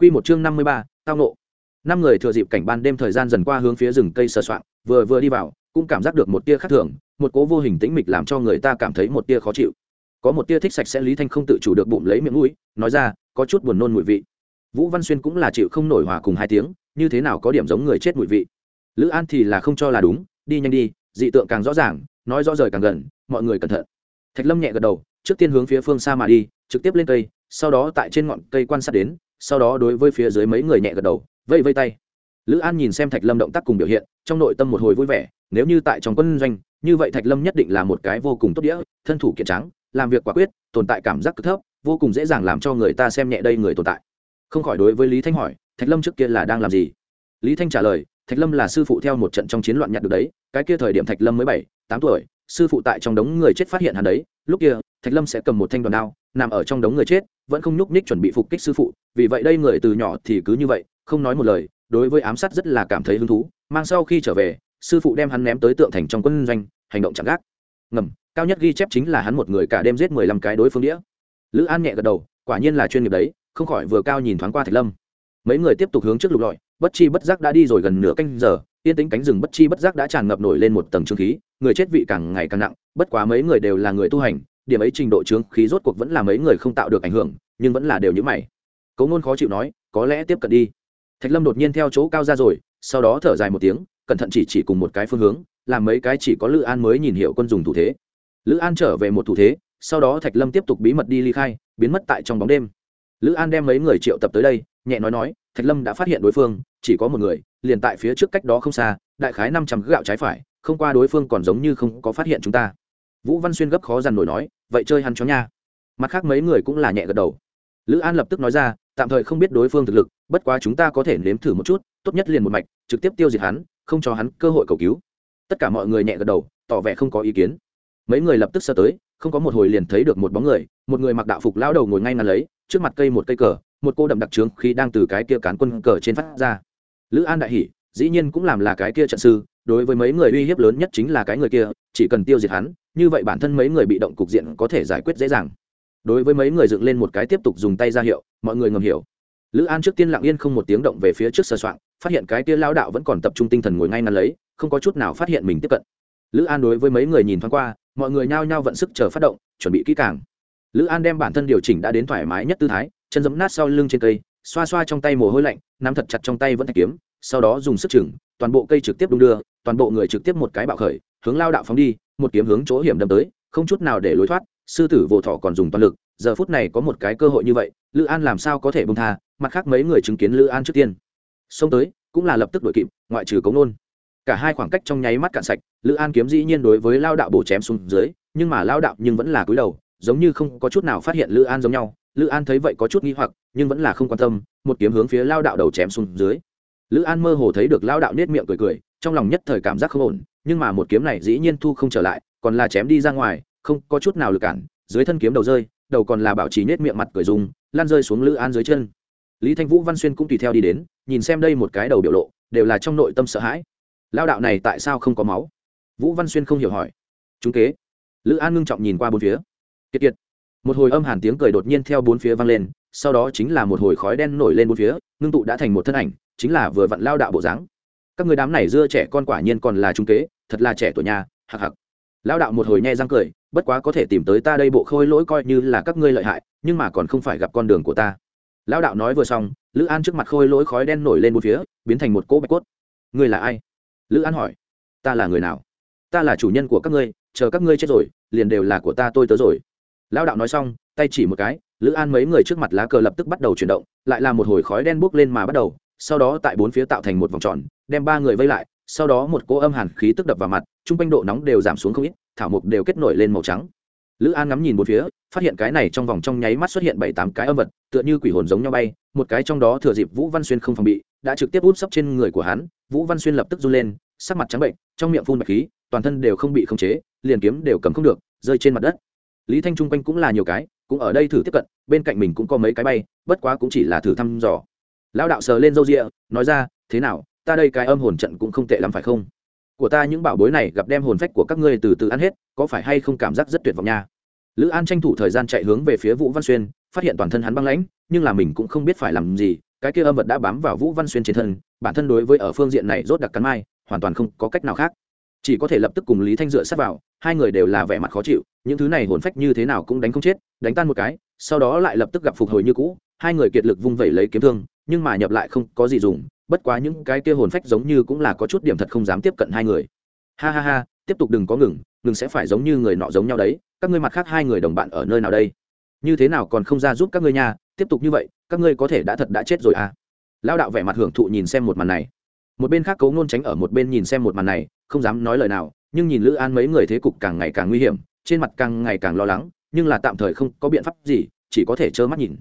Quy một chương năm mươi ba, tao nộ. Năm người thừa dịp cảnh ban đêm thời gian dần qua hướng phía rừng cây sờ soạn, vừa vừa đi vào, cũng cảm giác được một tia khác thường, một cố vô hình tĩnh mịch làm cho người ta cảm thấy một tia khó chịu. Có một tia thích sạch sẽ Lý Thanh không tự chủ được bụng lấy miệng mũi, nói ra, có chút buồn nôn mùi vị. Vũ Văn Xuyên cũng là chịu không nổi hòa cùng hai tiếng, như thế nào có điểm giống người chết mùi vị. Lữ An thì là không cho là đúng, đi nhanh đi, dị tượng càng rõ ràng, nói rõ rời càng gần, mọi người cẩn thận. Thạch Lâm nhẹ gật đầu, trước tiên hướng phía phương xa mà đi, trực tiếp lên cây, sau đó tại trên ngọn cây quan sát đến, sau đó đối với phía dưới mấy người nhẹ gật đầu, vây vây tay. Lữ an nhìn xem thạch lâm động tác cùng biểu hiện, trong nội tâm một hồi vui vẻ, nếu như tại trong quân doanh, như vậy thạch lâm nhất định là một cái vô cùng tốt đĩa, thân thủ kiện trắng làm việc quả quyết, tồn tại cảm giác cực thấp, vô cùng dễ dàng làm cho người ta xem nhẹ đây người tồn tại. Không khỏi đối với lý thanh hỏi, thạch lâm trước kia là đang làm gì? Lý thanh trả lời, thạch lâm là sư phụ theo một trận trong chiến loạn nhặt được đấy, cái kia thời điểm thạch lâm mới bảy, tám tuổi, sư phụ tại trong đống người chết phát hiện hắn đấy, lúc kia, thạch lâm sẽ cầm một thanh đoàn đao nằm ở trong đống người chết, vẫn không nhúc nhích chuẩn bị phục kích sư phụ. Vì vậy đây người từ nhỏ thì cứ như vậy, không nói một lời, đối với ám sát rất là cảm thấy hứng thú. Mang sau khi trở về, sư phụ đem hắn ném tới tượng thành trong quân doanh, hành động chẳng gác. Ngầm, cao nhất ghi chép chính là hắn một người cả đêm giết mười lăm cái đối phương đĩa. Lữ an nhẹ gật đầu, quả nhiên là chuyên nghiệp đấy, không khỏi vừa cao nhìn thoáng qua thạch lâm. Mấy người tiếp tục hướng trước lục lọi, bất chi bất giác đã đi rồi gần nửa canh giờ, yên tĩnh cánh rừng bất chi bất giác đã tràn ngập nổi lên một tầng trương khí, người chết vị càng ngày càng nặng, bất quá mấy người đều là người tu hành điểm ấy trình độ trướng khí rốt cuộc vẫn là mấy người không tạo được ảnh hưởng, nhưng vẫn là đều như mày. Cấu ngôn khó chịu nói, có lẽ tiếp cận đi. Thạch lâm đột nhiên theo chỗ cao ra rồi, sau đó thở dài một tiếng, cẩn thận chỉ chỉ cùng một cái phương hướng, làm mấy cái chỉ có lữ an mới nhìn hiểu quân dùng thủ thế. Lữ an trở về một thủ thế, sau đó thạch lâm tiếp tục bí mật đi ly khai, biến mất tại trong bóng đêm. Lữ an đem mấy người triệu tập tới đây, nhẹ nói nói, thạch lâm đã phát hiện đối phương, chỉ có một người, liền tại phía trước cách đó không xa, đại khái năm trăm gạo trái phải, không qua đối phương còn giống như không có phát hiện chúng ta vũ văn xuyên gấp khó dằn nổi nói, vậy chơi hắn chó nha. Mặt khác mấy người cũng là nhẹ gật đầu. Lữ an lập tức nói ra, tạm thời không biết đối phương thực lực, bất quá chúng ta có thể nếm thử một chút, tốt nhất liền một mạch, trực tiếp tiêu diệt hắn, không cho hắn cơ hội cầu cứu. Tất cả mọi người nhẹ gật đầu, tỏ vẻ không có ý kiến. Mấy người lập tức sơ tới, không có một hồi liền thấy được một bóng người, một người mặc đạo phục lao đầu ngồi ngay ngắn lấy, trước mặt cây một cây cờ, một cô đậm đặc trướng khi đang từ cái kia cán quân cờ trên phát ra. Lữ an đại hỉ dĩ nhiên cũng làm là cái kia trận sư, đối với mấy người uy hiếp lớn nhất chính là cái người kia, chỉ cần tiêu diệt hắn, như vậy bản thân mấy người bị động cục diện có thể giải quyết dễ dàng. Đối với mấy người dựng lên một cái tiếp tục dùng tay ra hiệu, mọi người ngầm hiểu. Lữ an trước tiên lặng yên không một tiếng động về phía trước sơ soạn phát hiện cái kia lao đạo vẫn còn tập trung tinh thần ngồi ngay ngắn lấy, không có chút nào phát hiện mình tiếp cận. Lữ an đối với mấy người nhìn thoáng qua, mọi người nhao nhao vận sức chờ phát động, chuẩn bị kỹ càng. Lữ an đem bản thân điều chỉnh đã đến thoải mái nhất tư thái, chân giấm nát sau lưng trên cây, xoa xoa trong tay mồ hôi lạnh, nắm thật chặt trong tay vẫn thạch kiếm sau đó dùng sức chừng, toàn bộ cây trực tiếp đung đưa, toàn bộ người trực tiếp một cái bạo khởi, hướng lao đạo phóng đi, một kiếm hướng chỗ hiểm đâm tới, không chút nào để lối thoát, sư tử vô thọ còn dùng toàn lực, giờ phút này có một cái cơ hội như vậy, lữ an làm sao có thể bông tha, mặt khác mấy người chứng kiến lữ an trước tiên. Xông tới, cũng là lập tức đuổi kịp, ngoại trừ cống nôn. Cả hai khoảng cách trong nháy mắt cạn sạch, lữ an kiếm dĩ nhiên đối với lao đạo bổ chém xuống dưới, nhưng mà lao đạo nhưng vẫn là cúi đầu, giống như không có chút nào phát hiện lữ an giống nhau. Lữ an thấy vậy có chút nghi hoặc, nhưng vẫn là không quan tâm, một kiếm hướng phía lao đạo đầu chém xuống dưới lữ an mơ hồ thấy được lao đạo nết miệng cười cười, trong lòng nhất thời cảm giác không ổn, nhưng mà một kiếm này dĩ nhiên thu không trở lại, còn là chém đi ra ngoài, không có chút nào lực cản, dưới thân kiếm đầu rơi, đầu còn là bảo trì nết miệng mặt cười dùng lan rơi xuống lữ an dưới chân. Lý thanh vũ, văn xuyên cũng tùy theo đi đến, nhìn xem đây một cái đầu biểu lộ, đều là trong nội tâm sợ hãi. Lao đạo này tại sao không có máu? Vũ văn xuyên không hiểu hỏi. Chúng kế. Lữ an ngưng trọng nhìn qua bốn phía. Kiệt kiệt. Một hồi âm hàn tiếng cười đột nhiên theo bốn phía vang lên, sau đó chính là một hồi khói đen nổi lên bốn phía, ngưng tụ đã thành một thân ảnh chính là vừa vặn lao đạo bộ dáng. Các người đám này dưa trẻ con quả nhiên còn là trung kế, thật là trẻ tuổi nhà hặc hặc lao đạo một hồi nhe răng cười, bất quá có thể tìm tới ta đây bộ khôi lỗi coi như là các ngươi lợi hại, nhưng mà còn không phải gặp con đường của ta. Lao đạo nói vừa xong, lữ an trước mặt khôi lỗi khói đen nổi lên một phía, biến thành một cỗ bạch cốt. Ngươi là ai? Lữ an hỏi. Ta là người nào? Ta là chủ nhân của các ngươi, chờ các ngươi chết rồi, liền đều là của ta tôi tớ rồi. Lao đạo nói xong, tay chỉ một cái, lữ an mấy người trước mặt lá cờ lập tức bắt đầu chuyển động, lại là một hồi khói đen bốc lên mà bắt đầu sau đó tại bốn phía tạo thành một vòng tròn, đem ba người vây lại, sau đó một cỗ âm hàn khí tức đập vào mặt trung quanh độ nóng đều giảm xuống không ít, thảo mục đều kết nổi lên màu trắng. Lữ an ngắm nhìn một phía, phát hiện cái này trong vòng trong nháy mắt xuất hiện bảy tám cái âm vật, tựa như quỷ hồn giống nhau bay, một cái trong đó thừa dịp vũ văn xuyên không phòng bị, đã trực tiếp út sấp trên người của hắn, vũ văn xuyên lập tức run lên, sắc mặt trắng bệnh, trong miệng phun bạch khí, toàn thân đều không bị khống chế, liền kiếm đều cầm không được, rơi trên mặt đất. Lý thanh trung quanh cũng là nhiều cái, cũng ở đây thử tiếp cận, bên cạnh mình cũng có mấy cái bay, bất quá cũng chỉ là thử thăm dò lão đạo sờ lên râu rịa, nói ra, thế nào, ta đây cái âm hồn trận cũng không tệ lắm phải không? Của ta những bảo bối này gặp đem hồn phách của các ngươi từ từ ăn hết, có phải hay không cảm giác rất tuyệt vọng nha? Lữ an tranh thủ thời gian chạy hướng về phía vũ văn xuyên, phát hiện toàn thân hắn băng lãnh, nhưng là mình cũng không biết phải làm gì, cái kia âm vật đã bám vào vũ văn xuyên trên thân, bản thân đối với ở phương diện này rốt đặc cắn mai, hoàn toàn không có cách nào khác. Chỉ có thể lập tức cùng lý thanh dựa sát vào, hai người đều là vẻ mặt khó chịu, những thứ này hồn phách như thế nào cũng đánh không chết, đánh tan một cái, sau đó lại lập tức gặp phục hồi như cũ, hai người kiệt lực vung vẩy lấy kiếm thương nhưng mà nhập lại không có gì dùng, bất quá những cái kia hồn phách giống như cũng là có chút điểm thật không dám tiếp cận hai người. Ha ha ha, tiếp tục đừng có ngừng ngừng sẽ phải giống như người nọ giống nhau đấy, các ngươi mặt khác hai người đồng bạn ở nơi nào đây? Như thế nào còn không ra giúp các ngươi nha, tiếp tục như vậy, các ngươi có thể đã thật đã chết rồi à? Lao đạo vẻ mặt hưởng thụ nhìn xem một màn này. Một bên khác cấu nôn tránh ở một bên nhìn xem một màn này, không dám nói lời nào, nhưng nhìn lữ an mấy người thế cục càng ngày càng nguy hiểm, trên mặt càng ngày càng lo lắng, nhưng là tạm thời không có biện pháp gì, chỉ có thể trơ mắt nhìn.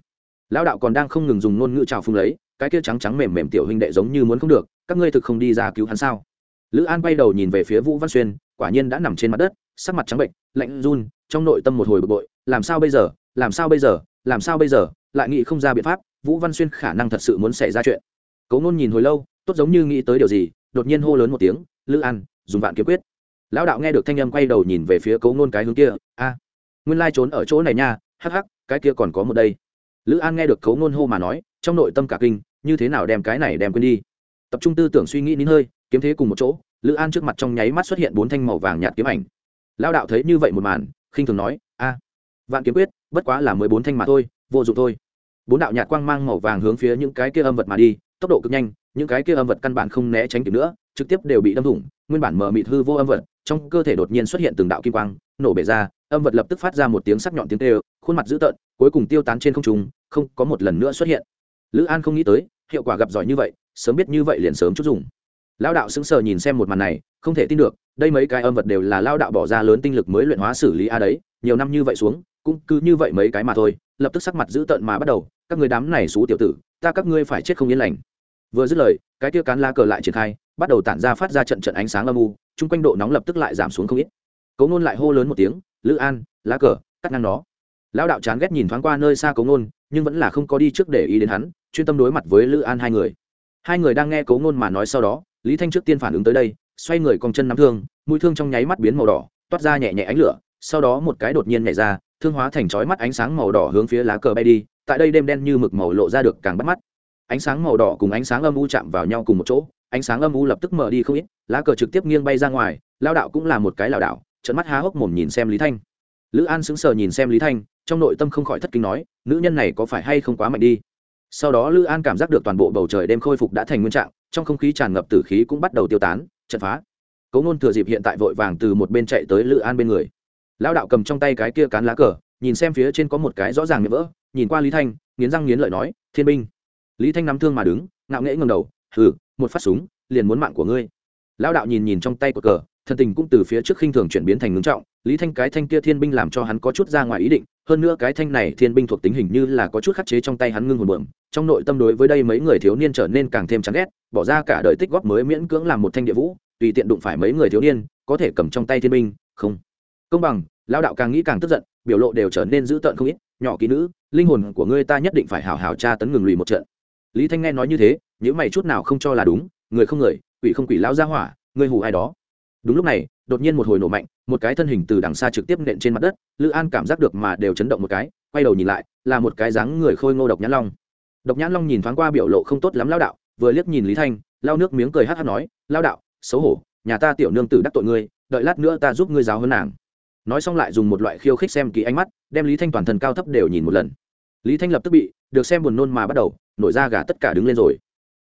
Lão đạo còn đang không ngừng dùng ngôn ngữ trào phung lấy, cái kia trắng trắng mềm mềm tiểu huynh đệ giống như muốn không được, các ngươi thực không đi ra cứu hắn sao? Lữ an bay đầu nhìn về phía vũ văn xuyên, quả nhiên đã nằm trên mặt đất, sắc mặt trắng bệnh, lạnh run, trong nội tâm một hồi bực bội, làm sao bây giờ, làm sao bây giờ, làm sao bây giờ, lại nghĩ không ra biện pháp, vũ văn xuyên khả năng thật sự muốn xảy ra chuyện. Cấu ngôn nhìn hồi lâu, tốt giống như nghĩ tới điều gì, đột nhiên hô lớn một tiếng, lữ an, dùng vạn kiếm quyết. Lão đạo nghe được thanh âm quay đầu nhìn về phía cấu Nôn cái hướng kia, a, nguyên lai trốn ở chỗ này nha, hắc hắc, cái kia còn có một đây lữ an nghe được cấu ngôn hô mà nói, trong nội tâm cả kinh, như thế nào đem cái này đem quên đi? Tập trung tư tưởng suy nghĩ nín hơi, kiếm thế cùng một chỗ, lữ an trước mặt trong nháy mắt xuất hiện bốn thanh màu vàng nhạt kiếm ảnh. Lao đạo thấy như vậy một màn, khinh thường nói, a, vạn kiếm quyết, bất quá là mười bốn thanh mà thôi, vô dụng thôi. Bốn đạo nhạt quang mang màu vàng hướng phía những cái kia âm vật mà đi, tốc độ cực nhanh, những cái kia âm vật căn bản không né tránh kịp nữa, trực tiếp đều bị đâm thủng, nguyên bản mờ mịt hư vô âm vật, trong cơ thể đột nhiên xuất hiện từng đạo kim quang, nổ bể ra, âm vật lập tức phát ra một tiếng sắc nhọn tiếng tê khuôn mặt dữ tợn, cuối cùng tiêu tán trên không trung không có một lần nữa xuất hiện. Lữ an không nghĩ tới, hiệu quả gặp giỏi như vậy, sớm biết như vậy liền sớm chút dùng. Lao đạo sững sờ nhìn xem một màn này, không thể tin được, đây mấy cái âm vật đều là lao đạo bỏ ra lớn tinh lực mới luyện hóa xử lý a đấy, nhiều năm như vậy xuống, cũng cứ như vậy mấy cái mà thôi, lập tức sắc mặt dữ tợn mà bắt đầu, các người đám này xú tiểu tử, ta các ngươi phải chết không yên lành. Vừa dứt lời, cái tia cán lá cờ lại triển khai, bắt đầu tản ra phát ra trận trận ánh sáng âm u, chung quanh độ nóng lập tức lại giảm xuống không ít. Cấu nôn lại hô lớn một tiếng, lữ an, lá cờ, cắt ngang nó lão đạo chán ghét nhìn thoáng qua nơi xa cấu ngôn, nhưng vẫn là không có đi trước để ý đến hắn, chuyên tâm đối mặt với lữ an hai người. Hai người đang nghe cấu ngôn mà nói sau đó, lý thanh trước tiên phản ứng tới đây, xoay người cong chân nắm thương, mũi thương trong nháy mắt biến màu đỏ, toát ra nhẹ nhẹ ánh lửa, sau đó một cái đột nhiên nhảy ra, thương hóa thành chói mắt ánh sáng màu đỏ hướng phía lá cờ bay đi, tại đây đêm đen như mực màu lộ ra được càng bắt mắt. Ánh sáng màu đỏ cùng ánh sáng âm u chạm vào nhau cùng một chỗ, ánh sáng âm u lập tức mở đi không ít, lá cờ trực tiếp nghiêng bay ra ngoài lao đạo cũng là một cái lảo đảo trận mắt há hốc mồm nhìn xem lý thanh. Lữ an sững sờ nhìn xem lý thanh trong nội tâm không khỏi thất kinh nói, nữ nhân này có phải hay không quá mạnh đi? Sau đó lữ an cảm giác được toàn bộ bầu trời đêm khôi phục đã thành nguyên trạng, trong không khí tràn ngập tử khí cũng bắt đầu tiêu tán, trận phá. Cấu nôn thừa dịp hiện tại vội vàng từ một bên chạy tới lữ an bên người. Lão đạo cầm trong tay cái kia cán lá cờ, nhìn xem phía trên có một cái rõ ràng miệng vỡ, nhìn qua lý thanh, nghiến răng nghiến lợi nói, thiên binh. Lý thanh nắm thương mà đứng, ngạo nghễ ngầm đầu, hừ, một phát súng, liền muốn mạng của ngươi. Lão đạo nhìn nhìn trong tay của cờ thần tình cũng từ phía trước khinh thường chuyển biến thành ngưng trọng, lý thanh cái thanh kia thiên binh làm cho hắn có chút ra ngoài ý định hơn nữa cái thanh này thiên binh thuộc tính hình như là có chút khắc chế trong tay hắn ngưng hồn bượm trong nội tâm đối với đây mấy người thiếu niên trở nên càng thêm chán ghét, bỏ ra cả đời tích góp mới miễn cưỡng làm một thanh địa vũ, tùy tiện đụng phải mấy người thiếu niên, có thể cầm trong tay thiên binh, không. Công bằng, lão đạo càng nghĩ càng tức giận, biểu lộ đều trở nên dữ tợn không ít, nhỏ kỹ nữ, linh hồn của ngươi ta nhất định phải hào hào tra tấn ngừng lùi một trận. Lý thanh nghe nói như thế những mày chút nào không cho là đúng, người không người, quỷ không quỷ lao ra hỏa, ngươi hù ai đó đúng lúc này, đột nhiên một hồi nổ mạnh, một cái thân hình từ đằng xa trực tiếp nện trên mặt đất, lữ an cảm giác được mà đều chấn động một cái, quay đầu nhìn lại, là một cái dáng người khôi ngô độc nhãn long. Độc nhãn long nhìn thoáng qua biểu lộ không tốt lắm lao đạo, vừa liếc nhìn lý thanh, lao nước miếng cười hát hát nói, lao đạo, xấu hổ, nhà ta tiểu nương tử đắc tội ngươi, đợi lát nữa ta giúp ngươi giáo hơn nàng. Nói xong lại dùng một loại khiêu khích xem kỳ ánh mắt, đem lý thanh toàn thân cao thấp đều nhìn một lần. Lý thanh lập tức bị được xem buồn nôn mà bắt đầu, nổi ra gà tất cả đứng lên rồi.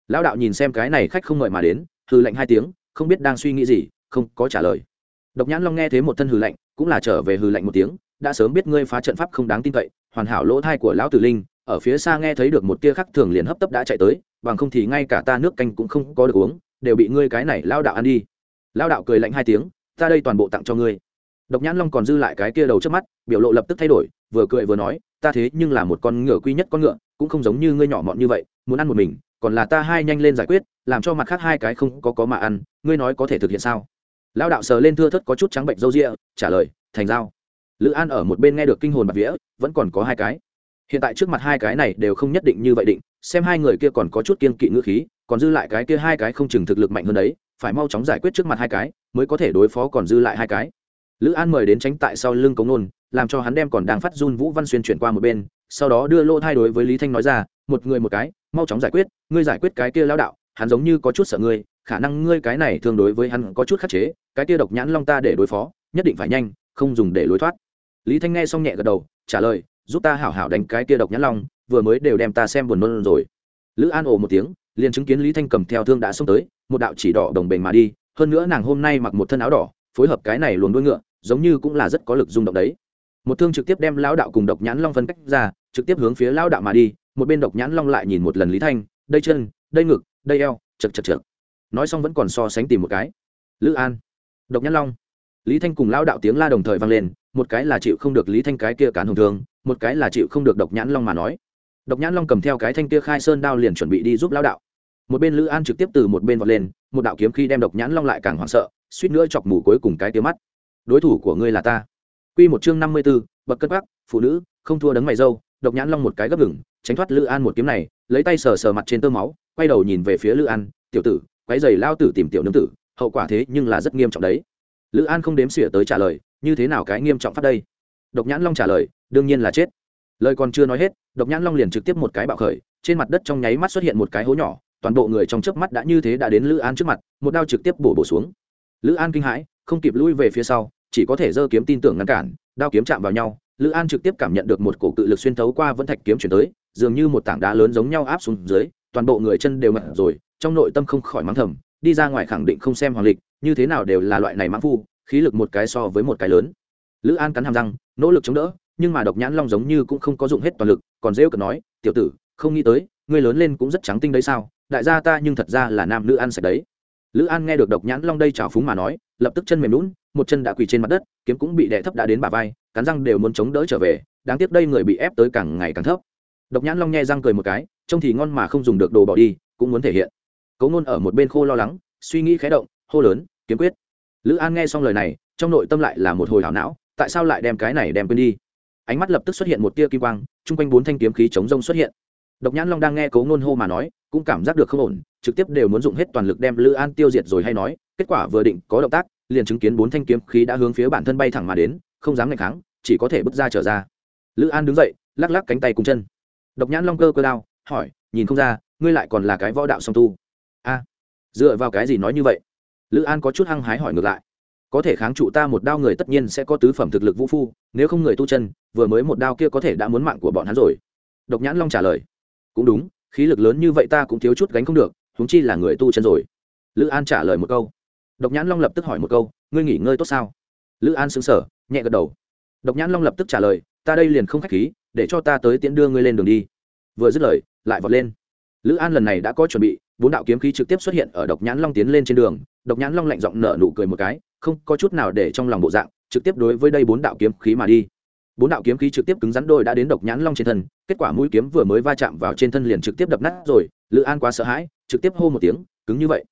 Lão đạo nhìn xem cái này khách không ngợi mà đến hư lệnh hai tiếng, không biết đang suy nghĩ gì không có trả lời. Độc nhãn long nghe thấy một thân hừ lạnh, cũng là trở về hừ lạnh một tiếng đã sớm biết ngươi phá trận pháp không đáng tin cậy hoàn hảo lỗ thai của lão tử linh ở phía xa nghe thấy được một tia khắc thường liền hấp tấp đã chạy tới bằng không thì ngay cả ta nước canh cũng không có được uống đều bị ngươi cái này lao đạo ăn đi. Lao đạo cười lạnh hai tiếng ta đây toàn bộ tặng cho ngươi. Độc nhãn long còn dư lại cái kia đầu trước mắt biểu lộ lập tức thay đổi vừa cười vừa nói ta thế nhưng là một con ngựa quy nhất con ngựa cũng không giống như ngươi nhỏ mọn như vậy muốn ăn một mình còn là ta hai nhanh lên giải quyết làm cho mặt khác hai cái không có có mà ăn ngươi nói có thể thực hiện sao? Lao đạo sờ lên thưa thất có chút trắng bệnh râu rịa trả lời, thành dao lữ an ở một bên nghe được kinh hồn bạc vía, vẫn còn có hai cái. Hiện tại trước mặt hai cái này đều không nhất định như vậy định, xem hai người kia còn có chút kiên kỵ ngữ khí, còn dư lại cái kia hai cái không chừng thực lực mạnh hơn đấy, phải mau chóng giải quyết trước mặt hai cái, mới có thể đối phó còn dư lại hai cái. Lữ an mời đến tránh tại sau lưng cống nôn, làm cho hắn đem còn đang phát run vũ văn xuyên chuyển qua một bên, sau đó đưa lô thay đối với lý thanh nói ra, một người một cái, mau chóng giải quyết, ngươi giải quyết cái kia lao đạo, hắn giống như có chút sợ ngươi khả năng ngươi cái này thường đối với hắn có chút khắc chế, cái kia độc nhãn long ta để đối phó, nhất định phải nhanh, không dùng để lối thoát. Lý thanh nghe xong nhẹ gật đầu, trả lời, giúp ta hảo hảo đánh cái kia độc nhãn long, vừa mới đều đem ta xem buồn nôn rồi. Lữ an ồ một tiếng, liền chứng kiến lý thanh cầm theo thương đã xông tới, một đạo chỉ đỏ đồng bền mà đi, hơn nữa nàng hôm nay mặc một thân áo đỏ, phối hợp cái này luồn đuôi ngựa, giống như cũng là rất có lực rung động đấy. Một thương trực tiếp đem lão đạo cùng độc nhãn long phân cách ra, trực tiếp hướng phía lão đạo mà đi, một bên độc nhãn long lại nhìn một lần lý thanh, đây chân, đây ngực, đây eo, chật chật chật nói xong vẫn còn so sánh tìm một cái. Lữ an độc nhãn long. Lý thanh cùng lão đạo tiếng la đồng thời vang lên một cái là chịu không được lý thanh cái kia cán hồng thương một cái là chịu không được độc nhãn long mà nói. Độc nhãn long cầm theo cái thanh kia khai sơn đao liền chuẩn bị đi giúp lão đạo. Một bên lữ an trực tiếp từ một bên vọt lên một đạo kiếm khi đem độc nhãn long lại càng hoảng sợ suýt nữa chọc mù cuối cùng cái tia mắt. Đối thủ của ngươi là ta. Quy một chương năm mươi 54, bậc cất bắc, phụ nữ, không thua đấng mày dâu, độc nhãn long một cái gấp ngừng, tránh thoát Lữ An một kiếm này, lấy tay sờ sờ mặt trên tơ máu, quay đầu nhìn về phía Lữ An, "Tiểu tử, quấy giày lao tử tìm tiểu nương tử, hậu quả thế nhưng là rất nghiêm trọng đấy." Lữ An không đếm xỉa tới trả lời, "Như thế nào cái nghiêm trọng phát đây?" Độc nhãn long trả lời, "Đương nhiên là chết." Lời còn chưa nói hết, độc nhãn long liền trực tiếp một cái bạo khởi, trên mặt đất trong nháy mắt xuất hiện một cái hố nhỏ, toàn bộ người trong chớp mắt đã như thế đã đến Lữ An trước mặt, một đao trực tiếp bổ bổ xuống. Lữ An kinh hãi, không kịp lui về phía sau, chỉ có thể giơ kiếm tin tưởng ngăn cản đao kiếm chạm vào nhau lữ an trực tiếp cảm nhận được một cổ cự lực xuyên thấu qua vẫn thạch kiếm chuyển tới dường như một tảng đá lớn giống nhau áp xuống dưới toàn bộ người chân đều ngặt rồi trong nội tâm không khỏi mắng thầm, đi ra ngoài khẳng định không xem hoàng lịch, như thế nào đều là loại này mãng phu, khí lực một cái so với một cái lớn. Lữ an cắn hàm răng, nỗ lực chống đỡ, nhưng mà độc nhãn long giống như cũng không có dụng hết toàn lực, còn rêu cần nói, tiểu tử, không nghĩ tới, ngươi lớn lên cũng rất trắng tinh đấy sao? Đại gia ta nhưng thật ra là nam nữ ăn sạch đấy. Lữ an nghe được độc nhãn long đây trào phúng mà nói, lập tức chân mềm lún một chân đã quỳ trên mặt đất, kiếm cũng bị đè thấp đã đến bả vai, cắn răng đều muốn chống đỡ trở về, đáng tiếc đây người bị ép tới càng ngày càng thấp. Độc nhãn long nghe răng cười một cái, trông thì ngon mà không dùng được đồ bỏ đi, cũng muốn thể hiện cấu ngôn ở một bên khô lo lắng, suy nghĩ khé động, hô lớn, kiếm quyết. Lữ an nghe xong lời này, trong nội tâm lại là một hồi hảo não, tại sao lại đem cái này đem quên đi? Ánh mắt lập tức xuất hiện một tia kim quang, chung quanh bốn thanh kiếm khí chống rông xuất hiện. Độc nhãn long đang nghe cấu ngôn hô mà nói, cũng cảm giác được không ổn, trực tiếp đều muốn dùng hết toàn lực đem lữ an tiêu diệt rồi hay nói, kết quả vừa định có động tác, liền chứng kiến bốn thanh kiếm khí đã hướng phía bản thân bay thẳng mà đến, không dám ngày kháng, chỉ có thể bước ra trở ra. Lữ an đứng dậy, lắc lắc cánh tay cùng chân. Độc nhãn long cơ cơ đao, hỏi, nhìn không ra, ngươi lại còn là cái võ đạo song tu a, dựa vào cái gì nói như vậy? Lữ an có chút hăng hái hỏi ngược lại. Có thể kháng trụ ta một đao người tất nhiên sẽ có tứ phẩm thực lực vũ phu, nếu không người tu chân, vừa mới một đao kia có thể đã muốn mạng của bọn hắn rồi. Độc nhãn long trả lời. Cũng đúng, khí lực lớn như vậy ta cũng thiếu chút gánh không được húng chi là người tu chân rồi. Lữ an trả lời một câu. Độc nhãn long lập tức hỏi một câu, ngươi nghỉ ngơi tốt sao? Lữ an xứng sở nhẹ gật đầu. Độc nhãn long lập tức trả lời, ta đây liền không k h á c h khí, để cho ta tới tiễn đưa ngươi lên đường đi. Vừa dứt lời, lại vọt lên. Lữ an lần này đã có chuẩn bị bốn đạo kiếm khí trực tiếp xuất hiện ở độc nhãn long tiến lên trên đường, độc nhãn long lạnh giọng nở nụ cười một cái, không có chút nào để trong lòng bộ dạng, trực tiếp đối với đây bốn đạo kiếm khí mà đi. Bốn đạo kiếm khí trực tiếp cứng rắn đôi đã đến độc nhãn long trên thân, kết quả mũi kiếm vừa mới va chạm vào trên thân liền trực tiếp đập nát rồi, lữ an quá sợ hãi, trực tiếp hô một tiếng, cứng như vậy.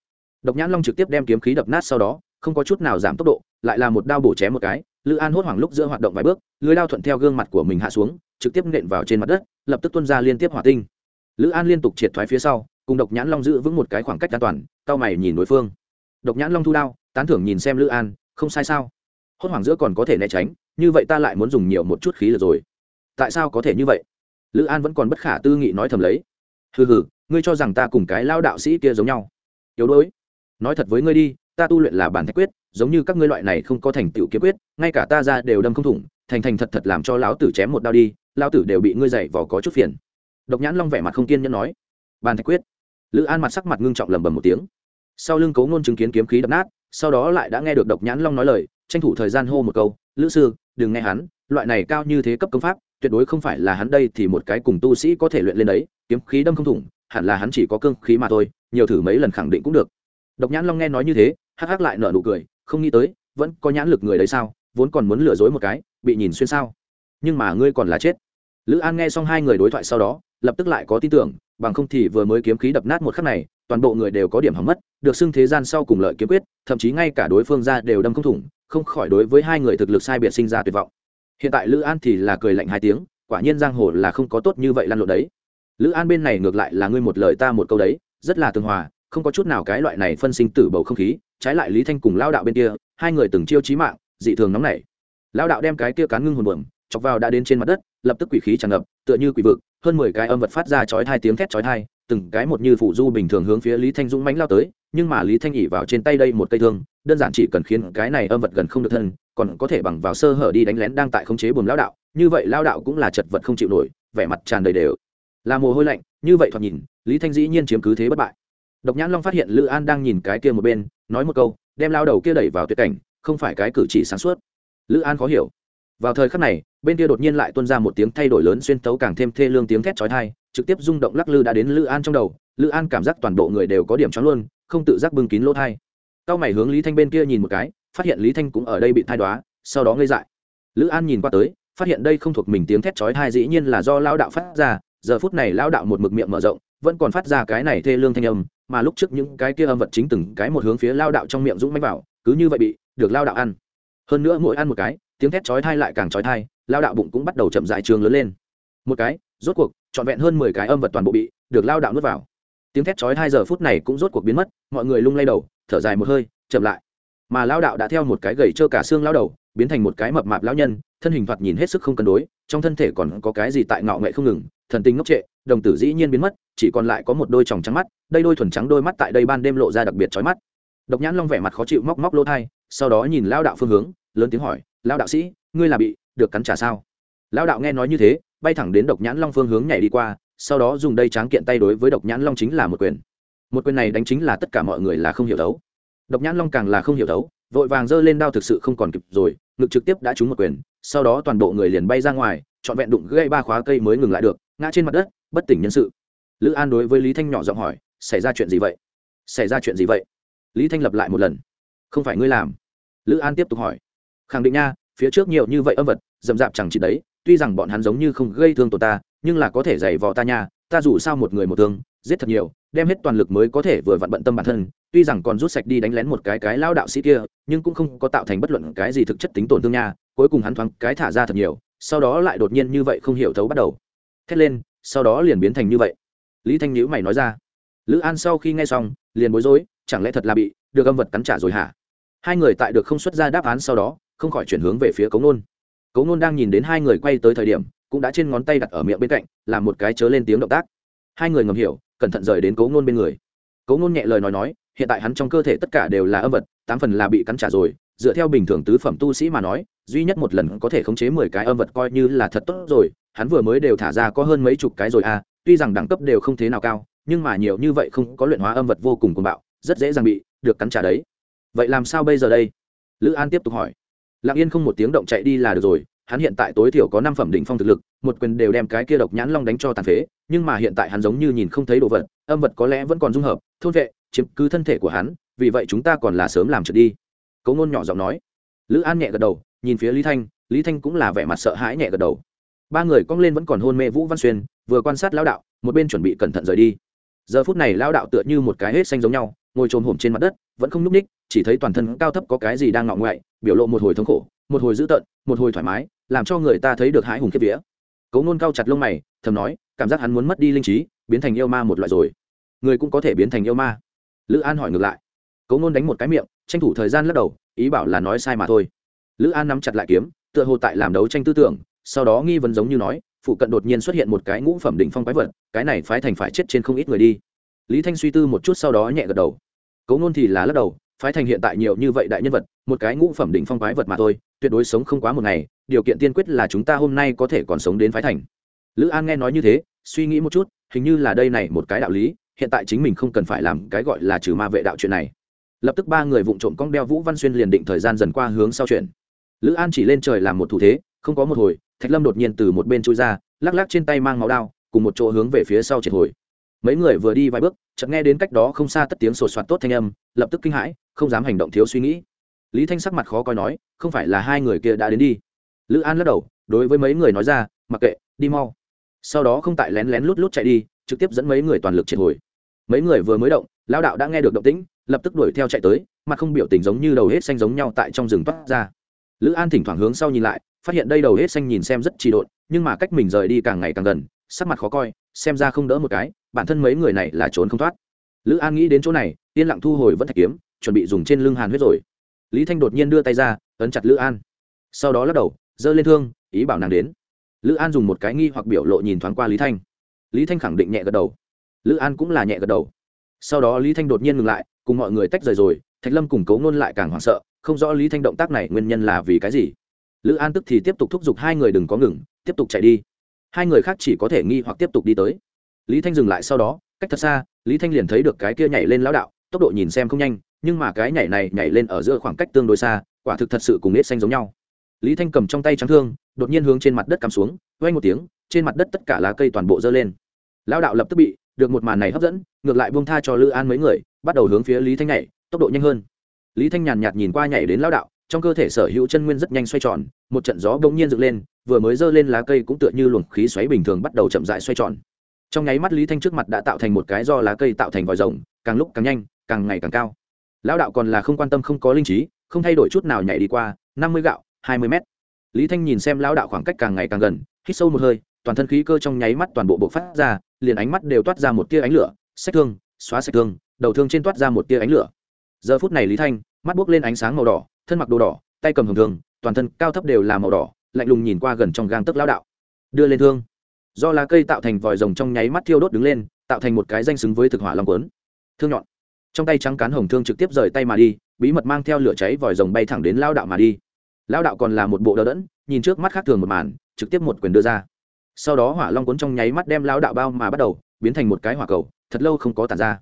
Độc nhãn long trực tiếp đem kiếm khí đập nát sau đó, không có chút nào giảm tốc độ, lại là một đao bổ chém một cái, lữ an hốt hoảng lúc giữa hoạt động vài bước, lưới đao thuận theo gương mặt của mình hạ xuống, trực tiếp nện vào trên mặt đất, lập tức tuân ra liên tiếp hỏa tinh. Lữ an liên tục triệt thoái phía sau cùng độc nhãn long giữ vững một cái khoảng cách an toàn tao mày nhìn đối phương. Độc nhãn long thu đao, tán thưởng nhìn xem lữ an, không sai sao? Hốt hoảng giữa còn có thể né tránh, như vậy ta lại muốn dùng nhiều một chút khí lực rồi. Tại sao có thể như vậy? Lữ an vẫn còn bất khả tư nghị nói thầm lấy. Hừ hừ, ngươi cho rằng ta cùng cái lao đạo sĩ kia giống nhau. Yếu đuối. Nói thật với ngươi đi, ta tu luyện là bản thạch quyết, giống như các ngươi loại này không có thành tựu kiếm quyết, ngay cả ta ra đều đâm không thủng, thành thành thật thật làm cho lão tử chém một đao đi, lão tử đều bị ngươi dày vò có chút phiền. Độc nhãn long vẻ mặt không kiên nhẫn nói. Bàn thạch quyết lữ an mặt sắc mặt ngưng trọng lầm bầm một tiếng. Sau lưng cố ngôn chứng kiến kiếm khí đập nát, sau đó lại đã nghe được độc nhãn long nói lời, tranh thủ thời gian hô một câu, lữ sư, đừng nghe hắn, loại này cao như thế cấp công pháp, tuyệt đối không phải là hắn đây thì một cái cùng tu sĩ có thể luyện lên đấy, kiếm khí đâm không thủng, hẳn là hắn chỉ có cương khí mà thôi, nhiều thử mấy lần khẳng định cũng được. Độc nhãn long nghe nói như thế, hắc hắc lại nở nụ cười, không nghĩ tới, vẫn có nhãn lực người đấy sao, vốn còn muốn lừa dối một cái, bị nhìn xuyên sao. Nhưng mà ngươi còn là chết. Lữ an nghe xong hai người đối thoại sau đó lập tức lại có tin tưởng, bằng không thì vừa mới kiếm khí đập nát một khắc này, toàn bộ người đều có điểm hỏng mất, được xưng thế gian sau cùng lợi kiếm quyết, thậm chí ngay cả đối phương ra đều đâm không thủng, không khỏi đối với hai người thực lực sai biệt sinh ra tuyệt vọng. Hiện tại lữ an thì là cười lạnh hai tiếng, quả nhiên giang hồ là không có tốt như vậy lăn lộn đấy. Lữ an bên này ngược lại là ngươi một lời ta một câu đấy, rất là tường hòa, không có chút nào cái loại này phân sinh tử bầu không khí, trái lại lý thanh cùng lao đạo bên kia, hai người từng chiêu chí mạng, dị thường nóng nảy. Lao đạo đem cái kia cán ngưng hồn buồm, chọc vào đã đến trên mặt đất, lập tức quỷ khí tràn ngập, tựa như quỷ vực hơn mười cái âm vật phát ra chói hai tiếng thét chói hai từng cái một như phụ du bình thường hướng phía lý thanh dũng mánh lao tới, nhưng mà lý thanh ỉ vào trên tay đây một cây thương, đơn giản chỉ cần khiến cái này âm vật gần không được thân, còn có thể bằng vào sơ hở đi đánh lén đang tại khống chế buồn lao đạo, như vậy lao đạo cũng là chật vật không chịu nổi, vẻ mặt tràn đầy đều. Là mồ hôi lạnh, như vậy thoạt nhìn, lý thanh dĩ nhiên chiếm cứ thế bất bại. Độc nhãn long phát hiện lữ an đang nhìn cái kia một bên, nói một câu, đem lao đầu kia đẩy vào tuyệt cảnh, không phải cái cử chỉ sáng suốt. Lữ an khó hiểu. Vào thời khắc này bên kia đột nhiên lại tuôn ra một tiếng thay đổi lớn xuyên tấu càng thêm thê lương tiếng thét chói tai, trực tiếp rung động lắc lư đã đến lữ an trong đầu. Lữ an cảm giác toàn bộ người đều có điểm choáng luôn, không tự giác bưng kín lỗ thai cao mày hướng lý thanh bên kia nhìn một cái, phát hiện lý thanh cũng ở đây bị thai đoá sau đó ngây dại. Lữ an nhìn qua tới, phát hiện đây không thuộc mình tiếng thét chói tai dĩ nhiên là do lao đạo phát ra, giờ phút này lao đạo một mực miệng mở rộng, vẫn còn phát ra cái này thê lương thanh âm, mà lúc trước những cái kia âm vật chính từng cái một hướng phía lao đạo trong miệng dũng mánh vào cứ như vậy bị được lao đạo ăn. Hơn nữa mỗi ăn một cái tiếng thét chói thai lại càng chói thai lao đạo bụng cũng bắt đầu chậm dại trường lớn lên. Một cái, rốt cuộc, trọn vẹn hơn mười cái âm vật toàn bộ bị được lao đạo nuốt vào. Tiếng thét chói hai giờ phút này cũng rốt cuộc biến mất, mọi người lung lay đầu, thở dài một hơi, chậm lại. Mà lao đạo đã theo một cái gầy trơ cả xương lao đầu, biến thành một cái mập mạp lao nhân, thân hình thoạt nhìn hết sức không cân đối, trong thân thể còn có cái gì tại ngạo nghệ không ngừng, thần tình ngốc trệ, đồng tử dĩ nhiên biến mất, chỉ còn lại có một đôi tròng trắng mắt, đây đôi thuần trắng đôi mắt tại đây ban đêm lộ ra đặc biệt chói mắt. Độc nhãn long vẻ mặt khó chịu móc móc lỗ thai sau đó nhìn lao đạo phương hướng, lớn tiếng hỏi lao đạo sĩ, ngươi là bị được cắn trả sao? Lao đạo nghe nói như thế, bay thẳng đến độc nhãn long phương hướng nhảy đi qua, sau đó dùng đây tráng kiện tay đối với độc nhãn long chính là một quyền. Một quyền này đánh chính là tất cả mọi người là không hiểu đấu. Độc nhãn long càng là không hiểu đấu, vội vàng giơ lên đao thực sự không còn kịp rồi, ngực trực tiếp đã trúng một quyền, sau đó toàn bộ người liền bay ra ngoài, trọn vẹn đụng gây ba khóa cây mới ngừng lại được, ngã trên mặt đất, bất tỉnh nhân sự. Lữ an đối với lý thanh nhỏ giọng hỏi, xảy ra chuyện gì vậy? Xảy ra chuyện gì vậy? Lý thanh lập lại một lần, không phải ngươi làm. Lữ an tiếp tục hỏi khẳng định nha, phía trước nhiều như vậy âm vật dầm dạp chẳng chỉ đấy, tuy rằng bọn hắn giống như không gây thương tổ ta, nhưng là có thể giày vò ta nha, ta dù sao một người một thương, giết thật nhiều, đem hết toàn lực mới có thể vừa vặn bận tâm bản thân, tuy rằng còn rút sạch đi đánh lén một cái cái lao đạo sĩ kia, nhưng cũng không có tạo thành bất luận cái gì thực chất tính tổn thương nha, cuối cùng hắn thoáng cái thả ra thật nhiều, sau đó lại đột nhiên như vậy không hiểu thấu bắt đầu. Thét lên, sau đó liền biến thành như vậy. Lý thanh nhữ mày nói ra. Lữ an sau khi nghe xong, liền bối rối, chẳng lẽ thật là bị được âm vật cắn trả rồi hả? Hai người tại được không xuất ra đáp án sau đó không khỏi chuyển hướng về phía cống nôn. Cống nôn đang nhìn đến hai người quay tới thời điểm, cũng đã trên ngón tay đặt ở miệng bên cạnh, làm một cái chớ lên tiếng động tác. Hai người ngầm hiểu, cẩn thận rời đến cống nôn bên người. Cống nôn nhẹ lời nói nói, hiện tại hắn trong cơ thể tất cả đều là âm vật, tám phần là bị cắn trả rồi, dựa theo bình thường tứ phẩm tu sĩ mà nói, duy nhất một lần có thể khống chế mười cái âm vật coi như là thật tốt rồi, hắn vừa mới đều thả ra có hơn mấy chục cái rồi à tuy rằng đẳng cấp đều không thế nào cao, nhưng mà nhiều như vậy không có luyện hóa âm vật vô cùng cuồng bạo, rất dễ dàng bị được cắn trả đấy. Vậy làm sao bây giờ đây? Lữ an tiếp tục hỏi lặng yên không một tiếng động chạy đi là được rồi, hắn hiện tại tối thiểu có năm phẩm đỉnh phong thực lực, một quyền đều đem cái kia độc nhãn long đánh cho tàn phế, nhưng mà hiện tại hắn giống như nhìn không thấy đồ vật, âm vật có lẽ vẫn còn dung hợp, thôn vệ, chiếm cứ thân thể của hắn, vì vậy chúng ta còn là sớm làm trượt đi. Cấu ngôn nhỏ giọng nói. Lữ an nhẹ gật đầu, nhìn phía lý thanh lý thanh cũng là vẻ mặt sợ hãi nhẹ gật đầu. Ba người cong lên vẫn còn hôn mê vũ văn xuyên, vừa quan sát lão đạo, một bên chuẩn bị cẩn thận rời đi. Giờ phút này lão đạo tựa như một cái hết xanh giống nhau, ngồi trồm hổm trên mặt đất, vẫn không n ú c ních chỉ thấy toàn thân cao thấp có cái gì đang ngọ ngoại, biểu lộ một hồi thống khổ, một hồi dữ tợn, một hồi thoải mái, làm cho người ta thấy được hãi hùng kiếp vía. Cấu nôn cao chặt lông mày, thầm nói, cảm giác hắn muốn mất đi linh trí, biến thành yêu ma một loại rồi. Người cũng có thể biến thành yêu ma. Lữ an hỏi ngược lại. Cấu nôn đánh một cái miệng, tranh thủ thời gian lắc đầu, ý bảo là nói sai mà thôi. Lữ an nắm chặt lại kiếm, tựa hồ tại làm đấu tranh tư tưởng, sau đó nghi vấn giống như nói, phụ cận đột nhiên xuất hiện một cái ngũ phẩm đỉnh phong quái vật, cái này phái thành phải chết trên không ít người đi. Lý thanh suy tư một chút sau đó nhẹ gật đầu. Cấu nôn thì là lắc đầu phái thành hiện tại nhiều như vậy đại nhân vật, một cái ngũ phẩm đỉnh phong quái vật mà thôi, tuyệt đối sống không quá một ngày, điều kiện tiên quyết là chúng ta hôm nay có thể còn sống đến phái thành. Lữ an nghe nói như thế, suy nghĩ một chút, hình như là đây này một cái đạo lý, hiện tại chính mình không cần phải làm cái gọi là trừ ma vệ đạo chuyện này. Lập tức ba người vụng trộm cong đeo vũ văn xuyên liền định thời gian dần qua hướng sau chuyện. Lữ an chỉ lên trời làm một thủ thế, không có một hồi, thạch lâm đột nhiên từ một bên chui ra, lắc lắc trên tay mang máu đao, cùng một chỗ hướng về phía sau triệt hồi mấy người vừa đi vài bước, chợt nghe đến cách đó không xa tất tiếng sột soạt tốt thanh âm, lập tức kinh hãi, không dám hành động thiếu suy nghĩ. Lý thanh sắc mặt khó coi nói, không phải là hai người kia đã đến đi. Lữ an lắc đầu, đối với mấy người nói ra, mặc kệ, đi mau. Sau đó không tại lén lén lút lút chạy đi, trực tiếp dẫn mấy người toàn lực triệt hồi. Mấy người vừa mới động lao đạo đã nghe được động tĩnh, lập tức đuổi theo chạy tới, mặt không biểu tình giống như đầu hết xanh giống nhau tại trong rừng toát ra. Lữ an thỉnh thoảng hướng sau nhìn lại, phát hiện đây đầu hết xanh nhìn xem rất trì độn, nhưng mà cách mình rời đi càng ngày càng gần, sắc mặt khó coi, xem ra không đỡ một cái bản thân mấy người này là trốn không thoát. Lữ an nghĩ đến chỗ này, yên lặng thu hồi vẫn thạch kiếm, chuẩn bị dùng trên lưng hàn huyết rồi. Lý thanh đột nhiên đưa tay ra, ấn chặt lữ an. Sau đó lắc đầu, giơ lên thương, ý bảo nàng đến. Lữ an dùng một cái nghi hoặc biểu lộ nhìn thoáng qua lý thanh. Lý thanh khẳng định nhẹ gật đầu. Lữ an cũng là nhẹ gật đầu. Sau đó lý thanh đột nhiên ngừng lại, cùng mọi người tách rời rồi, thạch lâm cùng cấu ngôn lại càng hoảng sợ, không rõ lý thanh động tác này nguyên nhân là vì cái gì. Lữ an tức thì tiếp tục thúc giục hai người đừng có ngừng, tiếp tục chạy đi. Hai người khác chỉ có thể nghi hoặc tiếp tục đi tới lý thanh dừng lại sau đó, cách thật xa, lý thanh liền thấy được cái kia nhảy lên lão đạo, tốc độ nhìn xem không nhanh, nhưng mà cái nhảy này nhảy lên ở giữa khoảng cách tương đối xa, quả thực thật sự cùng nết xanh giống nhau. Lý thanh cầm trong tay trắng thương, đột nhiên hướng trên mặt đất cắm xuống vay một tiếng, trên mặt đất tất cả lá cây toàn bộ dơ lên. Lão đạo lập tức bị được một màn này hấp dẫn, ngược lại buông tha cho lữ an mấy người, bắt đầu hướng phía lý thanh nhảy, tốc độ nhanh hơn. Lý thanh nhàn nhạt nhìn qua nhảy đến lão đạo, trong cơ thể sở hữu chân nguyên rất nhanh xoay tròn, một trận gió bỗng nhiên dựng lên, vừa mới dơ lên lá cây cũng tựa như luồng khí xoáy bình thường bắt đầu chậm rãi xoay tròn trong nháy mắt lý thanh trước mặt đã tạo thành một cái do lá cây tạo thành vòi rồng, càng lúc càng nhanh, càng ngày càng cao. Lão đạo còn là không quan tâm, không có linh trí, không thay đổi chút nào nhảy đi qua, năm mươi gạo, hai mươi mét. Lý thanh nhìn xem lão đạo khoảng cách càng ngày càng gần, hít sâu một hơi, toàn thân khí cơ trong nháy mắt toàn bộ bộ phát ra, liền ánh mắt đều toát ra một tia ánh lửa sách thương, xóa sạch thương, đầu thương trên toát ra một tia ánh lửa. Giờ phút này lý thanh, mắt buốc lên ánh sáng màu đỏ, thân mặc đồ đỏ, tay cầm hồng thường toàn thân cao thấp đều là màu đỏ, lạnh lùng nhìn qua gần trong gang tấc lão đạo. Đưa lên thương do lá cây tạo thành vòi rồng trong nháy mắt thiêu đốt đứng lên, tạo thành một cái danh xứng với thực hỏa long quấn thương nhọn. Trong tay trắng cán hồng thương trực tiếp rời tay mà đi, bí mật mang theo lửa cháy vòi rồng bay thẳng đến lao đạo mà đi. Lao đạo còn là một bộ đỡ đẫn, nhìn trước mắt khác thường một màn, trực tiếp một quyền đưa ra. Sau đó hỏa long cuốn trong nháy mắt đem lao đạo bao mà bắt đầu, biến thành một cái hỏa cầu, thật lâu không có tàn ra.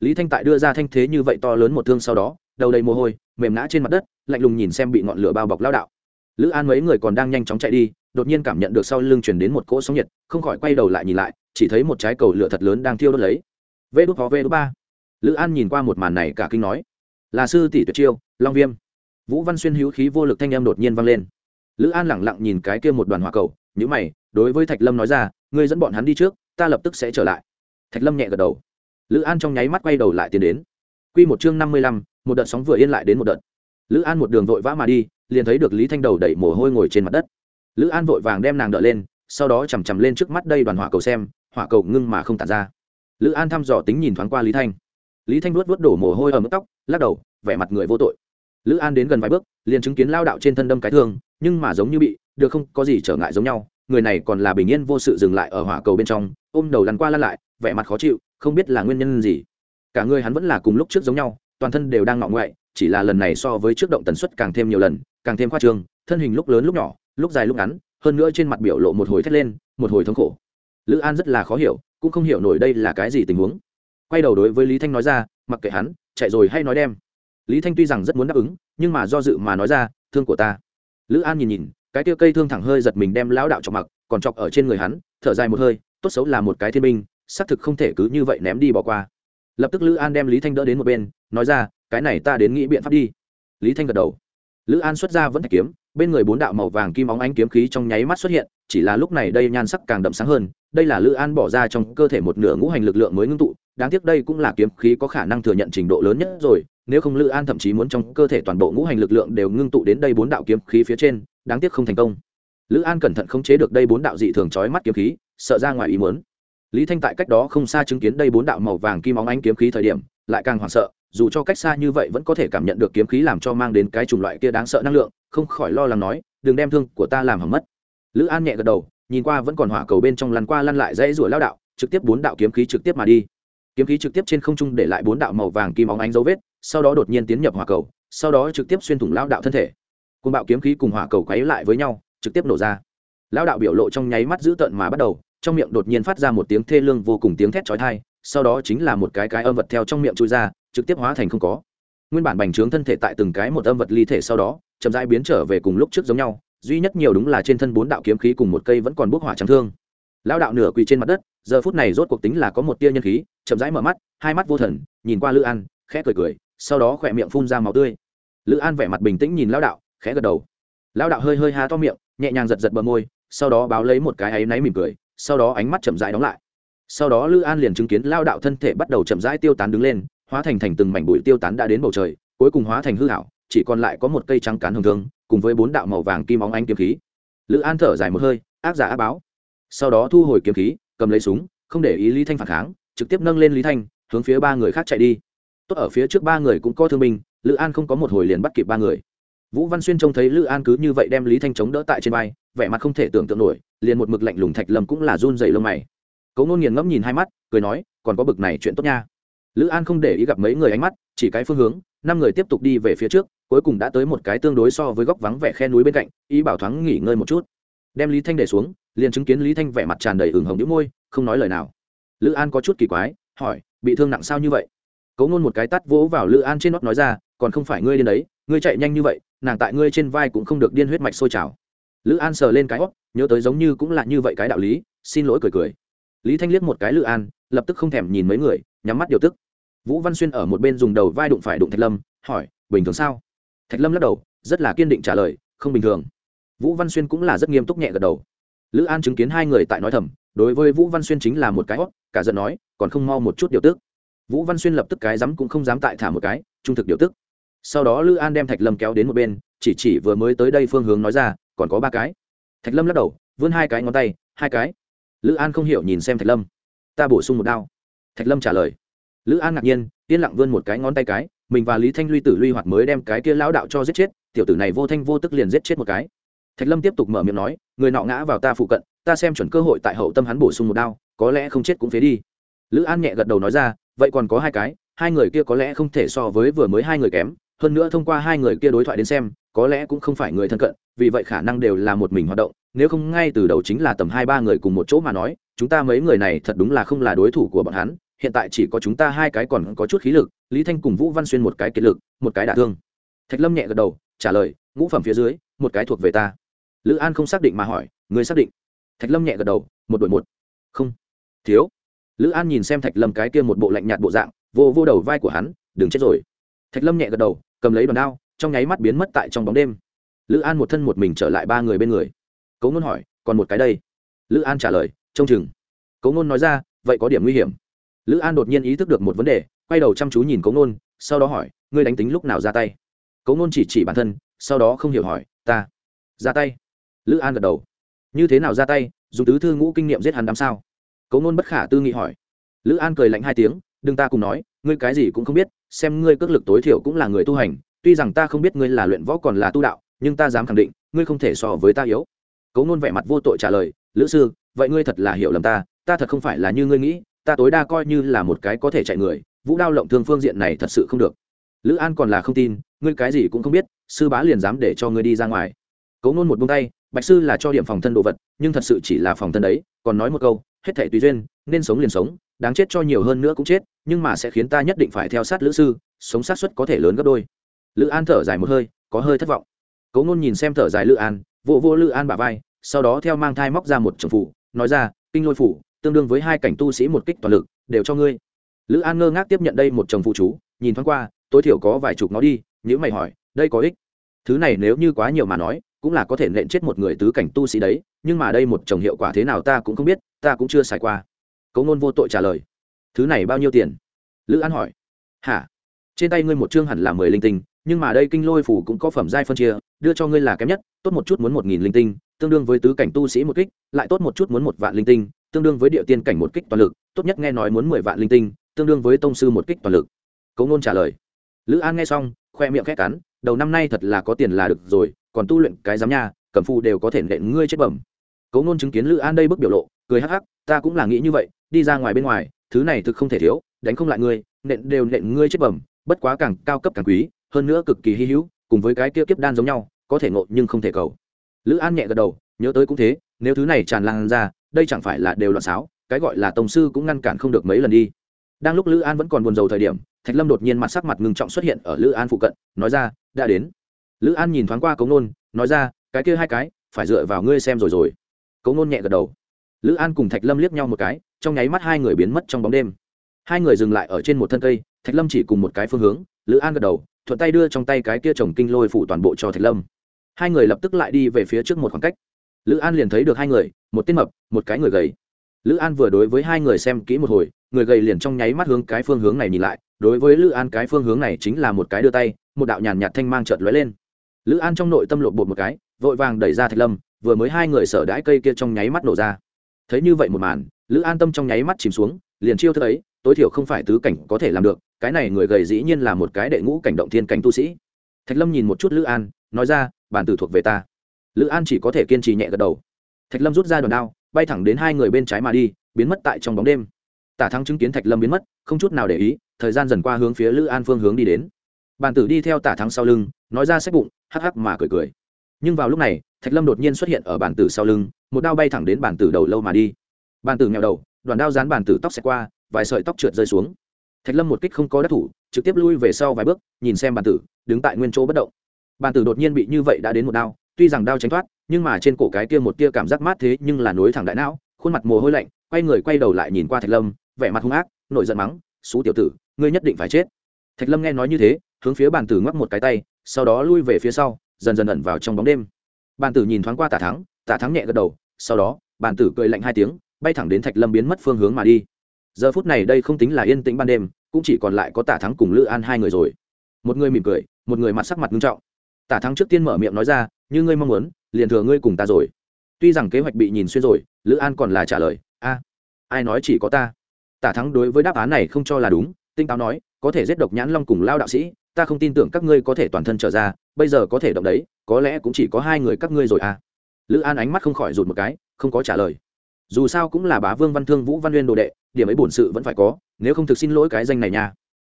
Lý thanh tại đưa ra thanh thế như vậy to lớn một thương sau đó, đầu đầy mồ hôi, mềm ngã trên mặt đất, lạnh lùng nhìn xem bị ngọn lửa bao bọc lao đạo. Lữ an mấy người còn đang nhanh chóng chạy đi đột nhiên cảm nhận được sau lưng chuyển đến một cỗ sóng nhiệt, không khỏi quay đầu lại nhìn lại, chỉ thấy một trái cầu lửa thật lớn đang thiêu đốt lấy. Vê đốt có vê đốt ba. Lữ an nhìn qua một màn này cả kinh nói, là sư tỷ tuyệt chiêu, long viêm. Vũ văn xuyên hữu khí vô lực thanh em đột nhiên vang lên. Lữ an lẳng lặng nhìn cái kia một đoàn hỏa cầu nhữ mày, đối với thạch lâm nói ra, ngươi dẫn bọn hắn đi trước, ta lập tức sẽ trở lại. Thạch lâm nhẹ gật đầu. Lữ an trong nháy mắt quay đầu lại tiến đến. Q một chương năm mươi lăm, một đợt sóng vừa yên lại đến một đợt. Lữ an một đường vội vã mà đi, liền thấy được lý thanh đầu đẩy mồ hôi ngồi trên mặt đất lữ an vội vàng đem nàng đỡ lên, sau đó chằm chằm lên trước mắt đây đoàn hỏa cầu xem, hỏa cầu ngưng mà không tản ra. Lữ an thăm dò tính nhìn thoáng qua lý thanh. Lý thanh luốt vớt đổ mồ hôi ở mức tóc, lắc đầu, vẻ mặt người vô tội. Lữ an đến gần vài bước, liền chứng kiến lao đạo trên thân đâm cái thương, nhưng mà giống như bị, được không, có gì trở ngại giống nhau. Người này còn là bình yên vô sự dừng lại ở hỏa cầu bên trong, ôm đầu lăn qua lăn lại, vẻ mặt khó chịu, không biết là nguyên nhân gì. Cả người hắn vẫn là cùng lúc trước giống nhau, toàn thân đều đang ngọ ngoại chỉ là lần này so với trước động tần suất càng thêm nhiều lần, càng thêm khoa trương, thân hình lúc lớn lúc nhỏ lúc dài lúc ngắn, hơn nữa trên mặt biểu lộ một hồi thét lên, một hồi thống khổ. Lữ an rất là khó hiểu, cũng không hiểu nổi đây là cái gì tình huống. Quay đầu đối với lý thanh nói ra, mặc kệ hắn, chạy rồi hay nói đem. Lý thanh tuy rằng rất muốn đáp ứng, nhưng mà do dự mà nói ra, thương của ta. Lữ an nhìn nhìn, cái tia cây thương thẳng hơi giật mình đem lão đạo chọc mặc, còn chọc ở trên người hắn, thở dài một hơi, tốt xấu là một cái thiên binh, xác thực không thể cứ như vậy ném đi bỏ qua. Lập tức lữ an đem lý thanh đỡ đến một bên, nói ra, cái này ta đến nghĩ biện pháp đi. Lý thanh gật đầu. Lữ an xuất ra vẫn thạch kiếm bên người bốn đạo màu vàng kim óng ánh kiếm khí trong nháy mắt xuất hiện, chỉ là lúc này đây nhan sắc càng đậm sáng hơn, đây là lữ an bỏ ra trong cơ thể một nửa ngũ hành lực lượng mới ngưng tụ, đáng tiếc đây cũng là kiếm khí có khả năng thừa nhận trình độ lớn nhất rồi, nếu không lữ an thậm chí muốn trong cơ thể toàn bộ ngũ hành lực lượng đều ngưng tụ đến đây bốn đạo kiếm khí phía trên, đáng tiếc không thành công. Lữ an cẩn thận khống chế được đây bốn đạo dị thường trói mắt kiếm khí, sợ ra ngoài ý muốn. Lý thanh tại cách đó không xa chứng kiến đây bốn đạo màu vàng kim óng ánh kiếm khí thời điểm, lại càng hoảng sợ, dù cho cách xa như vậy vẫn có thể cảm nhận được kiếm khí làm cho mang đến cái chủng loại kia đáng sợ năng lượng không khỏi lo lắng nói, đừng đem thương của ta làm hỏng mất. Lữ an nhẹ gật đầu, nhìn qua vẫn còn hỏa cầu bên trong lăn qua lăn lại dãy rủa lao đạo, trực tiếp bốn đạo kiếm khí trực tiếp mà đi. Kiếm khí trực tiếp trên không trung để lại bốn đạo màu vàng kim óng ánh dấu vết, sau đó đột nhiên tiến nhập hỏa cầu, sau đó trực tiếp xuyên thủng lao đạo thân thể. Côn bạo kiếm khí cùng hỏa cầu quấy lại với nhau, trực tiếp nổ ra. Lao đạo biểu lộ trong nháy mắt dữ tợn mà bắt đầu, trong miệng đột nhiên phát ra một tiếng thê lương vô cùng tiếng thét chói tai, sau đó chính là một cái cái âm vật theo trong miệng chui ra, trực tiếp hóa thành không có. Nguyên bản bành trướng thân thể tại từng cái một âm vật ly thể sau đó chậm rãi biến trở về cùng lúc trước giống nhau, duy nhất nhiều đúng là trên thân bốn đạo kiếm khí cùng một cây vẫn còn bốc hỏa trắng thương. Lao đạo nửa quỳ trên mặt đất, giờ phút này rốt cuộc tính là có một tia nhân khí, chậm rãi mở mắt, hai mắt vô thần, nhìn qua lữ an, khẽ cười cười, sau đó khỏe miệng phun ra màu tươi. Lữ an vẻ mặt bình tĩnh nhìn lao đạo, khẽ gật đầu. Lao đạo hơi hơi há to miệng, nhẹ nhàng giật giật bờ môi, sau đó báo lấy một cái áy náy mỉm cười, sau đó ánh mắt chậm rãi đóng lại. Sau đó lữ an liền chứng kiến lao đạo thân thể bắt đầu chậm rãi tiêu tán đứng lên, hóa thành thành từng mảnh bụi tiêu tán đã đến bầu trời, cuối cùng hóa thành hư hảo chỉ còn lại có một cây trắng cán hồng thương, cùng với bốn đạo màu vàng kim óng ánh kiếm khí. Lữ an thở dài một hơi, ác giả ác báo. Sau đó thu hồi kiếm khí, cầm lấy súng, không để ý lý thanh phản kháng, trực tiếp nâng lên lý thanh, hướng phía ba người khác chạy đi. Tốt ở phía trước ba người cũng có thương binh, lữ an không có một hồi liền bắt kịp ba người. Vũ văn xuyên trông thấy lữ an cứ như vậy đem lý thanh chống đỡ tại trên bay vẻ mặt không thể tưởng tượng nổi, liền một mực lạnh lùng thạch lâm cũng là run dày lông mày. Cấu Nôn nghiền ngẫm nhìn hai mắt, cười nói, còn có bực này chuyện tốt nha. Lữ an không để ý gặp mấy người ánh mắt, chỉ cái phương hướng, năm người tiếp tục đi về phía trước cuối cùng đã tới một cái tương đối so với góc vắng vẻ khe núi bên cạnh, ý bảo thoáng nghỉ ngơi một chút. Đem lý thanh để xuống, liền chứng kiến lý thanh vẻ mặt tràn đầy ửng hồng những môi, không nói lời nào. Lữ an có chút kỳ quái, hỏi, bị thương nặng sao như vậy? Cấu ngôn một cái tắt vỗ vào lữ an trên nót nói ra, còn không phải ngươi đến đấy, ngươi chạy nhanh như vậy, nàng tại ngươi trên vai cũng không được điên huyết mạch sôi trào. Lữ an sờ lên cái hót nhớ tới giống như cũng là như vậy cái đạo lý, xin lỗi cười cười. Lý thanh liếc một cái lữ an, lập tức không thèm nhìn mấy người, nhắm mắt điều tức. Vũ văn xuyên ở một bên dùng đầu vai đụng phải đụng thạch lâm, hỏi, bình thường sao? Thạch lâm lắc đầu, rất là kiên định trả lời, không bình thường. Vũ văn xuyên cũng là rất nghiêm túc nhẹ gật đầu. Lữ an chứng kiến hai người tại nói thầm, đối với vũ văn xuyên chính là một cái hót cả giận nói, còn không mau một chút điều tức. Vũ văn xuyên lập tức cái dám cũng không dám tại thả một cái, trung thực điều tức. Sau đó lữ an đem thạch lâm kéo đến một bên, chỉ chỉ vừa mới tới đây phương hướng nói ra, còn có ba cái. Thạch lâm lắc đầu, vươn hai cái ngón tay, hai cái. Lữ an không hiểu nhìn xem thạch lâm. Ta bổ sung một đao. Thạch lâm trả lời. Lữ an ngạc nhiên, yên lặng vươn một cái ngón tay cái mình và lý thanh luy tử luy hoạt mới đem cái kia lão đạo cho giết chết, tiểu tử này vô thanh vô tức liền giết chết một cái. Thạch lâm tiếp tục mở miệng nói, người nọ ngã vào ta phụ cận, ta xem chuẩn cơ hội tại hậu tâm hắn bổ sung một đao, có lẽ không chết cũng phế đi. Lữ an nhẹ gật đầu nói ra, vậy còn có hai cái, hai người kia có lẽ không thể so với vừa mới hai người kém, hơn nữa thông qua hai người kia đối thoại đến xem, có lẽ cũng không phải người thân cận, vì vậy khả năng đều là một mình hoạt động, nếu không ngay từ đầu chính là tầm hai ba người cùng một chỗ mà nói, chúng ta mấy người này thật đúng là không là đối thủ của bọn hắn hiện tại chỉ có chúng ta hai cái còn có chút khí lực, lý thanh cùng vũ văn xuyên một cái kiệt lực, một cái đả thương. Thạch lâm nhẹ gật đầu, trả lời, ngũ phẩm phía dưới, một cái thuộc về ta. Lữ an không xác định mà hỏi người xác định? Thạch lâm nhẹ gật đầu, một đội một. Không. Thiếu. Lữ an nhìn xem thạch lâm cái kia một bộ lạnh nhạt bộ dạng, vô vô đầu vai của hắn, đừng chết rồi. Thạch lâm nhẹ gật đầu, cầm lấy đòn đao, trong nháy mắt biến mất tại trong bóng đêm. Lữ an một thân một mình trở lại ba người bên người. Cấu ngôn hỏi, còn một cái đây? Lữ an trả lời, trông chừng. Cấu ngôn nói ra, vậy có điểm nguy hiểm lữ an đột nhiên ý thức được một vấn đề quay đầu chăm chú nhìn Cố Nôn, sau đó hỏi ngươi đánh tính lúc nào ra tay? Cố Nôn chỉ chỉ bản thân sau đó không hiểu hỏi ta ra tay? Lữ an gật đầu như thế nào ra tay? Dùng tứ thư ngũ kinh nghiệm giết hắn đám sao? Cố Nôn bất khả tư nghị hỏi. Lữ an cười lạnh hai tiếng đừng ta cùng nói ngươi cái gì cũng không biết xem ngươi cước lực tối thiểu cũng là người tu hành tuy rằng ta không biết ngươi là luyện võ còn là tu đạo nhưng ta dám khẳng định ngươi không thể so với ta yếu. Cấu Nôn vẻ mặt vô tội trả lời lữ sư vậy ngươi thật là hiểu lầm ta ta thật không phải là như ngươi nghĩ ta tối đa coi như là một cái có thể chạy người, vũ đao lộng thương phương diện này thật sự không được. Lữ an còn là không tin, ngươi cái gì cũng không biết, sư bá liền dám để cho ngươi đi ra ngoài. Cấu Nôn một bông tay, bạch sư là cho điểm phòng thân đồ vật, nhưng thật sự chỉ là phòng thân đấy, còn nói một câu, hết thể tùy duyên, nên sống liền sống, đáng chết cho nhiều hơn nữa cũng chết, nhưng mà sẽ khiến ta nhất định phải theo sát lữ sư, sống sát suất có thể lớn gấp đôi. Lữ an thở dài một hơi, có hơi thất vọng. Cấu Nôn nhìn xem thở dài lữ an vô vô lữ an bả vai, sau đó theo mang thai móc ra một trầm phủ, nói ra, kinh lôi phủ tương đương với hai cảnh tu sĩ một kích toàn lực, đều cho ngươi. Lữ an ngơ ngác tiếp nhận đây một chồng phụ chú, nhìn thoáng qua, tối thiểu có vài chục nó đi nếu mày hỏi, đây có ích? Thứ này nếu như quá nhiều mà nói, cũng là có thể nện chết một người tứ cảnh tu sĩ đấy, nhưng mà đây một chồng hiệu quả thế nào ta cũng không biết, ta cũng chưa xài qua. Cấu ngôn vô tội trả lời, thứ này bao nhiêu tiền? Lữ an hỏi, hả? Trên tay ngươi một chương hẳn là mười linh tinh, nhưng mà đây kinh lôi phủ cũng có phẩm giai phân chia, đưa cho ngươi là kém nhất, tốt một chút muốn một nghìn linh tinh, tương đương với tứ cảnh tu sĩ một kích, lại tốt một chút muốn một vạn linh tinh tương đương với địa tiên cảnh một kích toàn lực, tốt nhất nghe nói muốn mười vạn linh tinh, tương đương với tông sư một kích toàn lực. Cấu ngôn trả lời. Lữ an nghe xong, khoe miệng khét cắn, đầu năm nay thật là có tiền là được rồi, còn tu luyện cái giám nha, cẩm phu đều có thể nện ngươi chết bẩm. Cấu ngôn chứng kiến lữ an đây bức biểu lộ, cười hắc hắc, ta cũng là nghĩ như vậy, đi ra ngoài bên ngoài, thứ này thực không thể thiếu, đánh không lại ngươi, nện đều nện ngươi chết bẩm, bất quá càng cao cấp càng quý, hơn nữa cực kỳ hy hữu, cùng với cái kia kiếp đan giống nhau, có thể ngộ nhưng không thể cầu. Lữ an nhẹ gật đầu, nhớ tới cũng thế, nếu thứ này tràn lan ra đây chẳng phải là đều loạn xáo, cái gọi là tổng sư cũng ngăn cản không được mấy lần đi. Đang lúc lữ an vẫn còn buồn rầu thời điểm, thạch lâm đột nhiên mặt sắc mặt ngưng trọng xuất hiện ở lữ an phụ cận, nói ra, đã đến. Lữ an nhìn thoáng qua cống nôn, nói ra, cái kia hai cái, phải dựa vào ngươi xem rồi rồi. Cống nôn nhẹ gật đầu. Lữ an cùng thạch lâm liếc nhau một cái, trong nháy mắt hai người biến mất trong bóng đêm. Hai người dừng lại ở trên một thân cây, thạch lâm chỉ cùng một cái phương hướng, lữ an gật đầu, thuận tay đưa trong tay cái kia trồng kinh lôi phủ toàn bộ cho thạch lâm. Hai người lập tức lại đi về phía trước một khoảng cách lữ an liền thấy được hai người, một tên mập, một cái người gầy. Lữ an vừa đối với hai người xem kỹ một hồi, người gầy liền trong nháy mắt hướng cái phương hướng này nhìn lại. Đối với lữ an cái phương hướng này chính là một cái đưa tay, một đạo nhàn nhạt thanh mang trợt lóe lên. Lữ an trong nội tâm lộn bột một cái, vội vàng đẩy ra thạch lâm, vừa mới hai người sở đãi cây kia trong nháy mắt nổ ra. Thấy như vậy một màn, lữ an tâm trong nháy mắt chìm xuống, liền chiêu thức ấy, tối thiểu không phải tứ cảnh có thể làm được, cái này người gầy dĩ nhiên là một cái đệ ngũ cảnh động thiên cảnh tu sĩ. Thạch lâm nhìn một chút lữ an, nói ra, bản tử thuộc về ta lữ an chỉ có thể kiên trì nhẹ gật đầu thạch lâm rút ra đòn đao bay thẳng đến hai người bên trái mà đi biến mất tại trong bóng đêm tả thắng chứng kiến thạch lâm biến mất không chút nào để ý thời gian dần qua hướng phía lữ an phương hướng đi đến bàn tử đi theo tả thắng sau lưng nói ra sách bụng hắc hắc mà cười cười nhưng vào lúc này thạch lâm đột nhiên xuất hiện ở bàn tử sau lưng một đao bay thẳng đến bàn tử đầu lâu mà đi bàn tử nghèo đầu đoàn đao dán bàn tử tóc xẹt qua vài sợi tóc trượt rơi xuống thạch lâm một kích không có đắc thủ trực tiếp lui về sau vài bước nhìn xem bàn tử đứng tại nguyên chỗ bất động bàn tử đột nhiên bị như vậy đã đến một đao tuy rằng đao tránh thoát, nhưng mà trên cổ cái kia một tia cảm giác mát thế nhưng là nối thẳng đại não, khuôn mặt mồ hôi lạnh, quay người quay đầu lại nhìn qua thạch lâm, vẻ mặt hung ác, nổi giận mắng xú tiểu tử, ngươi nhất định phải chết. Thạch lâm nghe nói như thế, hướng phía bàn tử ngoắc một cái tay, sau đó lui về phía sau, dần dần ẩn vào trong bóng đêm. Bàn tử nhìn thoáng qua tả thắng tả thắng nhẹ gật đầu, sau đó, bàn tử cười lạnh hai tiếng, bay thẳng đến thạch lâm biến mất phương hướng mà đi. Giờ phút này đây không tính là yên tĩnh ban đêm, cũng chỉ còn lại có tả thắng cùng lữ an hai người rồi. Một người mỉm cười, một người mặt sắc mặt nghiêm trọng. Tả thắng trước tiên mở miệng nói ra như ngươi mong muốn, liền thừa ngươi cùng ta rồi. Tuy rằng kế hoạch bị nhìn xuyên rồi, lữ an còn là trả lời, a, ai nói chỉ có ta? Tả thắng đối với đáp án này không cho là đúng, tinh táo nói, có thể giết độc nhãn long cùng lao đạo sĩ, ta không tin tưởng các ngươi có thể toàn thân trở ra, bây giờ có thể động đấy, có lẽ cũng chỉ có hai người các ngươi rồi à. Lữ an ánh mắt không khỏi rụt một cái, không có trả lời. Dù sao cũng là bá vương văn thương vũ văn nguyên đồ đệ, điểm ấy bổn sự vẫn phải có, nếu không thực xin lỗi cái danh này nha.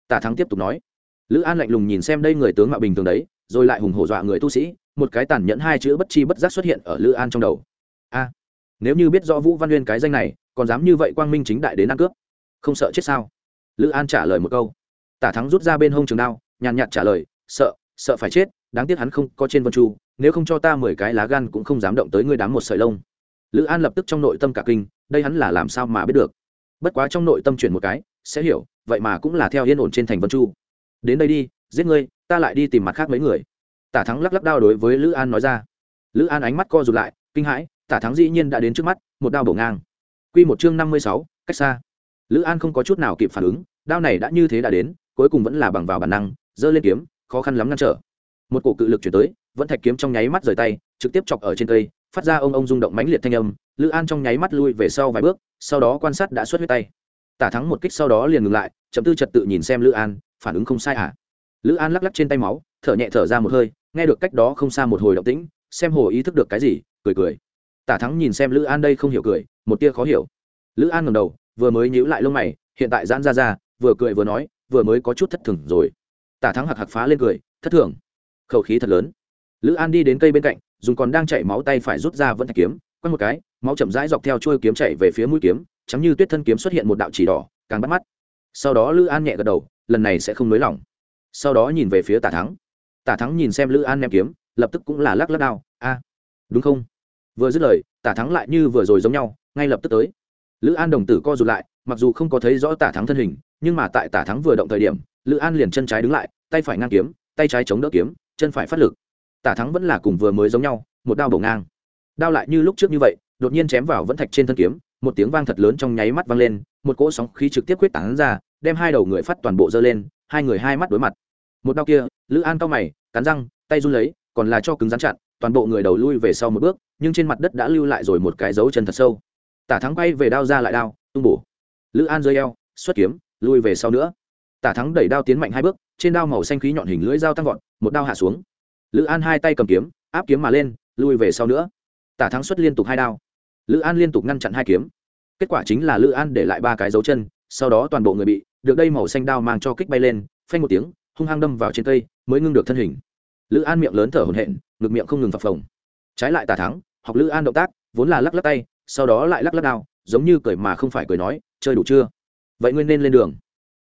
Tả thắng tiếp tục nói. Lữ an lạnh lùng nhìn xem đây người tướng mạo bình thường đấy, rồi lại hùng hổ dọa người tu sĩ một cái tàn nhẫn hai chữ bất chi bất giác xuất hiện ở lữ an trong đầu. A, nếu như biết rõ vũ văn nguyên cái danh này, còn dám như vậy quang minh chính đại đến ăn cướp, không sợ chết sao? Lữ an trả lời một câu. Tả thắng rút ra bên hông trường đao, nhàn nhạt trả lời, sợ sợ phải chết, đáng tiếc hắn không có trên vân chu, nếu không cho ta mười cái lá gan cũng không dám động tới ngươi đám một sợi lông. Lữ an lập tức trong nội tâm cả kinh, đây hắn là làm sao mà biết được? Bất quá trong nội tâm chuyển một cái, sẽ hiểu, vậy mà cũng là theo yên ổn trên thành vân chu. Đến đây đi, giết ngươi, ta lại đi tìm mặt khác mấy người tả thắng lắc lắc đao đối với lữ an nói ra. Lữ an ánh mắt co rụt lại, kinh hãi, tả thắng dĩ nhiên đã đến trước mắt, một đao bổ ngang. Q một chương năm mươi sáu, cách xa. Lữ an không có chút nào kịp phản ứng, đao này đã như thế đã đến, cuối cùng vẫn là bằng vào bản năng, giơ lên kiếm, khó khăn lắm ngăn trở. Một cổ cự lực chuyển tới, vẫn thạch kiếm trong nháy mắt rời tay, trực tiếp chọc ở trên cây, phát ra ông ông rung động mãnh liệt thanh âm, lữ an trong nháy mắt lui về sau vài bước, sau đó quan sát đã xuất huyết tay. Tả thắng một kích sau đó liền ngừng lại chấm tư trật tự nhìn xem lữ an, phản ứng không sai à lữ an lắc lắc trên tay máu, thở nhẹ thở ra một hơi nghe được cách đó không xa một hồi động tĩnh, xem hồ ý thức được cái gì, cười cười. Tả thắng nhìn xem lữ an đây không hiểu cười, một tia khó hiểu. Lữ an ngầm đầu, vừa mới nhíu lại lông mày, hiện tại giãn ra ra, vừa cười vừa nói, vừa mới có chút thất thường rồi. Tả thắng hạc hạc phá lên cười, thất thường. Khẩu khí thật lớn. Lữ an đi đến cây bên cạnh, dùng còn đang chạy máu tay phải rút ra vẫn thạch kiếm, quăng một cái, máu chậm rãi dọc theo trôi kiếm chạy về phía mũi kiếm chắm như tuyết thân kiếm xuất hiện một đạo chỉ đỏ, càng bắt mắt. Sau đó lữ an nhẹ gật đầu, lần này sẽ không nới lỏng. Sau đó nhìn về phía tả thắng tả thắng nhìn xem lữ an ném kiếm, lập tức cũng là lắc lắc đao, a, đúng không? Vừa dứt lời, tả thắng lại như vừa rồi giống nhau, ngay lập tức tới. Lữ an đồng tử co rụt lại, mặc dù không có thấy rõ tả thắng thân hình, nhưng mà tại tả thắng vừa động thời điểm, lữ an liền chân trái đứng lại, tay phải ngang kiếm, tay trái chống đỡ kiếm, chân phải phát lực. Tả thắng vẫn là cùng vừa mới giống nhau, một đao bổ ngang. Đao lại như lúc trước như vậy, đột nhiên chém vào vẫn thạch trên thân kiếm, một tiếng vang thật lớn trong nháy mắt vang lên, một cỗ sóng khí trực tiếp quyết tán ra, đem hai đầu người phát toàn bộ dơ lên, hai người hai mắt đối mặt một đao kia, lữ an cao mày, cắn răng, tay run lấy, còn là cho cứng rắn chặn, toàn bộ người đầu lui về sau một bước, nhưng trên mặt đất đã lưu lại rồi một cái dấu chân thật sâu. Tả thắng quay về đao ra lại đao, tung bổ. Lữ an rơi eo, xuất kiếm, lui về sau nữa. Tả thắng đẩy đao tiến mạnh hai bước, trên đao màu xanh khí nhọn hình lưỡi dao tăng vọt, một đao hạ xuống. Lữ an hai tay cầm kiếm, áp kiếm mà lên, lui về sau nữa. Tả thắng xuất liên tục hai đao. Lữ an liên tục ngăn chặn hai kiếm. Kết quả chính là lữ an để lại ba cái dấu chân, sau đó toàn bộ người bị, được đây màu xanh đao mang cho kích bay lên, phanh một tiếng hung hăng đâm vào trên cây, mới ngưng được thân hình. Lữ an miệng lớn thở hổn hển, ngực miệng không ngừng phập phồng. Trái lại tả thắng, học lữ an động tác, vốn là lắc lắc tay, sau đó lại lắc lắc đao, giống như cười mà không phải cười nói, chơi đủ chưa? Vậy ngươi nên lên đường.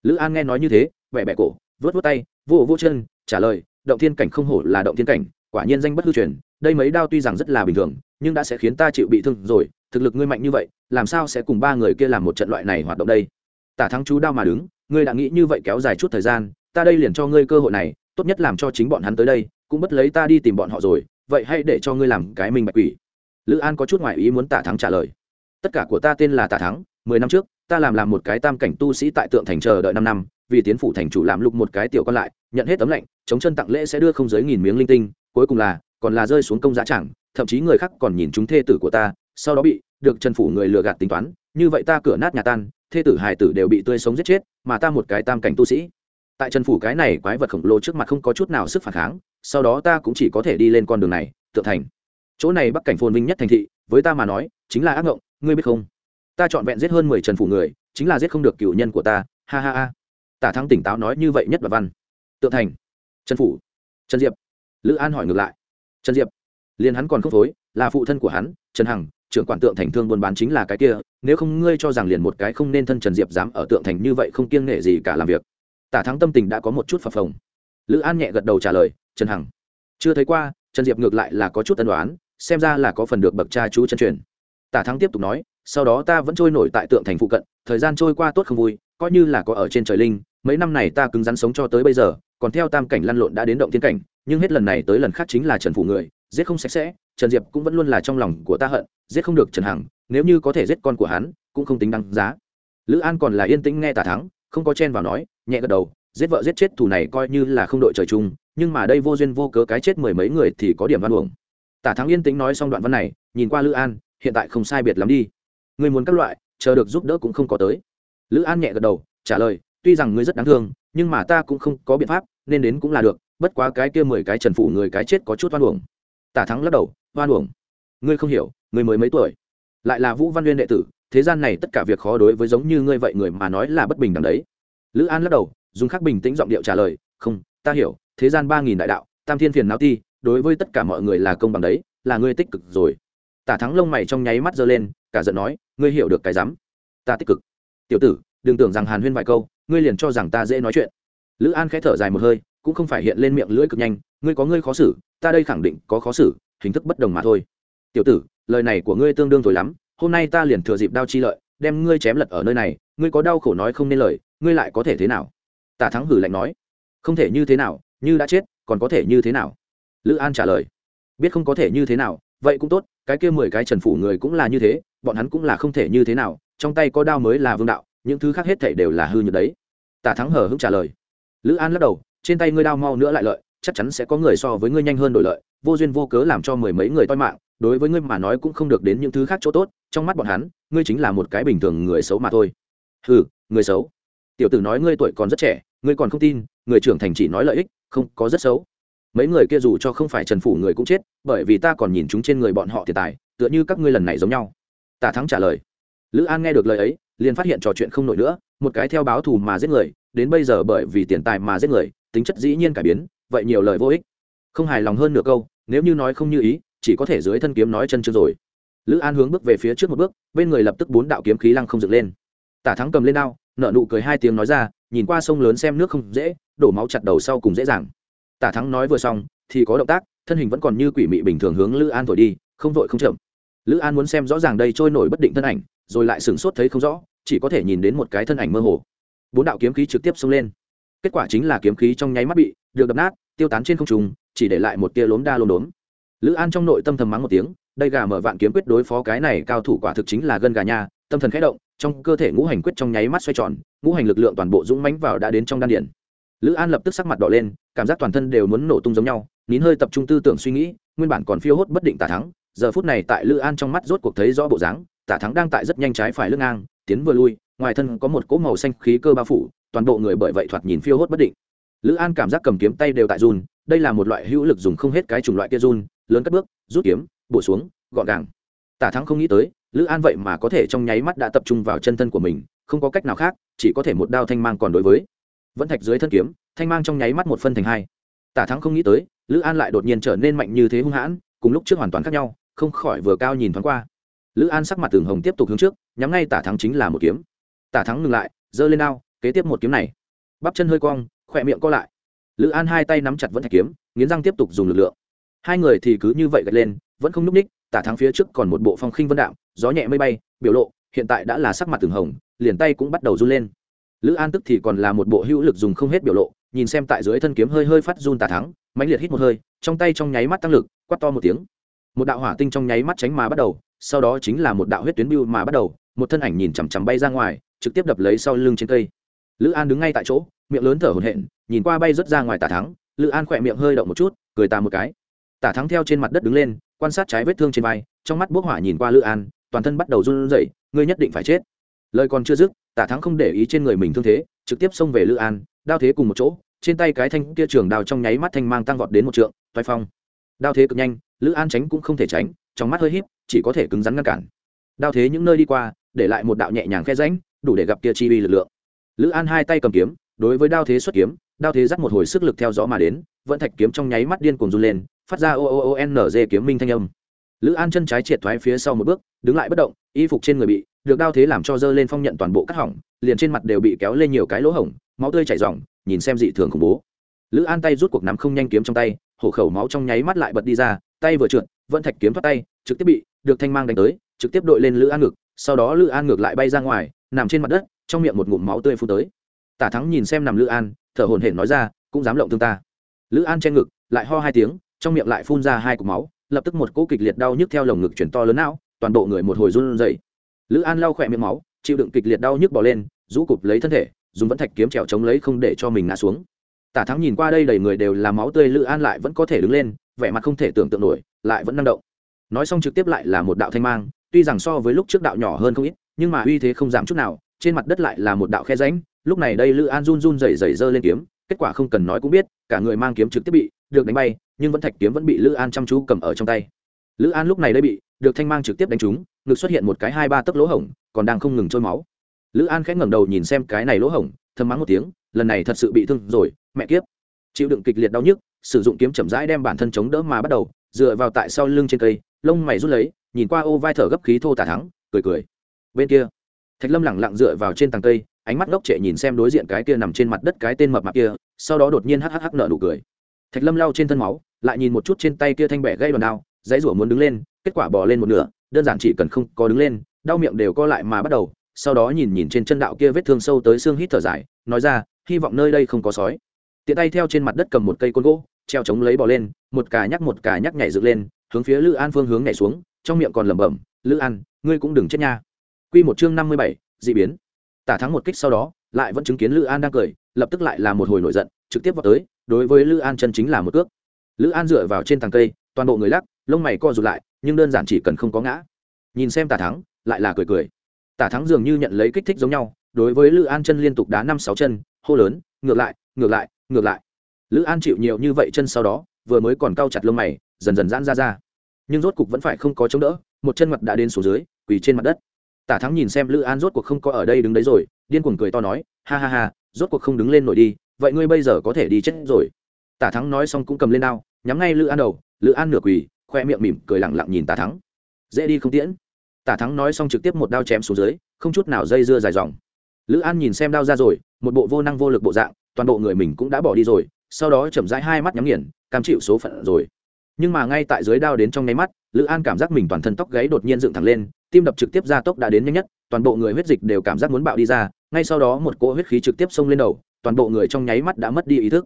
Lữ an nghe nói như thế, vẻ bẹ cổ, vớt vớt tay, vô vô chân, trả lời, động thiên cảnh không hổ là động thiên cảnh, quả nhiên danh bất hư truyền, đây mấy đao tuy rằng rất là bình thường, nhưng đã sẽ khiến ta chịu bị thương rồi, thực lực ngươi mạnh như vậy, làm sao sẽ cùng ba người kia làm một trận loại này hoạt động đây? Tả thắng chú đao mà đứng, ngươi đã nghĩ như vậy kéo dài chút thời gian ta đây liền cho ngươi cơ hội này, tốt nhất làm cho chính bọn hắn tới đây, cũng bất lấy ta đi tìm bọn họ rồi, vậy hãy để cho ngươi làm cái mình bạch quỷ. Lữ an có chút ngoại ý muốn tả thắng trả lời. Tất cả của ta tên là tả thắng, mười năm trước, ta làm làm một cái tam cảnh tu sĩ tại tượng thành chờ đợi năm năm, vì tiến phủ thành chủ làm lục một cái tiểu con lại, nhận hết tấm lệnh, chống chân tặng lễ sẽ đưa không giới nghìn miếng linh tinh, cuối cùng là, còn là rơi xuống công giá chẳng, thậm chí người khác còn nhìn chúng thê tử của ta, sau đó bị được trần phủ người lừa gạt tính toán, như vậy ta cửa nát nhà tan, thê tử hài tử đều bị tươi sống giết chết, mà ta một cái tam cảnh tu sĩ tại trần phủ cái này quái vật khổng lồ trước mặt không có chút nào sức phản kháng, sau đó ta cũng chỉ có thể đi lên con đường này tượng thành. Chỗ này bắc cảnh phồn vinh nhất thành thị, với ta mà nói, chính là ác ngộng, ngươi biết không? Ta chọn vẹn giết hơn mười trần phủ người, chính là giết không được cựu nhân của ta, ha ha ha. Tả thắng tỉnh táo nói như vậy nhất và văn. Tượng thành. Trần phủ. Trần diệp. Lữ an hỏi ngược lại. Trần diệp. Liền hắn còn không phối, là phụ thân của hắn, trần hằng, trưởng quản tượng thành thương buôn bán chính là cái kia, nếu không ngươi cho rằng liền một cái không nên thân trần diệp dám ở tượng thành như vậy không kiêng nể gì cả làm việc tả thắng tâm tình đã có một chút phập phồng. Lữ an nhẹ gật đầu trả lời, trần hằng, chưa thấy qua, trần diệp ngược lại là có chút tân đoán xem ra là có phần được bậc cha chú chân truyền. Tả thắng tiếp tục nói, sau đó ta vẫn trôi nổi tại tượng thành phụ cận, thời gian trôi qua tốt không vui, coi như là có ở trên trời linh, mấy năm này ta cứng rắn sống cho tới bây giờ, còn theo tam cảnh lăn lộn đã đến động thiên cảnh, nhưng hết lần này tới lần khác chính là trần phủ người, giết không sạch sẽ, trần diệp cũng vẫn luôn là trong lòng của ta hận, giết không được trần hằng, nếu như có thể giết con của hắn, cũng không tính đăng giá. Lữ an còn là yên tĩnh nghe tả thắng, không có chen vào nói nhẹ gật đầu, giết vợ giết chết thù này coi như là không đội trời chung, nhưng mà đây vô duyên vô cớ cái chết mười mấy người thì có điểm văn uổng. Tả thắng yên tĩnh nói xong đoạn văn này, nhìn qua lữ an, hiện tại không sai biệt lắm đi. Người muốn các loại, chờ được giúp đỡ cũng không có tới. Lữ an nhẹ gật đầu, trả lời, tuy rằng ngươi rất đáng thương, nhưng mà ta cũng không có biện pháp, nên đến cũng là được, bất quá cái kia mười cái trần phụ người cái chết có chút oan uổng. Tả thắng lắc đầu, oan uổng. Ngươi không hiểu, ngươi mới mấy tuổi? Lại là vũ văn nguyên đệ tử, thế gian này tất cả việc khó đối với giống như ngươi vậy người mà nói là bất bình đằng đấy lữ an lắc đầu, dùng khắc bình tĩnh giọng điệu trả lời, không, ta hiểu, thế gian ba nghìn đại đạo, tam thiên phiền não ti, đối với tất cả mọi người là công bằng đấy, là ngươi tích cực rồi. Tả thắng lông mày trong nháy mắt giơ lên, cả giận nói, ngươi hiểu được cái rắm, ta tích cực. Tiểu tử, đừng tưởng rằng hàn huyên vài câu, ngươi liền cho rằng ta dễ nói chuyện. Lữ an khẽ thở dài một hơi, cũng không phải hiện lên miệng lưỡi cực nhanh, ngươi có ngươi khó xử, ta đây khẳng định có khó xử, hình thức bất đồng mà thôi. Tiểu tử, lời này của ngươi tương đương thổi lắm, hôm nay ta liền thừa dịp đao chi lợi, đem ngươi chém lật ở nơi này, ngươi có đau khổ nói không nên lời ngươi lại có thể thế nào? Tả thắng hử lạnh nói. Không thể như thế nào, như đã chết, còn có thể như thế nào? Lữ an trả lời. Biết không có thể như thế nào, vậy cũng tốt, cái kia mười cái trần phủ người cũng là như thế, bọn hắn cũng là không thể như thế nào, trong tay có đao mới là vương đạo, những thứ khác hết thể đều là hư như đấy. Tả thắng hờ hững trả lời. Lữ an lắc đầu, trên tay ngươi đao mau nữa lại lợi, chắc chắn sẽ có người so với ngươi nhanh hơn đổi lợi, vô duyên vô cớ làm cho mười mấy người toi mạng, đối với ngươi mà nói cũng không được đến những thứ khác chỗ tốt, trong mắt bọn hắn, ngươi chính là một cái bình thường người xấu mà thôi. Ừ người xấu tiểu tử nói ngươi tuổi còn rất trẻ, ngươi còn không tin, người trưởng thành chỉ nói lợi ích, không có rất xấu. Mấy người kia dù cho không phải trần phủ người cũng chết, bởi vì ta còn nhìn chúng trên người bọn họ tiền tài, tựa như các ngươi lần này giống nhau. Tả thắng trả lời. Lữ an nghe được lời ấy, liền phát hiện trò chuyện không nổi nữa, một cái theo báo thù mà giết người, đến bây giờ bởi vì tiền tài mà giết người, tính chất dĩ nhiên cải biến, vậy nhiều lời vô ích. Không hài lòng hơn nửa câu, nếu như nói không như ý, chỉ có thể dưới thân kiếm nói chân chưa rồi. Lữ an hướng bước về phía trước một bước, bên người lập tức bốn đạo kiếm khí lăng không dựng lên. Tả thắng cầm lên đao nợ nụ cười hai tiếng nói ra, nhìn qua sông lớn xem nước không dễ, đổ máu chặt đầu sau cùng dễ dàng. Tả thắng nói vừa xong, thì có động tác, thân hình vẫn còn như quỷ mị bình thường hướng lữ an thổi đi, không vội không chậm. Lữ an muốn xem rõ ràng đây trôi nổi bất định thân ảnh, rồi lại sửng sốt thấy không rõ, chỉ có thể nhìn đến một cái thân ảnh mơ hồ. Bốn đạo kiếm khí trực tiếp xông lên. Kết quả chính là kiếm khí trong nháy mắt bị được đập nát, tiêu tán trên không trùng chỉ để lại một tia lốm đa lốm đốm. Lữ an trong nội tâm thầm mắng một tiếng, đây gà mở vạn kiếm quyết đối phó cái này cao thủ quả thực chính là gân gà nha tâm thần khẽ động, trong cơ thể ngũ hành quyết trong nháy mắt xoay tròn, ngũ hành lực lượng toàn bộ dũng mãnh vào đã đến trong đan điển lữ an lập tức sắc mặt đỏ lên, cảm giác toàn thân đều muốn nổ tung giống nhau, nín hơi tập trung tư tưởng suy nghĩ, nguyên bản còn phiêu hốt bất định tả thắng, giờ phút này tại lữ an trong mắt rốt cuộc thấy rõ bộ dáng, tả thắng đang tại rất nhanh trái phải lưng ngang, tiến vừa lui, ngoài thân có một cỗ màu xanh khí cơ bao phủ, toàn bộ người bởi vậy thoạt nhìn phiêu hốt bất định. Lữ an cảm giác cầm kiếm tay đều tại run, đây là một loại hữu lực dùng không hết cái chủng loại kia run, lớn cất bước, rút kiếm, bổ xuống, gọn gàng tả thắng không nghĩ tới, lữ an vậy mà có thể trong nháy mắt đã tập trung vào chân thân của mình, không có cách nào khác, chỉ có thể một đao thanh mang còn đối với. Vẫn thạch dưới thân kiếm, thanh mang trong nháy mắt một phân thành hai. Tả thắng không nghĩ tới, lữ an lại đột nhiên trở nên mạnh như thế hung hãn, cùng lúc trước hoàn toàn khác nhau, không khỏi vừa cao nhìn thoáng qua. Lữ an sắc mặt tường hồng tiếp tục hướng trước, nhắm ngay tả thắng chính là một kiếm. Tả thắng ngừng lại, giơ lên ao kế tiếp một kiếm này. Bắp chân hơi cong, khỏe miệng co lại. Lữ an hai tay nắm chặt vẫn thạch kiếm, nghiến răng tiếp tục dùng lực lượng. Hai người thì cứ như vậy gật lên, vẫn không n ú c ních tả thắng phía trước còn một bộ phong khinh vân đạm gió nhẹ mây bay, biểu lộ, hiện tại đã là sắc mặt từng hồng, liền tay cũng bắt đầu run lên. Lữ an tức thì còn là một bộ hữu lực dùng không hết biểu lộ, nhìn xem tại dưới thân kiếm hơi hơi phát run tả thắng, mãnh liệt hít một hơi, trong tay trong nháy mắt tăng lực quắt to một tiếng. Một đạo hỏa tinh trong nháy mắt tránh mà bắt đầu, sau đó chính là một đạo huyết tuyến biêu mà bắt đầu, một thân ảnh nhìn chằm chằm bay ra ngoài, trực tiếp đập lấy sau lưng trên cây. Lữ an đứng ngay tại chỗ, miệng lớn thở hổn hển, nhìn qua bay rớt ra ngoài tả thắng, lữ an khỏe miệng hơi động một chút, cười tà một cái. Tả thắng theo trên mặt đất đứng lên quan sát trái vết thương trên vai, trong mắt bốc hỏa nhìn qua lữ an, toàn thân bắt đầu run rẩy, ngươi nhất định phải chết. Lời còn chưa dứt, tả thắng không để ý trên người mình thương thế, trực tiếp xông về lữ an, đao thế cùng một chỗ, trên tay cái thanh kia trường đào trong nháy mắt thanh mang tăng vọt đến một trượng toai phong. Đao thế cực nhanh, lữ an tránh cũng không thể tránh, trong mắt hơi híp, chỉ có thể cứng rắn ngăn cản. Đao thế những nơi đi qua, để lại một đạo nhẹ nhàng khe ránh đủ để gặp kia chi uy lực lượng. Lữ an hai tay cầm kiếm, đối với đao thế xuất kiếm, đao thế dắt một hồi sức lực theo gió mà đến, vẫn thạch kiếm trong nháy mắt điên cuồng run lên phát ra o o o n g kiếm minh thanh âm. Lữ an chân trái triệt thoái phía sau một bước, đứng lại bất động, y phục trên người bị, được đao thế làm cho dơ lên phong nhận toàn bộ cắt hỏng, liền trên mặt đều bị kéo lên nhiều cái lỗ hổng, máu tươi chảy r nhìn xem dị thường khủng bố. Lữ an tay rút cuộc nắm không nhanh kiếm trong tay, hổ khẩu máu trong nháy mắt lại bật đi ra, tay vừa trượt, vẫn thạch kiếm thoát tay, trực tiếp bị, được thanh mang đánh tới, trực tiếp đội lên lữ an ngực, sau đó lữ an ngược lại bay ra ngoài, nằm trên mặt đất, trong miệng một ngụm máu tươi phun tới. Tả thắng nhìn xem nằm lữ an, thở hồn hển nói ra, cũng dám lộng thương ta. Lữ an che ngực, lại ho hai tiếng trong miệng lại phun ra hai cục máu, lập tức một cỗ kịch liệt đau nhức theo lồng ngực chuyển to lớn não, toàn bộ người một hồi run rẩy. Lữ an lau khỏe miệng máu, chịu đựng kịch liệt đau nhức bỏ lên, rũ cụp lấy thân thể, dùng vẫn thạch kiếm trèo chống lấy không để cho mình ngã xuống. Tả thắng nhìn qua đây đầy người đều là máu tươi, lữ an lại vẫn có thể đứng lên, vẻ mặt không thể tưởng tượng nổi, lại vẫn năng động. Nói xong trực tiếp lại là một đạo thanh mang, tuy rằng so với lúc trước đạo nhỏ hơn không ít, nhưng mà uy thế không giảm chút nào, trên mặt đất lại là một đạo khe ránh lúc này đây lữ an run run rẩy rẩy giơ lên kiếm, kết quả không cần nói cũng biết, cả người mang kiếm trực tiếp bị được đánh bay nhưng vẫn thạch kiếm vẫn bị lữ an chăm chú cầm ở trong tay lữ an lúc này đây bị được thanh mang trực tiếp đánh trúng ngực xuất hiện một cái hai ba tấc lỗ hổng còn đang không ngừng trôi máu lữ an khẽ ngẩng đầu nhìn xem cái này lỗ hổng thầm mắng một tiếng lần này thật sự bị thương rồi mẹ kiếp chịu đựng kịch liệt đau nhức sử dụng kiếm chậm rãi đem bản thân chống đỡ mà bắt đầu dựa vào tại sau lưng trên cây lông mày rút lấy nhìn qua ô vai thở gấp khí thô tả thắng cười cười bên kia thạch lâm lẳng lặng dựa vào trên tàng cây ánh mắt ngốc trệ nhìn xem đối diện cái kia nằm trên mặt đất cái tên mập mạp kia sau đó đột nhiên hắc hắc hắc nợ nụ cười thạch lâm lau trên thân máu, lại nhìn một chút trên tay kia thanh bẻ gây đòn đao, dãy rủa muốn đứng lên, kết quả bỏ lên một nửa, đơn giản chỉ cần không có đứng lên, đau miệng đều co lại mà bắt đầu, sau đó nhìn nhìn trên chân đạo kia vết thương sâu tới xương hít thở dài, nói ra, hy vọng nơi đây không có sói. Tiện tay theo trên mặt đất cầm một cây côn gỗ, treo chống lấy bò lên, một cà nhắc một cà nhắc nhảy dựng lên, hướng phía lữ an phương hướng nhảy xuống, trong miệng còn lẩm bẩm, lữ an, ngươi cũng đừng chết nha. Q một chương năm mươi bảy d ị biến. Tả thắng một kích sau đó, lại vẫn chứng kiến lữ an đang cười, lập tức lại là một hồi nổi giận, trực tiếp vào tới đối với lữ an chân chính là một cước. Lữ an dựa vào trên thằng cây, toàn bộ người lắc, lông mày co rụt lại, nhưng đơn giản chỉ cần không có ngã. Nhìn xem tả thắng, lại là cười cười. Tả thắng dường như nhận lấy kích thích giống nhau, đối với lữ an chân liên tục đá năm sáu chân, hô lớn, ngược lại ngược lại ngược lại. Lữ an chịu nhiều như vậy chân sau đó, vừa mới còn cau chặt lông mày, dần dần giãn ra ra. Nhưng rốt cục vẫn phải không có chống đỡ, một chân mặt đã đến số dưới, quỳ trên mặt đất. Tả thắng nhìn xem lữ an rốt cuộc không có ở đây đứng đấy rồi, điên cuồng cười to nói, ha ha ha, rốt cuộc không đứng lên nổi đi vậy ngươi bây giờ có thể đi chết rồi. Tả thắng nói xong cũng cầm lên đao, nhắm ngay lữ an đầu. Lữ an nửa quỳ, khoe miệng mỉm cười lẳng lặng nhìn tả thắng. Dễ đi không tiễn. Tả thắng nói xong trực tiếp một đao chém xuống dưới, không chút nào dây dưa dài dòng. Lữ an nhìn xem đao ra rồi, một bộ vô năng vô lực bộ dạng, toàn bộ người mình cũng đã bỏ đi rồi, sau đó chậm rãi hai mắt nhắm nghiền, cam chịu số phận rồi. Nhưng mà ngay tại dưới đao đến trong nháy mắt, lữ an cảm giác mình toàn thân tóc gáy đột nhiên dựng thẳng lên, tim đập trực tiếp ra tốc đã đến nhanh nhất, toàn bộ người huyết dịch đều cảm giác muốn bạo đi ra, ngay sau đó một cỗ huyết khí trực tiếp xông lên đầu toàn bộ người trong nháy mắt đã mất đi ý thức.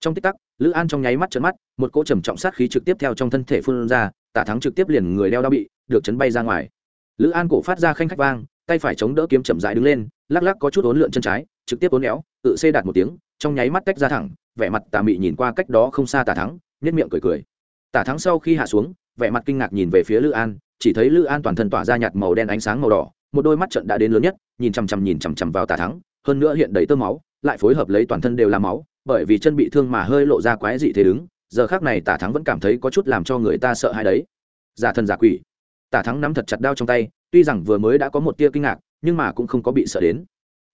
Trong tích tắc, lữ an trong nháy mắt trấn mắt, một cỗ trầm trọng sát khí trực tiếp theo trong thân thể phun ra, tả thắng trực tiếp liền người đeo đao bị được chấn bay ra ngoài. Lữ an cổ phát ra khanh khách vang, tay phải chống đỡ kiếm chậm dại đứng lên, lắc lắc có chút ốn lượn chân trái, trực tiếp ốn éo, tự xê đạt một tiếng, trong nháy mắt tách ra thẳng, vẻ mặt tà mị nhìn qua cách đó không xa tả thắng nhất miệng cười cười. Tả thắng sau khi hạ xuống, vẻ mặt kinh ngạc nhìn về phía lữ an, chỉ thấy lữ an toàn thân tỏa ra nhạt màu đen ánh sáng màu đỏ, một đôi mắt trận đã đến lớn nhất, nhìn chằm chằm nhìn chằm chằm vào tả thắng, hơn nữa hiện đầy tơ máu lại phối hợp lấy toàn thân đều là máu, bởi vì chân bị thương mà hơi lộ ra quái dị thế đứng, giờ khác này tả thắng vẫn cảm thấy có chút làm cho người ta sợ hãi đấy. Giả thân giả quỷ. Tả thắng nắm thật chặt đao trong tay, tuy rằng vừa mới đã có một tia kinh ngạc, nhưng mà cũng không có bị sợ đến.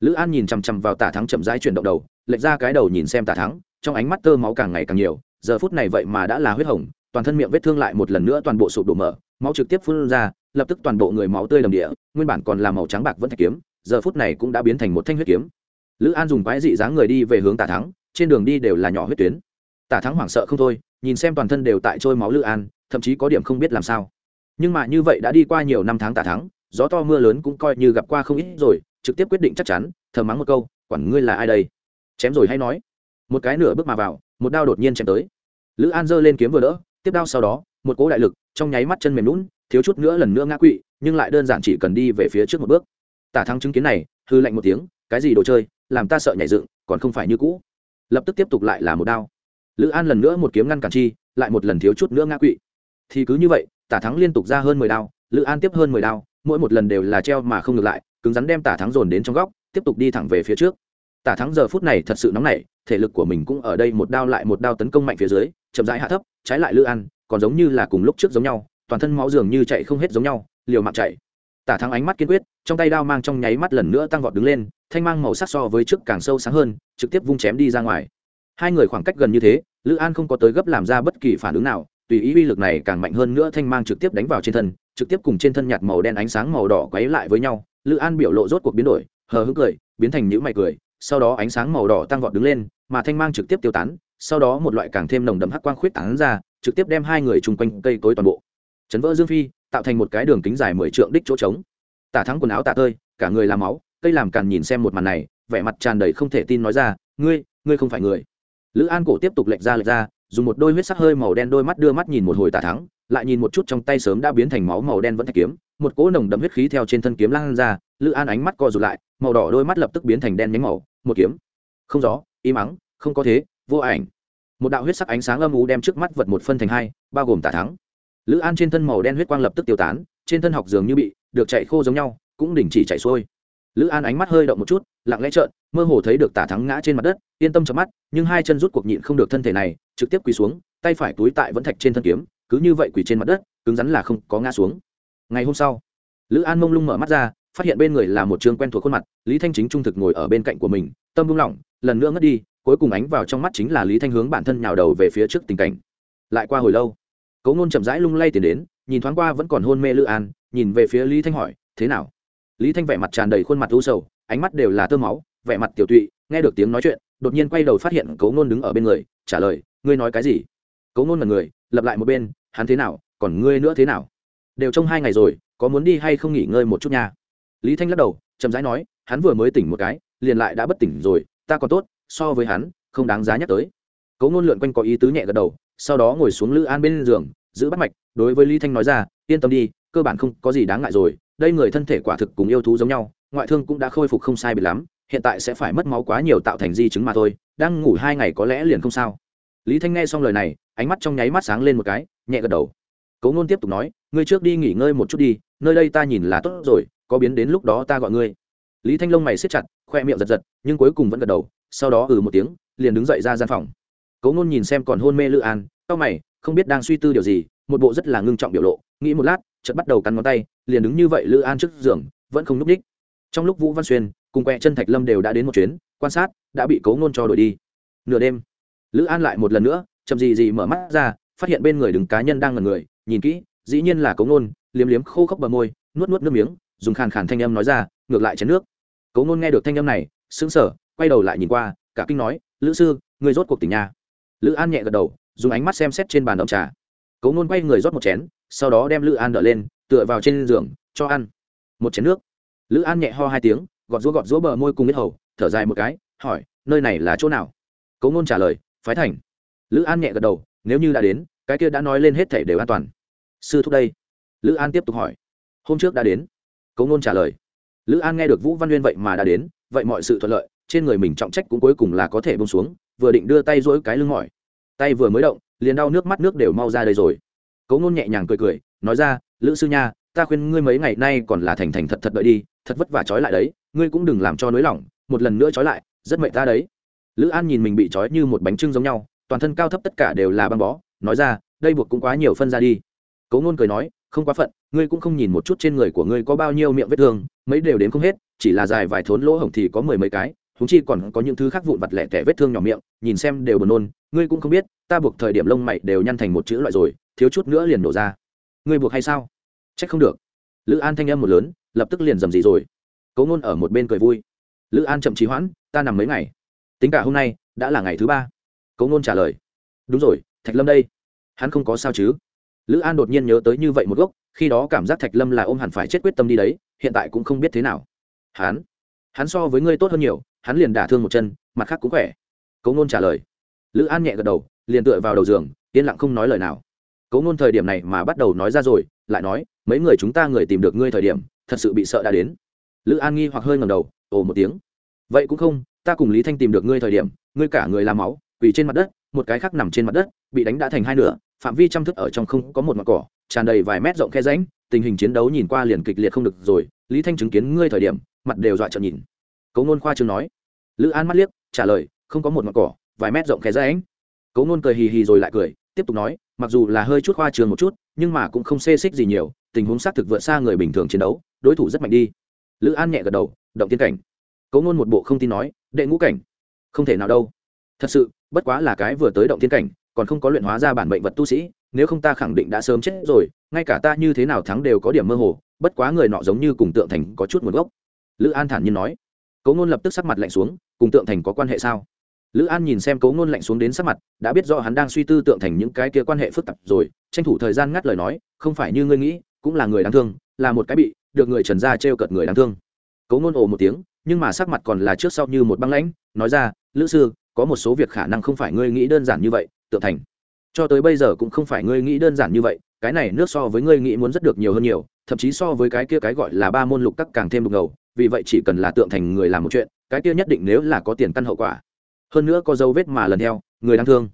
Lữ an nhìn chằm chằm vào tả thắng chậm rãi chuyển động đầu, lệch ra cái đầu nhìn xem tả thắng, trong ánh mắt tơ máu càng ngày càng nhiều, giờ phút này vậy mà đã là huyết hồng, toàn thân miệng vết thương lại một lần nữa toàn bộ sụp đổ mở, máu trực tiếp phun ra, lập tức toàn bộ người máu tươi đầm địa, nguyên bản còn là màu trắng bạc vẫn thạch kiếm, giờ phút này cũng đã biến thành một thanh huyết kiếm lữ an dùng quái dị dáng người đi về hướng tả thắng, trên đường đi đều là nhỏ huyết tuyến. Tả thắng hoảng sợ không thôi, nhìn xem toàn thân đều tại trôi máu lữ an, thậm chí có điểm không biết làm sao. Nhưng mà như vậy đã đi qua nhiều năm tháng tả thắng, gió to mưa lớn cũng coi như gặp qua không ít rồi, trực tiếp quyết định chắc chắn, thờ mắng một câu, quản ngươi là ai đây? Chém rồi hay nói. Một cái nửa bước mà vào, một đao đột nhiên chém tới. Lữ an giơ lên kiếm vừa đỡ, tiếp đao sau đó, một cỗ đại lực, trong nháy mắt chân mềm lún thiếu chút nữa lần nữa ngã quỵ, nhưng lại đơn giản chỉ cần đi về phía trước một bước. Tả thắng chứng kiến này, hư lạnh một tiếng, cái gì đồ chơi? Làm ta sợ nhảy dựng, còn không phải như cũ. Lập tức tiếp tục lại là một đao. Lữ an lần nữa một kiếm ngăn cản chi, lại một lần thiếu chút nữa ngã quỵ. Thì cứ như vậy, tả thắng liên tục ra hơn mười đao, lữ an tiếp hơn mười đao, mỗi một lần đều là treo mà không ngược lại, cứng rắn đem tả thắng dồn đến trong góc, tiếp tục đi thẳng về phía trước. Tả thắng giờ phút này thật sự nóng nảy, thể lực của mình cũng ở đây một đao lại một đao tấn công mạnh phía dưới, chậm rãi hạ thấp, trái lại lữ an, còn giống như là cùng lúc trước giống nhau, toàn thân máu dường như chạy không hết giống nhau, liều mạng chạy. Tả thắng ánh mắt kiên quyết, trong tay đao mang trong nháy mắt lần nữa tăng vọt đứng lên thanh mang màu sắc so với trước càng sâu sáng hơn, trực tiếp vung chém đi ra ngoài. Hai người khoảng cách gần như thế, lữ an không có tới gấp làm ra bất kỳ phản ứng nào, tùy ý uy lực này càng mạnh hơn nữa thanh mang trực tiếp đánh vào trên thân, trực tiếp cùng trên thân nhạt màu đen ánh sáng màu đỏ quấy lại với nhau, lữ an biểu lộ rốt cuộc biến đổi, hờ hững cười, biến thành những mày cười, sau đó ánh sáng màu đỏ tăng vọt đứng lên, mà thanh mang trực tiếp tiêu tán, sau đó một loại càng thêm nồng đậm hắc quang khuyết tán ra, trực tiếp đem hai người chung quanh cây cối toàn bộ. Chấn vỡ dương phi, tạo thành một cái đường kính dài mười trượng đích chỗ trống. Tả thắng quần áo tạ tơi, cả người làm máu cây làm càn nhìn xem một màn này, vẻ mặt tràn đầy không thể tin nói ra, ngươi ngươi không phải người. Lữ an cổ tiếp tục lệch ra lệch ra, dùng một đôi huyết sắc hơi màu đen đôi mắt đưa mắt nhìn một hồi tả thắng, lại nhìn một chút trong tay sớm đã biến thành máu màu đen vẫn thạch kiếm, một cỗ nồng đậm huyết khí theo trên thân kiếm lan ra, lữ an ánh mắt co rụt lại, màu đỏ đôi mắt lập tức biến thành đen nhánh màu, một kiếm. Không gió, im ắng, không có thế, vô ảnh. Một đạo huyết sắc ánh sáng âm u đem trước mắt vật một phân thành hai, bao gồm tả thắng. Lữ an trên thân màu đen huyết quang lập tức tiêu tán, trên thân học dường như bị được chạy khô giống nhau, cũng đình chỉ chạy xuôi lữ an ánh mắt hơi động một chút, lặng lẽ trợn, mơ hồ thấy được tả thắng ngã trên mặt đất, yên tâm chớp mắt, nhưng hai chân rút cuộc nhịn không được thân thể này, trực tiếp quỳ xuống, tay phải túi tại vẫn thạch trên thân kiếm, cứ như vậy quỳ trên mặt đất, cứng rắn là không có ngã xuống. Ngày hôm sau, lữ an mông lung mở mắt ra, phát hiện bên người là một trường quen thuộc khuôn mặt, lý thanh chính trung thực ngồi ở bên cạnh của mình, tâm buông lỏng, lần nữa ngất đi, cuối cùng ánh vào trong mắt chính là lý thanh hướng bản thân nhào đầu về phía trước tình cảnh. Lại qua hồi lâu cấu Nôn chậm rãi lung lay tiền đến, nhìn thoáng qua vẫn còn hôn mê lữ an, nhìn về phía lý thanh hỏi, thế nào? Lý thanh vẻ mặt tràn đầy khuôn mặt u sầu, ánh mắt đều là tơ máu, vẻ mặt tiểu tụy, nghe được tiếng nói chuyện, đột nhiên quay đầu phát hiện cấu Nôn đứng ở bên người, trả lời, ngươi nói cái gì? Cấu Nôn là người lập lại một bên, hắn thế nào, còn ngươi nữa thế nào? Đều trong hai ngày rồi, có muốn đi hay không nghỉ ngơi một chút nha? Lý thanh lắc đầu, chậm rãi nói, hắn vừa mới tỉnh một cái, liền lại đã bất tỉnh rồi, ta còn tốt, so với hắn, không đáng giá nhắc tới. Cấu ngôn lượn quanh có ý tứ nhẹ gật đầu, sau đó ngồi xuống lữ an bên giường, giữ bắt mạch, đối với lý thanh nói ra, yên tâm đi, cơ bản không có gì đáng ngại rồi đây người thân thể quả thực cùng yêu thú giống nhau, ngoại thương cũng đã khôi phục không sai biệt lắm, hiện tại sẽ phải mất máu quá nhiều tạo thành di chứng mà thôi, đang ngủ hai ngày có lẽ liền không sao. Lý thanh nghe xong lời này, ánh mắt trong nháy mắt sáng lên một cái, nhẹ gật đầu. Cấu ngôn tiếp tục nói, ngươi trước đi nghỉ ngơi một chút đi, nơi đây ta nhìn là tốt rồi, có biến đến lúc đó ta gọi ngươi. Lý thanh lông mày xếp chặt, khoe miệng giật giật, nhưng cuối cùng vẫn gật đầu, sau đó ừ một tiếng, liền đứng dậy ra gian phòng. Cấu ngôn nhìn xem còn hôn mê lữ an c mày, không biết đang suy tư điều gì, một bộ rất là ngưng trọng biểu lộ, nghĩ một lát chợt bắt đầu cắn ngón tay, liền đứng như vậy lữ an trước giường, vẫn không núp đích trong lúc vũ văn xuyên cùng quẹ chân thạch lâm đều đã đến một chuyến, quan sát, đã bị cấu ngôn cho đổi đi. Nửa đêm, lữ an lại một lần nữa, chậm gì gì mở mắt ra, phát hiện bên người đứng cá nhân đang ngẩn người, nhìn kỹ, dĩ nhiên là cấu ngôn, liếm liếm khô khốc bờ môi, nuốt nuốt nước miếng, dùng khàn khàn thanh âm nói ra, ngược lại chén nước. Cấu ngôn nghe được thanh âm này, sững sờ, quay đầu lại nhìn qua, cả kinh nói, lữ sư người rốt cuộc tỉnh nhà. Lữ an nhẹ gật đầu, dùng ánh mắt xem xét trên bàn ấm trà. Cấu Nôn quay người rót một chén sau đó đem lữ an đỡ lên, tựa vào trên giường, cho ăn. Một chén nước. Lữ an nhẹ ho hai tiếng, gọt rúa gọt rúa bờ môi cùng biết hầu, thở dài một cái, hỏi, nơi này là chỗ nào? Cấu ngôn trả lời, phái thành. Lữ an nhẹ gật đầu, nếu như đã đến, cái kia đã nói lên hết thể đều an toàn. Sư thúc đây. Lữ an tiếp tục hỏi, hôm trước đã đến. Cấu ngôn trả lời, lữ an nghe được vũ văn nguyên vậy mà đã đến, vậy mọi sự thuận lợi, trên người mình trọng trách cũng cuối cùng là có thể bông xuống, vừa định đưa tay dỗi cái lưng mỏi. Tay vừa mới động, liền đau nước mắt nước đều mau ra đây rồi cấu ngôn nhẹ nhàng cười cười, nói ra, lữ sư nha, ta khuyên ngươi mấy ngày nay còn là thành thành thật thật đợi đi, thật vất vả trói lại đấy, ngươi cũng đừng làm cho nới lỏng, một lần nữa trói lại, rất mệt ta đấy. Lữ an nhìn mình bị trói như một bánh trưng giống nhau, toàn thân cao thấp tất cả đều là băng bó, nói ra, đây buộc cũng quá nhiều phân ra đi. Cấu ngôn cười nói, không quá phận, ngươi cũng không nhìn một chút trên người của ngươi có bao nhiêu miệng vết thương, mấy đều đến không hết, chỉ là dài vài thốn lỗ hổng thì có mười mấy cái húng chi còn có những thứ khác vụn vặt lẻ tẻ vết thương nhỏ miệng, nhìn xem đều buồn nôn, ngươi cũng không biết, ta buộc thời điểm lông mày đều nhăn thành một chữ loại rồi thiếu chút nữa liền nổ ra. Ngươi buộc hay sao? Trách không được. Lữ an thanh âm một lớn, lập tức liền dầm gì rồi. Cấu ngôn ở một bên cười vui. Lữ an chậm trí hoãn, ta nằm mấy ngày. Tính cả hôm nay, đã là ngày thứ ba. Cấu ngôn trả lời. Đúng rồi, thạch lâm đây. Hắn không có sao chứ? Lữ an đột nhiên nhớ tới như vậy một gốc, khi đó cảm giác thạch lâm là ôm hẳn phải chết quyết tâm đi đấy, hiện tại cũng không biết thế nào. Hắn hắn so với ngươi tốt hơn nhiều, hắn liền đả thương một chân, mặt khác cũng khỏe. Cấu ngôn trả lời. Lữ an nhẹ gật đầu, liền tựa vào đầu giường, yên lặng không nói lời nào cấu ngôn thời điểm này mà bắt đầu nói ra rồi, lại nói, mấy người chúng ta người tìm được ngươi thời điểm, thật sự bị sợ đã đến. Lữ an nghi hoặc hơi ngầm đầu, ồ một tiếng. Vậy cũng không, ta cùng lý thanh tìm được ngươi thời điểm, ngươi cả người làm máu, quỳ trên mặt đất, một cái khác nằm trên mặt đất, bị đánh đã thành hai nửa, phạm vi chăm thức ở trong không có một mặt cỏ, tràn đầy vài mét rộng khe ránh tình hình chiến đấu nhìn qua liền kịch liệt không được rồi, lý thanh chứng kiến ngươi thời điểm, mặt đều dọa trợn nhìn. Cấu ngôn khoa chương nói. Lữ an mắt liếc, trả lời, không có một ngọn cỏ, vài mét rộng khe ránh cấu nôn cười hì hì rồi lại cười, tiếp tục nói mặc dù là hơi chút khoa trường một chút, nhưng mà cũng không xê xích gì nhiều, tình huống xác thực vượt xa người bình thường chiến đấu, đối thủ rất mạnh đi. Lữ an nhẹ gật đầu, động tiên cảnh. Cấu nôn một bộ không tin nói, đệ ngũ cảnh. Không thể nào đâu. Thật sự, bất quá là cái vừa tới động tiên cảnh, còn không có luyện hóa ra bản bệnh vật tu sĩ, nếu không ta khẳng định đã sớm chết rồi, ngay cả ta như thế nào thắng đều có điểm mơ hồ, bất quá người nọ giống như cùng tượng thành có chút nguồn gốc. Lữ an thản nhiên nói. Cấu ngôn lập tức sắc mặt lạnh xuống, cùng tượng thành có quan hệ sao? Lữ an nhìn xem Cố ngôn lạnh xuống đến sắc mặt, đã biết rõ hắn đang suy tư tượng thành những cái kia quan hệ phức tạp rồi, tranh thủ thời gian ngắt lời nói, không phải như ngươi nghĩ, cũng là người đáng thương, là một cái bị được người trần gia t r e o cợt người đáng thương. Cố ngôn ồ một tiếng, nhưng mà sắc mặt còn là trước sau như một băng lãnh, nói ra, lữ sư, có một số việc khả năng không phải ngươi nghĩ đơn giản như vậy, tượng thành. Cho tới bây giờ cũng không phải ngươi nghĩ đơn giản như vậy, cái này nước so với ngươi nghĩ muốn rất được nhiều hơn nhiều, thậm chí so với cái kia cái gọi là ba môn lục các càng thêm đục ngầu, vì vậy chỉ cần là tượng thành người làm một chuyện, cái kia nhất định nếu là có tiền căn hậu quả hơn nữa có dấu vết mà lần theo, người đáng thương.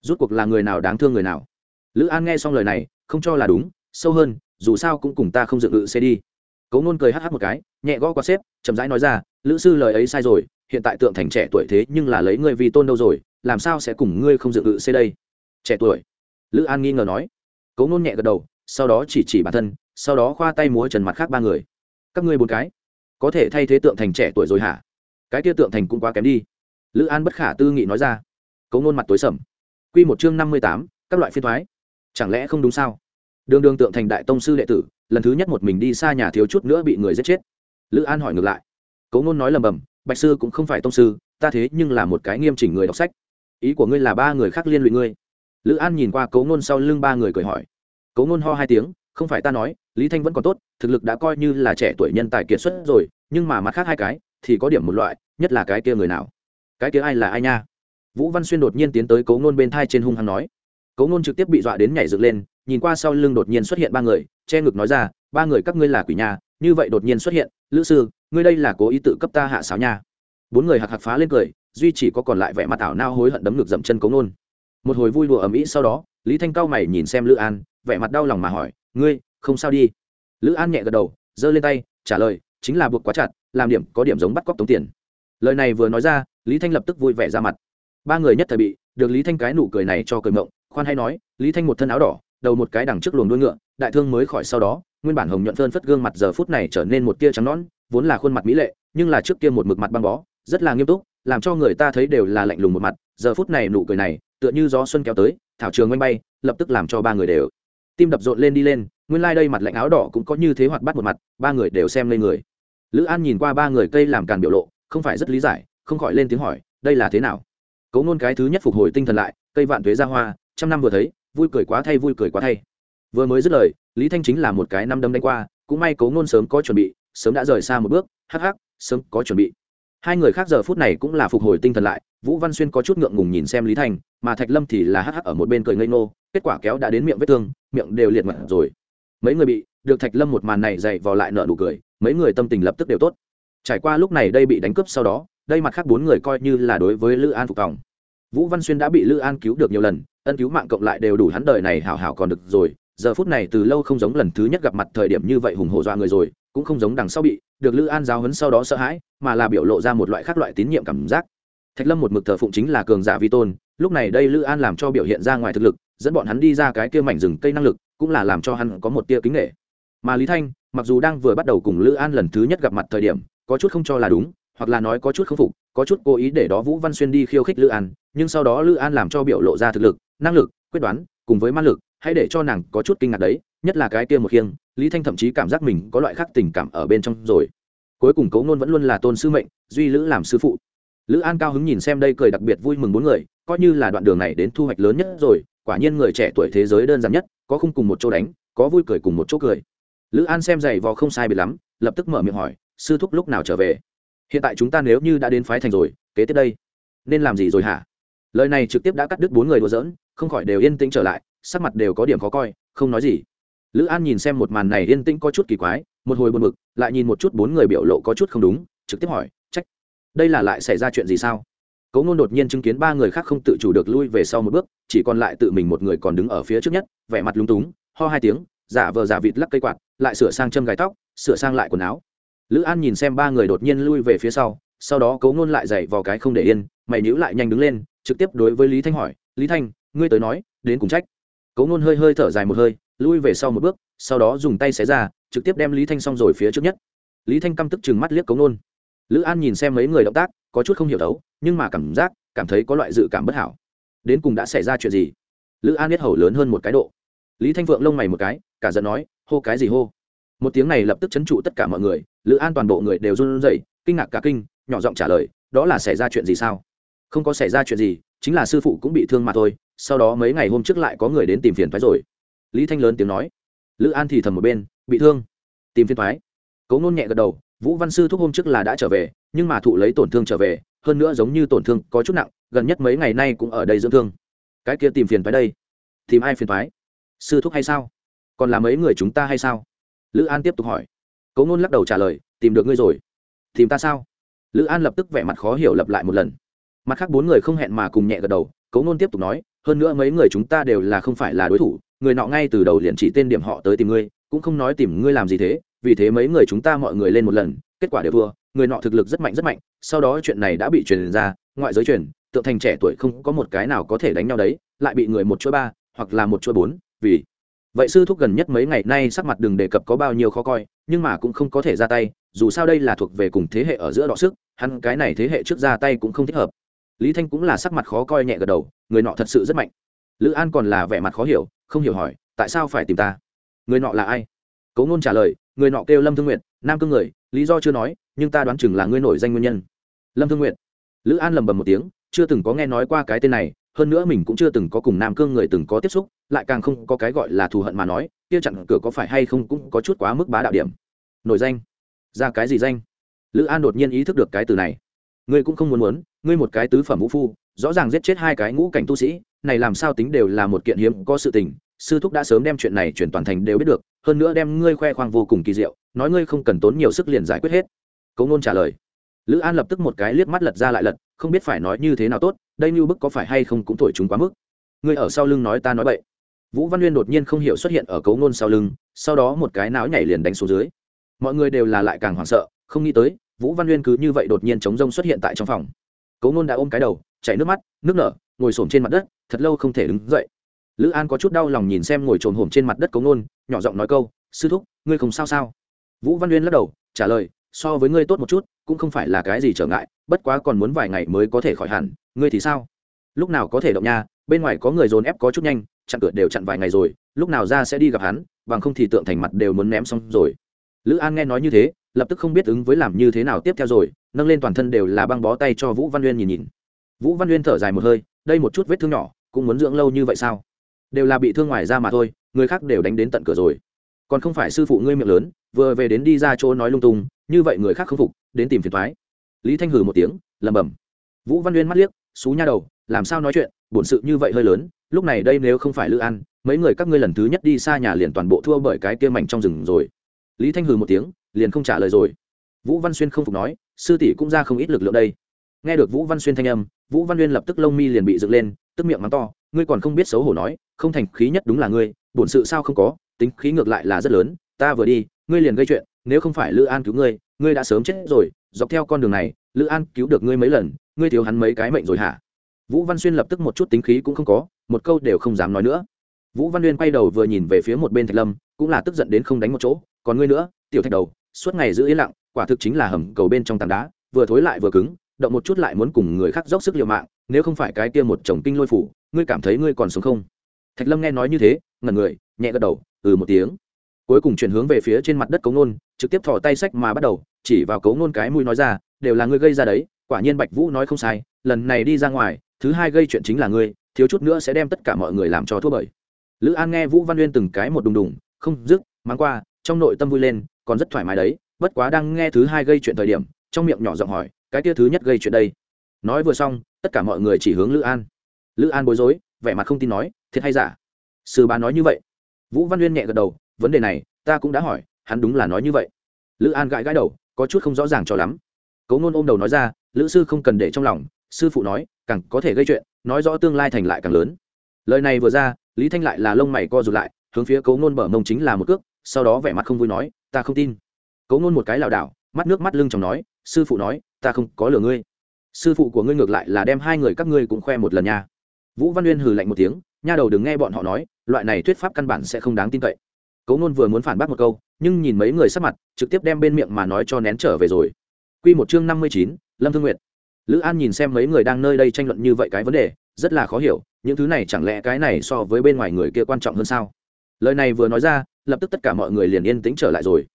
Rút cuộc là người nào đáng thương người nào? Lữ an nghe xong lời này, không cho là đúng, sâu hơn, dù sao cũng cùng ta không dựng ngự xe đi. Cấu nôn cười hh một cái, nhẹ gõ qua xếp, chậm rãi nói ra, lữ sư lời ấy sai rồi, hiện tại tượng thành trẻ tuổi thế nhưng là lấy ngươi vì tôn đâu rồi, làm sao sẽ cùng ngươi không dựng ngự xe đây? Trẻ tuổi? Lữ an nghi ngờ nói. Cấu nôn nhẹ gật đầu, sau đó chỉ chỉ bản thân, sau đó khoa tay múa trần mặt khác ba người. Các ngươi bốn cái, có thể thay thế tượng thành trẻ tuổi rồi hả? Cái kia tượng thành cũng quá kém đi lữ an bất khả tư nghị nói ra. Cấu nôn mặt tối sầm. Q một chương năm mươi tám, các loại phiên thoái. Chẳng lẽ không đúng sao? Đường đường tượng thành đại tông sư đệ tử, lần thứ nhất một mình đi xa nhà thiếu chút nữa bị người giết chết. Lữ an hỏi ngược lại. Cấu nôn nói lầm bầm, bạch sư cũng không phải tông sư, ta thế nhưng là một cái nghiêm chỉnh người đọc sách. Ý của ngươi là ba người khác liên lụy ngươi. Lữ an nhìn qua cấu nôn sau lưng ba người cười hỏi. Cấu nôn ho hai tiếng, không phải ta nói, lý thanh vẫn còn tốt, thực lực đã coi như là trẻ tuổi nhân tài kiệt xuất rồi, nhưng mà mặt khác hai cái, thì có điểm một loại, nhất là cái kia người nào? Cái kia ai là ai nha? Vũ văn xuyên đột nhiên tiến tới cấu nôn bên thai trên hung hăng nói. Cấu nôn trực tiếp bị dọa đến nhảy dựng lên, nhìn qua sau lưng đột nhiên xuất hiện ba người, che ngực nói ra, ba người các ngươi là quỷ nhà, như vậy đột nhiên xuất hiện, lữ sư, ngươi đây là cố ý tự cấp ta hạ sáo nha. Bốn người hạc hạc phá lên cười, duy chỉ có còn lại vẻ mặt ảo nao hối hận đấm ngực dậm chân cấu nôn một hồi vui đùa ầm ĩ sau đó, lý thanh cao mày nhìn xem lữ an, vẻ mặt đau lòng mà hỏi, ngươi, không sao đi? Lữ an nhẹ gật đầu, giơ lên tay, trả lời, chính là buộc quá chặt, làm điểm có điểm giống bắt cóc tống tiền. Lời này vừa nói ra lý thanh lập tức vui vẻ ra mặt. Ba người nhất thời bị, được lý thanh cái nụ cười này cho cười mộng, khoan hay nói, lý thanh một thân áo đỏ, đầu một cái đằng trước luồng đuôi ngựa, đại thương mới khỏi sau đó, nguyên bản hồng nhuận phơn phất gương mặt giờ phút này trở nên một tia trắng nõn, vốn là khuôn mặt mỹ lệ, nhưng là trước kia một mực mặt băng bó, rất là nghiêm túc, làm cho người ta thấy đều là lạnh lùng một mặt, giờ phút này nụ cười này, tựa như gió xuân kéo tới, thảo trường oanh bay, lập tức làm cho ba người đều tim đập rộn lên đi lên, nguyên lai、like、đây mặt lạnh áo đỏ cũng có như thế hoạt bắt một mặt, ba người đều xem lên người. Lữ an nhìn qua ba người cây làm càn biểu lộ, không phải rất lý giải không khỏi lên tiếng hỏi, đây là thế nào? Cấu nôn cái thứ nhất phục hồi tinh thần lại, cây vạn thuế ra hoa, trăm năm vừa thấy, vui cười quá thay, vui cười quá thay. Vừa mới dứt lời, lý thanh chính là một cái năm đâm đánh qua, cũng may cấu nôn sớm có chuẩn bị, sớm đã rời xa một bước, hắc hắc, sớm có chuẩn bị. Hai người khác giờ phút này cũng là phục hồi tinh thần lại, vũ văn xuyên có chút ngượng ngùng nhìn xem lý thanh, mà thạch lâm thì là hắc hắc ở một bên cười ngây ngô, kết quả kéo đã đến miệng vết thương, miệng đều liệt mật rồi. Mấy người bị, được thạch lâm một màn này dày vò lại nợ nụ cười, mấy người tâm tình lập tức đều tốt. Trải qua lúc này đây bị đánh cướp sau đó đây mặt khác bốn người coi như là đối với lữ an phục tòng. Vũ văn xuyên đã bị lữ an cứu được nhiều lần, ân cứu mạng cộng lại đều đủ hắn đời này hảo hảo còn được rồi, giờ phút này từ lâu không giống lần thứ nhất gặp mặt thời điểm như vậy hùng hổ dọa người rồi, cũng không giống đằng sau bị được lữ an giáo hấn sau đó sợ hãi, mà là biểu lộ ra một loại khác loại tín nhiệm cảm giác. Thạch lâm một mực thờ phụng chính là cường giả vi tôn, lúc này đây lữ an làm cho biểu hiện ra ngoài thực lực, dẫn bọn hắn đi ra cái kia mảnh rừng cây năng lực, cũng là làm cho hắn có một tia kính nghệ mà lý thanh, mặc dù đang vừa bắt đầu cùng lữ an lần thứ nhất gặp mặt thời điểm, có chút không cho là đúng hoặc là nói có chút không phục, có chút cố ý để đó vũ văn xuyên đi khiêu khích lữ an, nhưng sau đó lữ an làm cho biểu lộ ra thực lực, năng lực, quyết đoán, cùng với man lực, hãy để cho nàng có chút kinh ngạc đấy, nhất là cái kia một khiêng, lý thanh thậm chí cảm giác mình có loại khác tình cảm ở bên trong rồi. Cuối cùng cấu nôn vẫn luôn là tôn sư mệnh, duy lữ làm sư phụ. Lữ an cao hứng nhìn xem đây cười đặc biệt vui mừng bốn người, coi như là đoạn đường này đến thu hoạch lớn nhất rồi, quả nhiên người trẻ tuổi thế giới đơn giản nhất, có không cùng một chỗ đánh, có vui cười cùng một chỗ cười. Lữ an xem giày vò không sai bị lắm, lập tức mở miệng hỏi, sư thúc lúc nào trở về? Hiện tại chúng ta nếu như đã đến phái thành rồi, kế tiếp đây, nên làm gì rồi hả? Lời này trực tiếp đã cắt đứt bốn người đùa giỡn, không khỏi đều yên tĩnh trở lại, sắc mặt đều có điểm khó coi, không nói gì. Lữ an nhìn xem một màn này yên tĩnh có chút kỳ quái, một hồi buồn mực lại nhìn một chút bốn người biểu lộ có chút không đúng, trực tiếp hỏi, trách, đây là lại xảy ra chuyện gì sao? Cấu ngôn đột nhiên chứng kiến ba người khác không tự chủ được lui về sau một bước, chỉ còn lại tự mình một người còn đứng ở phía trước nhất, vẻ mặt lúng túng, ho hai tiếng, giả vờ giả vịt lắc cây quạt, lại sửa sang châm gái tóc, sửa sang lại quần áo lữ an nhìn xem ba người đột nhiên lui về phía sau sau đó cấu ngôn lại dậy vào cái không để yên, mày nhữ lại nhanh đứng lên, trực tiếp đối với lý thanh hỏi, lý thanh, ngươi tới nói, đến cùng trách? Cấu ngôn hơi hơi thở dài một hơi, lui về sau một bước, sau đó dùng tay xé ra, trực tiếp đem lý thanh xong rồi phía trước nhất. Lý thanh căm tức chừng mắt liếc cấu ngôn. Lữ an nhìn xem mấy người động tác, có chút không hiểu đấu nhưng mà cảm giác, cảm thấy có loại dự cảm bất hảo. Đến cùng đã xảy ra chuyện gì? Lữ an biết hầu lớn hơn một cái độ. Lý thanh vượng lông mày một cái, cả giận nói, hô cái gì hô? Một tiếng này lập tức chấn trụ tất cả mọi người, lữ an toàn bộ người đều run rẩy, kinh ngạc cả kinh, nhỏ giọng trả lời, đó là xảy ra chuyện gì sao? Không có xảy ra chuyện gì, chính là sư phụ cũng bị thương mà thôi, sau đó mấy ngày hôm trước lại có người đến tìm phiền thoái rồi. Lý thanh lớn tiếng nói. Lữ an thì thầm một bên, bị thương? Tìm phiền thoái cấu nôn nhẹ gật đầu, vũ văn sư thúc hôm trước là đã trở về, nhưng mà thụ lấy tổn thương trở về, hơn nữa giống như tổn thương có chút nặng, gần nhất mấy ngày nay cũng ở đây dưỡng thương. Cái kia tìm phiền thoái đây. Tìm ai phiền thoái sư thúc hay sao? Còn là mấy người chúng ta hay sao? Lữ an tiếp tục hỏi. Cấu ngôn lắc đầu trả lời, tìm được ngươi rồi. Tìm ta sao? Lữ an lập tức vẻ mặt khó hiểu lặp lại một lần. Mặt khác bốn người không hẹn mà cùng nhẹ gật đầu cấu ngôn tiếp tục nói, hơn nữa mấy người chúng ta đều là không phải là đối thủ, người nọ ngay từ đầu liền chỉ tên điểm họ tới tìm ngươi, cũng không nói tìm ngươi làm gì thế, vì thế mấy người chúng ta mọi người lên một lần, kết quả đều thua, người nọ thực lực rất mạnh rất mạnh, sau đó chuyện này đã bị truyền ra, ngoại giới truyền, tượng thành trẻ tuổi không có một cái nào có thể đánh nhau đấy, lại bị người một chuỗi ba hoặc là một chuỗi bốn, vì vậy sư thúc gần nhất mấy ngày nay sắc mặt đừng đề cập có bao nhiêu khó coi, nhưng mà cũng không có thể ra tay, dù sao đây là thuộc về cùng thế hệ ở giữa đọ sức, hắn cái này thế hệ trước ra tay cũng không thích hợp. Lý thanh cũng là sắc mặt khó coi nhẹ gật đầu, người nọ thật sự rất mạnh. Lữ an còn là vẻ mặt khó hiểu, không hiểu hỏi, tại sao phải tìm ta? Người nọ là ai? Cấu ngôn trả lời, người nọ kêu lâm thương nguyện nam cương người, lý do chưa nói, nhưng ta đoán chừng là ngươi nổi danh nguyên nhân. Lâm thương nguyện lữ an lầm bầm một tiếng, chưa từng có nghe nói qua cái tên này hơn nữa mình cũng chưa từng có cùng nam cương người từng có tiếp xúc, lại càng không có cái gọi là thù hận mà nói, kia chặn cửa có phải hay không cũng có chút quá mức bá đạo điểm. Nổi danh. Ra cái gì danh? Lữ an đột nhiên ý thức được cái từ này. Ngươi cũng không muốn muốn, ngươi một cái tứ phẩm vũ phu, rõ ràng giết chết hai cái ngũ cảnh tu sĩ, này làm sao tính đều là một kiện hiếm có sự tình, sư thúc đã sớm đem chuyện này chuyển toàn thành đều biết được, hơn nữa đem ngươi khoe khoang vô cùng kỳ diệu, nói ngươi không cần tốn nhiều sức liền giải quyết hết. Cấu ngôn trả lời. Lữ an lập tức một cái liếc mắt lật ra lại lật, không biết phải nói như thế nào tốt đây như bức có phải hay không cũng thổi chúng quá mức. Ngươi ở sau lưng nói ta nói bậy. Vũ văn Uyên đột nhiên không hiểu xuất hiện ở cấu ngôn sau lưng, sau đó một cái não nhảy liền đánh xuống dưới. Mọi người đều là lại càng hoảng sợ, không nghĩ tới, vũ văn Uyên cứ như vậy đột nhiên chống rông xuất hiện tại trong phòng. Cấu ngôn đã ôm cái đầu, chảy nước mắt, nước nở, ngồi s trên mặt đất, thật lâu không thể đứng dậy. Lữ an có chút đau lòng nhìn xem ngồi trồn hổm trên mặt đất cấu ngôn, nhỏ giọng nói câu, sư thúc, ngươi không sao sao? Vũ văn Uyên lắc đầu, trả lời, so với ngươi tốt một chút cũng không phải là cái gì trở ngại, bất quá còn muốn vài ngày mới có thể khỏi hẳn, ngươi thì sao? Lúc nào có thể động nha, bên ngoài có người dồn ép có chút nhanh, chặn cửa đều chặn vài ngày rồi, lúc nào ra sẽ đi gặp hắn, bằng không thì tượng thành mặt đều muốn ném xong rồi. Lữ an nghe nói như thế, lập tức không biết ứng với làm như thế nào tiếp theo rồi, nâng lên toàn thân đều là băng bó tay cho vũ văn uyên nhìn nhìn. Vũ văn uyên thở dài một hơi, đây một chút vết thương nhỏ, cũng muốn dưỡng lâu như vậy sao? Đều là bị thương ngoài ra mà thôi, người khác đều đánh đến tận cửa rồi. Còn không phải sư phụ ngươi miệng lớn, vừa về đến đi ra chỗ nói lung tung như vậy người khác không phục, đến tìm phiền thoái lý thanh hử một tiếng lầm bầm vũ văn uyên mắt liếc, xú nha đầu, làm sao nói chuyện, bổn sự như vậy hơi lớn, lúc này đây nếu không phải lữ ăn mấy người các ngươi lần thứ nhất đi xa nhà liền toàn bộ thua bởi cái kia mảnh trong rừng rồi. Lý thanh hừ một tiếng, liền không trả lời rồi. Vũ văn xuyên không phục nói, sư tỷ cũng ra không ít lực lượng đây. Nghe được vũ văn xuyên thanh âm, vũ văn uyên lập tức lông mi liền bị dựng lên, tức miệng mắng to, ngươi còn không biết xấu hổ nói, không thành khí nhất đúng là ngươi, bổn sự sao không có, tính khí ngược lại là rất lớn, ta vừa đi, ngươi liền gây chuyện nếu không phải lữ an cứu ngươi ngươi đã sớm chết rồi, dọc theo con đường này, lữ an cứu được ngươi mấy lần, ngươi thiếu hắn mấy cái mệnh rồi hả? Vũ văn xuyên lập tức một chút tính khí cũng không có, một câu đều không dám nói nữa. Vũ văn uyên quay đầu vừa nhìn về phía một bên thạch lâm, cũng là tức giận đến không đánh một chỗ, còn ngươi nữa, tiểu thạch đầu, suốt ngày giữ yên lặng, quả thực chính là hầm cầu bên trong tảng đá, vừa thối lại vừa cứng, động một chút lại muốn cùng người khác dốc sức liều mạng, nếu không phải cái kia một chồng kinh lôi phủ, ngươi cảm thấy ngươi còn sống không? Thạch lâm nghe nói như thế, ngẩn người, nhẹ gật đầu ừ một tiếng cuối cùng chuyển hướng về phía trên mặt đất cống nôn trực tiếp thò tay sách mà bắt đầu, chỉ vào cống nôn cái mũi nói ra, đều là ngươi gây ra đấy, quả nhiên bạch vũ nói không sai, lần này đi ra ngoài, thứ hai gây chuyện chính là ngươi, thiếu chút nữa sẽ đem tất cả mọi người làm cho thua bởi lữ an nghe vũ văn uyên từng cái một đùng đùng, không dứt, mắng qua, trong nội tâm vui lên, còn rất thoải mái đấy, bất quá đang nghe thứ hai gây chuyện thời điểm, trong miệng nhỏ giọng hỏi, cái kia thứ nhất gây chuyện đây? Nói vừa xong, tất cả mọi người chỉ hướng lữ an. Lữ an bối rối, vẻ mặt không tin nói, thiệt hay giả? Sư bà nói như vậy? Vũ văn uyên nhẹ gật đầu vấn đề này, ta cũng đã hỏi, hắn đúng là nói như vậy. Lữ an gãi gãi đầu, có chút không rõ ràng cho lắm. Cấu ngôn ôm đầu nói ra, lữ sư không cần để trong lòng, sư phụ nói, càng có thể gây chuyện, nói rõ tương lai thành lại càng lớn. Lời này vừa ra, lý thanh lại là lông mày co rụt lại, hướng phía cấu ngôn mở mông chính là một cước, sau đó vẻ mặt không vui nói, ta không tin. Cấu ngôn một cái lảo đảo, mắt nước mắt lưng chồng nói, sư phụ nói, ta không có lừa ngươi. Sư phụ của ngươi ngược lại là đem hai người các ngươi cũng khoe một lần nha. Vũ văn uyên hừ lạnh một tiếng, nha đầu đừng nghe bọn họ nói, loại này thuyết pháp căn bản sẽ không đáng tin cậy cố nôn vừa muốn phản bác một câu, nhưng nhìn mấy người sắc mặt, trực tiếp đem bên miệng mà nói cho nén trở về rồi. Quy một chương năm mươi chín, lâm thương nguyệt. Lữ an nhìn xem mấy người đang nơi đây tranh luận như vậy cái vấn đề, rất là khó hiểu, những thứ này chẳng lẽ cái này so với bên ngoài người kia quan trọng hơn sao? Lời này vừa nói ra, lập tức tất cả mọi người liền yên tĩnh trở lại rồi.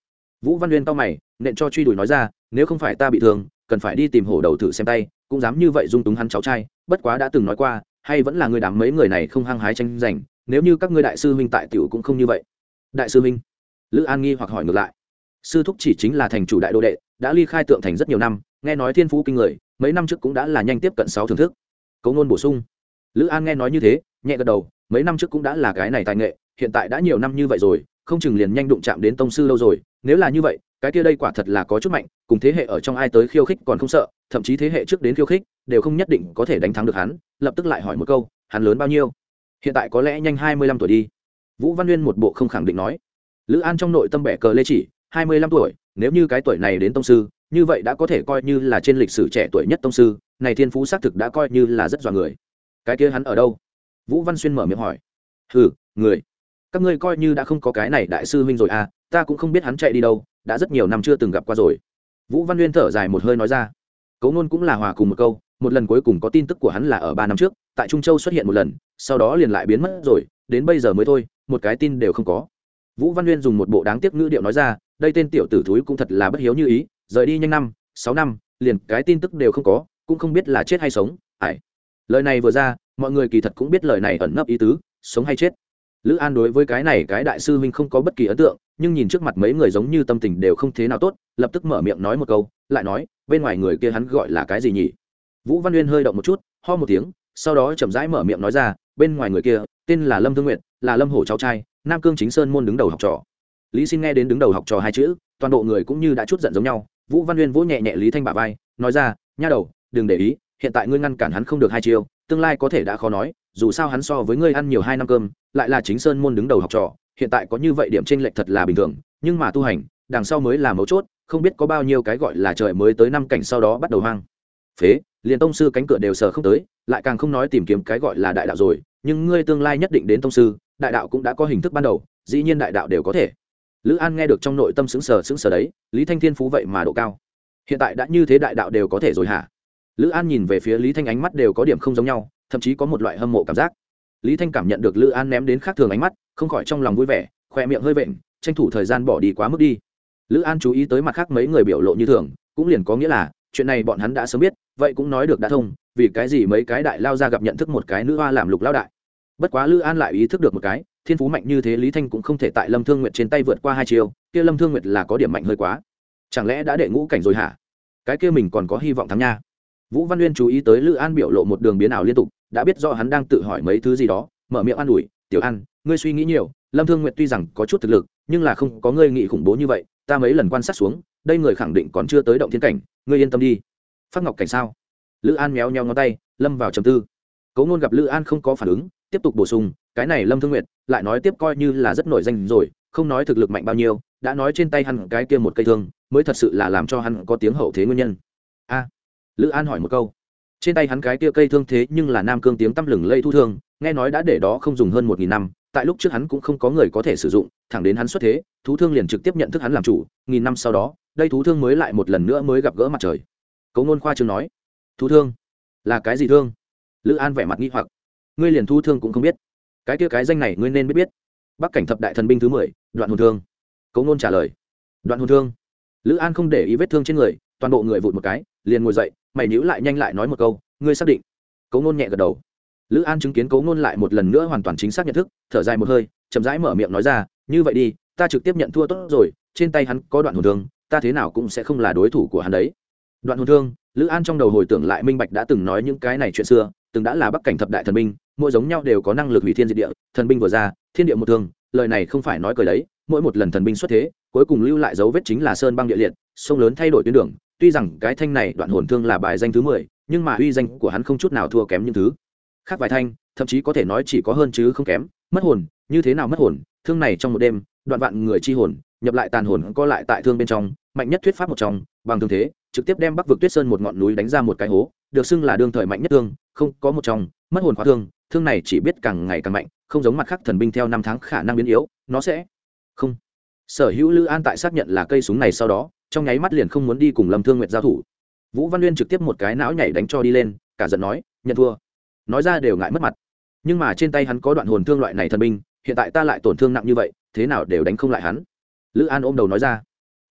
Vũ văn uyên to mày, nện cho truy đuổi nói ra, nếu không phải ta bị thương, cần phải đi tìm hổ đầu thử xem tay, cũng dám như vậy dung túng hắn cháu trai, bất quá đã từng nói qua, hay vẫn là người đám mấy người này không hăng hái tranh giành, nếu như các ngươi đại sư huynh tại tiểu cũng không như vậy đại sư Minh, lữ an nghi hoặc hỏi ngược lại. Sư thúc chỉ chính là thành chủ đại đô đệ đã ly khai tượng thành rất nhiều năm nghe nói thiên phú kinh người mấy năm trước cũng đã là nhanh tiếp cận sáu thưởng thức. Cấu ngôn bổ sung. Lữ an nghe nói như thế nhẹ gật đầu mấy năm trước cũng đã là cái này tài nghệ hiện tại đã nhiều năm như vậy rồi không chừng liền nhanh đụng chạm đến tông sư lâu rồi nếu là như vậy cái kia đây quả thật là có chút mạnh cùng thế hệ ở trong ai tới khiêu khích còn không sợ thậm chí thế hệ trước đến khiêu khích đều không nhất định có thể đánh thắng được hắn lập tức lại hỏi một câu hắn lớn bao nhiêu? Hiện tại có lẽ nhanh hai mươi lăm tuổi đi vũ văn uyên một bộ không khẳng định nói. Lữ an trong nội tâm bẻ cờ lê chỉ, hai mươi lăm tuổi, nếu như cái tuổi này đến tông sư, như vậy đã có thể coi như là trên lịch sử trẻ tuổi nhất tông sư, này thiên phú xác thực đã coi như là rất dọa người. Cái kia hắn ở đâu? Vũ văn xuyên mở miệng hỏi. Ừ người. Các ngươi coi như đã không có cái này đại sư huynh rồi à ta cũng không biết hắn chạy đi đâu, đã rất nhiều năm chưa từng gặp qua rồi. Vũ văn uyên thở dài một hơi nói ra. Cấu ngôn cũng là hòa cùng một câu, một lần cuối cùng có tin tức của hắn là ở ba năm trước, tại trung châu xuất hiện một lần, sau đó liền lại biến mất rồi, đến bây giờ mới thôi một cái tin đều không có. Vũ văn uyên dùng một bộ đáng tiếc ngữ điệu nói ra, đây tên tiểu tử thúi cũng thật là bất hiếu như ý, rời đi nhanh năm, sáu năm, liền cái tin tức đều không có, cũng không biết là chết hay sống, ải. Lời này vừa ra, mọi người kỳ thật cũng biết lời này ẩn nấp ý tứ, sống hay chết. Lữ an đối với cái này cái đại sư huynh không có bất kỳ ấn tượng, nhưng nhìn trước mặt mấy người giống như tâm tình đều không thế nào tốt, lập tức mở miệng nói một câu, lại nói, bên ngoài người kia hắn gọi là cái gì nhỉ? Vũ văn uyên hơi động một chút, ho một tiếng, sau đó chậm rãi mở miệng nói ra, bên ngoài người kia tên là lâm thương nguyện là lâm hổ cháu trai, nam cương chính sơn môn đứng đầu học trò. Lý xin nghe đến đứng đầu học trò hai chữ, toàn bộ người cũng như đã chút giận giống nhau, vũ văn uyên vỗ nhẹ nhẹ lý thanh bà vai, nói ra, nha đầu, đừng để ý, hiện tại ngươi ngăn cản hắn không được hai chiêu, tương lai có thể đã khó nói, dù sao hắn so với ngươi ăn nhiều hai năm cơm, lại là chính sơn môn đứng đầu học trò, hiện tại có như vậy điểm tranh lệch thật là bình thường, nhưng mà tu hành, đằng sau mới là mấu chốt, không biết có bao nhiêu cái gọi là trời mới tới năm cảnh sau đó bắt đầu hoang phế, liền tông sư cánh cửa đều sờ không tới, lại càng không nói tìm kiếm cái gọi là đại đạo rồi, nhưng ngươi tương lai nhất định đến tông sư, đại đạo cũng đã có hình thức ban đầu, dĩ nhiên đại đạo đều có thể. Lữ an nghe được trong nội tâm xứng sờ xứng sờ đấy, lý thanh thiên phú vậy mà độ cao. Hiện tại đã như thế đại đạo đều có thể rồi hả? Lữ an nhìn về phía lý thanh ánh mắt đều có điểm không giống nhau, thậm chí có một loại hâm mộ cảm giác. Lý thanh cảm nhận được lữ an ném đến khác thường ánh mắt, không khỏi trong lòng vui vẻ, khoe miệng hơi vện, tranh thủ thời gian bỏ đi quá mức đi. Lữ an chú ý tới mặt khác mấy người biểu lộ như thường, cũng liền có nghĩa là, chuyện này bọn hắn đã sớm biết vậy cũng nói được đã thông, vì cái gì mấy cái đại lao ra gặp nhận thức một cái nữ hoa làm lục lao đại? Bất quá lữ an lại ý thức được một cái, thiên phú mạnh như thế lý thanh cũng không thể tại lâm thương nguyệt trên tay vượt qua hai chiều kia lâm thương nguyệt là có điểm mạnh hơi quá. Chẳng lẽ đã đệ ngũ cảnh rồi hả? Cái kia mình còn có hy vọng thắng nha. Vũ văn uyên chú ý tới lữ an biểu lộ một đường biến ảo liên tục, đã biết do hắn đang tự hỏi mấy thứ gì đó, mở miệng an ủi, tiểu an, ngươi suy nghĩ nhiều, lâm thương nguyệt tuy rằng có chút thực lực, nhưng là không có ngươi nghị khủng bố như vậy, ta mấy lần quan sát xuống, đây người khẳng định còn chưa tới động thiên cảnh, ngươi yên tâm đi phát ngọc cảnh sao? Lữ an méo nheo ngón tay, lâm vào trầm tư. Cấu ngôn gặp lữ an không có phản ứng, tiếp tục bổ sung, cái này lâm thương nguyệt, lại nói tiếp coi như là rất nổi danh rồi, không nói thực lực mạnh bao nhiêu, đã nói trên tay hắn cái kia một cây thương, mới thật sự là làm cho hắn có tiếng hậu thế nguyên nhân. A. Lữ an hỏi một câu. Trên tay hắn cái kia cây thương thế nhưng là nam cương tiếng tăm lừng lây thu thương, nghe nói đã để đó không dùng hơn một nghìn năm, tại lúc trước hắn cũng không có người có thể sử dụng, thẳng đến hắn xuất thế, thú thương liền trực tiếp nhận thức hắn làm chủ, nghìn năm sau đó, đây thú thương mới lại một lần nữa mới gặp gỡ mặt trời cấu ngôn khoa trương nói, thú thương? Là cái gì thương? Lữ an vẻ mặt nghi hoặc, ngươi liền thu thương cũng không biết. Cái kia cái danh này ngươi nên biết biết. Bắc cảnh thập đại thần binh thứ mười, đoạn hồn thương. Cấu ngôn trả lời, đoạn hồn thương. Lữ an không để ý vết thương trên người, toàn bộ người vụt một cái, liền ngồi dậy, mày nhữ lại nhanh lại nói một câu, ngươi xác định? Cấu ngôn nhẹ gật đầu. Lữ an chứng kiến cấu ngôn lại một lần nữa hoàn toàn chính xác nhận thức, thở dài một hơi, chậm rãi mở miệng nói ra, như vậy đi, ta trực tiếp nhận thua tốt rồi, trên tay hắn có đoạn hồn thương, ta thế nào cũng sẽ không là đối thủ của hắn đấy đoạn hồn thương, lữ an trong đầu hồi tưởng lại minh bạch đã từng nói những cái này chuyện xưa, từng đã là bắc cảnh thập đại thần binh, mỗi giống nhau đều có năng lực hủy thiên diệt địa, thần binh vừa ra, thiên địa một thương lời này không phải nói cười đấy, mỗi một lần thần binh xuất thế, cuối cùng lưu lại dấu vết chính là sơn băng địa liệt, sông lớn thay đổi tuyến đường, tuy rằng cái thanh này đoạn hồn thương là bài danh thứ mười, nhưng mà uy danh của hắn không chút nào thua kém những thứ khác vài thanh, thậm chí có thể nói chỉ có hơn chứ không kém, mất hồn, như thế nào mất hồn, thương này trong một đêm, đoạn vạn người chi hồn, nhập lại tàn hồn co lại tại thương bên trong, mạnh nhất thuyết pháp một trong, bằng thương thế trực tiếp đem bắc vực tuyết sơn một ngọn núi đánh ra một cái hố, được xưng là đương thời mạnh nhất thương, không có một trong, mất hồn khóa thương thương này chỉ biết càng ngày càng mạnh, không giống mặt khác thần binh theo năm tháng khả năng biến yếu, nó sẽ không. Sở hữu lữ an tại xác nhận là cây súng này sau đó, trong nháy mắt liền không muốn đi cùng lâm thương nguyệt giao thủ. Vũ văn uyên trực tiếp một cái não nhảy đánh cho đi lên, cả giận nói, nhận thua. Nói ra đều ngại mất mặt. Nhưng mà trên tay hắn có đoạn hồn thương loại này thần binh, hiện tại ta lại tổn thương nặng như vậy, thế nào đều đánh không lại hắn. Lữ an ôm đầu nói ra,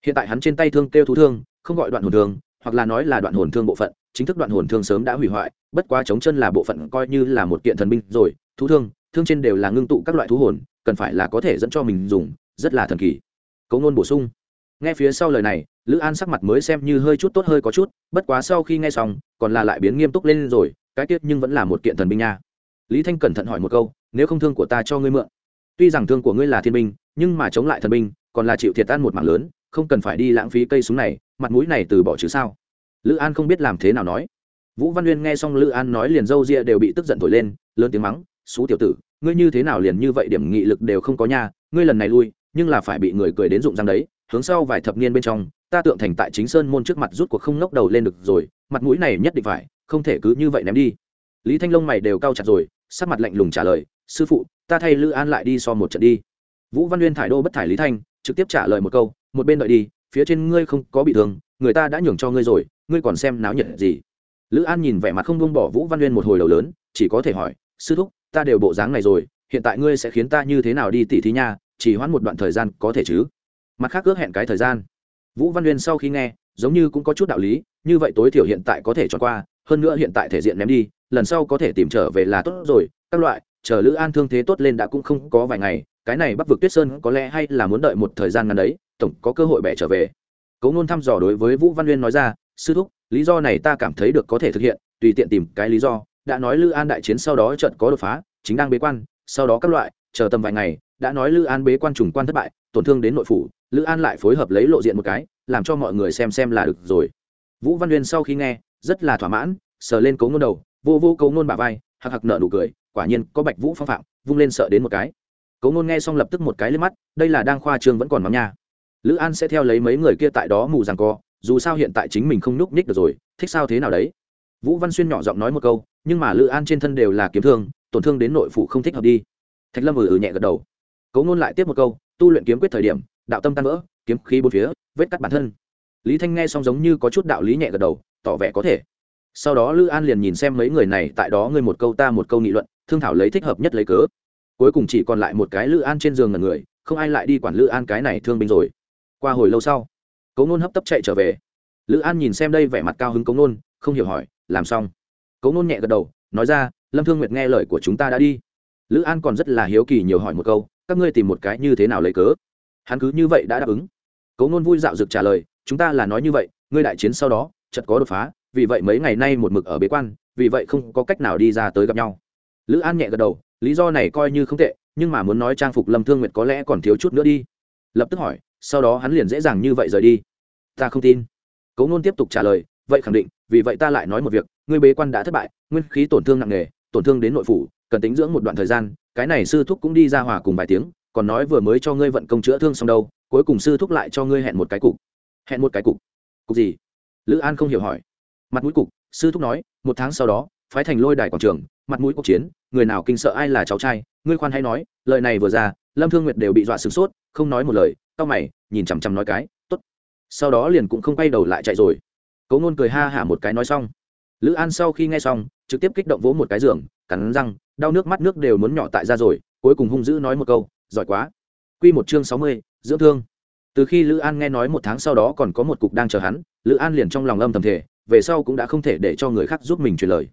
hiện tại hắn trên tay thương kêu thú thương không gọi đoạn hồn thương, hoặc là nói là đoạn hồn thương bộ phận, chính thức đoạn hồn thương sớm đã hủy hoại, bất quá chống chân là bộ phận coi như là một kiện thần binh rồi, thú thương thương trên đều là ngưng tụ các loại thú hồn, cần phải là có thể dẫn cho mình dùng, rất là thần kỳ. Cấu ngôn bổ sung. Nghe phía sau lời này, lữ an sắc mặt mới xem như hơi chút tốt hơi có chút, bất quá sau khi nghe xong, còn là lại biến nghiêm túc lên rồi, cái tiết nhưng vẫn là một kiện thần binh nha. Lý thanh cẩn thận hỏi một câu, nếu không thương của ta cho ngươi mượn? Tuy rằng thương của ngươi là thiên binh, nhưng mà chống lại thần binh, còn là chịu thiệt tan một mảng lớn không cần phải đi lãng phí cây súng này, mặt mũi này từ bỏ chứ sao? Lữ an không biết làm thế nào nói. Vũ văn uyên nghe xong lữ an nói liền râu ria đều bị tức giận thổi lên, lớn tiếng mắng, xú tiểu tử, ngươi như thế nào liền như vậy điểm nghị lực đều không có nha, ngươi lần này lui, nhưng là phải bị người cười đến rụng răng đấy, hướng sau vài thập niên bên trong, ta tượng thành tại chính sơn môn trước mặt rút cuộc không ngóc đầu lên được rồi, mặt mũi này nhất định phải, không thể cứ như vậy ném đi. Lý thanh long mày đều cao chặt rồi, sắc mặt lạnh lùng trả lời, sư phụ, ta thay lữ an lại đi so một trận đi. Vũ văn uyên thải đô bất thải lý thanh, trực tiếp trả lời một câu một bên đợi đi, phía trên ngươi không có bị thương, người ta đã nhường cho ngươi rồi, ngươi còn xem náo nhiệt gì? Lữ an nhìn vẻ mặt không buông bỏ vũ văn uyên một hồi đầu lớn, chỉ có thể hỏi, sư thúc, ta đều bộ dáng này rồi, hiện tại ngươi sẽ khiến ta như thế nào đi tỉ thí nha, chỉ hoãn một đoạn thời gian có thể chứ? Mặt khác ước hẹn cái thời gian. Vũ văn uyên sau khi nghe, giống như cũng có chút đạo lý, như vậy tối thiểu hiện tại có thể tròn qua, hơn nữa hiện tại thể diện ném đi, lần sau có thể tìm trở về là tốt rồi, các loại, chờ lữ an thương thế tốt lên đã cũng không có vài ngày, cái này bắc vực tuyết sơn có lẽ hay là muốn đợi một thời gian ngắn đấy tổng có cơ hội bẻ trở về. Cấu nôn thăm dò đối với vũ văn uyên nói ra, sư thúc, lý do này ta cảm thấy được có thể thực hiện, tùy tiện tìm cái lý do. Đã nói lữ an đại chiến sau đó trận có đột phá, chính đang bế quan, sau đó các loại, chờ tầm vài ngày, đã nói lữ an bế quan trùng quan thất bại, tổn thương đến nội phủ lữ an lại phối hợp lấy lộ diện một cái, làm cho mọi người xem xem là được rồi. Vũ văn uyên sau khi nghe, rất là thỏa mãn, sờ lên cấu ngôn đầu, vô vô cấu ngôn bà vai hạc hạc nợ nụ cười, quả nhiên có bạch vũ phong phạm, vung lên sợ đến một cái. Cấu ngôn nghe xong lập tức một cái lên mắt, đây là đang khoa trương vẫn còn mắm nha lữ an sẽ theo lấy mấy người kia tại đó mù rằng co, dù sao hiện tại chính mình không núp ních được rồi, thích sao thế nào đấy? Vũ văn xuyên nhỏ giọng nói một câu, nhưng mà lữ an trên thân đều là kiếm thương, tổn thương đến nội phụ không thích hợp đi. Thạch lâm ừ ừ nhẹ gật đầu. Cấu ngôn lại tiếp một câu, tu luyện kiếm quyết thời điểm, đạo tâm tan vỡ, kiếm khí bốn phía, vết cắt bản thân. Lý thanh nghe xong giống như có chút đạo lý nhẹ gật đầu, tỏ vẻ có thể. Sau đó lữ an liền nhìn xem mấy người này, tại đó ngươi một câu ta một câu nghị luận, thương thảo lấy thích hợp nhất lấy cớ. Cuối cùng chỉ còn lại một cái lữ an trên giường ngần người, không ai lại đi quản lữ an cái này thương binh rồi qua hồi lâu sau, cấu nôn hấp tấp chạy trở về. Lữ an nhìn xem đây vẻ mặt cao hứng cấu nôn, không hiểu hỏi, làm xong? Cấu nôn nhẹ gật đầu, nói ra, lâm thương nguyệt nghe lời của chúng ta đã đi. Lữ an còn rất là hiếu kỳ nhiều hỏi một câu, các ngươi tìm một cái như thế nào lấy cớ? Hắn cứ như vậy đã đáp ứng. Cấu nôn vui dạo dực trả lời, chúng ta là nói như vậy, ngươi đại chiến sau đó chật có đột phá, vì vậy mấy ngày nay một mực ở bế quan, vì vậy không có cách nào đi ra tới gặp nhau. Lữ an nhẹ gật đầu, lý do này coi như không tệ, nhưng mà muốn nói trang phục lâm thương nguyệt có lẽ còn thiếu chút nữa đi. Lập tức hỏi sau đó hắn liền dễ dàng như vậy rời đi. Ta không tin. Cấu ngôn tiếp tục trả lời, vậy khẳng định, vì vậy ta lại nói một việc, ngươi bế quan đã thất bại, nguyên khí tổn thương nặng nề, tổn thương đến nội phủ, cần tính dưỡng một đoạn thời gian, cái này sư thúc cũng đi ra hòa cùng vài tiếng, còn nói vừa mới cho ngươi vận công chữa thương xong đâu, cuối cùng sư thúc lại cho ngươi hẹn một cái cục. Hẹn một cái cục? Cục gì? Lữ an không hiểu hỏi. Mặt mũi cục, sư thúc nói, một tháng sau đó, phái thành lôi đài quảng trường, mặt mũi cuộc chiến, người nào kinh sợ ai là cháu trai, ngươi khoan hay nói, lời này vừa ra, lâm thương nguyệt đều bị dọa sửng sốt, không nói một lời cau mày, nhìn chằm chằm nói cái, tốt. Sau đó liền cũng không quay đầu lại chạy rồi. Cấu nôn cười ha hả một cái nói xong. Lữ an sau khi nghe xong, trực tiếp kích động vỗ một cái giường, cắn răng, đau nước mắt nước đều muốn nhỏ tại ra rồi, cuối cùng hung dữ nói một câu, giỏi quá. Quy một chương sáu mươi, dưỡng thương. Từ khi lữ an nghe nói một tháng sau đó còn có một cục đang chờ hắn, lữ an liền trong lòng âm thầm thể về sau cũng đã không thể để cho người khác giúp mình truyền lời.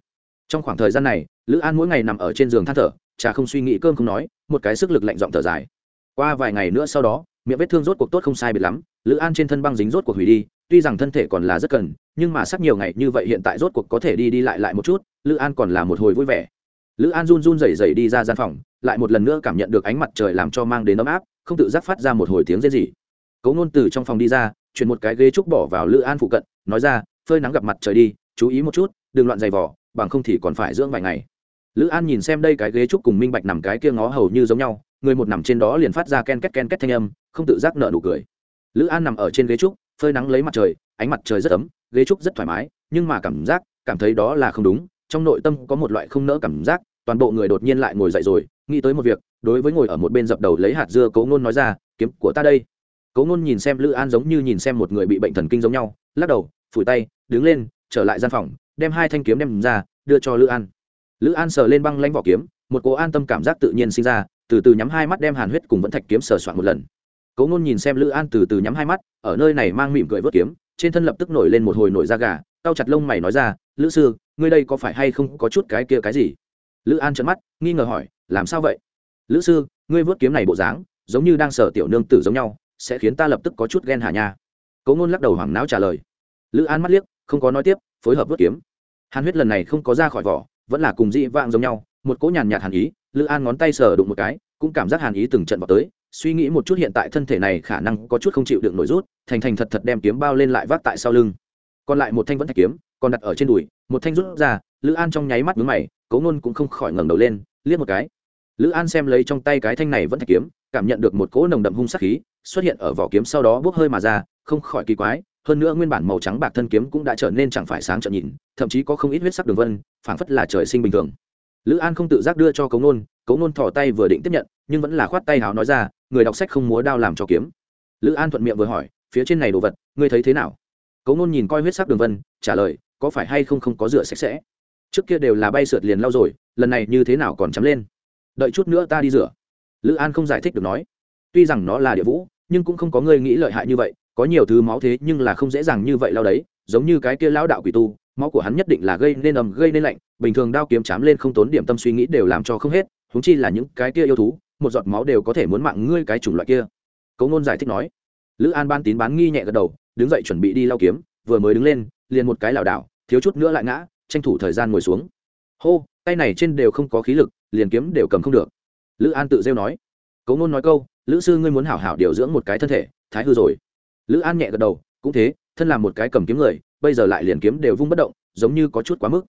Trong khoảng thời gian này, lữ an mỗi ngày nằm ở trên giường than thở, trà không suy nghĩ, cơm không nói, một cái sức lực lạnh giọng thở dài. Qua vài ngày nữa sau đó miệng vết thương rốt cuộc tốt không sai biệt lắm, lữ an trên thân băng dính rốt cuộc hủy đi, tuy rằng thân thể còn là rất cần, nhưng mà sắc nhiều ngày như vậy hiện tại rốt cuộc có thể đi đi lại lại một chút, lữ an còn là một hồi vui vẻ. Lữ an run run rẩy rẩy đi ra gian phòng, lại một lần nữa cảm nhận được ánh mặt trời làm cho mang đến ấm áp, không tự giác phát ra một hồi tiếng rên rỉ. Cấu ngôn từ trong phòng đi ra, chuyển một cái ghế trúc bỏ vào lữ an phụ cận, nói ra, phơi nắng gặp mặt trời đi, chú ý một chút, đừng loạn giày vỏ bằng không thì còn phải dưỡng vài ngày. Lữ an nhìn xem đây cái ghế trúc cùng minh bạch nằm cái kia ngó hầu như giống nhau, người một nằm trên đó liền phát ra ken két ken két thanh âm không tự giác nợ nụ cười. Lữ an nằm ở trên ghế trúc, phơi nắng lấy mặt trời, ánh mặt trời rất ấm, ghế trúc rất thoải mái, nhưng mà cảm giác, cảm thấy đó là không đúng, trong nội tâm có một loại không nỡ cảm giác, toàn bộ người đột nhiên lại ngồi dậy rồi, nghĩ tới một việc, đối với ngồi ở một bên dập đầu lấy hạt dưa cấu ngôn nói ra, kiếm của ta đây. Cấu ngôn nhìn xem lữ an giống như nhìn xem một người bị bệnh thần kinh giống nhau, lắc đầu, phủi tay, đứng lên, trở lại gian phòng, đem hai thanh kiếm đem ra, đưa cho lữ an. Lữ an sờ lên băng lanh vỏ kiếm, một cố an tâm cảm giác tự nhiên sinh ra, từ từ nhắm hai mắt đem hàn huyết cùng vẫn thạch kiếm sờ soạn một lần cấu ngôn nhìn xem lữ an từ từ nhắm hai mắt, ở nơi này mang mỉm cười vớt kiếm, trên thân lập tức nổi lên một hồi nổi da gà, cau chặt lông mày nói ra, lữ sư, ngươi đây có phải hay không có chút cái kia cái gì? Lữ an trợn mắt, nghi ngờ hỏi, làm sao vậy? Lữ sư, ngươi vớt kiếm này bộ dáng, giống như đang sở tiểu nương tử giống nhau, sẽ khiến ta lập tức có chút ghen hà nha? Cấu ngôn lắc đầu hoảng não trả lời. Lữ an mắt liếc, không có nói tiếp, phối hợp vớt kiếm. Hàn huyết lần này không có ra khỏi vỏ, vẫn là cùng dị vạng giống nhau, một cỗ nhàn nhạt hàn ý, lữ an ngón tay sờ đụng một cái, cũng cảm giác hàn ý từng trận vào tới suy nghĩ một chút hiện tại thân thể này khả năng có chút không chịu được nổi rút, thành thành thật thật đem kiếm bao lên lại vác tại sau lưng. Còn lại một thanh vẫn thạch kiếm, còn đặt ở trên đùi, một thanh rút ra, lữ an trong nháy mắt mướn mày cấu nôn cũng không khỏi ngẩng đầu lên, liếc một cái. Lữ an xem lấy trong tay cái thanh này vẫn thạch kiếm, cảm nhận được một cỗ nồng đậm hung sắc khí, xuất hiện ở vỏ kiếm sau đó bốc hơi mà ra, không khỏi kỳ quái, hơn nữa nguyên bản màu trắng bạc thân kiếm cũng đã trở nên chẳng phải sáng trợn nhìn, thậm chí có không ít huyết sắc đường vân, phảng phất là trời sinh bình thường. Lữ an không tự giác đưa cho cấu nôn cấu nôn thỏ tay vừa định tiếp nhận, nhưng vẫn là khoát tay hào nói ra người đọc sách không múa đao làm cho kiếm. Lữ an thuận miệng vừa hỏi, phía trên này đồ vật, ngươi thấy thế nào? Cấu nôn nhìn coi huyết sắc đường vân, trả lời, có phải hay không không có rửa sạch sẽ? Trước kia đều là bay sượt liền lau rồi, lần này như thế nào còn chấm lên? Đợi chút nữa ta đi rửa. Lữ an không giải thích được nói, tuy rằng nó là địa vũ, nhưng cũng không có người nghĩ lợi hại như vậy, có nhiều thứ máu thế nhưng là không dễ dàng như vậy lao đấy, giống như cái kia lão đạo quỷ tu, máu của hắn nhất định là gây nên ầm, gây nên lạnh, bình thường đao kiếm chám lên không tốn điểm tâm suy nghĩ đều làm cho không hết húng chi là những cái kia yêu thú một giọt máu đều có thể muốn mạng ngươi cái chủng loại kia. Cấu ngôn giải thích nói. Lữ an ban tín bán nghi nhẹ gật đầu, đứng dậy chuẩn bị đi lao kiếm, vừa mới đứng lên, liền một cái lảo đảo, thiếu chút nữa lại ngã, tranh thủ thời gian ngồi xuống. Hô, tay này trên đều không có khí lực, liền kiếm đều cầm không được. Lữ an tự rêu nói. Cấu ngôn nói câu, lữ sư ngươi muốn hảo hảo điều dưỡng một cái thân thể, thái hư rồi. Lữ an nhẹ gật đầu, cũng thế, thân là một cái cầm kiếm người, bây giờ lại liền kiếm đều vung bất động, giống như có chút quá mức.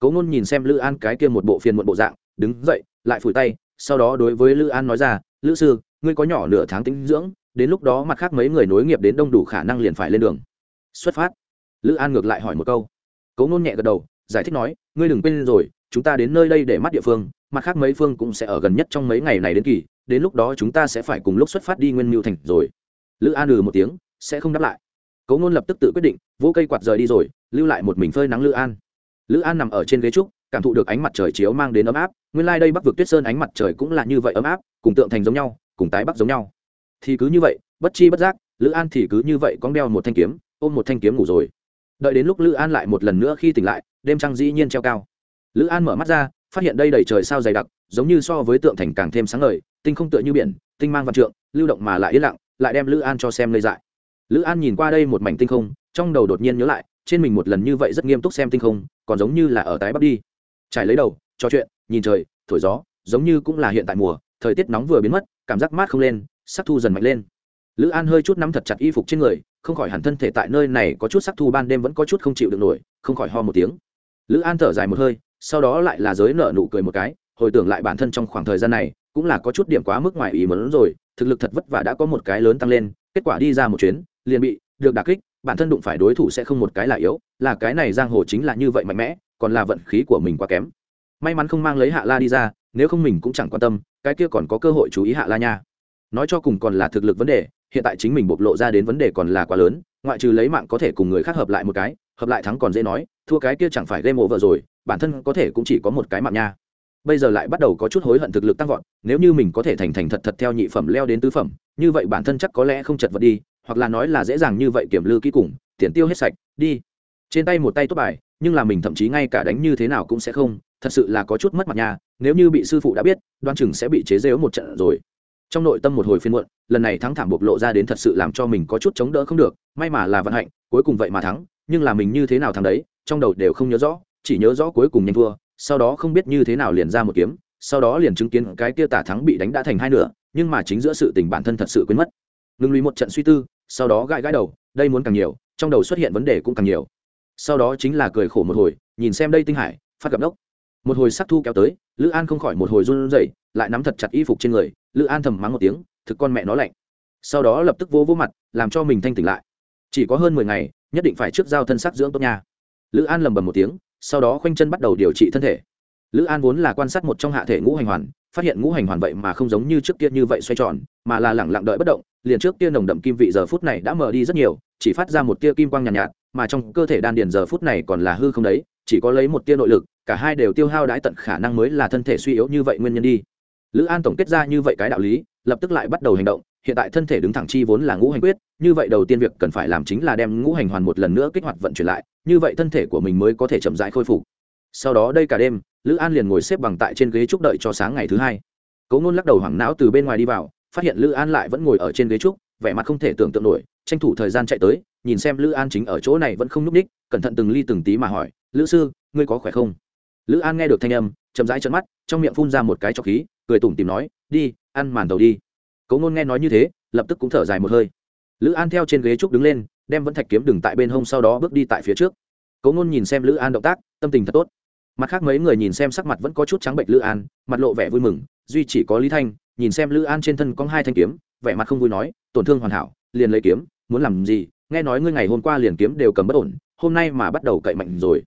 Cấu ngôn nhìn xem lữ an cái kia một bộ phiền một bộ dạng, đứng dậy, lại phủi tay sau đó đối với lữ an nói ra, lữ sư, ngươi có nhỏ nửa tháng tính dưỡng, đến lúc đó mặt khác mấy người nối nghiệp đến đông đủ khả năng liền phải lên đường. Xuất phát. Lữ an ngược lại hỏi một câu. Cấu ngôn nhẹ gật đầu, giải thích nói, ngươi đừng quên rồi, chúng ta đến nơi đây để mắt địa phương, mặt khác mấy phương cũng sẽ ở gần nhất trong mấy ngày này đến kỳ, đến lúc đó chúng ta sẽ phải cùng lúc xuất phát đi nguyên mưu thành rồi. Lữ an ừ một tiếng, sẽ không đáp lại. Cấu ngôn lập tức tự quyết định, vỗ cây quạt rời đi rồi, lưu lại một mình phơi nắng lữ an. Lữ an nằm ở trên ghế trúc cảm thụ được ánh mặt trời chiếu mang đến ấm áp. Nguyên lai、like、đây bắc vực tuyết sơn ánh mặt trời cũng là như vậy ấm áp, cùng tượng thành giống nhau, cùng tái bắc giống nhau. Thì cứ như vậy, bất chi bất giác, lữ an thì cứ như vậy con đeo một thanh kiếm, ôm một thanh kiếm ngủ rồi. Đợi đến lúc lữ an lại một lần nữa khi tỉnh lại, đêm trăng dĩ nhiên treo cao. Lữ an mở mắt ra, phát hiện đây đầy trời sao dày đặc, giống như so với tượng thành càng thêm sáng ngời, tinh không tựa như biển, tinh mang văn trượng, lưu động mà lại yên lặng, lại đem lữ an cho xem lây dại. Lữ an nhìn qua đây một mảnh tinh không, trong đầu đột nhiên nhớ lại, trên mình một lần như vậy rất nghiêm túc xem tinh không, còn giống như là ở tái bắc đi trải lấy đầu, trò chuyện, nhìn trời, thổi gió, giống như cũng là hiện tại mùa, thời tiết nóng vừa biến mất, cảm giác mát không lên, sắc thu dần mạnh lên. Lữ an hơi chút nắm thật chặt y phục trên người, không khỏi hẳn thân thể tại nơi này có chút sắc thu ban đêm vẫn có chút không chịu được nổi, không khỏi ho một tiếng. Lữ an thở dài một hơi, sau đó lại là giới nợ nụ cười một cái, hồi tưởng lại bản thân trong khoảng thời gian này, cũng là có chút điểm quá mức ngoài ý mớn rồi, thực lực thật vất vả đã có một cái lớn tăng lên, kết quả đi ra một chuyến, liền bị được đà kích, bản thân đụng phải đối thủ sẽ không một cái là yếu, là cái này giang hồ chính là như vậy mạnh mẽ còn là vận khí của mình quá kém. May mắn không mang lấy hạ la đi ra, nếu không mình cũng chẳng quan tâm, cái kia còn có cơ hội chú ý hạ la nha. Nói cho cùng còn là thực lực vấn đề, hiện tại chính mình bộc lộ ra đến vấn đề còn là quá lớn, ngoại trừ lấy mạng có thể cùng người khác hợp lại một cái, hợp lại thắng còn dễ nói, thua cái kia chẳng phải game over rồi, bản thân có thể cũng chỉ có một cái mạng nha. Bây giờ lại bắt đầu có chút hối hận thực lực tăng vọt, nếu như mình có thể thành thành thật thật theo nhị phẩm leo đến tứ phẩm, như vậy bản thân chắc có lẽ không chật vật đi, hoặc là nói là dễ dàng như vậy kiểm lư kỹ cùng, tiền tiêu hết sạch, đi. Trên tay một tay tốt bài nhưng là mình thậm chí ngay cả đánh như thế nào cũng sẽ không, thật sự là có chút mất mặt nhà nếu như bị sư phụ đã biết, đoan chừng sẽ bị chế rêu một trận rồi. Trong nội tâm một hồi phiên muộn, lần này thắng thảm bộc lộ ra đến thật sự làm cho mình có chút chống đỡ không được, may mà là vận hạnh, cuối cùng vậy mà thắng, nhưng là mình như thế nào thắng đấy, trong đầu đều không nhớ rõ, chỉ nhớ rõ cuối cùng nhanh thua, sau đó không biết như thế nào liền ra một kiếm, sau đó liền chứng kiến cái kia tả thắng bị đánh đã thành hai nửa, nhưng mà chính giữa sự tình bản thân thật sự quên mất. Ngừng lùi một trận suy tư, sau đó gãi gãi đầu, đây muốn càng nhiều, trong đầu xuất hiện vấn đề cũng càng nhiều sau đó chính là cười khổ một hồi, nhìn xem đây tinh hải, phát gặp đốc. Một hồi sắc thu kéo tới, lữ an không khỏi một hồi run rẩy, lại nắm thật chặt y phục trên người, lữ an thầm mắng một tiếng, thực con mẹ nó lạnh. Sau đó lập tức vô vô mặt, làm cho mình thanh tỉnh lại. Chỉ có hơn mười ngày, nhất định phải trước giao thân sắc dưỡng tốt nha. Lữ an lầm bầm một tiếng, sau đó khoanh chân bắt đầu điều trị thân thể lữ an vốn là quan sát một trong hạ thể ngũ hành hoàn phát hiện ngũ hành hoàn vậy mà không giống như trước kia như vậy xoay tròn mà là lẳng lặng đợi bất động liền trước kia nồng đậm kim vị giờ phút này đã mở đi rất nhiều chỉ phát ra một tia kim quang nhàn nhạt, nhạt mà trong cơ thể đan điền giờ phút này còn là hư không đấy chỉ có lấy một tia nội lực cả hai đều tiêu hao đãi tận khả năng mới là thân thể suy yếu như vậy nguyên nhân đi. Lữ an tổng kết ra như vậy cái đạo lý lập tức lại bắt đầu hành động hiện tại thân thể đứng thẳng chi vốn là ngũ hành quyết như vậy đầu tiên việc cần phải làm chính là đem ngũ hành hoàn một lần nữa kích hoạt vận chuyển lại như vậy thân thể của mình mới có thể chậm rãi khôi phục. Sau đó đây cả đêm lữ an liền ngồi xếp bằng tại trên ghế trúc đợi cho sáng ngày thứ hai. Cấu ngôn lắc đầu hoảng não từ bên ngoài đi vào, phát hiện lữ an lại vẫn ngồi ở trên ghế trúc vẻ mặt không thể tưởng tượng nổi, tranh thủ thời gian chạy tới, nhìn xem lữ an chính ở chỗ này vẫn không n ú c ních cẩn thận từng ly từng tí mà hỏi, lữ sư, ngươi có khỏe không? Lữ an nghe được thanh âm, chậm rãi trận mắt, trong miệng phun ra một cái trọc khí, cười tủm tìm nói, đi, ăn màn tàu đi. Cấu ngôn nghe nói như thế, lập tức cũng thở dài một hơi. Lữ an theo trên ghế trúc đứng lên, đem vẫn thạch kiếm đừng tại bên hông sau đó bước đi tại phía trước. Cấu ngôn nhìn xem lữ an động tác, tâm tình thật tốt mặt khác mấy người nhìn xem sắc mặt vẫn có chút trắng bệnh lữ an, mặt lộ vẻ vui mừng, duy chỉ có lý thanh, nhìn xem lữ an trên thân có hai thanh kiếm, vẻ mặt không vui nói, tổn thương hoàn hảo, liền lấy kiếm, muốn làm gì? Nghe nói ngươi ngày hôm qua liền kiếm đều cầm bất ổn, hôm nay mà bắt đầu cậy mạnh rồi.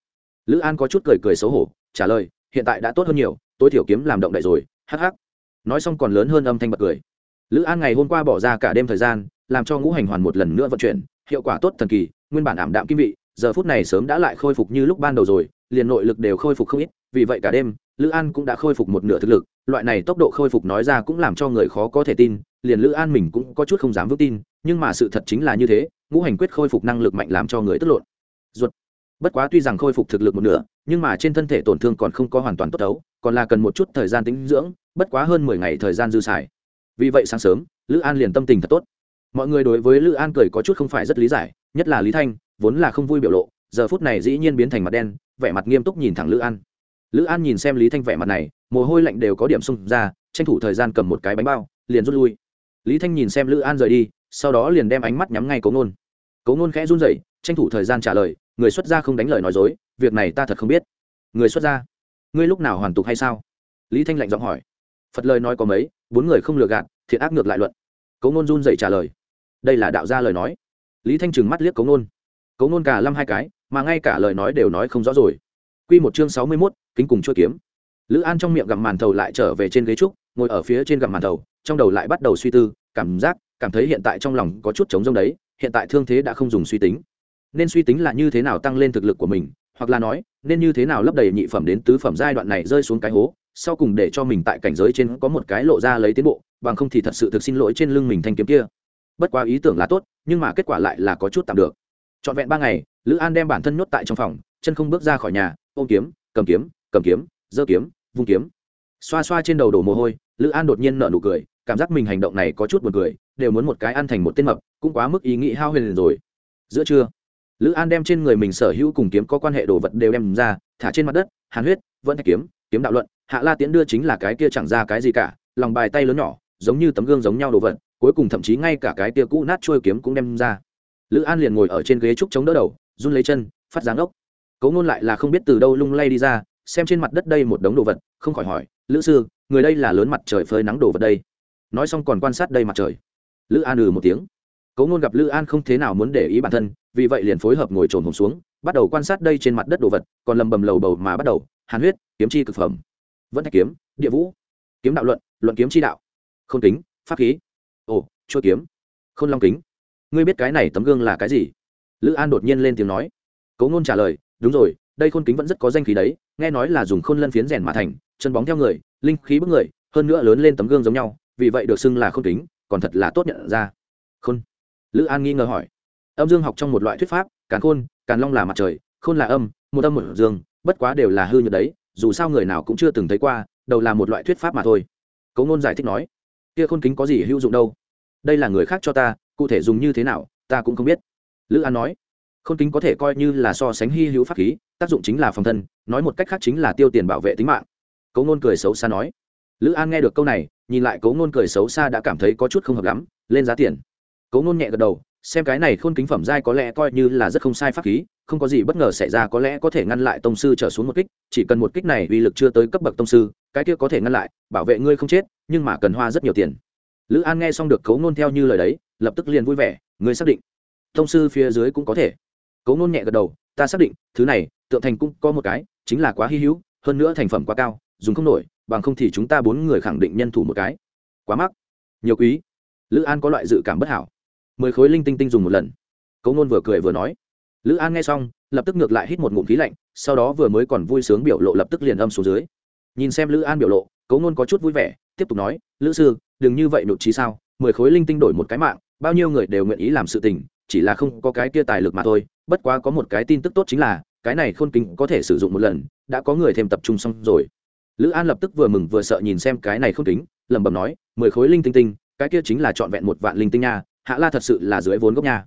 Lữ an có chút cười cười xấu hổ, trả lời, hiện tại đã tốt hơn nhiều, tối thiểu kiếm làm động đại rồi, hắc hắc. Nói xong còn lớn hơn âm thanh bật cười. Lữ an ngày hôm qua bỏ ra cả đêm thời gian, làm cho ngũ hành hoàn một lần nữa vận chuyển, hiệu quả tốt thần kỳ, nguyên bản ảm đạm kim vị, giờ phút này sớm đã lại khôi phục như lúc ban đầu rồi liền nội lực đều khôi phục không ít, vì vậy cả đêm, lữ an cũng đã khôi phục một nửa thực lực, loại này tốc độ khôi phục nói ra cũng làm cho người khó có thể tin, liền lữ an mình cũng có chút không dám vững tin, nhưng mà sự thật chính là như thế, ngũ hành quyết khôi phục năng lực mạnh làm cho người tức lộn. Ruột. Bất quá tuy rằng khôi phục thực lực một nửa, nhưng mà trên thân thể tổn thương còn không có hoàn toàn tốt đấu, còn là cần một chút thời gian tính dưỡng, bất quá hơn mười ngày thời gian dư xài. Vì vậy sáng sớm, lữ an liền tâm tình thật tốt. Mọi người đối với lữ an cười có chút không phải rất lý giải, nhất là lý thanh, vốn là không vui biểu lộ, giờ phút này dĩ nhiên biến thành mặt đen vẻ mặt nghiêm túc nhìn thẳng lữ an. Lữ an nhìn xem lý thanh vẻ mặt này, mồ hôi lạnh đều có điểm xung ra, tranh thủ thời gian cầm một cái bánh bao, liền rút lui. Lý thanh nhìn xem lữ an rời đi, sau đó liền đem ánh mắt nhắm ngay cấu ngôn. Cấu ngôn khẽ run rẩy, tranh thủ thời gian trả lời, người xuất gia không đánh lời nói dối, việc này ta thật không biết. Người xuất gia, ngươi lúc nào hoàn tục hay sao? Lý thanh lạnh giọng hỏi. Phật lời nói có mấy, bốn người không lừa gạt, thiện ác ngược lại luận. Cấu ngôn run dậy trả lời. Đây là đạo gia lời nói. Lý thanh trừng mắt liếc cấu ngôn cấu ngôn cả lăm hai cái mà ngay cả lời nói đều nói không rõ rồi Quy một chương sáu mươi mốt kính cùng chua kiếm. Lữ An trong miệng gặm màn thầu lại trở về trên ghế trúc, ngồi ở phía trên gặm màn thầu, trong đầu lại bắt đầu suy tư, cảm giác, cảm thấy hiện tại trong lòng có chút trống rỗng đấy, hiện tại thương thế đã không dùng suy tính. Nên suy tính là như thế nào tăng lên thực lực của mình, hoặc là nói, nên như thế nào lấp đầy nhị phẩm đến tứ phẩm giai đoạn này rơi xuống cái hố, sau cùng để cho mình tại cảnh giới trên có một cái lộ ra lấy tiến bộ, bằng không thì thật sự thực xin lỗi trên lưng mình thanh kiếm kia. Bất quá ý tưởng là tốt, nhưng mà kết quả lại là có chút tạm được. Trọn vẹn ba ngày, Lữ An đem bản thân nhốt tại trong phòng, chân không bước ra khỏi nhà, ôm kiếm cầm kiếm cầm kiếm giơ kiếm vung kiếm. Xoa xoa trên đầu đổ mồ hôi lữ an đột nhiên nở nụ cười cảm giác mình hành động này có chút buồn cười đều muốn một cái ăn thành một tên mập cũng quá mức ý nghĩ hao huyền rồi. Giữa trưa lữ an đem trên người mình sở hữu cùng kiếm có quan hệ đồ vật đều đem ra thả trên mặt đất hàn huyết vẫn thạch kiếm kiếm đạo luận hạ la tiễn đưa chính là cái kia chẳng ra cái gì cả lòng bài tay lớn nhỏ giống như tấm gương giống nhau đồ vật cuối cùng thậm chí ngay cả cái tia cũ nát trôi kiếm cũng đem ra lữ an liền ngồi ở trên ghế trúc chống đỡ đầu, run lấy chân, phát dáng ốc. Cấu ngôn lại là không biết từ đâu lung lay đi ra, xem trên mặt đất đây một đống đồ vật, không khỏi hỏi, lữ sư, người đây là lớn mặt trời phơi nắng đồ vật đây? Nói xong còn quan sát đây mặt trời. Lữ an ừ một tiếng. Cấu ngôn gặp lữ an không thế nào muốn để ý bản thân, vì vậy liền phối hợp ngồi trồn hồng xuống, bắt đầu quan sát đây trên mặt đất đồ vật, còn lầm bầm lầu bầu mà bắt đầu, hàn huyết, kiếm chi cực phẩm. Vẫn thạch kiếm, địa vũ, kiếm đạo luận luận kiếm chi đạo. K h ô n kính, pháp khí. Ồ chua kiếm. K h ô n long kính ngươi biết cái này tấm gương là cái gì? Lữ an đột nhiên lên tiếng nói. Cấu ngôn trả lời, đúng rồi, đây khôn kính vẫn rất có danh khí đấy, nghe nói là dùng khôn lân phiến rèn mà thành, chân bóng theo người, linh khí bức người, hơn nữa lớn lên tấm gương giống nhau, vì vậy được xưng là khôn kính, còn thật là tốt nhận ra. Khôn. Lữ an nghi ngờ hỏi. Âm dương học trong một loại thuyết pháp, càn khôn, càn long là mặt trời, khôn là âm, một âm một dương, bất quá đều là hư như đấy, dù sao người nào cũng chưa từng thấy qua, đầu là một loại thuyết pháp mà thôi. Cấu ngôn giải thích nói. Kia khôn kính có gì hữu dụng đâu? Đây là người khác cho ta cụ thể dùng như thế nào, ta cũng không biết. Lữ an nói, khôn kính có thể coi như là so sánh hy hữu pháp khí, tác dụng chính là phòng thân, nói một cách khác chính là tiêu tiền bảo vệ tính mạng. Cấu ngôn cười xấu xa nói. Lữ an nghe được câu này, nhìn lại cấu ngôn cười xấu xa đã cảm thấy có chút không hợp lắm, lên giá tiền. Cấu ngôn nhẹ gật đầu, xem cái này khôn kính phẩm giai có lẽ coi như là rất không sai pháp khí, không có gì bất ngờ xảy ra có lẽ có thể ngăn lại tông sư trở xuống một kích, chỉ cần một kích này uy lực chưa tới cấp bậc tông sư, cái kia có thể ngăn lại, bảo vệ ngươi không chết, nhưng mà cần hoa rất nhiều tiền. Lữ an nghe xong được cấu nôn theo như lời đấy lập tức liền vui vẻ người xác định. Thông sư phía dưới cũng có thể. Cấu nôn nhẹ gật đầu, ta xác định, thứ này, tượng thành cũng có một cái, chính là quá hy hữu, hơn nữa thành phẩm quá cao, dùng không nổi, bằng không thì chúng ta bốn người khẳng định nhân thủ một cái. Quá mắc. Nhiều quý. Lữ an có loại dự cảm bất hảo. Mười khối linh tinh tinh dùng một lần. Cấu nôn vừa cười vừa nói. Lữ an nghe xong, lập tức ngược lại hít một ngụm khí lạnh, sau đó vừa mới còn vui sướng biểu lộ lập tức liền âm xuống dưới. Nhìn xem lữ an biểu lộ cấu nôn có chút vui vẻ, tiếp tục nói, lữ sư, đừng như vậy nội trí sao, mười khối linh tinh đổi một cái mạng bao nhiêu người đều nguyện ý làm sự tình, chỉ là không có cái kia tài lực mà thôi, bất quá có một cái tin tức tốt chính là, cái này khôn kính có thể sử dụng một lần, đã có người thêm tập trung xong rồi. Lữ an lập tức vừa mừng vừa sợ nhìn xem cái này khôn kính, lẩm bẩm nói, mười khối linh tinh tinh, cái kia chính là trọn vẹn một vạn linh tinh nha, hạ la thật sự là dưới vốn gốc nha.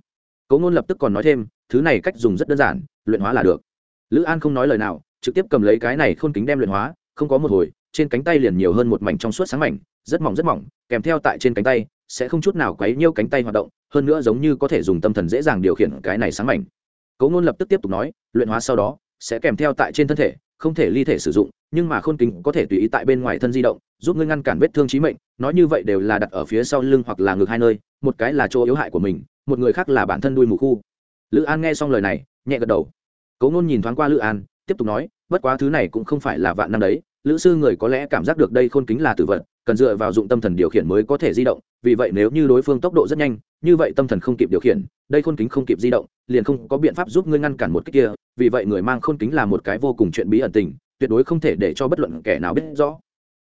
Cấu ngôn lập tức còn nói thêm, thứ này cách dùng rất đơn giản, luyện hóa là được. Lữ an không nói lời nào, trực tiếp cầm lấy cái này khôn kính đem luyện hóa, không có một hồi trên cánh tay liền nhiều hơn một mảnh trong suốt sáng mảnh, rất mỏng rất mỏng, kèm theo tại trên cánh tay, sẽ không chút nào quấy nhiêu cánh tay hoạt động, hơn nữa giống như có thể dùng tâm thần dễ dàng điều khiển cái này sáng mảnh. Cấu ngôn lập tức tiếp tục nói, luyện hóa sau đó, sẽ kèm theo tại trên thân thể, không thể ly thể sử dụng, nhưng mà khôn kính có thể tùy ý tại bên ngoài thân di động, giúp ngươi ngăn cản vết thương trí mệnh, nói như vậy đều là đặt ở phía sau lưng hoặc là ngực hai nơi, một cái là chỗ yếu hại của mình, một người khác là bản thân đuôi mù khu. Lữ an nghe xong lời này, nhẹ gật đầu. Cấu ngôn nhìn thoáng qua lữ an, tiếp tục nói, bất quá thứ này cũng không phải là vạn năm đấy lữ sư người có lẽ cảm giác được đây khôn kính là tử vật, cần dựa vào dụng tâm thần điều khiển mới có thể di động, vì vậy nếu như đối phương tốc độ rất nhanh, như vậy tâm thần không kịp điều khiển, đây khôn kính không kịp di động, liền không có biện pháp giúp ngươi ngăn cản một cách kia, vì vậy người mang khôn kính là một cái vô cùng chuyện bí ẩn tình, tuyệt đối không thể để cho bất luận kẻ nào biết rõ.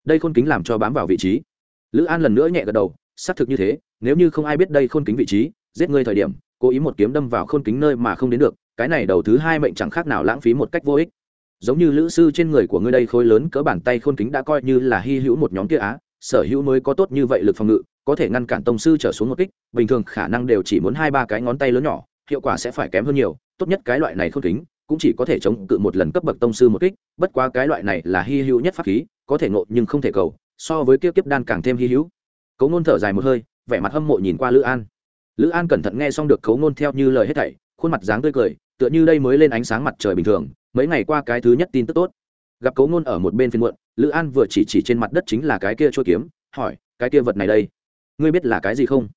Đây khôn kính làm cho bám vào vị trí. Lữ an lần nữa nhẹ gật đầu, xác thực như thế, nếu như không ai biết đây khôn kính vị trí, giết ngươi thời điểm, cố ý một kiếm đâm vào khôn kính nơi mà không đến được, cái này đầu thứ hai mệnh chẳng khác nào lãng phí một cách vô ích giống như lữ sư trên người của ngươi đây khối lớn cỡ bàn tay khôn kính đã coi như là hy hữu một nhóm kia á, sở hữu mới có tốt như vậy lực phòng ngự, có thể ngăn cản tông sư trở xuống một kích, bình thường khả năng đều chỉ muốn hai ba cái ngón tay lớn nhỏ, hiệu quả sẽ phải kém hơn nhiều, tốt nhất cái loại này khôn kính cũng chỉ có thể chống cự một lần cấp bậc tông sư một kích, bất quá cái loại này là hy hữu nhất pháp khí, có thể ngộ nhưng không thể cầu, so với kiếp kiếp đan càng thêm hy hữu. Cấu ngôn thở dài một hơi, vẻ mặt hâm mộ nhìn qua lữ an. Lữ an cẩn thận nghe xong được cấu ngôn theo như lời hết thảy, khuôn mặt dáng tươi cười, tựa như đây mới lên ánh sáng mặt trời bình thường mấy ngày qua cái thứ nhất tin tức tốt. Gặp cấu ngôn ở một bên phiên muộn, lữ an vừa chỉ chỉ trên mặt đất chính là cái kia trôi kiếm, hỏi, cái kia vật này đây, ngươi biết là cái gì không?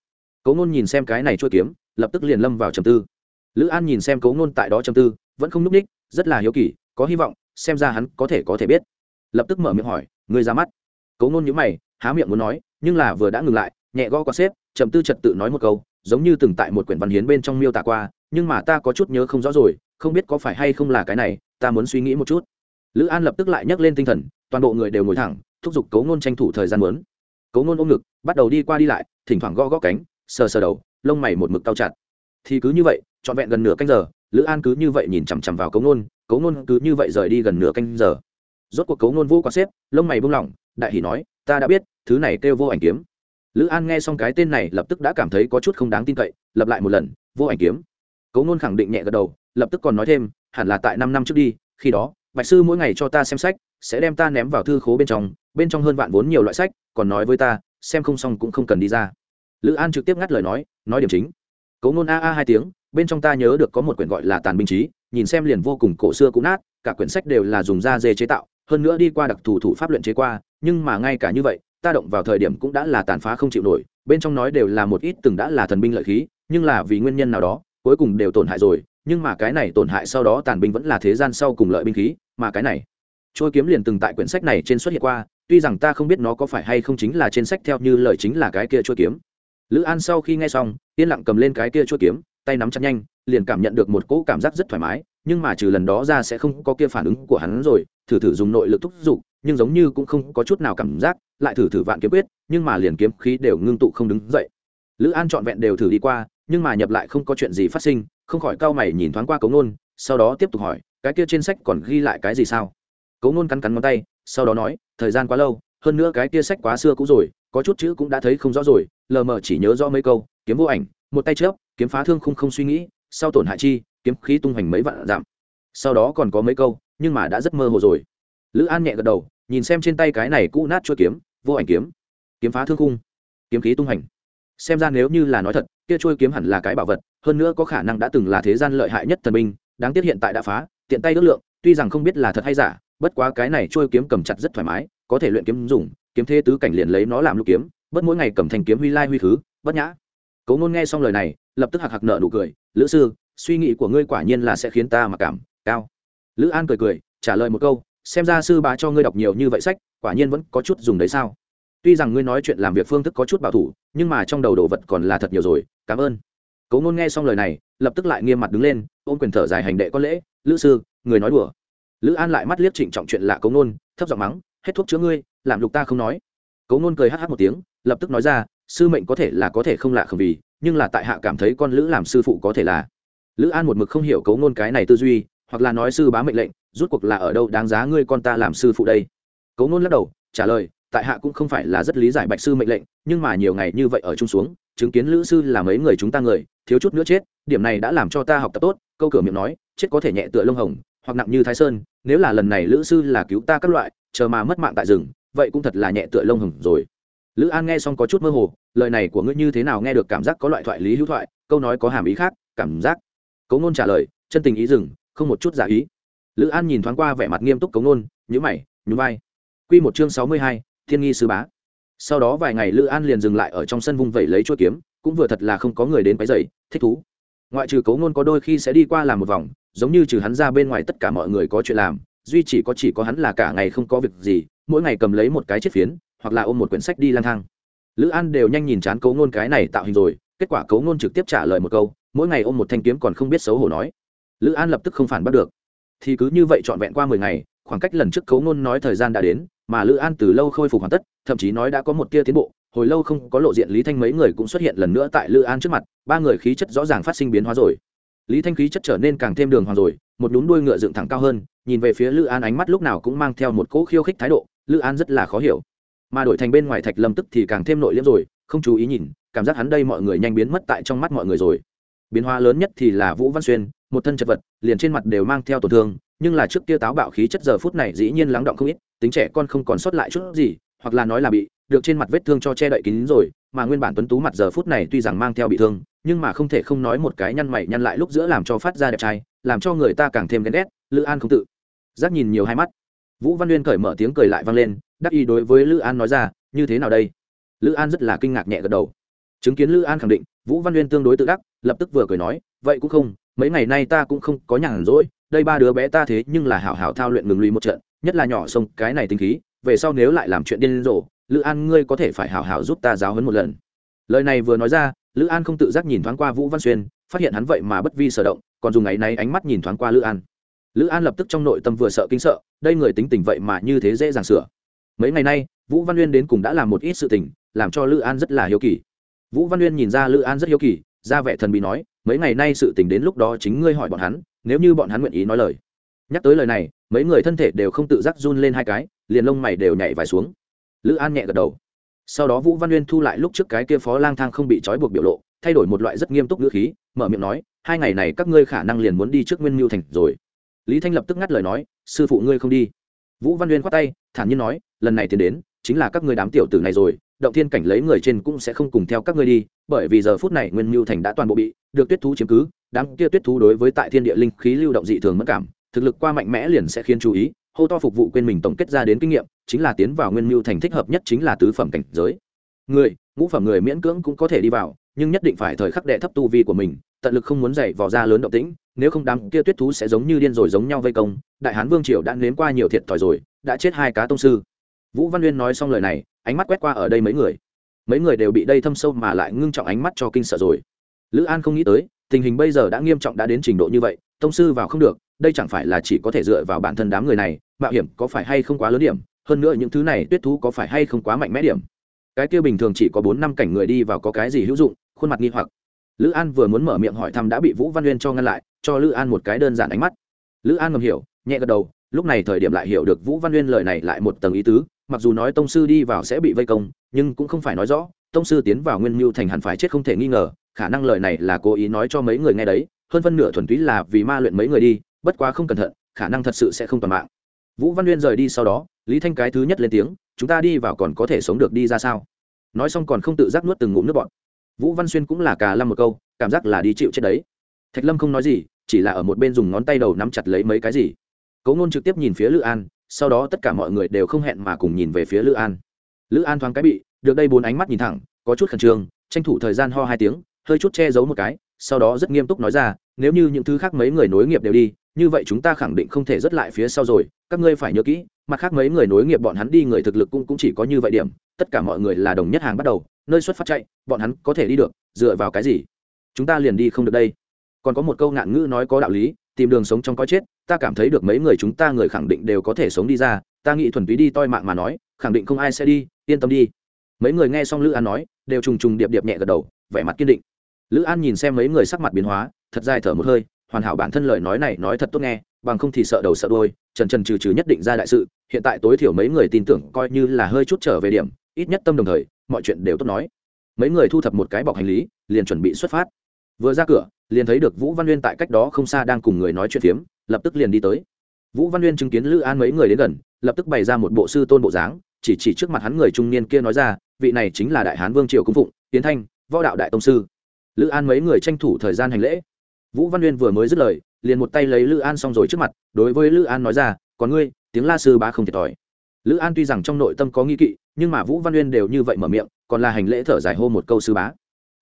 Cấu ngôn nhìn xem cái này trôi kiếm, lập tức liền lâm vào trầm tư. Lữ an nhìn xem cấu ngôn tại đó trầm tư, vẫn không núp ních, rất là hiếu kỳ, có hy vọng, xem ra hắn có thể có thể biết. Lập tức mở miệng hỏi, ngươi ra mắt? Cấu ngôn nhữ mày, há miệng muốn nói, nhưng là vừa đã ngừng lại, nhẹ gõ qua xếp, trầm tư trật tự nói một câu, giống như từng tại một quyển văn hiến bên trong miêu tả qua, nhưng mà ta có chút nhớ không rõ rồi không biết có phải hay không là cái này, ta muốn suy nghĩ một chút. Lữ an lập tức lại nhấc lên tinh thần, toàn bộ người đều ngồi thẳng, thúc giục cấu ngôn tranh thủ thời gian muốn. Cấu ngôn ôm ngực, bắt đầu đi qua đi lại, thỉnh thoảng gõ gõ cánh, sờ sờ đầu, lông mày một mực cao chặt. Thì cứ như vậy, trọn vẹn gần nửa canh giờ, lữ an cứ như vậy nhìn chằm chằm vào cấu ngôn cấu ngôn cứ như vậy rời đi gần nửa canh giờ. Rốt cuộc cấu ngôn vô quá xếp, lông mày buông lỏng, đại hỷ nói, ta đã biết, thứ này kêu vô ảnh kiếm. Lữ an nghe xong cái tên này lập tức đã cảm thấy có chút không đáng tin cậy lập lại một lần, vô ảnh kiếm. Cố ngôn khẳng định nhẹ gật đầu, lập tức còn nói thêm, hẳn là tại năm năm trước đi, khi đó, bạch sư mỗi ngày cho ta xem sách, sẽ đem ta ném vào thư khố bên trong bên trong hơn vạn vốn nhiều loại sách, còn nói với ta, xem không xong cũng không cần đi ra. Lữ an trực tiếp ngắt lời nói nói điểm chính. Cố ngôn a a hai tiếng, bên trong ta nhớ được có một quyển gọi là tàn binh trí, nhìn xem liền vô cùng cổ xưa cũ nát, cả quyển sách đều là dùng da dê chế tạo, hơn nữa đi qua đặc thù thủ pháp luyện chế qua, nhưng mà ngay cả như vậy, ta động vào thời điểm cũng đã là tàn phá không chịu nổi, bên trong nói đều là một ít từng đã là thần binh lợi khí, nhưng là vì nguyên nhân nào đó cuối cùng đều tổn hại rồi, nhưng mà cái này tổn hại sau đó tàn binh vẫn là thế gian sau cùng lợi binh khí, mà cái này, trôi kiếm liền từng tại quyển sách này trên xuất hiện qua, tuy rằng ta không biết nó có phải hay không chính là trên sách theo như lời chính là cái kia trôi kiếm. Lữ an sau khi nghe xong, yên lặng cầm lên cái kia trôi kiếm, tay nắm chặt nhanh, liền cảm nhận được một cỗ cảm giác rất thoải mái, nhưng mà trừ lần đó ra sẽ không có kia phản ứng của hắn rồi, thử thử dùng nội lực thúc giục, nhưng giống như cũng không có chút nào cảm giác, lại thử thử vạn kiếm quyết, nhưng mà liền kiếm khí đều ngưng tụ không đứng dậy. Lữ an trọn vẹn đều thử đi qua nhưng mà nhập lại không có chuyện gì phát sinh, không khỏi cau mày nhìn thoáng qua cấu nôn sau đó tiếp tục hỏi, cái kia trên sách còn ghi lại cái gì sao? Cấu nôn cắn cắn ngón tay, sau đó nói, thời gian quá lâu, hơn nữa cái kia sách quá xưa cũ rồi, có chút chữ cũng đã thấy không rõ rồi, lờ mờ chỉ nhớ rõ mấy câu, kiếm vô ảnh, một tay chớp, kiếm phá thương không không suy nghĩ, sau tổn hại chi, kiếm khí tung hoành mấy vạn giảm sau đó còn có mấy câu, nhưng mà đã rất mơ hồ rồi. Lữ an nhẹ gật đầu, nhìn xem trên tay cái này cũ nát chua kiếm, vô ảnh kiếm. Kiếm phá thương khung, kiếm khí tung hành xem ra nếu như là nói thật, kia trôi kiếm hẳn là cái bảo vật, hơn nữa có khả năng đã từng là thế gian lợi hại nhất thần binh, đáng tiếc hiện tại đã phá, tiện tay ước lượng, tuy rằng không biết là thật hay giả, bất quá cái này trôi kiếm cầm chặt rất thoải mái, có thể luyện kiếm dùng, kiếm thế tứ cảnh liền lấy nó làm lục kiếm, bất mỗi ngày cầm thành kiếm huy lai huy thứ bất nhã. Cấu ngôn nghe xong lời này, lập tức hạc hạc nợ nụ cười, lữ sư, suy nghĩ của ngươi quả nhiên là sẽ khiến ta mặc cảm, cao. Lữ an cười cười, trả lời một câu, xem ra sư bá cho ngươi đọc nhiều như vậy sách, quả nhiên vẫn có chút dùng đấy sao? Tuy rằng ngươi nói chuyện làm việc phương thức có chút bảo thủ, nhưng mà trong đầu đồ vật còn là thật nhiều rồi, cảm ơn. Cấu ngôn nghe xong lời này, lập tức lại nghiêm mặt đứng lên, ôm quyền thở dài hành đệ có lễ, lữ sư, người nói đùa. Lữ an lại mắt liếc trịnh trọng chuyện lạ cấu ngôn, thấp giọng mắng, hết thuốc chữa ngươi, làm lục ta không nói. Cấu ngôn cười hh một tiếng, lập tức nói ra, sư mệnh có thể là có thể không lạ không vì, nhưng là tại hạ cảm thấy con lữ làm sư phụ có thể là. Lữ an một mực không hiểu cấu ngôn cái này tư duy, hoặc là nói sư bá mệnh lệnh, rút cuộc là ở đâu đáng giá ngươi con ta làm sư phụ đây? Cấu ngôn lắc đầu, trả lời tại hạ cũng không phải là rất lý giải bạch sư mệnh lệnh, nhưng mà nhiều ngày như vậy ở chung xuống, chứng kiến lữ sư là mấy người chúng ta người, thiếu chút nữa chết, điểm này đã làm cho ta học tập tốt, câu cửa miệng nói, chết có thể nhẹ tựa lông hồng, hoặc nặng như thái sơn, nếu là lần này lữ sư là cứu ta các loại, chờ mà mất mạng tại rừng, vậy cũng thật là nhẹ tựa lông hồng rồi. Lữ an nghe xong có chút mơ hồ, lời này của ngươi như thế nào nghe được cảm giác có loại thoại lý hữu thoại, câu nói có hàm ý khác, cảm giác. Cấu ngôn trả lời, chân tình ý rừng không một chút giả ý. Lữ an nhìn thoáng qua vẻ mặt nghiêm túc cấu ngôn nhữ mày nhú vai. Q một chương sáu mươi hai thiên nghi sư bá. Sau đó vài ngày lữ an liền dừng lại ở trong sân vung vẩy lấy chuỗi kiếm, cũng vừa thật là không có người đến váy dày thích thú. Ngoại trừ cấu ngôn có đôi khi sẽ đi qua làm một vòng, giống như trừ hắn ra bên ngoài tất cả mọi người có chuyện làm, duy chỉ có chỉ có hắn là cả ngày không có việc gì, mỗi ngày cầm lấy một cái chiếc phiến, hoặc là ôm một quyển sách đi lang thang. Lữ an đều nhanh nhìn chán cấu ngôn cái này tạo hình rồi, kết quả cấu ngôn trực tiếp trả lời một câu, mỗi ngày ôm một thanh kiếm còn không biết xấu hổ nói. Lữ an lập tức không phản bắt được. Thì cứ như vậy trọn vẹn qua mười ngày, khoảng cách lần trước cấu ngôn nói thời gian đã đến mà lữ an từ lâu khôi phục hoàn tất, thậm chí nói đã có một tia tiến bộ, hồi lâu không có lộ diện lý thanh mấy người cũng xuất hiện lần nữa tại lữ an trước mặt, ba người khí chất rõ ràng phát sinh biến hóa rồi. Lý thanh khí chất trở nên càng thêm đường hoàng rồi, một đúng đuôi ngựa dựng thẳng cao hơn, nhìn về phía lữ an ánh mắt lúc nào cũng mang theo một cỗ khiêu khích thái độ, lữ an rất là khó hiểu. Mà đổi thành bên ngoài thạch lâm tức thì càng thêm nội liễm rồi, không chú ý nhìn, cảm giác hắn đây mọi người nhanh biến mất tại trong mắt mọi người rồi. Biến hóa lớn nhất thì là vũ văn xuyên, một thân chật vật, liền trên mặt đều mang theo tổn thương nhưng là trước kia táo bạo khí chất giờ phút này dĩ nhiên lắng động không ít, tính trẻ con không còn sót lại chút gì, hoặc là nói là bị được trên mặt vết thương cho che đậy kín rồi, mà nguyên bản tuấn tú mặt giờ phút này tuy rằng mang theo bị thương, nhưng mà không thể không nói một cái nhăn mày nhăn lại lúc giữa làm cho phát ra đẹp trai, làm cho người ta càng thêm ghen ghét, lữ an không tự. Giác nhìn nhiều hai mắt. Vũ văn uyên cởi mở tiếng cười lại vang lên, đắc ý đối với lữ an nói ra, như thế nào đây? Lữ an rất là kinh ngạc nhẹ gật đầu. Chứng kiến lữ an khẳng định, vũ văn uyên tương đối tự đắc, lập tức vừa cười nói, vậy cũng không, mấy ngày nay ta cũng không có nhàn rỗi đây ba đứa bé ta thế nhưng là hảo hảo thao luyện ngừng lùi một trận, nhất là nhỏ sông, cái này tinh khí, về sau nếu lại làm chuyện điên rồ, lữ an ngươi có thể phải hảo hảo giúp ta giáo hấn một lần. Lời này vừa nói ra, lữ an không tự giác nhìn thoáng qua vũ văn xuyên, phát hiện hắn vậy mà bất vi sở động, còn dùng áy náy ánh mắt nhìn thoáng qua lữ an. Lữ an lập tức trong nội tâm vừa sợ kinh sợ, đây người tính tình vậy mà như thế dễ dàng sửa. Mấy ngày nay, vũ văn uyên đến cùng đã làm một ít sự tình, làm cho lữ an rất là hiếu kỳ. Vũ văn uyên nhìn ra lữ an rất hiếu kỳ, ra vẻ thần bị nói mấy ngày nay sự tình đến lúc đó chính ngươi hỏi bọn hắn, nếu như bọn hắn nguyện ý nói lời. Nhắc tới lời này, mấy người thân thể đều không tự giác run lên hai cái, liền lông mày đều nhảy vài xuống. Lữ an nhẹ gật đầu. Sau đó vũ văn uyên thu lại lúc trước cái kia phó lang thang không bị trói buộc biểu lộ, thay đổi một loại rất nghiêm túc ngữ khí, mở miệng nói, hai ngày này các ngươi khả năng liền muốn đi trước nguyên mưu thành rồi. Lý thanh lập tức ngắt lời nói, sư phụ ngươi không đi. Vũ văn uyên khoát tay, thản nhiên nói, lần này tiến đến, chính là các ngươi đám tiểu tử này rồi động thiên cảnh lấy người trên cũng sẽ không cùng theo các ngươi đi, bởi vì giờ phút này nguyên mưu thành đã toàn bộ bị được tuyết thú chiếm cứ, đám kia tuyết thú đối với tại thiên địa linh khí lưu động dị thường mất cảm, thực lực qua mạnh mẽ liền sẽ khiến chú ý, hô to phục vụ quên mình tổng kết ra đến kinh nghiệm, chính là tiến vào nguyên mưu thành thích hợp nhất chính là tứ phẩm cảnh giới. Người, ngũ phẩm người miễn cưỡng cũng có thể đi vào, nhưng nhất định phải thời khắc đệ thấp tu vi của mình, tận lực không muốn dày vò ra lớn động tĩnh, nếu không đám kia tuyết thú sẽ giống như điên rồi giống nhau vây công. Đại hán vương triều đã nếm qua nhiều thiệt thòi rồi, đã chết hai cá tông sư. Vũ văn uyên nói xong lời này ánh mắt quét qua ở đây mấy người. Mấy người đều bị đây thâm sâu mà lại ngưng trọng ánh mắt cho kinh sợ rồi. Lữ an không nghĩ tới, tình hình bây giờ đã nghiêm trọng đã đến trình độ như vậy, tông sư vào không được, đây chẳng phải là chỉ có thể dựa vào bản thân đám người này, mạo hiểm có phải hay không quá lớn điểm, hơn nữa những thứ này tuyết thú có phải hay không quá mạnh mẽ điểm. Cái kia bình thường chỉ có bốn năm cảnh người đi vào có cái gì hữu dụng, khuôn mặt nghi hoặc. Lữ an vừa muốn mở miệng hỏi thăm đã bị vũ văn uyên cho ngăn lại, cho lữ an một cái đơn giản ánh mắt. Lữ an ngầm hiểu, nhẹ gật đầu, lúc này thời điểm lại hiểu được vũ văn uyên lời này lại một tầng ý tứ mặc dù nói tông sư đi vào sẽ bị vây công, nhưng cũng không phải nói rõ, tông sư tiến vào nguyên mưu thành hẳn phải chết không thể nghi ngờ, khả năng lời này là cố ý nói cho mấy người nghe đấy, hơn phân nửa thuần túy là vì ma luyện mấy người đi, bất quá không cẩn thận, khả năng thật sự sẽ không toàn mạng. Vũ văn uyên rời đi sau đó, lý thanh cái thứ nhất lên tiếng, chúng ta đi vào còn có thể sống được đi ra sao? Nói xong còn không tự giác nuốt từng ngụm nước bọn vũ văn xuyên cũng là cà lăm một câu, cảm giác là đi chịu chết đấy. Thạch lâm không nói gì, chỉ là ở một bên dùng ngón tay đầu nắm chặt lấy mấy cái gì. Cấu ngôn trực tiếp nhìn phía lữ an sau đó tất cả mọi người đều không hẹn mà cùng nhìn về phía lữ an. Lữ an thoáng cái bị được đây bốn ánh mắt nhìn thẳng có chút khẩn trương tranh thủ thời gian ho hai tiếng hơi chút che giấu một cái sau đó rất nghiêm túc nói ra nếu như những thứ khác mấy người nối nghiệp đều đi như vậy chúng ta khẳng định không thể rất lại phía sau rồi các ngươi phải nhớ kỹ mặt khác mấy người nối nghiệp bọn hắn đi người thực lực cũng, cũng chỉ có như vậy điểm tất cả mọi người là đồng nhất hàng bắt đầu nơi xuất phát chạy bọn hắn có thể đi được dựa vào cái gì? Chúng ta liền đi không được đây. Còn có một câu ngạn ngữ nói có đạo lý tìm đường sống trong có chết, ta cảm thấy được mấy người chúng ta người khẳng định đều có thể sống đi ra, ta nghĩ thuần túy đi toi mạng mà nói, khẳng định không ai sẽ đi, yên tâm đi. Mấy người nghe xong lữ an nói, đều trùng trùng điệp điệp nhẹ gật đầu, vẻ mặt kiên định. Lữ an nhìn xem mấy người sắc mặt biến hóa, thật dài thở một hơi, hoàn hảo bản thân lời nói này nói thật tốt nghe, bằng không thì sợ đầu sợ đôi trần trần trừ trừ nhất định ra đại sự, hiện tại tối thiểu mấy người tin tưởng coi như là hơi chút trở về điểm, ít nhất tâm đồng thời, mọi chuyện đều tốt nói. Mấy người thu thập một cái bọc hành lý, liền chuẩn bị xuất phát vừa ra cửa, liền thấy được vũ văn uyên tại cách đó không xa đang cùng người nói chuyện phiếm, lập tức liền đi tới. Vũ văn uyên chứng kiến lữ an mấy người đến gần, lập tức bày ra một bộ sư tôn bộ dáng, chỉ chỉ trước mặt hắn người trung niên kia nói ra, vị này chính là đại hán vương triều cung phụng, tiến thanh, võ đạo đại tông sư. Lữ an mấy người tranh thủ thời gian hành lễ. Vũ văn uyên vừa mới dứt lời, liền một tay lấy lữ an xong rồi trước mặt, đối với lữ an nói ra, còn ngươi, tiếng la sư bá không thiệt thòi. Lữ an tuy rằng trong nội tâm có nghi kỵ, nhưng mà vũ văn uyên đều như vậy mở miệng, còn là hành lễ thở dài hô một câu sư bá.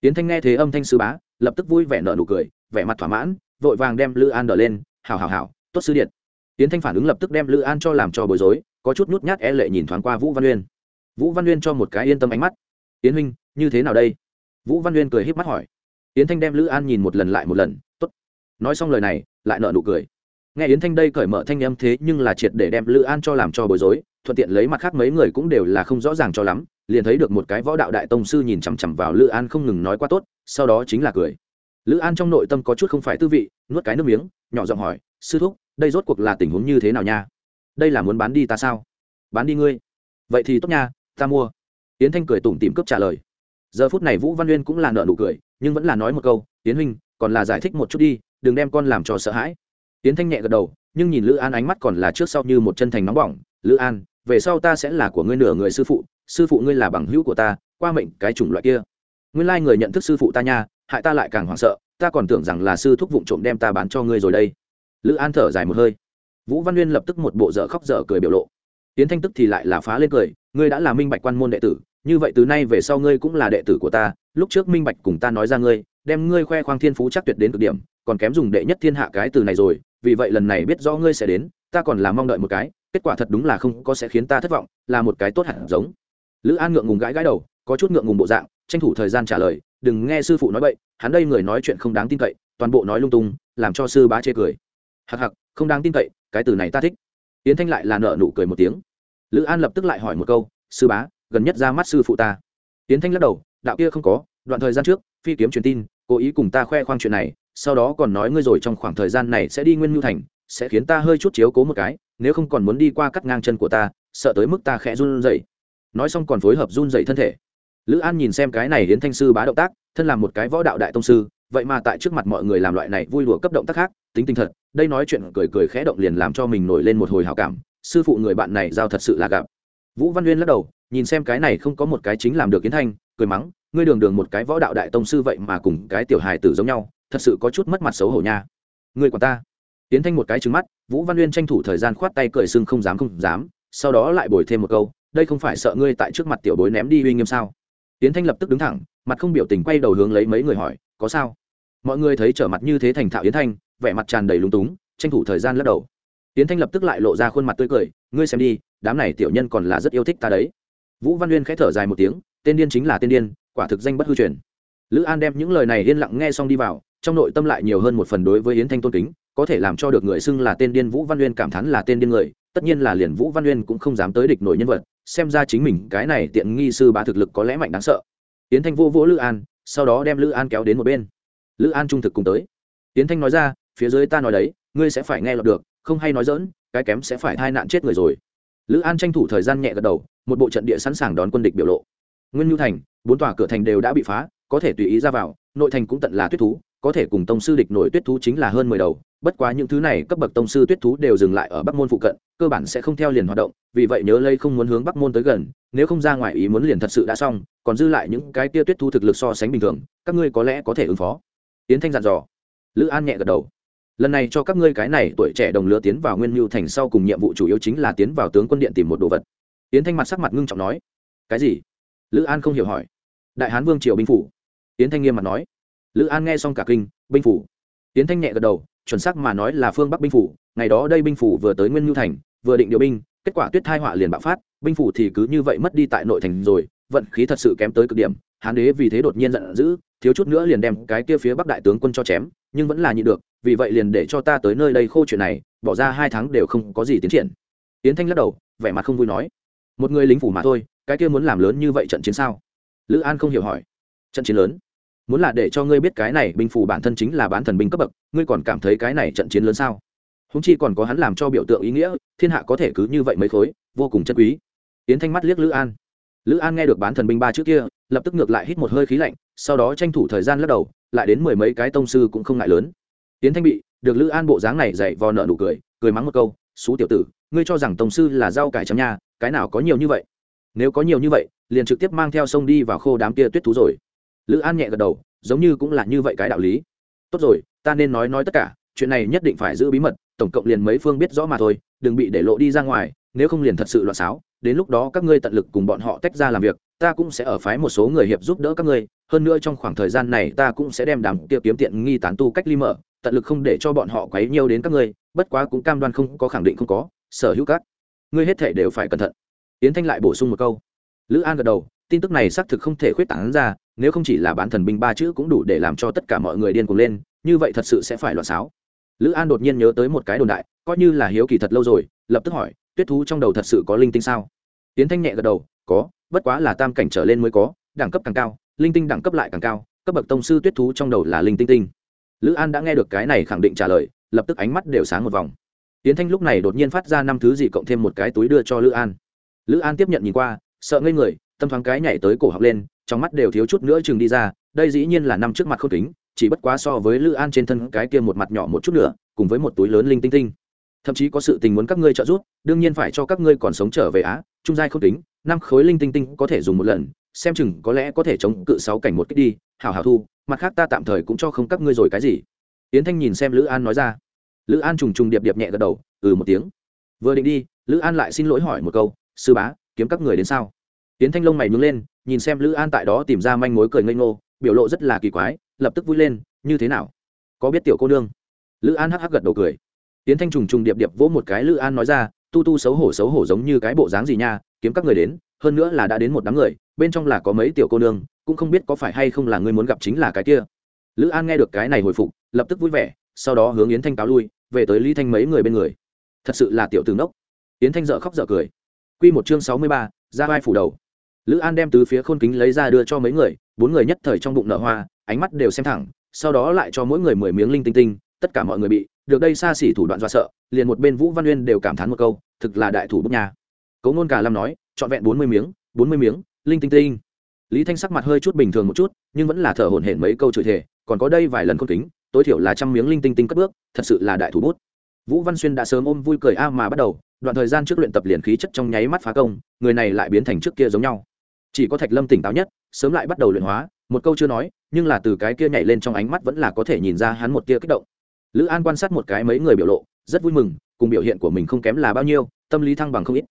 Tiến thanh nghe thế âm thanh sư bá lập tức vui vẻ nở nụ cười, vẻ mặt thỏa mãn, vội vàng đem lữ an đỡ lên hào hào hào tốt sư điện. Tiến thanh phản ứng lập tức đem lữ an cho làm cho bối rối, có chút nhút nhát e lệ nhìn thoáng qua vũ văn uyên. Vũ văn uyên cho một cái yên tâm ánh mắt. Tiến huynh, như thế nào đây? Vũ văn uyên cười híp mắt hỏi. Yến thanh đem lữ an nhìn một lần lại một lần t ố t nói xong lời này, lại nợ nụ cười. Nghe yến thanh đây cởi mở thanh âm thế nhưng là triệt để đem lữ an cho làm cho bối rối, thuận tiện lấy mặt khác mấy người cũng đều là không rõ ràng cho lắm, liền thấy được một cái võ đạo đại tông sư nhìn chằm chằm vào lữ an không ngừng nói quá tốt sau đó chính là cười. Lữ an trong nội tâm có chút không phải tư vị, nuốt cái nước miếng, nhỏ giọng hỏi, sư thúc, đây rốt cuộc là tình huống như thế nào nha? Đây là muốn bán đi ta sao? Bán đi ngươi? Vậy thì tốt nha, ta mua. Yến thanh cười tủm tìm cướp trả lời. Giờ phút này vũ văn uyên cũng là nợ nụ cười, nhưng vẫn là nói một câu tiến huynh, còn là giải thích một chút đi, đừng đem con làm cho sợ hãi. Tiến thanh nhẹ gật đầu, nhưng nhìn lữ an ánh mắt còn là trước sau như một chân thành nóng bỏng, lữ an, về sau ta sẽ là của ngươi nửa người sư phụ sư phụ ngươi là bằng hữu của ta, qua mệnh cái chủng loại kia nguyên lai người nhận thức sư phụ ta nha, hại ta lại càng hoảng sợ, ta còn tưởng rằng là sư thúc vụng trộm đem ta bán cho ngươi rồi đây. Lữ an thở dài một hơi. Vũ văn uyên lập tức một bộ dở khóc dở cười biểu lộ. Tiến thanh tức thì lại là phá lên cười, ngươi đã là minh bạch quan môn đệ tử, như vậy từ nay về sau ngươi cũng là đệ tử của ta, lúc trước minh bạch cùng ta nói ra ngươi, đem ngươi khoe khoang thiên phú chắc tuyệt đến cực điểm, còn kém dùng đệ nhất thiên hạ cái từ này rồi, vì vậy lần này biết rõ ngươi sẽ đến, ta còn là mong đợi một cái, kết quả thật đúng là không có sẽ khiến ta thất vọng, là một cái tốt hẳn giống. Lữ an ngượng ngùng gãi gãi đầu, có chút ngượng ngùng bộ dạng tranh thủ thời gian trả lời, đừng nghe sư phụ nói vậy hắn đây người nói chuyện không đáng tin cậy, toàn bộ nói lung tung, làm cho sư bá chê cười. Hặc hặc, không đáng tin cậy, cái từ này ta thích. Yến thanh lại là nợ nụ cười một tiếng. Lữ an lập tức lại hỏi một câu, sư bá, gần nhất ra mắt sư phụ ta? Yến thanh lắc đầu, đạo kia không có, đoạn thời gian trước, phi kiếm truyền tin, cố ý cùng ta khoe khoang chuyện này, sau đó còn nói ngươi rồi trong khoảng thời gian này sẽ đi nguyên nhu thành, sẽ khiến ta hơi chút chiếu cố một cái, nếu không còn muốn đi qua cắt ngang chân của ta, sợ tới mức ta khẽ run rẩy. Nói xong còn phối hợp run rẩy thân thể lữ an nhìn xem cái này hiến thanh sư bá động tác, thân làm một cái võ đạo đại tông sư, vậy mà tại trước mặt mọi người làm loại này vui lùa cấp động tác khác, tính tinh thật, đây nói chuyện cười cười khẽ động liền làm cho mình nổi lên một hồi hào cảm, sư phụ người bạn này giao thật sự là gặp. Vũ văn uyên lắc đầu, nhìn xem cái này không có một cái chính làm được kiến thanh, cười mắng, ngươi đường đường một cái võ đạo đại tông sư vậy mà cùng cái tiểu hài tử giống nhau, thật sự có chút mất mặt xấu hổ nha. Ngươi quản ta. Tiến thanh một cái trứng mắt, vũ văn uyên tranh thủ thời gian khoát tay cười sưng không dám không dám, sau đó lại bồi thêm một câu, đây không phải sợ ngươi tại trước mặt tiểu bối ném đi uy nghiêm sao? Tiến thanh lập tức đứng thẳng, mặt không biểu tình quay đầu hướng lấy mấy người hỏi, có sao? Mọi người thấy trở mặt như thế thành thạo yến thanh, vẻ mặt tràn đầy lúng túng, tranh thủ thời gian lắc đầu. Yến thanh lập tức lại lộ ra khuôn mặt tươi cười, ngươi xem đi, đám này tiểu nhân còn là rất yêu thích ta đấy. Vũ văn uyên khẽ thở dài một tiếng, tên điên chính là tên điên, quả thực danh bất hư truyền. Lữ an đem những lời này yên lặng nghe xong đi vào trong nội tâm lại nhiều hơn một phần đối với yến thanh tôn kính, có thể làm cho được người xưng là tên điên vũ văn uyên cảm thán là tên điên người, tất nhiên là liền vũ văn uyên cũng không dám tới địch nổi nhân vật, xem ra chính mình cái này tiện nghi sư bá thực lực có lẽ mạnh đáng sợ. Yến thanh vô vỗ lữ an, sau đó đem lữ an kéo đến một bên. Lữ an trung thực cùng tới. Yến thanh nói ra, phía dưới ta nói đấy, ngươi sẽ phải nghe lọt được, không hay nói dỡn cái kém sẽ phải thai nạn chết người rồi. Lữ an tranh thủ thời gian nhẹ gật đầu, một bộ trận địa sẵn sàng đón quân địch biểu lộ. Nguyên nhu thành, bốn tòa cửa thành đều đã bị phá, có thể tùy ý ra vào, nội thành cũng tận là tuyết thú có thể cùng tông sư địch nổi tuyết thú chính là hơn mười đầu, bất quá những thứ này cấp bậc tông sư tuyết thú đều dừng lại ở bắc môn phụ cận, cơ bản sẽ không theo liền hoạt động, vì vậy nhớ lây không muốn hướng bắc môn tới gần, nếu không ra ngoài ý muốn liền thật sự đã xong, còn dư lại những cái tia tuyết thú thực lực so sánh bình thường, các ngươi có lẽ có thể ứng phó. Tiến thanh dặn dò. Lữ an nhẹ gật đầu. Lần này cho các ngươi cái này tuổi trẻ đồng lứa tiến vào nguyên mưu thành sau cùng nhiệm vụ chủ yếu chính là tiến vào tướng quân điện tìm một đồ vật. Tiến thanh mặt sắc mặt ngưng trọng nói. Cái gì? Lữ an không hiểu hỏi. Đại hán vương triều binh phủ. Tiến thanh nghiêm mặt nói lữ an nghe xong cả kinh, binh phủ. Tiến thanh nhẹ gật đầu, chuẩn xác mà nói là phương bắc binh phủ, ngày đó đây binh phủ vừa tới nguyên nhu thành, vừa định điều binh, kết quả tuyết thai họa liền bạo phát, binh phủ thì cứ như vậy mất đi tại nội thành rồi, vận khí thật sự kém tới cực điểm, hán đế vì thế đột nhiên giận dữ, thiếu chút nữa liền đem cái kia phía bắc đại tướng quân cho chém, nhưng vẫn là nhịn được, vì vậy liền để cho ta tới nơi đây khô chuyện này, bỏ ra hai tháng đều không có gì tiến triển. Tiến thanh lắc đầu, vẻ mặt không vui nói, một người lính phủ mà thôi, cái kia muốn làm lớn như vậy trận chiến sao? Lữ an không hiểu hỏi. Trận chiến lớn? Muốn là để cho ngươi biết cái này binh phủ bản thân chính là bán thần binh cấp bậc, ngươi còn cảm thấy cái này trận chiến lớn sao? Húng chi còn có hắn làm cho biểu tượng ý nghĩa, thiên hạ có thể cứ như vậy mấy khối, vô cùng chân quý. Tiến thanh mắt liếc lữ an. Lữ an nghe được bán thần binh ba trước kia, lập tức ngược lại hít một hơi khí lạnh, sau đó tranh thủ thời gian lắc đầu, lại đến mười mấy cái tông sư cũng không ngại lớn. Tiến thanh bị, được lữ an bộ dáng này dạy vò nợ nụ cười cười mắng một câu, xú tiểu tử, ngươi cho rằng tông sư là rau cải chấm nha, cái nào có nhiều như vậy? Nếu có nhiều như vậy, liền trực tiếp mang theo sông đi vào khô đám kia tuyết thú rồi lữ an nhẹ gật đầu, giống như cũng là như vậy cái đạo lý. Tốt rồi, ta nên nói nói tất cả, chuyện này nhất định phải giữ bí mật, tổng cộng liền mấy phương biết rõ mà thôi, đừng bị để lộ đi ra ngoài, nếu không liền thật sự loạn xáo. Đến lúc đó các ngươi tận lực cùng bọn họ tách ra làm việc, ta cũng sẽ ở phái một số người hiệp giúp đỡ các ngươi, hơn nữa trong khoảng thời gian này ta cũng sẽ đem đàm tiêu kiếm tiện nghi tán tu cách ly mở, tận lực không để cho bọn họ quấy nhiều đến các ngươi, bất quá cũng cam đoan không có khẳng định không có, sở hữu các ngươi hết thể đều phải cẩn thận. Yến thanh lại bổ sung một câu. Lữ an gật đầu, tin tức này xác thực không thể khuyết tảng ra nếu không chỉ là bán thần binh ba chữ cũng đủ để làm cho tất cả mọi người điên cuồng lên, như vậy thật sự sẽ phải loạn xáo. Lữ an đột nhiên nhớ tới một cái đồn đại, coi như là hiếu kỳ thật lâu rồi, lập tức hỏi, tuyết thú trong đầu thật sự có linh tinh sao? Tiến thanh nhẹ gật đầu, có, bất quá là tam cảnh trở lên mới có, đẳng cấp càng cao, linh tinh đẳng cấp lại càng cao, cấp bậc tông sư tuyết thú trong đầu là linh tinh tinh. Lữ an đã nghe được cái này khẳng định trả lời, lập tức ánh mắt đều sáng một vòng. Tiến thanh lúc này đột nhiên phát ra năm thứ gì cộng thêm một cái túi đưa cho lữ an. Lữ an tiếp nhận nhìn qua, sợ ngây người tâm thoáng cái nhảy tới cổ học lên, trong mắt đều thiếu chút nữa chừng đi ra, đây dĩ nhiên là năm trước mặt khôn kính, chỉ bất quá so với lữ an trên thân cái kia một mặt nhỏ một chút nữa, cùng với một túi lớn linh tinh tinh. Thậm chí có sự tình muốn các ngươi trợ giúp, đương nhiên phải cho các ngươi còn sống trở về á, trung giai khôn kính, năm khối linh tinh tinh có thể dùng một lần, xem chừng có lẽ có thể chống cự sáu cảnh một cách đi, hảo hảo thu, mặt khác ta tạm thời cũng cho không các ngươi rồi cái gì. Yến thanh nhìn xem lữ an nói ra. Lữ an trùng trùng điệp điệp nhẹ gật đầu ừ một tiếng. Vừa định đi, lữ an lại xin lỗi hỏi một câu, sư bá, kiếm các người đến sao? Tiễn thanh Long mày nhướng lên, nhìn xem lữ an tại đó tìm ra manh mối cười ngây ngô, biểu lộ rất là kỳ quái, lập tức vui lên, như thế nào? Có biết tiểu cô nương? Lữ an hắc hắc gật đầu cười. Tiến thanh trùng trùng điệp điệp vỗ một cái lữ an nói ra, tu tu xấu hổ xấu hổ giống như cái bộ dáng gì nha, kiếm các người đến, hơn nữa là đã đến một đám người, bên trong là có mấy tiểu cô nương, cũng không biết có phải hay không là người muốn gặp chính là cái kia. Lữ an nghe được cái này hồi phục, lập tức vui vẻ, sau đó hướng yến thanh cáo lui, về tới lý thanh mấy người bên người. Thật sự là tiểu tử nốc. yến thanh dợ khóc dợ cười. Q một chương sáu mươi ba, ra vai phủ đầu lữ an đem từ phía khôn kính lấy ra đưa cho mấy người, bốn người nhất thời trong bụng nở hoa, ánh mắt đều xem thẳng, sau đó lại cho mỗi người mười miếng linh tinh tinh, tất cả mọi người bị, được đây xa xỉ thủ đoạn dọa sợ, liền một bên vũ văn uyên đều cảm thán một câu, thực là đại thủ bút nhà. Cấu ngôn cả lâm nói, trọn vẹn bốn mươi miếng, bốn mươi miếng, linh tinh tinh. Lý thanh sắc mặt hơi chút bình thường một chút, nhưng vẫn là thở hổn hển mấy câu chửi thề, còn có đây vài lần khôn kính, tối thiểu là trăm miếng linh tinh tinh cất bước, thật sự là đại thủ bút. Vũ văn xuyên đã sớm ôm vui cười a mà bắt đầu, đoạn thời gian trước luyện tập liền khí chất trong nháy mắt phá công, người này lại biến thành trước kia giống nhau chỉ có thạch lâm tỉnh táo nhất, sớm lại bắt đầu luyện hóa, một câu chưa nói, nhưng là từ cái kia nhảy lên trong ánh mắt vẫn là có thể nhìn ra hắn một tia kích động. Lữ an quan sát một cái mấy người biểu lộ, rất vui mừng, cùng biểu hiện của mình không kém là bao nhiêu, tâm lý thăng bằng không ít.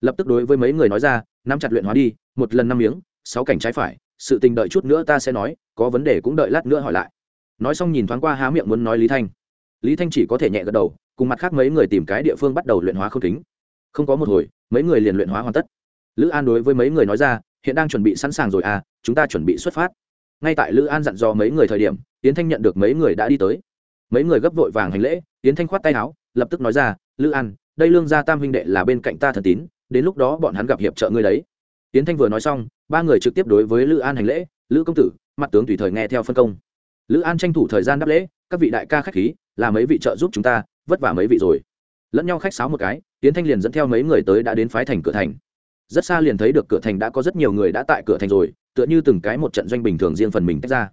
Lập tức đối với mấy người nói ra, nắm chặt luyện hóa đi, một lần năm miếng, sáu cảnh trái phải, sự tình đợi chút nữa ta sẽ nói, có vấn đề cũng đợi lát nữa hỏi lại. Nói xong nhìn thoáng qua há miệng muốn nói lý thanh. Lý thanh chỉ có thể nhẹ gật đầu, cùng mặt khác mấy người tìm cái địa phương bắt đầu luyện hóa không kính. Không có một hồi, mấy người liền luyện hóa hoàn tất. Lữ an đối với mấy người nói ra hiện đang chuẩn bị sẵn sàng rồi à chúng ta chuẩn bị xuất phát. Ngay tại lữ an dặn dò mấy người thời điểm tiến thanh nhận được mấy người đã đi tới. Mấy người gấp vội vàng hành lễ tiến thanh khoát tay áo, lập tức nói ra, lữ an, đây lương gia tam huynh đệ là bên cạnh ta thần tín, đến lúc đó bọn hắn gặp hiệp trợ ngươi đấy. Tiến thanh vừa nói xong, ba người trực tiếp đối với lữ an hành lễ, lữ công tử, mặt tướng tùy thời nghe theo phân công. Lữ an tranh thủ thời gian đáp lễ, các vị đại ca khách khí, là mấy vị trợ giúp chúng ta, vất vả mấy vị rồi. Lẫn nhau khách sáo một cái tiến thanh liền dẫn theo mấy người tới đã đến phái thành cửa thành rất xa liền thấy được cửa thành đã có rất nhiều người đã tại cửa thành rồi, tựa như từng cái một trận doanh bình thường riêng phần mình tách ra.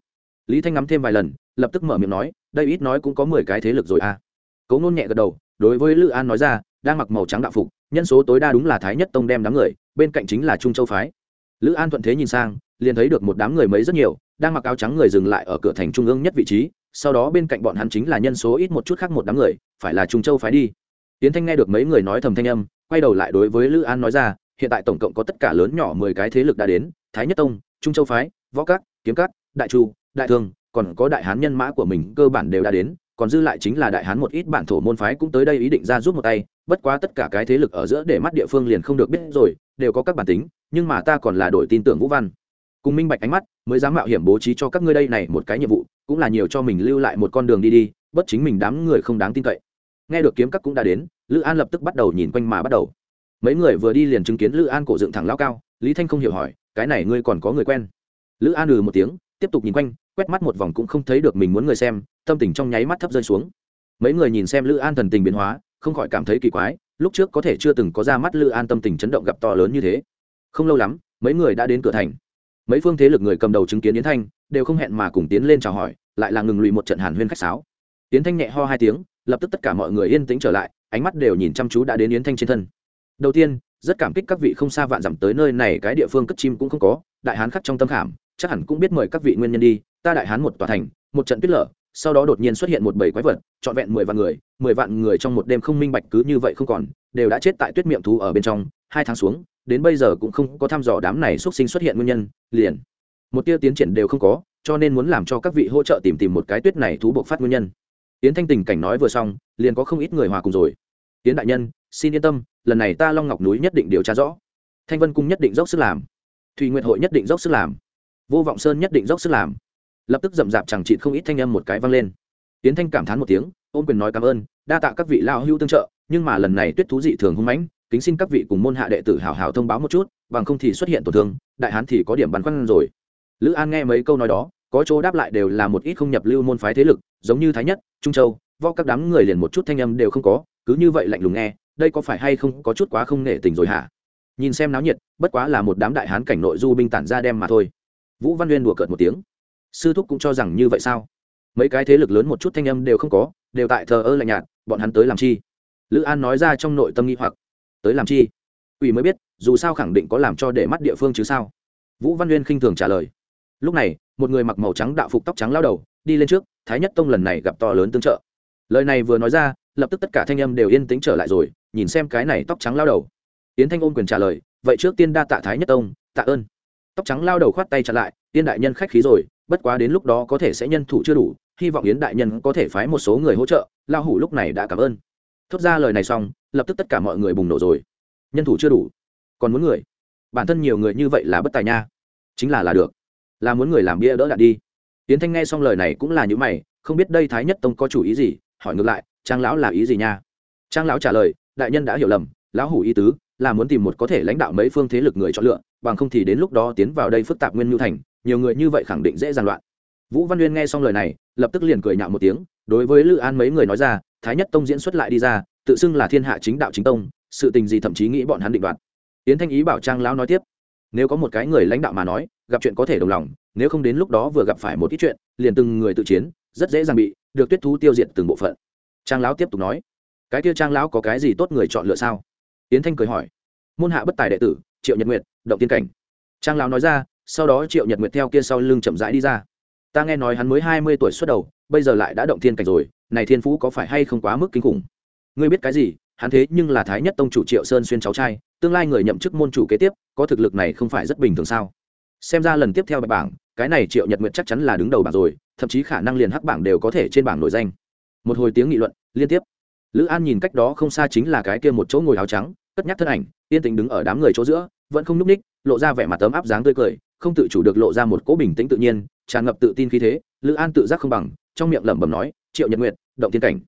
Lý thanh ngắm thêm vài lần, lập tức mở miệng nói, đây ít nói cũng có mười cái thế lực rồi à? Cấu nôn nhẹ gật đầu, đối với lữ an nói ra, đang mặc màu trắng đạo phục, nhân số tối đa đúng là thái nhất tông đem đám người, bên cạnh chính là trung châu phái. Lữ an thuận thế nhìn sang, liền thấy được một đám người mấy rất nhiều, đang mặc áo trắng người dừng lại ở cửa thành trung ương nhất vị trí, sau đó bên cạnh bọn hắn chính là nhân số ít một chút khác một đám người, phải là trung châu phái đi. Tiến thanh nghe được mấy người nói thầm thanh âm, quay đầu lại đối với lữ an nói ra hiện tại tổng cộng có tất cả lớn nhỏ mười cái thế lực đã đến, thái nhất tông, trung châu phái, võ cát kiếm cát đại chu, đại thương, còn có đại hán nhân mã của mình cơ bản đều đã đến, còn dư lại chính là đại hán một ít bản thổ môn phái cũng tới đây ý định ra giúp một tay, bất quá tất cả cái thế lực ở giữa để mắt địa phương liền không được biết rồi, đều có các bản tính, nhưng mà ta còn là đổi tin tưởng vũ văn. Cùng minh bạch ánh mắt, mới dám mạo hiểm bố trí cho các ngươi đây này một cái nhiệm vụ, cũng là nhiều cho mình lưu lại một con đường đi đi, bất chính mình đám người không đáng tin cậy. Nghe được kiếm các cũng đã đến, lữ an lập tức bắt đầu nhìn quanh mà bắt đầu mấy người vừa đi liền chứng kiến lữ an cổ dựng thẳng lao cao lý thanh không hiểu hỏi cái này ngươi còn có người quen lữ an ừ một tiếng tiếp tục nhìn quanh quét mắt một vòng cũng không thấy được mình muốn người xem tâm tình trong nháy mắt thấp rơi xuống mấy người nhìn xem lữ an thần tình biến hóa không khỏi cảm thấy kỳ quái lúc trước có thể chưa từng có ra mắt lữ an tâm tình chấn động gặp to lớn như thế không lâu lắm mấy người đã đến cửa thành mấy phương thế lực người cầm đầu chứng kiến yến thanh đều không hẹn mà cùng tiến lên chào hỏi lại là ngừng lụy một trận hàn huyên khách sáo yến thanh nhẹ ho hai tiếng lập tức tất cả mọi người yên tĩnh trở lại ánh mắt đều nhìn chăm chú đã đến yến thanh trên thân đầu tiên, rất cảm kích các vị không xa vạn dặm tới nơi này, cái địa phương cất chim cũng không có, đại hán khắc trong tâm khảm, chắc hẳn cũng biết mời các vị nguyên nhân đi, ta đại hán một tòa thành, một trận tuyết lở, sau đó đột nhiên xuất hiện một bầy quái vật, trọn vẹn mười vạn người, mười vạn người trong một đêm không minh bạch cứ như vậy không còn, đều đã chết tại tuyết miệng thú ở bên trong, hai tháng xuống, đến bây giờ cũng không có thăm dò đám này xuất sinh xuất hiện nguyên nhân, liền, một tia tiến triển đều không có, cho nên muốn làm cho các vị hỗ trợ tìm tìm một cái tuyết này thú buộc phát nguyên nhân. Yến thanh tình cảnh nói vừa xong, liền có không ít người hòa cùng rồi. Yến đại nhân xin yên tâm, lần này ta long ngọc núi nhất định điều tra rõ. Thanh vân cung nhất định dốc sức làm. Thùy nguyện hội nhất định dốc sức làm. Vô vọng sơn nhất định dốc sức làm. Lập tức rậm rạp chẳng chịt không ít thanh âm một cái vang lên. Tiến thanh cảm thán một tiếng, ôm quyền nói cảm ơn, đa tạ các vị lao hưu tương trợ, nhưng mà lần này tuyết thú dị thường hung mãnh, kính xin các vị cùng môn hạ đệ tử hào hào thông báo một chút, bằng không thì xuất hiện tổn thương, đại hán thì có điểm bắn khoăn rồi. Lữ an nghe mấy câu nói đó, có chỗ đáp lại đều là một ít không nhập lưu môn phái thế lực, giống như thái nhất, trung châu vo các đám người liền một chút thanh âm đều không có, cứ như vậy lạnh lùng nghe đây có phải hay không có chút quá không nể tình rồi hả? Nhìn xem náo nhiệt, bất quá là một đám đại hán cảnh nội du binh tản ra đem mà thôi. Vũ văn uyên đùa cợt một tiếng. Sư thúc cũng cho rằng như vậy sao? Mấy cái thế lực lớn một chút thanh âm đều không có, đều tại thờ ơ lạnh nhạt, bọn hắn tới làm chi? Lữ an nói ra trong nội tâm nghi hoặc. Tới làm chi? Ủy mới biết, dù sao khẳng định có làm cho để mắt địa phương chứ sao? Vũ văn uyên khinh thường trả lời. Lúc này, một người mặc màu trắng đạo phục tóc trắng lao đầu, đi lên trước, thái nhất tông lần này gặp to lớn tương trợ. Lời này vừa nói ra, lập tức tất cả thanh âm đều yên tĩnh trở lại rồi nhìn xem cái này tóc trắng lao đầu. Yến thanh ôm quyền trả lời, vậy trước tiên đa tạ thái nhất tông, tạ ơn. Tóc trắng lao đầu khoát tay chặn lại tiên đại nhân khách khí rồi, bất quá đến lúc đó có thể sẽ nhân thủ chưa đủ, hy vọng yến đại nhân có thể phái một số người hỗ trợ. Lao hủ lúc này đã cảm ơn. Thốt ra lời này xong, lập tức tất cả mọi người bùng nổ rồi. Nhân thủ chưa đủ, còn muốn người? Bản thân nhiều người như vậy là bất tài nha. Chính là là được, là muốn người làm bia đỡ đạn đi. Tiến thanh nghe xong lời này cũng là những mày, không biết đây thái nhất tông có chủ ý gì, hỏi ngược lại, trang lão là ý gì nha? Trang lão trả lời đại nhân đã hiểu lầm, lão hủ ý tứ là muốn tìm một có thể lãnh đạo mấy phương thế lực người chọn lựa, bằng không thì đến lúc đó tiến vào đây phức tạp nguyên nhu thành, nhiều người như vậy khẳng định dễ dàng loạn. Vũ văn uyên nghe xong lời này, lập tức liền cười nhạo một tiếng, đối với lữ an mấy người nói ra, thái nhất tông diễn xuất lại đi ra, tự xưng là thiên hạ chính đạo chính tông, sự tình gì thậm chí nghĩ bọn hắn định đoạt. Yến thanh ý bảo trang lão nói tiếp, nếu có một cái người lãnh đạo mà nói, gặp chuyện có thể đồng lòng, nếu không đến lúc đó vừa gặp phải một ít chuyện, liền từng người tự chiến, rất dễ dàng bị được tuyết thú tiêu diệt từng bộ phận. Trang lão tiếp tục nói cái kia trang lão có cái gì tốt người chọn lựa sao? Yến thanh cười hỏi. Môn hạ bất tài đệ tử, triệu nhật nguyệt, động tiên cảnh. Trang lão nói ra, sau đó triệu nhật nguyệt theo kia sau lưng chậm rãi đi ra. Ta nghe nói hắn mới hai mươi tuổi xuất đầu, bây giờ lại đã động thiên cảnh rồi, này thiên phú có phải hay không quá mức kinh khủng? Ngươi biết cái gì, hắn thế nhưng là thái nhất tông chủ triệu sơn xuyên cháu trai, tương lai người nhậm chức môn chủ kế tiếp, có thực lực này không phải rất bình thường sao? Xem ra lần tiếp theo bài bảng, cái này triệu nhật nguyệt chắc chắn là đứng đầu bảng rồi, thậm chí khả năng liền hắc bảng đều có thể trên bảng nổi danh. Một hồi tiếng nghị luận, liên tiếp lữ an nhìn cách đó không xa chính là cái kia một chỗ ngồi áo trắng, cất nhắc thân ảnh, yên tĩnh đứng ở đám người chỗ giữa, vẫn không n ú c ních, lộ ra vẻ mặt tấm áp dáng tươi cười, không tự chủ được lộ ra một cỗ bình tĩnh tự nhiên, tràn ngập tự tin khí thế. Lữ an tự giác không bằng, trong miệng lẩm bẩm nói, triệu nhật nguyệt, động tiên cảnh.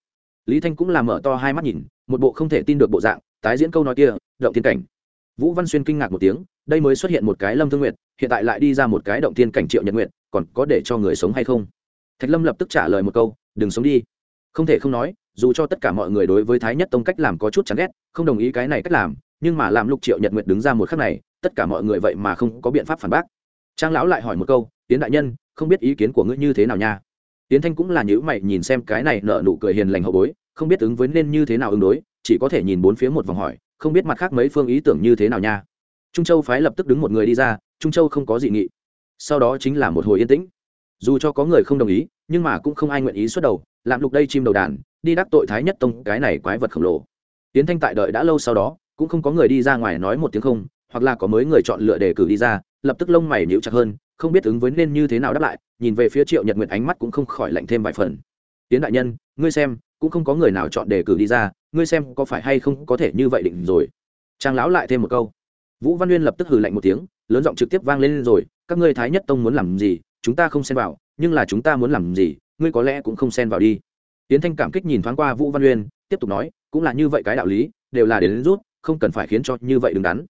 Lý thanh cũng làm mở to hai mắt nhìn, một bộ không thể tin được bộ dạng, tái diễn câu nói kia, động tiên cảnh. Vũ văn xuyên kinh ngạc một tiếng, đây mới xuất hiện một cái lâm thương nguyệt, hiện tại lại đi ra một cái động tiên cảnh triệu nhật nguyệt, còn có để cho người sống hay không? Thạch lâm lập tức trả lời một câu, đừng sống đi không thể không nói, dù cho tất cả mọi người đối với thái nhất tông cách làm có chút chán ghét, không đồng ý cái này cách làm, nhưng mà làm lục triệu nhật nguyệt đứng ra một khắc này, tất cả mọi người vậy mà không có biện pháp phản bác. Trang lão lại hỏi một câu tiến đại nhân, không biết ý kiến của ngươi như thế nào nha? Tiến thanh cũng là nhữ mày nhìn xem cái này nợ nụ cười hiền lành hậu bối, không biết ứng với nên như thế nào ứng đối, chỉ có thể nhìn bốn phía một vòng hỏi, không biết mặt khác mấy phương ý tưởng như thế nào nha? Trung châu phái lập tức đứng một người đi ra, trung châu không có dị nghị. Sau đó chính là một hồi yên tĩnh. Dù cho có người không đồng ý nhưng mà cũng không ai nguyện ý xuất đầu làm lục đây chim đầu đàn, đi đắc tội thái nhất tông, cái này quái vật khổng lồ. Tiến thanh tại đợi đã lâu sau đó, cũng không có người đi ra ngoài nói một tiếng không, hoặc là có mới người chọn lựa đề cử đi ra, lập tức lông mày nhíu chặt hơn, không biết ứng với nên như thế nào đáp lại, nhìn về phía triệu nhật nguyện ánh mắt cũng không khỏi lạnh thêm vài phần. Tiến đại nhân, ngươi xem, cũng không có người nào chọn đề cử đi ra, ngươi xem có phải hay không có thể như vậy định rồi? Trang lão lại thêm một câu. Vũ văn uyên lập tức hừ lạnh một tiếng, lớn giọng trực tiếp vang lên, rồi, các ngươi thái nhất tông muốn làm gì, chúng ta không xen vào nhưng là chúng ta muốn làm gì ngươi có lẽ cũng không xen vào đi. Tiến thanh cảm kích nhìn thoáng qua vũ văn uyên tiếp tục nói cũng là như vậy cái đạo lý đều là đến, đến rút không cần phải khiến cho như vậy đứng đắn.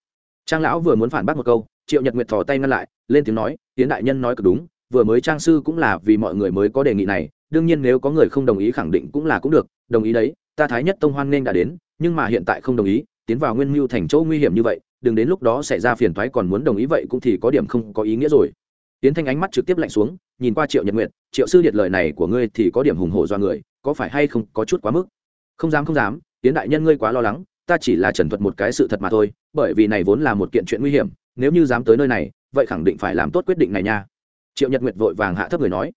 Trang lão vừa muốn phản bác một câu triệu nhật nguyệt thò tay ngăn lại lên tiếng nói tiến đại nhân nói cực đúng vừa mới trang sư cũng là vì mọi người mới có đề nghị này đương nhiên nếu có người không đồng ý khẳng định cũng là cũng được đồng ý đấy ta thái nhất tông hoan nên đã đến nhưng mà hiện tại không đồng ý tiến vào nguyên mưu thành chỗ nguy hiểm như vậy đừng đến lúc đó xảy ra phiền thoái còn muốn đồng ý vậy cũng thì có điểm không có ý nghĩa rồi. Tiến thanh ánh mắt trực tiếp lạnh xuống nhìn qua triệu nhật nguyệt, triệu sư điệt lời này của ngươi thì có điểm hùng hổ do người, có phải hay không có chút quá mức? Không dám không dám, tiến đại nhân ngươi quá lo lắng, ta chỉ là trần thuật một cái sự thật mà thôi, bởi vì này vốn là một kiện chuyện nguy hiểm, nếu như dám tới nơi này, vậy khẳng định phải làm tốt quyết định này nha. Triệu nhật nguyệt vội vàng hạ thấp người nói.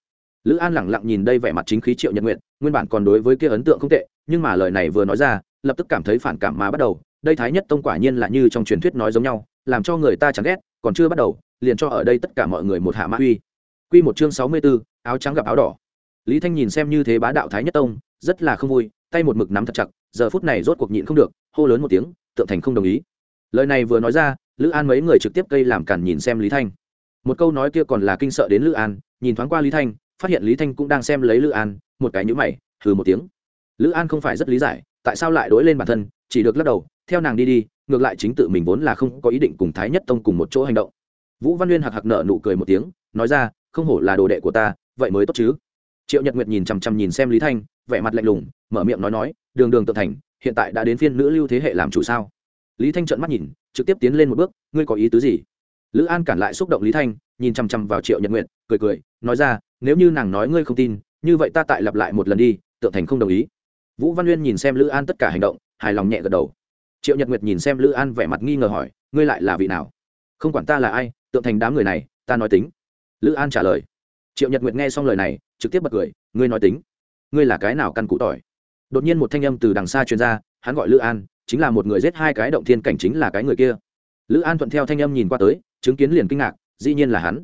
Lữ an lẳng lặng nhìn đây vẻ mặt chính khí triệu nhật nguyệt, nguyên bản còn đối với kia ấn tượng không tệ, nhưng mà lời này vừa nói ra, lập tức cảm thấy phản cảm mà bắt đầu, đây thái nhất tông quả nhiên là như trong truyền thuyết nói giống nhau, làm cho người ta chẳng ghét, còn chưa bắt đầu, liền cho ở đây tất cả mọi người một hạ mã uy quy một chương sáu mươi 64, áo trắng gặp áo đỏ. Lý thanh nhìn xem như thế bá đạo thái nhất tông rất là không vui tay một mực nắm thật chặt giờ phút này rốt cuộc nhịn không được hô lớn một tiếng tượng thành không đồng ý. Lời này vừa nói ra lữ an mấy người trực tiếp cây làm cản nhìn xem lý thanh. Một câu nói kia còn là kinh sợ đến lữ an nhìn thoáng qua lý thanh phát hiện lý thanh cũng đang xem lấy lữ an một cái nhíu mày hừ một tiếng. Lữ an không phải rất lý giải tại sao lại đối lên bản thân chỉ được lắc đầu theo nàng đi đi ngược lại chính tự mình vốn là không có ý định cùng thái nhất tông cùng một chỗ hành động. Vũ văn nguyên hạc hạc nở nụ cười một tiếng nói ra không hổ là đồ đệ của ta, vậy mới tốt chứ. Triệu nhật nguyệt nhìn chằm chằm nhìn xem lý thanh, vẻ mặt lạnh lùng, mở miệng nói nói, đường đường tự thành, hiện tại đã đến phiên nữ lưu thế hệ làm chủ sao? Lý thanh trợn mắt nhìn, trực tiếp tiến lên một bước, ngươi có ý tứ gì? Lữ an cản lại xúc động lý thanh, nhìn chằm chằm vào triệu nhật nguyệt, cười cười, nói ra, nếu như nàng nói ngươi không tin, như vậy ta tại lặp lại một lần đi tượng thành không đồng ý. Vũ văn Uyên nhìn xem lữ an tất cả hành động, hài lòng nhẹ gật đầu. Triệu nhật nguyệt nhìn xem lữ an vẻ mặt nghi ngờ hỏi, ngươi lại là vị nào? Không quản ta là ai tượng thành đám người này, ta nói tính lữ an trả lời. Triệu nhật nguyệt nghe xong lời này, trực tiếp bật cười, ngươi nói tính, ngươi là cái nào căn cụ tỏi? Đột nhiên một thanh âm từ đằng xa truyền ra, hắn gọi lữ an, chính là một người giết hai cái động thiên cảnh chính là cái người kia. Lữ an thuận theo thanh âm nhìn qua tới, chứng kiến liền kinh ngạc, dĩ nhiên là hắn.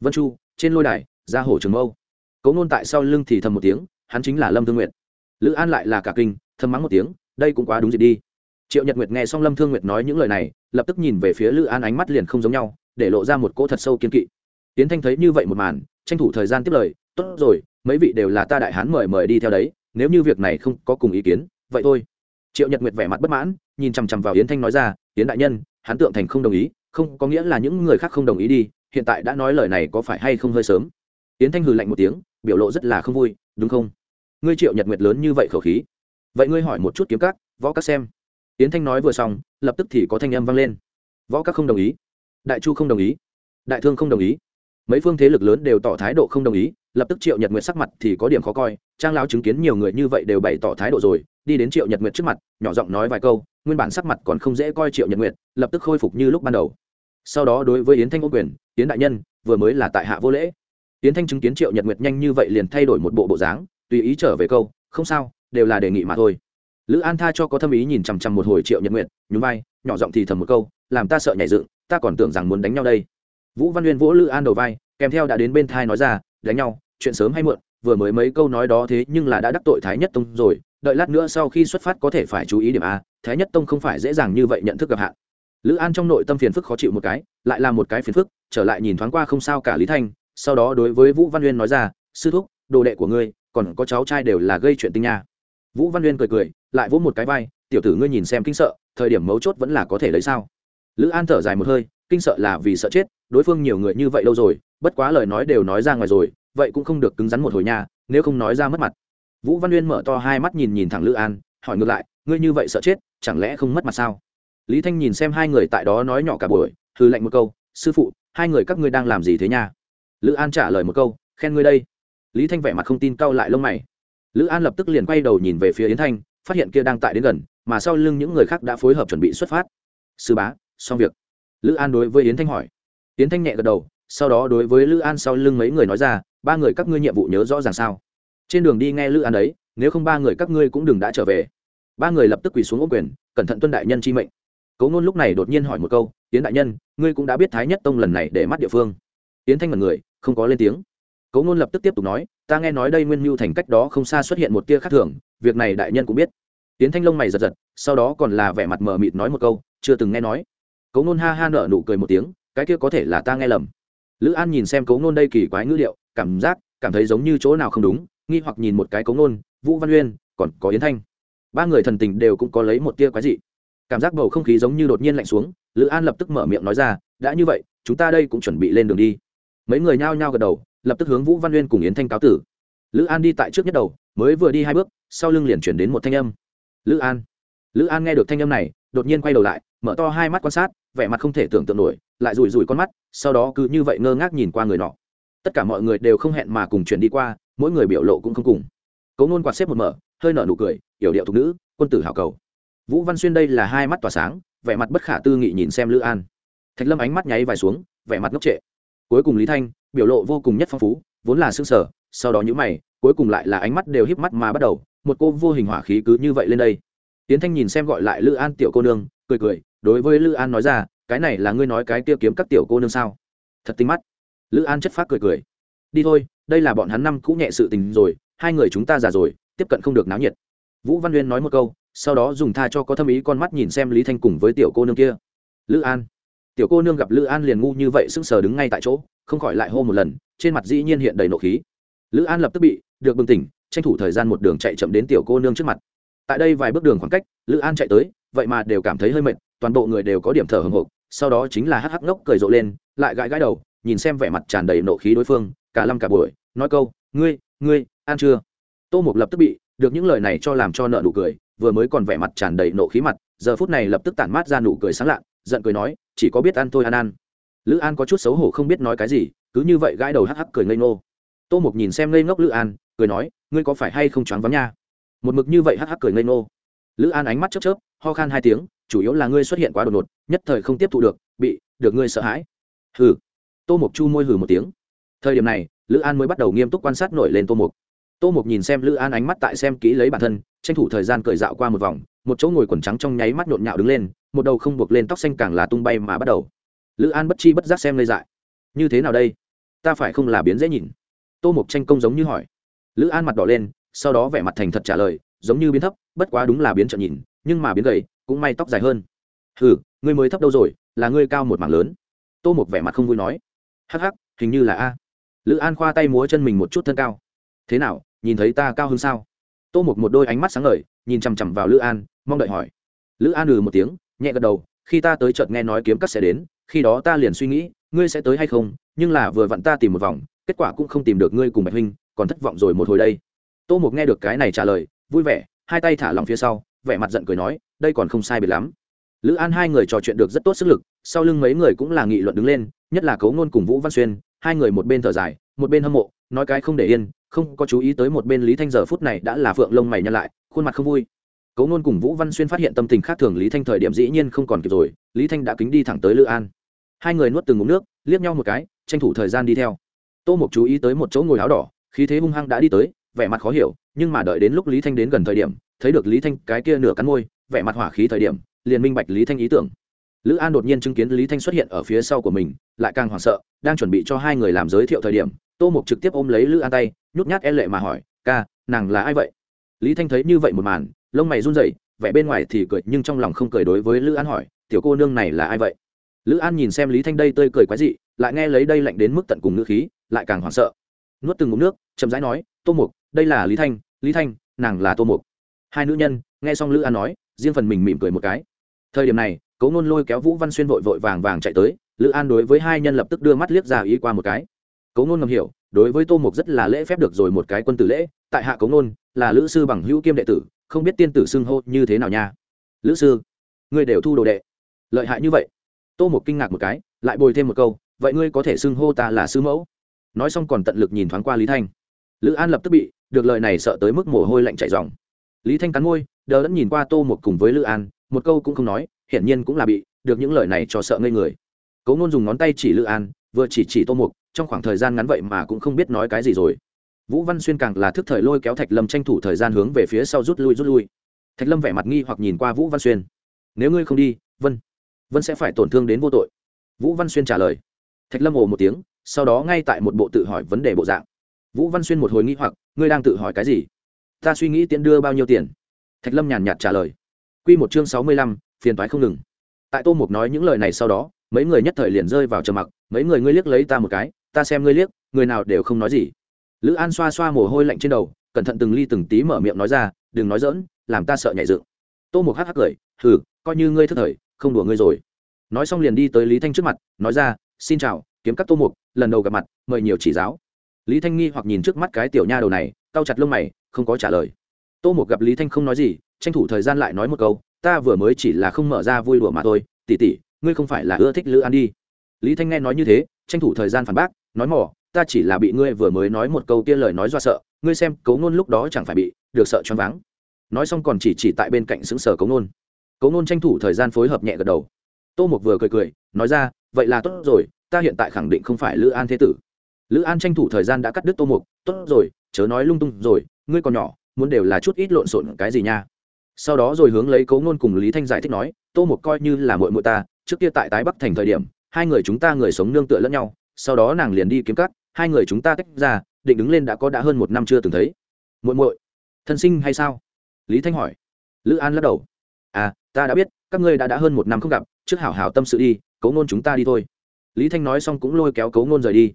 Vân chu, trên lôi đài, ra hổ trường mâu. Cấu nôn tại sau lưng thì thầm một tiếng, hắn chính là lâm thương nguyệt. Lữ an lại là cả kinh, thầm mắng một tiếng, đây cũng quá đúng dịp đi. Triệu nhật nguyệt nghe xong lâm thương nguyệt nói những lời này, lập tức nhìn về phía lữ an ánh mắt liền không giống nhau, để lộ ra một cỗ thật sâu kiên kỵ tiến thanh thấy như vậy một màn, tranh thủ thời gian tiếp lời, tốt rồi, mấy vị đều là ta đại hán mời mời đi theo đấy, nếu như việc này không có cùng ý kiến, vậy thôi. Triệu nhật nguyệt vẻ mặt bất mãn, nhìn chằm chằm vào yến thanh nói ra, yến đại nhân hắn tượng thành không đồng ý, không, có nghĩa là những người khác không đồng ý đi, hiện tại đã nói lời này có phải hay không hơi sớm? Yến thanh hừ lạnh một tiếng, biểu lộ rất là không vui, đúng không? Ngươi triệu nhật nguyệt lớn như vậy khẩu khí, vậy ngươi hỏi một chút kiếm các, võ các xem. Yến thanh nói vừa xong, lập tức thì có thanh âm vang lên. Võ các không đồng ý, đại chu không đồng ý, đại thương không đồng ý mấy phương thế lực lớn đều tỏ thái độ không đồng ý, lập tức triệu nhật nguyệt sắc mặt thì có điểm khó coi, trang lão chứng kiến nhiều người như vậy đều bày tỏ thái độ rồi, đi đến triệu nhật nguyệt trước mặt, nhỏ giọng nói vài câu, nguyên bản sắc mặt còn không dễ coi triệu nhật nguyệt, lập tức khôi phục như lúc ban đầu. Sau đó đối với yến thanh ô quyền, yến đại nhân, vừa mới là tại hạ vô lễ. Yến thanh chứng kiến triệu nhật nguyệt nhanh như vậy liền thay đổi một bộ bộ dáng, tùy ý trở về câu, không sao, đều là đề nghị mà thôi. Lữ an tha cho có thâm ý nhìn chằm chằm một hồi triệu nhật nguyệt, nhún vai, nhỏ giọng thì thầm một câu, làm ta sợ nhảy dựng, ta còn tưởng rằng muốn đánh nhau đây vũ văn uyên vỗ lữ an đầu vai, kèm theo đã đến bên thai nói ra, đánh nhau, chuyện sớm hay muộn, vừa mới mấy câu nói đó thế nhưng là đã đắc tội thái nhất tông rồi, đợi lát nữa sau khi xuất phát có thể phải chú ý điểm a, thái nhất tông không phải dễ dàng như vậy nhận thức gặp hạn. Lữ an trong nội tâm phiền phức khó chịu một cái, lại là một cái phiền phức, trở lại nhìn thoáng qua không sao cả lý thanh, sau đó đối với vũ văn uyên nói ra, sư thúc, đồ đệ của ngươi, còn có cháu trai đều là gây chuyện tinh nha. Vũ văn uyên cười cười, lại vỗ một cái vai, tiểu tử ngươi nhìn xem kinh sợ, thời điểm mấu chốt vẫn là có thể lấy sao? Lữ an thở dài một hơi kinh sợ là vì sợ chết, đối phương nhiều người như vậy lâu rồi, bất quá lời nói đều nói ra ngoài rồi, vậy cũng không được cứng rắn một hồi nha, nếu không nói ra mất mặt. Vũ văn uyên mở to hai mắt nhìn nhìn thẳng lữ an, hỏi ngược lại, ngươi như vậy sợ chết, chẳng lẽ không mất mặt sao? Lý thanh nhìn xem hai người tại đó nói nhỏ cả buổi hư lệnh một câu, sư phụ, hai người các ngươi đang làm gì thế nha? Lữ an trả lời một câu, khen ngươi đây. Lý thanh vẻ mặt không tin cau lại lông mày. Lữ an lập tức liền quay đầu nhìn về phía yến thanh, phát hiện kia đang tại đến gần, mà sau lưng những người khác đã phối hợp chuẩn bị xuất phát. Sư bá, xong việc lữ an đối với yến thanh hỏi. Yến thanh nhẹ gật đầu, sau đó đối với lữ an sau lưng mấy người nói ra, ba người các ngươi nhiệm vụ nhớ rõ ràng sao? Trên đường đi nghe lữ an ấy nếu không ba người các ngươi cũng đừng đã trở về. Ba người lập tức quỳ xuống ô quyền, cẩn thận tuân đại nhân chi mệnh. Cấu ngôn lúc này đột nhiên hỏi một câu tiến đại nhân, ngươi cũng đã biết thái nhất tông lần này để mắt địa phương. Yến thanh mật người, không có lên tiếng. Cấu ngôn lập tức tiếp tục nói, ta nghe nói đây nguyên mưu thành cách đó không xa xuất hiện một tia khác thường, việc này đại nhân cũng biết. Yến thanh lông mày giật giật, sau đó còn là vẻ mặt mờ mịt nói một câu, chưa từng nghe nói cấu Nôn ha ha nở nụ cười một tiếng cái kia có thể là ta nghe lầm. Lữ an nhìn xem cấu Nôn đây kỳ quái ngữ liệu cảm giác cảm thấy giống như chỗ nào không đúng nghi hoặc nhìn một cái cấu Nôn, vũ văn uyên còn có yến thanh. Ba người thần tình đều cũng có lấy một tia quái dị. Cảm giác bầu không khí giống như đột nhiên lạnh xuống lữ an lập tức mở miệng nói ra đã như vậy chúng ta đây cũng chuẩn bị lên đường đi. Mấy người nhao nhao gật đầu lập tức hướng vũ văn uyên cùng yến thanh cáo tử. Lữ an đi tại trước nhất đầu mới vừa đi hai bước sau lưng liền chuyển đến một thanh âm. Lữ an. Lữ an nghe được thanh âm này đột nhiên quay đầu lại mở to hai mắt quan sát, vẻ mặt không thể tưởng tượng nổi, lại rủi rủi con mắt, sau đó cứ như vậy ngơ ngác nhìn qua người nọ. Tất cả mọi người đều không hẹn mà cùng chuyển đi qua, mỗi người biểu lộ cũng không cùng. Cấu nôn quạt xếp một mở, hơi nở nụ cười, yểu điệu thục nữ, quân tử hảo cầu. Vũ văn xuyên đây là hai mắt tỏa sáng, vẻ mặt bất khả tư nghị nhìn xem lữ an. Thạch lâm ánh mắt nháy vài xuống, vẻ mặt ngốc trệ. Cuối cùng lý thanh, biểu lộ vô cùng nhất phong phú, vốn là xương sở sau đó những mày, cuối cùng lại là ánh mắt đều híp mắt mà bắt đầu, một cô vô hình hỏa khí cứ như vậy lên đây. Tiến thanh nhìn xem gọi lại lữ an tiểu cô nương, cười cười đối với lữ an nói ra, cái này là ngươi nói cái kia kiếm các tiểu cô nương sao? Thật tinh mắt. Lữ an chất phát cười cười. Đi thôi, đây là bọn hắn năm cũ nhẹ sự tình rồi, hai người chúng ta già rồi, tiếp cận không được náo nhiệt. Vũ văn uyên nói một câu, sau đó dùng tha cho có thâm ý con mắt nhìn xem lý thanh cùng với tiểu cô nương kia. Lữ an. Tiểu cô nương gặp lữ an liền ngu như vậy sững sờ đứng ngay tại chỗ, không khỏi lại hô một lần, trên mặt dĩ nhiên hiện đầy nộ khí. Lữ an lập tức bị, được bừng tỉnh, tranh thủ thời gian một đường chạy chậm đến tiểu cô nương trước mặt. Tại đây vài bước đường khoảng cách, lữ an chạy tới, vậy mà đều cảm thấy hơi mệt toàn bộ người đều có điểm thở hồng hộc sau đó chính là hắc hắc ngốc cười rộ lên, lại gãi gãi đầu, nhìn xem vẻ mặt tràn đầy nộ khí đối phương, cả lâm cả buổi, nói câu, ngươi ngươi, ăn chưa? Tô mục lập tức bị được những lời này cho làm cho nợ nụ cười, vừa mới còn vẻ mặt tràn đầy nộ khí mặt, giờ phút này lập tức tản mát ra nụ cười sáng lạ, giận cười nói, chỉ có biết ăn thôi ăn ăn. Lữ an có chút xấu hổ không biết nói cái gì, cứ như vậy gãi đầu hắc hắc cười ngây ngô. Tô mục nhìn xem ngây ngốc lữ an, cười nói, ngươi có phải hay không choáng vắng nha? Một mực như vậy hắc hắc cười ngây ngô. Lữ an ánh mắt chớp chớp ho khan hai tiếng, chủ yếu là ngươi xuất hiện quá đột ngột, nhất thời không tiếp thụ được, bị, được ngươi sợ hãi. Hừ. Tô mục chu môi hừ một tiếng. Thời điểm này, lữ an mới bắt đầu nghiêm túc quan sát nổi lên tô mục tô mục nhìn xem lữ an ánh mắt tại xem kỹ lấy bản thân, tranh thủ thời gian cởi dạo qua một vòng, một chỗ ngồi quần trắng trong nháy mắt nhộn nhạo đứng lên, một đầu không buộc lên tóc xanh càng là tung bay mà bắt đầu. Lữ an bất chi bất giác xem lây dại. Như thế nào đây? Ta phải không là biến dễ nhìn? Tô mục tranh công giống như hỏi. Lữ an mặt đỏ lên, sau đó vẻ mặt thành thật trả lời, giống như biến thấp, bất quá đúng là biến trợn nhìn nhưng mà biến gầy, cũng may tóc dài hơn. Hừ, ngươi mới thấp đâu rồi, là ngươi cao một mảng lớn. Tô một vẻ mặt không vui nói. Hắc hắc, hình như là a. Lữ an khoa tay múa chân mình một chút thân cao. Thế nào, nhìn thấy ta cao hơn sao? Tô một một đôi ánh mắt sáng ngời, nhìn chằm chằm vào lữ an, mong đợi hỏi. Lữ an ừ một tiếng, nhẹ gật đầu, khi ta tới chợt nghe nói kiếm cắt sẽ đến, khi đó ta liền suy nghĩ, ngươi sẽ tới hay không, nhưng là vừa vặn ta tìm một vòng, kết quả cũng không tìm được ngươi cùng bạch huynh, còn thất vọng rồi một hồi đây. Tô mục nghe được cái này trả lời, vui vẻ, hai tay thả lòng phía sau vẻ mặt giận cười nói, đây còn không sai biệt lắm. Lữ an hai người trò chuyện được rất tốt sức lực, sau lưng mấy người cũng là nghị luận đứng lên, nhất là cấu ngôn cùng vũ văn xuyên, hai người một bên thở dài, một bên hâm mộ, nói cái không để yên, không có chú ý tới một bên lý thanh giờ phút này đã là phượng lông mày nhăn lại, khuôn mặt không vui. Cấu ngôn cùng vũ văn xuyên phát hiện tâm tình khác thường lý thanh thời điểm dĩ nhiên không còn kịp rồi, lý thanh đã kính đi thẳng tới lữ an. Hai người nuốt từng ngụm nước, liếc nhau một cái, tranh thủ thời gian đi theo. Tô mục chú ý tới một chỗ ngồi áo đỏ, khí thế hung hăng đã đi tới, vẻ mặt khó hiểu, nhưng mà đợi đến lúc lý thanh đến gần thời điểm thấy được lý thanh cái kia nửa cắn môi, vẻ mặt hỏa khí thời điểm, liền minh bạch lý thanh ý tưởng. Lữ an đột nhiên chứng kiến lý thanh xuất hiện ở phía sau của mình, lại càng hoảng sợ, đang chuẩn bị cho hai người làm giới thiệu thời điểm, tô mục trực tiếp ôm lấy lữ an tay, nhút nhát e lệ mà hỏi, ca, nàng là ai vậy? Lý thanh thấy như vậy một màn, lông mày run rẩy, vẻ bên ngoài thì cười, nhưng trong lòng không cười đối với lữ an hỏi, tiểu cô nương này là ai vậy? Lữ an nhìn xem lý thanh đây tươi cười quái dị, lại nghe lấy đây lạnh đến mức tận cùng ngữ khí, lại càng hoảng sợ. Nuốt từng ngụm nước, chậm rãi nói, tô mục, đây là lý thanh lý thanh, nàng là tô mục hai nữ nhân, nghe xong lữ an nói, riêng phần mình mỉm cười một cái. Thời điểm này cấu nôn lôi kéo vũ văn xuyên vội vội vàng vàng chạy tới, lữ an đối với hai nhân lập tức đưa mắt liếc ra ý qua một cái. Cấu nôn ngầm hiểu, đối với tô mục rất là lễ phép được rồi một cái quân tử lễ, tại hạ cấu nôn là lữ sư bằng hữu kiêm đệ tử, không biết tiên tử xưng hô như thế nào nha. Lữ sư, ngươi đều thu đồ đệ. Lợi hại như vậy. Tô mục kinh ngạc một cái, lại bồi thêm một câu, vậy ngươi có thể xưng hô ta là sư mẫu? Nói xong còn tận lực nhìn thoáng qua lý thanh. Lữ an lập tức bị, được lời này sợ tới mức mồ hôi lạnh chảy dòng lý thanh cắn môi, đờ đẫn nhìn qua tô một cùng với lữ an, một câu cũng không nói, hiển nhiên cũng là bị được những lời này cho sợ ngây người. Cố ngôn dùng ngón tay chỉ lữ an, vừa chỉ chỉ tô mục, trong khoảng thời gian ngắn vậy mà cũng không biết nói cái gì rồi. Vũ văn xuyên càng là thức thời lôi kéo thạch lâm tranh thủ thời gian hướng về phía sau rút lui rút lui. Thạch lâm vẻ mặt nghi hoặc nhìn qua vũ văn xuyên. Nếu ngươi không đi, vân vân sẽ phải tổn thương đến vô tội. Vũ văn xuyên trả lời. Thạch lâm ồ một tiếng, sau đó ngay tại một bộ tự hỏi vấn đề bộ dạng. Vũ văn xuyên một hồi nghi hoặc, ngươi đang tự hỏi cái gì? Ta suy nghĩ tiễn đưa bao nhiêu tiền? Thạch lâm nhàn nhạt trả lời. Q một chương sáu mươi lăm, phiền toái không ngừng. Tại tô mục nói những lời này sau đó, mấy người nhất thời liền rơi vào trầm mặc, mấy người ngươi liếc lấy ta một cái, ta xem ngươi liếc, người nào đều không nói gì. Lữ an xoa xoa mồ hôi lạnh trên đầu, cẩn thận từng ly từng tí mở miệng nói ra, đừng nói dỡn làm ta sợ nhảy dựng. Tô mục hắc hắc cười, hừ, coi như ngươi thức thời, không đùa ngươi rồi. Nói xong liền đi tới lý thanh trước mặt, nói ra, xin chào, kiếm các tô mục, lần đầu gặp mặt, mời nhiều chỉ giáo. Lý thanh nghi hoặc nhìn trước mắt cái tiểu nha đầu này, cau chặt lông mày không có trả lời. Tô mục gặp lý thanh không nói gì, tranh thủ thời gian lại nói một câu, ta vừa mới chỉ là không mở ra vui đùa mà thôi tỉ tỉ ngươi không phải là ưa thích lữ an đi. Lý thanh nghe nói như thế, tranh thủ thời gian phản bác, nói mỏ, ta chỉ là bị ngươi vừa mới nói một câu kia lời nói do sợ, ngươi xem, cấu ngôn lúc đó chẳng phải bị được sợ choáng váng. Nói xong còn chỉ chỉ tại bên cạnh xứng sở cấu ngôn cấu ngôn tranh thủ thời gian phối hợp nhẹ gật đầu. Tô mục vừa cười cười, nói ra, vậy là tốt rồi, ta hiện tại khẳng định không phải lữ an thế tử. Lữ an tranh thủ thời gian đã cắt đứt tô mục, tốt rồi, chớ nói lung tung rồi ngươi còn nhỏ, muốn đều là chút ít lộn xộn cái gì nha. Sau đó rồi hướng lấy cấu ngôn cùng lý thanh giải thích nói, tô mục coi như là mội mội ta, trước kia tại tái bắc thành thời điểm, hai người chúng ta người sống nương tựa lẫn nhau, sau đó nàng liền đi kiếm cắt hai người chúng ta tách ra, định đứng lên đã có đã hơn một năm chưa từng thấy. Muội muội, thân sinh hay sao? Lý thanh hỏi. Lữ an lắc đầu. À ta đã biết, các ngươi đã đã hơn một năm không gặp, trước hảo hảo tâm sự đi cấu ngôn chúng ta đi thôi. Lý thanh nói xong cũng lôi kéo cấu ngôn rời đi.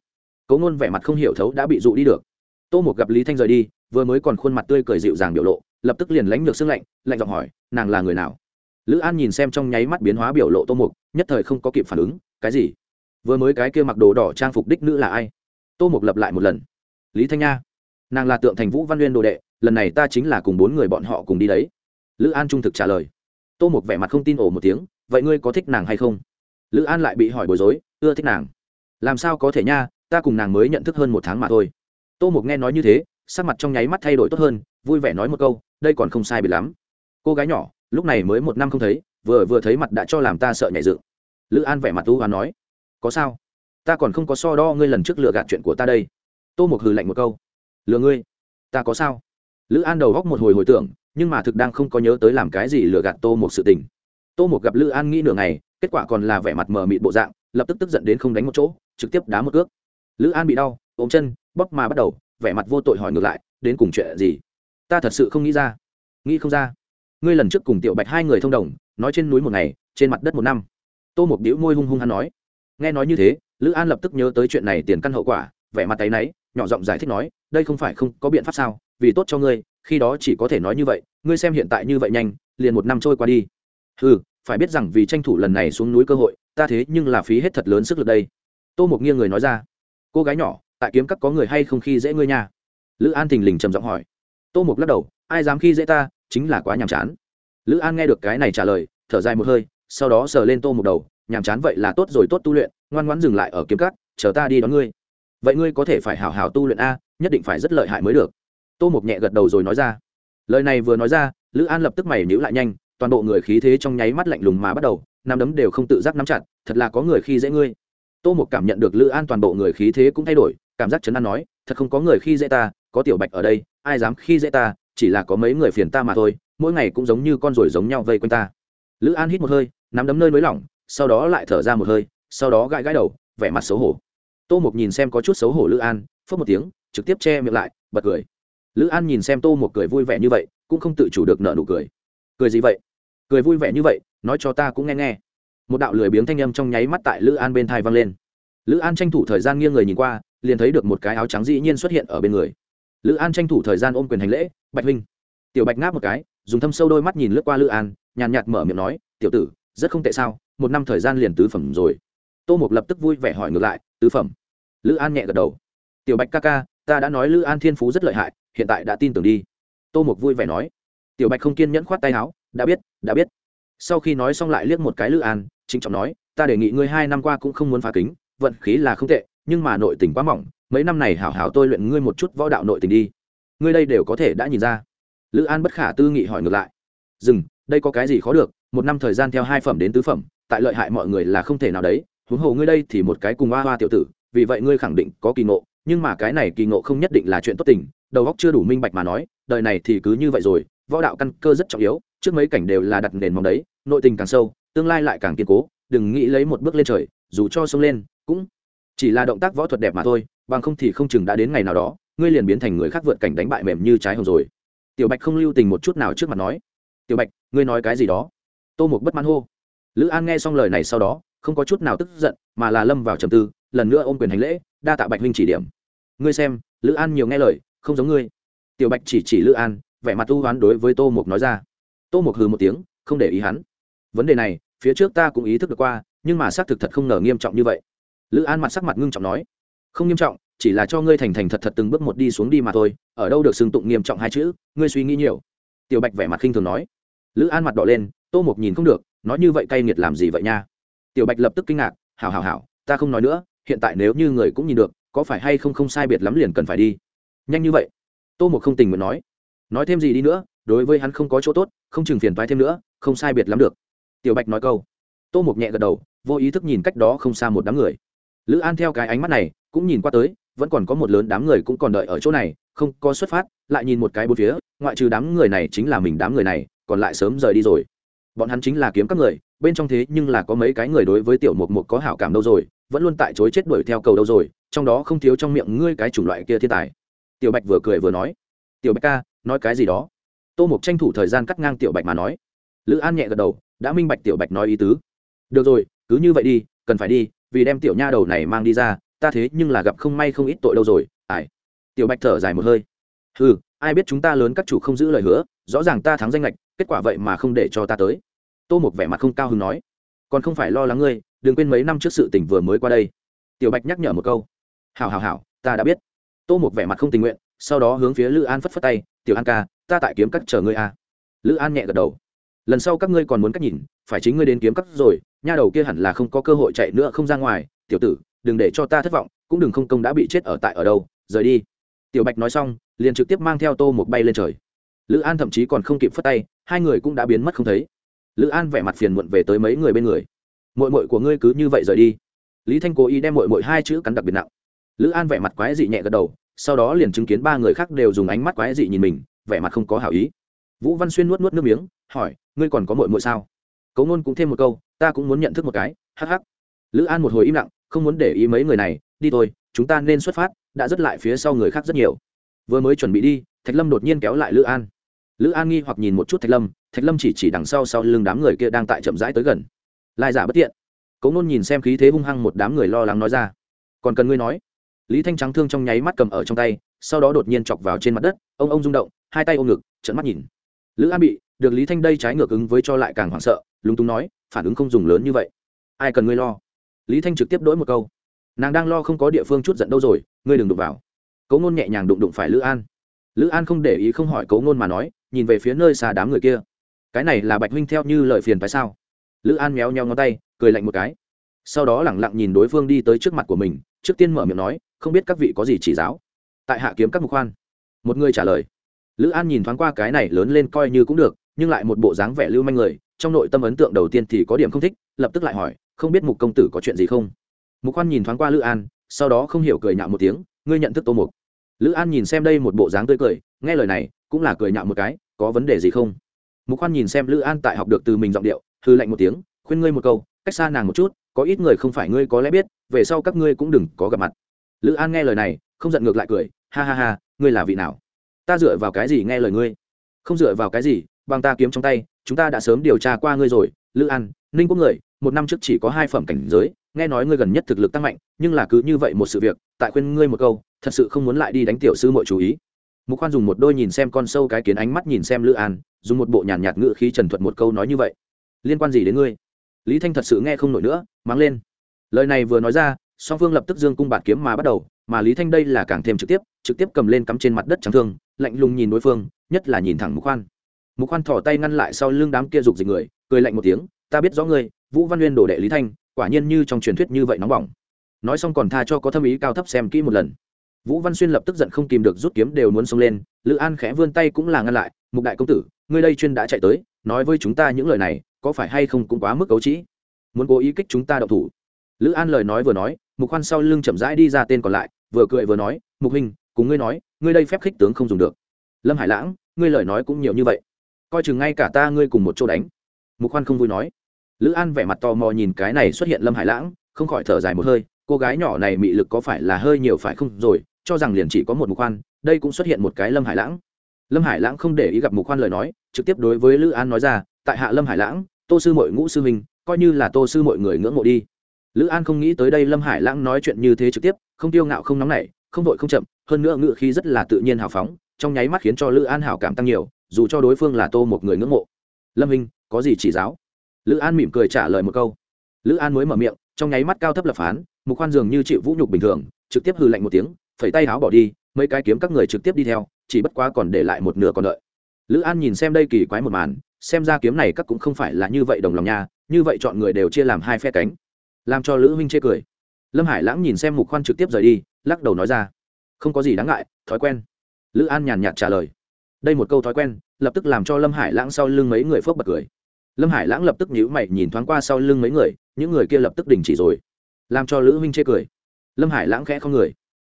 Cấu ngôn vẻ mặt không hiểu thấu đã bị dụ đi được. Tô một gặp lý thanh rời đi vừa mới còn khuôn mặt tươi cười dịu dàng biểu lộ, lập tức liền lánh được xương lạnh lạnh giọng hỏi, nàng là người nào? Lữ an nhìn xem trong nháy mắt biến hóa biểu lộ tô mục, nhất thời không có kịp phản ứng, cái gì? Vừa mới cái kia mặc đồ đỏ trang phục đích nữ là ai? Tô mục lập lại một lần, lý thanh nha, nàng là tượng thành vũ văn nguyên đồ đệ, lần này ta chính là cùng bốn người bọn họ cùng đi đấy. Lữ an trung thực trả lời. Tô mục vẻ mặt không tin ổ một tiếng, vậy ngươi có thích nàng hay không? Lữ an lại bị hỏi bối rối, ưa thích nàng. Làm sao có thể nha, ta cùng nàng mới nhận thức hơn một tháng mà thôi. Tô mục nghe nói như thế sắc mặt trong nháy mắt thay đổi tốt hơn, vui vẻ nói một câu, đây còn không sai bị lắm. Cô gái nhỏ, lúc này mới một năm không thấy, vừa vừa thấy mặt đã cho làm ta sợ nhảy dựng. Lữ an vẻ mặt tú hoán nói, có sao? Ta còn không có so đo ngươi lần trước lừa gạt chuyện của ta đây. Tô mục hừ lạnh một câu, lừa ngươi? Ta có sao? Lữ an đầu góc một hồi hồi tưởng, nhưng mà thực đang không có nhớ tới làm cái gì lừa gạt tô một sự tình. Tô một gặp lữ an nghĩ nửa ngày, kết quả còn là vẻ mặt mờ mịt bộ dạng, lập tức tức giận đến không đánh một chỗ, trực tiếp đá một cước. Lữ an bị đau, ôm chân, bóp mà bắt đầu vẻ mặt vô tội hỏi ngược lại, đến cùng chuyện gì? Ta thật sự không nghĩ ra. Nghĩ không ra? Ngươi lần trước cùng tiểu bạch hai người thông đồng, nói trên núi một ngày, trên mặt đất một năm. Tô một đĩu môi hung hung hắn nói. Nghe nói như thế, lữ an lập tức nhớ tới chuyện này tiền căn hậu quả, vẻ mặt tay náy, nhỏ giọng giải thích nói, đây không phải không có biện pháp sao? Vì tốt cho ngươi, khi đó chỉ có thể nói như vậy, ngươi xem hiện tại như vậy nhanh, liền một năm trôi qua đi. Ừ phải biết rằng vì tranh thủ lần này xuống núi cơ hội, ta thế nhưng là phí hết thật lớn sức lực đây. Tô một nghiêng người nói ra. Cô gái nhỏ tại kiếm các có người hay không khi dễ ngươi nha? Lữ an thình lình trầm giọng hỏi. Tô Mục lắc đầu, ai dám khi dễ ta, chính là quá nhàm chán. Lữ an nghe được cái này trả lời, thở dài một hơi, sau đó sờ lên tô Mục đầu, nhàm chán vậy là tốt rồi, tốt tu luyện, ngoan ngoãn dừng lại ở kiếm cắt chờ ta đi đón ngươi. Vậy ngươi có thể phải hảo hảo tu luyện a, nhất định phải rất lợi hại mới được. Tô mục nhẹ gật đầu rồi nói ra. Lời này vừa nói ra, lữ an lập tức mày nhữ lại nhanh, toàn bộ người khí thế trong nháy mắt lạnh lùng mà bắt đầu, nắm đấm đều không tự giác nắm chặt, thật là có người khi dễ ngươi. Tô mục cảm nhận được lữ an toàn bộ người khí thế cũng thay đổi cảm giác chấn an nói, thật không có người khi dễ ta, có tiểu bạch ở đây, ai dám khi dễ ta, chỉ là có mấy người phiền ta mà thôi, mỗi ngày cũng giống như con ruồi giống nhau vây quanh ta. Lữ an hít một hơi, nắm đấm nơi nới lỏng, sau đó lại thở ra một hơi, sau đó gãi gãi đầu, vẻ mặt xấu hổ. Tô mục nhìn xem có chút xấu hổ lữ an phớt một tiếng, trực tiếp che miệng lại, bật cười. Lữ an nhìn xem tô mục cười vui vẻ như vậy, cũng không tự chủ được nợ nụ cười. Cười gì vậy? Cười vui vẻ như vậy, nói cho ta cũng nghe nghe. Một đạo lười biếng thanh âm trong nháy mắt tại lữ an bên thai vang lên. Lữ an tranh thủ thời gian nghiêng người nhìn qua liền thấy được một cái áo trắng dĩ nhiên xuất hiện ở bên người. Lữ an tranh thủ thời gian ôm quyền hành lễ, bạch huynh. Tiểu bạch ngáp một cái, dùng thâm sâu đôi mắt nhìn lướt qua lữ an, nhàn nhạt mở miệng nói, tiểu tử, rất không tệ sao, một năm thời gian liền tứ phẩm rồi. Tô mục lập tức vui vẻ hỏi ngược lại, tứ phẩm? Lữ an nhẹ gật đầu. Tiểu bạch ca ca, ta đã nói lữ an thiên phú rất lợi hại, hiện tại đã tin tưởng đi. Tô mục vui vẻ nói. Tiểu bạch không kiên nhẫn khoát tay áo, đã biết đã biết. Sau khi nói xong lại liếc một cái lữ an chính trọng nói, ta đề nghị ngươi hai năm qua cũng không muốn phá kính, vận khí là không tệ nhưng mà nội tình quá mỏng, mấy năm này hảo hảo tôi luyện ngươi một chút võ đạo nội tình đi. Ngươi đây đều có thể đã nhìn ra. Lữ an bất khả tư nghị hỏi ngược lại. Dừng, đây có cái gì khó được, một năm thời gian theo hai phẩm đến tứ phẩm, tại lợi hại mọi người là không thể nào đấy, huống hồ ngươi đây thì một cái cùng hoa hoa tiểu tử, vì vậy ngươi khẳng định có kỳ ngộ, nhưng mà cái này kỳ ngộ không nhất định là chuyện tốt tình, đầu óc chưa đủ minh bạch mà nói, đời này thì cứ như vậy rồi, võ đạo căn cơ rất trọng yếu, trước mấy cảnh đều là đặt nền móng đấy, nội tình càng sâu, tương lai lại càng kiên cố, đừng nghĩ lấy một bước lên trời, dù cho sông lên, cũng chỉ là động tác võ thuật đẹp mà thôi, bằng không thì không chừng đã đến ngày nào đó, ngươi liền biến thành người khác vượt cảnh đánh bại mềm như trái hồng rồi. Tiểu bạch không lưu tình một chút nào trước mặt nói, tiểu bạch, ngươi nói cái gì đó? Tô mục bất mãn hô. Lữ an nghe xong lời này sau đó, không có chút nào tức giận, mà là lâm vào trầm tư, lần nữa ôm quyền hành lễ, đa tạ bạch huynh chỉ điểm. Ngươi xem, lữ an nhiều nghe lời, không giống ngươi. Tiểu bạch chỉ chỉ lữ an, vẻ mặt tu hoán đối với tô mục nói ra. Tô mục hừ một tiếng, không để ý hắn. Vấn đề này, phía trước ta cũng ý thức được qua, nhưng mà xác thực thật không ngờ nghiêm trọng như vậy lữ an mặt sắc mặt ngưng trọng nói, không nghiêm trọng, chỉ là cho ngươi thành thành thật thật từng bước một đi xuống đi mà thôi, ở đâu được xưng tụng nghiêm trọng hai chữ, ngươi suy nghĩ nhiều. Tiểu bạch vẻ mặt khinh thường nói. Lữ an mặt đỏ lên, tô mục nhìn không được, nói như vậy cay nghiệt làm gì vậy nha? Tiểu bạch lập tức kinh ngạc, hảo hảo hảo, ta không nói nữa, hiện tại nếu như người cũng nhìn được, có phải hay không không sai biệt lắm liền cần phải đi? Nhanh như vậy, tô mục không tình nguyện nói. Nói thêm gì đi nữa, đối với hắn không có chỗ tốt, không chừng phiền toái thêm nữa, không sai biệt lắm được. Tiểu bạch nói câu. Tô mục nhẹ gật đầu, vô ý thức nhìn cách đó không xa một đám người lữ an theo cái ánh mắt này, cũng nhìn qua tới, vẫn còn có một lớn đám người cũng còn đợi ở chỗ này, không có xuất phát, lại nhìn một cái bốn phía, ngoại trừ đám người này chính là mình đám người này, còn lại sớm rời đi rồi. Bọn hắn chính là kiếm các người, bên trong thế nhưng là có mấy cái người đối với tiểu mục mục có hảo cảm đâu rồi, vẫn luôn tại chối chết đuổi theo cầu đâu rồi, trong đó không thiếu trong miệng ngươi cái chủng loại kia thiên tài. Tiểu bạch vừa cười vừa nói. Tiểu bạch ca, nói cái gì đó? Tô mục tranh thủ thời gian cắt ngang tiểu bạch mà nói. Lữ an nhẹ gật đầu, đã minh bạch tiểu bạch nói ý tứ. Được rồi, cứ như vậy đi, cần phải đi vì đem tiểu nha đầu này mang đi ra, ta thế nhưng là gặp không may không ít tội đâu rồi ải tiểu bạch thở dài một hơi. Ừ ai biết chúng ta lớn các chủ không giữ lời hứa, rõ ràng ta thắng danh lệch kết quả vậy mà không để cho ta tới. Tô một vẻ mặt không cao hứng nói. Còn không phải lo lắng ngươi, đừng quên mấy năm trước sự tình vừa mới qua đây. Tiểu bạch nhắc nhở một câu. Hảo hảo hảo, ta đã biết. Tô một vẻ mặt không tình nguyện, sau đó hướng phía lữ an phất phất tay. Tiểu an ca, ta tại kiếm cắt chờ ngươi a. À. lữ an nhẹ gật đầu. Lần sau các ngươi còn muốn cách nhìn phải chính ngươi đến kiếm cắt rồi, nha đầu kia hẳn là không có cơ hội chạy nữa không ra ngoài, tiểu tử, đừng để cho ta thất vọng, cũng đừng không công đã bị chết ở tại ở đâu, rời đi. Tiểu bạch nói xong, liền trực tiếp mang theo tô một bay lên trời. Lữ an thậm chí còn không kịp phất tay, hai người cũng đã biến mất không thấy. Lữ an vẻ mặt phiền muộn về tới mấy người bên người. Mội mội của ngươi cứ như vậy rời đi. Lý thanh cố ý đem mội mội hai chữ cắn đặc biệt nặng. Lữ an vẻ mặt quái dị nhẹ gật đầu, sau đó liền chứng kiến ba người khác đều dùng ánh mắt quái dị nhìn mình, vẻ mặt không có hảo ý. Vũ văn xuyên nuốt nuốt nước miếng, hỏi, ngươi còn có mội mội sao? Cấu ngôn cũng thêm một câu, ta cũng muốn nhận thức một cái hh lữ an một hồi im lặng, không muốn để ý mấy người này, đi thôi, chúng ta nên xuất phát, đã dứt lại phía sau người khác rất nhiều. Vừa mới chuẩn bị đi, thạch lâm đột nhiên kéo lại lữ an. Lữ an nghi hoặc nhìn một chút thạch lâm thạch lâm chỉ chỉ đằng sau sau lưng đám người kia đang tại chậm rãi tới gần. Lai giả bất tiện. Cấu nôn nhìn xem khí thế hung hăng một đám người lo lắng nói ra. Còn cần ngươi nói? Lý thanh trắng thương trong nháy mắt cầm ở trong tay, sau đó đột nhiên chọc vào trên mặt đất, ông ông rung động, hai tay ôm ngực trận mắt nhìn. Lữ an bị, được lý thanh đây trái ngược ứng với cho lại càng hoảng sợ lúng túng nói, phản ứng không dùng lớn như vậy. Ai cần ngươi lo? Lý thanh trực tiếp đỗi một câu. Nàng đang lo không có địa phương chút giận đâu rồi, ngươi đừng đụng vào. Cấu ngôn nhẹ nhàng đụng đụng phải lữ an. Lữ an không để ý không hỏi cấu ngôn mà nói, nhìn về phía nơi xa đám người kia. Cái này là bạch huynh theo như lời phiền phải sao? Lữ an méo nheo ngón tay, cười lạnh một cái. Sau đó lẳng lặng nhìn đối phương đi tới trước mặt của mình, trước tiên mở miệng nói, không biết các vị có gì chỉ giáo? Tại hạ kiếm các mục khoan. Một người trả lời. Lữ an nhìn thoáng qua cái này lớn lên coi như cũng được, nhưng lại một bộ dáng vẻ lưu manh người trong nội tâm ấn tượng đầu tiên thì có điểm không thích, lập tức lại hỏi, không biết mục công tử có chuyện gì không? Mục khoan nhìn thoáng qua lữ an, sau đó không hiểu cười nhạo một tiếng, ngươi nhận thức tô mục. Lữ an nhìn xem đây một bộ dáng tươi cười, nghe lời này, cũng là cười nhạo một cái, có vấn đề gì không? Mục khoan nhìn xem lữ an tại học được từ mình giọng điệu hư lạnh một tiếng, khuyên ngươi một câu, cách xa nàng một chút, có ít người không phải ngươi có lẽ biết, về sau các ngươi cũng đừng có gặp mặt. Lữ an nghe lời này, không giận ngược lại cười, ha ha ha, ngươi là vị nào? Ta dựa vào cái gì nghe lời ngươi? Không dựa vào cái gì, bằng ta kiếm trong tay chúng ta đã sớm điều tra qua ngươi rồi lữ an ninh quốc người một năm trước chỉ có hai phẩm cảnh giới nghe nói ngươi gần nhất thực lực tăng mạnh nhưng là cứ như vậy một sự việc tại khuyên ngươi một câu thật sự không muốn lại đi đánh tiểu sư mọi chú ý. Mục khoan dùng một đôi nhìn xem con sâu cái kiến ánh mắt nhìn xem lữ an dùng một bộ nhàn nhạt, nhạt ngự khí trần thuật một câu nói như vậy. Liên quan gì đến ngươi? Lý thanh thật sự nghe không nổi nữa mắng lên. Lời này vừa nói ra song phương lập tức dương cung bạt kiếm mà bắt đầu mà lý thanh đây là càng thêm trực tiếp trực tiếp cầm lên cắm trên mặt đất trắng thương lạnh lùng nhìn đối phương nhất là nhìn thẳng mục khoan mục khoan thỏ tay ngăn lại sau lưng đám kia dục dịch người, cười lạnh một tiếng, ta biết rõ ngươi, vũ văn nguyên đổ đệ lý thanh, quả nhiên như trong truyền thuyết như vậy nóng bỏng. Nói xong còn tha cho có thâm ý cao thấp xem kỹ một lần. Vũ văn xuyên lập tức giận không kìm được rút kiếm đều muốn xông lên, lữ an khẽ vươn tay cũng là ngăn lại, mục đại công tử, ngươi đây chuyên đã chạy tới, nói với chúng ta những lời này, có phải hay không cũng quá mức cấu trĩ? Muốn cố ý kích chúng ta đậu thủ? Lữ an lời nói vừa nói, mục khoan sau lưng chậm rãi đi ra tên còn lại, vừa cười vừa nói, mục hình cùng ngươi nói, ngươi đây phép khích tướng không dùng được. Lâm hải lãng, ngươi lời nói cũng nhiều như vậy coi chừng ngay cả ta ngươi cùng một chỗ đánh. Mục khoan không vui nói. Lữ an vẻ mặt tò mò nhìn cái này xuất hiện lâm hải lãng, không khỏi thở dài một hơi, cô gái nhỏ này mị lực có phải là hơi nhiều phải không? Rồi, cho rằng liền chỉ có một mục khoan, đây cũng xuất hiện một cái lâm hải lãng. Lâm hải lãng không để ý gặp mục khoan lời nói, trực tiếp đối với lữ an nói ra, tại hạ lâm hải lãng, tô sư mội ngũ sư minh coi như là tô sư mọi người ngưỡng mộ đi. Lữ an không nghĩ tới đây lâm hải lãng nói chuyện như thế trực tiếp, không tiêu ngạo không nóng nảy, không vội không chậm, hơn nữa ngự khí rất là tự nhiên hào phóng, trong nháy mắt khiến cho lữ an hảo cảm tăng nhiều dù cho đối phương là tô một người ngưỡng mộ. Lâm hình có gì chỉ giáo? Lữ an mỉm cười trả lời một câu. Lữ an mới mở miệng, trong nháy mắt cao thấp lập phán, mục khoan dường như chịu vũ nhục bình thường, trực tiếp hư lạnh một tiếng, phẩy tay áo bỏ đi, mấy cái kiếm các người trực tiếp đi theo, chỉ bất quá còn để lại một nửa còn đợi. Lữ an nhìn xem đây kỳ quái một màn, xem ra kiếm này các cũng không phải là như vậy đồng lòng nha, như vậy chọn người đều chia làm hai phe cánh. Làm cho lữ huynh chê cười. Lâm hải lãng nhìn xem mục khoan trực tiếp rời đi, lắc đầu nói ra. Không có gì đáng ngại, thói quen. Lữ an nhàn nhạt trả lời đây một câu thói quen, lập tức làm cho lâm hải lãng sau lưng mấy người phớt bật cười. Lâm hải lãng lập tức nhíu mày nhìn thoáng qua sau lưng mấy người, những người kia lập tức đình chỉ rồi. Làm cho lữ huynh chê cười. Lâm hải lãng khẽ không người.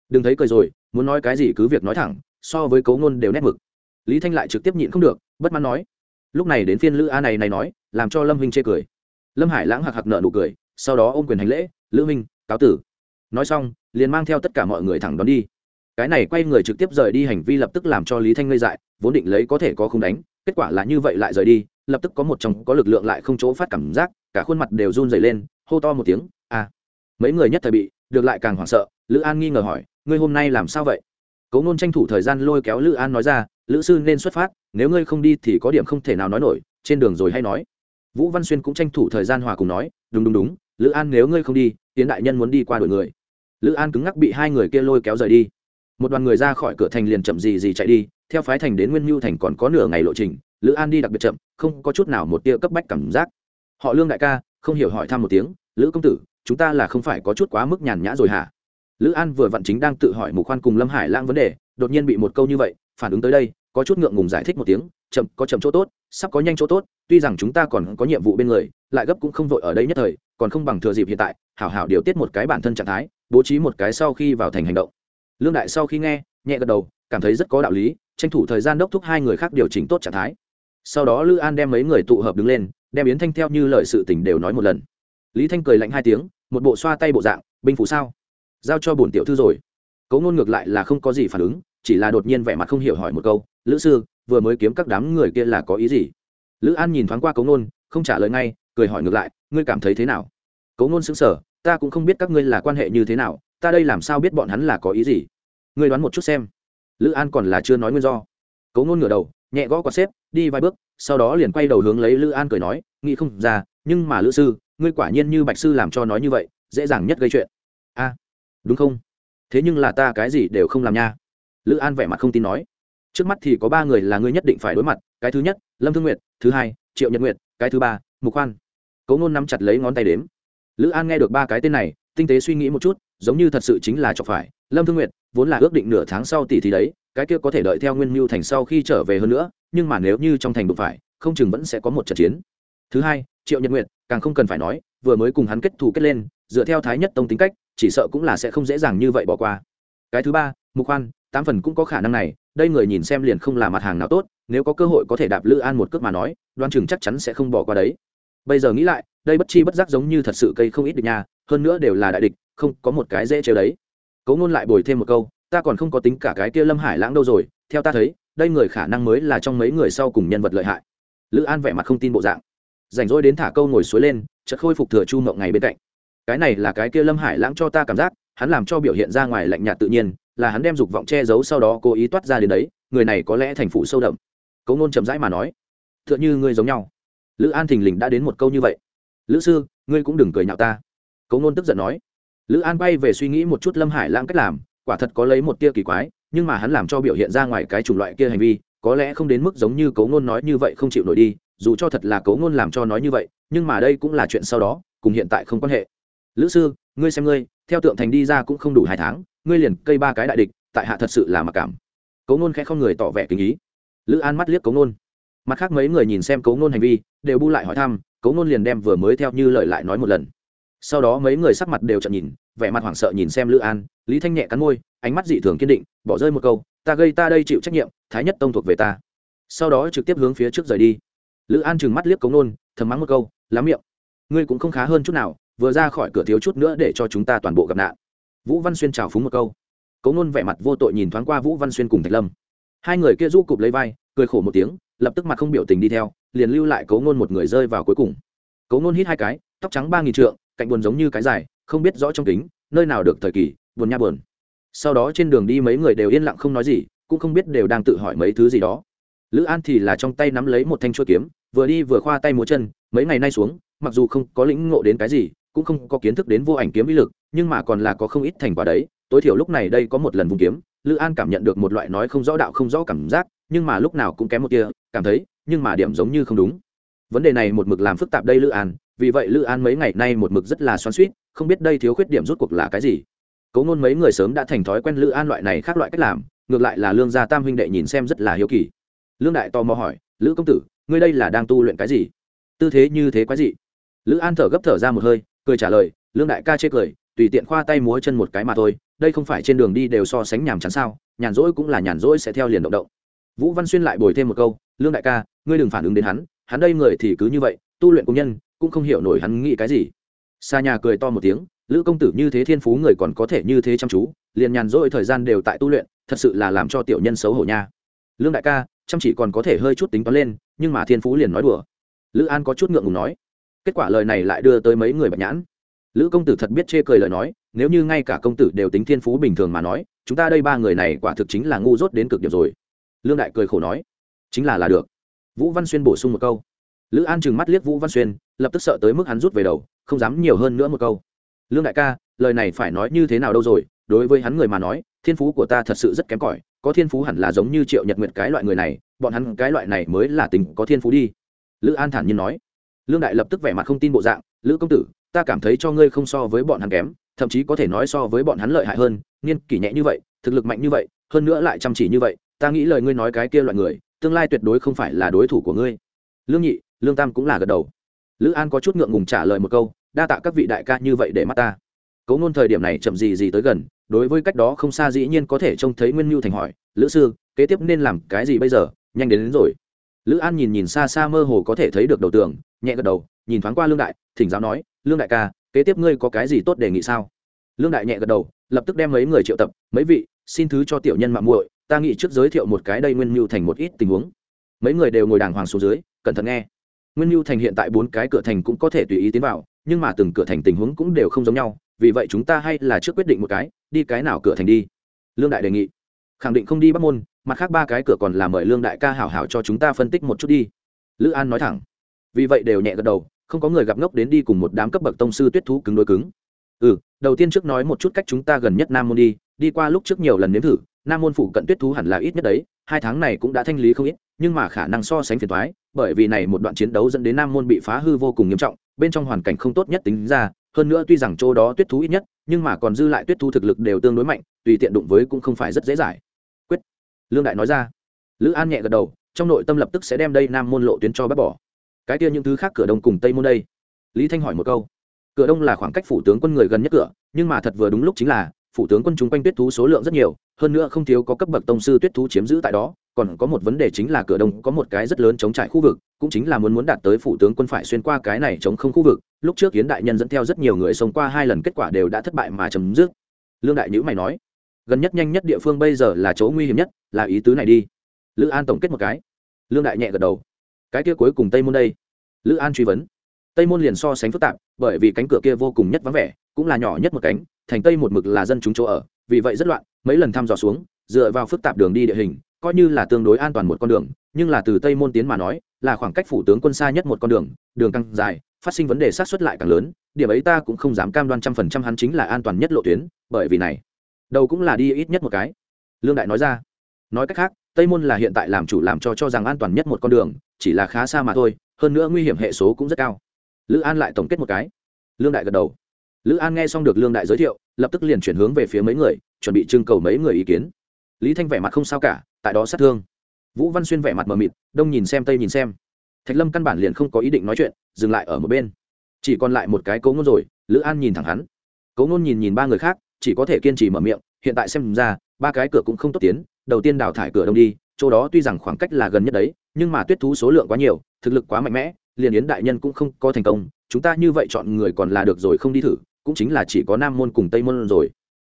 Đừng thấy cười rồi, muốn nói cái gì cứ việc nói thẳng, so với cấu ngôn đều nét mực. Lý thanh lại trực tiếp nhịn không được, bất mãn nói. Lúc này đến phiên lữ a này này nói, làm cho lâm huynh chê cười. Lâm hải lãng hạc hạc nợ nụ cười, sau đó ôm quyền hành lễ, lữ huynh, cáo tử. Nói xong, liền mang theo tất cả mọi người thẳng đón đi. Cái này quay người trực tiếp rời đi, hành vi lập tức làm cho lý thanh ngây dại vốn định lấy có thể có không đánh, kết quả là như vậy lại rời đi, lập tức có một chồng có lực lượng lại không chỗ phát cảm giác, cả khuôn mặt đều run dày lên, hô to một tiếng a mấy người nhất thời bị, được lại càng hoảng sợ, lữ an nghi ngờ hỏi, ngươi hôm nay làm sao vậy? Cấu nôn tranh thủ thời gian lôi kéo lữ an nói ra, lữ sư nên xuất phát, nếu ngươi không đi thì có điểm không thể nào nói nổi, trên đường rồi hay nói. Vũ văn xuyên cũng tranh thủ thời gian hòa cùng nói, đúng đúng đúng, lữ an nếu ngươi không đi tiến đại nhân muốn đi qua đổi người. Lữ an cứng ngắc bị hai người kia lôi kéo rời đi một đoàn người ra khỏi cửa thành liền chậm gì gì chạy đi, theo phái thành đến nguyên mưu thành còn có nửa ngày lộ trình, lữ an đi đặc biệt chậm, không có chút nào một tia cấp bách cảm giác. Họ lương đại ca, không hiểu hỏi thăm một tiếng, lữ công tử, chúng ta là không phải có chút quá mức nhàn nhã rồi hả? Lữ an vừa vặn chính đang tự hỏi mục khoan cùng lâm hải lãng vấn đề, đột nhiên bị một câu như vậy phản ứng tới đây, có chút ngượng ngùng giải thích một tiếng, chậm, có chậm chỗ tốt, sắp có nhanh chỗ tốt, tuy rằng chúng ta còn có nhiệm vụ bên người, lại gấp cũng không vội ở đây nhất thời, còn không bằng thừa dịp hiện tại, hảo hảo điều tiết một cái bản thân trạng thái, bố trí một cái sau khi vào thành hành động lương đại sau khi nghe, nhẹ gật đầu, cảm thấy rất có đạo lý, tranh thủ thời gian đốc thúc hai người khác điều chỉnh tốt trạng thái. Sau đó lư an đem mấy người tụ hợp đứng lên, đem yến thanh theo như lời sự tình đều nói một lần. Lý thanh cười lạnh hai tiếng, một bộ xoa tay bộ dạng, binh phủ sao? Giao cho bổn tiểu thư rồi. Cấu ngôn ngược lại là không có gì phản ứng, chỉ là đột nhiên vẻ mặt không hiểu hỏi một câu, lữ sư, vừa mới kiếm các đám người kia là có ý gì? Lữ an nhìn thoáng qua cấu ngôn không trả lời ngay, cười hỏi ngược lại, ngươi cảm thấy thế nào? Cấu ngôn xứng sở ta cũng không biết các ngươi là quan hệ như thế nào ta đây làm sao biết bọn hắn là có ý gì? Ngươi đoán một chút xem. Lữ an còn là chưa nói nguyên do. Cấu ngôn ngửa đầu, nhẹ gõ quạt xếp, đi vài bước, sau đó liền quay đầu hướng lấy lữ an cười nói, nghĩ không ra, nhưng mà lữ sư, ngươi quả nhiên như bạch sư làm cho nói như vậy, dễ dàng nhất gây chuyện. A, đúng không? Thế nhưng là ta cái gì đều không làm nha. Lữ an vẻ mặt không tin nói. Trước mắt thì có ba người là ngươi nhất định phải đối mặt, cái thứ nhất, lâm thương nguyệt, thứ hai, triệu nhật nguyệt, cái thứ ba, mục khoan. Cấu ngôn nắm chặt lấy ngón tay đếm. Lữ an nghe được ba cái tên này, tinh tế suy nghĩ một chút giống như thật sự chính là chọc phải. Lâm thương nguyệt vốn là ước định nửa tháng sau tỷ thì đấy cái kia có thể đợi theo nguyên mưu thành sau khi trở về hơn nữa nhưng mà nếu như trong thành đụng phải không chừng vẫn sẽ có một trận chiến. Thứ hai triệu nhật nguyệt càng không cần phải nói vừa mới cùng hắn kết thù kết lên dựa theo thái nhất tông tính cách chỉ sợ cũng là sẽ không dễ dàng như vậy bỏ qua. Cái thứ ba mục khoan tám phần cũng có khả năng này đây người nhìn xem liền không là mặt hàng nào tốt nếu có cơ hội có thể đạp lữ an một cước mà nói đoan chừng chắc chắn sẽ không bỏ qua đấy. Bây giờ nghĩ lại đây bất chi bất giác giống như thật sự cây không ít được nhà, hơn nữa đều là đại địch không có một cái dễ chơi đấy. Cấu ngôn lại bồi thêm một câu, ta còn không có tính cả cái kia lâm hải lãng đâu rồi, theo ta thấy, đây người khả năng mới là trong mấy người sau cùng nhân vật lợi hại. Lữ an vẻ mặt không tin bộ dạng. Rảnh rỗi đến thả câu ngồi suối lên, chợt khôi phục thừa chu mộng ngày bên cạnh. Cái này là cái kia lâm hải lãng cho ta cảm giác, hắn làm cho biểu hiện ra ngoài lạnh nhạt tự nhiên, là hắn đem dục vọng che giấu sau đó cố ý toát ra đến đấy, người này có lẽ thành phụ sâu đậm. Cấu ngôn chậm rãi mà nói t h ư ợ n h ư ngươi giống nhau. Lữ an thình lình đã đến một câu như vậy. Lữ sư, ngươi cũng đừng cười nhạo ta. Cấu ngôn tức giận nói lữ an bay về suy nghĩ một chút lâm hải lãng cách làm, quả thật có lấy một tia kỳ quái, nhưng mà hắn làm cho biểu hiện ra ngoài cái chủng loại kia hành vi, có lẽ không đến mức giống như cấu ngôn nói như vậy không chịu nổi đi, dù cho thật là cấu ngôn làm cho nói như vậy, nhưng mà đây cũng là chuyện sau đó, cùng hiện tại không quan hệ. Lữ sư, ngươi xem ngươi, theo tượng thành đi ra cũng không đủ hai tháng, ngươi liền cây ba cái đại địch, tại hạ thật sự là mặc cảm. Cấu ngôn khẽ không người tỏ vẻ kinh ý. Lữ an mắt liếc cấu ngôn. Mặt khác mấy người nhìn xem cấu ngôn hành vi, đều bu lại hỏi thăm cấu ngôn liền đem vừa mới theo như lời lại nói một lần sau đó mấy người sắc mặt đều chậm nhìn, vẻ mặt hoảng sợ nhìn xem lữ an, lý thanh nhẹ cắn môi, ánh mắt dị thường kiên định, bỏ rơi một câu, ta gây ta đây chịu trách nhiệm, thái nhất tông thuộc về ta. Sau đó trực tiếp hướng phía trước rời đi. Lữ an chừng mắt liếc cống nôn, thầm mắng một câu, lắm miệng, ngươi cũng không khá hơn chút nào, vừa ra khỏi cửa thiếu chút nữa để cho chúng ta toàn bộ gặp nạn. Vũ văn xuyên chào phúng một câu. Cống nôn vẻ mặt vô tội nhìn thoáng qua vũ văn xuyên cùng thạch lâm. Hai người kia du cụp lấy vai, cười khổ một tiếng, lập tức mặt không biểu tình đi theo, liền lưu lại cấu nôn một người rơi vào cuối cùng. Cấu nôn hít hai cái, tóc trắng ba nghìn trượng cạnh buồn giống như cái dài, không biết rõ trong kính, nơi nào được thời kỳ, buồn nha buồn. Sau đó trên đường đi mấy người đều yên lặng không nói gì, cũng không biết đều đang tự hỏi mấy thứ gì đó. Lữ an thì là trong tay nắm lấy một thanh chuỗi kiếm, vừa đi vừa khoa tay múa chân, mấy ngày nay xuống, mặc dù không có lĩnh ngộ đến cái gì, cũng không có kiến thức đến vô ảnh kiếm ý lực, nhưng mà còn là có không ít thành quả đấy. Tối thiểu lúc này đây có một lần vùng kiếm, lữ an cảm nhận được một loại nói không rõ đạo không rõ cảm giác, nhưng mà lúc nào cũng kém một kia cảm thấy, nhưng mà điểm giống như không đúng. Vấn đề này một mực làm phức tạp đây lữ an vì vậy lữ an mấy ngày nay một mực rất là xoắn suýt, không biết đây thiếu khuyết điểm rút cuộc là cái gì. Cấu ngôn mấy người sớm đã thành thói quen lữ an loại này khác loại cách làm, ngược lại là lương gia tam huynh đệ nhìn xem rất là hiếu kỳ. Lương đại tò mò hỏi, lữ công tử, ngươi đây là đang tu luyện cái gì? Tư thế như thế quái gì lữ an thở gấp thở ra một hơi, cười trả lời, lương đại ca chê cười, tùy tiện khoa tay múa chân một cái mà thôi, đây không phải trên đường đi đều so sánh nhàm chán sao, nhàn rỗi cũng là nhàn rỗi sẽ theo liền động động. Vũ văn xuyên lại bồi thêm một câu, lương đại ca, ngươi đừng phản ứng đến hắn hắn đây người thì cứ như vậy, tu luyện công nhân cũng không hiểu nổi hắn nghĩ cái gì. Xa nhà cười to một tiếng, lữ công tử như thế thiên phú người còn có thể như thế chăm chú, liền nhàn rỗi thời gian đều tại tu luyện, thật sự là làm cho tiểu nhân xấu hổ nha. Lương đại ca, chăm chỉ còn có thể hơi chút tính toán lên, nhưng mà thiên phú liền nói đùa. Lữ an có chút ngượng ngùng nói, kết quả lời này lại đưa tới mấy người bạch nhãn. Lữ công tử thật biết chê cười lời nói, nếu như ngay cả công tử đều tính thiên phú bình thường mà nói, chúng ta đây ba người này quả thực chính là ngu dốt đến cực điểm rồi. Lương đại cười khổ nói, chính là là được. Vũ văn xuyên bổ sung một câu. Lữ an chừng mắt liếc vũ văn xuyên lập tức sợ tới mức hắn rút về đầu, không dám nhiều hơn nữa một câu. Lương đại ca, lời này phải nói như thế nào đâu rồi? Đối với hắn người mà nói, thiên phú của ta thật sự rất kém cỏi, có thiên phú hẳn là giống như triệu nhật nguyệt cái loại người này, bọn hắn cái loại này mới là tình có thiên phú đi. Lữ an thản nhiên nói. Lương đại lập tức vẻ mặt không tin bộ dạng, lữ công tử, ta cảm thấy cho ngươi không so với bọn hắn kém, thậm chí có thể nói so với bọn hắn lợi hại hơn, nghiên kỷ nhẹ như vậy, thực lực mạnh như vậy, hơn nữa lại chăm chỉ như vậy, ta nghĩ lời ngươi nói cái kia loại người, tương lai tuyệt đối không phải là đối thủ của ngươi. Lương nhị, lương tam cũng là gật đầu lữ an có chút ngượng ngùng trả lời một câu đa tạ các vị đại ca như vậy để mắt ta. Cấu ngôn thời điểm này chậm gì gì tới gần đối với cách đó không xa dĩ nhiên có thể trông thấy nguyên mưu thành hỏi lữ sư kế tiếp nên làm cái gì bây giờ? Nhanh đến, đến rồi. Lữ an nhìn nhìn xa xa mơ hồ có thể thấy được đầu tường nhẹ gật đầu nhìn thoáng qua lương đại thỉnh giáo nói lương đại ca kế tiếp ngươi có cái gì tốt đề nghị sao? Lương đại nhẹ gật đầu lập tức đem mấy người triệu tập mấy vị xin thứ cho tiểu nhân mạng muội ta nghĩ trước giới thiệu một cái đây nguyên mưu thành một ít tình huống. Mấy người đều ngồi đàng hoàng xuống dưới cẩn thận nghe nguyên mưu thành hiện tại bốn cái cửa thành cũng có thể tùy ý tiến vào, nhưng mà từng cửa thành tình huống cũng đều không giống nhau, vì vậy chúng ta hay là trước quyết định một cái, đi cái nào cửa thành đi. Lương đại đề nghị. Khẳng định không đi bắc môn, mặt khác ba cái cửa còn là mời lương đại ca hảo hảo cho chúng ta phân tích một chút đi. Lữ an nói thẳng. Vì vậy đều nhẹ gật đầu, không có người gặp ngốc đến đi cùng một đám cấp bậc tông sư tuyết thú cứng đối cứng. Ừ đầu tiên trước nói một chút cách chúng ta gần nhất nam môn đi đi qua lúc trước nhiều lần nếm thử, nam môn phủ cận tuyết thú hẳn là ít nhất đấy, hai tháng này cũng đã thanh lý không ít, nhưng mà khả năng so sánh phiền thoái bởi vì này một đoạn chiến đấu dẫn đến nam môn bị phá hư vô cùng nghiêm trọng, bên trong hoàn cảnh không tốt nhất tính ra, hơn nữa tuy rằng chỗ đó tuyết thú ít nhất, nhưng mà còn dư lại tuyết thú thực lực đều tương đối mạnh, tùy tiện đụng với cũng không phải rất dễ giải quyết. Lương đại nói ra. Lữ an nhẹ gật đầu, trong nội tâm lập tức sẽ đem đây nam môn lộ tuyến cho bác bỏ. Cái kia những thứ khác cửa đông cùng tây môn đây. Lý thanh hỏi một câu. Cửa đông là khoảng cách phủ tướng quân người gần nhất cửa, nhưng mà thật vừa đúng lúc chính là, phủ tướng quân chúng quanh tuyết thú số lượng rất nhiều, hơn nữa không thiếu có cấp bậc tông sư tuyết thú chiếm giữ tại đó còn có một vấn đề chính là cửa đông có một cái rất lớn chống trải khu vực, cũng chính là muốn muốn đạt tới phủ tướng quân phải xuyên qua cái này chống không khu vực. Lúc trước kiến đại nhân dẫn theo rất nhiều người sống qua hai lần kết quả đều đã thất bại mà chấm dứt. Lương đại nhữ mày nói, gần nhất nhanh nhất địa phương bây giờ là chỗ nguy hiểm nhất, là ý tứ này đi. Lữ an tổng kết một cái. Lương đại nhẹ gật đầu. Cái kia cuối cùng tây môn đây. Lữ an truy vấn. Tây môn liền so sánh phức tạp, bởi vì cánh cửa kia vô cùng nhất vắng vẻ, cũng là nhỏ nhất một cánh, thành tây một mực là dân chúng chỗ ở, vì vậy rất loạn, mấy lần thăm dò xuống, dựa vào phức tạp đường đi địa hình coi như là tương đối an toàn một con đường, nhưng là từ tây môn tiến mà nói, là khoảng cách phủ tướng quân xa nhất một con đường đường càng dài, phát sinh vấn đề sát xuất lại càng lớn, điểm ấy ta cũng không dám cam đoan trăm phần trăm hắn chính là an toàn nhất lộ tuyến, bởi vì này, đầu cũng là đi ít nhất một cái. Lương đại nói ra. Nói cách khác, tây môn là hiện tại làm chủ làm cho cho rằng an toàn nhất một con đường, chỉ là khá xa mà thôi, hơn nữa nguy hiểm hệ số cũng rất cao. Lữ an lại tổng kết một cái. Lương đại gật đầu. Lữ an nghe xong được lương đại giới thiệu, lập tức liền chuyển hướng về phía mấy người, chuẩn bị trưng cầu mấy người ý kiến. Lý thanh vẻ mặt không sao cả tại đó sát thương. Vũ văn xuyên vẻ mặt mờ mịt, đông nhìn xem, tây nhìn xem. Thạch lâm căn bản liền không có ý định nói chuyện, dừng lại ở một bên. Chỉ còn lại một cái cấu ngôn rồi, lữ an nhìn thẳng hắn. Cấu ngôn nhìn nhìn ba người khác, chỉ có thể kiên trì mở miệng, hiện tại xem ra, ba cái cửa cũng không tốt tiến, đầu tiên đào thải cửa đông đi, chỗ đó tuy rằng khoảng cách là gần nhất đấy, nhưng mà tuyết thú số lượng quá nhiều, thực lực quá mạnh mẽ, liền yến đại nhân cũng không có thành công, chúng ta như vậy chọn người còn là được rồi không đi thử, cũng chính là chỉ có nam môn cùng tây môn rồi.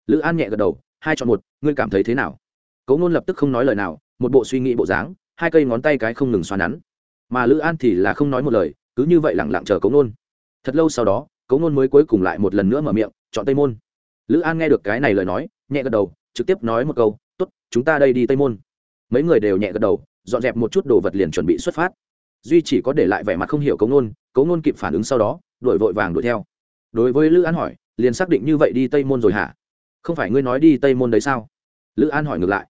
Lữ an nhẹ gật đầu, hai chọn một, ngươi cảm thấy thế nào? Cấu ngôn lập tức không nói lời nào, một bộ suy nghĩ bộ dáng, hai cây ngón tay cái không ngừng xoa nắn. Mà lữ an thì là không nói một lời, cứ như vậy lẳng lặng chờ cấu ngôn thật lâu sau đó, cấu ngôn mới cuối cùng lại một lần nữa mở miệng, chọn tây môn. Lữ an nghe được cái này lời nói, nhẹ gật đầu, trực tiếp nói một câu t ố t chúng ta đây đi tây môn. Mấy người đều nhẹ gật đầu, dọn dẹp một chút đồ vật liền chuẩn bị xuất phát. Duy chỉ có để lại vẻ mặt không hiểu cấu ngôn cấu ngôn kịp phản ứng sau đó, đuổi vội vàng đuổi theo. Đối với lữ an hỏi, liền xác định như vậy đi tây môn rồi hả? Không phải ngươi nói đi tây môn đấy sao? Lữ an hỏi ngược lại.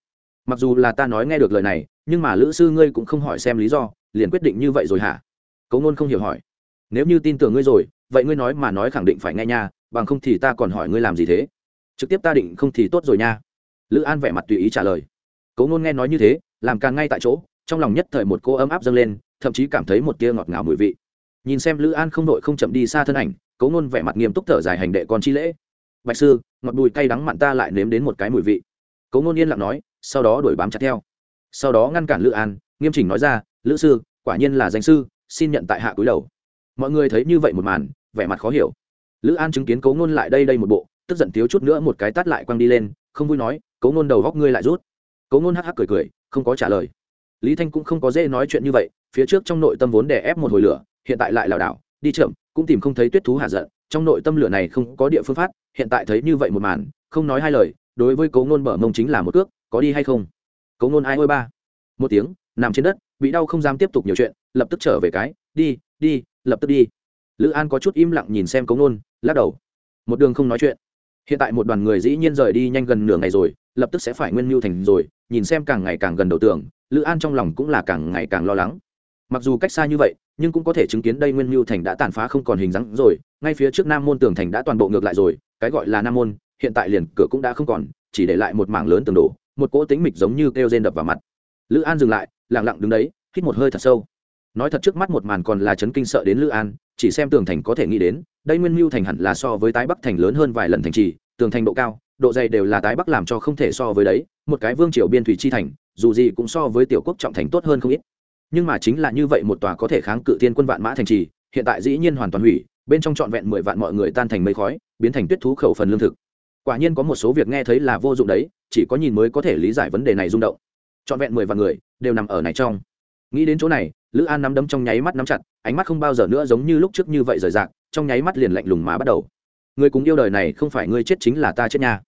Mặc dù là ta nói nghe được lời này, nhưng mà lữ sư ngươi cũng không hỏi xem lý do, liền quyết định như vậy rồi hả? Cấu ngôn không hiểu hỏi. Nếu như tin tưởng ngươi rồi, vậy ngươi nói mà nói khẳng định phải nghe nha, bằng không thì ta còn hỏi ngươi làm gì thế? Trực tiếp ta định không thì tốt rồi nha. Lữ an vẻ mặt tùy ý trả lời. Cấu ngôn nghe nói như thế, làm càng ngay tại chỗ, trong lòng nhất thời một cô ấm áp dâng lên, thậm chí cảm thấy một tia ngọt ngào mùi vị. Nhìn xem lữ an không đội không chậm đi xa thân ảnh cấu ngôn vẻ mặt nghiêm túc thở dài hành đệ con chi lễ. Bạch sư, ngọt bùi cay đắng mặn ta lại nếm đến một cái mùi vị. Cố ngôn yên lặng nói, sau đó đuổi bám chặt theo. Sau đó ngăn cản lữ an, nghiêm chỉnh nói ra, lữ sư, quả nhiên là danh sư, xin nhận tại hạ cúi đầu. Mọi người thấy như vậy một màn, vẻ mặt khó hiểu. Lữ an chứng kiến Cố ngôn lại đây đây một bộ, tức giận thiếu chút nữa một cái tắt lại quăng đi lên, không vui nói, Cố ngôn đầu góc ngươi lại rút. Cố ngôn hắc hắc cười cười, không có trả lời. Lý thanh cũng không có dễ nói chuyện như vậy, phía trước trong nội tâm vốn đè ép một hồi lửa, hiện tại lại lảo đảo, đi chậm, cũng tìm không thấy tuyết thú hạ giận, trong nội tâm lửa này không có địa phương phát, hiện tại thấy như vậy một màn, không nói hai lời đối với cấu ngôn bở mông chính là một cước có đi hay không? Cấu ngôn ai ôi ba. Một tiếng, nằm trên đất, bị đau không dám tiếp tục nhiều chuyện, lập tức trở về cái, đi đi, lập tức đi. Lữ an có chút im lặng nhìn xem cống nôn lắc đầu. Một đường không nói chuyện. Hiện tại một đoàn người dĩ nhiên rời đi nhanh gần nửa ngày rồi, lập tức sẽ phải nguyên mưu thành rồi, nhìn xem càng ngày càng gần đầu tường, lữ an trong lòng cũng là càng ngày càng lo lắng. Mặc dù cách xa như vậy, nhưng cũng có thể chứng kiến đây nguyên mưu thành đã tàn phá không còn hình dáng rồi, ngay phía trước nam môn tường thành đã toàn bộ ngược lại rồi, cái gọi là nam môn hiện tại liền cửa cũng đã không còn, chỉ để lại một mảng lớn tường đổ, một cỗ tính mịch giống như kêu rên đập vào mặt. Lữ an dừng lại lẳng lặng đứng đấy, hít một hơi thật sâu. Nói thật trước mắt một màn còn là chấn kinh sợ đến lữ an, chỉ xem tường thành có thể nghĩ đến, đây nguyên mưu thành hẳn là so với tái bắc thành lớn hơn vài lần thành trì, tường thành độ cao, độ dày đều là tái bắc làm cho không thể so với đấy, một cái vương triều biên thủy chi thành, dù gì cũng so với tiểu quốc trọng thành tốt hơn không ít. Nhưng mà chính là như vậy một tòa có thể kháng cự thiên quân vạn mã thành trì, hiện tại dĩ nhiên hoàn toàn hủy, bên trong trọn vẹn mười vạn mọi người tan thành mây khói, biến thành tuyết thú khẩu phần lương thực quả nhiên có một số việc nghe thấy là vô dụng đấy, chỉ có nhìn mới có thể lý giải vấn đề này rung động. Trọn vẹn mười vạn người đều nằm ở này trong. Nghĩ đến chỗ này, lữ an nắm đấm trong nháy mắt nắm chặt, ánh mắt không bao giờ nữa giống như lúc trước như vậy rời rạc, trong nháy mắt liền lạnh lùng mà bắt đầu. Người cùng yêu đời này không phải ngươi chết chính là ta chết nha.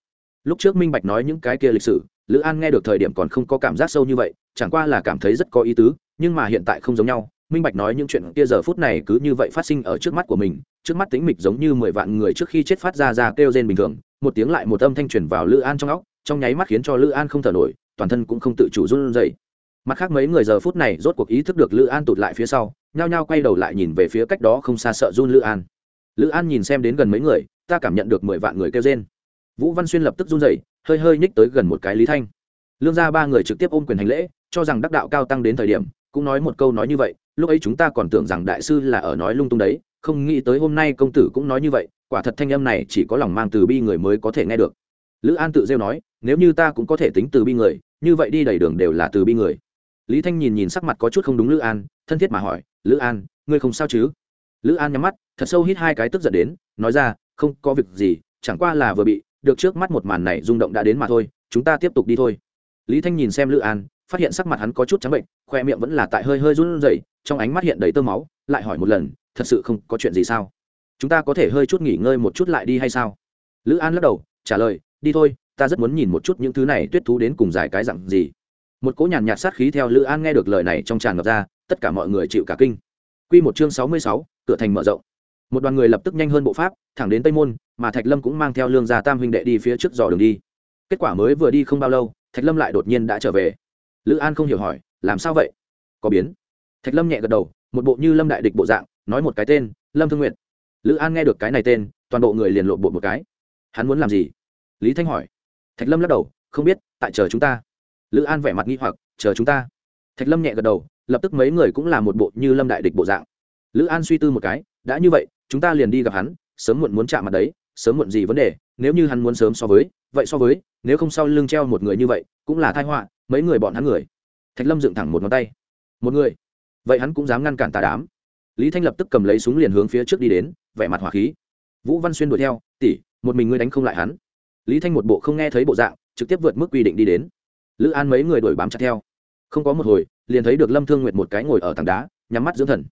Lúc trước minh bạch nói những cái kia lịch sử, lữ an nghe được thời điểm còn không có cảm giác sâu như vậy, chẳng qua là cảm thấy rất có ý tứ, nhưng mà hiện tại không giống nhau. Minh bạch nói những chuyện kia giờ phút này cứ như vậy phát sinh ở trước mắt của mình, trước mắt tính mịch giống như mười vạn người trước khi chết phát ra ra kêu rên bình thường một tiếng lại một âm thanh truyền vào lữ an trong óc, trong nháy mắt khiến cho lữ an không thở nổi, toàn thân cũng không tự chủ run rẩy. Mặt khác mấy người giờ phút này rốt cuộc ý thức được lữ an tụt lại phía sau, nhao nhao quay đầu lại nhìn về phía cách đó không xa sợ run lữ an. Lữ an nhìn xem đến gần mấy người, ta cảm nhận được mười vạn người kêu trên vũ văn xuyên lập tức run rẩy, hơi hơi nhích tới gần một cái lý thanh. Lương gia ba người trực tiếp ôm quyền hành lễ, cho rằng đắc đạo cao tăng đến thời điểm, cũng nói một câu nói như vậy, lúc ấy chúng ta còn tưởng rằng đại sư là ở nói lung tung đấy không nghĩ tới hôm nay công tử cũng nói như vậy, quả thật thanh âm này chỉ có lòng mang từ bi người mới có thể nghe được. Lữ an tự rêu nói, nếu như ta cũng có thể tính từ bi người, như vậy đi đầy đường đều là từ bi người. Lý thanh nhìn nhìn sắc mặt có chút không đúng lữ an, thân thiết mà hỏi, lữ an, ngươi không sao chứ? Lữ an nhắm mắt, thật sâu hít hai cái tức giận đến, nói ra, không có việc gì, chẳng qua là vừa bị, được trước mắt một màn này rung động đã đến mà thôi, chúng ta tiếp tục đi thôi. Lý thanh nhìn xem lữ an, phát hiện sắc mặt hắn có chút trắng bệnh, khoe miệng vẫn là tại hơi hơi run rẩy, trong ánh mắt hiện đầy tơ máu, lại hỏi một lần thật sự không có chuyện gì sao? Chúng ta có thể hơi chút nghỉ ngơi một chút lại đi hay sao? Lữ an lắc đầu, trả lời, đi thôi, ta rất muốn nhìn một chút những thứ này tuyết thú đến cùng dài cái dặn gì. Một cỗ nhàn nhạt sát khí theo lữ an nghe được lời này trong tràn ngập ra, tất cả mọi người chịu cả kinh. Q một chương sáu mươi sáu, cửa thành mở rộng. Một đoàn người lập tức nhanh hơn bộ pháp, thẳng đến tây môn, mà thạch lâm cũng mang theo lương gia tam huynh đệ đi phía trước dò đường đi. Kết quả mới vừa đi không bao lâu, thạch lâm lại đột nhiên đã trở về. Lữ an không hiểu hỏi, làm sao vậy? Có biến? Thạch lâm nhẹ gật đầu, một bộ như lâm đại địch bộ dạng nói một cái tên, lâm thương nguyện lữ an nghe được cái này tên, toàn bộ người liền lộn bộ một cái. Hắn muốn làm gì? Lý thanh hỏi. Thạch lâm lắc đầu, không biết, tại chờ chúng ta. Lữ an vẻ mặt nghi hoặc, chờ chúng ta. Thạch lâm nhẹ gật đầu, lập tức mấy người cũng là một bộ như lâm đại địch bộ dạng. Lữ an suy tư một cái, đã như vậy, chúng ta liền đi gặp hắn, sớm muộn muốn chạm mặt đấy, sớm muộn gì vấn đề, nếu như hắn muốn sớm so với, vậy so với, nếu không sau lưng treo một người như vậy, cũng là thai họa, mấy người bọn hắn người. Thạch lâm dựng thẳng một ngón tay. Một người? Vậy hắn cũng dám ngăn cản tà đám lý thanh lập tức cầm lấy súng liền hướng phía trước đi đến, vẻ mặt hỏa khí. Vũ văn xuyên đuổi theo tỉ một mình ngươi đánh không lại hắn. Lý thanh một bộ không nghe thấy bộ dạng, trực tiếp vượt mức quy định đi đến. Lữ an mấy người đuổi bám chặt theo. Không có một hồi, liền thấy được lâm thương nguyệt một cái ngồi ở tảng đá, nhắm mắt dưỡng thần.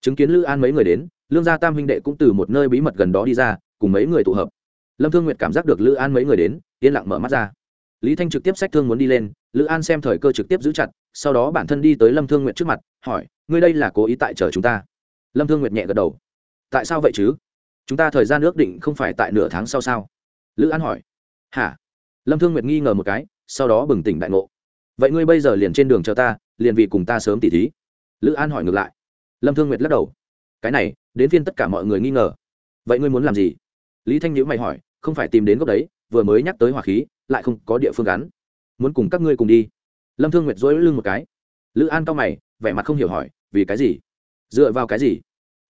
Chứng kiến lữ an mấy người đến, lương gia tam huynh đệ cũng từ một nơi bí mật gần đó đi ra, cùng mấy người tụ hợp. Lâm thương nguyệt cảm giác được lữ an mấy người đến, yên lặng mở mắt ra. Lý thanh trực tiếp sách thương muốn đi lên, lữ an xem thời cơ trực tiếp giữ chặt, sau đó bản thân đi tới lâm thương nguyệt trước mặt, hỏi, ngươi đây là cố ý tại chờ chúng ta? Lâm thương nguyệt nhẹ gật đầu. Tại sao vậy chứ? Chúng ta thời gian ước định không phải tại nửa tháng sau sao? Lữ an hỏi. Hả? Lâm thương nguyệt nghi ngờ một cái, sau đó bừng tỉnh đại ngộ. Vậy ngươi bây giờ liền trên đường chờ ta, liền vì cùng ta sớm tỉ thí. Lữ an hỏi ngược lại. Lâm thương nguyệt lắc đầu. Cái này, đến phiên tất cả mọi người nghi ngờ. Vậy ngươi muốn làm gì? Lý thanh nhữ mày hỏi. Không phải tìm đến gốc đấy, vừa mới nhắc tới hỏa khí, lại không có địa phương gắn. Muốn cùng các ngươi cùng đi. Lâm thương nguyệt dối lưng một cái. Lữ an cao mày, vẻ mặt không hiểu hỏi, vì cái gì? Dựa vào cái gì?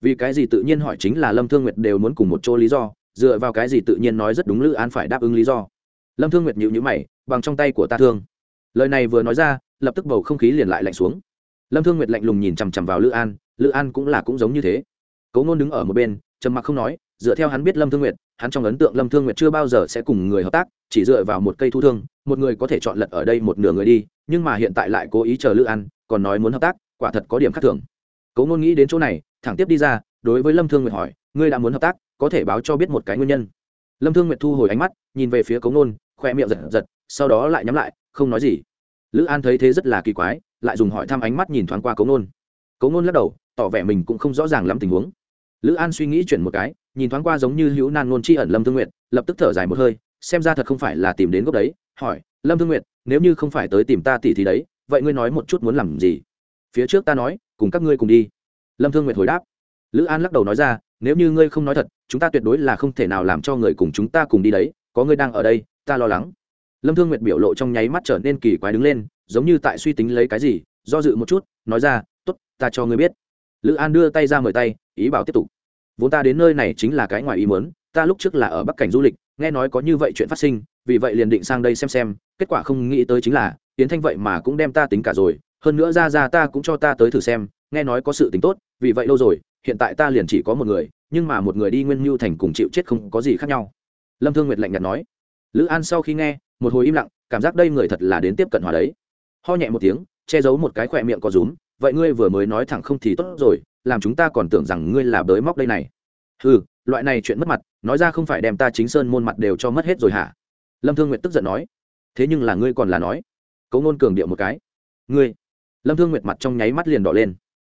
Vì cái gì tự nhiên hỏi chính là lâm thương nguyệt đều muốn cùng một chỗ lý do, dựa vào cái gì tự nhiên nói rất đúng lữ an phải đáp ứng lý do? Lâm thương nguyệt nhịu nhữ mày, bằng trong tay của ta thương. Lời này vừa nói ra, lập tức bầu không khí liền lại lạnh xuống. Lâm thương nguyệt lạnh lùng nhìn chằm chằm vào lữ an lữ an cũng là cũng giống như thế. Cấu ngôn đứng ở một bên, trầm mặc không nói, dựa theo hắn biết lâm thương nguyệt, hắn trong ấn tượng lâm thương nguyệt chưa bao giờ sẽ cùng người hợp tác, chỉ dựa vào một cây thu thương, một người có thể chọn lật ở đây một nửa người đi, nhưng mà hiện tại lại cố ý chờ lữ an, còn nói muốn hợp tác, quả thật có điểm khác thường. Cố ngôn nghĩ đến chỗ này, thẳng tiếp đi ra, đối với lâm thương nguyệt hỏi, ngươi đã muốn hợp tác, có thể báo cho biết một cái nguyên nhân? Lâm thương nguyệt thu hồi ánh mắt, nhìn về phía Cố ngôn, khoe miệng giật giật, sau đó lại nhắm lại, không nói gì. Lữ an thấy thế rất là kỳ quái, lại dùng hỏi thăm ánh mắt nhìn thoáng qua Cố ngôn. Cố ngôn lắc đầu, tỏ vẻ mình cũng không rõ ràng lắm tình huống. Lữ an suy nghĩ chuyển một cái, nhìn thoáng qua giống như hữu nan ngôn chi ẩn lâm thương nguyệt, lập tức thở dài một hơi, xem ra thật không phải là tìm đến gốc đấy, hỏi, lâm thương nguyệt, nếu như không phải tới tìm ta tỉ thì đấy, vậy ngươi nói một chút muốn làm gì? Phía trước ta nói, cùng các ngươi cùng đi. Lâm thương nguyệt hồi đáp. Lữ an lắc đầu nói ra, nếu như ngươi không nói thật, chúng ta tuyệt đối là không thể nào làm cho người cùng chúng ta cùng đi đấy, có ngươi đang ở đây, ta lo lắng. Lâm thương nguyệt biểu lộ trong nháy mắt trở nên kỳ quái đứng lên, giống như tại suy tính lấy cái gì, do dự một chút, nói ra t ố t ta cho ngươi biết. Lữ an đưa tay ra mời tay, ý bảo tiếp tục. Vốn ta đến nơi này chính là cái ngoài ý mớn ta lúc trước là ở bắc cảnh du lịch, nghe nói có như vậy chuyện phát sinh, vì vậy liền định sang đây xem xem, kết quả không nghĩ tới chính là tiến thanh vậy mà cũng đem ta tính cả rồi hơn nữa ra ra ta cũng cho ta tới thử xem, nghe nói có sự tính tốt, vì vậy lâu rồi, hiện tại ta liền chỉ có một người, nhưng mà một người đi nguyên mưu thành cùng chịu chết không có gì khác nhau. Lâm thương nguyệt lạnh nhạt nói. Lữ an sau khi nghe, một hồi im lặng, cảm giác đây người thật là đến tiếp cận hòa đấy. Ho nhẹ một tiếng, che giấu một cái khỏe miệng có rúm, vậy ngươi vừa mới nói thẳng không thì tốt rồi, làm chúng ta còn tưởng rằng ngươi là bới móc đây này. Ừ loại này chuyện mất mặt, nói ra không phải đem ta chính sơn môn mặt đều cho mất hết rồi hả? Lâm thương nguyệt tức giận nói. Thế nhưng là ngươi còn là nói. Cấu ngôn cường điệu một cái. Ngươi lâm thương nguyệt mặt trong nháy mắt liền đỏ lên.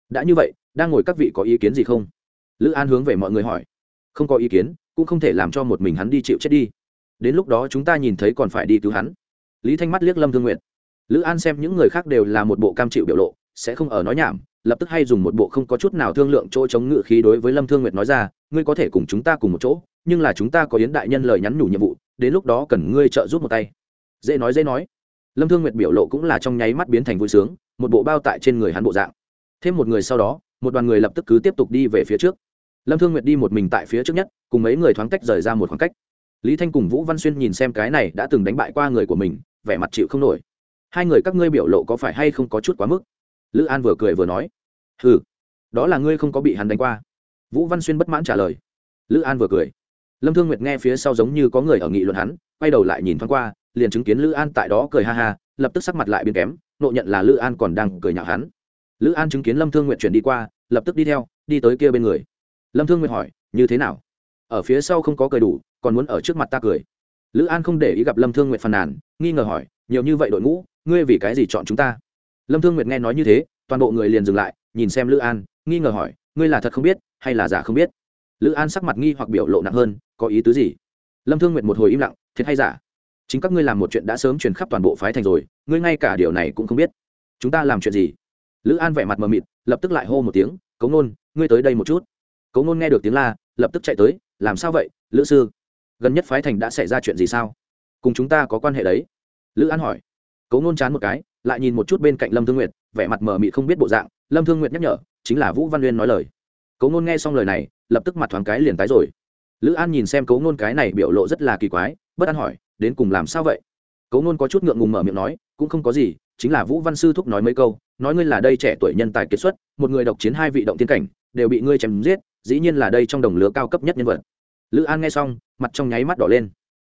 Đã như vậy, đang ngồi các vị có ý kiến gì không? Lữ an hướng về mọi người hỏi. Không có ý kiến, cũng không thể làm cho một mình hắn đi chịu chết đi. Đến lúc đó chúng ta nhìn thấy còn phải đi cứu hắn. Lý thanh mắt liếc lâm thương Nguyệt. lữ an xem những người khác đều là một bộ cam chịu biểu lộ, sẽ không ở nói nhảm, lập tức hay dùng một bộ không có chút nào thương lượng chỗ chống ngự khí đối với lâm thương nguyệt nói ra, ngươi có thể cùng chúng ta cùng một chỗ, nhưng là chúng ta có yến đại nhân lời nhắn nhủ nhiệm vụ, đến lúc đó cần ngươi trợ giúp một tay. Dễ nói dễ nói. Lâm thương nguyệt biểu lộ cũng là trong nháy mắt biến thành vui sướng một bộ bao tại trên người hắn bộ dạng. Thêm một người sau đó, một đoàn người lập tức cứ tiếp tục đi về phía trước. Lâm thương nguyệt đi một mình tại phía trước nhất, cùng mấy người thoáng cách rời ra một khoảng cách. Lý thanh cùng vũ văn xuyên nhìn xem cái này đã từng đánh bại qua người của mình, vẻ mặt chịu không nổi. Hai người các ngươi biểu lộ có phải hay không có chút quá mức? Lữ an vừa cười vừa nói. Ừ đó là ngươi không có bị hắn đánh qua. Vũ văn xuyên bất mãn trả lời. Lữ an vừa cười. Lâm thương nguyệt nghe phía sau giống như có người ở nghị luận hắn, quay đầu lại nhìn thoáng qua, liền chứng kiến lữ an tại đó cười ha ha, lập tức sắc mặt lại biến kém nộ nhận là lữ an còn đang cười nhạo hắn. Lữ an chứng kiến lâm thương nguyệt chuyển đi qua, lập tức đi theo, đi tới kia bên người. Lâm thương nguyệt hỏi, như thế nào? Ở phía sau không có cười đủ, còn muốn ở trước mặt ta cười. Lữ an không để ý gặp lâm thương nguyệt phàn nàn, nghi ngờ hỏi, nhiều như vậy đội ngũ, ngươi vì cái gì chọn chúng ta? Lâm thương nguyệt nghe nói như thế, toàn bộ người liền dừng lại, nhìn xem lữ an, nghi ngờ hỏi, ngươi là thật không biết, hay là giả không biết? Lữ an sắc mặt nghi hoặc biểu lộ nặng hơn, có ý tứ gì? Lâm thương nguyệt một hồi im lặng, thiệt hay giả? Chính các ngươi làm một chuyện đã sớm truyền khắp toàn bộ phái thành rồi, ngươi ngay cả điều này cũng không biết. Chúng ta làm chuyện gì? Lữ an vẻ mặt mờ mịt, lập tức lại hô một tiếng, cấu ngôn ngươi tới đây một chút. Cấu ngôn nghe được tiếng la, lập tức chạy tới, làm sao vậy, lữ sư? Gần nhất phái thành đã xảy ra chuyện gì sao? Cùng chúng ta có quan hệ đấy. Lữ an hỏi. Cấu ngôn chán một cái, lại nhìn một chút bên cạnh lâm thương nguyệt, vẻ mặt mờ mịt không biết bộ dạng. Lâm thương nguyệt nhắc nhở, chính là vũ văn uyên nói lời. Cấu ngôn nghe xong lời này, lập tức mặt thoáng cái liền tái rồi. Lữ an nhìn xem cấu ngôn cái này biểu lộ rất là kỳ quái, bất an hỏi đến cùng làm sao vậy? Cấu nôn có chút ngượng ngùng mở miệng nói, cũng không có gì, chính là vũ văn sư thúc nói mấy câu, nói ngươi là đây trẻ tuổi nhân tài kiệt xuất, một người độc chiến hai vị động tiên cảnh, đều bị ngươi chém giết, dĩ nhiên là đây trong đồng lứa cao cấp nhất nhân vật. Lữ an nghe xong, mặt trong nháy mắt đỏ lên.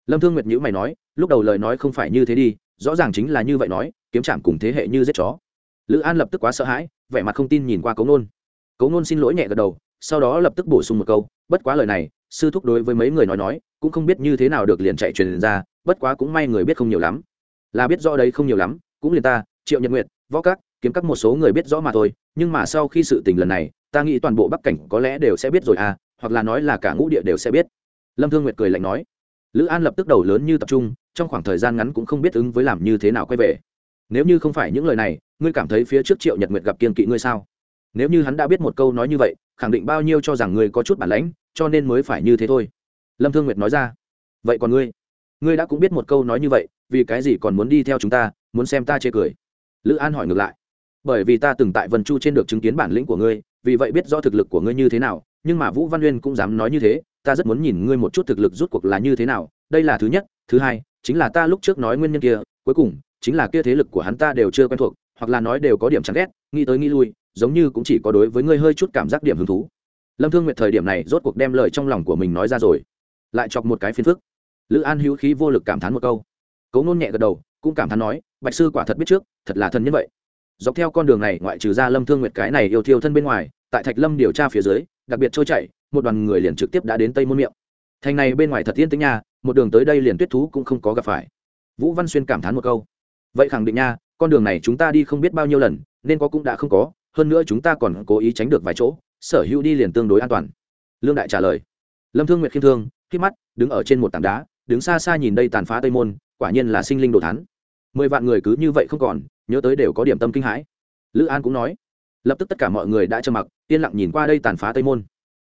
Lâm thương nguyệt nhữ mày nói, lúc đầu lời nói không phải như thế đi, rõ ràng chính là như vậy nói, kiếm chạm cùng thế hệ như giết chó. Lữ an lập tức quá sợ hãi, vẻ mặt không tin nhìn qua cấu nôn cấu nôn xin lỗi nhẹ gật đầu, sau đó lập tức bổ sung một câu, bất quá lời này sư thúc đối với mấy người nói nói, cũng không biết như thế nào được liền chạy truyền ra, bất quá cũng may người biết không nhiều lắm. Là biết rõ đấy không nhiều lắm, cũng liền ta, triệu nhật nguyệt, võ các, kiếm các một số người biết rõ mà thôi, nhưng mà sau khi sự tình lần này, ta nghĩ toàn bộ bắc cảnh có lẽ đều sẽ biết rồi à hoặc là nói là cả ngũ địa đều sẽ biết. Lâm thương nguyệt cười lạnh nói. Lữ an lập tức đầu lớn như tập trung, trong khoảng thời gian ngắn cũng không biết ứng với làm như thế nào quay về. Nếu như không phải những lời này, ngươi cảm thấy phía trước triệu nhật nguyệt gặp kiên kỵ ngươi sao? Nếu như hắn đã biết một câu nói như vậy, khẳng định bao nhiêu cho rằng ngươi có chút bản lãnh cho nên mới phải như thế thôi. Lâm thương nguyệt nói ra. Vậy còn ngươi? Ngươi đã cũng biết một câu nói như vậy, vì cái gì còn muốn đi theo chúng ta, muốn xem ta chê cười? Lữ an hỏi ngược lại. Bởi vì ta từng tại vân chu trên được chứng kiến bản lĩnh của ngươi, vì vậy biết rõ thực lực của ngươi như thế nào, nhưng mà vũ văn uyên cũng dám nói như thế, ta rất muốn nhìn ngươi một chút thực lực rút cuộc là như thế nào. Đây là thứ nhất, thứ hai, chính là ta lúc trước nói nguyên nhân kia, cuối cùng, chính là kia thế lực của hắn ta đều chưa quen thuộc, hoặc là nói đều có điểm chán ghét, nghĩ tới nghĩ lui, giống như cũng chỉ có đối với ngươi hơi chút cảm giác điểm hứng thú lâm thương nguyệt thời điểm này rốt cuộc đem lời trong lòng của mình nói ra rồi. Lại chọc một cái phiền phức. Lữ an hữu khí vô lực cảm thán một câu. Cấu nôn nhẹ gật đầu, cũng cảm thán nói, bạch sư quả thật biết trước, thật là thần nhân vậy. Dọc theo con đường này, ngoại trừ ra lâm thương nguyệt cái này yêu thiêu thân bên ngoài, tại thạch lâm điều tra phía dưới, đặc biệt trôi chảy, một đoàn người liền trực tiếp đã đến tây môn miệng. Thành này bên ngoài thật yên tĩnh nha, một đường tới đây liền tuyết thú cũng không có gặp phải. Vũ văn xuyên cảm thán một câu. Vậy khẳng định nha, con đường này chúng ta đi không biết bao nhiêu lần, nên có cũng đã không có, hơn nữa chúng ta còn cố ý tránh được vài chỗ sở hữu đi liền tương đối an toàn. Lương đại trả lời, lâm thương nguyệt khiêm thương khi mắt, đứng ở trên một tảng đá, đứng xa xa nhìn đây tàn phá tây môn, quả nhiên là sinh linh đồ thán. Mười vạn người cứ như vậy không còn, nhớ tới đều có điểm tâm kinh hãi. Lữ an cũng nói, lập tức tất cả mọi người đã trơ mặc, yên lặng nhìn qua đây tàn phá tây môn.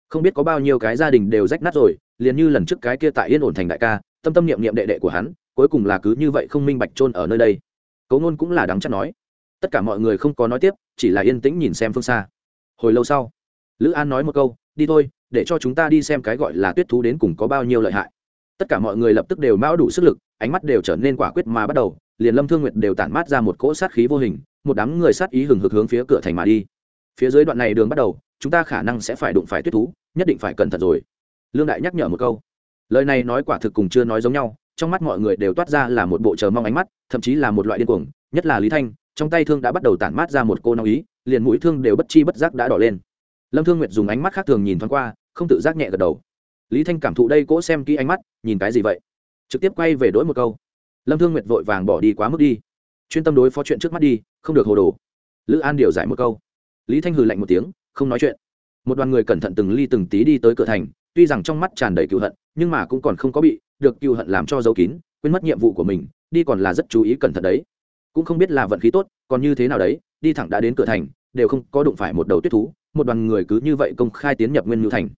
Không biết có bao nhiêu cái gia đình đều rách nát rồi, liền như lần trước cái kia tại yên ổn thành đại ca, tâm tâm niệm niệm đệ đệ của hắn, cuối cùng là cứ như vậy không minh bạch trôn ở nơi đây. Cấu ngôn cũng là đáng chắc nói, tất cả mọi người không có nói tiếp, chỉ là yên tĩnh nhìn xem phương xa. Hồi lâu sau lữ an nói một câu, đi thôi, để cho chúng ta đi xem cái gọi là tuyết thú đến cùng có bao nhiêu lợi hại. Tất cả mọi người lập tức đều mão đủ sức lực, ánh mắt đều trở nên quả quyết mà bắt đầu, liền lâm thương nguyệt đều tản mát ra một cỗ sát khí vô hình, một đám người sát ý hừng hực hướng phía cửa thành mà đi. Phía dưới đoạn này đường bắt đầu, chúng ta khả năng sẽ phải đụng phải tuyết thú, nhất định phải cẩn thận rồi. Lương đại nhắc nhở một câu. Lời này nói quả thực cùng chưa nói giống nhau, trong mắt mọi người đều toát ra là một bộ chờ mong ánh mắt, thậm chí là một loại điên cuồng. Nhất là lý thanh, trong tay thương đã bắt đầu tản mát ra một cô nóng ý, liền mũi thương đều bất chi bất giác đã đỏ lên lâm thương nguyệt dùng ánh mắt khác thường nhìn thoáng qua, không tự giác nhẹ gật đầu. Lý thanh cảm thụ đây cỗ xem kỹ ánh mắt, nhìn cái gì vậy? Trực tiếp quay về đỗi một câu. Lâm thương nguyệt vội vàng bỏ đi quá mức đi. Chuyên tâm đối phó chuyện trước mắt đi, không được hồ đồ. Lữ an điều giải một câu. Lý thanh hừ lạnh một tiếng, không nói chuyện. Một đoàn người cẩn thận từng ly từng tí đi tới cửa thành, tuy rằng trong mắt tràn đầy cựu hận, nhưng mà cũng còn không có bị được cựu hận làm cho dấu kín, quên mất nhiệm vụ của mình, đi còn là rất chú ý cẩn thận đấy. Cũng không biết là vận khí tốt, còn như thế nào đấy, đi thẳng đã đến cửa thành, đều không có đụng phải một đầu tuyết thú một đoàn người cứ như vậy công khai tiến nhập nguyên nhu thành.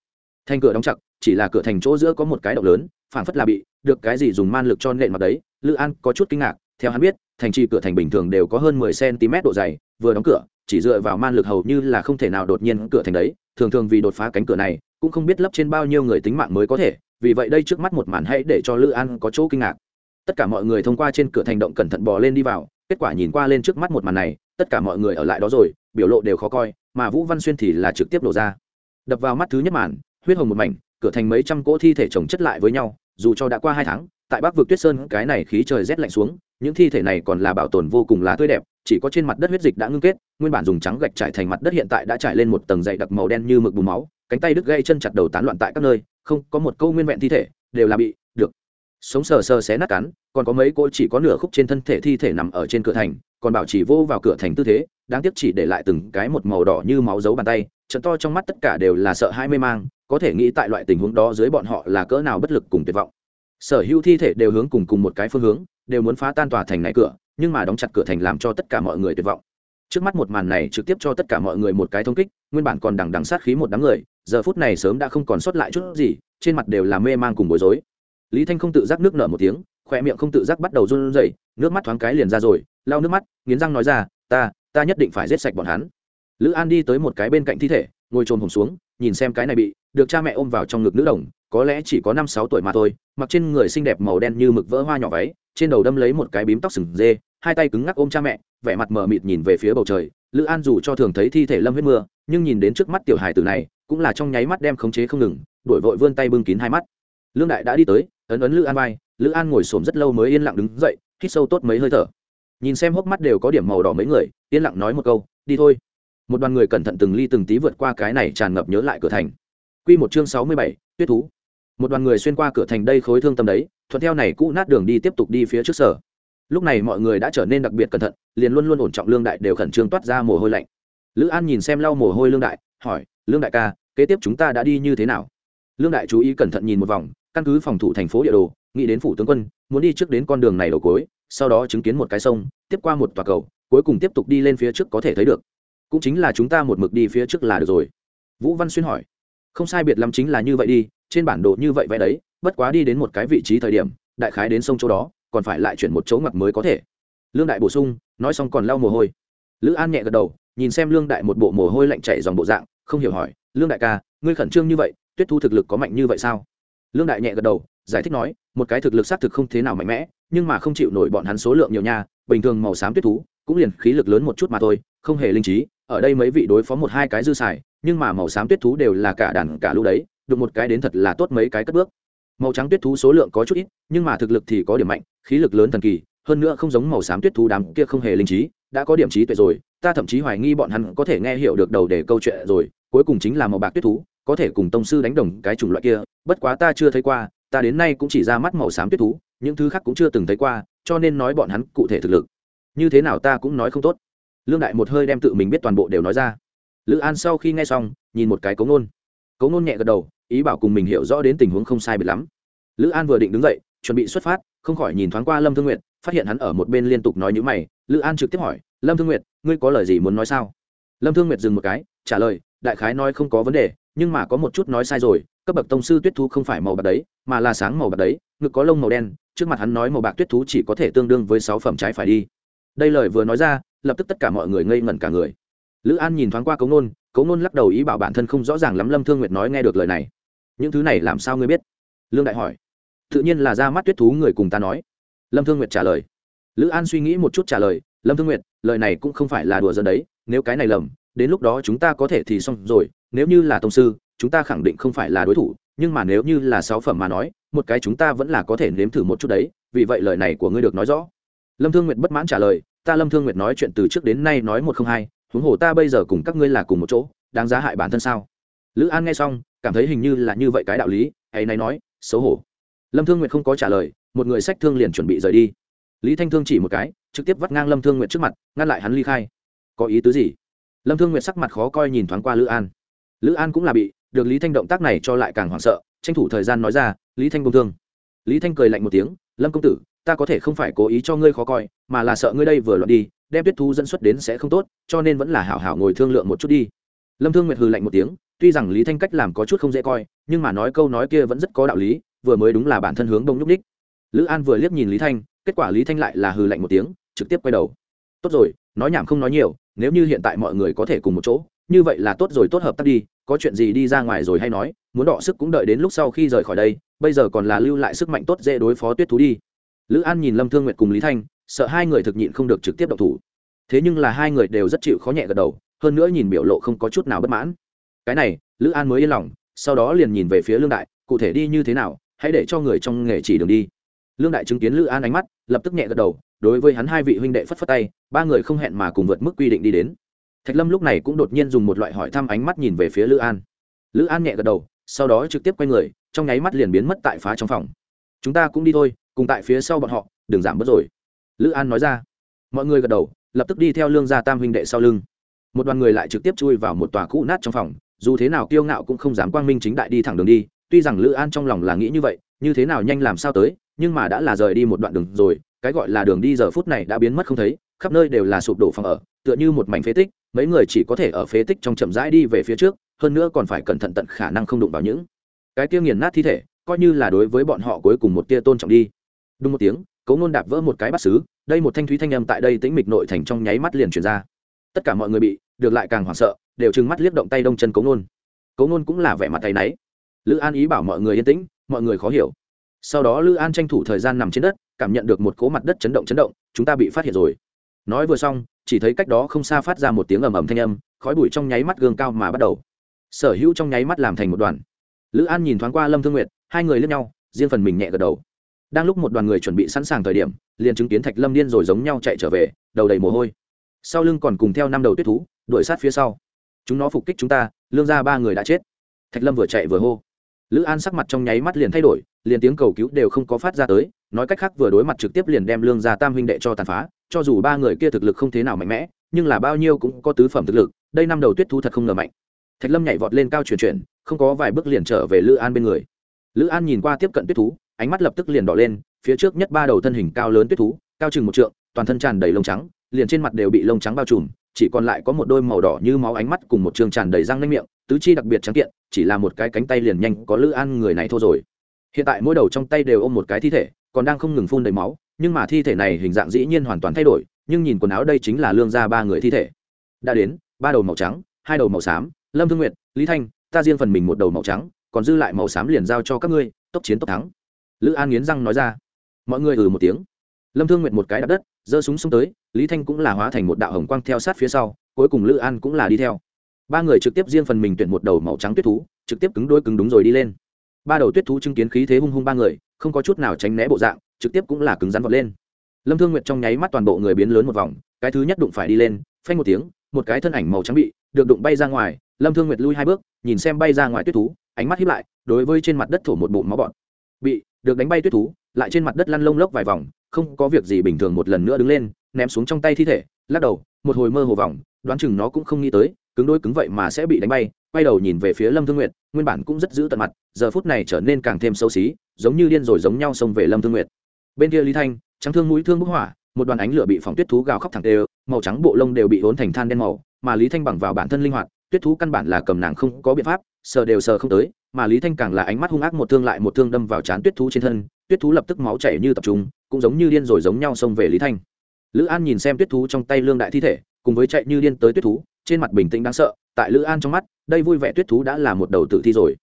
Thành cửa đóng chặt, chỉ là cửa thành chỗ giữa có một cái động lớn, phảng phất là bị được cái gì dùng man lực cho nện mặt đấy. Lữ an có chút kinh ngạc, theo hắn biết, thành trì cửa thành bình thường đều có hơn mười cm độ dày, vừa đóng cửa, chỉ dựa vào man lực hầu như là không thể nào đột nhiên cửa thành đấy. Thường thường vì đột phá cánh cửa này, cũng không biết lấp trên bao nhiêu người tính mạng mới có thể. Vì vậy đây trước mắt một màn hãy để cho lữ an có chỗ kinh ngạc. Tất cả mọi người thông qua trên cửa thành động cẩn thận bò lên đi vào, kết quả nhìn qua lên trước mắt một màn này, tất cả mọi người ở lại đó rồi, biểu lộ đều khó coi mà vũ văn xuyên thì là trực tiếp đổ ra. Đập vào mắt thứ nhất màn, huyết hồng một mảnh, cửa thành mấy trăm cỗ thi thể chồng chất lại với nhau, dù cho đã qua hai tháng, tại bắc vực tuyết sơn cái này khí trời rét lạnh xuống, những thi thể này còn là bảo tồn vô cùng là tươi đẹp, chỉ có trên mặt đất huyết dịch đã ngưng kết, nguyên bản dùng trắng gạch trải thành mặt đất hiện tại đã trải lên một tầng dày đặc màu đen như mực bùn máu, cánh tay đứt gây chân chặt đầu tán loạn tại các nơi, không có một câu nguyên vẹn thi thể, đều là bị, được. Sống sờ sờ xé nát cắn, còn có mấy cô chỉ có nửa khúc trên thân thể thi thể nằm ở trên cửa thành, còn bảo chỉ vô vào cửa thành tư thế đáng tiếc chỉ để lại từng cái một màu đỏ như máu dấu bàn tay, trận to trong mắt tất cả đều là sợ hai mê mang, có thể nghĩ tại loại tình huống đó dưới bọn họ là cỡ nào bất lực cùng tuyệt vọng. Sở hữu thi thể đều hướng cùng cùng một cái phương hướng, đều muốn phá tan tòa thành này cửa, nhưng mà đóng chặt cửa thành làm cho tất cả mọi người tuyệt vọng. Trước mắt một màn này trực tiếp cho tất cả mọi người một cái thông kích, nguyên bản còn đằng đằng sát khí một đám người, giờ phút này sớm đã không còn sót lại chút gì, trên mặt đều là mê man cùng bối rối. Lý thanh không tự giác nước nở một tiếng khoe miệng không tự giác bắt đầu run rẩy, nước mắt thoáng cái liền ra rồi, lau nước mắt, nghiến răng nói ra, ta ta nhất định phải giết sạch bọn hắn. Lữ an đi tới một cái bên cạnh thi thể, ngồi trồm hồng xuống, nhìn xem cái này bị, được cha mẹ ôm vào trong ngực nữ đồng, có lẽ chỉ có năm sáu tuổi mà thôi, mặc trên người xinh đẹp màu đen như mực vỡ hoa nhỏ váy, trên đầu đâm lấy một cái bím tóc sừng dê, hai tay cứng ngắc ôm cha mẹ, vẻ mặt mờ mịt nhìn về phía bầu trời. Lữ an dù cho thường thấy thi thể lâm huyết mưa, nhưng nhìn đến trước mắt tiểu hài tử này, cũng là trong nháy mắt đem khống chế không ngừng đổi vội vươn tay bưng kín hai mắt. Lương đại đã đi tới, ấn ấn lữ an vai, lữ an ngồi xổm rất lâu mới yên lặng đứng dậy, hít sâu tốt mấy hơi thở nhìn xem hốc mắt đều có điểm màu đỏ mấy người, yên lặng nói một câu, đi thôi. Một đoàn người cẩn thận từng ly từng tí vượt qua cái này tràn ngập nhớ lại cửa thành. Q một chương sáu mươi bảy, tuyết thú. Một đoàn người xuyên qua cửa thành đây khối thương tâm đấy, thuận theo này cũ nát đường đi tiếp tục đi phía trước sở. Lúc này mọi người đã trở nên đặc biệt cẩn thận, liền luôn luôn ổn trọng lương đại đều khẩn trương toát ra mồ hôi lạnh. Lữ an nhìn xem lau mồ hôi lương đại, hỏi, lương đại ca, kế tiếp chúng ta đã đi như thế nào? Lương đại chú ý cẩn thận nhìn một vòng, căn cứ phòng thủ thành phố địa đồ, nghĩ đến phủ tướng quân, muốn đi trước đến con đường này đầu cối sau đó chứng kiến một cái sông, tiếp qua một tòa cầu, cuối cùng tiếp tục đi lên phía trước có thể thấy được. Cũng chính là chúng ta một mực đi phía trước là được rồi. Vũ văn xuyên hỏi. Không sai biệt lắm chính là như vậy đi, trên bản đồ như vậy vẽ đấy, bất quá đi đến một cái vị trí thời điểm, đại khái đến sông chỗ đó, còn phải lại chuyển một chỗ ngặt mới có thể. Lương đại bổ sung, nói xong còn lau mồ hôi. Lữ an nhẹ gật đầu, nhìn xem lương đại một bộ mồ hôi lạnh chảy dòng bộ dạng, không hiểu hỏi, lương đại ca, ngươi khẩn trương như vậy, tuyết thu thực lực có mạnh như vậy sao? Lương đại nhẹ gật đầu, giải thích nói, một cái thực lực xác thực không thế nào mạnh mẽ, nhưng mà không chịu nổi bọn hắn số lượng nhiều nha, bình thường màu xám tuyết thú, cũng liền khí lực lớn một chút mà thôi, không hề linh trí, ở đây mấy vị đối phó một hai cái dư xài, nhưng mà màu xám tuyết thú đều là cả đàn cả lũ đấy, đụng một cái đến thật là tốt mấy cái cất bước. Màu trắng tuyết thú số lượng có chút ít, nhưng mà thực lực thì có điểm mạnh, khí lực lớn thần kỳ, hơn nữa không giống màu xám tuyết thú đám kia không hề linh trí, đã có điểm trí tuệ rồi, ta thậm chí hoài nghi bọn hắn có thể nghe hiểu được đầu để câu chuyện rồi, cuối cùng chính là màu bạc tuyết thú có thể cùng tông sư đánh đồng cái chủng loại kia, bất quá ta chưa thấy qua, ta đến nay cũng chỉ ra mắt màu xám tuyết thú, những thứ khác cũng chưa từng thấy qua, cho nên nói bọn hắn cụ thể thực lực. Như thế nào ta cũng nói không tốt. Lương đại một hơi đem tự mình biết toàn bộ đều nói ra. Lữ an sau khi nghe xong, nhìn một cái cống nôn cống nôn nhẹ gật đầu, ý bảo cùng mình hiểu rõ đến tình huống không sai biệt lắm. Lữ an vừa định đứng dậy, chuẩn bị xuất phát, không khỏi nhìn thoáng qua lâm thương nguyệt, phát hiện hắn ở một bên liên tục nói những mày. Lữ an trực tiếp hỏi, lâm thương nguyệt, ngươi có lời gì muốn nói sao? Lâm thương nguyệt dừng một cái, trả lời, đại khái nói không có vấn đề nhưng mà có một chút nói sai rồi, cấp bậc tông sư tuyết thú không phải màu bạc đấy, mà là sáng màu bạc đấy, ngực có lông màu đen, trước mặt hắn nói màu bạc tuyết thú chỉ có thể tương đương với sáu phẩm trái phải đi. Đây lời vừa nói ra, lập tức tất cả mọi người ngây ngẩn cả người. Lữ an nhìn thoáng qua cống nôn cống nôn lắc đầu ý bảo bản thân không rõ ràng lắm lâm thương nguyệt nói nghe được lời này. Những thứ này làm sao ngươi biết? Lương đại hỏi. Tự nhiên là ra mắt tuyết thú người cùng ta nói. Lâm thương nguyệt trả lời. Lữ an suy nghĩ một chút trả lời, lâm thương nguyệt, lời này cũng không phải là đùa dân đấy, nếu cái này lầm, đến lúc đó chúng ta có thể thì xong rồi nếu như là tông sư, chúng ta khẳng định không phải là đối thủ, nhưng mà nếu như là sáu phẩm mà nói, một cái chúng ta vẫn là có thể nếm thử một chút đấy, vì vậy lời này của ngươi được nói rõ. Lâm thương nguyệt bất mãn trả lời, ta lâm thương nguyệt nói chuyện từ trước đến nay nói một không hai, huống hồ ta bây giờ cùng các ngươi là cùng một chỗ, đáng giá hại bản thân sao? Lữ an nghe xong, cảm thấy hình như là như vậy cái đạo lý hay này nói, xấu hổ. Lâm thương nguyệt không có trả lời, một người sách thương liền chuẩn bị rời đi. Lý thanh thương chỉ một cái, trực tiếp vắt ngang lâm thương nguyệt trước mặt, ngăn lại hắn ly khai. Có ý tứ gì? Lâm thương nguyệt sắc mặt khó coi nhìn thoáng qua lữ an lữ an cũng là bị, được lý thanh động tác này cho lại càng hoảng sợ, tranh thủ thời gian nói ra, lý thanh công thương. Lý thanh cười lạnh một tiếng, lâm công tử, ta có thể không phải cố ý cho ngươi khó coi, mà là sợ ngươi đây vừa loạn đi, đem tuyết thú dẫn xuất đến sẽ không tốt, cho nên vẫn là hảo hảo ngồi thương lượng một chút đi. Lâm thương nguyệt hừ lạnh một tiếng, tuy rằng lý thanh cách làm có chút không dễ coi, nhưng mà nói câu nói kia vẫn rất có đạo lý, vừa mới đúng là bản thân hướng đông nhúc ních lữ an vừa liếc nhìn lý thanh, kết quả lý thanh lại là hừ lạnh một tiếng, trực tiếp quay đầu. Tốt rồi, nói nhảm không nói nhiều, nếu như hiện tại mọi người có thể cùng một chỗ như vậy là tốt rồi, tốt hợp tác đi, có chuyện gì đi ra ngoài rồi hay nói, muốn đọ sức cũng đợi đến lúc sau khi rời khỏi đây, bây giờ còn là lưu lại sức mạnh tốt dễ đối phó tuyết thú đi. Lữ an nhìn lâm thương nguyện cùng lý thanh, sợ hai người thực nhịn không được trực tiếp động thủ. Thế nhưng là hai người đều rất chịu khó nhẹ gật đầu, hơn nữa nhìn biểu lộ không có chút nào bất mãn. Cái này, lữ an mới yên lòng, sau đó liền nhìn về phía lương đại, cụ thể đi như thế nào, hãy để cho người trong nghề chỉ đường đi. Lương đại chứng kiến lữ an ánh mắt, lập tức nhẹ gật đầu, đối với hắn hai vị huynh đệ phất phất tay, ba người không hẹn mà cùng vượt mức quy định đi đến thạch lâm lúc này cũng đột nhiên dùng một loại hỏi thăm ánh mắt nhìn về phía lữ an. Lữ an nhẹ gật đầu, sau đó trực tiếp quay người, trong nháy mắt liền biến mất tại phá trong phòng. Chúng ta cũng đi thôi, cùng tại phía sau bọn họ, đừng giảm bớt rồi. Lữ an nói ra. Mọi người gật đầu, lập tức đi theo lương gia tam huynh đệ sau lưng. Một đoàn người lại trực tiếp chui vào một tòa cũ nát trong phòng, dù thế nào kiêu ngạo cũng không dám quang minh chính đại đi thẳng đường đi, tuy rằng lữ an trong lòng là nghĩ như vậy, như thế nào nhanh làm sao tới, nhưng mà đã là rời đi một đoạn đường rồi, cái gọi là đường đi giờ phút này đã biến mất không thấy khắp nơi đều là sụp đổ phòng ở, tựa như một mảnh phế tích, mấy người chỉ có thể ở phế tích trong chậm rãi đi về phía trước, hơn nữa còn phải cẩn thận tận khả năng không đụng vào những cái kia nghiền nát thi thể, coi như là đối với bọn họ cuối cùng một tia tôn trọng đi. Đúng một tiếng cấu nôn đạp vỡ một cái bát xứ, đây một thanh thúy thanh âm tại đây tĩnh mịch nội thành trong nháy mắt liền truyền ra. Tất cả mọi người bị, được lại càng hoảng sợ, đều trừng mắt liếc động tay đông chân cấu nôn. Cấu nôn cũng là vẻ mặt tay náy. Lữ an ý bảo mọi người yên tĩnh, mọi người khó hiểu. Sau đó lữ an tranh thủ thời gian nằm trên đất, cảm nhận được một cỗ mặt đất chấn động chấn động, chúng ta bị phát hiện rồi nói vừa xong, chỉ thấy cách đó không xa phát ra một tiếng ầm ầm thanh âm, khói bụi trong nháy mắt gương cao mà bắt đầu. Sở hữu trong nháy mắt làm thành một đoàn. Lữ an nhìn thoáng qua lâm thương nguyệt, hai người lướt nhau, riêng phần mình nhẹ gật đầu. Đang lúc một đoàn người chuẩn bị sẵn sàng thời điểm, liền chứng kiến thạch lâm điên rồi giống nhau chạy trở về, đầu đầy mồ hôi. Sau lưng còn cùng theo năm đầu tuyết thú, đuổi sát phía sau. Chúng nó phục kích chúng ta, lương ra ba người đã chết. Thạch lâm vừa chạy vừa hô. Lữ an sắc mặt trong nháy mắt liền thay đổi, liền tiếng cầu cứu đều không có phát ra tới, nói cách khác vừa đối mặt trực tiếp liền đem lương ra tam huynh đệ cho tàn phá cho dù ba người kia thực lực không thế nào mạnh mẽ, nhưng là bao nhiêu cũng có tứ phẩm thực lực, đây năm đầu tuyết thú thật không ngờ mạnh. Thạch lâm nhảy vọt lên cao chuyển chuyển, không có vài bước liền trở về lữ an bên người. Lữ an nhìn qua tiếp cận tuyết thú, ánh mắt lập tức liền đỏ lên, phía trước nhất ba đầu thân hình cao lớn tuyết thú, cao chừng một trượng, toàn thân tràn đầy lông trắng, liền trên mặt đều bị lông trắng bao trùm, chỉ còn lại có một đôi màu đỏ như máu ánh mắt cùng một trường tràn đầy răng nanh miệng, tứ chi đặc biệt trắng kiện, chỉ là một cái cánh tay liền nhanh có lữ an người này thô rồi. Hiện tại mỗi đầu trong tay đều ôm một cái thi thể, còn đang không ngừng phun đầy máu nhưng mà thi thể này hình dạng dĩ nhiên hoàn toàn thay đổi, nhưng nhìn quần áo đây chính là lương gia ba người thi thể. Đã đến, ba đầu màu trắng, hai đầu màu xám, lâm thương nguyệt, lý thanh, ta riêng phần mình một đầu màu trắng, còn dư lại màu xám liền giao cho các ngươi, tốc chiến tốc thắng. Lữ an nghiến răng nói ra. Mọi người ừ một tiếng. Lâm thương nguyệt một cái đập đất, giơ súng xông tới, lý thanh cũng là hóa thành một đạo hồng quang theo sát phía sau, cuối cùng lữ an cũng là đi theo. Ba người trực tiếp riêng phần mình tuyển một đầu màu trắng tuyết thú, trực tiếp cứng đôi cứng đúng rồi đi lên. Ba đầu tuyết thú chứng kiến khí thế hung hung ba người, không có chút nào tránh né bộ dạng trực tiếp cũng là cứng rắn vọt lên. Lâm thương nguyệt trong nháy mắt toàn bộ người biến lớn một vòng, cái thứ nhất đụng phải đi lên, phanh một tiếng, một cái thân ảnh màu trắng bị được đụng bay ra ngoài, lâm thương nguyệt lui hai bước, nhìn xem bay ra ngoài tuyết thú, ánh mắt hiếp lại, đối với trên mặt đất thổ một bụng máu bọn bị được đánh bay tuyết thú, lại trên mặt đất lăn lông lốc vài vòng, không có việc gì bình thường một lần nữa đứng lên, ném xuống trong tay thi thể, lắc đầu, một hồi mơ hồ vòng, đoán chừng nó cũng không nghĩ tới, cứng đôi cứng vậy mà sẽ bị đánh bay, quay đầu nhìn về phía lâm thương nguyệt, nguyên bản cũng rất giữ tận mặt, giờ phút này trở nên càng thêm xấu xí, giống như điên rồi giống nhau xông về lâm thương nguyệt bên kia lý thanh, trắng thương mũi thương bức hỏa, một đoàn ánh lửa bị phòng tuyết thú gào khóc thẳng đều, màu trắng bộ lông đều bị hốn thành than đen màu, mà lý thanh bằng vào bản thân linh hoạt, tuyết thú căn bản là cầm nàng không có biện pháp, sờ đều sờ không tới, mà lý thanh càng là ánh mắt hung ác một thương lại một thương đâm vào trán tuyết thú trên thân, tuyết thú lập tức máu chảy như tập trung, cũng giống như điên rồi giống nhau xông về lý thanh. Lữ an nhìn xem tuyết thú trong tay lương đại thi thể, cùng với chạy như điên tới tuyết thú, trên mặt bình tĩnh đáng sợ, tại lữ an trong mắt, đây vui vẻ tuyết thú đã là một đầu tự thi rồi.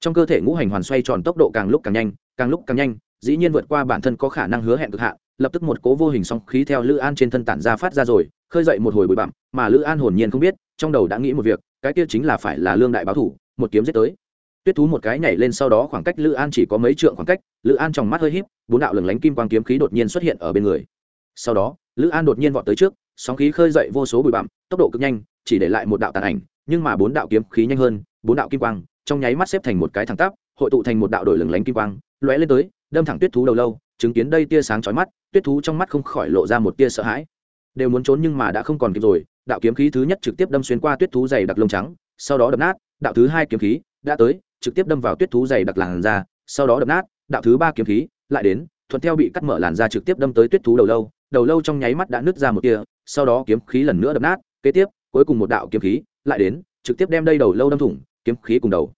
Trong cơ thể ngũ hành hoàn xoay tròn tốc độ càng lúc càng nhanh, càng lúc càng nhanh dĩ nhiên vượt qua bản thân có khả năng hứa hẹn cực hạn, lập tức một cố vô hình song khí theo lữ an trên thân tản ra phát ra rồi, khơi dậy một hồi bụi bặm, mà lữ an hồn nhiên không biết, trong đầu đã nghĩ một việc, cái kia chính là phải là lương đại báo thủ, một kiếm giết tới. Tuyết thú một cái nhảy lên sau đó khoảng cách lữ an chỉ có mấy trượng khoảng cách, lữ an trong mắt hơi híp, bốn đạo lừng lánh kim quang kiếm khí đột nhiên xuất hiện ở bên người. Sau đó, lữ an đột nhiên vọt tới trước, sóng khí khơi dậy vô số bụi bặm, tốc độ cực nhanh, chỉ để lại một đạo tàn ảnh, nhưng mà bốn đạo kiếm khí nhanh hơn, bốn đạo kim quang, trong nháy mắt xếp thành một cái thẳng tắp, hội tụ thành một đạo đổi lừng lánh kim quang, lóe lên tới đâm thẳng tuyết thú đầu lâu, chứng kiến đây tia sáng chói mắt, tuyết thú trong mắt không khỏi lộ ra một tia sợ hãi. Đều muốn trốn nhưng mà đã không còn kịp rồi, đạo kiếm khí thứ nhất trực tiếp đâm xuyên qua tuyết thú dày đặc lông trắng, sau đó đập nát, đạo thứ hai kiếm khí đã tới, trực tiếp đâm vào tuyết thú dày đặc làn da, sau đó đập nát, đạo thứ ba kiếm khí lại đến, thuận theo bị cắt mở làn da trực tiếp đâm tới tuyết thú đầu lâu đầu lâu trong nháy mắt đã nứt ra một tia, sau đó kiếm khí lần nữa đập nát, kế tiếp, cuối cùng một đạo kiếm khí lại đến, trực tiếp đem đây đầu lâu đâm thủng, kiếm khí cùng đầu.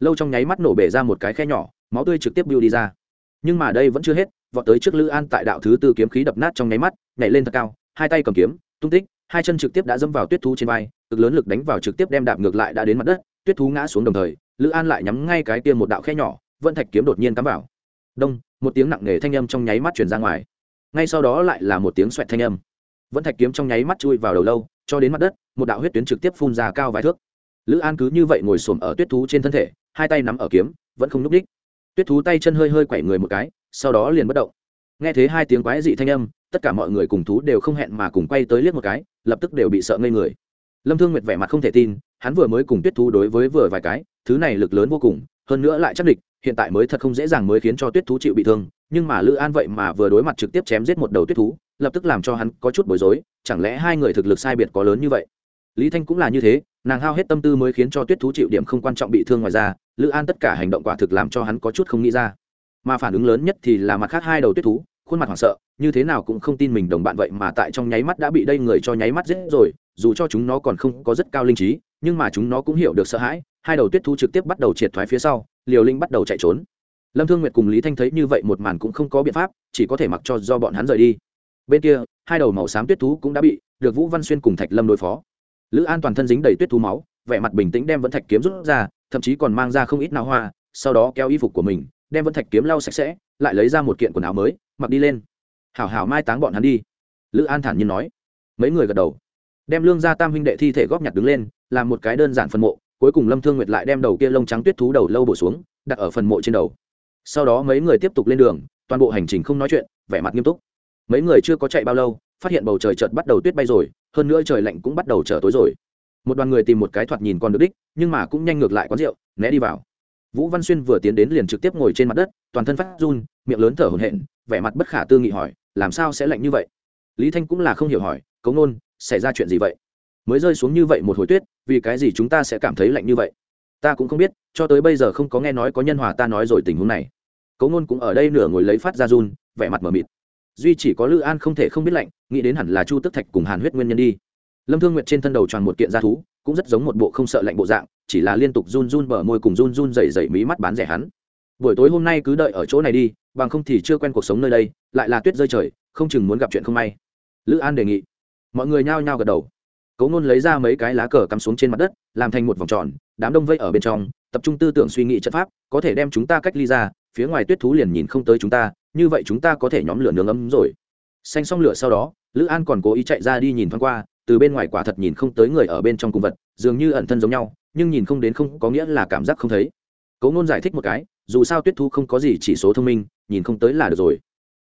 Lâu trong nháy mắt nổ bể ra một cái khe nhỏ, máu tươi trực tiếp bưu đi ra nhưng mà đây vẫn chưa hết, vọt tới trước lữ an tại đạo thứ tư kiếm khí đập nát trong nháy mắt, nhảy lên thật cao, hai tay cầm kiếm, tung tích, hai chân trực tiếp đã dâm vào tuyết thú trên vai, cực lớn lực đánh vào trực tiếp đem đạp ngược lại đã đến mặt đất, tuyết thú ngã xuống đồng thời, lữ an lại nhắm ngay cái kia một đạo khe nhỏ vận thạch kiếm đột nhiên cắm vào. Đông, một tiếng nặng nề thanh âm trong nháy mắt chuyển ra ngoài. Ngay sau đó lại là một tiếng xoẹt thanh âm. Vận thạch kiếm trong nháy mắt chui vào đầu lâu, cho đến mặt đất, một đạo huyết tuyến trực tiếp phun ra cao vài thước. Lữ an cứ như vậy ngồi xổm ở tuyết thú trên thân thể, hai tay nắm ở kiếm, vẫn không n ú c đích tuyết thú tay chân hơi hơi quẩy người một cái, sau đó liền bất động. Nghe thấy hai tiếng quái dị thanh âm, tất cả mọi người cùng thú đều không hẹn mà cùng quay tới liếc một cái, lập tức đều bị sợ ngây người. Lâm thương nguyệt vẻ mặt không thể tin, hắn vừa mới cùng tuyết thú đối với vừa vài cái, thứ này lực lớn vô cùng, hơn nữa lại chắc địch, hiện tại mới thật không dễ dàng mới khiến cho tuyết thú chịu bị thương, nhưng mà lữ an vậy mà vừa đối mặt trực tiếp chém giết một đầu tuyết thú, lập tức làm cho hắn có chút bối rối, chẳng lẽ hai người thực lực sai biệt có lớn như vậy? Lý thanh cũng là như thế, nàng hao hết tâm tư mới khiến cho tuyết thú chịu điểm không quan trọng bị thương ngoài ra lữ an tất cả hành động quả thực làm cho hắn có chút không nghĩ ra. Mà phản ứng lớn nhất thì là mặt khác hai đầu tuyết thú, khuôn mặt hoảng sợ, như thế nào cũng không tin mình đồng bạn vậy mà tại trong nháy mắt đã bị đây người cho nháy mắt giết rồi, dù cho chúng nó còn không có rất cao linh trí, nhưng mà chúng nó cũng hiểu được sợ hãi, hai đầu tuyết thú trực tiếp bắt đầu triệt thoái phía sau, liều linh bắt đầu chạy trốn. Lâm thương nguyệt cùng lý thanh thấy như vậy một màn cũng không có biện pháp, chỉ có thể mặc cho do bọn hắn rời đi. Bên kia, hai đầu màu xám tuyết thú cũng đã bị được vũ văn xuyên cùng thạch lâm đối phó lữ an toàn thân dính đầy tuyết thú máu, vẻ mặt bình tĩnh đem vẫn thạch kiếm rút ra, thậm chí còn mang ra không ít náo hoa, sau đó kéo y phục của mình, đem vẫn thạch kiếm lau sạch sẽ, lại lấy ra một kiện quần áo mới, mặc đi lên. Hảo hảo, mai táng bọn hắn đi. Lữ an thản nhiên nói. Mấy người gật đầu. Đem lương gia tam huynh đệ thi thể góp nhặt đứng lên, làm một cái đơn giản phân mộ, cuối cùng lâm thương nguyệt lại đem đầu kia lông trắng tuyết thú đầu lâu bổ xuống, đặt ở phần mộ trên đầu. Sau đó mấy người tiếp tục lên đường, toàn bộ hành trình không nói chuyện, vẻ mặt nghiêm túc. Mấy người chưa có chạy bao lâu, phát hiện bầu trời chợt bắt đầu tuyết bay rồi hơn nữa trời lạnh cũng bắt đầu trở tối rồi. Một đoàn người tìm một cái thoạt nhìn còn được đích, nhưng mà cũng nhanh ngược lại quán rượu, né đi vào. Vũ văn xuyên vừa tiến đến liền trực tiếp ngồi trên mặt đất, toàn thân phát run, miệng lớn thở hổn hển, vẻ mặt bất khả tư nghị hỏi, làm sao sẽ lạnh như vậy? Lý thanh cũng là không hiểu hỏi, cấu nôn, xảy ra chuyện gì vậy? Mới rơi xuống như vậy một hồi tuyết, vì cái gì chúng ta sẽ cảm thấy lạnh như vậy? Ta cũng không biết, cho tới bây giờ không có nghe nói có nhân hòa ta nói rồi tình huống này. Cấu nôn cũng ở đây nửa ngồi lấy phát ra run, vẻ mặt mờ mịt duy chỉ có lữ an không thể không biết lạnh, nghĩ đến hẳn là chu tức thạch cùng hàn huyết nguyên nhân đi. Lâm thương nguyệt trên thân đầu tròn một kiện g thú, cũng rất giống một bộ không sợ lạnh bộ dạng, chỉ là liên tục run run bờ môi cùng run run dày dày mí mắt bán rẻ hắn. Buổi tối hôm nay cứ đợi ở chỗ này đi, bằng không thì chưa quen cuộc sống nơi đây, lại là tuyết rơi trời, không chừng muốn gặp chuyện không may. Lữ an đề nghị. Mọi người nhao nhao gật đầu. Cấu nôn lấy ra mấy cái lá cờ cắm xuống trên mặt đất, làm thành một vòng tròn, đám đông vây ở bên trong, tập trung tư tưởng suy nghĩ trận pháp, có thể đem chúng ta cách ly ra, phía ngoài tuyết thú liền nhìn không tới chúng ta như vậy chúng ta có thể nhóm lửa nướng ấm rồi. Xanh xong lửa sau đó, lữ an còn cố ý chạy ra đi nhìn thoáng qua, từ bên ngoài quả thật nhìn không tới người ở bên trong cùng vật, dường như ẩn thân giống nhau, nhưng nhìn không đến không có nghĩa là cảm giác không thấy. Cấu nôn giải thích một cái, dù sao tuyết thu không có gì chỉ số thông minh, nhìn không tới là được rồi.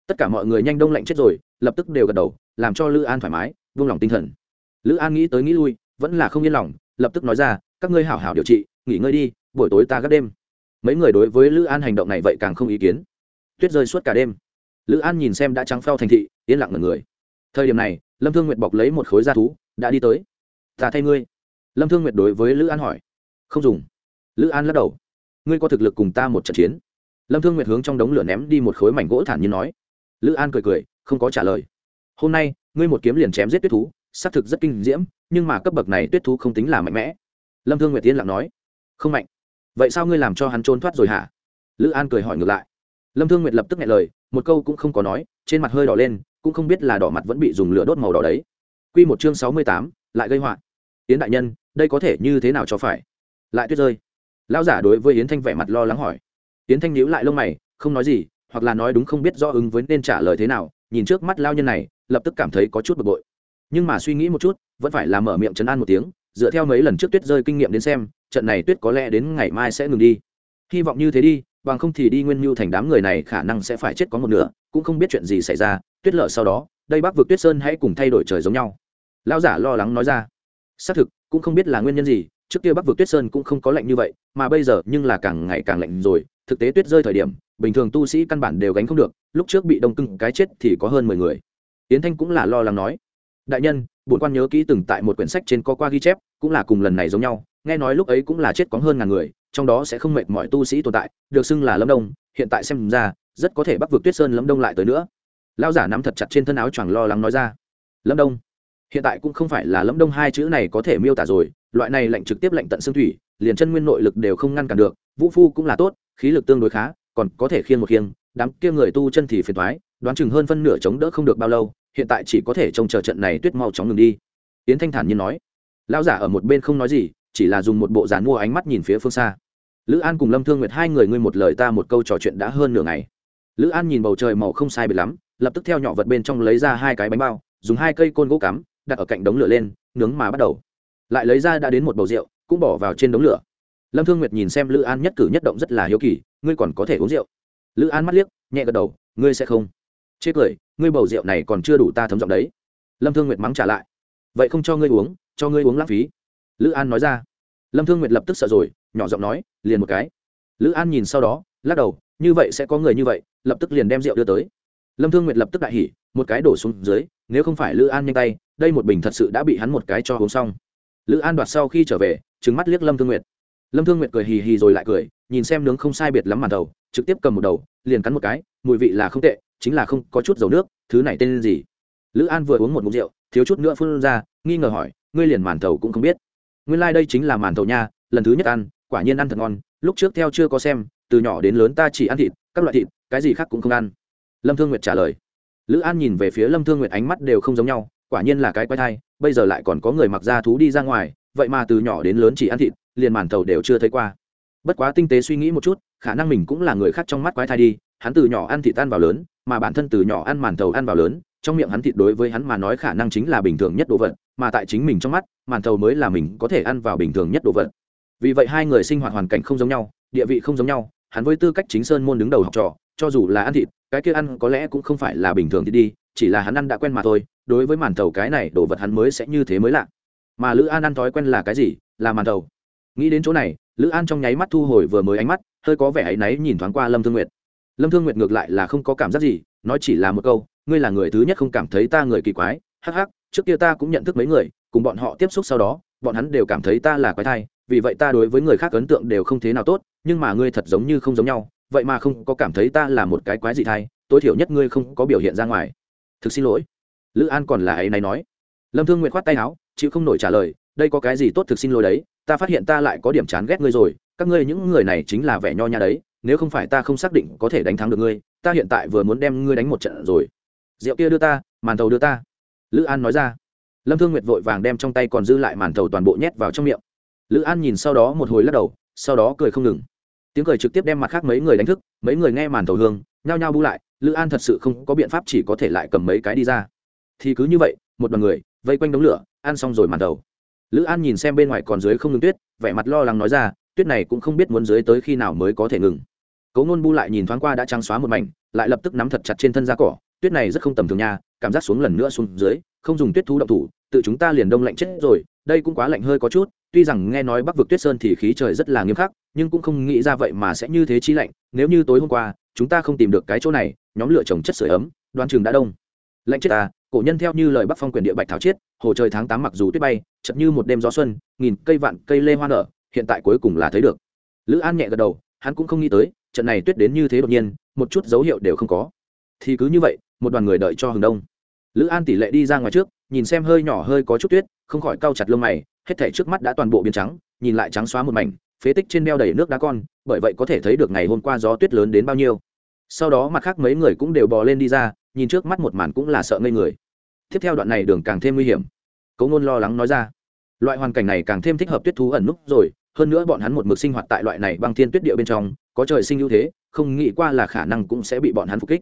Tất cả mọi người nhanh đông lạnh chết rồi, lập tức đều gật đầu, làm cho lữ an thoải mái, vung lòng tinh thần. Lữ an nghĩ tới nghĩ lui, vẫn là không yên lòng, lập tức nói ra, các ngươi hảo hảo điều trị, nghỉ ngơi đi, buổi tối ta gác đêm. Mấy người đối với lữ an hành động này vậy càng không ý kiến tuyết rơi suốt cả đêm. Lữ an nhìn xem đã trắng phao thành thị, yên lặng ngần người. Thời điểm này, lâm thương nguyệt bọc lấy một khối da thú, đã đi tới. Ta thay ngươi. Lâm thương nguyệt đối với lữ an hỏi. Không dùng. Lữ an lắc đầu. Ngươi có thực lực cùng ta một trận chiến. Lâm thương nguyệt hướng trong đống lửa ném đi một khối mảnh gỗ thản nhiên nói. Lữ an cười cười, không có trả lời. Hôm nay, ngươi một kiếm liền chém giết tuyết thú, xác thực rất kinh diễm, nhưng mà cấp bậc này tuyết thú không tính là mạnh mẽ. Lâm thương nguyệt tiên lặng nói. Không mạnh. Vậy sao ngươi làm cho hắn trốn thoát rồi hả? Lữ an cười hỏi ngược lại lâm thương nguyệt lập tức nghe lời, một câu cũng không có nói, trên mặt hơi đỏ lên, cũng không biết là đỏ mặt vẫn bị dùng lửa đốt màu đỏ đấy. Q một chương sáu mươi tám, lại gây họa. Yến đại nhân, đây có thể như thế nào cho phải? Lại tuyết rơi. Lão giả đối với yến thanh vẻ mặt lo lắng hỏi. Yến thanh nhíu lại lông mày, không nói gì, hoặc là nói đúng không biết do ứng với nên trả lời thế nào, nhìn trước mắt lao nhân này, lập tức cảm thấy có chút bực bội. Nhưng mà suy nghĩ một chút, vẫn phải là mở miệng chấn an một tiếng, dựa theo mấy lần trước tuyết rơi kinh nghiệm đến xem, trận này tuyết có lẽ đến ngày mai sẽ ngừng đi. Hy vọng như thế đi bằng không thì đi nguyên mưu thành đám người này khả năng sẽ phải chết có một nửa, cũng không biết chuyện gì xảy ra, tuyết lở sau đó, đây bắc vực tuyết sơn hãy cùng thay đổi trời giống nhau. Lão giả lo lắng nói ra. Xác thực, cũng không biết là nguyên nhân gì, trước kia bắc vực tuyết sơn cũng không có lạnh như vậy, mà bây giờ nhưng là càng ngày càng lạnh rồi, thực tế tuyết rơi thời điểm, bình thường tu sĩ căn bản đều gánh không được, lúc trước bị đông cưng cái chết thì có hơn mười người. Yến thanh cũng là lo lắng nói. Đại nhân, bổn quan nhớ kỹ từng tại một quyển sách trên có qua ghi chép, cũng là cùng lần này giống nhau, nghe nói lúc ấy cũng là chết có hơn ngàn người trong đó sẽ không mệt mỏi tu sĩ tồn tại, được xưng là lâm đông, hiện tại xem ra, rất có thể bắc vượt tuyết sơn lâm đông lại tới nữa. Lao giả nắm thật chặt trên thân áo choàng lo lắng nói ra. Lâm đông, hiện tại cũng không phải là lâm đông hai chữ này có thể miêu tả rồi, loại này lệnh trực tiếp lệnh tận xương thủy, liền chân nguyên nội lực đều không ngăn cản được, vũ phu cũng là tốt, khí lực tương đối khá, còn có thể khiêng một khiêng, đám kia người tu chân thì phiền thoái đoán chừng hơn phân nửa chống đỡ không được bao lâu, hiện tại chỉ có thể trông chờ trận này tuyết mau chóng ngừng đi. Yến thanh thản nhiên nói. Lão giả ở một bên không nói gì, chỉ là dùng một bộ dàn mua ánh mắt nhìn phía phương xa lữ an cùng lâm thương nguyệt hai người ngươi một lời ta một câu trò chuyện đã hơn nửa ngày. Lữ an nhìn bầu trời màu không sai biệt lắm, lập tức theo nhỏ vật bên trong lấy ra hai cái bánh bao, dùng hai cây côn gỗ cắm, đặt ở cạnh đống lửa lên, nướng mà bắt đầu. Lại lấy ra đã đến một bầu rượu, cũng bỏ vào trên đống lửa. Lâm thương nguyệt nhìn xem lữ an nhất cử nhất động rất là hiếu kỳ, ngươi còn có thể uống rượu. Lữ an mắt liếc, nhẹ gật đầu, ngươi sẽ không. Chê cười, ngươi bầu rượu này còn chưa đủ ta thấm giọng đấy. Lâm thương nguyệt mắng trả lại. Vậy không cho ngươi uống, cho ngươi uống lãng phí. Lữ an nói ra. Lâm thương nguyệt lập tức sợ rồi nhỏ giọng nói, liền một cái. Lữ an nhìn sau đó, lắc đầu, như vậy sẽ có người như vậy, lập tức liền đem rượu đưa tới. Lâm thương nguyệt lập tức đại hỉ, một cái đổ xuống dưới, nếu không phải lữ an nhanh tay, đây một bình thật sự đã bị hắn một cái cho uống xong. Lữ an đoạt sau khi trở về trứng mắt liếc lâm thương nguyệt. Lâm thương nguyệt cười hì hì rồi lại cười, nhìn xem nướng không sai biệt lắm màn đầu, trực tiếp cầm một đầu, liền cắn một cái, mùi vị là không tệ, chính là không có chút dầu nước, thứ này tên gì? Lữ an vừa uống một mục rượu, thiếu chút nữa phun ra, nghi ngờ hỏi, ngươi liền màn thầu cũng không biết. Nguyên lai、like、đây chính là màn thầu nha, lần thứ nhất ăn quả nhiên ăn thật ngon, lúc trước theo chưa có xem, từ nhỏ đến lớn ta chỉ ăn thịt, các loại thịt, cái gì khác cũng không ăn. Lâm thương nguyệt trả lời. Lữ an nhìn về phía lâm thương nguyệt ánh mắt đều không giống nhau, quả nhiên là cái quái thai, bây giờ lại còn có người mặc da thú đi ra ngoài, vậy mà từ nhỏ đến lớn chỉ ăn thịt, liền màn thầu đều chưa thấy qua. Bất quá tinh tế suy nghĩ một chút, khả năng mình cũng là người khác trong mắt quái thai đi, hắn từ nhỏ ăn thịt tan vào lớn, mà bản thân từ nhỏ ăn màn thầu ăn vào lớn, trong miệng hắn thịt đối với hắn mà nói khả năng chính là bình thường nhất đồ vật, mà tại chính mình trong mắt, màn thầu mới là mình có thể ăn vào bình thường nhất đồ vật vì vậy hai người sinh hoạt hoàn cảnh không giống nhau, địa vị không giống nhau, hắn với tư cách chính sơn môn đứng đầu học trò, cho dù là ăn thịt, cái kia ăn có lẽ cũng không phải là bình thường thì đi, chỉ là hắn ăn đã quen mà thôi, đối với màn thầu cái này, đồ vật hắn mới sẽ như thế mới lạ. Mà lữ an ăn thói quen là cái gì? Là màn thầu. Nghĩ đến chỗ này, lữ an trong nháy mắt thu hồi vừa mới ánh mắt, hơi có vẻ áy náy nhìn thoáng qua lâm thương nguyệt. Lâm thương nguyệt ngược lại là không có cảm giác gì, nói chỉ là một câu, ngươi là người thứ nhất không cảm thấy ta người kỳ quái, hắc hắc, trước kia ta cũng nhận thức mấy người, cùng bọn họ tiếp xúc sau đó, bọn hắn đều cảm thấy ta là quái thai vì vậy ta đối với người khác ấn tượng đều không thế nào tốt, nhưng mà ngươi thật giống như không giống nhau, vậy mà không có cảm thấy ta là một cái quái gì thai, tối thiểu nhất ngươi không có biểu hiện ra ngoài. Thực xin lỗi. Lữ an còn là ấy này nói. Lâm thương nguyện khoát tay áo, chịu không nổi trả lời, đây có cái gì tốt thực xin lỗi đấy, ta phát hiện ta lại có điểm chán ghét ngươi rồi, các ngươi những người này chính là vẻ nho nhã đấy, nếu không phải ta không xác định có thể đánh thắng được ngươi, ta hiện tại vừa muốn đem ngươi đánh một trận rồi. Rượu kia đưa ta, màn thầu đưa ta. Lữ an nói ra. Lâm thương nguyệt vội vàng đem trong tay còn dư lại màn thầu toàn bộ nhét vào trong miệng lữ an nhìn sau đó một hồi lắc đầu, sau đó cười không ngừng. Tiếng cười trực tiếp đem mặt khác mấy người đánh thức, mấy người nghe màn thầu hương, nhao nhao bu lại, lữ an thật sự không có biện pháp chỉ có thể lại cầm mấy cái đi ra. Thì cứ như vậy, một đoàn người, vây quanh đống lửa, ăn xong rồi màn thầu. Lữ an nhìn xem bên ngoài còn dưới không ngừng tuyết, vẻ mặt lo lắng nói ra, tuyết này cũng không biết muốn dưới tới khi nào mới có thể ngừng. Cấu ngôn bu lại nhìn thoáng qua đã trắng xóa một mảnh, lại lập tức nắm thật chặt trên thân da cỏ, tuyết này rất không tầm thường nha, cảm giác xuống lần nữa xuống dưới, không dùng tuyết thú động thủ, tự chúng ta liền đông lạnh chết rồi đây cũng quá lạnh hơi có chút, tuy rằng nghe nói bắc vực tuyết sơn thì khí trời rất là nghiêm khắc, nhưng cũng không nghĩ ra vậy mà sẽ như thế chi lạnh, nếu như tối hôm qua, chúng ta không tìm được cái chỗ này, nhóm lửa trồng chất sửa ấm, đoan trường đã đông. Lạnh chết ta, cổ nhân theo như lời bắc phong quyền địa bạch thảo chiết, hồ trời tháng tám mặc dù tuyết bay chậm như một đêm gió xuân, nghìn cây vạn cây lê hoa nở, hiện tại cuối cùng là thấy được. Lữ an nhẹ gật đầu, hắn cũng không nghĩ tới, trận này tuyết đến như thế đột nhiên, một chút dấu hiệu đều không có. Thì cứ như vậy, một đoàn người đợi cho hừng đông. Lữ an tỷ lệ đi ra ngoài trước nhìn xem hơi nhỏ hơi có chút tuyết, không khỏi cau chặt lông mày, hết thảy trước mắt đã toàn bộ biến trắng, nhìn lại trắng xóa một mảnh, phế tích trên đeo đầy nước đá con, bởi vậy có thể thấy được ngày hôm qua gió tuyết lớn đến bao nhiêu. Sau đó mặt khác mấy người cũng đều bò lên đi ra, nhìn trước mắt một màn cũng là sợ ngây người. Tiếp theo đoạn này đường càng thêm nguy hiểm. Cấu ngôn lo lắng nói ra, loại hoàn cảnh này càng thêm thích hợp tuyết thú ẩn núp rồi, hơn nữa bọn hắn một mực sinh hoạt tại loại này băng thiên tuyết địa bên trong, có trời sinh ưu thế, không nghĩ qua là khả năng cũng sẽ bị bọn hắn phục kích.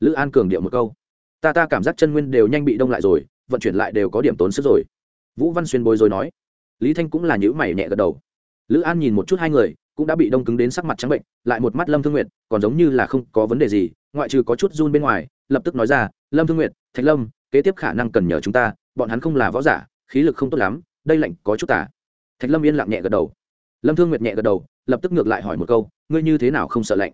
Lữ an cường điệu một câu, ta ta cảm giác chân nguyên đều nhanh bị đông lại rồi vận chuyển lại đều có điểm tốn sức rồi. Vũ văn xuyên bối rồi nói. Lý thanh cũng là nhữ mày nhẹ gật đầu. Lữ an nhìn một chút hai người, cũng đã bị đông cứng đến sắc mặt trắng bệnh, lại một mắt lâm thương nguyệt, còn giống như là không có vấn đề gì, ngoại trừ có chút run bên ngoài, lập tức nói ra, lâm thương nguyệt, thạch lâm, kế tiếp khả năng cần nhờ chúng ta, bọn hắn không là võ giả, khí lực không tốt lắm, đây lạnh có chút tả thạch lâm yên lặng nhẹ gật đầu. Lâm thương nguyệt nhẹ gật đầu, lập tức ngược lại hỏi một câu, ngươi như thế nào không sợ lạnh?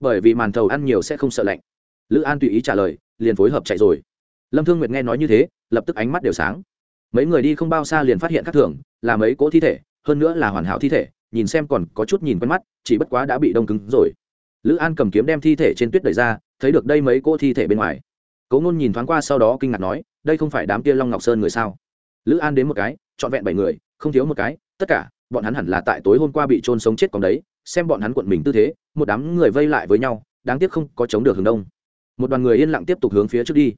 Bởi vì màn thầu ăn nhiều sẽ không sợ lạnh. Lữ an tùy ý trả lời, liền phối hợp chạy rồi lâm thương nguyệt nghe nói như thế, lập tức ánh mắt đều sáng. Mấy người đi không bao xa liền phát hiện các thường, là mấy cỗ thi thể, hơn nữa là hoàn hảo thi thể, nhìn xem còn có chút nhìn quen mắt, chỉ bất quá đã bị đông cứng rồi. Lữ an cầm kiếm đem thi thể trên tuyết đẩy ra, thấy được đây mấy cỗ thi thể bên ngoài. Cố ngôn nhìn thoáng qua sau đó kinh ngạc nói, đây không phải đám kia long ngọc sơn người sao? Lữ an đến một cái, trọn vẹn bảy người, không thiếu một cái, tất cả, bọn hắn hẳn là tại tối hôm qua bị trôn sống chết còn đấy, xem bọn hắn quận mình tư thế, một đám người vây lại với nhau, đáng tiếc không có chống được hướng đông. Một đoàn người yên lặng tiếp tục hướng phía trước đi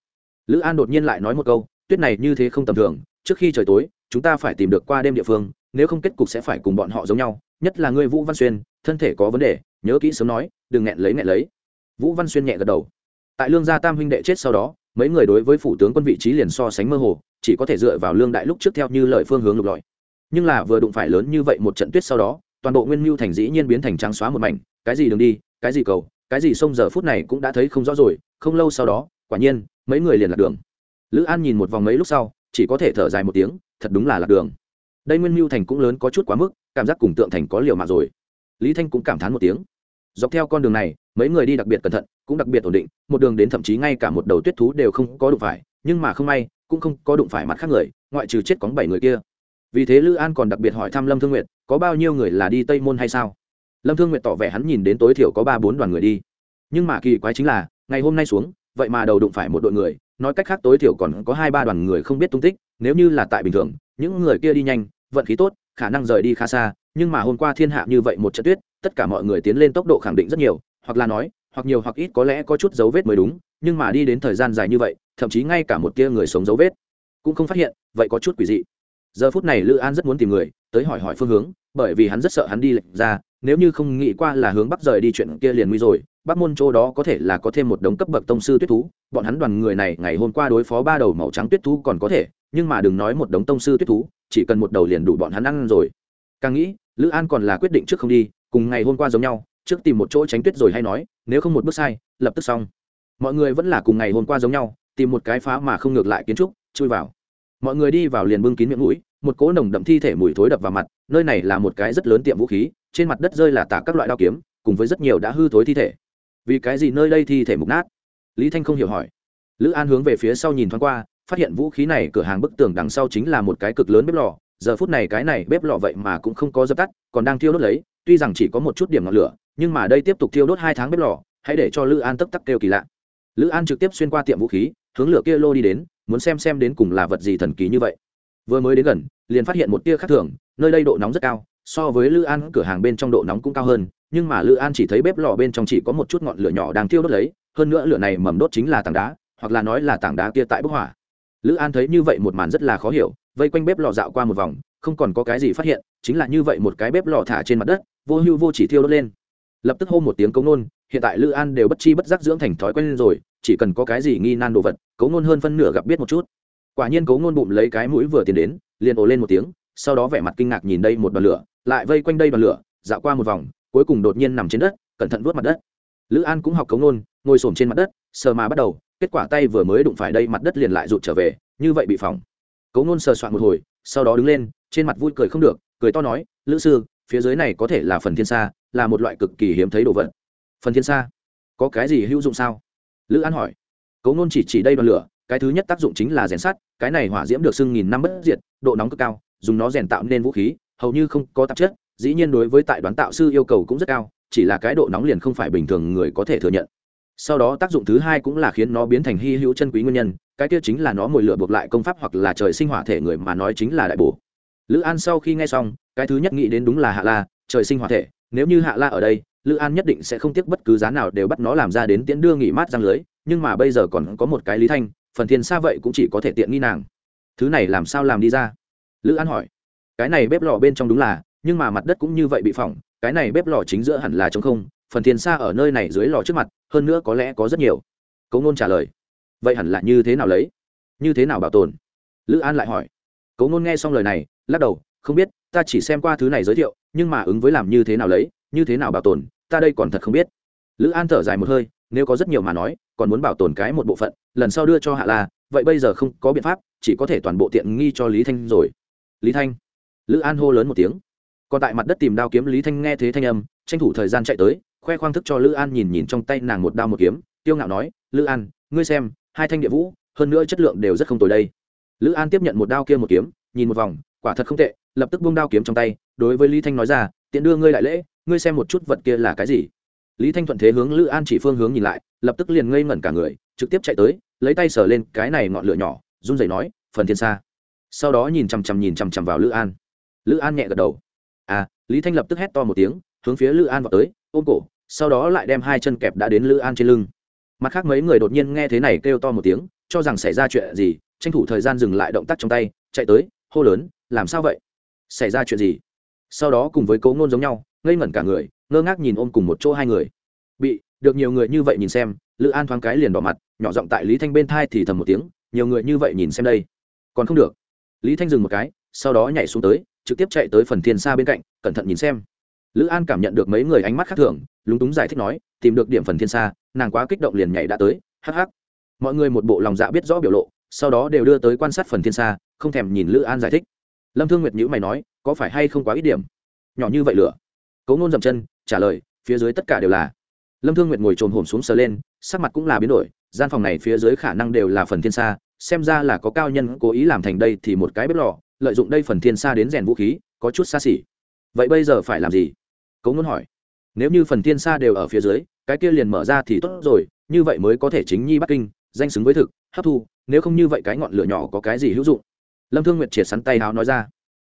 lữ an đột nhiên lại nói một câu, tuyết này như thế không tầm thường, trước khi trời tối, chúng ta phải tìm được qua đêm địa phương, nếu không kết cục sẽ phải cùng bọn họ giống nhau, nhất là ngươi vũ văn xuyên, thân thể có vấn đề, nhớ kỹ sớm nói, đừng nghẹn lấy nghẹn lấy. Vũ văn xuyên nhẹ gật đầu. Tại lương gia tam huynh đệ chết sau đó, mấy người đối với phủ tướng quân vị trí liền so sánh mơ hồ, chỉ có thể dựa vào lương đại lúc trước theo như lời phương hướng lục lọi. Nhưng là vừa đụng phải lớn như vậy một trận tuyết sau đó, toàn bộ nguyên mưu thành dĩ nhiên biến thành trắng xóa một mảnh, cái gì đường đi, cái gì cầu, cái gì sông giờ phút này cũng đã thấy không rõ rồi, không lâu sau đó quả nhiên, mấy người liền lạc đường. Lữ an nhìn một vòng mấy lúc sau, chỉ có thể thở dài một tiếng, thật đúng là lạc đường. Đây nguyên mưu thành cũng lớn có chút quá mức, cảm giác cùng tượng thành có liều mạng rồi. Lý thanh cũng cảm thán một tiếng. Dọc theo con đường này, mấy người đi đặc biệt cẩn thận, cũng đặc biệt ổn định, một đường đến thậm chí ngay cả một đầu tuyết thú đều không có đụng phải, nhưng mà không may, cũng không có đụng phải mặt khác người, ngoại trừ chết có bảy người kia. Vì thế lữ an còn đặc biệt hỏi thăm lâm thương nguyệt, có bao nhiêu người là đi tây môn hay sao? Lâm thương nguyệt tỏ vẻ hắn nhìn đến tối thiểu có ba bốn đoàn người đi. Nhưng mà kỳ quái chính là, ngày hôm nay xuống vậy mà đầu đụng phải một đội người, nói cách khác tối thiểu còn có hai ba đoàn người không biết tung tích, nếu như là tại bình thường, những người kia đi nhanh, vận khí tốt, khả năng rời đi khá xa, nhưng mà hôm qua thiên hạ như vậy một trận tuyết, tất cả mọi người tiến lên tốc độ khẳng định rất nhiều, hoặc là nói, hoặc nhiều hoặc ít có lẽ có chút dấu vết mới đúng, nhưng mà đi đến thời gian dài như vậy, thậm chí ngay cả một tia người sống dấu vết, cũng không phát hiện, vậy có chút quỷ dị. Giờ phút này lữ an rất muốn tìm người, tới hỏi hỏi phương hướng, bởi vì hắn rất sợ hắn đi lệnh ra nếu như không nghĩ qua là hướng bắc rời đi chuyện kia liền nguy rồi, bắc môn chỗ đó có thể là có thêm một đống cấp bậc tông sư tuyết thú, bọn hắn đoàn người này ngày hôm qua đối phó ba đầu màu trắng tuyết thú còn có thể, nhưng mà đừng nói một đống tông sư tuyết thú, chỉ cần một đầu liền đủ bọn hắn ăn rồi. Càng nghĩ, lữ an còn là quyết định trước không đi, cùng ngày hôm qua giống nhau, trước tìm một chỗ tránh tuyết rồi hay nói, nếu không một bước sai, lập tức xong. Mọi người vẫn là cùng ngày hôm qua giống nhau, tìm một cái phá mà không ngược lại kiến trúc, chui vào. Mọi người đi vào liền bưng kín miệng mũi, một cỗ nồng đậm thi thể mùi thối đập vào mặt, nơi này là một cái rất lớn tiệm vũ khí trên mặt đất rơi là tả các loại đao kiếm, cùng với rất nhiều đã hư thối thi thể. Vì cái gì nơi đây thi thể mục nát? Lý thanh không hiểu hỏi. Lữ an hướng về phía sau nhìn thoáng qua, phát hiện vũ khí này cửa hàng bức tường đằng sau chính là một cái cực lớn bếp lò. Giờ phút này cái này bếp lò vậy mà cũng không có dập tắt, còn đang thiêu đốt lấy, tuy rằng chỉ có một chút điểm ngọn lửa, nhưng mà đây tiếp tục thiêu đốt hai tháng bếp lò, hãy để cho lữ an tấp tắc kêu kỳ lạ. Lữ an trực tiếp xuyên qua tiệm vũ khí, hướng lửa kia lô đi đến, muốn xem xem đến cùng là vật gì thần kỳ như vậy. Vừa mới đến gần, liền phát hiện một tia khác thường, nơi đây độ nóng rất cao so với lữ an, cửa hàng bên trong độ nóng cũng cao hơn, nhưng mà lữ an chỉ thấy bếp lò bên trong chỉ có một chút ngọn lửa nhỏ đang thiêu đốt lấy, hơn nữa lửa này mầm đốt chính là tảng đá, hoặc là nói là tảng đá kia tại bức hỏa. Lữ an thấy như vậy một màn rất là khó hiểu, vây quanh bếp lò dạo qua một vòng, không còn có cái gì phát hiện, chính là như vậy một cái bếp lò thả trên mặt đất, vô hưu vô chỉ thiêu đốt lên. Lập tức hô một tiếng cống nôn, hiện tại lữ an đều bất chi bất giác dưỡng thành thói quen lên rồi, chỉ cần có cái gì nghi nan đồ vật, cống nôn hơn phân nửa gặp biết một chút. Quả nhiên cống nôn bụng lấy cái mũi vừa tiến đến, liền ồ lên một tiếng, sau đó vẻ mặt kinh ngạc nhìn đây một đoàn lửa lại vây quanh đây đoàn lửa, dạo qua một vòng, cuối cùng đột nhiên nằm trên đất, cẩn thận vuốt mặt đất. Lữ an cũng học cống nôn, ngồi s trên mặt đất, sờ mà bắt đầu, kết quả tay vừa mới đụng phải đây mặt đất liền lại rụt trở về, như vậy bị phỏng. Cống nôn sờ soạn một hồi, sau đó đứng lên, trên mặt vui cười không được, cười to nói, lữ sư, phía dưới này có thể là phần thiên sa, là một loại cực kỳ hiếm thấy đồ vật. Phần thiên sa? Có cái gì hữu dụng sao? Lữ an hỏi. Cấu nôn chỉ chỉ đây đoàn lửa, cái thứ nhất tác dụng chính là rèn sắt, cái này hỏa diễm được sưng nghìn năm bất diệt, độ nóng cực cao, dùng nó rèn tạo nên vũ khí hầu như không có tạp chất, dĩ nhiên đối với tại đoán tạo sư yêu cầu cũng rất cao, chỉ là cái độ nóng liền không phải bình thường người có thể thừa nhận. Sau đó tác dụng thứ hai cũng là khiến nó biến thành hy hữu chân quý nguyên nhân, cái kia chính là nó mồi lửa buộc lại công pháp hoặc là trời sinh hỏa thể người mà nói chính là đại bổ. Lữ an sau khi nghe xong, cái thứ nhất nghĩ đến đúng là hạ la, trời sinh hỏa thể, nếu như hạ la ở đây, lữ an nhất định sẽ không tiếc bất cứ giá nào đều bắt nó làm ra đến tiễn đưa nghỉ mát răng lưới, nhưng mà bây giờ còn có một cái lý thanh, phần thiên xa vậy cũng chỉ có thể tiện nghi nàng. Thứ này làm sao làm đi ra? Lữ an hỏi cái này bếp lò bên trong đúng là, nhưng mà mặt đất cũng như vậy bị phỏng, cái này bếp lò chính giữa hẳn là t không, phần thiên xa ở nơi này dưới lò trước mặt, hơn nữa có lẽ có rất nhiều. Cấu ngôn trả lời, vậy hẳn là như thế nào lấy? Như thế nào bảo tồn? Lữ an lại hỏi. Cấu ngôn nghe xong lời này, lắc đầu, không biết, ta chỉ xem qua thứ này giới thiệu, nhưng mà ứng với làm như thế nào lấy, như thế nào bảo tồn, ta đây còn thật không biết. Lữ an thở dài một hơi, nếu có rất nhiều mà nói, còn muốn bảo tồn cái một bộ phận, lần sau đưa cho hạ la, vậy bây giờ không có biện pháp, chỉ có thể toàn bộ tiện nghi cho lý thanh rồi. Lý thanh lữ an hô lớn một tiếng. Còn tại mặt đất tìm đao kiếm, lý thanh nghe thế thanh âm, tranh thủ thời gian chạy tới, khoe khoang thức cho lữ an nhìn nhìn trong tay nàng một đao một kiếm. Tiêu ngạo nói, lữ an, ngươi xem, hai thanh địa vũ, hơn nữa chất lượng đều rất không tồi đây. Lữ an tiếp nhận một đao kia một kiếm, nhìn một vòng, quả thật không tệ, lập tức buông đao kiếm trong tay, đối với lý thanh nói ra tiện đưa ngươi đại lễ, ngươi xem một chút vật kia là cái gì. Lý thanh thuận thế hướng lữ an chỉ phương hướng nhìn lại, lập tức liền ngây ngẩn cả người, trực tiếp chạy tới, lấy tay sờ lên cái này ngọn lửa nhỏ, run rẩy nói, phần thiên xa sau đó nhìn chằm chằm nhìn chằm chằm vào lữ an lữ an nhẹ gật đầu. À lý thanh lập tức hét to một tiếng, hướng phía lữ an vào tới, ôm cổ, sau đó lại đem hai chân kẹp đã đến lữ an trên lưng. Mặt khác mấy người đột nhiên nghe thế này kêu to một tiếng, cho rằng xảy ra chuyện gì, tranh thủ thời gian dừng lại động tác trong tay, chạy tới, hô lớn, làm sao vậy? Xảy ra chuyện gì? Sau đó cùng với cấu ngôn giống nhau, ngây ngẩn cả người, ngơ ngác nhìn ôm cùng một chỗ hai người. Bị, được nhiều người như vậy nhìn xem, lữ an thoáng cái liền đỏ mặt, nhỏ giọng tại lý thanh bên thai thì thầm một tiếng, nhiều người như vậy nhìn xem đây. Còn không được. Lý thanh dừng một cái, sau đó nhảy xuống tới trực tiếp chạy tới phần thiên xa bên cạnh, cẩn thận nhìn xem. Lữ an cảm nhận được mấy người ánh mắt khác thường, lúng túng giải thích nói, tìm được điểm phần thiên xa nàng quá kích động liền nhảy đã tới, hắc hắc. Mọi người một bộ lòng dạ biết rõ biểu lộ, sau đó đều đưa tới quan sát phần thiên xa không thèm nhìn lữ an giải thích. Lâm thương nguyệt nhữ mày nói, có phải hay không quá ít điểm? Nhỏ như vậy lửa. Cấu nôn dậm chân, trả lời, phía dưới tất cả đều là. Lâm thương nguyệt ngồi trồn hổm xuống sờ lên, sắc mặt cũng là biến đổi, gian phòng này phía dưới khả năng đều là phần thiên xa xem ra là có cao nhân cố ý làm thành đây thì một cái bếp lò lợi dụng đây phần thiên xa đến rèn vũ khí, có chút xa xỉ. Vậy bây giờ phải làm gì? Cấu nôn hỏi. Nếu như phần thiên xa đều ở phía dưới, cái kia liền mở ra thì tốt rồi, như vậy mới có thể chính nhi bắc kinh, danh xứng với thực, hấp thu, nếu không như vậy cái ngọn lửa nhỏ có cái gì hữu dụng? Lâm thương nguyệt triệt sắn tay háo nói ra.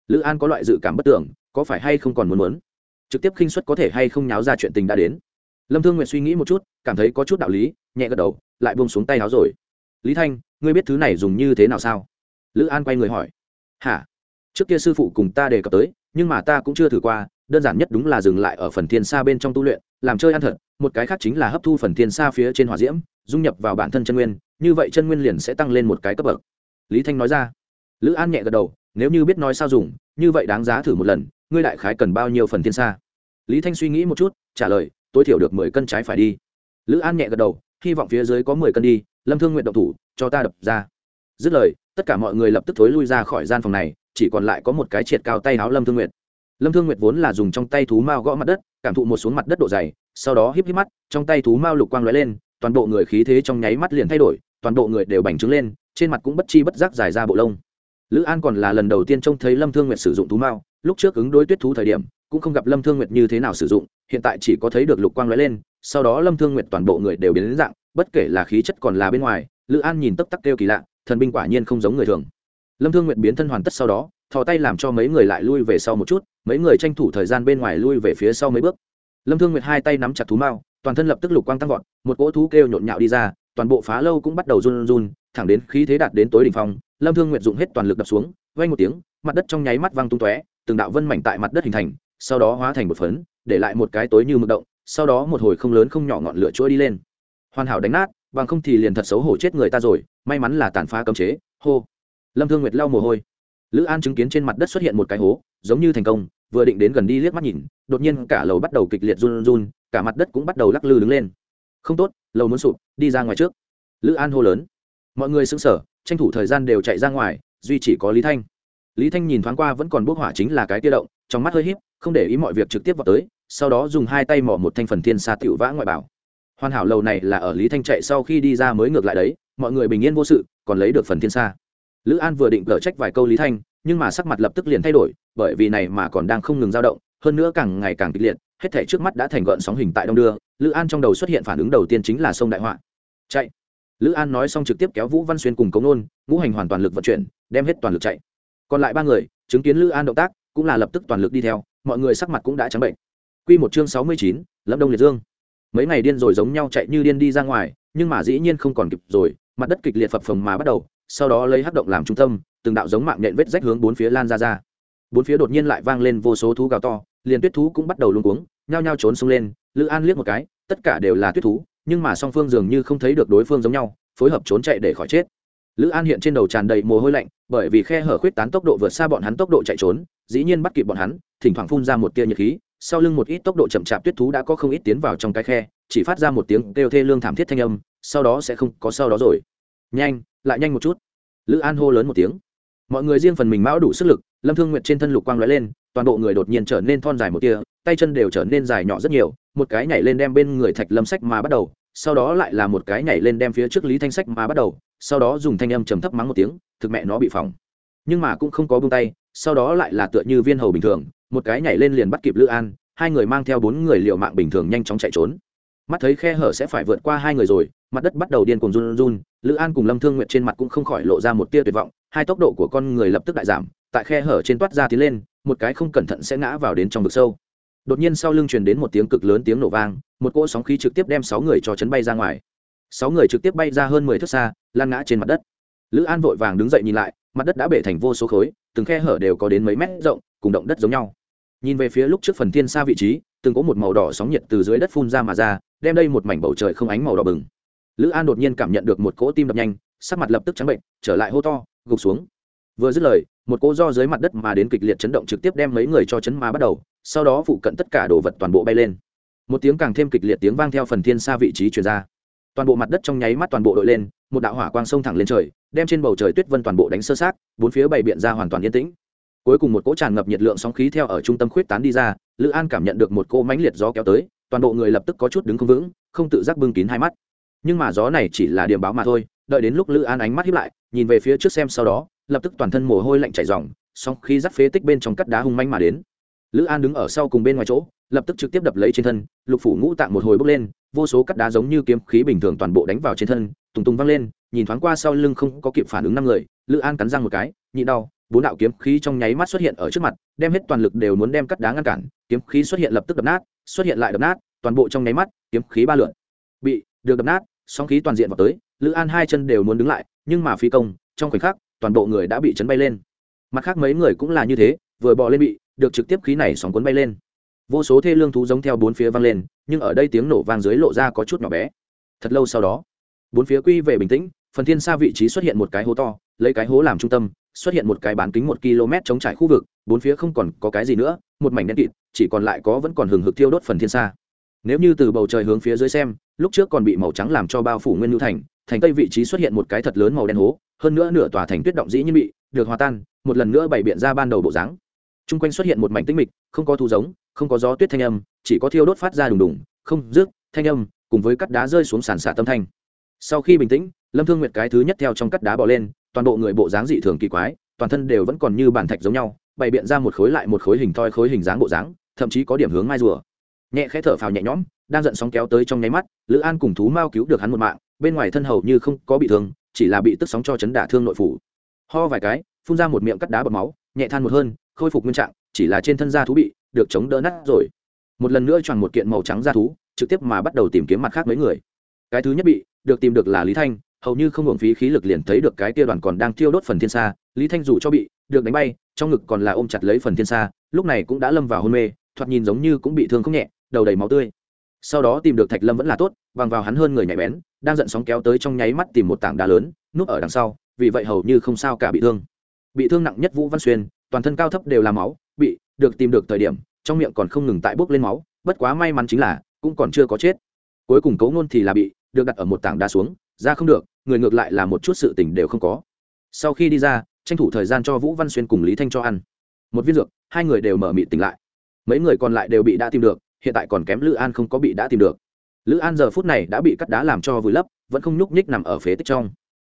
Lữ an có loại dự cảm bất tưởng, có phải hay không còn muốn muốn? Trực tiếp khinh suất có thể hay không nháo ra chuyện tình đã đến. Lâm thương nguyệt suy nghĩ một chút, cảm thấy có chút đạo lý, nhẹ gật đầu, lại buông xuống tay háo rồi. Lý thanh, ngươi biết thứ này dùng như thế nào sao? Lữ an quay người hỏi hả? Trước kia sư phụ cùng ta đề cập tới, nhưng mà ta cũng chưa thử qua, đơn giản nhất đúng là dừng lại ở phần thiên xa bên trong tu luyện, làm chơi ăn thật, một cái khác chính là hấp thu phần thiên xa phía trên hỏa diễm, dung nhập vào bản thân chân nguyên, như vậy chân nguyên liền sẽ tăng lên một cái cấp bậc. Lý thanh nói ra. Lữ an nhẹ gật đầu, nếu như biết nói sao dùng, như vậy đáng giá thử một lần, ngươi đại khái cần bao nhiêu phần thiên xa lý thanh suy nghĩ một chút, trả lời, tối thiểu được mười cân trái phải đi. Lữ an nhẹ gật đầu, hy vọng phía dưới có mười cân đi, lâm thương nguyện động thủ, cho ta đập ra. Dứt lời tất cả mọi người lập tức thối lui ra khỏi gian phòng này, chỉ còn lại có một cái triệt cao tay áo lâm thương Nguyệt. lâm thương nguyệt vốn là dùng trong tay thú mao gõ mặt đất, cảm thụ một xuống mặt đất độ dày, sau đó híp híp mắt, trong tay thú mao lục quang lóe lên, toàn bộ người khí thế trong nháy mắt liền thay đổi, toàn bộ người đều bành trướng lên, trên mặt cũng bất chi bất giác dài ra bộ lông lữ an còn là lần đầu tiên trông thấy lâm thương nguyệt sử dụng thú mao, lúc trước ứng đối tuyết thú thời điểm, cũng không gặp lâm thương nguyệt như thế nào sử dụng, hiện tại chỉ có thấy được lục quang lóe lên, sau đó lâm thương nguyệt toàn bộ người đều biến đến dạng, bất kể là khí chất còn là bên ngoài, lữ an nhìn tấp tắc kêu kỳ lạ thần binh quả nhiên không giống người thường. Lâm thương nguyệt biến thân hoàn tất sau đó, thò tay làm cho mấy người lại lui về sau một chút, mấy người tranh thủ thời gian bên ngoài lui về phía sau mấy bước. Lâm thương nguyệt hai tay nắm chặt thú mao, toàn thân lập tức lục quang tăng vọt, một cỗ thú kêu nhộn nhạo đi ra, toàn bộ phá lâu cũng bắt đầu run run, thẳng đến khí thế đạt đến tối đỉnh phong, lâm thương nguyệt dụng hết toàn lực đập xuống vây một tiếng, mặt đất trong nháy mắt văng tung tóe, từng đạo vân mảnh tại mặt đất hình thành, sau đó hóa thành một phấn, để lại một cái tối như mực động, sau đó một hồi không lớn không nhỏ ngọn lửa trôi đi lên. Hoàn hảo đánh nát bằng không thì liền thật xấu hổ chết người ta rồi, may mắn là tàn phá cấm chế, hô. Lâm thương nguyệt lau mồ hôi. Lữ an chứng kiến trên mặt đất xuất hiện một cái hố, giống như thành công, vừa định đến gần đi liếc mắt nhìn, đột nhiên cả lầu bắt đầu kịch liệt run run, cả mặt đất cũng bắt đầu lắc lư đứng lên. Không tốt, lầu muốn sụp, đi ra ngoài trước. Lữ an hô lớn. Mọi người xứng sở tranh thủ thời gian đều chạy ra ngoài, duy chỉ có lý thanh. Lý thanh nhìn thoáng qua vẫn còn bốc hỏa chính là cái tia động, trong mắt hơi híp, không để ý mọi việc trực tiếp vào tới, sau đó dùng hai tay mỏ một thanh phần thiên xa tiểu vã ngoại bảo hoàn hảo lầu này là ở lý thanh chạy sau khi đi ra mới ngược lại đấy, mọi người bình yên vô sự, còn lấy được phần thiên xa lữ an vừa định cở trách vài câu lý thanh, nhưng mà sắc mặt lập tức liền thay đổi, bởi vì này mà còn đang không ngừng dao động, hơn nữa càng ngày càng kịch liệt, hết thể trước mắt đã thành gợn sóng hình tại đông đưa, lữ an trong đầu xuất hiện phản ứng đầu tiên chính là sông đại họa. Chạy. Lữ an nói xong trực tiếp kéo vũ văn xuyên cùng cống nôn, ngũ hành hoàn toàn lực vận chuyển, đem hết toàn lực chạy. Còn lại ba người, chứng kiến lữ an động tác, cũng là lập tức toàn lực đi theo, mọi người sắc mặt cũng đã trắng bệnh. Q một chương sáu mươi chín, lâm đông liệt dương mấy ngày điên rồi giống nhau chạy như điên đi ra ngoài, nhưng mà dĩ nhiên không còn kịp rồi, mặt đất kịch liệt phập phồng mà bắt đầu, sau đó lấy hắc động làm trung tâm, từng đạo giống mạng nhện vết rách hướng bốn phía lan ra ra. Bốn phía đột nhiên lại vang lên vô số thú gào to, liền tuyết thú cũng bắt đầu luôn cuống, nhao nhao trốn xông lên, lữ an liếc một cái, tất cả đều là tuyết thú, nhưng mà song phương dường như không thấy được đối phương giống nhau, phối hợp trốn chạy để khỏi chết. Lữ an hiện trên đầu tràn đầy mồ hôi lạnh, bởi vì khe hở khuyết tán tốc độ vượt xa bọn hắn tốc độ chạy trốn dĩ nhiên bắt kịp bọn hắn, thỉnh thoảng phun ra một tia nhiệt khí, sau lưng một ít tốc độ chậm chạp tuyết thú đã có không ít tiến vào trong cái khe, chỉ phát ra một tiếng kêu thê lương thảm thiết thanh âm, sau đó sẽ không có sau đó rồi. Nhanh, lại nhanh một chút. Lữ an hô lớn một tiếng. Mọi người riêng phần mình mão đủ sức lực, lâm thương nguyệt trên thân lục quang lóe lên, toàn bộ người đột nhiên trở nên thon dài một tia, tay chân đều trở nên dài nhỏ rất nhiều, một cái nhảy lên đem bên người thạch lâm sách mà bắt đầu, sau đó lại là một cái nhảy lên đem phía trước lý thanh sách mà bắt đầu, sau đó dùng thanh âm trầm thấp mắng một tiếng, thực mẹ nó bị phỏng. Nhưng mà cũng không có buông tay sau đó lại là tựa như viên hầu bình thường, một cái nhảy lên liền bắt kịp lữ an, hai người mang theo bốn người liệu mạng bình thường nhanh chóng chạy trốn. Mắt thấy khe hở sẽ phải vượt qua hai người rồi, mặt đất bắt đầu điên cuồng run run lữ an cùng lâm thương nguyện trên mặt cũng không khỏi lộ ra một tia tuyệt vọng, hai tốc độ của con người lập tức đại giảm, tại khe hở trên toát ra tiến lên, một cái không cẩn thận sẽ ngã vào đến trong vực sâu. Đột nhiên sau lưng truyền đến một tiếng cực lớn tiếng nổ vang, một cỗ sóng khí trực tiếp đem sáu người cho chấn bay ra ngoài. Sáu người trực tiếp bay ra hơn mười thước xa lan ngã trên mặt đất. Lữ an vội vàng đứng dậy nhìn lại mặt đất đã bể thành vô số khối, từng khe hở đều có đến mấy mét rộng, cùng động đất giống nhau. Nhìn về phía lúc trước phần thiên xa vị trí, từng có một màu đỏ sóng nhiệt từ dưới đất phun ra mà ra, đem đây một mảnh bầu trời không ánh màu đỏ bừng. Lữ an đột nhiên cảm nhận được một cỗ tim đập nhanh, sắc mặt lập tức trắng bệnh, trở lại hô to, gục xuống. Vừa dứt lời, một cỗ do dưới mặt đất mà đến kịch liệt chấn động trực tiếp đem mấy người cho chấn mà bắt đầu, sau đó phụ cận tất cả đồ vật toàn bộ bay lên. Một tiếng càng thêm kịch liệt tiếng vang theo phần thiên xa vị trí truyền ra toàn bộ mặt đất trong nháy mắt toàn bộ đội lên, một đạo hỏa quang sông thẳng lên trời, đem trên bầu trời tuyết vân toàn bộ đánh sơ sát bốn phía bày biện ra hoàn toàn yên tĩnh. Cuối cùng một cỗ tràn ngập nhiệt lượng sóng khí theo ở trung tâm khuyết tán đi ra, lữ an cảm nhận được một cỗ mãnh liệt gió kéo tới, toàn bộ người lập tức có chút đứng không vững, không tự giác bưng kín hai mắt. Nhưng mà gió này chỉ là điểm báo mà thôi, đợi đến lúc lữ an ánh mắt hiếp lại, nhìn về phía trước xem sau đó, lập tức toàn thân mồ hôi lạnh chảy dòng song khi dắt phế tích bên trong cắt đá hung manh mà đến. Lữ an đứng ở sau cùng bên ngoài chỗ lập tức trực tiếp đập lấy trên thân, lục phủ ngũ tạng một hồi bốc lên, vô số cắt đá giống như kiếm khí bình thường toàn bộ đánh vào trên thân, tùng tùng văng lên, nhìn thoáng qua sau lưng không có kịp phản ứng năm người, lữ an cắn răng một cái, nhịn đau, bốn đạo kiếm khí trong nháy mắt xuất hiện ở trước mặt, đem hết toàn lực đều muốn đem cắt đá ngăn cản, kiếm khí xuất hiện lập tức đập nát, xuất hiện lại đập nát, toàn bộ trong nháy mắt, kiếm khí ba lượn, bị được đập nát, sóng khí toàn diện vào tới, lữ an hai chân đều muốn đứng lại, nhưng mà phi công, trong khoảnh khắc, toàn bộ người đã bị chấn bay lên. Mặt khác mấy người cũng là như thế, vừa bò lên bị, được trực tiếp khí này sóng cuốn bay lên vô số thê lương thú giống theo bốn phía vang lên, nhưng ở đây tiếng nổ vang dưới lộ ra có chút nhỏ bé. Thật lâu sau đó, bốn phía quy về bình tĩnh, phần thiên xa vị trí xuất hiện một cái hố to, lấy cái hố làm trung tâm, xuất hiện một cái bán kính một km chống trải khu vực, bốn phía không còn có cái gì nữa, một mảnh đen kịt, chỉ còn lại có vẫn còn hừng hực thiêu đốt phần thiên xa nếu như từ bầu trời hướng phía dưới xem, lúc trước còn bị màu trắng làm cho bao phủ nguyên lưu thành thành tây vị trí xuất hiện một cái thật lớn màu đen hố, hơn nữa nửa tòa thành tuyết động dĩ như bị được hòa tan, một lần nữa bày biện ra ban đầu bộ dáng. Trung quanh xuất hiện một mảnh tĩnh mịch, không có thu giống, không có gió tuyết thanh âm, chỉ có thiêu đốt phát ra đùng đùng, không rước, thanh âm, cùng với cắt đá rơi xuống sàn xạ tâm thanh. Sau khi bình tĩnh, lâm thương nguyệt cái thứ nhất theo trong cắt đá bò lên, toàn bộ người bộ dáng dị thường kỳ quái, toàn thân đều vẫn còn như bản thạch giống nhau, bày biện ra một khối lại một khối hình thoi khối hình dáng bộ dáng, thậm chí có điểm hướng mai rùa. Nhẹ khẽ thở phào nhẹ nhõm, đang giận sóng kéo tới trong nháy mắt, lữ an cùng thú mao cứu được hắn một mạng, bên ngoài thân hầu như không có bị thương, chỉ là bị tức sóng cho chấn đả thương nội phủ. Ho vài cái, phun ra một miệng cắt đá bọt máu, nhẹ than một hơn khôi phục nguyên trạng, chỉ là trên thân da thú bị được chống đỡ nát rồi. Một lần nữa choàng một kiện màu trắng da thú, trực tiếp mà bắt đầu tìm kiếm mặt khác mấy người. Cái thứ nhất bị được tìm được là lý thanh, hầu như không hưởng phí khí lực liền thấy được cái kia đoàn còn đang thiêu đốt phần thiên xa lý thanh dù cho bị được đánh bay, trong ngực còn là ôm chặt lấy phần thiên xa lúc này cũng đã lâm vào hôn mê, thoạt nhìn giống như cũng bị thương không nhẹ, đầu đầy máu tươi. Sau đó tìm được thạch lâm vẫn là tốt, bằng vào hắn hơn người nhạy bén, đang giận sóng kéo tới trong nháy mắt tìm một tảng đá lớn, núp ở đằng sau, vì vậy hầu như không sao cả bị thương. Bị thương nặng nhất vũ văn xuyên toàn thân cao thấp đều là máu, bị được tìm được thời điểm, trong miệng còn không ngừng tại bốc lên máu, bất quá may mắn chính là cũng còn chưa có chết. Cuối cùng cấu ngôn thì là bị được đặt ở một tảng đá xuống, ra không được, người ngược lại là một chút sự tình đều không có. Sau khi đi ra, tranh thủ thời gian cho vũ văn xuyên cùng lý thanh cho ăn. Một viên dược, hai người đều mở mịt tỉnh lại. Mấy người còn lại đều bị đã tìm được, hiện tại còn kém lữ an không có bị đã tìm được. Lữ an giờ phút này đã bị cắt đá làm cho vùi lấp, vẫn không nhúc nhích nằm ở phế tích trong.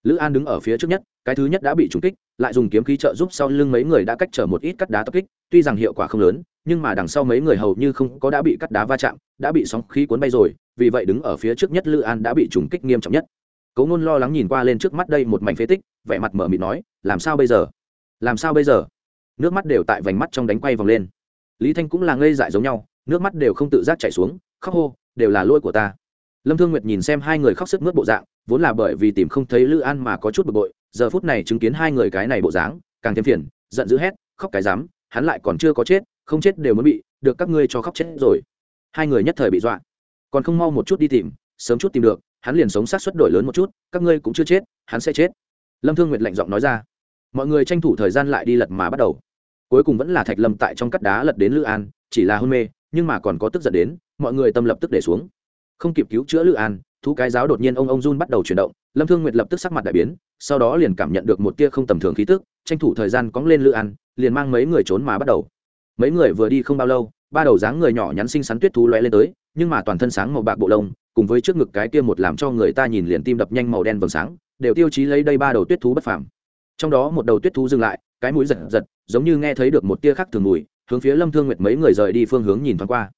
Lữ an đứng ở phía trước nhất cái thứ nhất đã bị trúng kích, lại dùng kiếm khí trợ giúp sau lưng mấy người đã cách trở một ít cắt đá tập kích, tuy rằng hiệu quả không lớn, nhưng mà đằng sau mấy người hầu như không có đã bị cắt đá va chạm, đã bị sóng khí cuốn bay rồi, vì vậy đứng ở phía trước nhất lữ an đã bị trúng kích nghiêm trọng nhất. Cấu nôn lo lắng nhìn qua lên trước mắt đây một mảnh phế tích, vẻ mặt mở mịt nói, làm sao bây giờ? Làm sao bây giờ? Nước mắt đều tại vành mắt trong đánh quay vòng lên. Lý thanh cũng là ngây dại giống nhau, nước mắt đều không tự giác chảy xuống, khóc hô, đều là lỗi của ta. Lâm thương nguyệt nhìn xem hai người khóc sức mướt bộ dạng, vốn là bởi vì tìm không thấy lữ an mà có chút bực bội giờ phút này chứng kiến hai người cái này bộ dáng, càng thêm phiền, giận dữ hét, khóc cái dám hắn lại còn chưa có chết, không chết đều muốn bị, được các ngươi cho khóc chết rồi. Hai người nhất thời bị dọa. Còn không mau một chút đi tìm, sớm chút tìm được, hắn liền sống sát suất đổi lớn một chút, các ngươi cũng chưa chết, hắn sẽ chết. Lâm thương nguyệt lạnh giọng nói ra. Mọi người tranh thủ thời gian lại đi lật mà bắt đầu. Cuối cùng vẫn là thạch lâm tại trong cắt đá lật đến lữ an, chỉ là hôn mê, nhưng mà còn có tức giận đến, mọi người tâm lập tức để xuống. Không kịp cứu chữa lữ an thú cái giáo đột nhiên ông ông run bắt đầu chuyển động lâm thương nguyệt lập tức sắc mặt đại biến sau đó liền cảm nhận được một tia không tầm thường khí tức tranh thủ thời gian cóng lên lữ ăn, liền mang mấy người trốn mà bắt đầu. Mấy người vừa đi không bao lâu ba đầu dáng người nhỏ nhắn xinh xắn tuyết thú lóe lên tới nhưng mà toàn thân sáng màu bạc bộ lông cùng với trước ngực cái kia một làm cho người ta nhìn liền tim đập nhanh màu đen vầng sáng đều tiêu chí lấy đây ba đầu tuyết thú bất phàm. Trong đó một đầu tuyết thú dừng lại cái mũi giật giật giống như nghe thấy được một tia khác thường mùi hướng phía lâm thương nguyệt mấy người rời đi phương hướng nhìn thoáng qua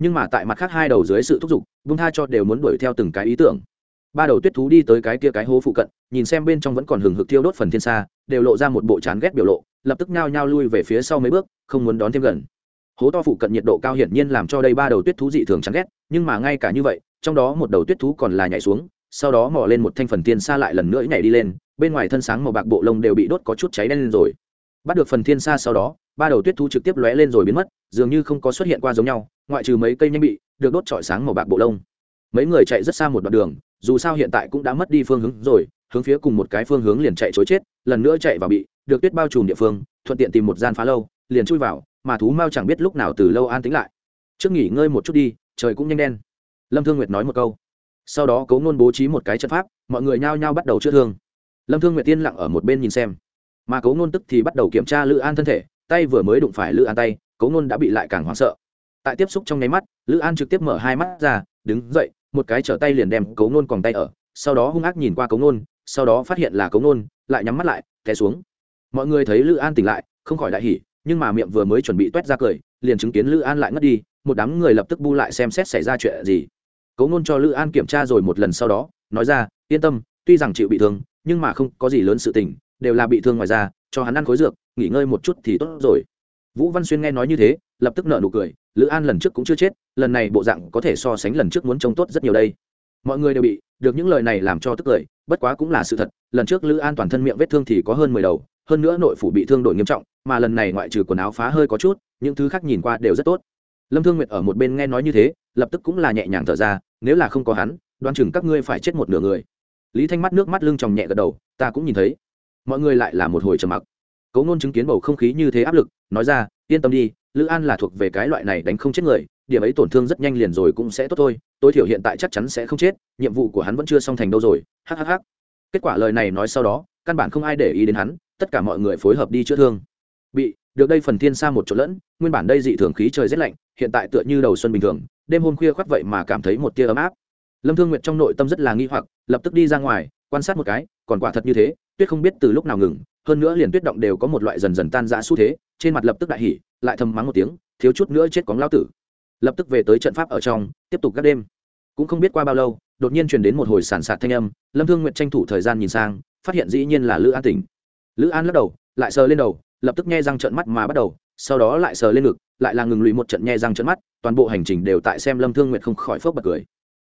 nhưng mà tại mặt khác hai đầu dưới sự thúc giục vung tha cho đều muốn đuổi theo từng cái ý tưởng. Ba đầu tuyết thú đi tới cái kia cái hố phụ cận, nhìn xem bên trong vẫn còn hừng hực thiêu đốt phần thiên xa đều lộ ra một bộ chán ghét biểu lộ, lập tức nhao nhao lui về phía sau mấy bước, không muốn đón thêm gần. Hố to phụ cận nhiệt độ cao hiển nhiên làm cho đây ba đầu tuyết thú dị thường chán ghét, nhưng mà ngay cả như vậy, trong đó một đầu tuyết thú còn là nhảy xuống, sau đó mò lên một thanh phần thiên xa lại lần nữa nhảy đi lên, bên ngoài thân sáng màu bạc bộ lông đều bị đốt có chút cháy đen lên rồi. Bắt được phần thiên xa sau đó, ba đầu tuyết thú trực tiếp lóe lên rồi biến mất, dường như không có xuất hiện qua giống nhau ngoại trừ mấy cây nhanh bị, được đốt trọi sáng màu bạc bộ lông. Mấy người chạy rất xa một đoạn đường, dù sao hiện tại cũng đã mất đi phương hướng rồi, hướng phía cùng một cái phương hướng liền chạy chối chết, lần nữa chạy vào bị, được tuyết bao trùm địa phương, thuận tiện tìm một gian phá lâu, liền chui vào, mà thú mao chẳng biết lúc nào từ lâu an tính lại. Trước nghỉ ngơi một chút đi, trời cũng nhanh đen. Lâm thương nguyệt nói một câu. Sau đó cấu nôn bố trí một cái trận pháp, mọi người nhao nhao bắt đầu chữa thương. Lâm thương nguyệt tiên lặng ở một bên nhìn xem. Mà cấu nôn tức thì bắt đầu kiểm tra lữ an thân thể, tay vừa mới đụng phải lữ an tay, cấu nôn đã bị lại càng hoảng sợ tại tiếp xúc trong nháy mắt, lữ an trực tiếp mở hai mắt ra, đứng dậy, một cái trở tay liền đem cấu nôn còn tay ở, sau đó hung ác nhìn qua cấu nôn, sau đó phát hiện là cấu nôn, lại nhắm mắt lại, té xuống. Mọi người thấy lữ an tỉnh lại, không khỏi đại hỉ, nhưng mà miệng vừa mới chuẩn bị t u é t ra cười, liền chứng kiến lữ an lại ngất đi, một đám người lập tức bu lại xem xét xảy ra chuyện gì. Cấu nôn cho lữ an kiểm tra rồi một lần sau đó, nói ra, yên tâm, tuy rằng chịu bị thương, nhưng mà không có gì lớn sự tình, đều là bị thương ngoài ra cho hắn ăn khối dược, nghỉ ngơi một chút thì tốt rồi. Vũ văn xuyên nghe nói như thế, lập tức nợ nụ cười lữ an lần trước cũng chưa chết, lần này bộ dạng có thể so sánh lần trước muốn trông tốt rất nhiều đây. Mọi người đều bị, được những lời này làm cho tức cười, bất quá cũng là sự thật, lần trước lữ an toàn thân miệng vết thương thì có hơn mười đầu, hơn nữa nội phủ bị thương đổi nghiêm trọng, mà lần này ngoại trừ quần áo phá hơi có chút, những thứ khác nhìn qua đều rất tốt. Lâm thương nguyệt ở một bên nghe nói như thế, lập tức cũng là nhẹ nhàng thở ra, nếu là không có hắn, đoan chừng các ngươi phải chết một nửa người. Lý thanh mắt nước mắt lưng tròng nhẹ gật đầu, ta cũng nhìn thấy. Mọi người lại là một hồi trầm mặc. Cấu ngôn chứng kiến bầu không khí như thế áp lực, nói ra, yên tâm đi lữ an là thuộc về cái loại này đánh không chết người, điểm ấy tổn thương rất nhanh liền rồi cũng sẽ tốt thôi, tối thiểu hiện tại chắc chắn sẽ không chết, nhiệm vụ của hắn vẫn chưa xong thành đâu rồi hhh kết quả lời này nói sau đó, căn bản không ai để ý đến hắn, tất cả mọi người phối hợp đi chữa thương. Bị, được đây phần thiên xa một chỗ lẫn, nguyên bản đây dị thường khí trời rét lạnh, hiện tại tựa như đầu xuân bình thường, đêm hôm khuya khoác vậy mà cảm thấy một tia ấm áp. Lâm thương nguyệt trong nội tâm rất là nghi hoặc, lập tức đi ra ngoài, quan sát một cái, còn quả thật như thế, tuyết không biết từ lúc nào ngừng hơn nữa liền tuyết động đều có một loại dần dần tan ra xu thế, trên mặt lập tức đại hỉ, lại thầm mắng một tiếng, thiếu chút nữa chết cóng lao tử. Lập tức về tới trận pháp ở trong, tiếp tục các đêm. Cũng không biết qua bao lâu, đột nhiên truyền đến một hồi sản sạt thanh âm, lâm thương nguyện tranh thủ thời gian nhìn sang, phát hiện dĩ nhiên là lữ an tỉnh. Lữ an lắc đầu, lại sờ lên đầu, lập tức nghe răng trợn mắt mà bắt đầu, sau đó lại sờ lên ngực, lại là ngừng lụy một trận nghe răng trợn mắt, toàn bộ hành trình đều tại xem lâm thương nguyện không khỏi phớp bật cười.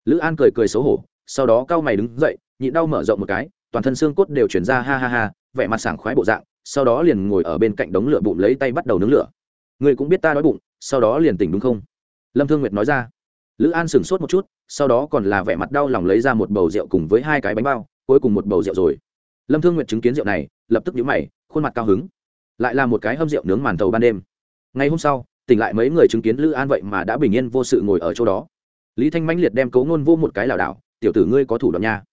Lữ an cười cười xấu hổ, sau đó cao mày đứng dậy, nhịn đau mở rộng một cái, toàn thân xương cốt đều chuyển ra ha ha ha vẻ mặt sảng khoái bộ dạng, sau đó liền ngồi ở bên cạnh đống lửa bụng lấy tay bắt đầu nướng lửa. Người cũng biết ta đói bụng, sau đó liền tỉnh đúng không? Lâm thương nguyệt nói ra. Lữ an sửng sốt một chút, sau đó còn là vẻ mặt đau lòng lấy ra một bầu rượu cùng với hai cái bánh bao, cuối cùng một bầu rượu rồi. Lâm thương nguyệt chứng kiến rượu này, lập tức nhíu mày, khuôn mặt cao hứng. Lại là một cái hâm rượu nướng màn tàu ban đêm. Ngày hôm sau, tỉnh lại mấy người chứng kiến lữ an vậy mà đã bình yên vô sự ngồi ở chỗ đó. Lý thanh mãnh liệt đem cấu ngôn vô một cái lảo đảo, tiểu tử ngươi có thủ đoạn nha.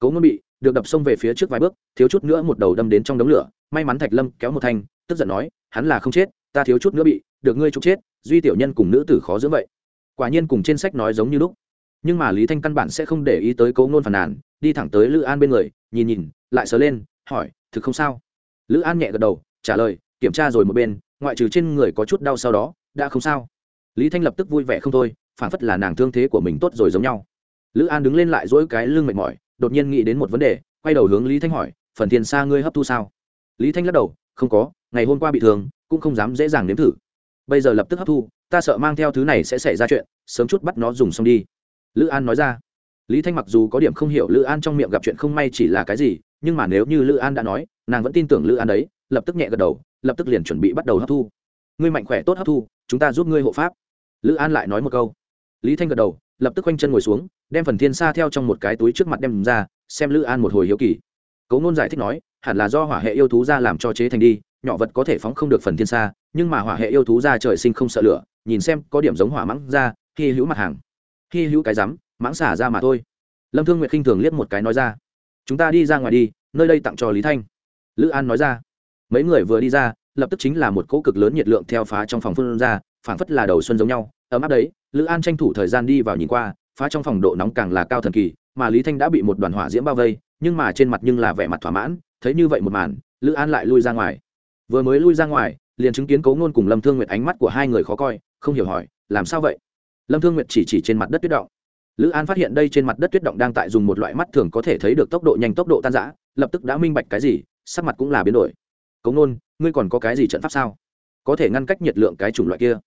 Cấu ngôn bị được đập xông về phía trước vài bước, thiếu chút nữa một đầu đâm đến trong đống lửa. May mắn thạch lâm kéo một thanh, tức giận nói, hắn là không chết, ta thiếu chút nữa bị được ngươi trục chết, duy tiểu nhân cùng nữ tử khó dưỡng vậy. Quả nhiên cùng trên sách nói giống như lúc. Nhưng mà lý thanh căn bản sẽ không để ý tới cấu nôn phàn nàn, đi thẳng tới lữ an bên người, nhìn nhìn, lại sờ lên, hỏi, thực không sao? Lữ an nhẹ gật đầu, trả lời, kiểm tra rồi một bên, ngoại trừ trên người có chút đau sau đó, đã không sao. Lý thanh lập tức vui vẻ không thôi, phản phất là nàng thương thế của mình tốt rồi giống nhau. Lữ an đứng lên lại dỗi cái lưng mệt mỏi đột nhiên nghĩ đến một vấn đề, quay đầu hướng lý thanh hỏi, phần tiền xa ngươi hấp thu sao? Lý thanh lắc đầu, không có, ngày hôm qua bị thương, cũng không dám dễ dàng nếm thử. Bây giờ lập tức hấp thu, ta sợ mang theo thứ này sẽ xảy ra chuyện, sớm chút bắt nó dùng xong đi. Lữ an nói ra. Lý thanh mặc dù có điểm không hiểu lữ an trong miệng gặp chuyện không may chỉ là cái gì, nhưng mà nếu như lữ an đã nói, nàng vẫn tin tưởng lữ an đấy, lập tức nhẹ gật đầu, lập tức liền chuẩn bị bắt đầu hấp thu. Ngươi mạnh khỏe tốt hấp thu, chúng ta giúp ngươi hộ pháp. Lữ an lại nói một câu. Lý thanh gật đầu lập tức quanh chân ngồi xuống, đem phần thiên sa theo trong một cái túi trước mặt đem ra, xem lữ an một hồi hiếu kỳ. Cấu ngôn giải thích nói, hẳn là do hỏa hệ yêu thú ra làm cho chế thành đi, nhỏ vật có thể phóng không được phần thiên sa, nhưng mà hỏa hệ yêu thú ra trời sinh không sợ lửa, nhìn xem có điểm giống hỏa mãng ra, hy hữu mặt hàng. Hy hữu cái rắm, mãng xả ra mà thôi. Lâm thương nguyệt khinh thường liếc một cái nói ra, chúng ta đi ra ngoài đi, nơi đây tặng cho lý thanh. Lữ an nói ra. Mấy người vừa đi ra, lập tức chính là một cỗ cực lớn nhiệt lượng theo phá trong phòng phương ra, phảng phất là đầu xuân giống nhau ấm áp đấy, lữ an tranh thủ thời gian đi vào nhìn qua, phá trong phòng độ nóng càng là cao thần kỳ, mà lý thanh đã bị một đoàn hỏa diễm bao vây, nhưng mà trên mặt nhưng là vẻ mặt thỏa mãn, thấy như vậy một màn, lữ an lại lui ra ngoài. Vừa mới lui ra ngoài, liền chứng kiến cấu ngôn cùng lâm thương nguyệt ánh mắt của hai người khó coi, không hiểu hỏi, làm sao vậy? Lâm thương nguyệt chỉ chỉ trên mặt đất tuyết động. Lữ an phát hiện đây trên mặt đất tuyết động đang tại dùng một loại mắt thường có thể thấy được tốc độ nhanh, tốc độ tan giã lập tức đã minh bạch cái gì, sắc mặt cũng là biến đổi. Cấu ngôn, ngươi còn có cái gì trận pháp sao? Có thể ngăn cách nhiệt lượng cái chủng loại kia?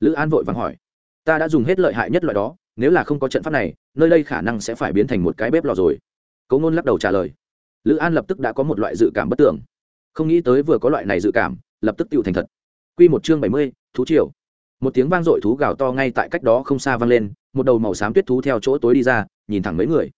Lữ an vội vàng hỏi ta đã dùng hết lợi hại nhất loại đó, nếu là không có trận pháp này, nơi đây khả năng sẽ phải biến thành một cái bếp lò rồi. Cấu ngôn lắc đầu trả lời. Lữ an lập tức đã có một loại dự cảm bất tưởng. Không nghĩ tới vừa có loại này dự cảm, lập tức tựu thành thật. Q một chương bảy mươi, thú triều. Một tiếng vang dội thú gào to ngay tại cách đó không xa vang lên, một đầu màu xám tuyết thú theo chỗ tối đi ra, nhìn thẳng mấy người.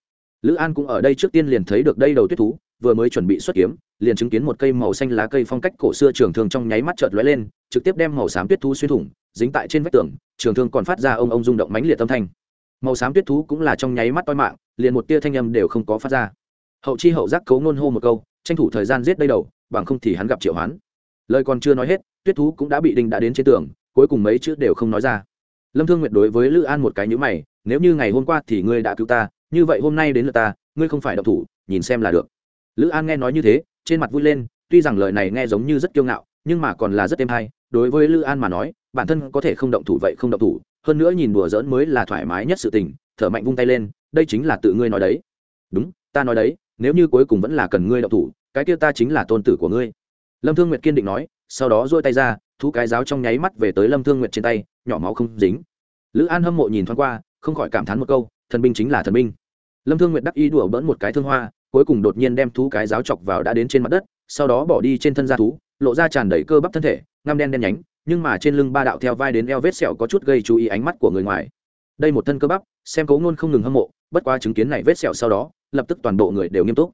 Lữ an cũng ở đây trước tiên liền thấy được đây đầu tuyết thú, vừa mới chuẩn bị xuất kiếm, liền chứng kiến một cây màu xanh lá cây phong cách cổ xưa trường thường trong nháy mắt chợt lóe lên, trực tiếp đem màu xám tuyết thú xuyên thủng dính tại trên vách tường, trường thương còn phát ra ông ông rung động mãnh liệt âm thanh. Màu xám tuyết thú cũng là trong nháy mắt toi mạng, liền một tia thanh âm đều không có phát ra. Hậu chi hậu giác cấu nôn hô một câu, tranh thủ thời gian giết đây đầu, bằng không thì hắn gặp triệu hoán. Lời còn chưa nói hết, tuyết thú cũng đã bị đinh đã đến trên tường, cuối cùng mấy chữ đều không nói ra. Lâm thương nguyệt đối với lữ an một cái nhữ mày, nếu như ngày hôm qua thì ngươi đã cứu ta, như vậy hôm nay đến lượt ta, ngươi không phải độc thủ, nhìn xem là được. Lữ an nghe nói như thế, trên mặt vui lên, tuy rằng lời này nghe giống như rất kiêu ngạo, nhưng mà còn là rất êm hay, đối với lữ an mà nói bản thân có thể không động thủ vậy không động thủ, hơn nữa nhìn đùa giỡn mới là thoải mái nhất sự tình, thở mạnh vung tay lên, đây chính là tự ngươi nói đấy. Đúng, ta nói đấy, nếu như cuối cùng vẫn là cần ngươi động thủ, cái kia ta chính là tôn tử của ngươi. Lâm thương nguyệt kiên định nói, sau đó dôi tay ra, thú cái giáo trong nháy mắt về tới lâm thương nguyệt trên tay, nhỏ máu không dính. Lữ an hâm mộ nhìn thoáng qua, không khỏi cảm thán một câu, thần binh chính là thần binh. Lâm thương nguyệt đắc ý đùa bỡn một cái thương hoa, cuối cùng đột nhiên đem thú cái giáo chọc vào đã đến trên mặt đất, sau đó bỏ đi trên thân da thú, lộ ra tràn đầy cơ bắp thân thể, ngăm đen đen nhánh nhưng mà trên lưng ba đạo theo vai đến eo vết sẹo có chút gây chú ý ánh mắt của người ngoài. Đây một thân cơ bắp, xem cấu ngôn không ngừng hâm mộ, bất qua chứng kiến này vết sẹo sau đó, lập tức toàn bộ người đều nghiêm túc.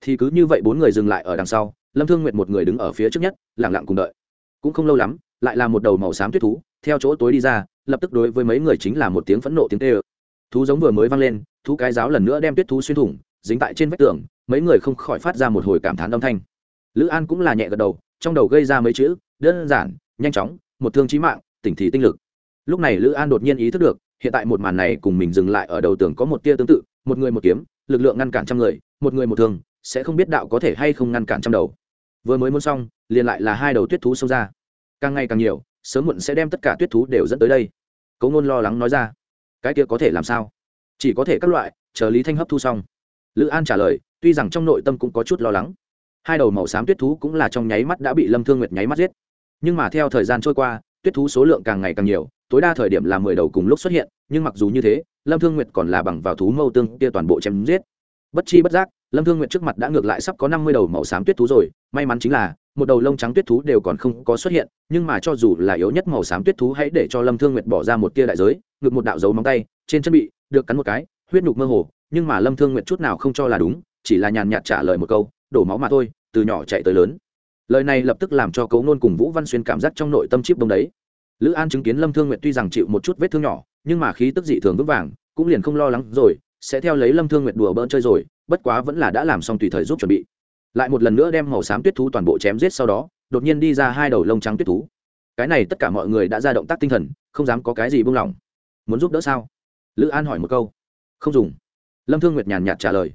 Thì cứ như vậy bốn người dừng lại ở đằng sau, lâm thương nguyệt một người đứng ở phía trước nhất lẳng lặng cùng đợi. Cũng không lâu lắm, lại là một đầu màu xám tuyết thú, theo chỗ tối đi ra, lập tức đối với mấy người chính là một tiếng phẫn nộ tiếng tê ơ. Thú giống vừa mới vang lên, thú cái giáo lần nữa đem tuyết thú xuyên thủng, dính tại trên vách tường, mấy người không khỏi phát ra một hồi cảm thán âm thanh. Lữ an cũng là nhẹ gật đầu, trong đầu gây ra mấy chữ, đơn giản nhanh chóng, một thương chí mạng, tỉnh thì tinh lực. Lúc này lữ an đột nhiên ý thức được, hiện tại một màn này cùng mình dừng lại ở đầu tường có một tia tương tự, một người một kiếm, lực lượng ngăn cản trăm người, một người một thương, sẽ không biết đạo có thể hay không ngăn cản trăm đầu. Vừa mới muốn xong, liền lại là hai đầu tuyết thú xông ra. Càng ngày càng nhiều, sớm muộn sẽ đem tất cả tuyết thú đều dẫn tới đây. Cấu ngôn lo lắng nói ra, cái kia có thể làm sao? Chỉ có thể các loại, chờ lý thanh hấp thu xong. Lữ an trả lời, tuy rằng trong nội tâm cũng có chút lo lắng. Hai đầu màu xám tuyết thú cũng là trong nháy mắt đã bị lâm thương nguyệt nháy mắt giết nhưng mà theo thời gian trôi qua, tuyết thú số lượng càng ngày càng nhiều, tối đa thời điểm là mười đầu cùng lúc xuất hiện, nhưng mặc dù như thế, lâm thương nguyệt còn là bằng vào thú mâu tương kia toàn bộ chém giết. Bất chi bất giác, lâm thương nguyệt trước mặt đã ngược lại sắp có năm mươi đầu màu xám tuyết thú rồi, may mắn chính là, một đầu lông trắng tuyết thú đều còn không có xuất hiện, nhưng mà cho dù là yếu nhất màu xám tuyết thú hãy để cho lâm thương nguyệt bỏ ra một tia đại giới ngược một đạo dấu móng tay, trên chân bị, được cắn một cái, huyết nhục mơ hồ, nhưng mà lâm thương nguyệt chút nào không cho là đúng, chỉ là nhàn nhạt trả lời một câu, đổ máu mà thôi, từ nhỏ chạy tới lớn lời này lập tức làm cho cấu nôn cùng vũ văn xuyên cảm giác trong nội tâm chip đông đấy. Lữ an chứng kiến lâm thương nguyệt tuy rằng chịu một chút vết thương nhỏ, nhưng mà khí tức dị thường vững vàng, cũng liền không lo lắng rồi, sẽ theo lấy lâm thương nguyệt đùa bỡn chơi rồi, bất quá vẫn là đã làm xong tùy thời giúp chuẩn bị. Lại một lần nữa đem màu xám tuyết thú toàn bộ chém giết sau đó, đột nhiên đi ra hai đầu lông trắng tuyết thú. Cái này tất cả mọi người đã ra động tác tinh thần, không dám có cái gì buông lỏng. Muốn giúp đỡ sao? Lữ an hỏi một câu. Không dùng. Lâm thương nguyệt nhàn nhạt trả lời.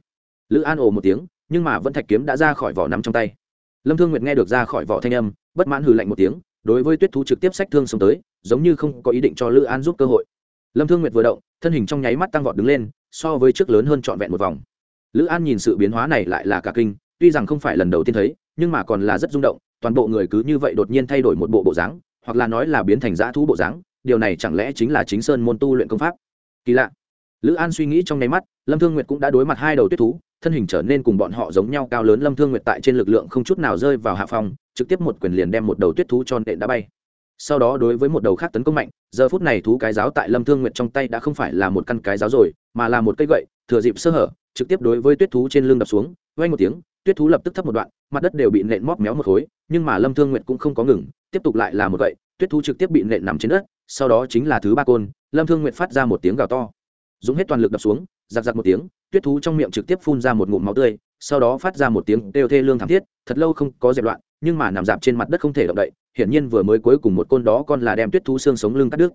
Lữ an ồ một tiếng, nhưng mà vẫn thạch kiếm đã ra khỏi vỏ nắm trong tay lâm thương nguyệt nghe được ra khỏi vỏ thanh âm, bất mãn hừ lạnh một tiếng, đối với tuyết thú trực tiếp sách thương xông tới, giống như không có ý định cho lữ an giúp cơ hội. Lâm thương nguyệt vừa động, thân hình trong nháy mắt tăng vọt đứng lên, so với trước lớn hơn trọn vẹn một vòng. Lữ an nhìn sự biến hóa này lại là cả kinh, tuy rằng không phải lần đầu tiên thấy, nhưng mà còn là rất rung động, toàn bộ người cứ như vậy đột nhiên thay đổi một bộ bộ dáng, hoặc là nói là biến thành dã thú bộ dáng, điều này chẳng lẽ chính là chính sơn môn tu luyện công pháp? Kỳ lạ. Lữ an suy nghĩ trong nháy mắt, lâm thương nguyệt cũng đã đối mặt hai đầu tuyết thú thân hình trở nên cùng bọn họ giống nhau cao lớn lâm thương nguyệt tại trên lực lượng không chút nào rơi vào hạ phòng trực tiếp một quyền liền đem một đầu tuyết thú cho nện đã bay. Sau đó đối với một đầu khác tấn công mạnh, giờ phút này thú cái giáo tại lâm thương nguyệt trong tay đã không phải là một căn cái giáo rồi, mà là một cây gậy, thừa dịp sơ hở, trực tiếp đối với tuyết thú trên lưng đập xuống vay một tiếng, tuyết thú lập tức thấp một đoạn, mặt đất đều bị nện móc méo một khối, nhưng mà lâm thương nguyệt cũng không có ngừng, tiếp tục lại là một gậy, tuyết thú trực tiếp bị nện nằm trên đất, sau đó chính là thứ ba côn, lâm thương nguyệt phát ra một tiếng gào to. Dùng hết toàn lực đập xuống, giặc giặc một tiếng tuyết thú trong miệng trực tiếp phun ra một ngụm máu tươi, sau đó phát ra một tiếng kêu thê lương thảm thiết, thật lâu không có dẹp loạn, nhưng mà nằm dạp trên mặt đất không thể động đậy, hiển nhiên vừa mới cuối cùng một côn đó con là đem tuyết thú xương sống lưng cắt đứt.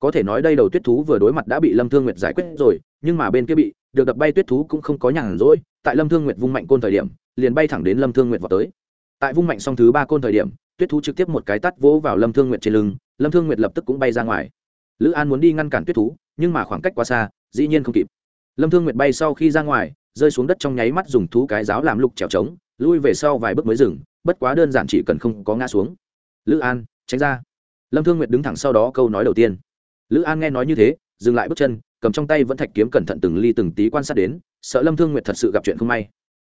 Có thể nói đây đầu tuyết thú vừa đối mặt đã bị lâm thương nguyệt giải quyết rồi, nhưng mà bên kia bị được đập bay tuyết thú cũng không có nhàn rỗi, tại lâm thương nguyệt vung mạnh côn thời điểm, liền bay thẳng đến lâm thương nguyệt vào tới. Tại vung mạnh xong thứ ba côn thời điểm, tuyết thú trực tiếp một cái tắt vỗ vào lâm thương nguyệt trên lưng, lâm thương nguyệt lập tức cũng bay ra ngoài. Lữ an muốn đi ngăn cản tuyết thú, nhưng mà khoảng cách quá xa, dĩ nhiên không kịp lâm thương nguyệt bay sau khi ra ngoài, rơi xuống đất trong nháy mắt dùng thú cái giáo làm lục trèo trống, lui về sau vài bước mới dừng, bất quá đơn giản chỉ cần không có ngã xuống. Lữ an, tránh ra. Lâm thương nguyệt đứng thẳng sau đó câu nói đầu tiên. Lữ an nghe nói như thế, dừng lại bước chân, cầm trong tay vẫn thạch kiếm cẩn thận từng ly từng tí quan sát đến, sợ lâm thương nguyệt thật sự gặp chuyện không may.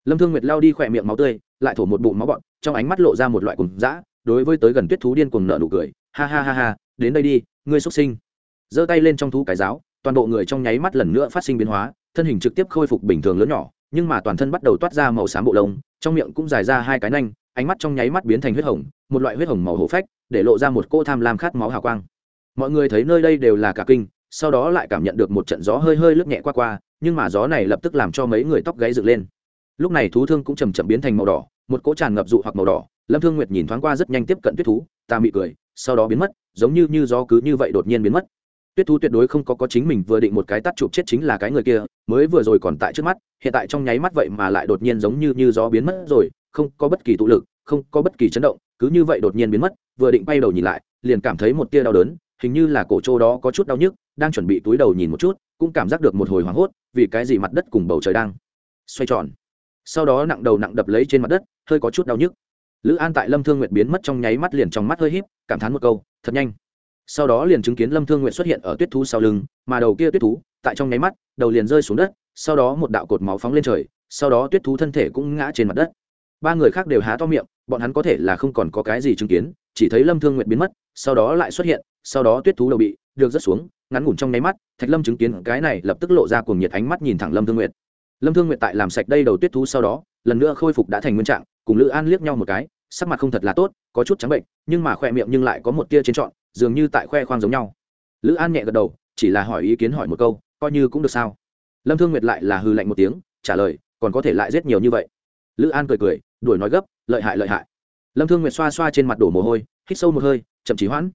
Lâm thương nguyệt lao đi khỏe miệng máu tươi, lại thổ một bụng máu bọn trong ánh mắt lộ ra một loại cùng dã, đối với tới gần tuyết thú điên cuồng nợ nụ cười. Ha ha ha ha, đến đây đi, ngươi xuất sinh. Giơ tay lên trong thú cái giáo toàn bộ người trong nháy mắt lần nữa phát sinh biến hóa, thân hình trực tiếp khôi phục bình thường lớn nhỏ, nhưng mà toàn thân bắt đầu toát ra màu xám bộ lông, trong miệng cũng dài ra hai cái nanh, ánh mắt trong nháy mắt biến thành huyết hồng, một loại huyết hồng màu hổ phách, để lộ ra một cô tham lam khát máu hào quang. Mọi người thấy nơi đây đều là cả kinh, sau đó lại cảm nhận được một trận gió hơi hơi lướt nhẹ qua qua, nhưng mà gió này lập tức làm cho mấy người tóc gáy dựng lên. Lúc này thú thương cũng chầm chậm biến thành màu đỏ, một cỗ tràn ngập dụ hoặc màu đỏ, lâm thương nguyệt nhìn thoáng qua rất nhanh tiếp cận tuyết thú, ta mị cười, sau đó biến mất, giống như như gió cứ như vậy đột nhiên biến mất tuyết thú tuyệt đối không có có chính mình vừa định một cái tắt chụp chết chính là cái người kia, mới vừa rồi còn tại trước mắt, hiện tại trong nháy mắt vậy mà lại đột nhiên giống như như gió biến mất rồi, không có bất kỳ tụ lực, không có bất kỳ chấn động, cứ như vậy đột nhiên biến mất, vừa định bay đầu nhìn lại, liền cảm thấy một tia đau đớn, hình như là cổ trô đó có chút đau nhức, đang chuẩn bị túi đầu nhìn một chút, cũng cảm giác được một hồi hoảng hốt, vì cái gì mặt đất cùng bầu trời đang xoay tròn. Sau đó nặng đầu nặng đập lấy trên mặt đất, hơi có chút đau nhức. Lữ an tại lâm thương nguyệt biến mất trong nháy mắt liền trong mắt hơi híp, cảm thán một câu, thật nhanh sau đó liền chứng kiến lâm thương nguyện xuất hiện ở tuyết thú sau lưng, mà đầu kia tuyết thú, tại trong nháy mắt, đầu liền rơi xuống đất, sau đó một đạo cột máu phóng lên trời, sau đó tuyết thú thân thể cũng ngã trên mặt đất. Ba người khác đều há to miệng, bọn hắn có thể là không còn có cái gì chứng kiến, chỉ thấy lâm thương nguyện biến mất, sau đó lại xuất hiện, sau đó tuyết thú đầu bị được rớt xuống, ngắn ngủn trong nháy mắt, thạch lâm chứng kiến cái này lập tức lộ ra cuồng nhiệt ánh mắt nhìn thẳng lâm thương nguyệt. Lâm thương nguyệt tại làm sạch đây đầu tuyết thú sau đó, lần nữa khôi phục đã thành nguyên trạng, cùng lữ an liếc nhau một cái, sắc mặt không thật là tốt, có chút trắng bệnh, nhưng mà khoe miệng nhưng lại có một tia trên trọn dường như tại khoe khoang giống nhau. Lữ an nhẹ gật đầu, chỉ là hỏi ý kiến hỏi một câu, coi như cũng được sao? Lâm thương nguyệt lại là hư lạnh một tiếng, trả lời, còn có thể lại giết nhiều như vậy. Lữ an cười cười, đuổi nói gấp, lợi hại lợi hại. Lâm thương nguyệt xoa xoa trên mặt đổ mồ hôi, hít sâu một hơi, chậm chí hoãn.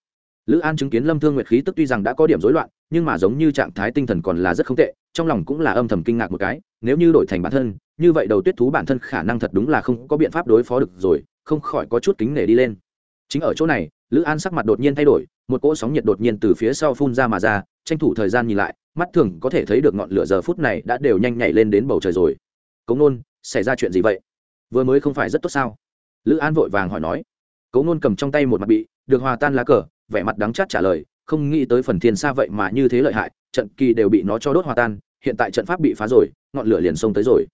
Lữ an chứng kiến lâm thương nguyệt khí tức tuy rằng đã có điểm rối loạn, nhưng mà giống như trạng thái tinh thần còn là rất không tệ, trong lòng cũng là âm thầm kinh ngạc một cái, nếu như đổi thành bản thân, như vậy đầu tuyết thú bản thân khả năng thật đúng là không có biện pháp đối phó được rồi, không khỏi có chút kính nể đi lên. Chính ở chỗ này lữ an sắc mặt đột nhiên thay đổi, một cỗ sóng nhiệt đột nhiên từ phía sau phun ra mà ra, tranh thủ thời gian nhìn lại, mắt thường có thể thấy được ngọn lửa giờ phút này đã đều nhanh nhảy lên đến bầu trời rồi. Cống nôn, xảy ra chuyện gì vậy? Vừa mới không phải rất tốt sao? Lữ an vội vàng hỏi nói. Cống nôn cầm trong tay một mặt bị, được hòa tan lá cờ, vẻ mặt đắng chát trả lời, không nghĩ tới phần thiên xa vậy mà như thế lợi hại, trận kỳ đều bị nó cho đốt hòa tan, hiện tại trận pháp bị phá rồi, ngọn lửa liền xông tới rồi.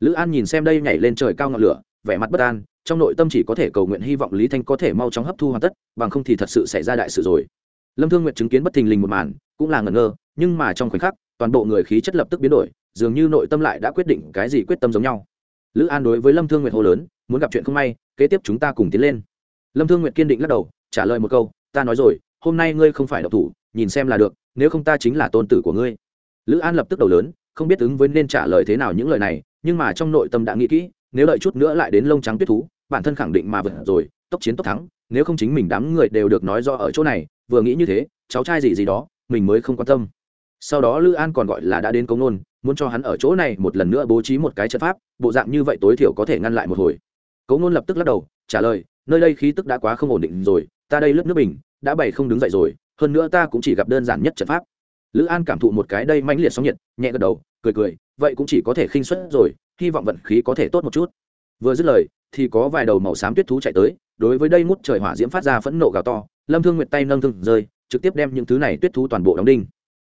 Lữ an nhìn xem đây nhảy lên trời cao ngọn lửa, vẻ mặt bất an trong nội tâm chỉ có thể cầu nguyện hy vọng lý thanh có thể mau chóng hấp thu hoàn tất, bằng không thì thật sự xảy ra đại sự rồi. Lâm thương nguyện chứng kiến bất thình lình một màn, cũng là ngẩn ngơ, nhưng mà trong khoảnh khắc, toàn bộ người khí chất lập tức biến đổi, dường như nội tâm lại đã quyết định cái gì quyết tâm giống nhau. Lữ an đối với lâm thương nguyện hô lớn, muốn gặp chuyện không may, kế tiếp chúng ta cùng tiến lên. Lâm thương nguyện kiên định lắc đầu, trả lời một câu, ta nói rồi, hôm nay ngươi không phải độc thủ, nhìn xem là được, nếu không ta chính là tôn tử của ngươi. Lữ an lập tức đầu lớn, không biết ứng với nên trả lời thế nào những lời này, nhưng mà trong nội tâm đã nghĩ kỹ, nếu đợi chút nữa lại đến lông trắng tuyết thú bản thân khẳng định mà vượt rồi, tốc chiến tốc thắng, nếu không chính mình đám người đều được nói rõ ở chỗ này, vừa nghĩ như thế, cháu trai gì gì đó, mình mới không quan tâm. Sau đó lữ an còn gọi là đã đến công nôn, muốn cho hắn ở chỗ này một lần nữa bố trí một cái trận pháp, bộ dạng như vậy tối thiểu có thể ngăn lại một hồi. Cấu nôn lập tức lắc đầu, trả lời, nơi đây khí tức đã quá không ổn định rồi, ta đây lớp nước bình, đã bày không đứng dậy rồi, hơn nữa ta cũng chỉ gặp đơn giản nhất trận pháp. Lữ an cảm thụ một cái đây mãnh liệt sóng nhiệt, nhẹ gật đầu, cười cười, vậy cũng chỉ có thể khinh xuất rồi, hy vọng vận khí có thể tốt một chút. Vừa dứt lời thì có vài đầu màu xám tuyết thú chạy tới, đối với đây ngút trời hỏa diễm phát ra phẫn nộ gào to, lâm thương nguyệt tay nâng thương rơi, trực tiếp đem những thứ này tuyết thú toàn bộ đóng đinh.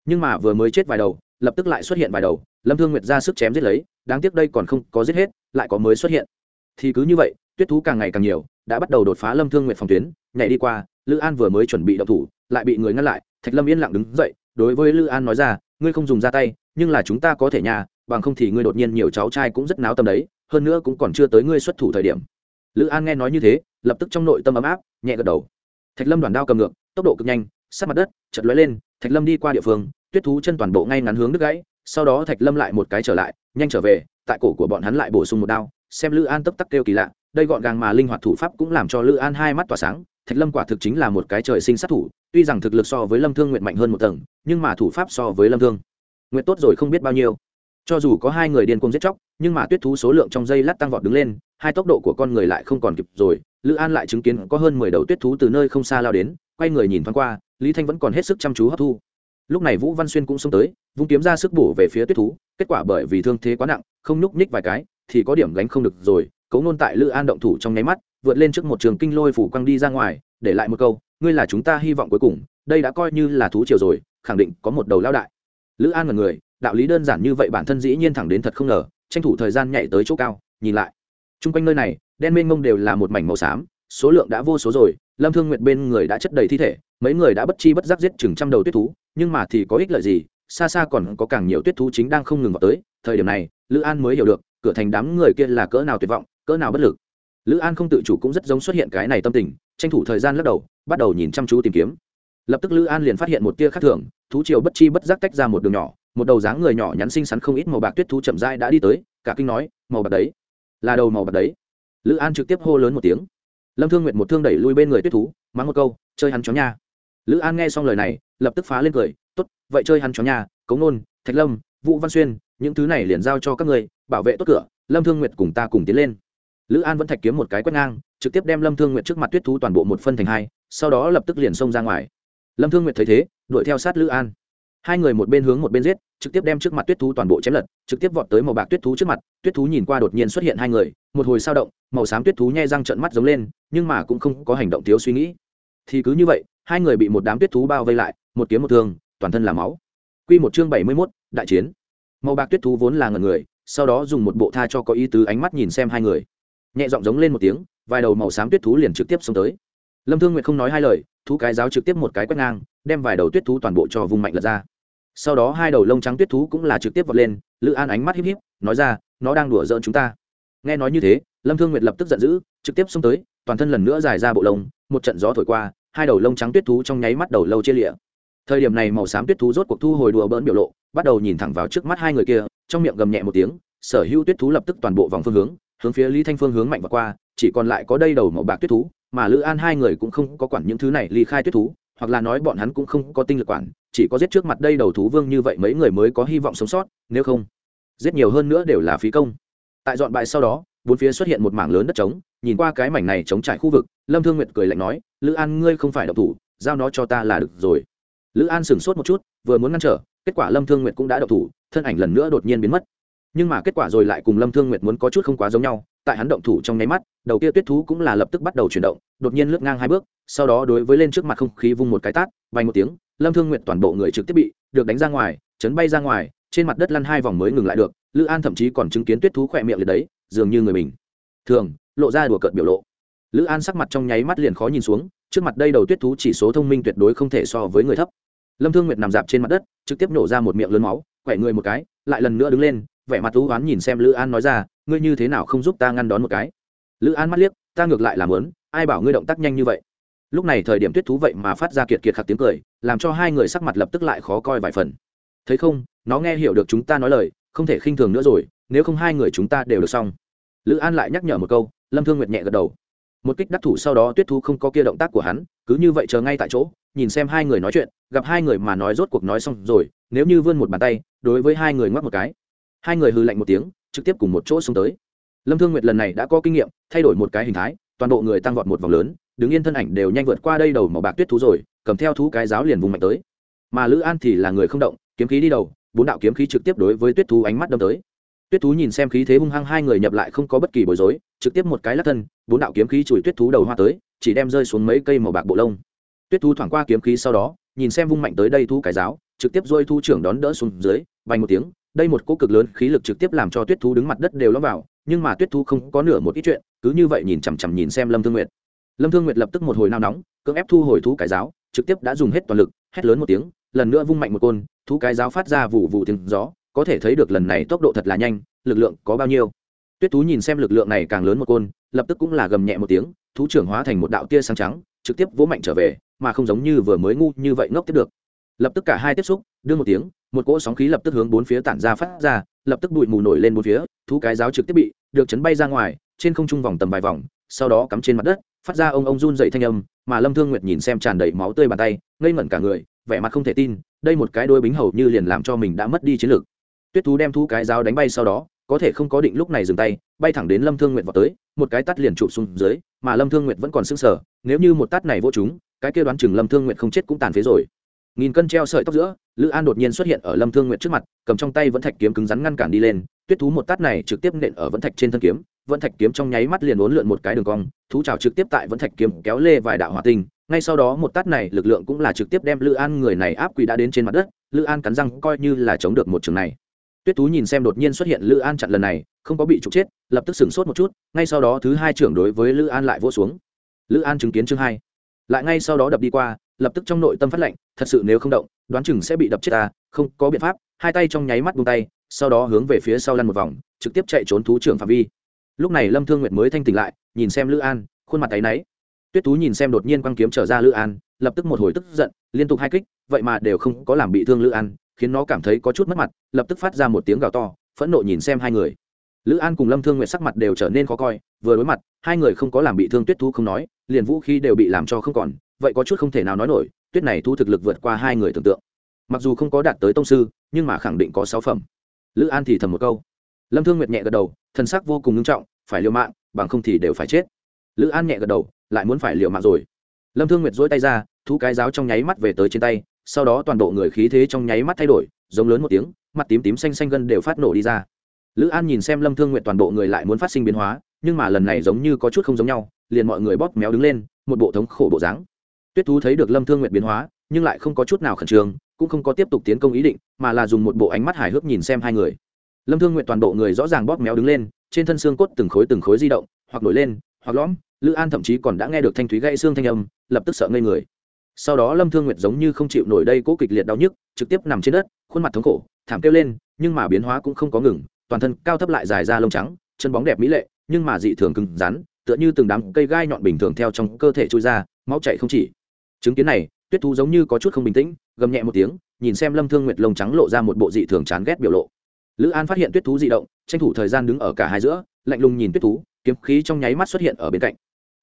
Nhưng mà vừa mới chết vài đầu, lập tức lại xuất hiện vài đầu, lâm thương nguyệt ra sức chém giết lấy, đáng tiếc đây còn không có giết hết, lại có mới xuất hiện. Thì cứ như vậy, tuyết thú càng ngày càng nhiều, đã bắt đầu đột phá lâm thương nguyệt phòng tuyến, nhảy đi qua, lữ an vừa mới chuẩn bị động thủ, lại bị người ngăn lại, thạch lâm yên lặng đứng dậy, đối với lữ an nói ra, ngươi không dùng ra tay, nhưng là chúng ta có thể nhà bằng không thì ngươi đột nhiên nhiều cháu trai cũng rất náo tâm đấy hơn nữa cũng còn chưa tới ngươi xuất thủ thời điểm. Lữ an nghe nói như thế, lập tức trong nội tâm ấm áp, nhẹ gật đầu. Thạch lâm đoàn đao cầm ngược, tốc độ cực nhanh, sát mặt đất chật lóe lên, thạch lâm đi qua địa phương, tuyết thú chân toàn bộ ngay ngắn hướng đứt gãy, sau đó thạch lâm lại một cái trở lại, nhanh trở về, tại cổ của bọn hắn lại bổ sung một đao, xem lữ an tấp tắc kêu kỳ lạ, đây gọn gàng mà linh hoạt thủ pháp cũng làm cho lữ an hai mắt tỏa sáng, thạch lâm quả thực chính là một cái trời sinh sát thủ, tuy rằng thực lực so với lâm thương nguyện mạnh hơn một tầng, nhưng mà thủ pháp so với lâm thương nguyện tốt rồi không biết bao nhiêu cho dù có hai người điên cuồng giết chóc, nhưng mà tuyết thú số lượng trong dây lát tăng vọt đứng lên, hai tốc độ của con người lại không còn kịp rồi. Lữ an lại chứng kiến có hơn mười đầu tuyết thú từ nơi không xa lao đến, quay người nhìn thoáng qua, lý thanh vẫn còn hết sức chăm chú hấp thu. Lúc này vũ văn xuyên cũng xông tới, vung kiếm ra sức bổ về phía tuyết thú, kết quả bởi vì thương thế quá nặng, không nhúc nhích vài cái, thì có điểm gánh không được rồi. Cấu nôn tại lữ an động thủ trong nháy mắt, vượt lên trước một trường kinh lôi phủ quăng đi ra ngoài, để lại một câu, ngươi là chúng ta hy vọng cuối cùng, đây đã coi như là thú triều rồi, khẳng định có một đầu lao đại. Lữ an là người đạo lý đơn giản như vậy bản thân dĩ nhiên thẳng đến thật không ngờ, tranh thủ thời gian nhảy tới chỗ cao, nhìn lại. T r u n g quanh nơi này, đen mênh mông đều là một mảnh màu xám, số lượng đã vô số rồi, lâm thương nguyệt bên người đã chất đầy thi thể, mấy người đã bất chi bất giác giết chừng trăm đầu tuyết thú, nhưng mà thì có ích lợi gì, xa xa còn có càng nhiều tuyết thú chính đang không ngừng vào tới, thời điểm này, lữ an mới hiểu được, cửa thành đám người kia là cỡ nào tuyệt vọng, cỡ nào bất lực. Lữ an không tự chủ cũng rất giống xuất hiện cái này tâm tình, tranh thủ thời gian lắc đầu, bắt đầu nhìn chăm chú tìm kiếm. Lập tức lữ an liền phát hiện một tia khác thường, thú triều bất chi bất giác tách ra một đường nhỏ một đầu dáng người nhỏ nhắn xinh xắn không ít màu bạc tuyết thú chậm rãi đã đi tới, cả kinh nói, màu bạc đấy. Là đầu màu bạc đấy. Lữ an trực tiếp hô lớn một tiếng. Lâm thương nguyệt một thương đẩy lui bên người tuyết thú, mắng một câu, chơi hắn chó nha. Lữ an nghe xong lời này, lập tức phá lên cười, tốt, vậy chơi hắn chó nha cống nôn, thạch lâm, vũ văn xuyên, những thứ này liền giao cho các người bảo vệ tốt cửa, lâm thương nguyệt cùng ta cùng tiến lên. Lữ an vẫn thạch kiếm một cái quét ngang, trực tiếp đem lâm thương nguyệt trước mặt tuyết thú toàn bộ một phân thành hai, sau đó lập tức liền xông ra ngoài. Lâm thương nguyệt thấy thế, đuổi theo sát lữ an hai người một bên hướng một bên giết trực tiếp đem trước mặt tuyết thú toàn bộ chém lật trực tiếp vọt tới màu bạc tuyết thú trước mặt tuyết thú nhìn qua đột nhiên xuất hiện hai người một hồi sao động màu xám tuyết thú nhai răng trận mắt giống lên nhưng mà cũng không có hành động thiếu suy nghĩ thì cứ như vậy hai người bị một đám tuyết thú bao vây lại một kiếm một thương toàn thân là máu Quy một chương bảy mươi 71, đại chiến. Màu bạc tuyết thú vốn là ngẩn người, sau đó dùng một bộ tha cho có ý tứ ánh mắt nhìn xem hai người. Nhẹ giọng giống lên một tiếng, vài đầu màu xám tuyết thú liền trực tiếp xông tới lâm thương nguyệt không nói hai lời, thú cái giáo trực tiếp một cái quét ngang, đem vài đầu tuyết thú toàn bộ cho vùng mạnh lật ra. Sau đó hai đầu lông trắng tuyết thú cũng là trực tiếp vọt lên, lữ an ánh mắt híp híp, nói ra, nó đang đùa giỡn chúng ta. Nghe nói như thế, lâm thương nguyệt lập tức giận dữ, trực tiếp xông tới, toàn thân lần nữa dài ra bộ lông, một trận gió thổi qua, hai đầu lông trắng tuyết thú trong nháy mắt đầu lâu chia lịa. Thời điểm này màu xám tuyết thú rốt cuộc thu hồi đùa bỡn biểu lộ, bắt đầu nhìn thẳng vào trước mắt hai người kia, trong miệng gầm nhẹ một tiếng, sở hữu tuyết thú lập tức toàn bộ vòng phương hướng hướng phía lý thanh phương hướng mạnh và qua, chỉ còn lại có đây đầu màu bạc tuyết thú mà lữ an hai người cũng không có quản những thứ này, ly khai tuyết thú, hoặc là nói bọn hắn cũng không có tinh lực quản, chỉ có giết trước mặt đây đầu thú vương như vậy mấy người mới có hy vọng sống sót, nếu không, giết nhiều hơn nữa đều là phí công. Tại dọn bại sau đó, bốn phía xuất hiện một mảng lớn đất trống, nhìn qua cái mảnh này chống trải khu vực, lâm thương nguyệt cười lạnh nói, lữ an, ngươi không phải độc thủ, giao nó cho ta là được rồi. Lữ an sửng sốt một chút, vừa muốn ngăn trở, kết quả lâm thương nguyệt cũng đã độc thủ, thân ảnh lần nữa đột nhiên biến mất. Nhưng mà kết quả rồi lại cùng lâm thương nguyệt muốn có chút không quá giống nhau tại hắn động thủ trong nháy mắt, đầu kia tuyết thú cũng là lập tức bắt đầu chuyển động, đột nhiên lướt ngang hai bước, sau đó đối với lên trước mặt không khí vung một cái tát vay một tiếng, lâm thương nguyệt toàn bộ người trực tiếp bị được đánh ra ngoài, chấn bay ra ngoài, trên mặt đất lăn hai vòng mới ngừng lại được, lữ an thậm chí còn chứng kiến tuyết thú khỏe miệng liệt đấy, dường như người mình. Thường, lộ ra đùa cợt biểu lộ. Lữ an sắc mặt trong nháy mắt liền khó nhìn xuống, trước mặt đây đầu tuyết thú chỉ số thông minh tuyệt đối không thể so với người thấp. Lâm thương nguyệt nằm dạp trên mặt đất, trực tiếp nổ ra một miệng lớn máu khỏe người một cái, lại lần nữa đứng lên vẻ mặt thú oán nhìn xem lữ an nói ra, ngươi như thế nào không giúp ta ngăn đón một cái? Lữ an mắt liếc, ta ngược lại làm lớn ai bảo ngươi động tác nhanh như vậy? Lúc này thời điểm tuyết thú vậy mà phát ra kiệt kiệt khạc tiếng cười, làm cho hai người sắc mặt lập tức lại khó coi vài phần. Thấy không, nó nghe hiểu được chúng ta nói lời, không thể khinh thường nữa rồi, nếu không hai người chúng ta đều được xong. Lữ an lại nhắc nhở một câu, lâm thương nguyệt nhẹ gật đầu. Một kích đắc thủ sau đó tuyết thú không có kia động tác của hắn, cứ như vậy chờ ngay tại chỗ, nhìn xem hai người nói chuyện, gặp hai người mà nói rốt cuộc nói xong rồi, nếu như vươn một bàn tay, đối với hai người ngoắc một cái hai người hư lạnh một tiếng, trực tiếp cùng một chỗ xuống tới. Lâm thương nguyệt lần này đã có kinh nghiệm, thay đổi một cái hình thái, toàn bộ người tăng vọt một vòng lớn, đứng yên thân ảnh đều nhanh vượt qua đây đầu màu bạc tuyết thú rồi, cầm theo thú cái giáo liền vùng mạnh tới. Mà lữ an thì là người không động, kiếm khí đi đầu, bốn đạo kiếm khí trực tiếp đối với tuyết thú ánh mắt đâm tới. Tuyết thú nhìn xem khí thế hung hăng hai người nhập lại không có bất kỳ bối rối, trực tiếp một cái lắc thân, bốn đạo kiếm khí chùi tuyết thú đầu hoa tới, chỉ đem rơi xuống mấy cây màu bạc bộ lông. Tuyết thú thoảng qua kiếm khí sau đó, nhìn xem vung mạnh tới đây thú cái giáo, trực tiếp rôi thu trưởng đón đỡ xuống dưới vành một tiếng đây một cỗ cực lớn khí lực trực tiếp làm cho tuyết thú đứng mặt đất đều lõm vào, nhưng mà tuyết thú không có nửa một ít chuyện, cứ như vậy nhìn chằm chằm nhìn xem lâm thương nguyệt. Lâm thương nguyệt lập tức một hồi nao nóng, cưỡng ép thu hồi thú cái giáo, trực tiếp đã dùng hết toàn lực, hét lớn một tiếng, lần nữa vung mạnh một côn, thú cái giáo phát ra vụ vụ tiếng gió, có thể thấy được lần này tốc độ thật là nhanh, lực lượng có bao nhiêu. Tuyết thú nhìn xem lực lượng này càng lớn một côn, lập tức cũng là gầm nhẹ một tiếng, thú trưởng hóa thành một đạo tia sáng trắng, trực tiếp vỗ mạnh trở về, mà không giống như vừa mới ngu như vậy ngốc tiếp được lập tức cả hai tiếp xúc, đưa một tiếng, một cỗ sóng khí lập tức hướng bốn phía tản ra phát ra, lập tức bụi mù nổi lên bốn phía, thú cái giáo trực tiếp bị được chấn bay ra ngoài, trên không trung vòng tầm vài vòng, sau đó cắm trên mặt đất, phát ra ông ông run dậy thanh âm, mà lâm thương nguyệt nhìn xem tràn đầy máu tươi bàn tay, ngây ngẩn cả người, vẻ mặt không thể tin, đây một cái đôi bính hầu như liền làm cho mình đã mất đi chiến lược. Tuyết thú đem thú cái giáo đánh bay sau đó, có thể không có định lúc này dừng tay, bay thẳng đến lâm thương nguyệt vào tới, một cái tắt liền trụ xuống dưới, mà lâm thương nguyệt vẫn còn sưng sờ, nếu như một tát này vô chúng cái kia đoán chừng lâm thương nguyệt không chết cũng tàn phế rồi nghìn cân treo sợi tóc giữa, lữ an đột nhiên xuất hiện ở lâm thương nguyệt trước mặt, cầm trong tay vẫn thạch kiếm cứng rắn ngăn cản đi lên, tuyết thú một tát này trực tiếp nện ở vẫn thạch trên thân kiếm, vẫn thạch kiếm trong nháy mắt liền uốn lượn một cái đường cong, thú trào trực tiếp tại vẫn thạch kiếm kéo lê vài đạo hỏa tinh, ngay sau đó một tát này lực lượng cũng là trực tiếp đem lữ an người này áp quỳ đã đến trên mặt đất, lữ an cắn răng coi như là chống được một trường này. Tuyết thú nhìn xem đột nhiên xuất hiện lữ an chặn lần này, không có bị trục chết, lập tức sửng sốt một chút, ngay sau đó thứ hai trưởng đối với lữ an lại vỗ xuống. Lữ an chứng kiến chương hai, lại ngay sau đó đập đi qua lập tức trong nội tâm phát lệnh, thật sự nếu không động, đoán chừng sẽ bị đập chết ta, không có biện pháp, hai tay trong nháy mắt buông tay, sau đó hướng về phía sau lăn một vòng, trực tiếp chạy trốn thú trưởng phạm vi. Lúc này lâm thương nguyệt mới thanh tỉnh lại, nhìn xem lữ an, khuôn mặt tay náy. Tuyết thú nhìn xem đột nhiên quăng kiếm trở ra lữ an, lập tức một hồi tức giận, liên tục hai kích, vậy mà đều không có làm bị thương lữ an, khiến nó cảm thấy có chút mất mặt, lập tức phát ra một tiếng gào to, phẫn nộ nhìn xem hai người. Lữ an cùng lâm thương nguyện sắc mặt đều trở nên khó coi, vừa đối mặt, hai người không có làm bị thương tuyết thú không nói, liền vũ khí đều bị làm cho không còn vậy có chút không thể nào nói nổi, tuyết này thu thực lực vượt qua hai người tưởng tượng. Mặc dù không có đạt tới tông sư, nhưng mà khẳng định có sáu phẩm. Lữ an thì thầm một câu. Lâm thương nguyệt nhẹ gật đầu, thần sắc vô cùng nghiêm trọng, phải liều mạng, bằng không thì đều phải chết. Lữ an nhẹ gật đầu, lại muốn phải liều mạng rồi. Lâm thương nguyệt dỗi tay ra, thu cái giáo trong nháy mắt về tới trên tay, sau đó toàn bộ người khí thế trong nháy mắt thay đổi, giống lớn một tiếng, mặt tím tím xanh xanh gân đều phát nổ đi ra. Lữ an nhìn xem lâm thương nguyện toàn bộ người lại muốn phát sinh biến hóa, nhưng mà lần này giống như có chút không giống nhau, liền mọi người bóp méo đứng lên, một bộ thống khổ bộ dáng tuyết thú thấy được lâm thương nguyện biến hóa, nhưng lại không có chút nào khẩn trương, cũng không có tiếp tục tiến công ý định, mà là dùng một bộ ánh mắt hài hước nhìn xem hai người. Lâm thương nguyện toàn bộ người rõ ràng bóp méo đứng lên, trên thân xương cốt từng khối từng khối di động, hoặc nổi lên, hoặc lõm, lữ an thậm chí còn đã nghe được thanh thúy gãy xương thanh âm, lập tức sợ ngây người. Sau đó lâm thương nguyệt giống như không chịu nổi đây cố kịch liệt đau nhức, trực tiếp nằm trên đất, khuôn mặt thống khổ, thảm kêu lên, nhưng mà biến hóa cũng không có ngừng, toàn thân cao thấp lại dài ra lông trắng, chân bóng đẹp mỹ lệ, nhưng mà dị thường cứng rắn, tựa như từng đám cây gai nhọn bình thường theo trong cơ thể trôi ra, máu chảy không chỉ chứng kiến này, tuyết thú giống như có chút không bình tĩnh, gầm nhẹ một tiếng, nhìn xem lâm thương nguyệt lông trắng lộ ra một bộ dị thường chán ghét biểu lộ. Lữ an phát hiện tuyết thú dị động, tranh thủ thời gian đứng ở cả hai giữa, lạnh lùng nhìn tuyết thú, kiếm khí trong nháy mắt xuất hiện ở bên cạnh.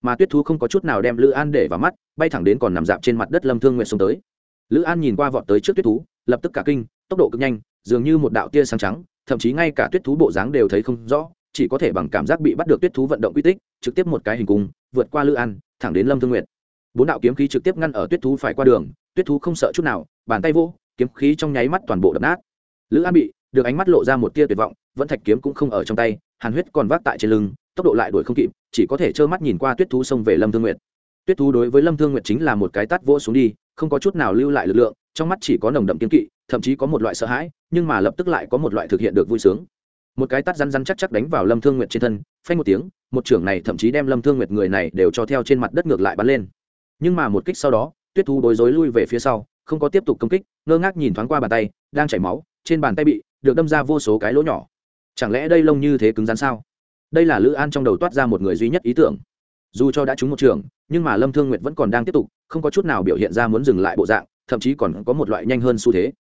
Mà tuyết thú không có chút nào đem lữ an để vào mắt, bay thẳng đến còn nằm dạp trên mặt đất lâm thương nguyện xuống tới. Lữ an nhìn qua vọt tới trước tuyết thú, lập tức cả kinh, tốc độ cực nhanh, dường như một đạo tia sáng trắng, thậm chí ngay cả tuyết thú bộ dáng đều thấy không rõ, chỉ có thể bằng cảm giác bị bắt được tuyết thú vận động quy tích, trực tiếp một cái hình cung, vượt qua lữ an, thẳng đến lâm thương nguyện bốn đạo kiếm khí trực tiếp ngăn ở tuyết thú phải qua đường, tuyết thú không sợ chút nào, bàn tay vô kiếm khí trong nháy mắt toàn bộ đập nát. Lữ an bị, được ánh mắt lộ ra một tia tuyệt vọng, vẫn thạch kiếm cũng không ở trong tay, hàn huyết còn vác tại trên lưng, tốc độ lại đuổi không kịp, chỉ có thể trơ mắt nhìn qua tuyết thú xông về lâm thương nguyệt. Tuyết thú đối với lâm thương nguyệt chính là một cái tát vỗ xuống đi, không có chút nào lưu lại lực lượng, trong mắt chỉ có nồng đậm kiếm kỵ, thậm chí có một loại sợ hãi, nhưng mà lập tức lại có một loại thực hiện được vui sướng. Một cái tát rắn rắn chắc chắc đánh vào lâm thương nguyệt trên thân, phanh một tiếng, một trưởng này thậm chí đem lâm thương nguyệt người này đều cho theo trên mặt đất ngược lại bắn lên nhưng mà một kích sau đó, tuyết thú bối rối lui về phía sau, không có tiếp tục công kích, ngơ ngác nhìn thoáng qua bàn tay, đang chảy máu, trên bàn tay bị được đâm ra vô số cái lỗ nhỏ. Chẳng lẽ đây lông như thế cứng rắn sao? Đây là lữ an trong đầu toát ra một người duy nhất ý tưởng. Dù cho đã trúng một trường, nhưng mà lâm thương nguyệt vẫn còn đang tiếp tục, không có chút nào biểu hiện ra muốn dừng lại bộ dạng, thậm chí còn có một loại nhanh hơn xu thế.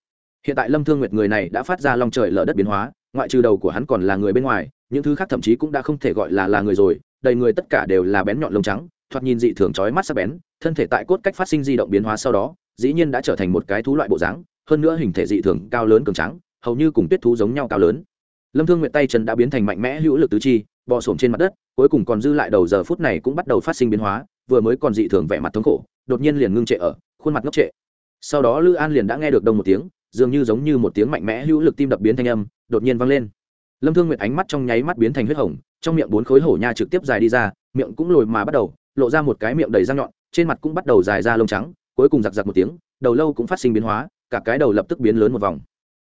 Hiện tại lâm thương nguyệt người này đã phát ra long trời lở đất biến hóa, ngoại trừ đầu của hắn còn là người bên ngoài, những thứ khác thậm chí cũng đã không thể gọi là là người rồi, đầy người tất cả đều là bén nhọn lông trắng thoạt nhìn dị thường chói mắt sắc bén, thân thể tại cốt cách phát sinh di động biến hóa sau đó, dĩ nhiên đã trở thành một cái thú loại bộ dáng, hơn nữa hình thể dị thường cao lớn cường trắng hầu như cùng tuyết thú giống nhau cao lớn. Lâm thương nguyện tay chân đã biến thành mạnh mẽ hữu lực tứ chi, bò sổm trên mặt đất, cuối cùng còn dư lại đầu giờ phút này cũng bắt đầu phát sinh biến hóa, vừa mới còn dị thường vẻ mặt thống khổ, đột nhiên liền ngưng trệ ở, khuôn mặt ngốc trệ. Sau đó lư an liền đã nghe được đông một tiếng, dường như giống như một tiếng mạnh mẽ hữu lực tim đập biến thanh âm, đột nhiên vang lên. Lâm thương nguyệt ánh mắt trong nháy mắt biến thành huyết hồng, trong miệng bốn khối hổ nha trực tiếp dài đi ra, miệng cũng lồi mà bắt đầu lộ ra một cái miệng đầy răng nhọn, trên mặt cũng bắt đầu dài ra lông trắng, cuối cùng giặc giặc một tiếng, đầu lâu cũng phát sinh biến hóa, cả cái đầu lập tức biến lớn một vòng.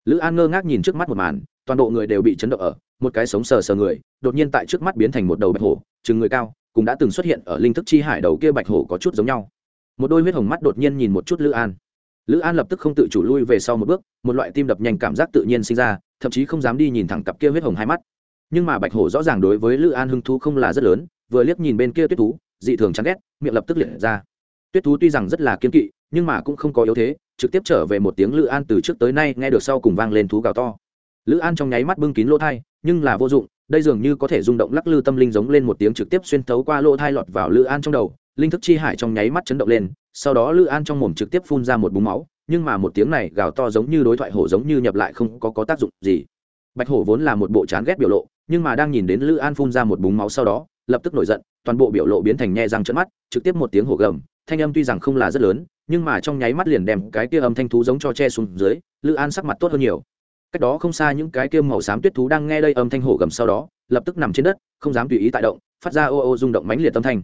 Lữ an ngơ ngác nhìn trước mắt một màn, toàn bộ người đều bị chấn động ở, một cái sống sờ sờ người, đột nhiên tại trước mắt biến thành một đầu bạch hổ, chừng người cao, cũng đã từng xuất hiện ở linh thức chi hải đầu kia bạch hổ có chút giống nhau. Một đôi huyết hồng mắt đột nhiên nhìn một chút lữ an. Lữ an lập tức không tự chủ lui về sau một bước, một loại tim đập nhanh cảm giác tự nhiên sinh ra, thậm chí không dám đi nhìn thẳng cặp kia huyết hồng hai mắt. Nhưng mà bạch hổ rõ ràng đối với lữ an hưng thú không là rất lớn, vừa liếc nhìn bên kia tuyết thú dị thường chán ghét miệng lập tức liệt ra. Tuyết thú tuy rằng rất là kiên kỵ nhưng mà cũng không có yếu thế trực tiếp trở về một tiếng lữ an từ trước tới nay nghe được sau cùng vang lên thú gào to. Lữ an trong nháy mắt bưng kín lỗ thai nhưng là vô dụng đây dường như có thể rung động lắc lư tâm linh giống lên một tiếng trực tiếp xuyên thấu qua lỗ thai lọt vào lữ an trong đầu linh thức chi hải trong nháy mắt chấn động lên sau đó lữ an trong mồm trực tiếp phun ra một búng máu nhưng mà một tiếng này gào to giống như đối thoại hổ giống như nhập lại không có, có tác dụng gì. Bạch hổ vốn là một bộ chán ghét biểu lộ nhưng mà đang nhìn đến lữ an phun ra một búng máu sau đó lập tức nổi giận, toàn bộ biểu lộ biến thành nhe răng trận mắt, trực tiếp một tiếng hổ gầm, thanh âm tuy rằng không là rất lớn, nhưng mà trong nháy mắt liền đem cái kia âm thanh thú giống cho che xuống dưới, lữ an sắc mặt tốt hơn nhiều. Cách đó không xa những cái kia màu xám tuyết thú đang nghe đây âm thanh hổ gầm sau đó, lập tức nằm trên đất, không dám tùy ý tại động, phát ra ô ô rung động mãnh liệt âm thanh.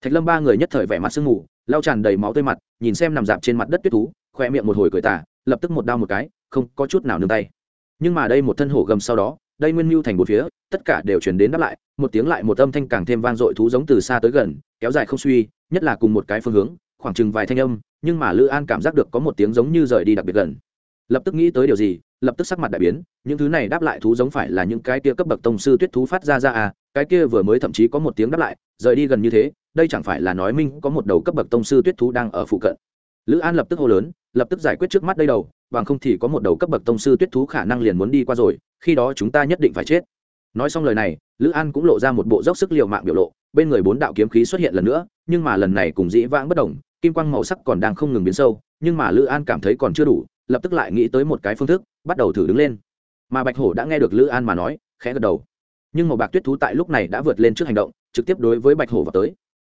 Thạch lâm ba người nhất thời vẻ mặt sương mù, lau tràn đầy máu tươi mặt, nhìn xem nằm dạp trên mặt đất tuyết thú, khoe miệng một hồi cười tả lập tức một đau một cái, không có chút nào nương tay. Nhưng mà đây một thân hổ gầm sau đó đây nguyên mưu thành một phía, tất cả đều chuyển đến đáp lại, một tiếng lại một âm thanh càng thêm vang dội thú giống từ xa tới gần, kéo dài không suy, nhất là cùng một cái phương hướng, khoảng chừng vài thanh âm, nhưng mà lữ an cảm giác được có một tiếng giống như rời đi đặc biệt gần. Lập tức nghĩ tới điều gì, lập tức sắc mặt đại biến, những thứ này đáp lại thú giống phải là những cái kia cấp bậc tông sư tuyết thú phát ra ra à cái kia vừa mới thậm chí có một tiếng đáp lại, rời đi gần như thế, đây chẳng phải là nói minh có một đầu cấp bậc tông sư tuyết thú đang ở phụ cận. Lữ an lập tức hô lớn, lập tức giải quyết trước mắt đây đầu bằng không thì có một đầu cấp bậc tông sư tuyết thú khả năng liền muốn đi qua rồi, khi đó chúng ta nhất định phải chết. Nói xong lời này, lữ an cũng lộ ra một bộ dốc sức l i ề u mạng biểu lộ, bên người bốn đạo kiếm khí xuất hiện lần nữa, nhưng mà lần này cùng dĩ vãng bất đồng, kim quang màu sắc còn đang không ngừng biến sâu, nhưng mà lữ an cảm thấy còn chưa đủ, lập tức lại nghĩ tới một cái phương thức, bắt đầu thử đứng lên. Mà bạch hổ đã nghe được lữ an mà nói, khẽ gật đầu. Nhưng màu bạc tuyết thú tại lúc này đã vượt lên trước hành động, trực tiếp đối với bạch hổ vào tới.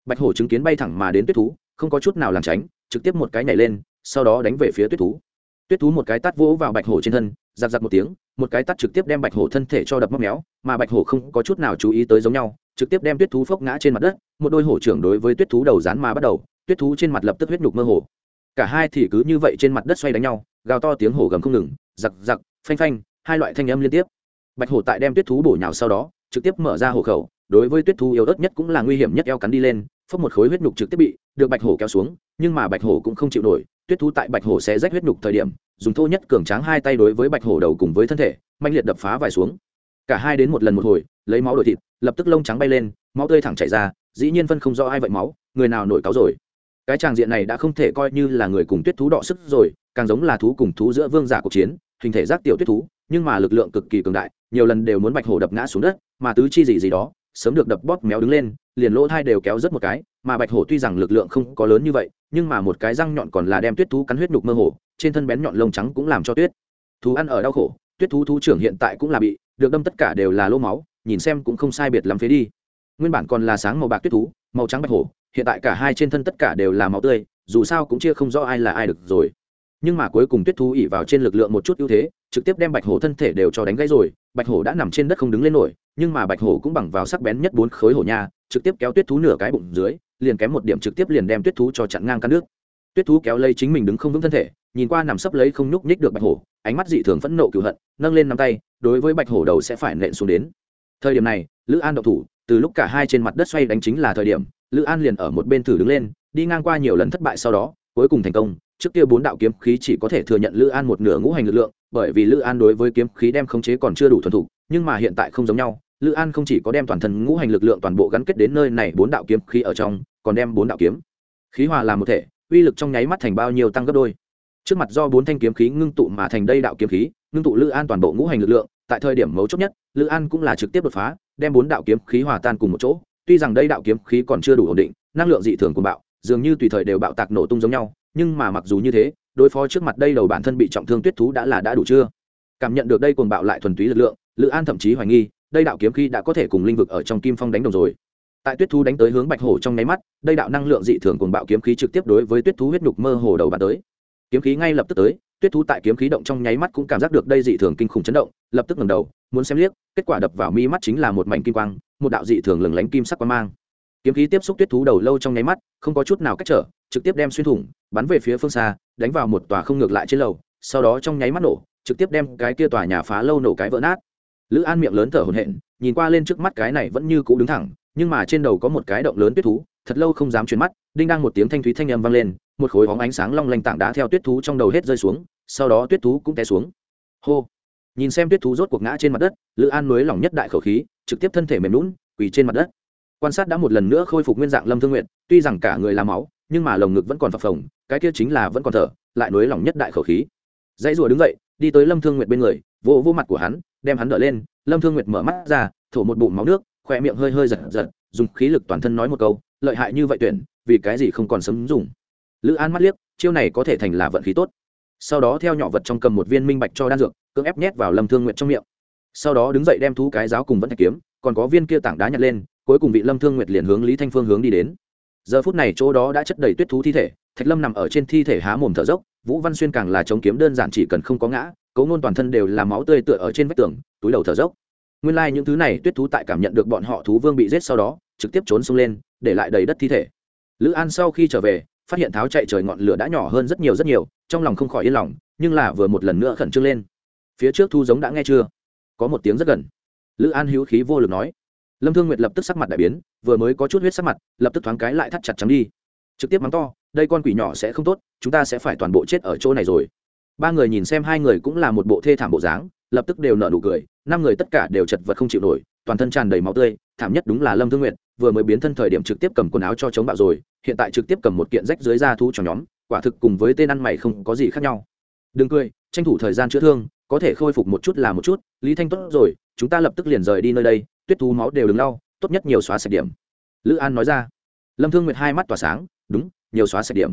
Bạch hổ chứng kiến bay thẳng mà đến tuyết thú, không có chút nào làm tránh, trực tiếp một cái nhảy lên, sau đó đánh về phía tuyết thú tuyết thú một cái tát vỗ vào bạch hổ trên thân, giặc giặc một tiếng, một cái tát trực tiếp đem bạch hổ thân thể cho đập móc méo, mà bạch hổ không có chút nào chú ý tới giống nhau, trực tiếp đem tuyết thú phốc ngã trên mặt đất, một đôi hổ trưởng đối với tuyết thú đầu rán mà bắt đầu, tuyết thú trên mặt lập tức huyết nhục mơ hồ. Cả hai thì cứ như vậy trên mặt đất xoay đánh nhau, gào to tiếng hổ gầm không ngừng, giặc giặc, phanh phanh, hai loại thanh âm liên tiếp. Bạch hổ tại đem tuyết thú bổ nhào sau đó, trực tiếp mở ra hổ khẩu, đối với tuyết thú yếu ớt nhất cũng là nguy hiểm nhất eo cắn đi lên, phốc một khối huyết nhục trực tiếp bị được bạch hổ kéo xuống, nhưng mà bạch hổ cũng không chịu nổi tuyết thú tại bạch hổ sẽ rách huyết nhục thời điểm, dùng thô nhất cường tráng hai tay đối với bạch hổ đầu cùng với thân thể mạnh liệt đập phá vải xuống. Cả hai đến một lần một hồi, lấy máu đổi thịt, lập tức lông trắng bay lên, máu tươi thẳng chảy ra, dĩ nhiên phân không rõ ai vậy máu, người nào nổi cáo rồi. Cái tràng diện này đã không thể coi như là người cùng tuyết thú đọ sức rồi, càng giống là thú cùng thú giữa vương giả cuộc chiến, hình thể giác tiểu tuyết thú, nhưng mà lực lượng cực kỳ cường đại, nhiều lần đều muốn bạch hổ đập ngã xuống đất, mà tứ chi gì gì đó, sớm được đập bóp méo đứng lên, liền lỗ thai đều kéo rất một cái, mà bạch hổ tuy rằng lực lượng không có lớn như vậy nhưng mà một cái răng nhọn còn là đem tuyết thú cắn huyết nhục mơ hồ, trên thân bén nhọn lông trắng cũng làm cho tuyết thú ăn ở đau khổ, tuyết thú thú trưởng hiện tại cũng là bị, được đâm tất cả đều là lỗ máu, nhìn xem cũng không sai biệt lắm phế đi. Nguyên bản còn là sáng màu bạc tuyết thú, màu trắng bạch hổ, hiện tại cả hai trên thân tất cả đều là máu tươi, dù sao cũng chia không rõ ai là ai được rồi. Nhưng mà cuối cùng tuyết thú ỉ vào trên lực lượng một chút ưu thế, trực tiếp đem bạch hổ thân thể đều cho đánh gãy rồi, bạch hổ đã nằm trên đất không đứng lên nổi, nhưng mà bạch hổ cũng bằng vào sắc bén nhất bốn khối hổ nha, trực tiếp kéo tuyết thú nửa cái bụng dưới liền kém một điểm trực tiếp liền đem tuyết thú cho chặn ngang căn nước. Tuyết thú kéo lấy chính mình đứng không vững thân thể, nhìn qua nằm sấp lấy không nhúc nhích được bạch hổ, ánh mắt dị thường phẫn nộ cựu hận, nâng lên nắm tay, đối với bạch hổ đầu sẽ phải nện xuống đến. Thời điểm này, lữ an đậu thủ, từ lúc cả hai trên mặt đất xoay đánh chính là thời điểm, lữ an liền ở một bên thử đứng lên, đi ngang qua nhiều lần thất bại sau đó, cuối cùng thành công. Trước kia bốn đạo kiếm khí chỉ có thể thừa nhận lữ an một nửa ngũ hành lực lượng, bởi vì lữ an đối với kiếm khí đem khống chế còn chưa đủ thuần thục, nhưng mà hiện tại không giống nhau lữ an không chỉ có đem toàn thân ngũ hành lực lượng toàn bộ gắn kết đến nơi này, bốn đạo kiếm khí ở trong, còn đem bốn đạo kiếm khí hòa làm một thể, uy lực trong nháy mắt thành bao nhiêu tăng gấp đôi. Trước mặt do bốn thanh kiếm khí ngưng tụ mà thành đây đạo kiếm khí, ngưng tụ lữ an toàn bộ ngũ hành lực lượng, tại thời điểm mấu chốt nhất, lữ an cũng là trực tiếp đột phá, đem bốn đạo kiếm khí hòa tan cùng một chỗ. Tuy rằng đây đạo kiếm khí còn chưa đủ ổn định, năng lượng dị thường của bạo, dường như tùy thời đều bạo tạc nổ tung giống nhau, nhưng mà mặc dù như thế, đối phó trước mặt đây đầu bản thân bị trọng thương tuyết thú đã là đã đủ chưa? Cảm nhận được đây cuồng bạo lại thuần túy lực lượng, lữ an thậm chí hoài nghi đây đạo kiếm khí đã có thể cùng linh vực ở trong kim phong đánh đồng rồi. Tại tuyết thú đánh tới hướng bạch hổ trong nháy mắt, đây đạo năng lượng dị thường cùng bạo kiếm khí trực tiếp đối với tuyết thú huyết nhục mơ hồ đầu bàn tới. Kiếm khí ngay lập tức tới, tuyết thú tại kiếm khí động trong nháy mắt cũng cảm giác được đây dị thường kinh khủng chấn động, lập tức ngẩng đầu, muốn xem liếc, kết quả đập vào mi mắt chính là một mảnh kim quang, một đạo dị thường lừng lánh kim sắc quang mang. Kiếm khí tiếp xúc tuyết thú đầu lâu trong nháy mắt, không có chút nào cách trở, trực tiếp đem xuyên thủng, bắn về phía phương xa, đánh vào một tòa không ngược lại trên lầu, sau đó trong nháy mắt nổ, trực tiếp đem cái kia tòa nhà phá lâu nổ cái vỡ nát lữ an miệng lớn thở hổn hển, nhìn qua lên trước mắt cái này vẫn như cũ đứng thẳng, nhưng mà trên đầu có một cái động lớn tuyết thú, thật lâu không dám chuyển mắt, đinh đang một tiếng thanh thúy thanh âm vang lên, một khối hóng ánh sáng long lanh tảng đá theo tuyết thú trong đầu hết rơi xuống, sau đó tuyết thú cũng té xuống. Hô! Nhìn xem tuyết thú rốt cuộc ngã trên mặt đất, lữ an nới lỏng nhất đại khẩu khí, trực tiếp thân thể mềm lún quỳ trên mặt đất. Quan sát đã một lần nữa khôi phục nguyên dạng lâm thương nguyện tuy rằng cả người làm máu, nhưng mà lồng ngực vẫn còn phập phồng, cái kia chính là vẫn còn thở, lại nối lỏng nhất đại khẩu khí. Dãy rùa đứng dậy, đi tới lâm thương nguyệt bên người, vỗ vỗ mặt của hắn đem hắn đỡ lên, lâm thương nguyệt mở mắt ra, thổ một bụng máu nước, khoe miệng hơi hơi giật giật, dùng khí lực toàn thân nói một câu, lợi hại như vậy tuyển, vì cái gì không còn sấm dùng? Lữ an mắt liếc, chiêu này có thể thành là vận khí tốt. Sau đó theo nhỏ vật trong cầm một viên minh bạch cho đan dược, cưỡng ép nhét vào lâm thương nguyệt trong miệng. Sau đó đứng dậy đem thú cái giáo cùng vẫn thạch kiếm, còn có viên kia tảng đá nhặt lên, cuối cùng vị lâm thương nguyệt liền hướng lý thanh phương hướng đi đến. Giờ phút này chỗ đó đã chất đầy tuyết thú thi thể, thạch lâm nằm ở trên thi thể há mồm thở dốc, vũ văn xuyên càng là chống kiếm đơn giản chỉ cần không có ngã cấu ngôn toàn thân đều là máu tươi tựa ở trên vách tường, túi đầu thở dốc. Nguyên lai、like、những thứ này tuyết thú tại cảm nhận được bọn họ thú vương bị giết sau đó, trực tiếp trốn xông lên, để lại đầy đất thi thể. Lữ an sau khi trở về, phát hiện tháo chạy trời ngọn lửa đã nhỏ hơn rất nhiều rất nhiều, trong lòng không khỏi yên lòng, nhưng là vừa một lần nữa khẩn trương lên. Phía trước thu giống đã nghe chưa? Có một tiếng rất gần. Lữ an hữu khí vô lực nói. Lâm thương nguyệt lập tức sắc mặt đại biến, vừa mới có chút huyết sắc mặt, lập tức thoáng cái lại thắt chặt chắm đi. Trực tiếp mắng to, đây con quỷ nhỏ sẽ không tốt, chúng ta sẽ phải toàn bộ chết ở chỗ này rồi ba người nhìn xem hai người cũng là một bộ thê thảm bộ dáng, lập tức đều nở nụ cười, năm người tất cả đều chật vật không chịu nổi, toàn thân tràn đầy máu tươi, thảm nhất đúng là lâm thương nguyệt, vừa mới biến thân thời điểm trực tiếp cầm quần áo cho chống bạo rồi, hiện tại trực tiếp cầm một kiện rách dưới da thú cho nhóm, quả thực cùng với tên ăn mày không có gì khác nhau. Đừng cười, tranh thủ thời gian chữa thương, có thể khôi phục một chút là một chút, lý thanh tốt rồi, chúng ta lập tức liền rời đi nơi đây, tuyết thú máu đều đứng lau, tốt nhất nhiều xóa sạch điểm. Lữ an nói ra. Lâm thương nguyệt hai mắt tỏa sáng, đúng, nhiều xóa sạch điểm.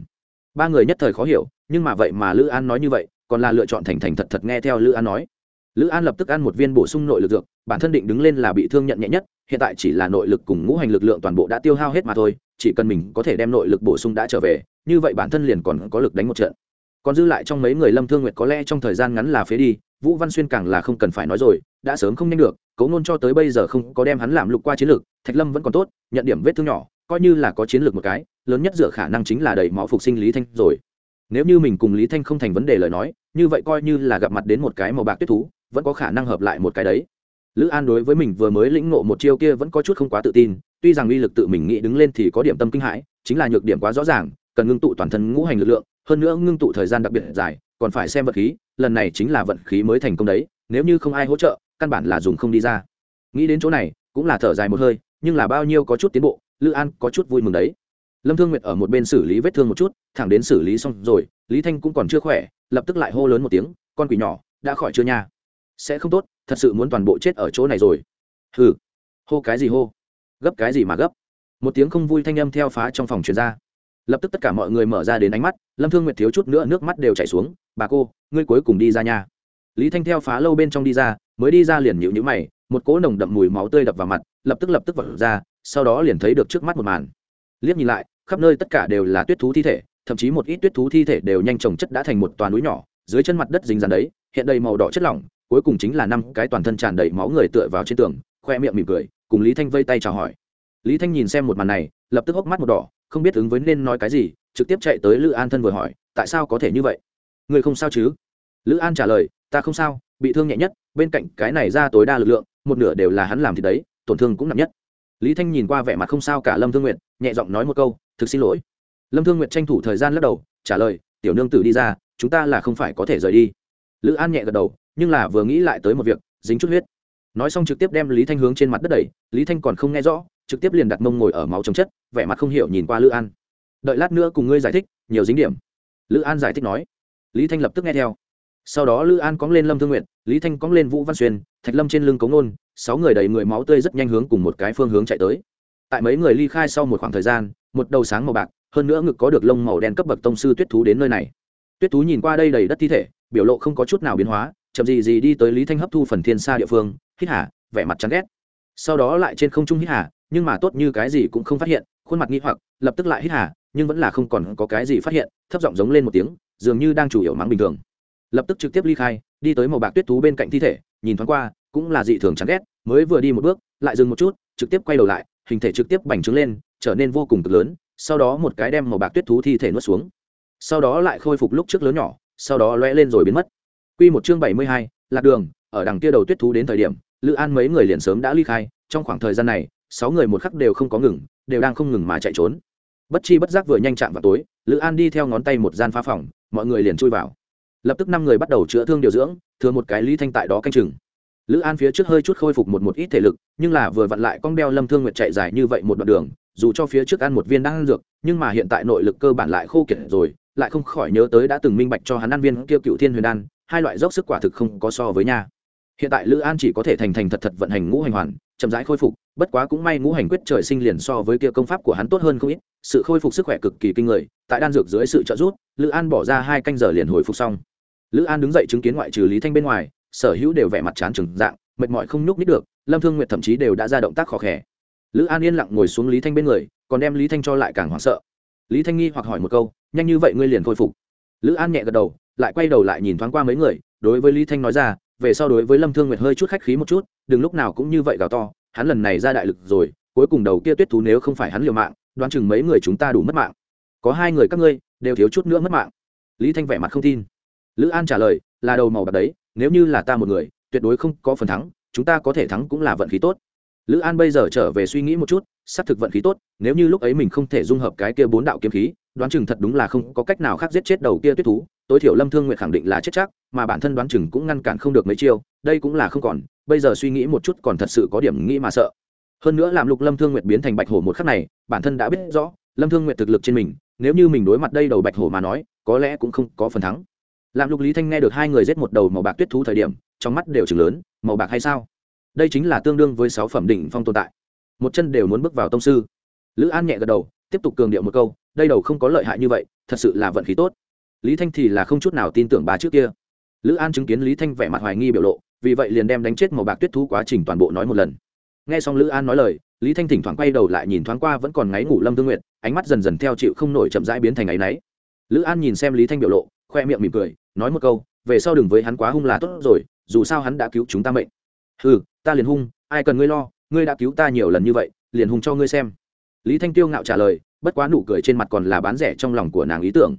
Ba người nhất thời khó hiểu, nhưng mà vậy mà lữ an nói như vậy còn là lựa chọn thành thành thật thật nghe theo lữ an nói. Lữ an lập tức ăn một viên bổ sung nội lực dược, bản thân định đứng lên là bị thương nhận nhẹ nhất, hiện tại chỉ là nội lực cùng ngũ hành lực lượng toàn bộ đã tiêu hao hết mà thôi, chỉ cần mình có thể đem nội lực bổ sung đã trở về, như vậy bản thân liền còn có lực đánh một trận. Còn dư lại trong mấy người lâm thương nguyệt có lẽ trong thời gian ngắn là phế đi, vũ văn xuyên càng là không cần phải nói rồi, đã sớm không nhanh được, cấu nôn cho tới bây giờ không có đem hắn làm lục qua chiến lược, thạch lâm vẫn còn tốt, nhận điểm vết thương nhỏ, coi như là có chiến lược một cái, lớn nhất dựa khả năng chính là đẩy máu phục sinh lý thanh rồi nếu như mình cùng lý thanh không thành vấn đề lời nói, như vậy coi như là gặp mặt đến một cái màu bạc tuyết thú, vẫn có khả năng hợp lại một cái đấy. Lữ an đối với mình vừa mới lĩnh ngộ một chiêu kia vẫn có chút không quá tự tin, tuy rằng uy lực tự mình nghĩ đứng lên thì có điểm tâm kinh hãi, chính là nhược điểm quá rõ ràng, cần ngưng tụ toàn thân ngũ hành lực lượng, hơn nữa ngưng tụ thời gian đặc biệt dài, còn phải xem vận khí, lần này chính là vận khí mới thành công đấy, nếu như không ai hỗ trợ, căn bản là dùng không đi ra. Nghĩ đến chỗ này, cũng là thở dài một hơi, nhưng là bao nhiêu có chút tiến bộ, lữ an có chút vui mừng đấy lâm thương nguyệt ở một bên xử lý vết thương một chút, thẳng đến xử lý xong rồi, lý thanh cũng còn chưa khỏe, lập tức lại hô lớn một tiếng, con quỷ nhỏ, đã khỏi chưa nha? Sẽ không tốt, thật sự muốn toàn bộ chết ở chỗ này rồi. Hừ. Hô cái gì hô? Gấp cái gì mà gấp? Một tiếng không vui thanh âm theo phá trong phòng truyền ra. Lập tức tất cả mọi người mở ra đến ánh mắt, lâm thương nguyệt thiếu chút nữa nước mắt đều chảy xuống, bà cô, ngươi cuối cùng đi ra nha. Lý thanh theo phá lâu bên trong đi ra, mới đi ra liền nhịu nhữ mày, một cỗ nồng đậm mùi máu tươi đập vào mặt, lập tức lập tức vật ra, sau đó liền thấy được trước mắt một màn. Liếc nhìn lại khắp nơi tất cả đều là tuyết thú thi thể, thậm chí một ít tuyết thú thi thể đều nhanh chồng chất đã thành một toàn núi nhỏ, dưới chân mặt đất dính dàn đấy, hiện đầy màu đỏ chất lỏng, cuối cùng chính là năm cái toàn thân tràn đầy máu người tựa vào trên tường, khoe miệng mỉm cười, cùng lý thanh vây tay chào hỏi. Lý thanh nhìn xem một màn này, lập tức hốc mắt một đỏ, không biết ứng với nên nói cái gì, trực tiếp chạy tới lữ an thân vừa hỏi, tại sao có thể như vậy? Người không sao chứ? Lữ an trả lời, ta không sao, bị thương nhẹ nhất, bên cạnh cái này ra tối đa lực lượng, một nửa đều là hắn làm thì đấy, tổn thương cũng nặng nhất. Lý thanh nhìn qua vẻ mặt không sao cả lâm thương nguyện nhẹ giọng nói một câu thực xin lỗi. Lâm thương nguyện tranh thủ thời gian lắc đầu, trả lời, tiểu nương tử đi ra, chúng ta là không phải có thể rời đi. Lữ an nhẹ gật đầu, nhưng là vừa nghĩ lại tới một việc, dính chút huyết. Nói xong trực tiếp đem lý thanh hướng trên mặt đất đẩy, lý thanh còn không nghe rõ, trực tiếp liền đặt mông ngồi ở máu chống chất, vẻ mặt không hiểu nhìn qua lữ an. Đợi lát nữa cùng ngươi giải thích, nhiều dính điểm. Lữ an giải thích nói. Lý thanh lập tức nghe theo. Sau đó lữ an cóng lên lâm thương nguyện lý thanh cóng lên vũ văn xuyên, thạch lâm trên lưng cống nôn, sáu người đầy người máu tươi rất nhanh hướng cùng một cái phương hướng chạy tới. Tại mấy người ly khai sau một khoảng thời gian một đầu sáng màu bạc hơn nữa ngực có được lông màu đen cấp bậc tông sư tuyết thú đến nơi này. Tuyết thú nhìn qua đây đầy đất thi thể biểu lộ không có chút nào biến hóa chậm gì gì đi tới lý thanh hấp thu phần thiên xa địa phương hít hà, vẻ mặt chán ghét. Sau đó lại trên không trung hít hà, nhưng mà tốt như cái gì cũng không phát hiện khuôn mặt nghi hoặc lập tức lại hít hà, nhưng vẫn là không còn có cái gì phát hiện thấp giọng giống lên một tiếng dường như đang chủ yếu mắng bình thường. Lập tức trực tiếp ly khai đi tới màu bạc tuyết thú bên cạnh thi thể nhìn thoáng qua cũng là dị thường chán ghét mới vừa đi một bước lại dừng một chút trực tiếp quay đầu lại hình thể trực tiếp bành trướng lên trở nên vô cùng cực lớn sau đó một cái đem màu bạc tuyết thú thi thể nuốt xuống. Sau đó lại khôi phục lúc trước lớn nhỏ sau đó lóe lên rồi biến mất. Quy một chương bảy mươi hai, lạc đường ở đằng kia đầu tuyết thú đến thời điểm lữ an mấy người liền sớm đã ly khai trong khoảng thời gian này sáu người một khắc đều không có ngừng đều đang không ngừng mà chạy trốn. Bất chi bất giác vừa nhanh chạm vào tối lữ an đi theo ngón tay một gian phá phòng mọi người liền chui vào. Lập tức năm người bắt đầu chữa thương điều dưỡng thừa một cái lý thanh tại đó canh chừng lữ an phía trước hơi chút khôi phục một một ít thể lực, nhưng là vừa vặn lại con đeo lâm thương nguyệt chạy dài như vậy một đoạn đường, dù cho phía trước ăn một viên đang ăn dược, nhưng mà hiện tại nội lực cơ bản lại khô kiệt rồi, lại không khỏi nhớ tới đã từng minh bạch cho hắn ăn viên kia cựu thiên huyền đan, hai loại dốc sức quả thực không có so với nha. Hiện tại lữ an chỉ có thể thành thành thật thật vận hành ngũ hành hoàn, chậm rãi khôi phục, bất quá cũng may ngũ hành quyết trời sinh liền so với kia công pháp của hắn tốt hơn không ít, sự khôi phục sức khỏe cực kỳ kinh người, tại đan dược dưới sự trợ giúp, lữ an bỏ ra hai canh giờ liền hồi phục xong. Lữ an đứng dậy chứng kiến ngoại trừ lý thanh bên ngoài sở hữu đều vẻ mặt chán trừng dạng, mệt mỏi không nhúc nít được, lâm thương nguyệt thậm chí đều đã ra động tác khó khẽ lữ an yên lặng ngồi xuống lý thanh bên người, còn đem lý thanh cho lại càng hoảng sợ. Lý thanh nghi hoặc hỏi một câu, nhanh như vậy ngươi liền khôi phục? Lữ an nhẹ gật đầu, lại quay đầu lại nhìn thoáng qua mấy người, đối với lý thanh nói ra, về sau đối với lâm thương nguyệt hơi chút khách khí một chút, đừng lúc nào cũng như vậy gào to, hắn lần này ra đại lực rồi, cuối cùng đầu kia tuyết thú nếu không phải hắn liều mạng, đoán chừng mấy người chúng ta đủ mất mạng. Có hai người các ngươi, đều thiếu chút nữa mất mạng. Lý thanh vẻ mặt không tin. Lữ an trả lời, là đầu màu bạc đấy nếu như là ta một người, tuyệt đối không có phần thắng, chúng ta có thể thắng cũng là vận khí tốt. Lữ an bây giờ trở về suy nghĩ một chút, xác thực vận khí tốt, nếu như lúc ấy mình không thể dung hợp cái kia bốn đạo kiếm khí, đoán chừng thật đúng là không có cách nào khác giết chết đầu kia tuyết thú. Tối thiểu lâm thương nguyện khẳng định là chết chắc, mà bản thân đoán chừng cũng ngăn cản không được mấy chiêu, đây cũng là không còn, bây giờ suy nghĩ một chút còn thật sự có điểm nghĩ mà sợ. Hơn nữa làm lục lâm thương nguyện biến thành bạch hổ một khắc này, bản thân đã biết rõ, lâm thương nguyện thực lực trên mình, nếu như mình đối mặt đây đầu bạch hổ mà nói, có lẽ cũng không có phần thắng làm lục lý thanh nghe được hai người giết một đầu màu bạc tuyết thú thời điểm, trong mắt đều chừng lớn, màu bạc hay sao? Đây chính là tương đương với sáu phẩm đỉnh phong tồn tại. Một chân đều muốn bước vào tông sư. Lữ an nhẹ gật đầu, tiếp tục cường điệu một câu, đây đầu không có lợi hại như vậy, thật sự là vận khí tốt. Lý thanh thì là không chút nào tin tưởng bà trước kia. Lữ an chứng kiến lý thanh vẻ mặt hoài nghi biểu lộ, vì vậy liền đem đánh chết màu bạc tuyết thú quá trình toàn bộ nói một lần. Nghe xong lữ an nói lời, lý thanh thỉnh thoảng quay đầu lại nhìn thoáng qua vẫn còn ngáy ngủ lâm tư nguyện ánh mắt dần dần theo chịu không nổi chậm rãi biến thành áy náy. Lữ an nhìn xem lý thanh biểu lộ, khoe miệng mỉm cười nói một câu, về sau đừng với hắn quá hung là tốt rồi, dù sao hắn đã cứu chúng ta mệnh. Ừ ta liền hung, ai cần ngươi lo, ngươi đã cứu ta nhiều lần như vậy, liền hung cho ngươi xem. Lý thanh tiêu ngạo trả lời, bất quá nụ cười trên mặt còn là bán rẻ trong lòng của nàng ý tưởng.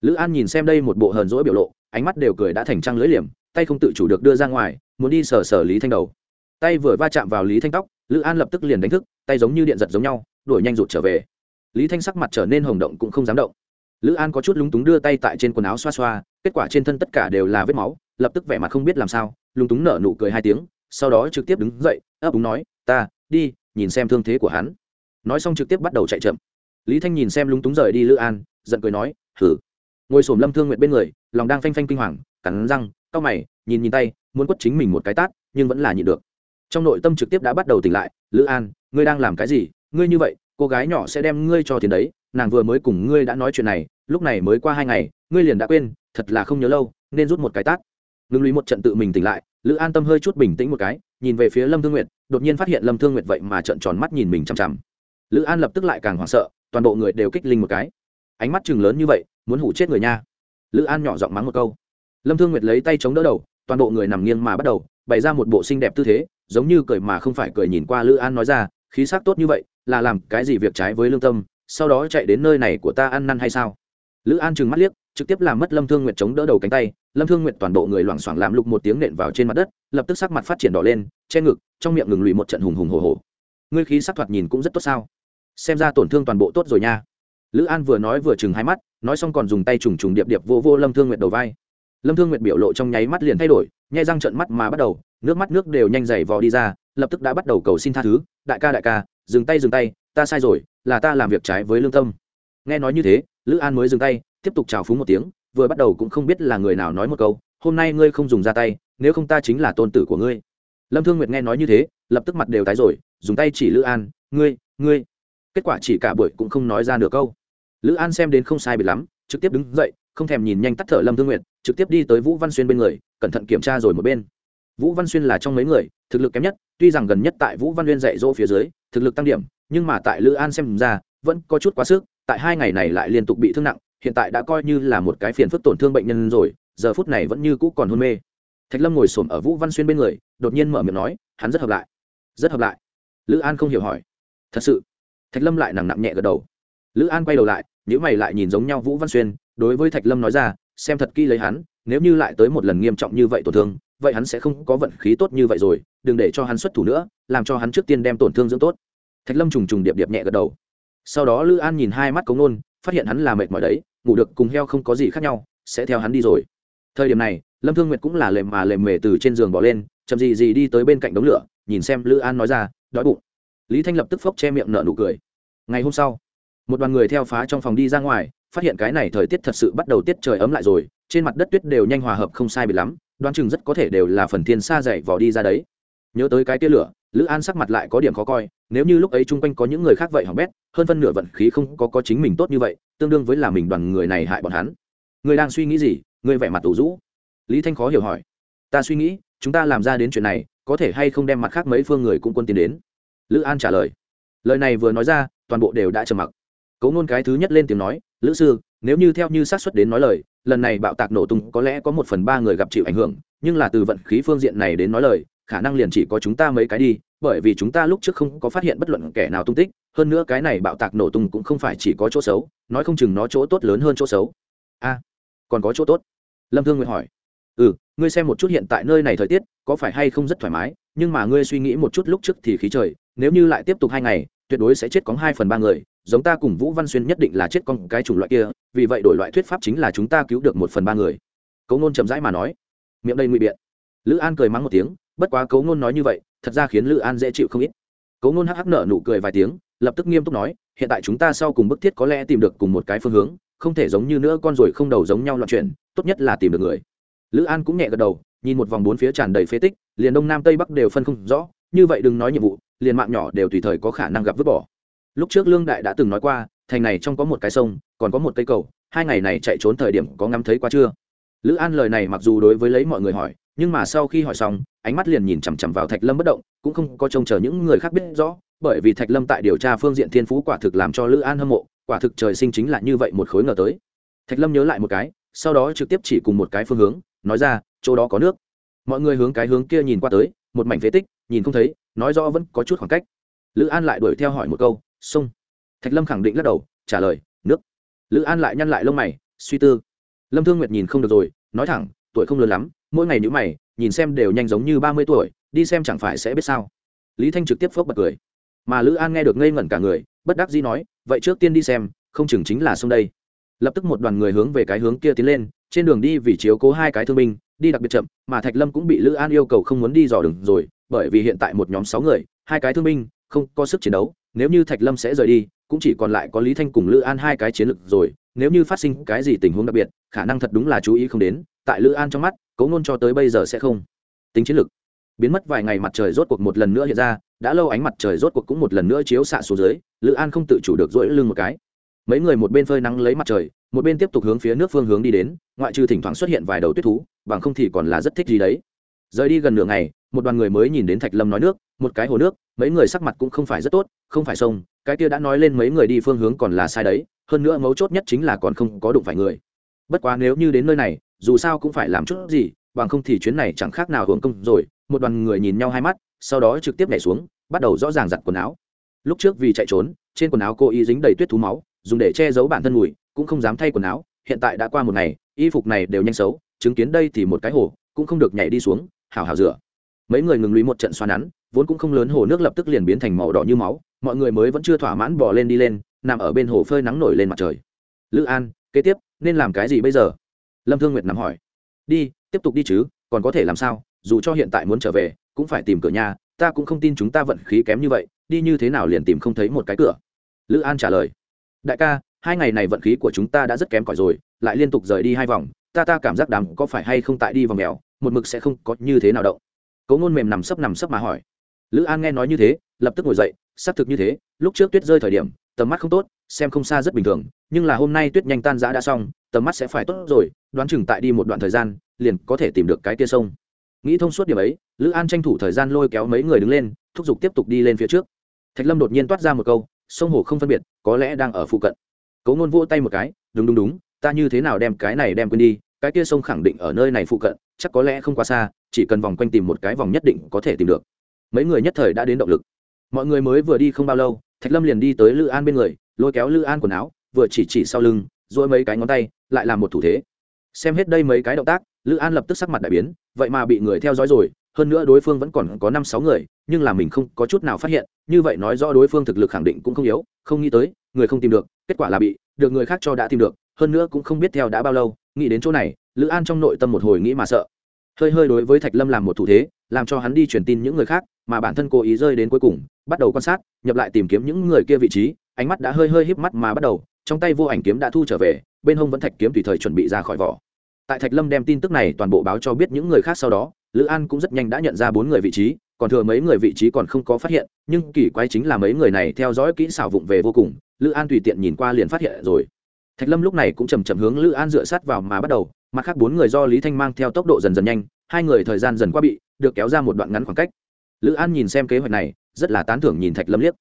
Lữ an nhìn xem đây một bộ hờn rỗi biểu lộ, ánh mắt đều cười đã thành trăng lưỡi liềm, tay không tự chủ được đưa ra ngoài, muốn đi sờ sờ lý thanh đầu. Tay vừa va chạm vào lý thanh tóc, lữ an lập tức liền đánh thức, tay giống như điện giật giống nhau, đuổi nhanh rụt trở về. Lý thanh sắc mặt trở nên hồng động cũng không dám động. Lữ an có chút lúng túng đưa tay tại trên quần áo xoa xoa kết quả trên thân tất cả đều là vết máu, lập tức vẻ mặt không biết làm sao, lúng túng nở nụ cười hai tiếng, sau đó trực tiếp đứng dậy, ấp úng nói, ta, đi, nhìn xem thương thế của hắn. Nói xong trực tiếp bắt đầu chạy chậm. Lý thanh nhìn xem lúng túng rời đi lữ an, giận cười nói thử ngồi s lâm thương nguyện bên người, lòng đang phanh phanh kinh hoàng, cắn răng, cau mày, nhìn nhìn tay, muốn quất chính mình một cái tát, nhưng vẫn là nhịn được. Trong nội tâm trực tiếp đã bắt đầu tỉnh lại, lữ an, ngươi đang làm cái gì? Ngươi như vậy, cô gái nhỏ sẽ đem ngươi cho tiền đấy, nàng vừa mới cùng ngươi đã nói chuyện này, lúc này mới qua hai ngày, ngươi liền đã quên thật là không nhớ lâu, nên rút một cái tát. Ngưng lũy một trận tự mình tỉnh lại, lữ an tâm hơi chút bình tĩnh một cái, nhìn về phía lâm thương nguyệt, đột nhiên phát hiện lâm thương nguyệt vậy mà trận tròn mắt nhìn mình chằm chằm. Lữ an lập tức lại càng hoảng sợ, toàn bộ người đều kích linh một cái. Ánh mắt chừng lớn như vậy, muốn hủ chết người nha. Lữ an nhỏ giọng mắng một câu. Lâm thương nguyệt lấy tay chống đỡ đầu, toàn bộ người nằm nghiêng mà bắt đầu, bày ra một bộ xinh đẹp tư thế, giống như cười mà không phải cười nhìn qua lữ an nói ra, khí sắc tốt như vậy, là làm cái gì việc trái với lương tâm, sau đó chạy đến nơi này của ta ăn năn hay sao? Lữ an trừng mắt liếc trực tiếp làm mất lâm thương nguyệt chống đỡ đầu cánh tay, lâm thương nguyệt toàn bộ người loảng xoảng làm lục một tiếng nện vào trên mặt đất, lập tức sắc mặt phát triển đỏ lên, che ngực, trong miệng ngừng lùi một trận hùng hùng hồ hồ ngươi khí sắc thoạt nhìn cũng rất tốt sao? Xem ra tổn thương toàn bộ tốt rồi nha. Lữ an vừa nói vừa chừng hai mắt, nói xong còn dùng tay trùng trùng điệp điệp vô vô lâm thương nguyệt đầu vai. Lâm thương nguyệt biểu lộ trong nháy mắt liền thay đổi, nhai răng trận mắt mà bắt đầu, nước mắt nước đều nhanh dày vò đi ra, lập tức đã bắt đầu cầu xin tha thứ, đại ca đại ca, dừng tay dừng tay, ta sai rồi, là ta làm việc trái với lương tâm. Nghe nói như thế, lữ an mới dừng tay tiếp tục chào phúng một tiếng, vừa bắt đầu cũng không biết là người nào nói một câu, hôm nay ngươi không dùng ra tay, nếu không ta chính là tôn tử của ngươi. Lâm thương nguyệt nghe nói như thế, lập tức mặt đều tái rồi, dùng tay chỉ lữ an, ngươi ngươi. Kết quả chỉ cả buổi cũng không nói ra được câu. Lữ an xem đến không sai bị lắm, trực tiếp đứng dậy, không thèm nhìn nhanh tắt thở lâm thương nguyệt, trực tiếp đi tới vũ văn xuyên bên người, cẩn thận kiểm tra rồi một bên. Vũ văn xuyên là trong mấy người, thực lực kém nhất, tuy rằng gần nhất tại vũ văn uyên dạy dỗ phía dưới, thực lực tăng điểm, nhưng mà tại lữ an xem ra, vẫn có chút quá sức, tại hai ngày này lại liên tục bị thương nặng hiện tại đã coi như là một cái phiền phức tổn thương bệnh nhân rồi, giờ phút này vẫn như cũ còn hôn mê. Thạch lâm ngồi xổm ở vũ văn xuyên bên người, đột nhiên mở miệng nói, hắn rất hợp lại, rất hợp lại. Lữ an không hiểu hỏi, thật sự? Thạch lâm lại nặng nặng nhẹ gật đầu. Lữ an quay đầu lại nếu mày lại nhìn giống nhau vũ văn xuyên, đối với thạch lâm nói ra, xem thật kỹ lấy hắn, nếu như lại tới một lần nghiêm trọng như vậy tổn thương, vậy hắn sẽ không có vận khí tốt như vậy rồi, đừng để cho hắn xuất thủ nữa, làm cho hắn trước tiên đem tổn thương dưỡng tốt. Thạch lâm trùng trùng điệp điệp nhẹ gật đầu. Sau đó lữ an nhìn hai mắt cống nôn phát hiện hắn là mệt mỏi đấy, ngủ được cùng heo không có gì khác nhau, sẽ theo hắn đi rồi. Thời điểm này, lâm thương nguyệt cũng là lềm mà lềm mề từ trên giường bỏ lên, chậm gì gì đi tới bên cạnh đống lửa, nhìn xem lữ an nói ra, đói bụng. Lý thanh lập tức phốc che miệng nở nụ cười. Ngày hôm sau, một đoàn người theo phá trong phòng đi ra ngoài, phát hiện cái này thời tiết thật sự bắt đầu tiết trời ấm lại rồi, trên mặt đất tuyết đều nhanh hòa hợp không sai bị lắm, đoán chừng rất có thể đều là phần thiên xa dậy vỏ đi ra đấy. Nhớ tới cái tia lửa lữ an sắc mặt lại có điểm khó coi, nếu như lúc ấy chung quanh có những người khác vậy hỏng bét, hơn phân nửa vận khí không có có chính mình tốt như vậy, tương đương với là mình đoàn người này hại bọn hắn. Người đang suy nghĩ gì? Người vẻ mặt tủ rũ. Lý thanh khó hiểu hỏi. Ta suy nghĩ, chúng ta làm ra đến chuyện này, có thể hay không đem mặt khác mấy phương người cũng quân tiến đến? Lữ an trả lời. Lời này vừa nói ra, toàn bộ đều đã trầm mặc. Cấu nôn cái thứ nhất lên tiếng nói, lữ sư, nếu như theo như xác suất đến nói lời, lần này bạo tạc nổ tung có lẽ có một phần ba người gặp chịu ảnh hưởng, nhưng là từ vận khí phương diện này đến nói lời khả năng liền chỉ có chúng ta mấy cái đi, bởi vì chúng ta lúc trước không có phát hiện bất luận kẻ nào tung tích, hơn nữa cái này bạo tạc nổ tung cũng không phải chỉ có chỗ xấu, nói không chừng nó chỗ tốt lớn hơn chỗ xấu. A, còn có chỗ tốt? Lâm thương nguyện hỏi. Ừ ngươi xem một chút hiện tại nơi này thời tiết, có phải hay không rất thoải mái, nhưng mà ngươi suy nghĩ một chút lúc trước thì khí trời, nếu như lại tiếp tục hai ngày, tuyệt đối sẽ chết có hai phần ba người, giống ta cùng vũ văn xuyên nhất định là chết con cái chủng loại kia, vì vậy đổi loại thuyết pháp chính là chúng ta cứu được một phần ba người. Cấu nôn chậm rãi mà nói. Miệng đây ngụy biện. Lữ an cười mắng một tiếng bất quá cấu ngôn nói như vậy, thật ra khiến lữ an dễ chịu không ít. Cấu ngôn hắc hắc nở nụ cười vài tiếng, lập tức nghiêm túc nói, hiện tại chúng ta sau cùng bức thiết có lẽ tìm được cùng một cái phương hướng, không thể giống như nữa con ruồi không đầu giống nhau loạn chuyển. tốt nhất là tìm được người. Lữ an cũng nhẹ gật đầu, nhìn một vòng bốn phía tràn đầy phế tích, liền đông nam tây bắc đều phân không rõ, như vậy đừng nói nhiệm vụ, liền mạng nhỏ đều tùy thời có khả năng gặp vứt bỏ. Lúc trước lương đại đã từng nói qua, thành này trong có một cái sông, còn có một cây cầu, hai ngày này chạy trốn thời điểm có ngắm thấy qua chưa? Lữ an lời này mặc dù đối với lấy mọi người hỏi nhưng mà sau khi hỏi xong, ánh mắt liền nhìn chằm chằm vào thạch lâm bất động, cũng không có trông chờ những người khác biết rõ, bởi vì thạch lâm tại điều tra phương diện thiên phú quả thực làm cho lữ an hâm mộ, quả thực trời sinh chính là như vậy một khối ngờ tới. Thạch lâm nhớ lại một cái, sau đó trực tiếp chỉ cùng một cái phương hướng, nói ra, chỗ đó có nước. Mọi người hướng cái hướng kia nhìn qua tới, một mảnh phế tích, nhìn không thấy, nói rõ vẫn có chút khoảng cách. Lữ an lại đuổi theo hỏi một câu sông thạch lâm khẳng định lắc đầu, trả lời, nước. Lữ an lại nhăn lại lông mày, suy tư. Lâm thương nguyệt nhìn không được rồi, nói thẳng tuổi không lớn lắm, mỗi ngày nhữ mày, nhìn xem đều nhanh giống như ba mươi tuổi, đi xem chẳng phải sẽ biết sao. Lý thanh trực tiếp phốc bật cười. Mà lữ an nghe được ngây ngẩn cả người, bất đắc dĩ nói, vậy trước tiên đi xem, không chừng chính là sông đây. Lập tức một đoàn người hướng về cái hướng kia tiến lên, trên đường đi vì chiếu cố hai cái thương binh, đi đặc biệt chậm, mà thạch lâm cũng bị lữ an yêu cầu không muốn đi dò đường rồi, bởi vì hiện tại một nhóm sáu người, hai cái thương binh, không có sức chiến đấu, nếu như thạch lâm sẽ rời đi, cũng chỉ còn lại có lý thanh cùng lữ an hai cái chiến lược rồi nếu như phát sinh cái gì tình huống đặc biệt, khả năng thật đúng là chú ý không đến, tại lữ an trong mắt, cấu ngôn cho tới bây giờ sẽ không. Tính chiến lược. Biến mất vài ngày mặt trời rốt cuộc một lần nữa hiện ra, đã lâu ánh mặt trời rốt cuộc cũng một lần nữa chiếu xạ xuống dưới, lữ an không tự chủ được dỗi lưng một cái. Mấy người một bên phơi nắng lấy mặt trời, một bên tiếp tục hướng phía nước phương hướng đi đến, ngoại trừ thỉnh thoảng xuất hiện vài đầu tuyết thú, bằng không thì còn là rất thích gì đấy. Rời đi gần nửa ngày, một đoàn người mới nhìn đến thạch lâm nói nước một cái hồ nước, mấy người sắc mặt cũng không phải rất tốt, không phải sông, cái kia đã nói lên mấy người đi phương hướng còn là sai đấy, hơn nữa mấu chốt nhất chính là còn không có đụng phải người. Bất quá nếu như đến nơi này, dù sao cũng phải làm chút gì, bằng không thì chuyến này chẳng khác nào hưởng công rồi, một đoàn người nhìn nhau hai mắt, sau đó trực tiếp nhảy xuống, bắt đầu rõ ràng giặt quần áo. Lúc trước vì chạy trốn, trên quần áo cô y dính đầy tuyết thú máu, dùng để che giấu bản thân mùi, cũng không dám thay quần áo, hiện tại đã qua một ngày, y phục này đều nhanh xấu, chứng kiến đây thì một cái hồ, cũng không được nhảy đi xuống hào hào rửa. Mấy người ngừng lũy một trận xoa nắn vốn cũng không lớn hồ nước lập tức liền biến thành màu đỏ như máu, mọi người mới vẫn chưa thỏa mãn bỏ lên đi lên, nằm ở bên hồ phơi nắng nổi lên mặt trời. Lữ an, kế tiếp, nên làm cái gì bây giờ? Lâm thương nguyệt nằm hỏi. Đi, tiếp tục đi chứ, còn có thể làm sao? Dù cho hiện tại muốn trở về, cũng phải tìm cửa nhà, ta cũng không tin chúng ta vận khí kém như vậy, đi như thế nào liền tìm không thấy một cái cửa? Lữ an trả lời. Đại ca, hai ngày này vận khí của chúng ta đã rất kém cỏi rồi, lại liên tục rời đi hai vòng, ta ta cảm giác đám có phải hay không tại đi vòng mèo, một mực sẽ không có như thế nào động. Cấu ngôn mềm nằm sấp nằm sấp mà hỏi lữ an nghe nói như thế, lập tức ngồi dậy, xác thực như thế, lúc trước tuyết rơi thời điểm, tầm mắt không tốt, xem không xa rất bình thường, nhưng là hôm nay tuyết nhanh tan giã đã xong, tầm mắt sẽ phải tốt rồi, đoán chừng tại đi một đoạn thời gian, liền có thể tìm được cái tia sông. Nghĩ thông suốt điểm ấy, lữ an tranh thủ thời gian lôi kéo mấy người đứng lên, thúc giục tiếp tục đi lên phía trước. Thạch lâm đột nhiên toát ra một câu, sông hồ không phân biệt, có lẽ đang ở phụ cận. Cấu ngôn vỗ tay một cái, đúng đúng đúng, ta như thế nào đem cái này đem quên đi, cái kia sông khẳng định ở nơi này phụ cận, chắc có lẽ không quá xa, chỉ cần vòng quanh tìm một cái vòng nhất định có thể tìm được mấy người nhất thời đã đến động lực. Mọi người mới vừa đi không bao lâu, thạch lâm liền đi tới lữ an bên người, lôi kéo lữ an quần áo, vừa chỉ chỉ sau lưng dỗi mấy cái ngón tay, lại làm một thủ thế. Xem hết đây mấy cái động tác, lữ an lập tức sắc mặt đại biến, vậy mà bị người theo dõi rồi, hơn nữa đối phương vẫn còn có năm sáu người, nhưng là mình không có chút nào phát hiện, như vậy nói rõ đối phương thực lực khẳng định cũng không yếu, không nghĩ tới, người không tìm được, kết quả là bị được người khác cho đã tìm được, hơn nữa cũng không biết theo đã bao lâu, nghĩ đến chỗ này, lữ an trong nội tâm một hồi nghĩ mà sợ. Hơi hơi đối với thạch lâm làm một thủ thế làm cho hắn đi truyền tin những người khác, mà bản thân cố ý rơi đến cuối cùng, bắt đầu quan sát, nhập lại tìm kiếm những người kia vị trí, ánh mắt đã hơi hơi híp mắt mà bắt đầu, trong tay vô ảnh kiếm đã thu trở về, bên hông vẫn thạch kiếm tùy thời chuẩn bị ra khỏi vỏ. Tại thạch lâm đem tin tức này toàn bộ báo cho biết những người khác sau đó, lữ an cũng rất nhanh đã nhận ra bốn người vị trí, còn thừa mấy người vị trí còn không có phát hiện, nhưng kỳ quái chính là mấy người này theo dõi kỹ xảo vụng về vô cùng, lữ an tùy tiện nhìn qua liền phát hiện rồi. Thạch lâm lúc này cũng chầm chậm hướng lữ an dựa sát vào mà bắt đầu, mặt khác bốn người do lý thanh mang theo tốc độ dần dần nhanh, hai người thời gian dần qua bị được kéo ra một đoạn ngắn khoảng cách. Lữ an nhìn xem kế hoạch này, rất là tán thưởng nhìn thạch lâm liếc.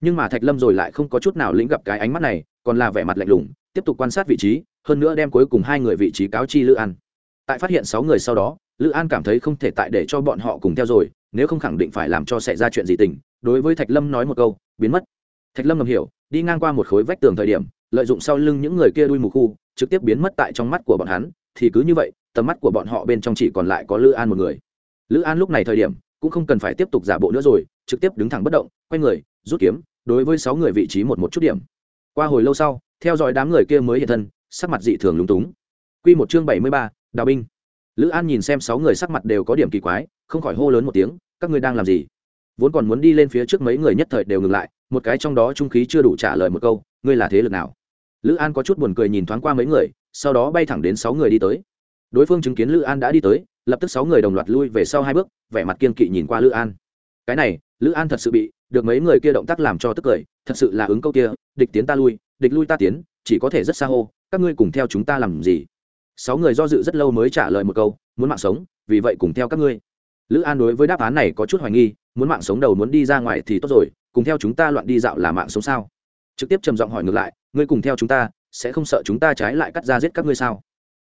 Nhưng mà thạch lâm rồi lại không có chút nào lĩnh gặp cái ánh mắt này, còn là vẻ mặt lạnh lùng, tiếp tục quan sát vị trí, hơn nữa đem cuối cùng hai người vị trí cáo chi lữ an. Tại phát hiện sáu người sau đó, lữ an cảm thấy không thể tại để cho bọn họ cùng theo rồi, nếu không khẳng định phải làm cho xảy ra chuyện gì tình, đối với thạch lâm nói một câu, biến mất. Thạch lâm ngầm hiểu, đi ngang qua một khối vách tường thời điểm, lợi dụng sau lưng những người kia đuôi mù khu, trực tiếp biến mất tại trong mắt của bọn hắn, thì cứ như vậy, tầm mắt của bọn họ bên trong chỉ còn lại có lữ an một người lữ an lúc này thời điểm, cũng không cần phải tiếp tục giả bộ nữa rồi, trực tiếp đứng thẳng bất động, quay người, rút kiếm, đối với sáu người vị trí một một chút điểm. Qua hồi lâu sau, theo dõi đám người kia mới hiện thân, sắc mặt dị thường lúng túng. Q một chương bảy mươi ba, đào binh. Lữ an nhìn xem sáu người sắc mặt đều có điểm kỳ quái, không khỏi hô lớn một tiếng, các ngươi đang làm gì? Vốn còn muốn đi lên phía trước mấy người nhất thời đều ngừng lại, một cái trong đó trung khí chưa đủ trả lời một câu, ngươi là thế lực nào? Lữ an có chút buồn cười nhìn thoáng qua mấy người, sau đó bay thẳng đến sáu người đi tới. Đối phương chứng kiến lữ an đã đi tới lập tức sáu người đồng loạt lui về sau hai bước, vẻ mặt kiên kỵ nhìn qua lữ an. Cái này, lữ an thật sự bị được mấy người kia động tác làm cho tức cười, thật sự là ứng câu kia, địch tiến ta lui, địch lui ta tiến, chỉ có thể rất xa hô, các ngươi cùng theo chúng ta làm gì? Sáu người do dự rất lâu mới trả lời một câu, muốn mạng sống, vì vậy cùng theo các ngươi. Lữ an đối với đáp án này có chút hoài nghi, muốn mạng sống đầu muốn đi ra ngoài thì tốt rồi, cùng theo chúng ta loạn đi dạo là mạng sống sao? Trực tiếp trầm giọng hỏi ngược lại, ngươi cùng theo chúng ta, sẽ không sợ chúng ta trái lại cắt ra giết các ngươi sao?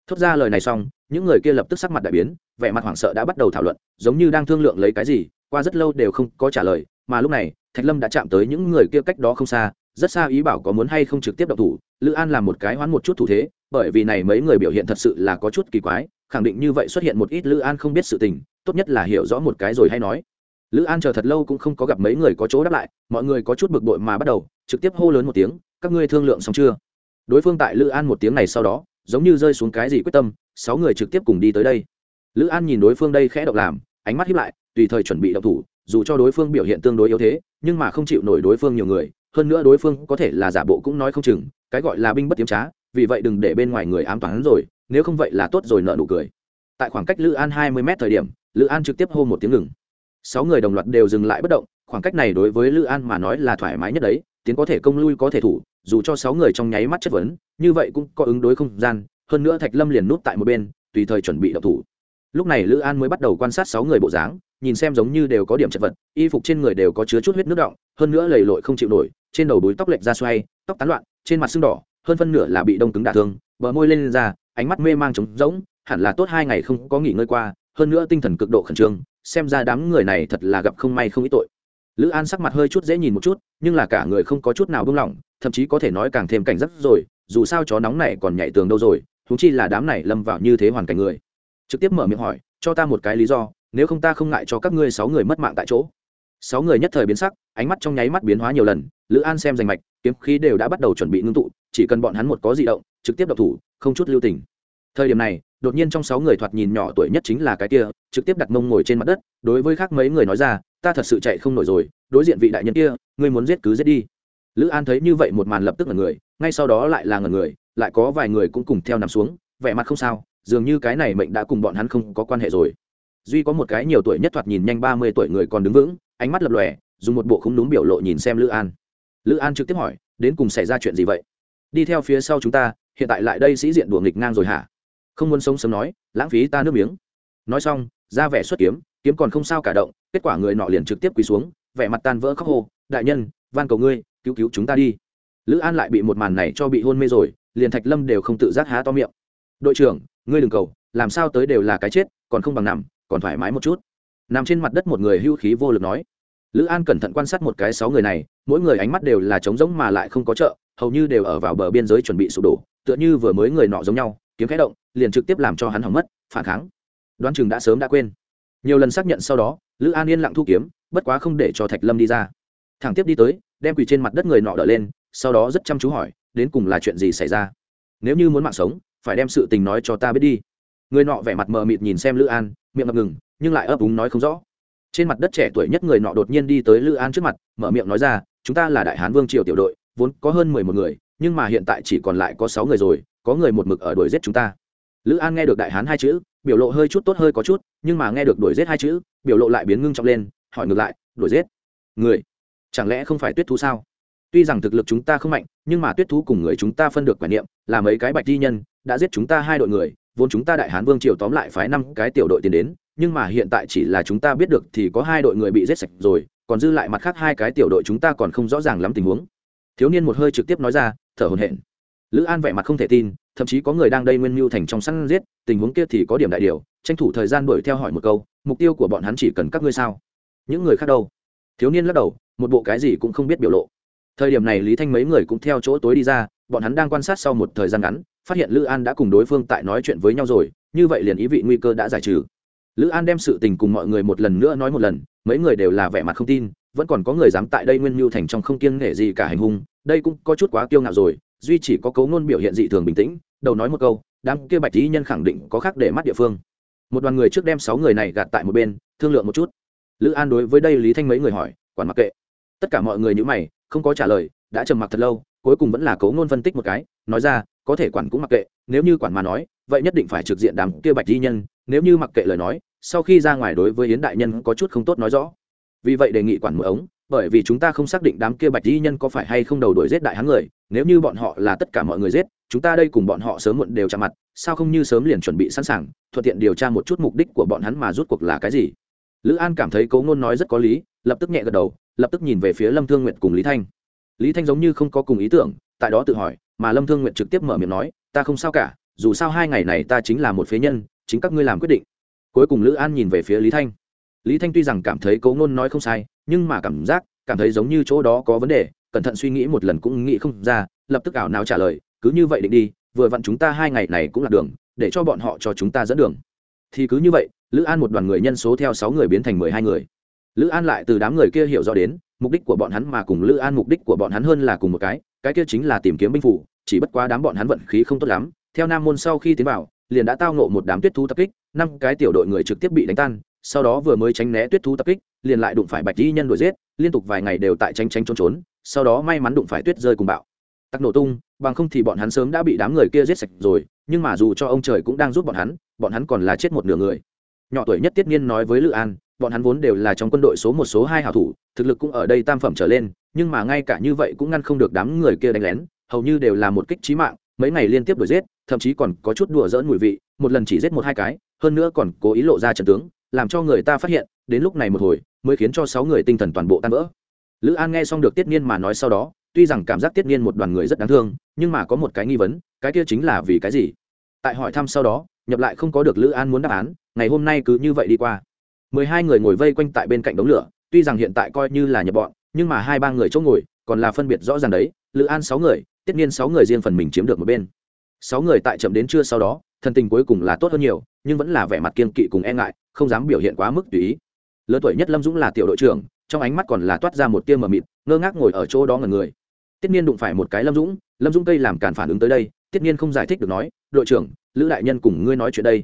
Thốt ra lời này xong, những người kia lập tức sắc mặt đại biến, vẻ mặt hoảng sợ đã bắt đầu thảo luận, giống như đang thương lượng lấy cái gì, qua rất lâu đều không có trả lời, mà lúc này, thạch lâm đã chạm tới những người kia cách đó không xa, rất xa ý bảo có muốn hay không trực tiếp độc thủ, lữ an làm một cái hoán một chút thủ thế, bởi vì này mấy người biểu hiện thật sự là có chút kỳ quái, khẳng định như vậy xuất hiện một ít lữ an không biết sự tình, tốt nhất là hiểu rõ một cái rồi hay nói. Lữ an chờ thật lâu cũng không có gặp mấy người có chỗ đáp lại, mọi người có chút bực bội mà bắt đầu, trực tiếp hô lớn một tiếng, các ngươi thương lượng xong chưa? Đối phương tại lữ an một tiếng này sau đó giống như rơi xuống cái gì quyết tâm, sáu người trực tiếp cùng đi tới đây. Lữ an nhìn đối phương đây khẽ động làm, ánh mắt hiếp lại, tùy thời chuẩn bị động thủ, dù cho đối phương biểu hiện tương đối yếu thế, nhưng mà không chịu nổi đối phương nhiều người, hơn nữa đối phương có thể là giả bộ cũng nói không chừng, cái gọi là binh bất tiếm trá, vì vậy đừng để bên ngoài người ám toán rồi, nếu không vậy là tốt rồi nợ nụ cười. Tại khoảng cách lữ an hai mươi m thời điểm, lữ an trực tiếp hô một tiếng ngừng. Sáu người đồng loạt đều dừng lại bất động, khoảng cách này đối với lữ an mà nói là thoải mái nhất đấy, tiến có thể công lui có thể thủ dù cho sáu người trong nháy mắt chất vấn như vậy cũng có ứng đối không gian hơn nữa thạch lâm liền núp tại một bên tùy thời chuẩn bị đập thủ. Lúc này lữ an mới bắt đầu quan sát sáu người bộ dáng nhìn xem giống như đều có điểm chật vật y phục trên người đều có chứa chút huyết nước động hơn nữa lầy lội không chịu nổi trên đầu đuối tóc lệch ra xoay tóc tán loạn trên mặt sưng đỏ hơn phân nửa là bị đông cứng đả thương bờ môi lên, lên ra ánh mắt mê mang trống rỗng hẳn là tốt hai ngày không có nghỉ ngơi qua hơn nữa tinh thần cực độ khẩn trương xem ra đám người này thật là gặp không may không ít tội. Lữ an sắc mặt hơi chút dễ nhìn một chút nhưng là cả người không có chút nào buông lỏng thậm chí có thể nói càng thêm cảnh giác rồi, dù sao chó nóng này còn nhảy tường đâu rồi húng chi là đám này lâm vào như thế hoàn cảnh người. Trực tiếp mở miệng hỏi, cho ta một cái lý do, nếu không ta không ngại cho các ngươi sáu người mất mạng tại chỗ. Sáu người nhất thời biến sắc, ánh mắt trong nháy mắt biến hóa nhiều lần, lữ an xem danh mạch, kiếm khí đều đã bắt đầu chuẩn bị ngưng tụ, chỉ cần bọn hắn một có di động, trực tiếp độc thủ, không chút lưu tình. Thời điểm này, đột nhiên trong sáu người thoạt nhìn nhỏ tuổi nhất chính là cái kia, trực tiếp đặt mông ngồi trên mặt đất, đối với khác mấy người nói ra, ta thật sự chạy không nổi rồi, đối diện vị đại nhân kia, ngươi muốn giết cứ giết đi lữ an thấy như vậy một màn lập tức là người, ngay sau đó lại là ngần người, lại có vài người cũng cùng theo nằm xuống, vẻ mặt không sao, dường như cái này mệnh đã cùng bọn hắn không có quan hệ rồi. Duy có một cái nhiều tuổi nhất thoạt nhìn nhanh ba mươi tuổi người còn đứng vững, ánh mắt lập lòe, dùng một bộ không đúng biểu lộ nhìn xem lữ an. Lữ an trực tiếp hỏi, đến cùng xảy ra chuyện gì vậy? Đi theo phía sau chúng ta, hiện tại lại đây sĩ diện đùa nghịch ngang rồi hả? Không muốn sống sớm nói, lãng phí ta nước miếng. Nói xong, ra vẻ xuất kiếm kiếm còn không sao cả động, kết quả người nọ liền trực tiếp quỳ xuống, vẻ mặt tan vỡ khóc hồ đại nhân, van cầu ngươi cứu cứu chúng ta đi. Lữ an lại bị một màn này cho bị hôn mê rồi, liền thạch lâm đều không tự giác há to miệng. Đội trưởng, ngươi đừng cầu, làm sao tới đều là cái chết, còn không bằng nằm, còn thoải mái một chút. Nằm trên mặt đất một người hưu khí vô lực nói. Lữ an cẩn thận quan sát một cái sáu người này, mỗi người ánh mắt đều là trống rỗng mà lại không có chợ, hầu như đều ở vào bờ biên giới chuẩn bị sụp đổ, tựa như vừa mới người nọ giống nhau, kiếm khẽ động, liền trực tiếp làm cho hắn hỏng mất, phản kháng. Đoán chừng đã sớm đã quên. Nhiều lần xác nhận sau đó, lữ an yên lặng thu kiếm, bất quá không để cho thạch lâm đi ra. Thẳng tiếp đi tới đem quỳ trên mặt đất người nọ đỡ lên, sau đó rất chăm chú hỏi, đến cùng là chuyện gì xảy ra? Nếu như muốn mạng sống, phải đem sự tình nói cho ta biết đi. Người nọ vẻ mặt mờ mịt nhìn xem lữ an, miệng ngập ngừng, nhưng lại ấp úng nói không rõ. Trên mặt đất trẻ tuổi nhất người nọ đột nhiên đi tới lữ an trước mặt, mở miệng nói ra, chúng ta là đại hán vương triều tiểu đội, vốn có hơn mười một người, nhưng mà hiện tại chỉ còn lại có sáu người rồi, có người một mực ở đuổi giết chúng ta. Lữ an nghe được đại hán hai chữ, biểu lộ hơi chút tốt hơi có chút, nhưng mà nghe được đuổi giết hai chữ, biểu lộ lại biến ngưng trọng lên, hỏi ngược lại, đuổi giết? Người chẳng lẽ không phải tuyết thú sao? Tuy rằng thực lực chúng ta không mạnh, nhưng mà tuyết thú cùng người chúng ta phân được quản niệm, là mấy cái bạch di nhân, đã giết chúng ta hai đội người, vốn chúng ta đại hán vương triều tóm lại phái năm cái tiểu đội tiến đến, nhưng mà hiện tại chỉ là chúng ta biết được thì có hai đội người bị giết sạch rồi, còn dư lại mặt khác hai cái tiểu đội chúng ta còn không rõ ràng lắm tình huống. Thiếu niên một hơi trực tiếp nói ra, thở hồn hển. Lữ an vẻ mặt không thể tin, thậm chí có người đang đây nguyên mưu thành trong săn giết, tình huống kia thì có điểm đại điều, tranh thủ thời gian đuổi theo hỏi một câu, mục tiêu của bọn hắn chỉ cần các ngươi sao? Những người khác đâu? Thiếu niên lắc đầu, một bộ cái gì cũng không biết biểu lộ. Thời điểm này lý thanh mấy người cũng theo chỗ tối đi ra, bọn hắn đang quan sát sau một thời gian ngắn, phát hiện lữ an đã cùng đối phương tại nói chuyện với nhau rồi, như vậy liền ý vị nguy cơ đã giải trừ. Lữ an đem sự tình cùng mọi người một lần nữa nói một lần, mấy người đều là vẻ mặt không tin, vẫn còn có người dám tại đây nguyên mưu thành trong không kiêng nể gì cả hành hung, đây cũng có chút quá kiêu ngạo rồi, duy chỉ có cấu ngôn biểu hiện dị thường bình tĩnh, đầu nói một câu, đám kia bạch lý nhân khẳng định có khác để mắt địa phương. Một đoàn người trước đem sáu người này gạt tại một bên, thương lượng một chút lữ an đối với đây lý thanh mấy người hỏi, quản mặc kệ. Tất cả mọi người như mày, không có trả lời, đã trầm mặc thật lâu, cuối cùng vẫn là cấu ngôn phân tích một cái, nói ra, có thể quản cũng mặc kệ, nếu như quản mà nói, vậy nhất định phải trực diện đám kia bạch di nhân, nếu như mặc kệ lời nói, sau khi ra ngoài đối với yến đại nhân có chút không tốt nói rõ. Vì vậy đề nghị quản mở ống, bởi vì chúng ta không xác định đám kia bạch di nhân có phải hay không đầu đuổi giết đại hán người, nếu như bọn họ là tất cả mọi người giết, chúng ta đây cùng bọn họ sớm muộn đều chạm mặt, sao không như sớm liền chuẩn bị sẵn sàng, thuận tiện điều tra một chút mục đích của bọn hắn mà rút cuộc là cái gì? Lữ an cảm thấy cấu ngôn nói rất có lý, lập tức nhẹ gật đầu, lập tức nhìn về phía lâm thương nguyện cùng lý thanh. Lý thanh giống như không có cùng ý tưởng, tại đó tự hỏi, mà lâm thương nguyện trực tiếp mở miệng nói, ta không sao cả, dù sao hai ngày này ta chính là một phế nhân, chính các ngươi làm quyết định. Cuối cùng lữ an nhìn về phía lý thanh. Lý thanh tuy rằng cảm thấy cấu ngôn nói không sai, nhưng mà cảm giác, cảm thấy giống như chỗ đó có vấn đề, cẩn thận suy nghĩ một lần cũng nghĩ không ra, lập tức ảo nào trả lời, cứ như vậy định đi, vừa vặn chúng ta hai ngày này cũng là đường, để cho bọn họ cho chúng ta dẫn đường. Thì cứ như vậy lữ an một đoàn người nhân số theo sáu người biến thành mười hai người. Lữ an lại từ đám người kia hiểu rõ đến, mục đích của bọn hắn mà cùng lữ an mục đích của bọn hắn hơn là cùng một cái cái kia chính là tìm kiếm binh phủ, chỉ bất quá đám bọn hắn vận khí không tốt lắm, theo nam môn sau khi tiến vào, liền đã tao nộ một đám tuyết thú tập kích, năm cái tiểu đội người trực tiếp bị đánh tan, sau đó vừa mới tránh né tuyết thú tập kích, liền lại đụng phải bạch di nhân đuổi giết, liên tục vài ngày đều tại tranh tranh trốn trốn, sau đó may mắn đụng phải tuyết rơi cùng bạo. Tắc nổ tung, bằng không thì bọn hắn sớm đã bị đám người kia giết sạch rồi, nhưng mà dù cho ông trời cũng đang giúp bọn hắn bọn hắn còn là chết một nửa người nhỏ tuổi nhất tiết niên nói với lữ an, bọn hắn vốn đều là trong quân đội số một, số hai hảo thủ, thực lực cũng ở đây tam phẩm trở lên, nhưng mà ngay cả như vậy cũng ngăn không được đám người kia đánh lén, hầu như đều là một kích trí mạng, mấy ngày liên tiếp đuổi giết, thậm chí còn có chút đùa dỡn mùi vị, một lần chỉ giết một hai cái, hơn nữa còn cố ý lộ ra trận tướng, làm cho người ta phát hiện, đến lúc này một hồi, mới khiến cho sáu người tinh thần toàn bộ tan vỡ. Lữ an nghe xong được tiết niên mà nói sau đó, tuy rằng cảm giác tiết niên một đoàn người rất đáng thương, nhưng mà có một cái nghi vấn, cái kia chính là vì cái gì? Tại hỏi thăm sau đó nhập lại không có được lữ an muốn đáp án, ngày hôm nay cứ như vậy đi qua. Mười hai người ngồi vây quanh tại bên cạnh đống lửa, tuy rằng hiện tại coi như là nhập bọn, nhưng mà hai ba người chỗ ngồi, còn là phân biệt rõ ràng đấy, lữ an sáu người, tiết niên sáu người riêng phần mình chiếm được một bên. Sáu người tại chậm đến trưa sau đó, thần tình cuối cùng là tốt hơn nhiều, nhưng vẫn là vẻ mặt kiên kỵ cùng e ngại, không dám biểu hiện quá mức tùy ý. Lớn tuổi nhất lâm dũng là tiểu đội trưởng, trong ánh mắt còn là toát ra một tia mờ mịt, ngơ ngác ngồi ở chỗ đó ngần người. Tiết niên đụng phải một cái lâm dũng lâm dũng cây làm cản phản ứng tới đây tiết niên không giải thích được nói, đội trưởng, lữ đại nhân cùng ngươi nói chuyện đây.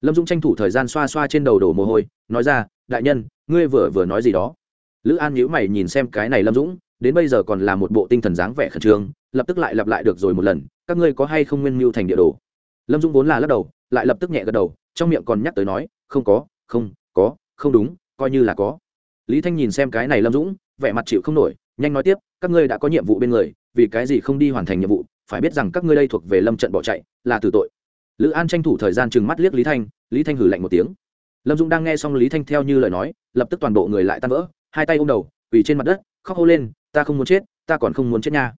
Lâm dũng tranh thủ thời gian xoa xoa trên đầu đổ mồ hôi, nói ra, đại nhân, ngươi vừa vừa nói gì đó? Lữ an nhữ mày nhìn xem cái này lâm dũng, đến bây giờ còn là một bộ tinh thần dáng vẻ khẩn trương, lập tức lại lặp lại được rồi một lần, các ngươi có hay không nguyên mưu thành địa đồ? Lâm dũng vốn là lắc đầu, lại lập tức nhẹ gật đầu, trong miệng còn nhắc tới nói, không có không có, không đúng, coi như là có. Lý thanh nhìn xem cái này lâm dũng, vẻ mặt chịu không nổi, nhanh nói tiếp, các ngươi đã có nhiệm vụ bên người, vì cái gì không đi hoàn thành nhiệm vụ phải biết rằng các ngươi đây thuộc về lâm trận bỏ chạy, là tử tội. Lữ an tranh thủ thời gian chừng mắt liếc lý thanh lý thanh hử lạnh một tiếng. Lâm dũng đang nghe xong lý thanh theo như lời nói, lập tức toàn bộ người lại tan vỡ, hai tay ôm đầu, quỳ trên mặt đất, khóc hô lên, ta không muốn chết, ta còn không muốn chết nha.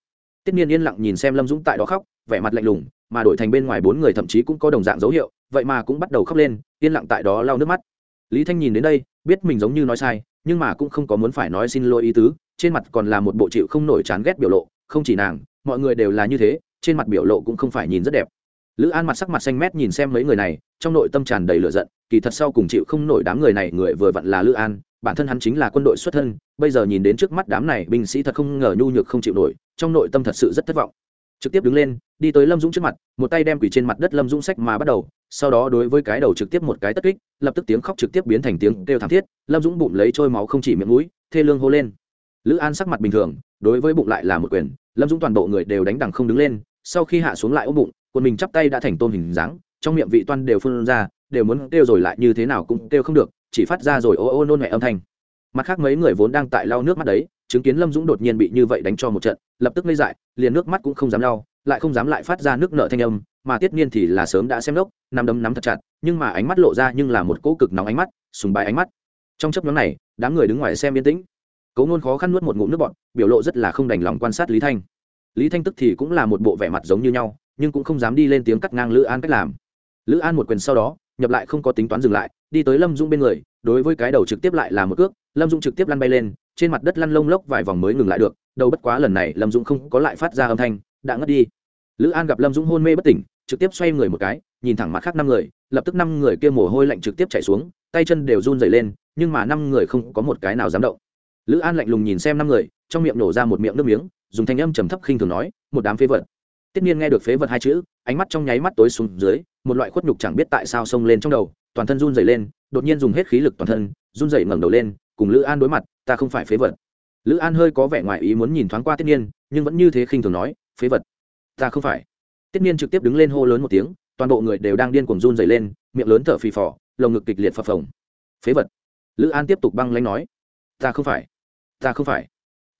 Tiết niên yên lặng nhìn xem lâm dũng tại đó khóc, vẻ mặt lạnh lùng, mà đổi thành bên ngoài bốn người thậm chí cũng có đồng dạng dấu hiệu, vậy mà cũng bắt đầu khóc lên, yên lặng tại đó lau nước mắt. Lý thanh nhìn đến đây, biết mình giống như nói sai, nhưng mà cũng không có muốn phải nói xin lỗi ý tứ, trên mặt còn là một bộ chịu không nổi chán ghét biểu lộ, không chỉ nàng mọi người đều là như thế, trên mặt biểu lộ cũng không phải nhìn rất đẹp. Lữ an mặt sắc mặt xanh mét nhìn xem mấy người này, trong nội tâm tràn đầy lửa giận, kỳ thật sau cùng chịu không nổi đám người này, người vừa vặn là lữ an, bản thân hắn chính là quân đội xuất thân, bây giờ nhìn đến trước mắt đám này binh sĩ thật không ngờ nhu nhược không chịu nổi, trong nội tâm thật sự rất thất vọng. Trực tiếp đứng lên, đi tới lâm dũng trước mặt, một tay đem quỷ trên mặt đất lâm dũng sách mà bắt đầu, sau đó đối với cái đầu trực tiếp một cái tất kích, lập tức tiếng khóc trực tiếp biến thành tiếng kêu thảm thiết, lâm dũng bụng lấy trôi máu không chỉ miệng mũi, thê lương hô lên. Lữ an sắc mặt bình thường, đối với bụng lại là một quyền lâm dũng toàn bộ người đều đánh đằng không đứng lên, sau khi hạ xuống lại ôm bụng, quần mình chắp tay đã thành tôn hình dáng, trong miệng vị toan đều phun ra, đều muốn kêu rồi lại như thế nào cũng kêu không được, chỉ phát ra rồi ô ô nôn mẹ âm thanh. Mặt khác mấy người vốn đang tại lau nước mắt đấy, chứng kiến lâm dũng đột nhiên bị như vậy đánh cho một trận, lập tức ngây dại, liền nước mắt cũng không dám lau, lại không dám lại phát ra nước nợ thanh âm, mà tiết niên thì là sớm đã xem lốc nằm đấm nắm thật chặt, nhưng mà ánh mắt lộ ra nhưng là một cỗ cực nóng ánh mắt, sùng bài ánh mắt. Trong chấp nhóm này, đám người đứng ngoài xem yên tĩnh cấu ngôn khó khăn nuốt một ngụm nước bọn biểu lộ rất là không đành lòng quan sát lý thanh. Lý thanh tức thì cũng là một bộ vẻ mặt giống như nhau, nhưng cũng không dám đi lên tiếng cắt ngang lữ an cách làm. Lữ an một quyền sau đó, nhập lại không có tính toán dừng lại, đi tới lâm dung bên người, đối với cái đầu trực tiếp lại là một cước, lâm dung trực tiếp lăn bay lên, trên mặt đất lăn lông lốc vài vòng mới ngừng lại được, đầu bất quá lần này lâm dung không có lại phát ra âm thanh, đã ngất đi. Lữ an gặp lâm Dung hôn mê bất tỉnh, trực tiếp xoay người một cái, nhìn thẳng mặt khác năm người, lập tức năm người kia mồ hôi lạnh trực tiếp chạy xuống, tay chân đều run dày lên, nhưng mà năm người không có một cái nào dám động lữ an lạnh lùng nhìn xem năm người, trong miệng nổ ra một miệng nước miếng, dùng thanh âm trầm thấp khinh thường nói, một đám phế vật. Tiết niên nghe được phế vật hai chữ, ánh mắt trong nháy mắt tối xuống dưới, một loại khuất nhục chẳng biết tại sao xông lên trong đầu, toàn thân run dày lên, đột nhiên dùng hết khí lực toàn thân, run dày ngẩng đầu lên, cùng lữ an đối mặt, ta không phải phế vật. Lữ an hơi có vẻ ngoài ý muốn nhìn thoáng qua tiết niên, nhưng vẫn như thế khinh thường nói, phế vật? Ta không phải. Tiết niên trực tiếp đứng lên hô lớn một tiếng, toàn bộ người đều đang điên cuồng run dày lên, miệng lớn thở phì phò, lồng ngực kịch liệt phập phồng. Phế vật? Lữ an tiếp tục băng lanh nói, ta không phải ta không phải,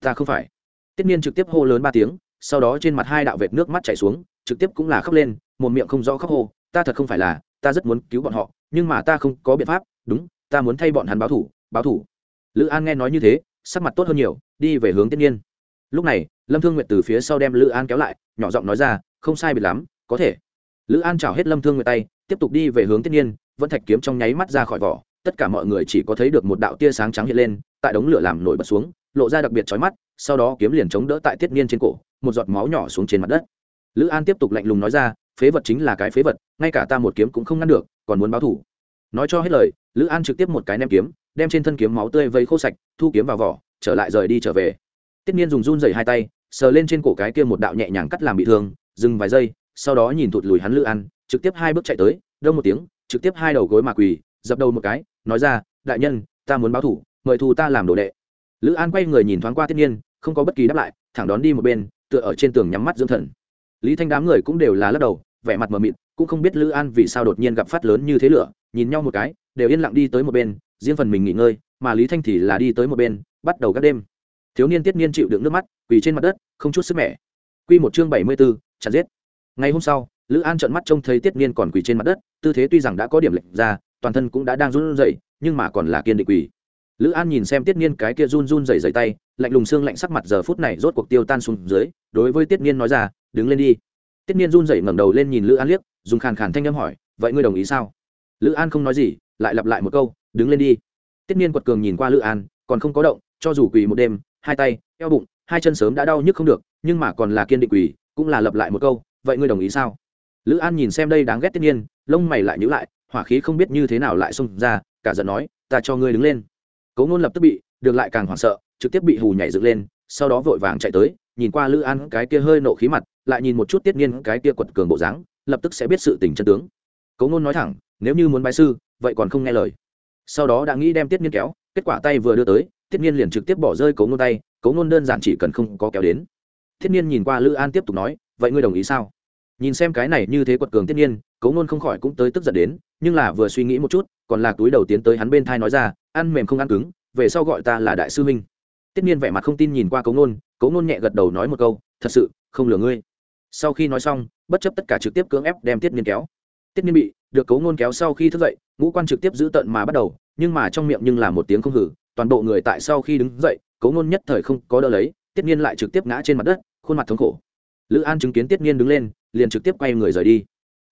ta không phải. Tiết niên trực tiếp hô lớn ba tiếng, sau đó trên mặt hai đạo vệt nước mắt chảy xuống, trực tiếp cũng là khóc lên, một miệng không rõ khóc hô, ta thật không phải là, ta rất muốn cứu bọn họ, nhưng mà ta không có biện pháp, đúng, ta muốn thay bọn hắn báo thủ báo thủ. Lữ an nghe nói như thế, sắc mặt tốt hơn nhiều, đi về hướng tiết niên. Lúc này, lâm thương nguyệt từ phía sau đem lữ an kéo lại, nhỏ giọng nói ra, không sai biệt lắm, có thể. Lữ an chào hết lâm thương nguyệt tay, tiếp tục đi về hướng tiết niên, vẫn thạch kiếm trong nháy mắt ra khỏi vỏ tất cả mọi người chỉ có thấy được một đạo tia sáng trắng hiện lên, tại đống lửa làm nổi bật xuống, lộ ra đặc biệt chói mắt, sau đó kiếm liền chống đỡ tại tiết niên trên cổ, một giọt máu nhỏ xuống trên mặt đất. Lữ an tiếp tục lạnh lùng nói ra, phế vật chính là cái phế vật, ngay cả ta một kiếm cũng không ngăn được, còn muốn báo thủ nói cho hết lời, lữ an trực tiếp một cái ném kiếm, đem trên thân kiếm máu tươi vây khô sạch, thu kiếm vào vỏ, trở lại rời đi trở về. Tiết niên dùng run dày hai tay, sờ lên trên cổ cái kia một đạo nhẹ nhàng cắt làm bị thương, dừng vài giây, sau đó nhìn thụt lùi hắn lữ an, trực tiếp hai bước chạy tới, đông một tiếng, trực tiếp hai đầu gối mà quỳ dập đầu một cái nói ra đại nhân ta muốn báo thủ mời thù ta làm đồ đệ. Lữ an quay người nhìn thoáng qua Thiên Nhiên, không có bất kỳ đáp lại thẳng đón đi một bên tựa ở trên tường nhắm mắt dưỡng thần. Lý thanh đám người cũng đều là lắc đầu vẻ mặt mờ mịt cũng không biết lữ an vì sao đột nhiên gặp phát lớn như thế lửa nhìn nhau một cái đều yên lặng đi tới một bên riêng phần mình nghỉ ngơi mà lý thanh thì là đi tới một bên bắt đầu các đêm. Thiếu niên tiết niên chịu đựng nước mắt quỳ trên mặt đất không chút sức mẻ. Q một chương bảy mươi b ố chặt giết. Ngày hôm sau lữ an trợn mắt trông thấy tiết niên còn quỳ trên mặt đất tư thế tuy rằng đã có điểm lệnh ra toàn thân cũng đã đang run rẩy, nhưng mà còn là kiên định quỳ. Lữ an nhìn xem tiết niên cái kia run run rẩy rẩy tay, lạnh lùng xương lạnh sắc mặt giờ phút này rốt cuộc tiêu tan xuống dưới, đối với tiết niên nói ra, đứng lên đi. Tiết niên run rẩy ngẩng đầu lên nhìn lữ an liếc, dùng khàn khàn thanh âm hỏi, vậy ngươi đồng ý sao? Lữ an không nói gì, lại lặp lại một câu, đứng lên đi. Tiết niên quật cường nhìn qua lữ an, còn không có động, cho dù quỳ một đêm, hai tay, eo bụng, hai chân sớm đã đau nhức không được, nhưng mà còn là kiên định quỳ, cũng là lặp lại một câu, vậy ngươi đồng ý sao? Lữ an nhìn xem đây đáng ghét tiết niên, lông mày lại nhữ lại hỏa khí không biết như thế nào lại xông ra, cả giận nói, ta cho ngươi đứng lên. Cấu ngôn lập tức bị, được lại càng hoảng sợ, trực tiếp bị hù nhảy dựng lên, sau đó vội vàng chạy tới, nhìn qua lữ an cái kia hơi nộ khí mặt, lại nhìn một chút tiết niên cái kia quật cường bộ dáng, lập tức sẽ biết sự tình chân tướng. Cấu ngôn nói thẳng, nếu như muốn bài sư, vậy còn không nghe lời. Sau đó đã nghĩ đem tiết niên kéo, kết quả tay vừa đưa tới, tiết niên liền trực tiếp bỏ rơi cấu ngôn tay cấu ngôn đơn giản chỉ cần không có kéo đến. Thiết niên nhìn qua lữ an tiếp tục nói, vậy ngươi đồng ý sao? Nhìn xem cái này như thế quật cường tiết niên cấu ngôn không khỏi cũng tới tức giận đến nhưng là vừa suy nghĩ một chút còn là túi đầu tiến tới hắn bên thai nói ra ăn mềm không ăn cứng về sau gọi ta là đại sư minh tiết niên vẻ mặt không tin nhìn qua cấu Nôn, cấu Nôn nhẹ gật đầu nói một câu thật sự không lừa ngươi. Sau khi nói xong bất chấp tất cả trực tiếp cưỡng ép đem tiết niên kéo. Tiết niên bị được cấu Nôn kéo sau khi thức dậy ngũ quan trực tiếp giữ tận mà bắt đầu nhưng mà trong miệng nhưng là một tiếng không hử toàn bộ người tại sau khi đứng dậy cấu Nôn nhất thời không có đỡ lấy tiết niên lại trực tiếp ngã trên mặt đất khuôn mặt thống khổ. Lữ an chứng kiến tiết niên đứng lên liền trực tiếp quay người rời đi.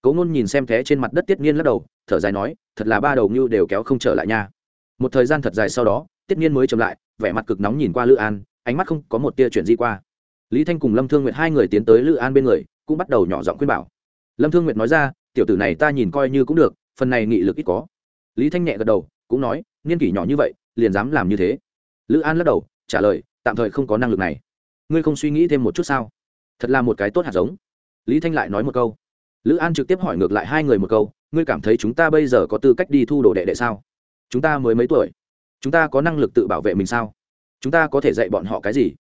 Cấu Nôn nhìn xem thế trên mặt đất tiết niên lắc đầu thở dài nói, thật là ba đầu như đều kéo không trở lại nha. Một thời gian thật dài sau đó, tiết niên mới chậm lại, vẻ mặt cực nóng nhìn qua lữ an, ánh mắt không có một tia chuyển di qua. Lý thanh cùng lâm thương nguyệt hai người tiến tới lữ an bên người, cũng bắt đầu nhỏ giọng khuyên bảo. Lâm thương nguyệt nói ra, tiểu tử này ta nhìn coi như cũng được, phần này nghị lực ít có. Lý thanh nhẹ gật đầu, cũng nói, niên kỷ nhỏ như vậy, liền dám làm như thế. Lữ an lắc đầu, trả lời, tạm thời không có năng lực này. Ngươi không suy nghĩ thêm một chút sao? Thật là một cái tốt hạt giống. Lý thanh lại nói một câu. Lữ an trực tiếp hỏi ngược lại hai người một câu ngươi cảm thấy chúng ta bây giờ có tư cách đi thu đồ đệ đệ sao? Chúng ta mới mấy tuổi? Chúng ta có năng lực tự bảo vệ mình sao? Chúng ta có thể dạy bọn họ cái gì?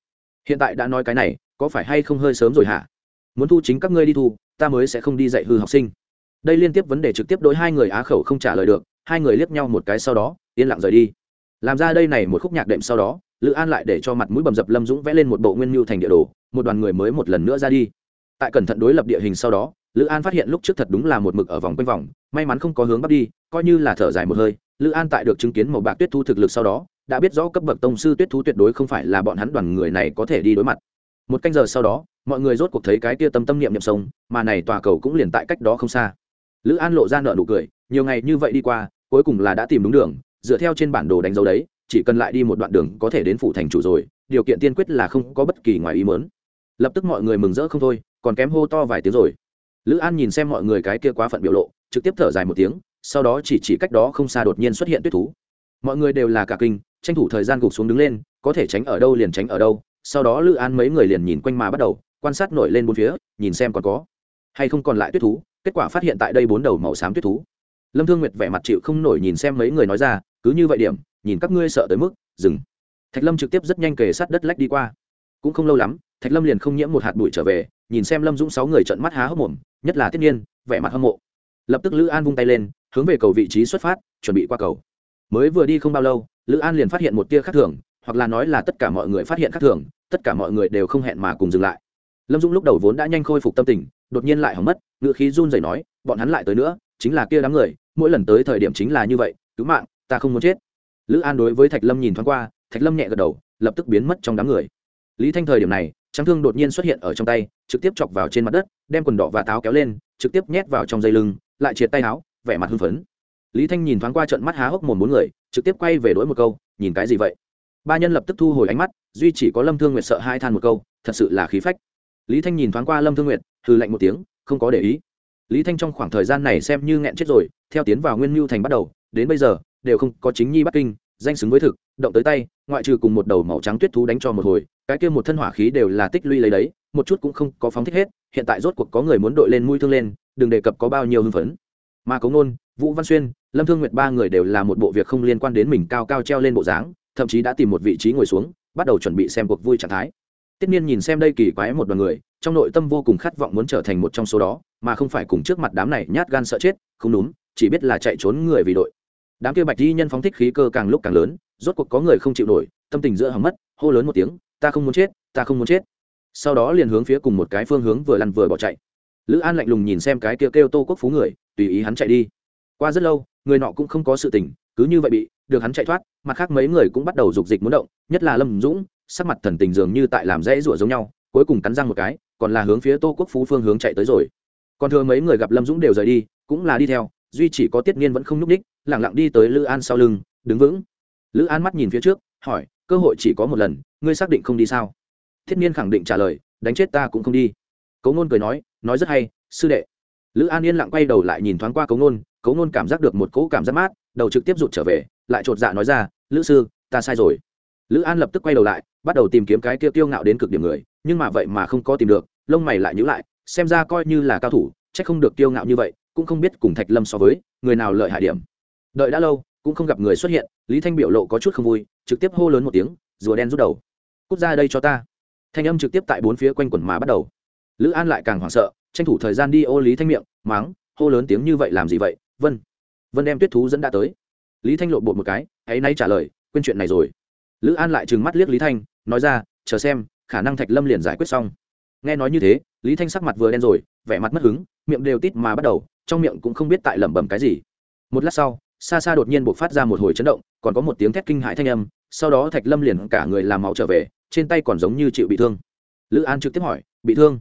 Hiện tại đã nói cái này, có phải hay không hơi sớm rồi hả? Muốn thu chính các ngươi đi thu, ta mới sẽ không đi dạy hư học sinh. Đây liên tiếp vấn đề trực tiếp đối hai người á khẩu không trả lời được, hai người liếc nhau một cái sau đó, yên lặng rời đi. Làm ra đây này một khúc nhạc đệm sau đó, lữ an lại để cho mặt mũi bầm dập lâm dũng vẽ lên một bộ nguyên mưu thành địa đồ, một đoàn người mới một lần nữa ra đi. Tại cẩn thận đối lập địa hình sau đó lữ an phát hiện lúc trước thật đúng là một mực ở vòng quanh vòng, may mắn không có hướng bắc đi, coi như là thở dài một hơi, lữ an tại được chứng kiến màu bạc tuyết thu thực lực sau đó, đã biết rõ cấp bậc tông sư tuyết thú tuyệt đối không phải là bọn hắn đoàn người này có thể đi đối mặt. Một canh giờ sau đó, mọi người rốt cuộc thấy cái tia tâm tâm niệm niệm sông, mà này tòa cầu cũng liền tại cách đó không xa. Lữ an lộ ra nợ nụ cười, nhiều ngày như vậy đi qua, cuối cùng là đã tìm đúng đường, dựa theo trên bản đồ đánh dấu đấy, chỉ cần lại đi một đoạn đường có thể đến phủ thành chủ rồi, điều kiện tiên quyết là không có bất kỳ ngoài ý mớn lập tức mọi người mừng rỡ không thôi, còn kém hô to vài tiếng rồi lữ an nhìn xem mọi người cái kia quá phận biểu lộ, trực tiếp thở dài một tiếng, sau đó chỉ chỉ cách đó không xa đột nhiên xuất hiện tuyết thú. Mọi người đều là cả kinh, tranh thủ thời gian gục xuống đứng lên, có thể tránh ở đâu liền tránh ở đâu. Sau đó lữ an mấy người liền nhìn quanh mà bắt đầu, quan sát nổi lên bốn phía, nhìn xem còn có hay không còn lại tuyết thú. Kết quả phát hiện tại đây bốn đầu màu xám tuyết thú. Lâm thương nguyệt vẻ mặt chịu không nổi nhìn xem mấy người nói ra, cứ như vậy điểm, nhìn các ngươi sợ tới mức, dừng. Thạch lâm trực tiếp rất nhanh kề sát đất lách đi qua. Cũng không lâu lắm, thạch lâm liền không nhiễm một hạt bụi trở về, nhìn xem lâm dũng sáu người trận mắt há hốc mồm nhất là Tiết nhiên vẻ mặt hâm mộ. Lập tức lữ an vung tay lên, hướng về cầu vị trí xuất phát, chuẩn bị qua cầu. Mới vừa đi không bao lâu, lữ an liền phát hiện một tia khác thường, hoặc là nói là tất cả mọi người phát hiện khác thường, tất cả mọi người đều không hẹn mà cùng dừng lại. Lâm dũng lúc đầu vốn đã nhanh khôi phục tâm tình, đột nhiên lại hỏng mất ngựa khí run rẩy nói, bọn hắn lại tới nữa, chính là kia đám người, mỗi lần tới thời điểm chính là như vậy, cứu mạng, ta không muốn chết. Lữ an đối với thạch lâm nhìn thoáng qua, thạch lâm nhẹ gật đầu, lập tức biến mất trong đám người lý thanh thời điểm này, trắng thương đột nhiên xuất hiện ở trong tay, trực tiếp chọc vào trên mặt đất, đem quần đỏ và táo kéo lên, trực tiếp nhét vào trong dây lưng, lại triệt tay áo vẻ mặt hưng phấn. Lý thanh nhìn thoáng qua trận mắt há hốc mồm bốn người, trực tiếp quay về đ ố i một câu, nhìn cái gì vậy? Ba nhân lập tức thu hồi ánh mắt, duy chỉ có lâm thương nguyệt sợ hai than một câu, thật sự là khí phách. Lý thanh nhìn thoáng qua lâm thương nguyệt hư lạnh một tiếng, không có để ý. Lý thanh trong khoảng thời gian này xem như nghẹn chết rồi, theo tiến vào nguyên mưu thành bắt đầu, đến bây giờ, đều không có chính nhi bắc kinh, danh xứng với thực, động tới tay, ngoại trừ cùng một đầu màu trắng tuyết thú đánh cho một hồi cái kia một thân hỏa khí đều là tích lũy lấy đấy một chút cũng không có phóng thích hết hiện tại rốt cuộc có người muốn đội lên mũi thương lên đừng đề cập có bao nhiêu hưng phấn mà cống nôn vũ văn xuyên lâm thương nguyệt ba người đều là một bộ việc không liên quan đến mình cao cao treo lên bộ dáng thậm chí đã tìm một vị trí ngồi xuống bắt đầu chuẩn bị xem cuộc vui trạng thái Tiết Niên nhìn xem đây kỳ quái một đoàn người, trong nội tâm vô cùng khát vọng muốn trở thành một trong số đó, mà không phải cùng trước mặt đám này nhát gan sợ chết, không đúng, chỉ biết là chạy trốn người vì đội. Đám kia bạch y nhân phóng thích khí cơ càng lúc càng lớn, rốt cuộc có người không chịu nổi, tâm tình giữa hầm mất, hô lớn một tiếng, ta không muốn chết, ta không muốn chết. Sau đó liền hướng phía cùng một cái phương hướng vừa lăn vừa bỏ chạy. Lữ An lạnh lùng nhìn xem cái kia kêu Tô Quốc phú người, tùy ý hắn chạy đi. Qua rất lâu, người nọ cũng không có sự tình, cứ như vậy bị, được hắn chạy thoát, mặt khác mấy người cũng bắt đầu dục dịch muốn động, nhất là Lâm Dũng, sắc mặt thần tình dường như tại làm rẽ rủa giống nhau cuối cùng cắn răng một cái còn là hướng phía tô quốc phú phương hướng chạy tới rồi còn thừa mấy người gặp lâm dũng đều rời đi cũng là đi theo duy chỉ có tiết niên vẫn không nhúc ních lẳng lặng đi tới lữ an sau lưng đứng vững lữ an mắt nhìn phía trước hỏi cơ hội chỉ có một lần ngươi xác định không đi sao? Thiết niên khẳng định trả lời, đánh chết ta cũng không đi. Cấu ngôn cười nói nói rất hay, sư đệ. Lữ an yên lặng quay đầu lại nhìn thoáng qua cấu ngôn cấu ngôn cảm giác được một cỗ cảm giác mát, đầu trực tiếp rụt trở về, lại chột dạ nói ra, lữ sư, ta sai rồi. Lữ an lập tức quay đầu lại, bắt đầu tìm kiếm cái kia tiêu ngạo đến cực điểm người, nhưng mà vậy mà không có tìm được, lông mày lại nhữ lại, xem ra coi như là cao thủ c h ắ c không được tiêu ngạo như vậy, cũng không biết cùng thạch lâm so với, người nào lợi hại điểm. Đợi đã lâu, cũng không gặp người xuất hiện, lý thanh biểu lộ có chút không vui, trực tiếp hô lớn một tiếng, rùa đen rút đầu cút ra đây cho ta. Thanh âm trực tiếp tại bốn phía quanh quẩn mà bắt đầu. Lữ an lại càng hoảng sợ, tranh thủ thời gian đi ô lý thanh miệng máng hô lớn tiếng như vậy làm gì vậy? Vân vân đem tuyết thú dẫn đã tới. Lý thanh lộ bột một cái hãy nay trả lời, quên chuyện này rồi. Lữ an lại trừng mắt liếc lý thanh, nói ra, chờ xem, khả năng thạch lâm liền giải quyết xong. Nghe nói như thế, lý thanh sắc mặt vừa đen rồi, vẻ mặt mất hứng, miệng đều tít mà bắt đầu, trong miệng cũng không biết tại lẩm bẩm cái gì. Một lát sau, xa xa đột nhiên buộc phát ra một hồi chấn động, còn có một tiếng thét kinh hãi thanh âm sau đó thạch lâm liền cả người làm máu trở về, trên tay còn giống như chịu bị thương. Lữ an trực tiếp hỏi, bị thương?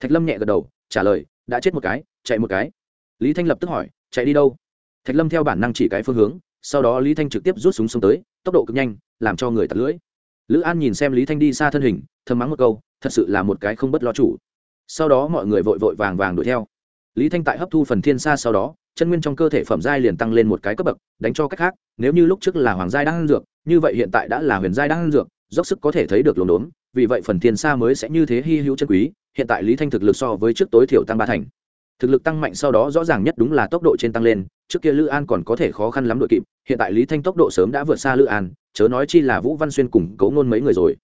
Thạch lâm nhẹ gật đầu, trả lời, đã chết một cái, chạy một cái. Lý thanh lập tức hỏi, chạy đi đâu? Thạch lâm theo bản năng chỉ cái phương hướng, sau đó lý thanh trực tiếp rút súng xuống tới, tốc độ cực nhanh, làm cho người tạt lưỡi. Lữ an nhìn xem lý thanh đi xa thân hình, thầm mắng một câu, thật sự là một cái không bất lo chủ. Sau đó mọi người vội vội vàng vàng đuổi theo. Lý thanh tại hấp thu phần thiên xa sau đó, chân nguyên trong cơ thể phẩm giai liền tăng lên một cái cấp bậc, đánh cho cách khác, nếu như lúc trước là hoàng giai đang ăn dược như vậy hiện tại đã là huyền giai đang ăn dược, dốc sức có thể thấy được lồn đốn, vì vậy phần thiên xa mới sẽ như thế hy hữu chân quý, hiện tại lý thanh thực lực so với trước tối thiểu tăng ba thành. Thực lực tăng mạnh sau đó rõ ràng nhất đúng là tốc độ trên tăng lên, trước kia lữ an còn có thể khó khăn lắm đội kịp, hiện tại lý thanh tốc độ sớm đã vượt xa lữ an, chớ nói chi là vũ văn xuyên cùng cấu ngôn mấy người rồi.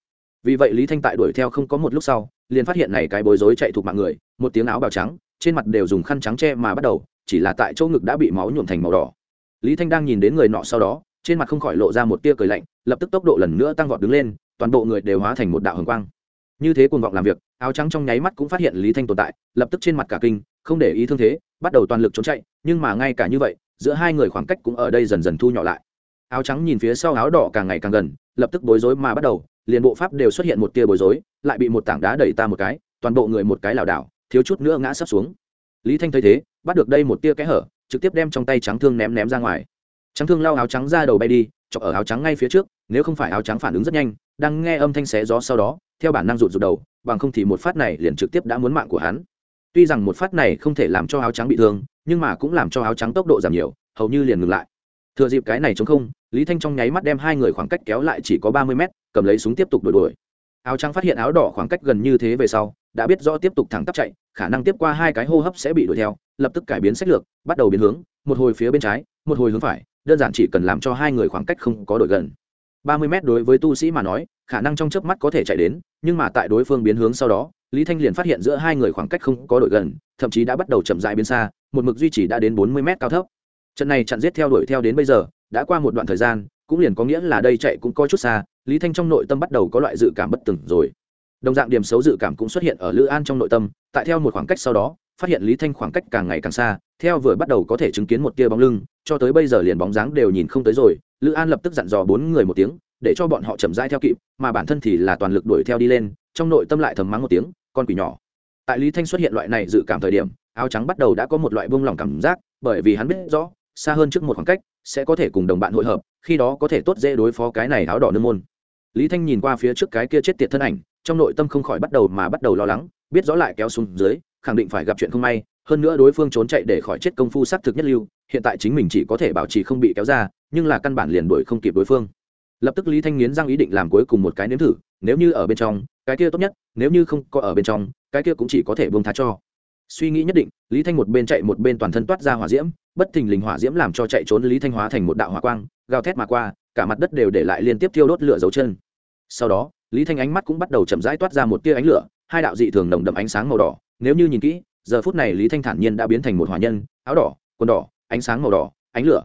Vì vậy lý thanh tại đuổi theo không có một lúc sau, liền phát hiện này cái bối rối chạy thuộc mạng người, một tiếng áo bào trắng, trên mặt đều dùng khăn trắng che mà bắt đầu, chỉ là tại chỗ ngực đã bị máu nhuộm thành màu đỏ. Lý thanh đang nhìn đến người nọ sau đó trên mặt không khỏi lộ ra một tia cười lạnh, lập tức tốc độ lần nữa tăng vọt đứng lên, toàn bộ người đều hóa thành một đạo hồng quang. Như thế cuồng vọng làm việc, áo trắng trong nháy mắt cũng phát hiện lý thanh tồn tại, lập tức trên mặt cả kinh, không để ý thương thế, bắt đầu toàn lực trốn chạy, nhưng mà ngay cả như vậy, giữa hai người khoảng cách cũng ở đây dần dần thu nhỏ lại. Áo trắng nhìn phía sau áo đỏ càng ngày càng gần, lập tức bối rối mà bắt đầu, liền bộ pháp đều xuất hiện một tia bối rối, lại bị một tảng đá đẩy ta một cái, toàn bộ người một cái lảo đảo, thiếu chút nữa ngã sắp xuống. Lý thanh thấy thế, bắt được đây một tia kẽ hở, trực tiếp đem trong tay trắng thương ném ném ra ngoài trắng thương lao áo trắng ra đầu bay đi, chọc ở áo trắng ngay phía trước, nếu không phải áo trắng phản ứng rất nhanh, đang nghe âm thanh xé gió sau đó, theo bản năng rụt rụt đầu, bằng không thì một phát này liền trực tiếp đã muốn mạng của hắn. Tuy rằng một phát này không thể làm cho áo trắng bị thương, nhưng mà cũng làm cho áo trắng tốc độ giảm nhiều, hầu như liền ngừng lại. Thừa dịp cái này chống không, lý thanh trong nháy mắt đem hai người khoảng cách kéo lại chỉ có ba mươi mét, cầm lấy súng tiếp tục đuổi đuổi. Áo trắng phát hiện áo đỏ khoảng cách gần như thế về sau, đã biết rõ tiếp tục thẳng tắp chạy, khả năng tiếp qua hai cái hô hấp sẽ bị đuổi theo, lập tức cải biến sách lược, bắt đầu biến hướng, một hồi phía bên trái, một hồi hướng phải đơn giản chỉ cần làm cho hai người khoảng cách không có đội gần. Ba mươi mét đối với tu sĩ mà nói, khả năng trong chớp mắt có thể chạy đến, nhưng mà tại đối phương biến hướng sau đó, lý thanh liền phát hiện giữa hai người khoảng cách không có đội gần, thậm chí đã bắt đầu chậm dại biến xa, một mực duy trì đã đến bốn mươi mét cao thấp. Trận này chặn giết theo đuổi theo đến bây giờ, đã qua một đoạn thời gian, cũng liền có nghĩa là đây chạy cũng có chút xa, lý thanh trong nội tâm bắt đầu có loại dự cảm bất từng rồi đồng dạng điểm xấu dự cảm cũng xuất hiện ở lữ an trong nội tâm, tại theo một khoảng cách sau đó, phát hiện lý thanh khoảng cách càng ngày càng xa, theo vừa bắt đầu có thể chứng kiến một tia bóng lưng, cho tới bây giờ liền bóng dáng đều nhìn không tới rồi, lữ an lập tức dặn dò bốn người một tiếng, để cho bọn họ chậm rãi theo kịp, mà bản thân thì là toàn lực đuổi theo đi lên, trong nội tâm lại thầm mắng một tiếng, con quỷ nhỏ. Tại lý thanh xuất hiện loại này dự cảm thời điểm, áo trắng bắt đầu đã có một loại buông lỏng cảm giác, bởi vì hắn biết rõ, xa hơn trước một khoảng cách, sẽ có thể cùng đồng bạn hội hợp, khi đó có thể tốt dễ đối phó cái này áo đỏ nương môn. Lý thanh nhìn qua phía trước cái kia chết tiệt thân ảnh trong nội tâm không khỏi bắt đầu mà bắt đầu lo lắng, biết rõ lại kéo xuống dưới, khẳng định phải gặp chuyện không may, hơn nữa đối phương trốn chạy để khỏi chết công phu sát thực nhất lưu, hiện tại chính mình chỉ có thể bảo trì không bị kéo ra, nhưng là căn bản liền đuổi không kịp đối phương. Lập tức lý thanh nghiến răng ý định làm cuối cùng một cái nếm thử, nếu như ở bên trong, cái kia tốt nhất, nếu như không có ở bên trong, cái kia cũng chỉ có thể bông tha cho. Suy nghĩ nhất định, lý thanh một bên chạy một bên toàn thân toát ra hỏa diễm, bất thình lình hỏa diễm làm cho chạy trốn lý thanh hóa thành một đạo hỏa quang, gào thét mà qua, cả mặt đất đều để lại liên tiếp thiêu đốt lửa dấu chân. Sau đó lý thanh ánh mắt cũng bắt đầu chậm rãi toát ra một tia ánh lửa, hai đạo dị thường nồng đậm ánh sáng màu đỏ. Nếu như nhìn kỹ, giờ phút này lý thanh thản nhiên đã biến thành một hỏa nhân, áo đỏ, quần đỏ, ánh sáng màu đỏ, ánh lửa.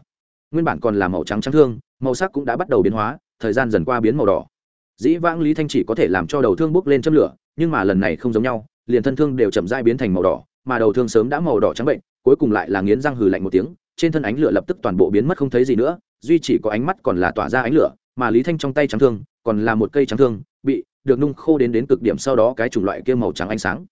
Nguyên bản còn là màu trắng trắng thương, màu sắc cũng đã bắt đầu biến hóa, thời gian dần qua biến màu đỏ. Dĩ vãng lý thanh chỉ có thể làm cho đầu thương bốc lên châm lửa, nhưng mà lần này không giống nhau, liền thân thương đều chậm dai biến thành màu đỏ, mà đầu thương sớm đã màu đỏ trắng bệnh, cuối cùng lại là nghiến răng hừ lạnh một tiếng, trên thân ánh lửa lập tức toàn bộ biến mất không thấy gì nữa, duy chỉ có ánh mắt còn là tỏa ra ánh lửa mà lý thanh trong tay trắng thương còn là một cây trắng thương, bị được nung khô đến đến cực điểm sau đó cái chủng loại kia màu trắng ánh sáng.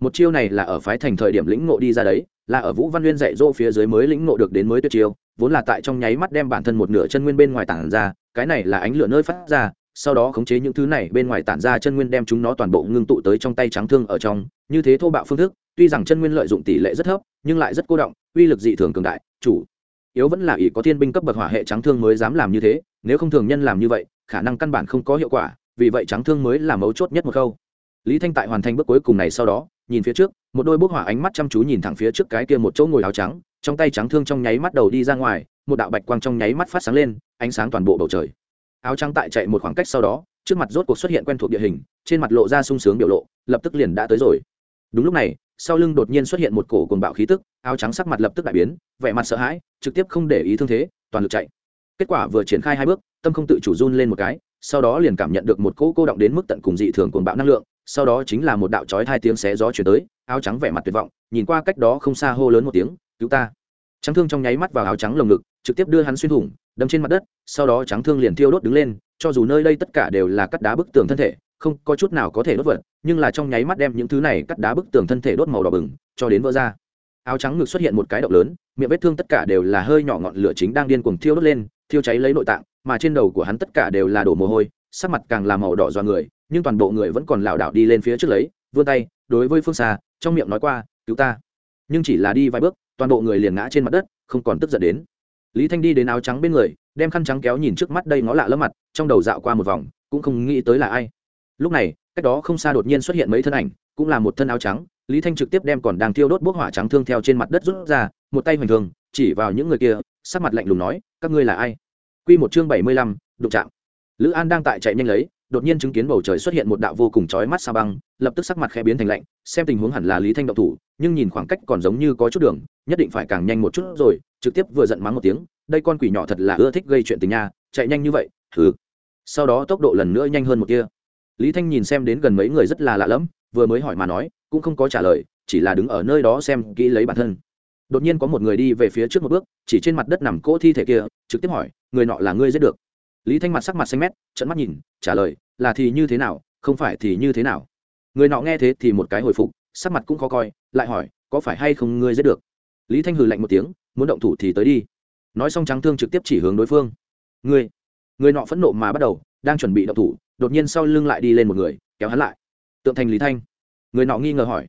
Một chiêu này là ở phái thành thời điểm lĩnh ngộ đi ra đấy, là ở vũ văn nguyên dạy dỗ phía dưới mới lĩnh ngộ được đến mới tuyệt chiêu, vốn là tại trong nháy mắt đem bản thân một nửa chân nguyên bên ngoài tản ra, cái này là ánh lửa nơi phát ra, sau đó khống chế những thứ này bên ngoài tản ra chân nguyên đem chúng nó toàn bộ ngưng tụ tới trong tay trắng thương ở trong, như thế thô bạo phương thức, tuy rằng chân nguyên lợi dụng tỷ lệ rất thấp, nhưng lại rất cô động, uy lực dị thường cường đại, chủ yếu vẫn là ỷ có thiên binh cấp bậc hỏa hệ trắng thương mới dám làm như thế, nếu không thường nhân làm như vậy, khả năng căn bản không có hiệu quả, vì vậy trắng thương mới là mấu chốt nhất một khâu. Lý thanh tại hoàn thành bước cuối cùng này sau đó, nhìn phía trước, một đôi bốc hỏa ánh mắt chăm chú nhìn thẳng phía trước cái kia một chỗ ngồi áo trắng, trong tay trắng thương trong nháy mắt đầu đi ra ngoài, một đạo bạch quang trong nháy mắt phát sáng lên, ánh sáng toàn bộ bầu trời. Áo trắng tại chạy một khoảng cách sau đó, trước mặt rốt cuộc xuất hiện quen thuộc địa hình, trên mặt lộ ra sung sướng biểu lộ, lập tức liền đã tới rồi. Đúng lúc này sau lưng đột nhiên xuất hiện một cổ cuồng bạo khí tức, áo trắng sắc mặt lập tức đại biến, vẻ mặt sợ hãi, trực tiếp không để ý thương thế, toàn lực chạy. Kết quả vừa triển khai hai bước, tâm không tự chủ run lên một cái, sau đó liền cảm nhận được một cỗ cô động đến mức tận cùng dị thường cuồng bạo năng lượng, sau đó chính là một đạo chói hai tiếng xé gió chuyển tới, áo trắng vẻ mặt tuyệt vọng, nhìn qua cách đó không xa hô lớn một tiếng, cứu ta! Trắng thương trong nháy mắt vào áo trắng lồng ngực, trực tiếp đưa hắn xuyên thủng, đâm trên mặt đất, sau đó trắng thương liền thiêu đốt đứng lên, cho dù nơi đây tất cả đều là cắt đá bức tường thân thể không có chút nào có thể đốt vật, nhưng là trong nháy mắt đem những thứ này cắt đá bức tường thân thể đốt màu đỏ bừng, cho đến vỡ ra. Áo trắng ngực xuất hiện một cái động lớn, miệng vết thương tất cả đều là hơi nhỏ ngọn lửa chính đang điên cuồng thiêu đốt lên, thiêu cháy lấy nội tạng, mà trên đầu của hắn tất cả đều là đổ mồ hôi, sắc mặt càng là màu đỏ do người, nhưng toàn bộ người vẫn còn lảo đảo đi lên phía trước lấy, vươn tay, đối với phương xa, trong miệng nói qua, cứu ta. Nhưng chỉ là đi vài bước, toàn bộ người liền ngã trên mặt đất, không còn tức giận đến. Lý thanh đi đến áo trắng bên người, đem khăn trắng kéo nhìn trước mắt đây ngó lạ lẫm mặt, trong đầu dạo qua một vòng, cũng không nghĩ tới là ai lúc này cách đó không xa đột nhiên xuất hiện mấy thân ảnh cũng là một thân áo trắng lý thanh trực tiếp đem còn đang thiêu đốt bốc hỏa trắng thương theo trên mặt đất rút ra một tay hoành thường chỉ vào những người kia sắc mặt lạnh lùng nói các ngươi là ai Quy một chương bảy mươi lăm, đụng chạm. Lữ An đang tại chạy nhanh lấy, đột nhiên chứng kiến bầu trời xuất hiện một đạo vô cùng chói mắt sa băng, lập tức sắc mặt khẽ biến thành lạnh, xem tình huống hẳn là Lý Thanh động thủ, nhưng nhìn khoảng cách còn giống như có chút đường, nhất định phải càng nhanh một chút rồi, trực tiếp vừa giận mắng một tiếng, đây con quỷ nhỏ thật là ưa thích gây chuyện tình nha, chạy nhanh như vậy, thử. Sau đó tốc độ lần nữa nhanh hơn một kia Lý Thanh nhìn xem đến gần mấy người rất là lạ lẫm, vừa mới hỏi mà nói, cũng không có trả lời, chỉ là đứng ở nơi đó xem kỹ lấy bản thân. Đột nhiên có một người đi về phía trước một bước, chỉ trên mặt đất nằm cỗ thi thể kia, trực tiếp hỏi, người nọ là ngươi giết được? Lý thanh mặt sắc mặt xanh mét trận mắt nhìn trả lời là thì như thế nào không phải thì như thế nào? Người nọ nghe thế thì một cái hồi phục sắc mặt cũng khó coi lại hỏi có phải hay không ngươi giết được? Lý thanh hừ lạnh một tiếng muốn động thủ thì tới đi. Nói xong trắng thương trực tiếp chỉ hướng đối phương. Ngươi người nọ phẫn nộ mà bắt đầu đang chuẩn bị động thủ đột nhiên sau lưng lại đi lên một người, kéo hắn lại. Tượng thành lý thanh. Người nọ nghi ngờ hỏi.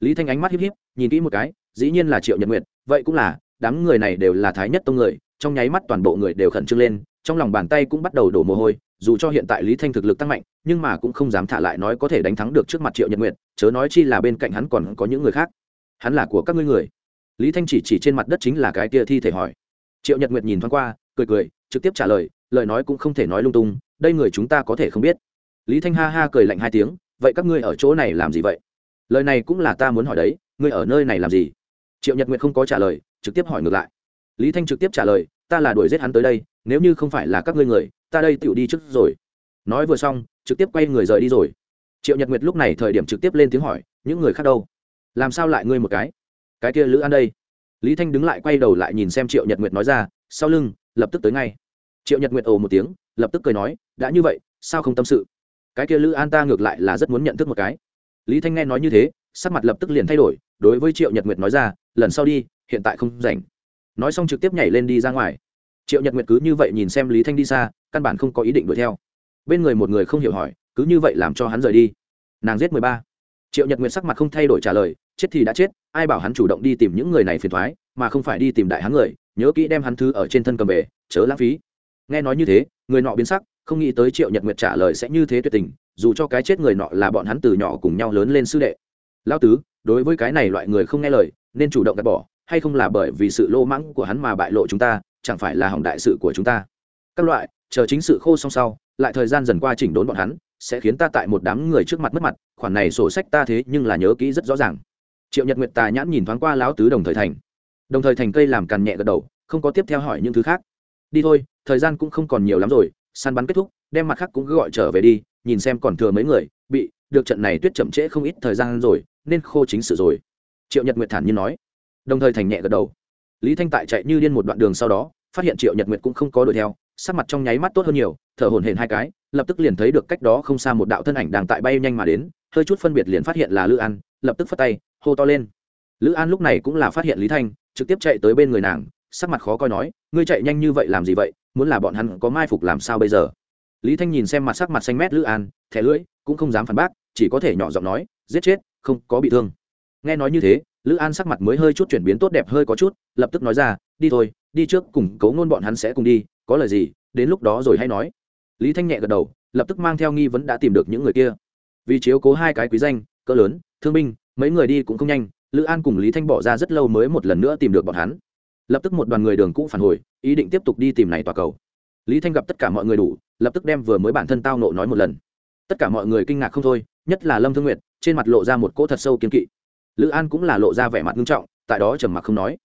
Lý thanh ánh mắt híp híp, nhìn kỹ một cái, dĩ nhiên là triệu nhật nguyệt, vậy cũng là, đám người này đều là thái nhất tông người, trong nháy mắt toàn bộ người đều khẩn trương lên, trong lòng bàn tay cũng bắt đầu đổ mồ hôi, dù cho hiện tại lý thanh thực lực tăng mạnh, nhưng mà cũng không dám thả lại nói có thể đánh thắng được trước mặt triệu nhật nguyệt, chớ nói chi là bên cạnh hắn còn có những người khác. Hắn là của các ngươi người. Lý thanh chỉ chỉ trên mặt đất chính là cái kia thi thể hỏi. Triệu nhật nguyệt nhìn thoáng qua, cười cười, trực tiếp trả lời lời nói cũng không thể nói lung tung đây người chúng ta có thể không biết. Lý thanh ha ha cười lạnh hai tiếng, vậy các ngươi ở chỗ này làm gì vậy? Lời này cũng là ta muốn hỏi đấy, ngươi ở nơi này làm gì? Triệu nhật nguyệt không có trả lời, trực tiếp hỏi ngược lại. Lý thanh trực tiếp trả lời, ta là đuổi giết hắn tới đây, nếu như không phải là các ngươi người, ta đây tựu đi trước rồi. Nói vừa xong, trực tiếp quay người rời đi rồi. Triệu nhật nguyệt lúc này thời điểm trực tiếp lên tiếng hỏi, những người khác đâu? Làm sao lại ngươi một cái? Cái kia lữ an đây. Lý thanh đứng lại quay đầu lại nhìn xem triệu nhật nguyệt nói ra, sau lưng, lập tức tới ngay triệu nhật nguyệt ồ một tiếng, lập tức cười nói, đã như vậy, sao không tâm sự? Cái kia lữ an ta ngược lại là rất muốn nhận thức một cái. Lý thanh nghe nói như thế, sắc mặt lập tức liền thay đổi, đối với triệu nhật nguyệt nói ra, lần sau đi, hiện tại không rảnh. Nói xong trực tiếp nhảy lên đi ra ngoài. Triệu nhật nguyệt cứ như vậy nhìn xem lý thanh đi xa, căn bản không có ý định đuổi theo. Bên người một người không hiểu hỏi, cứ như vậy làm cho hắn rời đi? Nàng giết mười ba. Triệu nhật nguyệt sắc mặt không thay đổi trả lời, chết thì đã chết, ai bảo hắn chủ động đi tìm những người này phiền thoái mà không phải đi tìm đại hắn người, nhớ kỹ đem hắn thứ ở trên thân cầm về, chớ lãng phí nghe nói như thế, người nọ biến sắc, không nghĩ tới triệu nhật nguyệt trả lời sẽ như thế tuyệt tình, dù cho cái chết người nọ là bọn hắn từ nhỏ cùng nhau lớn lên sư đệ. Lao tứ, đối với cái này loại người không nghe lời, nên chủ động gạt bỏ, hay không là bởi vì sự lô mãng của hắn mà bại lộ chúng ta, chẳng phải là hỏng đại sự của chúng ta? Các loại, chờ chính sự khô xong sau, lại thời gian dần qua chỉnh đốn bọn hắn, sẽ khiến ta tại một đám người trước mặt mất mặt, khoản này sổ sách ta thế nhưng là nhớ kỹ rất rõ ràng. Triệu nhật nguyệt tà nhãn nhìn thoáng qua lão tứ đồng thời thành. Đồng thời thành cây làm càn nhẹ gật đầu, không có tiếp theo hỏi những thứ khác đi thôi, thời gian cũng không còn nhiều lắm rồi, săn bắn kết thúc, đem mặt khác cũng cứ gọi trở về đi, nhìn xem còn thừa mấy người, bị, được trận này tuyết chậm trễ không ít thời gian rồi, nên khô chính sự rồi. Triệu nhật nguyệt thản nhiên nói. Đồng thời thành nhẹ gật đầu. Lý thanh tại chạy như điên một đoạn đường sau đó, phát hiện triệu nhật nguyệt cũng không có đuổi theo, sắc mặt trong nháy mắt tốt hơn nhiều, thở hổn hển hai cái, lập tức liền thấy được cách đó không xa một đạo thân ảnh đang tại bay nhanh mà đến, hơi chút phân biệt liền phát hiện là lữ an, lập tức phất tay, hô to lên. Lữ an lúc này cũng là phát hiện lý thanh, trực tiếp chạy tới bên người nàng sắc mặt khó coi nói, ngươi chạy nhanh như vậy làm gì vậy? Muốn là bọn hắn có mai phục làm sao bây giờ? Lý thanh nhìn xem mặt sắc mặt xanh mét lữ an, thẻ lưỡi, cũng không dám phản bác, chỉ có thể nhỏ giọng nói, giết chết, không có bị thương. Nghe nói như thế, lữ an sắc mặt mới hơi chút chuyển biến tốt đẹp hơi có chút, lập tức nói ra, đi thôi, đi trước cùng cấu ngôn bọn hắn sẽ cùng đi, có lời gì, đến lúc đó rồi hay nói. Lý thanh nhẹ gật đầu, lập tức mang theo nghi vấn đã tìm được những người kia. Vì chiếu cố hai cái quý danh, cỡ lớn, thương binh, mấy người đi cũng không nhanh, lữ an cùng lý thanh bỏ ra rất lâu mới một lần nữa tìm được bọn hắn lập tức một đoàn người đường cũ phản hồi, ý định tiếp tục đi tìm này tòa cầu. Lý thanh gặp tất cả mọi người đủ, lập tức đem vừa mới bản thân tao nộ nói một lần. Tất cả mọi người kinh ngạc không thôi, nhất là lâm thương nguyệt, trên mặt lộ ra một cỗ thật sâu kiên kỵ. Lữ an cũng là lộ ra vẻ mặt nghiêm trọng, tại đó trầm mặc không nói.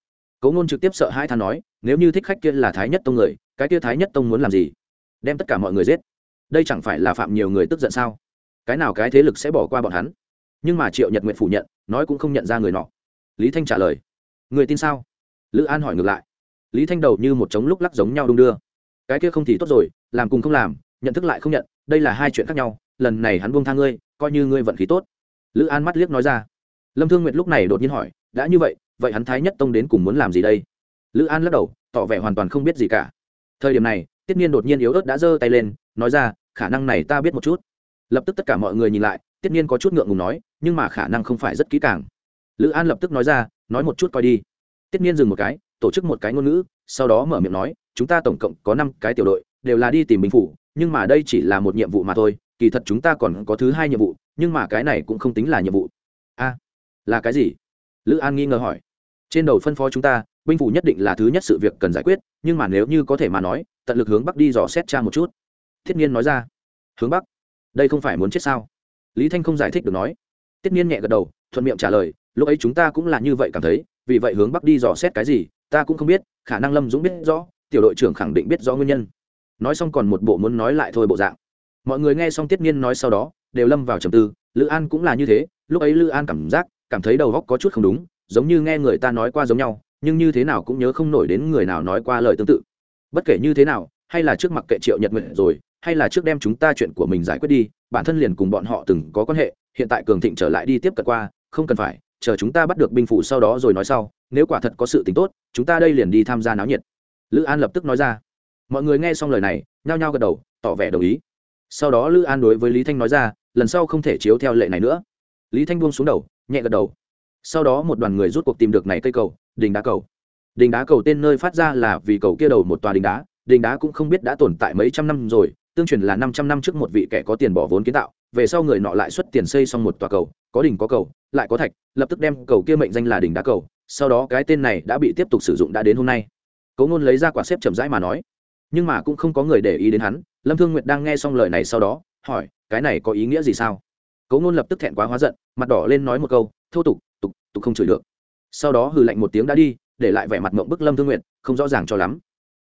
Cấu ngôn trực tiếp sợ hai than nói, nếu như thích khách kia là thái nhất tông người, cái kia thái nhất tông muốn làm gì? Đem tất cả mọi người giết. Đây chẳng phải là phạm nhiều người tức giận sao? Cái nào cái thế lực sẽ bỏ qua bọn hắn? Nhưng mà triệu nhật nguyện phủ nhận, nói cũng không nhận ra người nọ. Lý thanh trả lời, người tin sao? Lữ an hỏi ngược lại. Lý thanh đầu như một trống lúc lắc giống nhau đung đưa. Cái kia không thì tốt rồi, làm cùng không làm, nhận thức lại không nhận, đây là hai chuyện khác nhau, lần này hắn buông tha ngươi, coi như ngươi vận khí tốt. Lữ an mắt liếc nói ra. Lâm thương nguyệt lúc này đột nhiên hỏi, đã như vậy vậy hắn thái nhất tông đến cùng muốn làm gì đây? Lữ an lắc đầu, tỏ vẻ hoàn toàn không biết gì cả. Thời điểm này, tiết niên đột nhiên yếu ớt đã giơ tay lên, nói ra, khả năng này ta biết một chút. Lập tức tất cả mọi người nhìn lại, tiết niên có chút ngượng ngùng nói, nhưng mà khả năng không phải rất kỹ càng. Lữ an lập tức nói ra, nói một chút coi đi tiết niên dừng một cái, tổ chức một cái ngôn ngữ, sau đó mở miệng nói, chúng ta tổng cộng có năm cái tiểu đội, đều là đi tìm bình phủ, nhưng mà đây chỉ là một nhiệm vụ mà thôi, kỳ thật chúng ta còn có thứ hai nhiệm vụ, nhưng mà cái này cũng không tính là nhiệm vụ. A, là cái gì? Lữ an nghi ngờ hỏi. Trên đầu phân phó chúng ta, binh phủ nhất định là thứ nhất sự việc cần giải quyết, nhưng mà nếu như có thể mà nói, tận lực hướng bắc đi dò xét cha một chút. Thiết nhiên nói ra. Hướng bắc? Đây không phải muốn chết sao? Lý thanh không giải thích được nói. Tiết nhiên nhẹ gật đầu, thuận miệng trả lời, lúc ấy chúng ta cũng là như vậy cảm thấy vì vậy hướng bắc đi dò xét cái gì, ta cũng không biết, khả năng lâm dũng biết rõ, tiểu đội trưởng khẳng định biết rõ nguyên nhân. Nói xong còn một bộ muốn nói lại thôi bộ dạng. Mọi người nghe xong tiết nhiên nói sau đó, đều lâm vào trầm tư, lữ an cũng là như thế, lúc ấy lữ an cảm giác, cảm thấy đầu góc có chút không đúng, giống như nghe người ta nói qua giống nhau, nhưng như thế nào cũng nhớ không nổi đến người nào nói qua lời tương tự. Bất kể như thế nào, hay là trước mặt kệ triệu nhật nguyện rồi, hay là trước đem chúng ta chuyện của mình giải quyết đi, bản thân liền cùng bọn họ từng có quan hệ, hiện tại cường thịnh trở lại đi tiếp cận qua, không cần phải chờ chúng ta bắt được binh phủ sau đó rồi nói sau, nếu quả thật có sự tính tốt, chúng ta đây liền đi tham gia náo nhiệt. Lữ an lập tức nói ra. Mọi người nghe xong lời này, nhao nhao gật đầu, tỏ vẻ đồng ý. Sau đó lữ an đối với lý thanh nói ra, lần sau không thể chiếu theo lệ này nữa. Lý thanh buông xuống đầu, nhẹ gật đầu. Sau đó một đoàn người rút cuộc tìm được này cây cầu, đình đá cầu. Đình đá cầu tên nơi phát ra là vì cầu kia đầu một tòa đình đá đình đá cũng không biết đã tồn tại mấy trăm năm rồi, tương truyền là năm trăm năm trước một vị kẻ có tiền bỏ vốn kiến tạo về sau người nọ lại xuất tiền xây xong một tòa cầu, có đỉnh có cầu, lại có thạch, lập tức đem cầu kia mệnh danh là đỉnh đá cầu, sau đó cái tên này đã bị tiếp tục sử dụng đã đến hôm nay. Cấu ngôn lấy ra quả xếp chậm rãi mà nói, nhưng mà cũng không có người để ý đến hắn, lâm thương nguyệt đang nghe xong lời này sau đó, hỏi, cái này có ý nghĩa gì sao? Cấu ngôn lập tức thẹn quá hóa giận, mặt đỏ lên nói một câu, thô tục tục tục không chửi được. Sau đó hừ lạnh một tiếng đã đi, để lại vẻ mặt mộng bức lâm thương nguyệt, không rõ ràng cho lắm.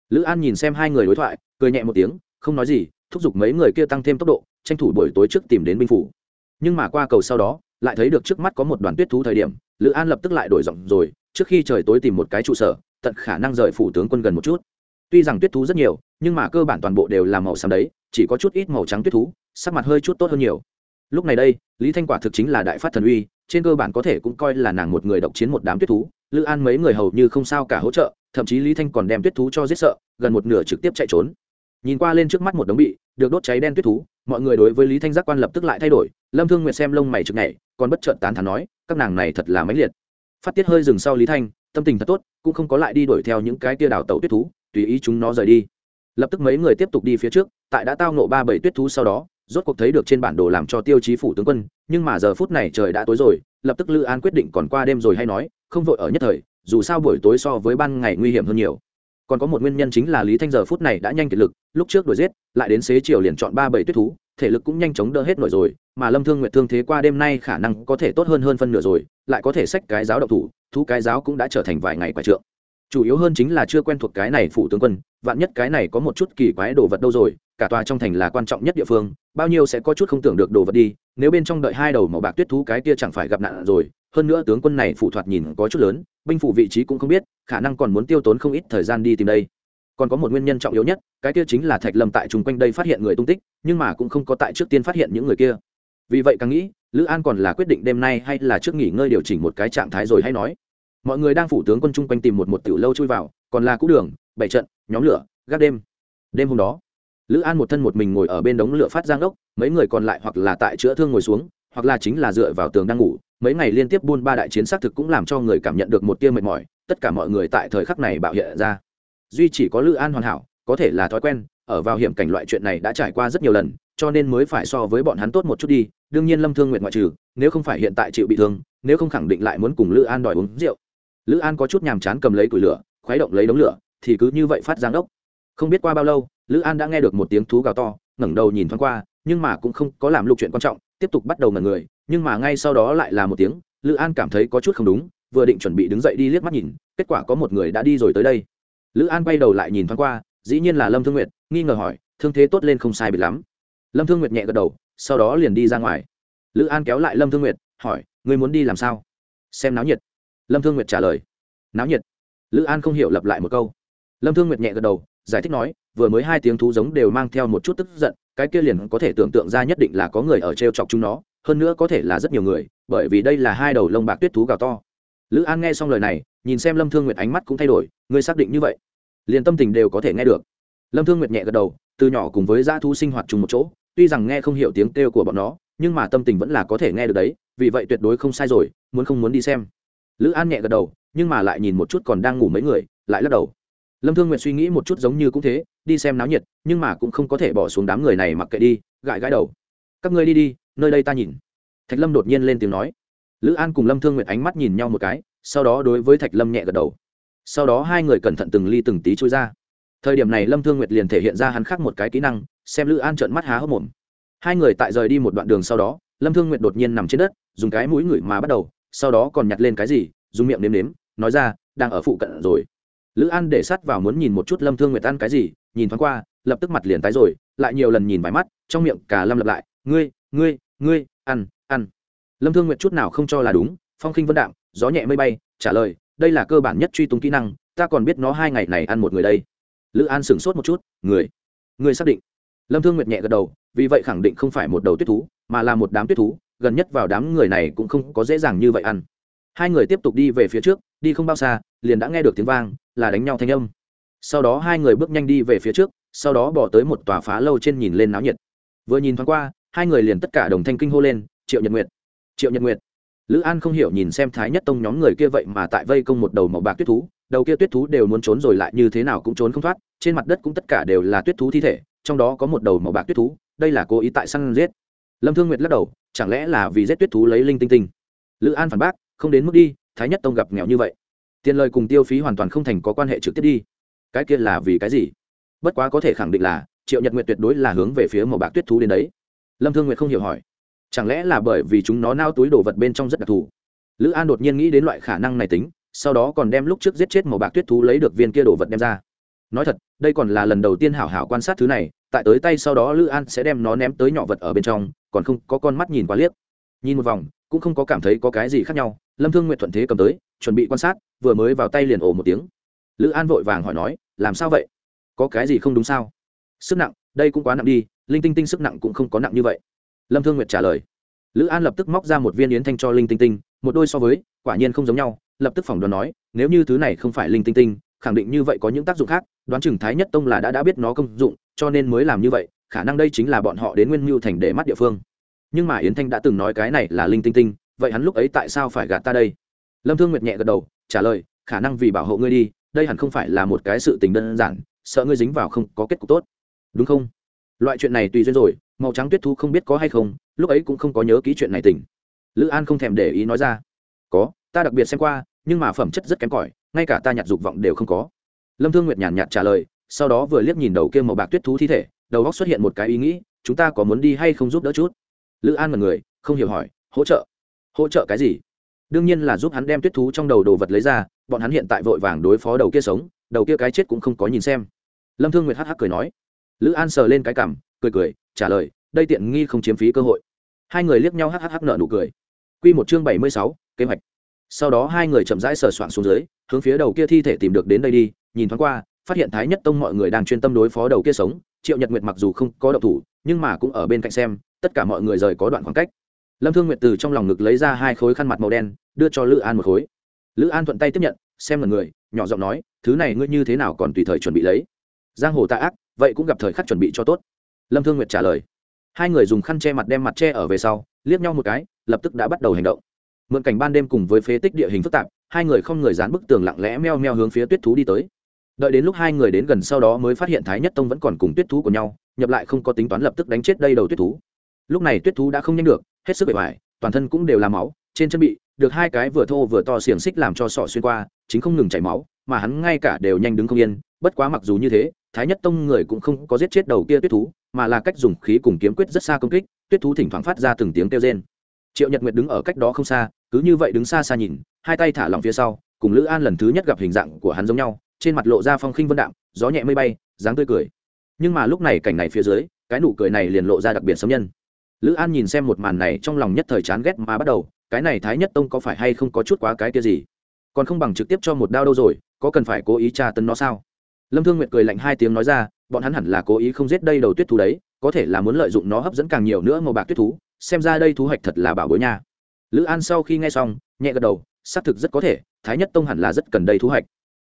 Lữ an nhìn xem hai người đối thoại, cười nhẹ một tiếng, không nói gì, thúc giục mấy người kia tăng thêm tốc độ tranh thủ buổi tối trước tìm đến binh phủ. Nhưng mà qua cầu sau đó, lại thấy được trước mắt có một đoàn tuyết thú thời điểm, lữ an lập tức lại đổi giọng rồi, trước khi trời tối tìm một cái trụ sở, tận khả năng rời phủ tướng quân gần một chút. Tuy rằng tuyết thú rất nhiều, nhưng mà cơ bản toàn bộ đều là màu xám đấy, chỉ có chút ít màu trắng tuyết thú, sắc mặt hơi chút tốt hơn nhiều. Lúc này đây, lý thanh quả thực chính là đại phát thần uy, trên cơ bản có thể cũng coi là nàng một người độc chiến một đám tuyết thú, lữ an mấy người hầu như không sao cả hỗ trợ, thậm chí lý thanh còn đem tuyết thú cho giết sợ, gần một nửa trực tiếp chạy trốn nhìn qua lên trước mắt một đống bị, được đốt cháy đen tuyết thú, mọi người đối với lý thanh giác quan lập tức lại thay đổi, lâm thương nguyệt xem lông mày trực nhảy, còn bất chợt tán thán nói, các nàng này thật là máy liệt. Phát tiết hơi dừng sau lý thanh, tâm tình thật tốt, cũng không có lại đi đuổi theo những cái tia đào tẩu tuyết thú, tùy ý chúng nó rời đi. Lập tức mấy người tiếp tục đi phía trước, tại đã tao nộ ba bảy tuyết thú sau đó, rốt cuộc thấy được trên bản đồ làm cho tiêu chí phủ tướng quân, nhưng mà giờ phút này trời đã tối rồi, lập tức lữ an quyết định còn qua đêm rồi hay nói, không vội ở nhất thời, dù sao buổi tối so với ban ngày nguy hiểm hơn nhiều còn có một nguyên nhân chính là lý thanh giờ phút này đã nhanh kiệt lực, lúc trước đuổi giết, lại đến xế chiều liền chọn ba bảy tuyết thú, thể lực cũng nhanh chóng đỡ hết nổi rồi, mà lâm thương nguyệt thương thế qua đêm nay khả năng có thể tốt hơn hơn phân nửa rồi, lại có thể sách cái giáo độc thủ, thú cái giáo cũng đã trở thành vài ngày quả trượng. Chủ yếu hơn chính là chưa quen thuộc cái này phủ tướng quân, vạn nhất cái này có một chút kỳ quái đồ vật đâu rồi, cả tòa trong thành là quan trọng nhất địa phương, bao nhiêu sẽ có chút không tưởng được đồ vật đi, nếu bên trong đợi hai đầu màu bạc tuyết thú cái kia chẳng phải gặp nạn rồi hơn nữa tướng quân này phủ thoạt nhìn có chút lớn, binh phủ vị trí cũng không biết, khả năng còn muốn tiêu tốn không ít thời gian đi tìm đây. Còn có một nguyên nhân trọng yếu nhất, cái kia chính là thạch lâm tại chung quanh đây phát hiện người tung tích, nhưng mà cũng không có tại trước tiên phát hiện những người kia. Vì vậy càng nghĩ, lữ an còn là quyết định đêm nay hay là trước nghỉ ngơi điều chỉnh một cái trạng thái rồi hay nói. Mọi người đang phủ tướng quân chung quanh tìm một một tiểu lâu chui vào, còn là cũ đường, bảy trận, nhóm lửa, gác đêm. Đêm hôm đó, lữ an một thân một mình ngồi ở bên đống lửa phát giang ốc mấy người còn lại hoặc là tại chữa thương ngồi xuống, hoặc là chính là dựa vào tường đang ngủ mấy ngày liên tiếp buôn ba đại chiến xác thực cũng làm cho người cảm nhận được một tia mệt mỏi, tất cả mọi người tại thời khắc này bạo hiện ra. Duy chỉ có lữ an hoàn hảo, có thể là thói quen, ở vào hiểm cảnh loại chuyện này đã trải qua rất nhiều lần, cho nên mới phải so với bọn hắn tốt một chút đi. Đương nhiên lâm thương nguyện ngoại trừ, nếu không phải hiện tại chịu bị thương, nếu không khẳng định lại muốn cùng lữ an đòi uống rượu. Lữ an có chút nhàm chán cầm lấy củi lửa, khuấy động lấy đống lửa, thì cứ như vậy phát giang đốc không biết qua bao lâu, lữ an đã nghe được một tiếng thú gào to, ngẩng đầu nhìn thoáng qua, nhưng mà cũng không có làm lục chuyện quan trọng, tiếp tục bắt đầu ngẩn người nhưng mà ngay sau đó lại là một tiếng, lữ an cảm thấy có chút không đúng, vừa định chuẩn bị đứng dậy đi liếc mắt nhìn, kết quả có một người đã đi rồi tới đây. Lữ an quay đầu lại nhìn thoáng qua, dĩ nhiên là lâm thương nguyệt, nghi ngờ hỏi, thương thế tốt lên không sai biệt lắm. Lâm thương nguyệt nhẹ gật đầu, sau đó liền đi ra ngoài. Lữ an kéo lại lâm thương nguyệt, hỏi, ngươi muốn đi làm sao? Xem náo nhiệt. Lâm thương nguyệt trả lời, náo nhiệt? Lữ an không hiểu lặp lại một câu. Lâm thương nguyệt nhẹ gật đầu, giải thích nói, vừa mới hai tiếng thú giống đều mang theo một chút tức giận, cái kia liền có thể tưởng tượng ra nhất định là có người ở t r e o chọc chúng nó hơn nữa có thể là rất nhiều người, bởi vì đây là hai đầu lông bạc tuyết thú gào to. Lữ an nghe xong lời này, nhìn xem lâm thương nguyệt ánh mắt cũng thay đổi, ngươi xác định như vậy. Liền tâm tình đều có thể nghe được. Lâm thương nguyệt nhẹ gật đầu, từ nhỏ cùng với dã Thu sinh hoạt chung một chỗ, tuy rằng nghe không hiểu tiếng kêu của bọn nó, nhưng mà tâm tình vẫn là có thể nghe được đấy, vì vậy tuyệt đối không sai rồi, muốn không muốn đi xem. Lữ an nhẹ gật đầu, nhưng mà lại nhìn một chút còn đang ngủ mấy người, lại lắc đầu. Lâm thương Nguyệt suy nghĩ một chút giống như cũng thế, đi xem náo nhiệt, nhưng mà cũng không có thể bỏ xuống đám người này mặc kệ đi, gãi gãi đầu. Các ngươi đi đi nơi đây ta nhìn. Thạch lâm đột nhiên lên tiếng nói. Lữ an cùng lâm thương nguyện ánh mắt nhìn nhau một cái, sau đó đối với thạch lâm nhẹ gật đầu. Sau đó hai người cẩn thận từng ly từng tí trôi ra. Thời điểm này lâm thương nguyệt liền thể hiện ra hắn khác một cái kỹ năng, xem lữ an trợn mắt há hốc mồm. Hai người tại rời đi một đoạn đường sau đó, lâm thương nguyệt đột nhiên nằm trên đất, dùng cái mũi ngửi mà bắt đầu, sau đó còn nhặt lên cái gì, dùng miệng nếm nếm, nói ra, đang ở phụ cận rồi. Lữ an để sát vào muốn nhìn một chút lâm thương nguyệt ăn cái gì, nhìn thoáng qua, lập tức mặt liền tái rồi, lại nhiều lần nhìn vài mắt, trong miệng cả lâm lặp lại, ngươi ngươi ngươi, ăn ăn. Lâm thương nguyệt chút nào không cho là đúng, phong khinh vân đạm, gió nhẹ mây bay, trả lời, đây là cơ bản nhất truy tung kỹ năng, ta còn biết nó hai ngày này ăn một người đây. Lữ an sửng sốt một chút, người người xác định. Lâm thương nguyệt nhẹ gật đầu, vì vậy khẳng định không phải một đầu tuyết thú, mà là một đám tuyết thú, gần nhất vào đám người này cũng không có dễ dàng như vậy ăn. Hai người tiếp tục đi về phía trước, đi không bao xa, liền đã nghe được tiếng vang, là đánh nhau thanh âm. Sau đó hai người bước nhanh đi về phía trước, sau đó bỏ tới một tòa phá lâu trên nhìn lên náo nhiệt. Vừa nhìn thoáng qua hai người liền tất cả đồng thanh kinh hô lên, triệu nhật nguyệt, triệu nhật nguyệt. Lữ an không hiểu nhìn xem thái nhất tông nhóm người kia vậy mà tại vây công một đầu màu bạc tuyết thú, đầu kia tuyết thú đều muốn trốn rồi lại như thế nào cũng trốn không thoát, trên mặt đất cũng tất cả đều là tuyết thú thi thể, trong đó có một đầu màu bạc tuyết thú, đây là cố ý tại săn giết. Lâm thương nguyệt lắc đầu, chẳng lẽ là vì giết tuyết thú lấy linh tinh tinh? Lữ an phản bác, không đến mức đi, thái nhất tông gặp nghèo như vậy. Tiền lời cùng tiêu phí hoàn toàn không thành có quan hệ trực tiếp đi. Cái kia là vì cái gì? Bất quá có thể khẳng định là, triệu nhật nguyệt tuyệt đối là hướng về phía màu bạc tuyết thú đến đấy lâm thương nguyệt không hiểu hỏi, chẳng lẽ là bởi vì chúng nó nao túi đồ vật bên trong rất đặc thù? Lữ an đột nhiên nghĩ đến loại khả năng này tính, sau đó còn đem lúc trước giết chết màu bạc tuyết thú lấy được viên kia đồ vật đem ra. Nói thật, đây còn là lần đầu tiên hảo hảo quan sát thứ này, tại tới tay sau đó lữ an sẽ đem nó ném tới nhỏ vật ở bên trong, còn không có con mắt nhìn quá liếc. Nhìn một vòng, cũng không có cảm thấy có cái gì khác nhau, lâm thương nguyện thuận thế cầm tới, chuẩn bị quan sát, vừa mới vào tay liền ổ một tiếng. Lữ an vội vàng hỏi nói, làm sao vậy? Có cái gì không đúng sao? Sức nặng, đây cũng quá nặng đi linh tinh tinh sức nặng cũng không có nặng như vậy. Lâm thương nguyệt trả lời. Lữ an lập tức móc ra một viên yến thanh cho linh tinh tinh, một đôi so với, quả nhiên không giống nhau, lập tức phỏng đoán nói, nếu như thứ này không phải linh tinh tinh, khẳng định như vậy có những tác dụng khác, đoán chừng thái nhất tông là đã đã biết nó công dụng, cho nên mới làm như vậy, khả năng đây chính là bọn họ đến nguyên mưu thành để mắt địa phương. Nhưng mà yến thanh đã từng nói cái này là linh tinh tinh, vậy hắn lúc ấy tại sao phải gạt ta đây? Lâm thương nguyệt nhẹ gật đầu, trả lời, khả năng vì bảo hộ ngươi đi, đây hẳn không phải là một cái sự tình đơn giản, sợ ngươi dính vào không có kết cục tốt. Đúng không? Loại chuyện này tùy duyên rồi, màu trắng tuyết thú không biết có hay không, lúc ấy cũng không có nhớ ký chuyện này tỉnh lữ an không thèm để ý nói ra. Có, ta đặc biệt xem qua, nhưng mà phẩm chất rất kém cỏi, ngay cả ta nhặt dục vọng đều không có. Lâm thương nguyệt nhàn nhạt trả lời, sau đó vừa liếc nhìn đầu kia màu bạc tuyết thú thi thể, đầu góc xuất hiện một cái ý nghĩ, chúng ta có muốn đi hay không giúp đỡ chút? Lữ an mật người không hiểu hỏi, hỗ trợ. Hỗ trợ cái gì? Đương nhiên là giúp hắn đem tuyết thú trong đầu đồ vật lấy ra, bọn hắn hiện tại vội vàng đối phó đầu kia sống, đầu kia cái chết cũng không có nhìn xem. Lâm thương nguyệt hh cười nói lữ an sờ lên cái cảm cười cười, trả lời, đây tiện nghi không chiếm phí cơ hội. Hai người liếc nhau hhh nợ nụ cười. Q một chương bảy mươi sáu, kế hoạch. Sau đó hai người chậm rãi sờ soạn xuống dưới, hướng phía đầu kia thi thể tìm được đến đây đi, nhìn thoáng qua, phát hiện thái nhất tông mọi người đang chuyên tâm đối phó đầu kia sống, triệu nhật nguyệt mặc dù không có độc thủ, nhưng mà cũng ở bên cạnh xem, tất cả mọi người rời có đoạn khoảng cách. Lâm thương nguyệt từ trong lòng ngực lấy ra hai khối khăn mặt màu đen, đưa cho lữ an một khối. Lữ an thuận tay tiếp nhận, xem lần người, nhỏ giọng nói, thứ này ngươi như thế nào còn tùy thời chuẩn bị lấy? Giang hồ tạ ác vậy cũng gặp thời khắc chuẩn bị cho tốt. Lâm thương nguyệt trả lời. Hai người dùng khăn che mặt đem mặt che ở về sau, liếc nhau một cái, lập tức đã bắt đầu hành động. Mượn cảnh ban đêm cùng với phế tích địa hình phức tạp, hai người không người dán bức tường lặng lẽ meo meo hướng phía tuyết thú đi tới. Đợi đến lúc hai người đến gần sau đó mới phát hiện thái nhất tông vẫn còn cùng tuyết thú của nhau, nhập lại không có tính toán lập tức đánh chết đây đầu tuyết thú. Lúc này tuyết thú đã không nhanh được, hết sức bề bài toàn thân cũng đều là máu, trên chân bị, được hai cái vừa thô vừa to xiềng xích làm cho sọ xuyên qua, chính không ngừng chảy máu, mà hắn ngay cả đều nhanh đứng không yên bất quá mặc dù như thế, thái nhất tông người cũng không có giết chết đầu kia tuyết thú, mà là cách dùng khí cùng kiếm quyết rất xa công kích, tuyết thú thỉnh thoảng phát ra từng tiếng kêu rên. Triệu nhật nguyệt đứng ở cách đó không xa, cứ như vậy đứng xa xa nhìn, hai tay thả lỏng phía sau, cùng lữ an lần thứ nhất gặp hình dạng của hắn giống nhau, trên mặt lộ ra phong khinh vân đạm, gió nhẹ mây bay, dáng tươi cười. Nhưng mà lúc này cảnh này phía dưới, cái nụ cười này liền lộ ra đặc biệt sống nhân. Lữ an nhìn xem một màn này trong lòng nhất thời chán ghét mà bắt đầu, cái này thái nhất tông có phải hay không có chút quá cái kia gì? Còn không bằng trực tiếp cho một đao đâu rồi, có cần phải cố ý tra tấn nó sao? Lâm thương nguyệt cười lạnh hai tiếng nói ra bọn hắn hẳn là cố ý không giết đây đầu tuyết thú đấy có thể là muốn lợi dụng nó hấp dẫn càng nhiều nữa màu bạc tuyết thú xem ra đây thú hoạch thật là bảo bối nha. Lữ an sau khi nghe xong nhẹ gật đầu xác thực rất có thể thái nhất tông hẳn là rất cần đây thú hoạch.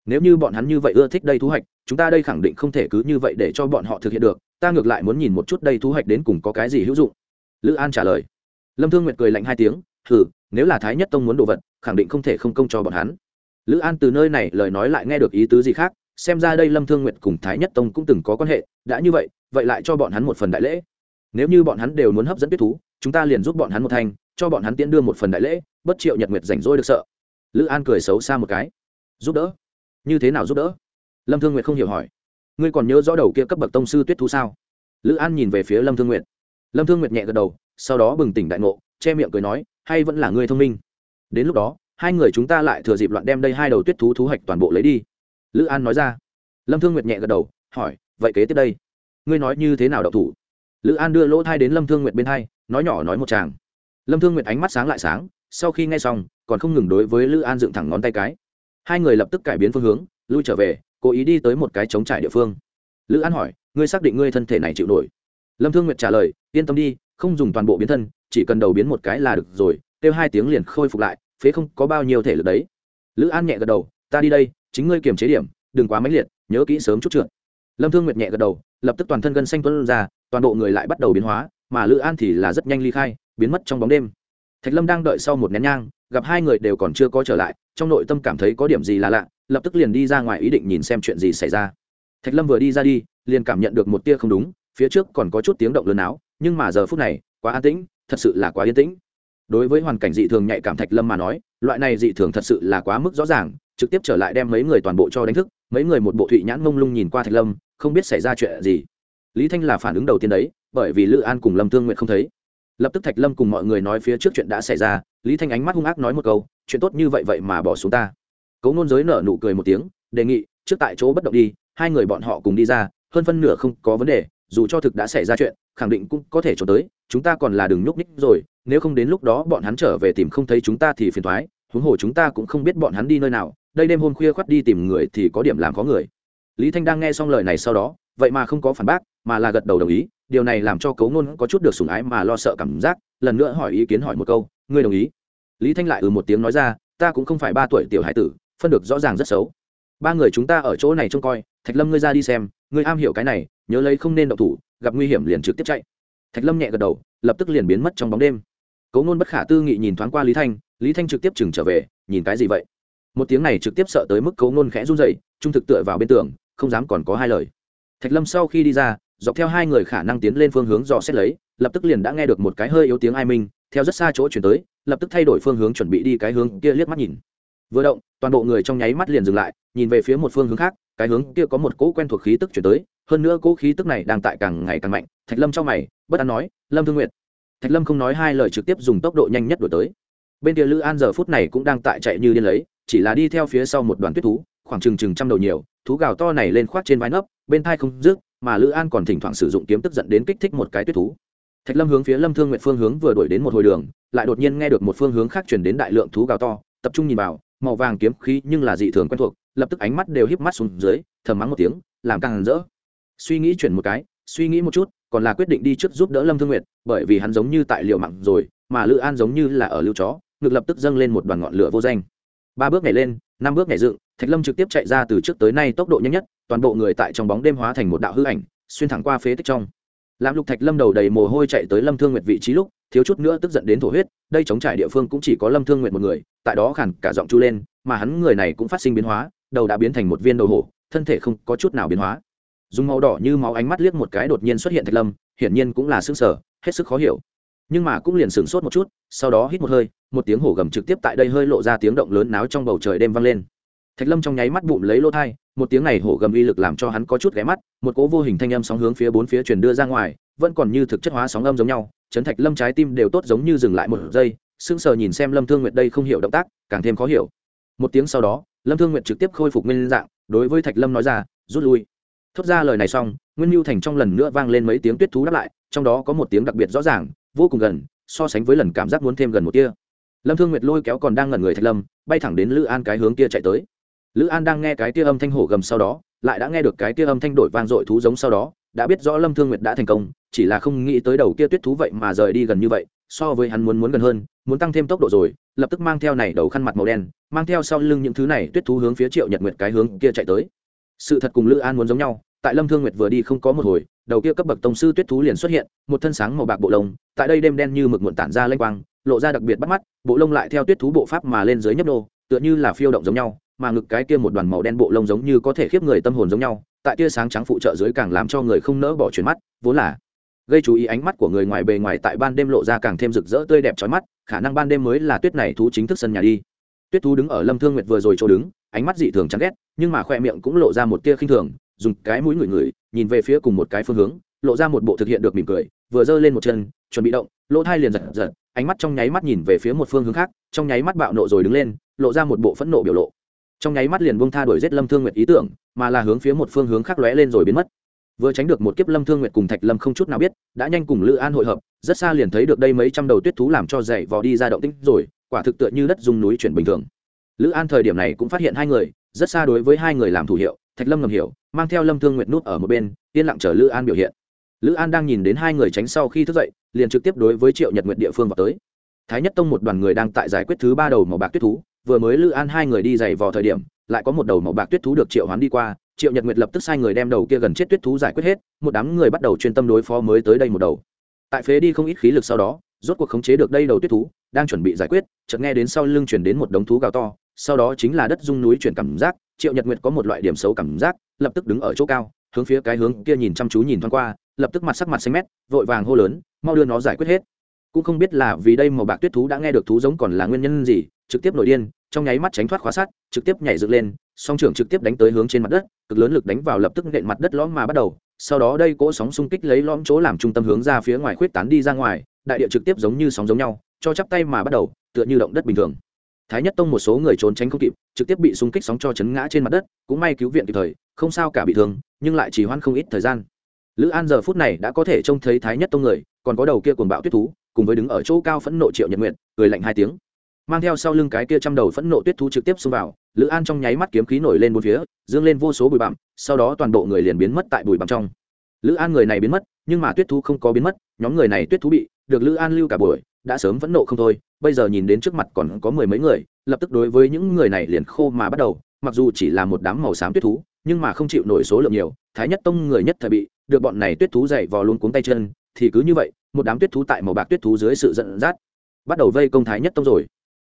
Nếu như bọn hắn như vậy ưa thích đây thú hoạch chúng ta đây khẳng định không thể cứ như vậy để cho bọn họ thực hiện được ta ngược lại muốn nhìn một chút đây thú hoạch đến cùng có cái gì hữu dụng. Lữ an trả lời. Lâm thương nguyệt cười lạnh hai tiếng thử, nếu là thái nhất tông muốn đồ vật khẳng định không thể không công cho bọn hắn. Lữ an từ nơi này lời nói lại nghe được ý tứ gì khác xem ra đây lâm thương nguyệt cùng thái nhất tông cũng từng có quan hệ, đã như vậy vậy lại cho bọn hắn một phần đại lễ. Nếu như bọn hắn đều muốn hấp dẫn tuyết thú, chúng ta liền giúp bọn hắn một thanh cho bọn hắn tiễn đưa một phần đại lễ, bất triệu nhật nguyệt rảnh rỗi được sợ. Lữ an cười xấu xa một cái. Giúp đỡ? Như thế nào giúp đỡ? Lâm thương nguyệt không hiểu hỏi. Ngươi còn nhớ rõ đầu kia cấp bậc tông sư tuyết thú sao? Lữ an nhìn về phía lâm thương nguyệt. Lâm thương nguyệt nhẹ gật đầu, sau đó bừng tỉnh đại ngộ, che miệng cười nói, hay vẫn là ngươi thông minh. Đến lúc đó, hai người chúng ta lại thừa dịp loạn đem đây hai đầu tuyết thú thú hạch toàn bộ lấy đi lữ an nói ra. Lâm thương nguyệt nhẹ gật đầu, hỏi, vậy kế tiếp đây, ngươi nói như thế nào đậu thủ? Lữ an đưa lỗ thai đến lâm thương nguyệt bên thai nói nhỏ nói một chàng lâm thương nguyệt ánh mắt sáng lại sáng, sau khi nghe xong, còn không ngừng đối với lữ an dựng thẳng ngón tay cái. Hai người lập tức cải biến phương hướng, lui trở về, cố ý đi tới một cái trống trải địa phương. Lữ an hỏi, ngươi xác định ngươi thân thể này chịu nổi? Lâm thương nguyệt trả lời, yên tâm đi, không dùng toàn bộ biến thân, chỉ cần đầu biến một cái là được rồi, kêu hai tiếng liền khôi phục lại, phế không có bao nhiêu thể lực đấy. Lữ an nhẹ gật đầu, ta đi đây chính ngươi kiềm chế điểm, đừng quá mãnh liệt, nhớ kỹ sớm chút trượt. Lâm thương nguyệt nhẹ gật đầu, lập tức toàn thân gân xanh tuân ra, toàn bộ người lại bắt đầu biến hóa, mà lữ an thì là rất nhanh ly khai, biến mất trong bóng đêm. Thạch lâm đang đợi sau một nén nhang, gặp hai người đều còn chưa có trở lại, trong nội tâm cảm thấy có điểm gì là lạ, lập tức liền đi ra ngoài ý định nhìn xem chuyện gì xảy ra. Thạch lâm vừa đi ra đi, liền cảm nhận được một tia không đúng, phía trước còn có chút tiếng động lớn áo, nhưng mà giờ phút này, quá an tĩnh, thật sự là quá yên tĩnh. Đối với hoàn cảnh dị thường nhạy cảm thạch lâm mà nói, loại này dị thường thật sự là quá mức rõ ràng trực tiếp trở lại đem mấy người toàn bộ cho đánh thức, mấy người một bộ thụy nhãn mông lung nhìn qua thạch lâm, không biết xảy ra chuyện gì. Lý thanh là phản ứng đầu tiên đấy, bởi vì lữ an cùng lâm thương nguyện không thấy. Lập tức thạch lâm cùng mọi người nói phía trước chuyện đã xảy ra, lý thanh ánh mắt hung ác nói một câu, chuyện tốt như vậy vậy mà bỏ xuống ta. Cấu nôn giới nở nụ cười một tiếng, đề nghị, trước tại chỗ bất động đi, hai người bọn họ cùng đi ra, hơn phân nửa không có vấn đề, dù cho thực đã xảy ra chuyện, khẳng định cũng có thể trốn tới, chúng ta còn là đừng nhúc ních rồi, nếu không đến lúc đó bọn hắn trở về tìm không thấy chúng ta thì phiền thoái huống hồ chúng ta cũng không biết bọn hắn đi nơi nào đây đêm hôm khuya khoắt đi tìm người thì có điểm làm khó người. Lý thanh đang nghe xong lời này sau đó, vậy mà không có phản bác, mà là gật đầu đồng ý. Điều này làm cho cấu ngôn có chút được sủng ái mà lo sợ cảm giác, lần nữa hỏi ý kiến hỏi một câu, ngươi đồng ý? Lý thanh lại ừ một tiếng nói ra, ta cũng không phải ba tuổi tiểu hải tử, phân được rõ ràng rất xấu. Ba người chúng ta ở chỗ này trông coi, thạch lâm ngươi ra đi xem, ngươi am hiểu cái này, nhớ lấy không nên động thủ, gặp nguy hiểm liền trực tiếp chạy. Thạch lâm nhẹ gật đầu, lập tức liền biến mất trong bóng đêm. Cấu ngôn bất khả tư nghị nhìn thoáng qua lý thanh lý thanh trực tiếp chừng trở về, nhìn cái gì vậy? Một tiếng này trực tiếp sợ tới mức cấu nôn khẽ run dậy trung thực tựa vào bên tường, không dám còn có hai lời. Thạch lâm sau khi đi ra, dọc theo hai người khả năng tiến lên phương hướng dò xét lấy, lập tức liền đã nghe được một cái hơi yếu tiếng ai minh, theo rất xa chỗ chuyển tới, lập tức thay đổi phương hướng chuẩn bị đi cái hướng kia liếc mắt nhìn. Vừa động, toàn bộ người trong nháy mắt liền dừng lại, nhìn về phía một phương hướng khác, cái hướng kia có một cỗ quen thuộc khí tức chuyển tới, hơn nữa cỗ khí tức này đang tại càng ngày càng mạnh. Thạch lâm trong mày, bất an nói, lâm thương nguyện thạch lâm không nói hai lời trực tiếp dùng tốc độ nhanh nhất đổi tới. Bên kia lữ an giờ phút này cũng đang tại chạy như điên lấy chỉ là đi theo phía sau một đoàn tuyết thú, khoảng chừng chừng trăm đầu nhiều, thú gào to này lên khoác trên vai nấp, bên thai không rước, mà lữ an còn thỉnh thoảng sử dụng kiếm tức giận đến kích thích một cái tuyết thú. Thạch lâm hướng phía lâm thương nguyện phương hướng vừa đổi đến một hồi đường, lại đột nhiên nghe được một phương hướng khác chuyển đến đại lượng thú gào to, tập trung nhìn vào, màu vàng kiếm khí nhưng là dị thường quen thuộc, lập tức ánh mắt đều híp mắt xuống dưới, thầm mắng một tiếng, làm càng rỡ. Suy nghĩ chuyển một cái, suy nghĩ một chút, còn là quyết định đi trước giúp đỡ lâm thương nguyệt, bởi vì hắn giống như tại liệu mặn rồi, mà lữ an giống như là ở lưu chó, ngực lập tức dâng lên một đoàn ngọn lửa vô danh ba bước nhảy lên, năm bước nhảy dựng, thạch lâm trực tiếp chạy ra từ trước tới nay tốc độ nhanh nhất, toàn bộ người tại trong bóng đêm hóa thành một đạo hư ảnh, xuyên thẳng qua phế tích trong. Làm lục thạch lâm đầu đầy mồ hôi chạy tới lâm thương nguyệt vị trí lúc, thiếu chút nữa tức giận đến thổ huyết, đây chống trải địa phương cũng chỉ có lâm thương nguyệt một người, tại đó khẳng cả giọng chu lên, mà hắn người này cũng phát sinh biến hóa, đầu đã biến thành một viên đầu hổ, thân thể không có chút nào biến hóa. Dùng màu đỏ như máu ánh mắt liếc một cái đột nhiên xuất hiện thạch lâm, hiển nhiên cũng là xương sở hết sức khó hiểu nhưng mà cũng liền sửng sốt một chút, sau đó hít một hơi, một tiếng hổ gầm trực tiếp tại đây hơi lộ ra tiếng động lớn náo trong bầu trời đêm vang lên. Thạch lâm trong nháy mắt bụng lấy lỗ thai, một tiếng này hổ gầm uy lực làm cho hắn có chút ghé mắt, một cỗ vô hình thanh âm sóng hướng phía bốn phía truyền đưa ra ngoài, vẫn còn như thực chất hóa sóng âm giống nhau, chấn thạch lâm trái tim đều tốt giống như dừng lại một giây, sững sờ nhìn xem lâm thương nguyệt đây không hiểu động tác, càng thêm khó hiểu. Một tiếng sau đó, lâm thương nguyệt trực tiếp khôi phục nguyên dạng, đối với thạch lâm nói ra, rút lui. Thốt ra lời này xong, nguyên mưu thành trong lần nữa vang lên mấy tiếng tuyết thú đáp lại, trong đó có một tiếng đặc biệt rõ ràng vô cùng gần, so sánh với lần cảm giác muốn thêm gần một kia lâm thương nguyệt lôi kéo còn đang ngẩn người thạch lâm, bay thẳng đến lữ an cái hướng kia chạy tới. Lữ an đang nghe cái kia âm thanh hổ gầm sau đó, lại đã nghe được cái kia âm thanh đổi vang dội thú giống sau đó, đã biết rõ lâm thương nguyệt đã thành công, chỉ là không nghĩ tới đầu kia tuyết thú vậy mà rời đi gần như vậy, so với hắn muốn muốn gần hơn, muốn tăng thêm tốc độ rồi, lập tức mang theo này đầu khăn mặt màu đen, mang theo sau lưng những thứ này tuyết thú hướng phía triệu nhật nguyệt cái hướng kia chạy tới. Sự thật cùng lữ an muốn giống nhau tại lâm thương nguyệt vừa đi không có một hồi, đầu kia cấp bậc tông sư tuyết thú liền xuất hiện, một thân sáng màu bạc bộ lông, tại đây đêm đen như mực muộn tản ra lênh quang, lộ ra đặc biệt bắt mắt, bộ lông lại theo tuyết thú bộ pháp mà lên dưới nhấp đô, tựa như là phiêu động giống nhau, mà ngực cái kia một đoàn màu đen bộ lông giống như có thể khiếp người tâm hồn giống nhau, tại tia sáng trắng phụ trợ dưới càng làm cho người không nỡ bỏ chuyển mắt, vốn là gây chú ý ánh mắt của người ngoài bề ngoài tại ban đêm lộ ra càng thêm rực rỡ tươi đẹp trói mắt, khả năng ban đêm mới là tuyết này thú chính thức sân nhà đi. Tuyết thú đứng ở lâm thương nguyệt vừa rồi chỗ đứng, ánh mắt dị thường chán ghét, nhưng mà khoe miệng cũng lộ ra một tia khinh thường dùng cái mũi người người nhìn về phía cùng một cái phương hướng, lộ ra một bộ thực hiện được mỉm cười, vừa giơ lên một chân, chuẩn bị động, lỗ thai liền giật giật, ánh mắt trong nháy mắt nhìn về phía một phương hướng khác, trong nháy mắt bạo nộ rồi đứng lên, lộ ra một bộ phẫn nộ biểu lộ. Trong nháy mắt liền buông tha đuổi giết lâm thương nguyệt ý tưởng, mà là hướng phía một phương hướng khác lóe lên rồi biến mất. Vừa tránh được một kiếp lâm thương nguyệt cùng thạch lâm không chút nào biết, đã nhanh cùng lữ an hội hợp, rất xa liền thấy được đây mấy trăm đầu tuyết thú làm cho dậy vò đi ra động tĩnh rồi, quả thực tựa như đất dùng núi chuyển bình thường. Lữ an thời điểm này cũng phát hiện hai người, rất xa đối với hai người làm thủ hiệu thạch lâm ngầm hiểu, mang theo lâm thương nguyệt nút ở một bên, yên lặng chờ lữ an biểu hiện. Lữ an đang nhìn đến hai người tránh sau khi thức dậy, liền trực tiếp đối với triệu nhật nguyệt địa phương vào tới. Thái nhất tông một đoàn người đang tại giải quyết thứ ba đầu màu bạc tuyết thú, vừa mới lữ an hai người đi giày vò thời điểm, lại có một đầu màu bạc tuyết thú được triệu hoán đi qua, triệu nhật nguyệt lập tức sai người đem đầu kia gần chết tuyết thú giải quyết hết, một đám người bắt đầu chuyên tâm đối phó mới tới đây một đầu. Tại phế đi không ít khí lực sau đó, rốt cuộc khống chế được đây đầu tuyết thú, đang chuẩn bị giải quyết, chợt nghe đến sau lưng chuyển đến một đống thú gào to, sau đó chính là đất dung núi chuyển cảm giác triệu nhật nguyệt có một loại điểm xấu cảm giác, lập tức đứng ở chỗ cao, hướng phía cái hướng kia nhìn chăm chú nhìn thoáng qua, lập tức mặt sắc mặt xanh mét, vội vàng hô lớn, mau đưa nó giải quyết hết. Cũng không biết là vì đây màu bạc tuyết thú đã nghe được thú giống còn là nguyên nhân gì, trực tiếp nổi điên, trong nháy mắt tránh thoát khóa sát trực tiếp nhảy dựng lên, song trưởng trực tiếp đánh tới hướng trên mặt đất, cực lớn lực đánh vào lập tức nện mặt đất lõm mà bắt đầu. Sau đó đây cỗ sóng xung kích lấy lõm chỗ làm trung tâm hướng ra phía ngoài khuyết tán đi ra ngoài, đại địa trực tiếp giống như sóng giống nhau, cho chắp tay mà bắt đầu, tựa như động đất bình thường thái nhất tông một số người trốn tránh không kịp, trực tiếp bị xung kích sóng cho chấn ngã trên mặt đất, cũng may cứu viện kịp thời, không sao cả bị thương, nhưng lại chỉ hoãn không ít thời gian. Lữ an giờ phút này đã có thể trông thấy thái nhất tông người, còn có đầu kia cuồng bạo tuyết thú, cùng với đứng ở chỗ cao phẫn nộ triệu nhật nguyện cười lạnh hai tiếng. Mang theo sau lưng cái kia trăm đầu phẫn nộ tuyết thú trực tiếp xông vào, lữ an trong nháy mắt kiếm khí nổi lên bốn phía, dương lên vô số bụi bặm, sau đó toàn bộ người liền biến mất tại bụi bặm trong. Lữ an người này biến mất, nhưng mà tuyết thú không có biến mất, nhóm người này tuyết thú bị, được lữ an lưu cả buổi, đã sớm phẫn nộ không thôi bây giờ nhìn đến trước mặt còn có mười mấy người, lập tức đối với những người này liền khô mà bắt đầu, mặc dù chỉ là một đám màu xám tuyết thú, nhưng mà không chịu nổi số lượng nhiều, thái nhất tông người nhất thời bị được bọn này tuyết thú dày vò luôn cuống tay chân, thì cứ như vậy, một đám tuyết thú tại màu bạc tuyết thú dưới sự giận dắt, bắt đầu vây công thái nhất tông rồi.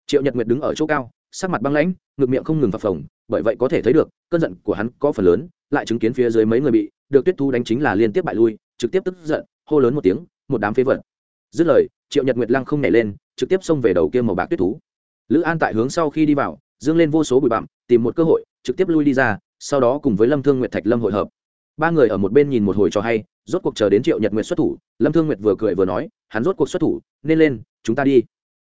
Triệu nhật nguyệt đứng ở chỗ cao, sắc mặt băng lãnh, ngực miệng không ngừng phập phồng, bởi vậy có thể thấy được, cơn giận của hắn có phần lớn, lại chứng kiến phía dưới mấy người bị được tuyết thú đánh chính là liên tiếp bại lui, trực tiếp tức giận, hô lớn một tiếng, một đám phế vật. Dứt lời, triệu nhật nguyệt lăng không nhảy lên trực tiếp xông về đầu kia màu bạc tuyết thú. Lữ an tại hướng sau khi đi vào, dương lên vô số bụi bặm, tìm một cơ hội, trực tiếp lui đi ra, sau đó cùng với lâm thương nguyệt thạch lâm hội hợp. Ba người ở một bên nhìn một hồi cho hay, rốt cuộc chờ đến triệu nhật nguyệt xuất thủ, lâm thương nguyệt vừa cười vừa nói, hắn rốt cuộc xuất thủ, nên lên, chúng ta đi.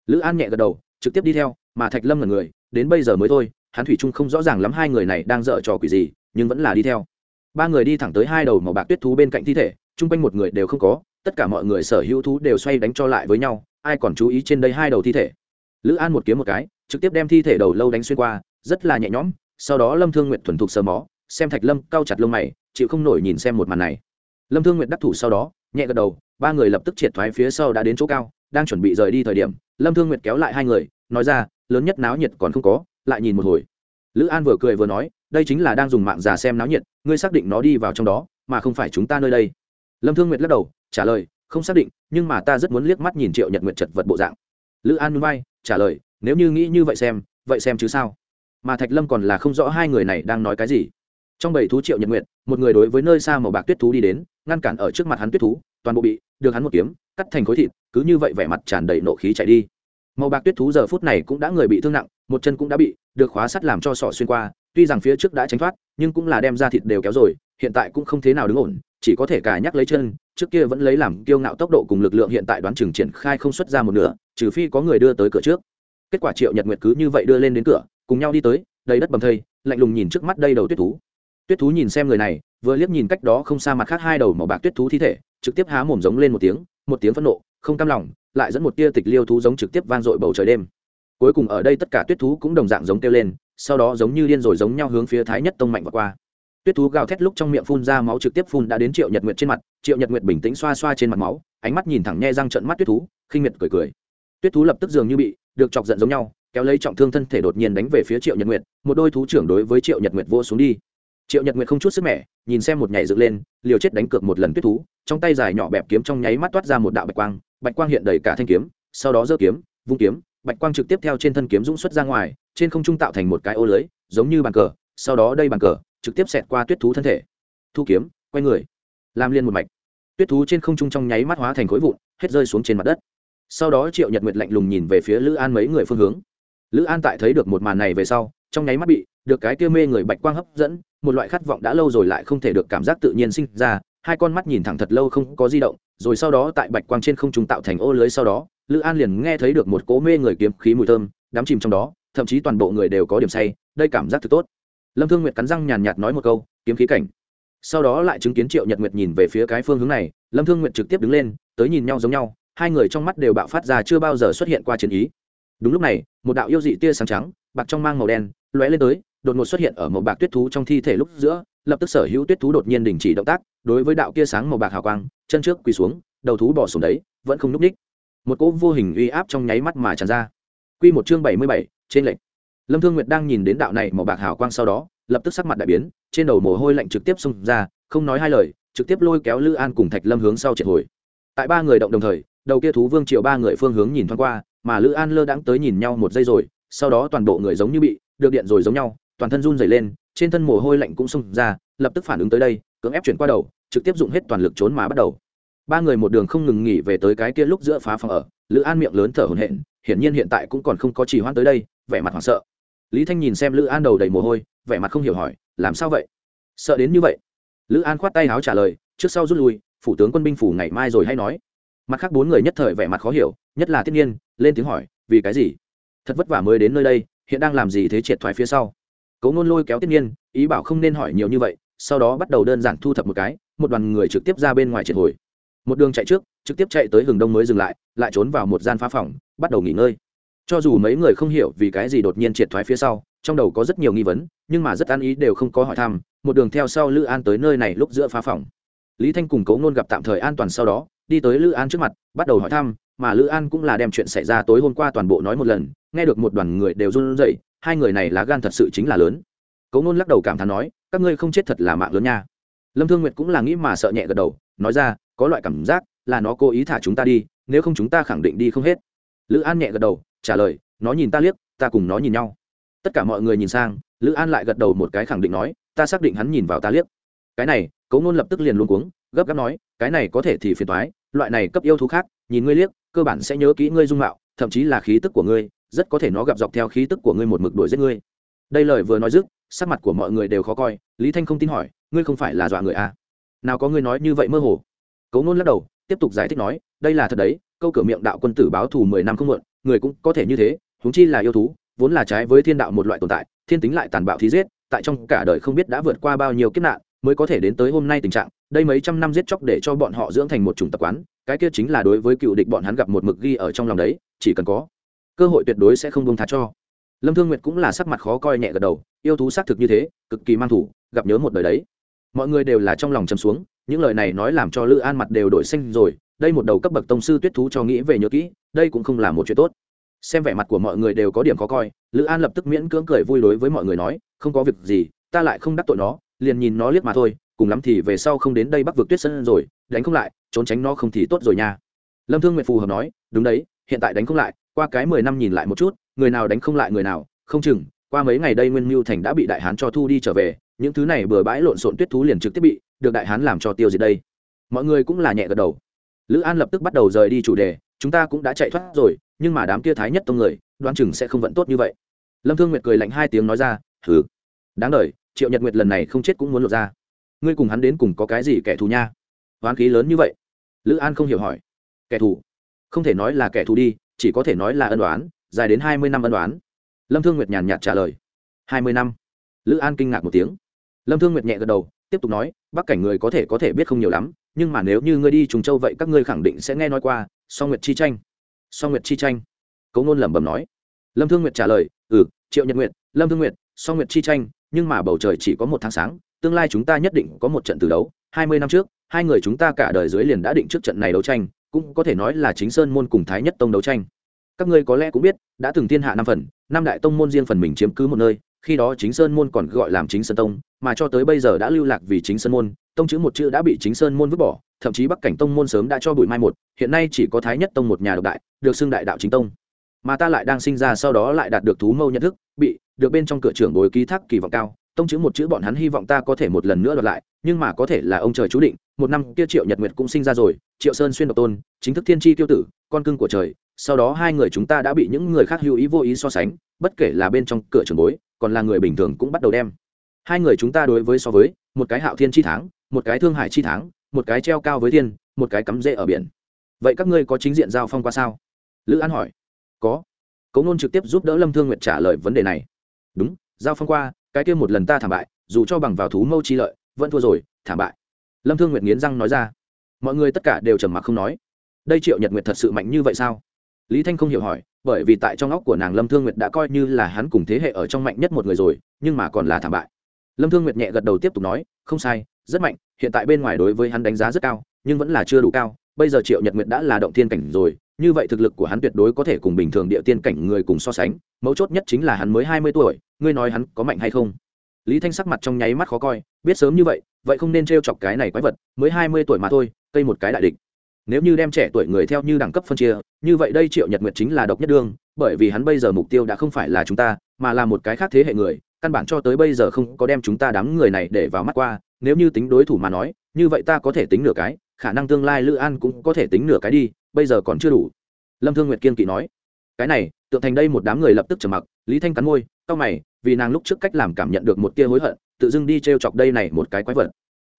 Lữ an nhẹ gật đầu, trực tiếp đi theo, mà thạch lâm là người, đến bây giờ mới thôi, hắn thủy trung không rõ ràng lắm hai người này đang dở trò quỷ gì, nhưng vẫn là đi theo. Ba người đi thẳng tới hai đầu màu bạc tuyết thú bên cạnh thi thể, chung quanh một người đều không có, tất cả mọi người sở hữu thú đều xoay đánh cho lại với nhau ai còn chú ý trên đây hai đầu thi thể? Lữ an một kiếm một cái, trực tiếp đem thi thể đầu lâu đánh xuyên qua, rất là nhẹ nhõm, sau đó lâm thương nguyện thuần thục sờ mó, xem thạch lâm cao chặt lông mày, chịu không nổi nhìn xem một màn này. Lâm thương nguyện đắc thủ sau đó, nhẹ gật đầu, ba người lập tức triệt thoái phía sau đã đến chỗ cao, đang chuẩn bị rời đi thời điểm, lâm thương nguyệt kéo lại hai người, nói ra, lớn nhất náo nhiệt còn không có, lại nhìn một hồi. Lữ an vừa cười vừa nói, đây chính là đang dùng mạng già xem náo nhiệt, ngươi xác định nó đi vào trong đó, mà không phải chúng ta nơi đây. Lâm thương nguyệt lắc đầu, trả lời không xác định, nhưng mà ta rất muốn liếc mắt nhìn triệu nhật nguyệt chật vật bộ dạng. Lữ an núi trả lời, nếu như nghĩ như vậy xem vậy xem chứ sao? Mà thạch lâm còn là không rõ hai người này đang nói cái gì. Trong bảy thú triệu nhật nguyệt, một người đối với nơi xa màu bạc tuyết thú đi đến, ngăn cản ở trước mặt hắn tuyết thú, toàn bộ bị được hắn một kiếm, cắt thành khối thịt, cứ như vậy vẻ mặt tràn đầy nộ khí chạy đi. Màu bạc tuyết thú giờ phút này cũng đã người bị thương nặng, một chân cũng đã bị được khóa sắt làm cho sọ xuyên qua, tuy rằng phía trước đã tránh thoát, nhưng cũng là đem ra thịt đều kéo rồi, hiện tại cũng không thế nào đứng ổn chỉ có thể cài nhắc lấy chân, trước kia vẫn lấy làm kiêu ngạo tốc độ cùng lực lượng hiện tại đoán chừng triển khai không xuất ra một nửa, trừ phi có người đưa tới cửa trước. Kết quả triệu nhật nguyệt cứ như vậy đưa lên đến cửa, cùng nhau đi tới, đầy đất bầm thây, lạnh lùng nhìn trước mắt đây đầu tuyết thú. Tuyết thú nhìn xem người này, vừa liếc nhìn cách đó không xa mặt khác hai đầu màu bạc tuyết thú thi thể, trực tiếp há mồm giống lên một tiếng một tiếng phẫn nộ, không cam lòng, lại dẫn một tia tịch liêu thú giống trực tiếp vang dội bầu trời đêm. Cuối cùng ở đây tất cả tuyết thú cũng đồng dạng giống kêu lên, sau đó giống như điên rồi giống nhau hướng phía thái nhất tông mạnh và qua tuyết thú gào thét lúc trong miệng phun ra máu trực tiếp phun đã đến triệu nhật nguyệt trên mặt. Triệu nhật nguyệt bình tĩnh xoa xoa trên mặt máu, ánh mắt nhìn thẳng nhe răng trận mắt tuyết thú, khinh miệt cười cười. Tuyết thú lập tức dường như bị được chọc giận giống nhau, kéo lấy trọng thương thân thể đột nhiên đánh về phía triệu nhật nguyệt, một đôi thú trưởng đối với triệu nhật nguyệt vô xuống đi. Triệu nhật nguyệt không chút sức mẻ, nhìn xem một nhảy dựng lên, liều chết đánh cược một lần tuyết thú, trong tay dài nhỏ bẹp kiếm trong nháy mắt toát ra một đạo bạch quang bạch quang hiện đầy cả thanh kiếm, sau đó giơ kiếm, vung kiếm, bạch quang trực tiếp theo trên thân kiếm dũng xuất ra ngoài, trên không trung tạo thành một cái ô lưới, giống như bàn cờ sau đó đây bàn cờ, trực tiếp xẹt qua tuyết thú thân thể. Thu kiếm, quay người, làm liên một mạch. Tuyết thú trên không trung trong nháy mắt hóa thành khối vụn, hết rơi xuống trên mặt đất. Sau đó triệu nhật nguyệt lạnh lùng nhìn về phía lữ an mấy người phương hướng. Lữ an tại thấy được một màn này về sau, trong nháy mắt bị được cái kia mê người bạch quang hấp dẫn, một loại khát vọng đã lâu rồi lại không thể được cảm giác tự nhiên sinh ra, hai con mắt nhìn thẳng thật lâu không có di động, rồi sau đó tại bạch quang trên không trung tạo thành ô lưới sau đó, lữ an liền nghe thấy được một cố mê người kiếm khí mùi thơm đám chìm trong đó, thậm chí toàn bộ người đều có điểm say, đây cảm giác thật tốt lâm thương nguyệt cắn răng nhàn nhạt nói một câu, kiếm khí cảnh. Sau đó lại chứng kiến triệu nhật nguyệt nhìn về phía cái phương hướng này, lâm thương nguyệt trực tiếp đứng lên, tới nhìn nhau giống nhau, hai người trong mắt đều bạo phát ra chưa bao giờ xuất hiện qua chiến ý. Đúng lúc này, một đạo yêu dị tia sáng trắng, bạc trong mang màu đen, lóe lên tới, đột ngột xuất hiện ở một bạc tuyết thú trong thi thể lúc giữa, lập tức sở hữu tuyết thú đột nhiên đình chỉ động tác, đối với đạo kia sáng màu bạc hào quang, chân trước quỳ xuống, đầu thú bỏ xuống đấy, vẫn không núp ních. Một cỗ vô hình uy áp trong nháy mắt mà tràn ra. Quy một chương bảy mươi bảy, trên lệnh lâm thương nguyệt đang nhìn đến đạo này màu bạc hào quang sau đó, lập tức sắc mặt đại biến, trên đầu mồ hôi lạnh trực tiếp xông ra, không nói hai lời, trực tiếp lôi kéo lữ an cùng thạch lâm hướng sau triệt hồi. Tại ba người động đồng thời, đầu kia thú vương triệu ba người phương hướng nhìn thoáng qua, mà lữ an lơ đãng tới nhìn nhau một giây rồi, sau đó toàn bộ người giống như bị, được điện rồi giống nhau, toàn thân run dày lên, trên thân mồ hôi lạnh cũng xông ra, lập tức phản ứng tới đây, cưỡng ép chuyển qua đầu, trực tiếp dùng hết toàn lực trốn mà bắt đầu. Ba người một đường không ngừng nghỉ về tới cái kia lúc giữa phá phòng ở, lữ an miệng lớn thở hổn hển, hiển nhiên hiện tại cũng còn không có trì hoãn tới đây, vẻ mặt hoảng sợ lý thanh nhìn xem lữ an đầu đầy mồ hôi, vẻ mặt không hiểu hỏi, làm sao vậy? Sợ đến như vậy? Lữ an khoát tay áo trả lời, trước sau rút lui, phủ tướng quân binh phủ ngày mai rồi hay nói. Mặt khác bốn người nhất thời vẻ mặt khó hiểu, nhất là thiên nhiên lên tiếng hỏi, vì cái gì? Thật vất vả mới đến nơi đây, hiện đang làm gì thế triệt thoái phía sau? Cấu ngôn lôi kéo tiết nhiên ý bảo không nên hỏi nhiều như vậy, sau đó bắt đầu đơn giản thu thập một cái, một đoàn người trực tiếp ra bên ngoài triệt hồi. Một đường chạy trước, trực tiếp chạy tới hừng đông mới dừng lại lại trốn vào một gian phá phòng, bắt đầu nghỉ ngơi cho dù mấy người không hiểu vì cái gì đột nhiên triệt thoái phía sau, trong đầu có rất nhiều nghi vấn, nhưng mà rất an ý đều không có hỏi thăm, một đường theo sau lữ an tới nơi này lúc giữa phá phòng. Lý thanh cùng cấu Nôn gặp tạm thời an toàn sau đó, đi tới lữ an trước mặt, bắt đầu hỏi thăm, mà lữ an cũng là đem chuyện xảy ra tối hôm qua toàn bộ nói một lần, nghe được một đoàn người đều run rẩy, hai người này lá gan thật sự chính là lớn. Cấu Nôn lắc đầu cảm thán nói, các ngươi không chết thật là mạng lớn nha. Lâm thương nguyệt cũng là nghĩ mà sợ nhẹ gật đầu, nói ra, có loại cảm giác là nó cố ý thả chúng ta đi, nếu không chúng ta khẳng định đi không hết. Lữ an nhẹ gật đầu trả lời nó nhìn ta liếc ta cùng nó nhìn nhau. Tất cả mọi người nhìn sang lữ an lại gật đầu một cái khẳng định nói ta xác định hắn nhìn vào ta liếc. Cái này cấu ngôn lập tức liền luôn cuống gấp gáp nói cái này có thể thì phiền toái, loại này cấp yêu thú khác nhìn ngươi liếc cơ bản sẽ nhớ kỹ ngươi dung mạo thậm chí là khí tức của ngươi rất có thể nó gặp dọc theo khí tức của ngươi một mực đuổi giết ngươi. Đây lời vừa nói dứt sắc mặt của mọi người đều khó coi lý thanh không tin hỏi ngươi không phải là dọa người à? nào có ngươi nói như vậy mơ hồ? Cấu ngôn lắc đầu tiếp tục giải thích nói đây là thật đấy câu cửa miệng đạo quân tử báo thù mười năm không muộn người cũng có thể như thế, huống chi là yêu thú, vốn là trái với thiên đạo một loại tồn tại, thiên tính lại tàn bạo thí giết, tại trong cả đời không biết đã vượt qua bao nhiêu kiếp nạn, mới có thể đến tới hôm nay tình trạng, đây mấy trăm năm giết chóc để cho bọn họ dưỡng thành một chủng tập quán, cái kia chính là đối với cựu địch bọn hắn gặp một mực ghi ở trong lòng đấy, chỉ cần có cơ hội tuyệt đối sẽ không bông tha cho. Lâm thương nguyệt cũng là sắc mặt khó coi nhẹ gật đầu, yêu thú xác thực như thế, cực kỳ mang thủ, gặp nhớ một đời đấy. Mọi người đều là trong lòng chấm xuống, những lời này nói làm cho lữ an mặt đều đổi xanh rồi đây một đầu cấp bậc tông sư tuyết thú cho nghĩ về nhớ kỹ, đây cũng không là một chuyện tốt. Xem vẻ mặt của mọi người đều có điểm khó coi, lữ an lập tức miễn cưỡng cười vui đối với mọi người nói, không có việc gì, ta lại không đắc tội nó, liền nhìn nó liếc mà thôi, cùng lắm thì về sau không đến đây bắc vực tuyết sân rồi, đánh không lại, trốn tránh nó không thì tốt rồi nha. Lâm thương nguyện phù hợp nói, đúng đấy, hiện tại đánh không lại, qua cái mười năm nhìn lại một chút, người nào đánh không lại người nào, không chừng, qua mấy ngày đây nguyên mưu thành đã bị đại hán cho thu đi trở về, những thứ này bừa bãi lộn xộn tuyết thú liền trực tiếp bị, được đại hán làm cho tiêu diệt đây. Mọi người cũng là nhẹ gật đầu lữ an lập tức bắt đầu rời đi chủ đề, chúng ta cũng đã chạy thoát rồi, nhưng mà đám kia thái nhất tông người, đoán chừng sẽ không vẫn tốt như vậy. Lâm thương nguyệt cười lạnh hai tiếng nói ra thử đáng đ triệu nhật nguyệt lần này không chết cũng muốn lột ra. Ngươi cùng hắn đến cùng có cái gì kẻ thù nha? Oán khí lớn như vậy. Lữ an không hiểu hỏi. Kẻ thù? Không thể nói là kẻ thù đi, chỉ có thể nói là ân đoán dài đến hai mươi năm ân đoán lâm thương nguyệt nhàn nhạt trả lời. Hai mươi năm? Lữ an kinh ngạc một tiếng. Lâm thương nguyệt nhẹ gật đầu, tiếp tục nói, bắc cảnh người có thể có thể biết không nhiều lắm nhưng mà nếu như ngươi đi trùng châu vậy các ngươi khẳng định sẽ nghe nói qua, song nguyệt chi tranh. Song nguyệt chi tranh. Cấu ngôn lẩm bẩm nói. Lâm thương nguyệt trả lời ừ triệu nhật nguyệt, lâm thương nguyệt, song nguyệt chi tranh, nhưng mà bầu trời chỉ có một tháng sáng, tương lai chúng ta nhất định có một trận từ đấu. Hai mươi năm trước, hai người chúng ta cả đời dưới liền đã định trước trận này đấu tranh, cũng có thể nói là chính sơn môn cùng thái nhất tông đấu tranh. Các ngươi có lẽ cũng biết, đã từng thiên hạ năm phần, năm đại tông môn riêng phần mình chiếm cứ một nơi, khi đó chính sơn môn còn gọi làm chính sơn tông, mà cho tới bây giờ đã lưu lạc vì chính sơn môn tông chữ một chữ đã bị chính sơn môn vứt bỏ, thậm chí bắc cảnh tông môn sớm đã cho bụi mai một, hiện nay chỉ có thái nhất tông một nhà độc đại, được xưng đại đạo chính tông. Mà ta lại đang sinh ra sau đó lại đạt được thú mâu nhận thức, bị, được bên trong cửa trưởng bồi ký thác kỳ vọng cao, tông chữ một chữ bọn hắn hy vọng ta có thể một lần nữa đoạt lại, nhưng mà có thể là ông trời chú định, một năm kia triệu nhật nguyệt cũng sinh ra rồi, triệu sơn xuyên độc tôn, chính thức thiên tri tiêu tử, con cưng của trời, sau đó hai người chúng ta đã bị những người khác hữu ý vô ý so sánh, bất kể là bên trong cửa trường bối, còn là người bình thường cũng bắt đầu đem. Hai người chúng ta đối với so với, một cái hạo thiên chi tháng một cái thương hải chi tháng, một cái treo cao với thiên, một cái cắm rễ ở biển. Vậy các ngươi có chính diện giao phong qua sao? Lữ an hỏi. Có. Cấu nôn trực tiếp giúp đỡ lâm thương nguyệt trả lời vấn đề này. Đúng, giao phong qua, cái kia một lần ta thảm bại, dù cho bằng vào thú mâu chi lợi, vẫn thua rồi, thảm bại. Lâm thương nguyệt nghiến răng nói ra. Mọi người tất cả đều trầm mặc không nói. Đây triệu nhật nguyệt thật sự mạnh như vậy sao? Lý thanh không hiểu hỏi, bởi vì tại trong óc của nàng lâm thương nguyệt đã coi như là hắn cùng thế hệ ở trong mạnh nhất một người rồi, nhưng mà còn là thảm bại. Lâm thương nguyệt nhẹ gật đầu tiếp tục nói không sai, rất mạnh, hiện tại bên ngoài đối với hắn đánh giá rất cao, nhưng vẫn là chưa đủ cao. Bây giờ triệu nhật nguyệt đã là động thiên cảnh rồi, như vậy thực lực của hắn tuyệt đối có thể cùng bình thường địa tiên cảnh người cùng so sánh. Mấu chốt nhất chính là hắn mới hai mươi tuổi, ngươi nói hắn có mạnh hay không? Lý thanh sắc mặt trong nháy mắt khó coi, biết sớm như vậy vậy không nên t r e o chọc cái này quái vật, mới hai mươi tuổi mà thôi, cây một cái đại địch. Nếu như đem trẻ tuổi người theo như đẳng cấp phân chia, như vậy đây triệu nhật nguyệt chính là độc nhất đương, bởi vì hắn bây giờ mục tiêu đã không phải là chúng ta, mà là một cái khác thế hệ người căn bản cho tới bây giờ không có đem chúng ta đám người này để vào mắt qua, nếu như tính đối thủ mà nói, như vậy ta có thể tính nửa cái, khả năng tương lai lữ an cũng có thể tính nửa cái đi, bây giờ còn chưa đủ. Lâm thương nguyệt kiên kỵ nói. Cái này, tượng thành đây một đám người lập tức trầm mặc, lý thanh cắn môi, cau mày, vì nàng lúc trước cách làm cảm nhận được một tia hối hận, tự dưng đi t r e o chọc đây này một cái quái vật.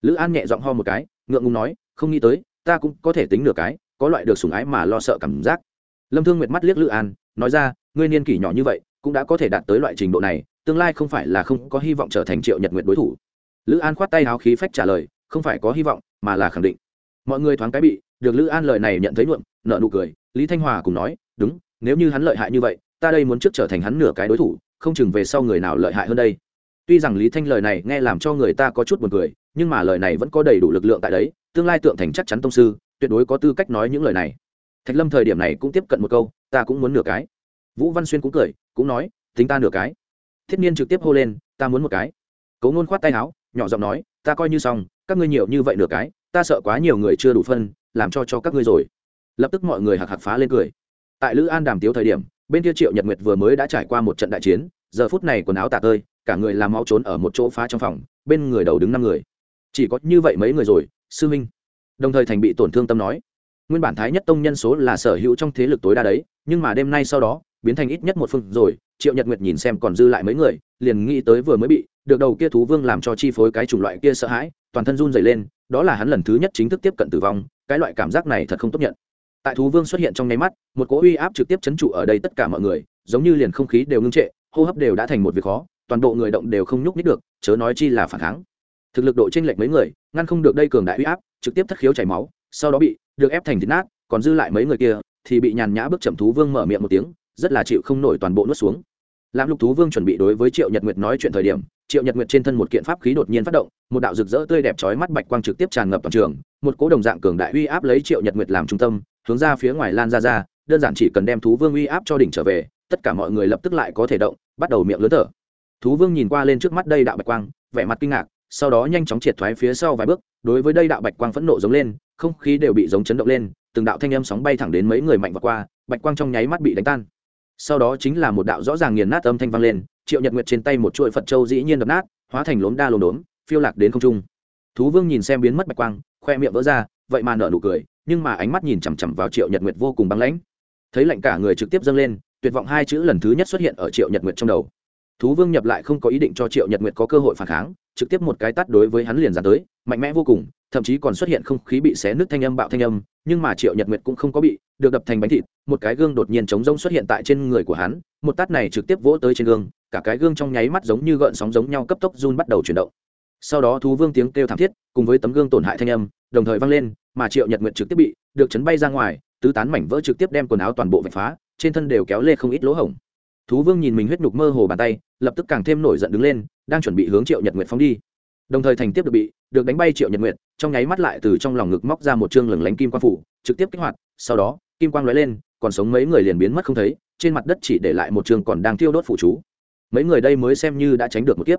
Lữ an nhẹ giọng ho một cái, ngượng ngùng nói, không nghĩ tới, ta cũng có thể tính nửa cái, có loại được sùng ái mà lo sợ cảm giác. Lâm thương nguyệt mắt liếc lữ an, nói ra, ngươi niên kỷ nhỏ như vậy, cũng đã có thể đạt tới loại trình độ này tương lai không phải là không có hy vọng trở thành triệu nhật nguyệt đối thủ. Lữ an khoát tay háo khí phách trả lời, không phải có hy vọng, mà là khẳng định. Mọi người thoáng cái bị, được lữ an lời này nhận thấy nhuộm nợ nụ cười, lý thanh hòa cùng nói, đúng, nếu như hắn lợi hại như vậy, ta đây muốn trước trở thành hắn nửa cái đối thủ, không chừng về sau người nào lợi hại hơn đây. Tuy rằng lý thanh lời này nghe làm cho người ta có chút buồn cười, nhưng mà lời này vẫn có đầy đủ lực lượng tại đấy, tương lai tượng thành chắc chắn tông sư, tuyệt đối có tư cách nói những lời này. Thạch lâm thời điểm này cũng tiếp cận một câu, ta cũng muốn nửa cái. Vũ văn xuyên cũng cười, cũng nói, tính ta nửa cái thiết niên trực tiếp hô lên, ta muốn một cái. Cấu ngôn khoát tay áo, nhỏ giọng nói, ta coi như xong, các ngươi nhiều như vậy nửa cái, ta sợ quá nhiều người chưa đủ phân, làm cho cho các ngươi rồi. Lập tức mọi người hạc hạc phá lên cười. Tại lữ an đàm tiếu thời điểm, bên kia triệu nhật nguyệt vừa mới đã trải qua một trận đại chiến, giờ phút này quần áo tả tơi, cả người làm máu trốn ở một chỗ phá trong phòng, bên người đầu đứng năm người. Chỉ có như vậy mấy người rồi, sư minh đồng thời thành bị tổn thương tâm nói, nguyên bản thái nhất tông nhân số là sở hữu trong thế lực tối đa đấy, nhưng mà đêm nay sau đó biến thành ít nhất một phương rồi, triệu nhật nguyệt nhìn xem còn dư lại mấy người, liền nghĩ tới vừa mới bị, được đầu kia thú vương làm cho chi phối cái chủng loại kia sợ hãi, toàn thân run dày lên, đó là hắn lần thứ nhất chính thức tiếp cận tử vong, cái loại cảm giác này thật không tốt nhận. Tại thú vương xuất hiện trong nháy mắt, một cỗ uy áp trực tiếp chấn trụ ở đây tất cả mọi người, giống như liền không khí đều ngưng trệ, hô hấp đều đã thành một việc khó, toàn bộ người động đều không nhúc nhích được, chớ nói chi là phản kháng. Thực lực độ chênh lệch mấy người, ngăn không được đây cường đại uy áp, trực tiếp thất khiếu chảy máu, sau đó bị được ép thành thịt nát, còn dư lại mấy người kia, thì bị nhàn nhã bước chậm thú vương mở miệng một tiếng rất là chịu không nổi toàn bộ nuốt xuống. Làm lục thú vương chuẩn bị đối với triệu nhật nguyệt nói chuyện thời điểm, triệu nhật nguyệt trên thân một kiện pháp khí đột nhiên phát động, một đạo rực rỡ tươi đẹp chói mắt bạch quang trực tiếp tràn ngập toàn trường, một cố đồng dạng cường đại uy áp lấy triệu nhật nguyệt làm trung tâm, hướng ra phía ngoài lan ra ra, đơn giản chỉ cần đem thú vương uy áp cho đỉnh trở về, tất cả mọi người lập tức lại có thể động, bắt đầu miệng lớn thở. Thú vương nhìn qua lên trước mắt đây đạo bạch quang, vẻ mặt kinh ngạc, sau đó nhanh chóng triệt thoái phía sau vài bước, đối với đây đạo bạch quang phẫn nộ giống lên, không khí đều bị giống chấn động lên, từng đạo thanh âm sóng bay thẳng đến mấy người mạnh và qua, bạch quang trong nháy mắt bị đánh tan sau đó chính là một đạo rõ ràng nghiền nát âm thanh vang lên, triệu nhật nguyệt trên tay một chuỗi phật châu dĩ nhiên đập nát, hóa thành lốm đa lốm đốm, phiêu lạc đến không trung. Thú vương nhìn xem biến mất bạch quang, khoe miệng vỡ ra, vậy mà nở nụ cười, nhưng mà ánh mắt nhìn chằm chằm vào triệu nhật nguyệt vô cùng băng lãnh. Thấy lạnh cả người trực tiếp dâng lên, tuyệt vọng hai chữ lần thứ nhất xuất hiện ở triệu nhật nguyệt trong đầu. Thú vương nhập lại không có ý định cho triệu nhật nguyệt có cơ hội phản kháng, trực tiếp một cái tắt đối với hắn liền dàn tới, mạnh mẽ vô cùng, thậm chí còn xuất hiện không khí bị xé nứt thanh âm bạo thanh âm, nhưng mà triệu nhật nguyệt cũng không có bị được đập thành bánh thịt, một cái gương đột nhiên trống rông xuất hiện tại trên người của hắn, một tát này trực tiếp vỗ tới trên gương, cả cái gương trong nháy mắt giống như gợn sóng giống nhau cấp tốc run bắt đầu chuyển động. Sau đó thú vương tiếng kêu thảm thiết, cùng với tấm gương tổn hại thanh âm, đồng thời vang lên, mà triệu nhật nguyệt trực tiếp bị được chấn bay ra ngoài, tứ tán mảnh vỡ trực tiếp đem quần áo toàn bộ vạch phá, trên thân đều kéo lê không ít lỗ hổng. Thú vương nhìn mình huyết nhục mơ hồ bàn tay, lập tức càng thêm nổi giận đứng lên, đang chuẩn bị hướng triệu nhật nguyệt phóng đi. Đồng thời thành tiếp được bị được đánh bay triệu nhật nguyệt, trong nháy mắt lại từ trong lòng ngực móc ra một chương lửng lánh kim quang phủ trực tiếp kích hoạt, sau đó, kim quang lóe lên, còn sống mấy người liền biến mất không thấy, trên mặt đất chỉ để lại một trường còn đang thiêu đốt phủ chú. Mấy người đây mới xem như đã tránh được một kiếp.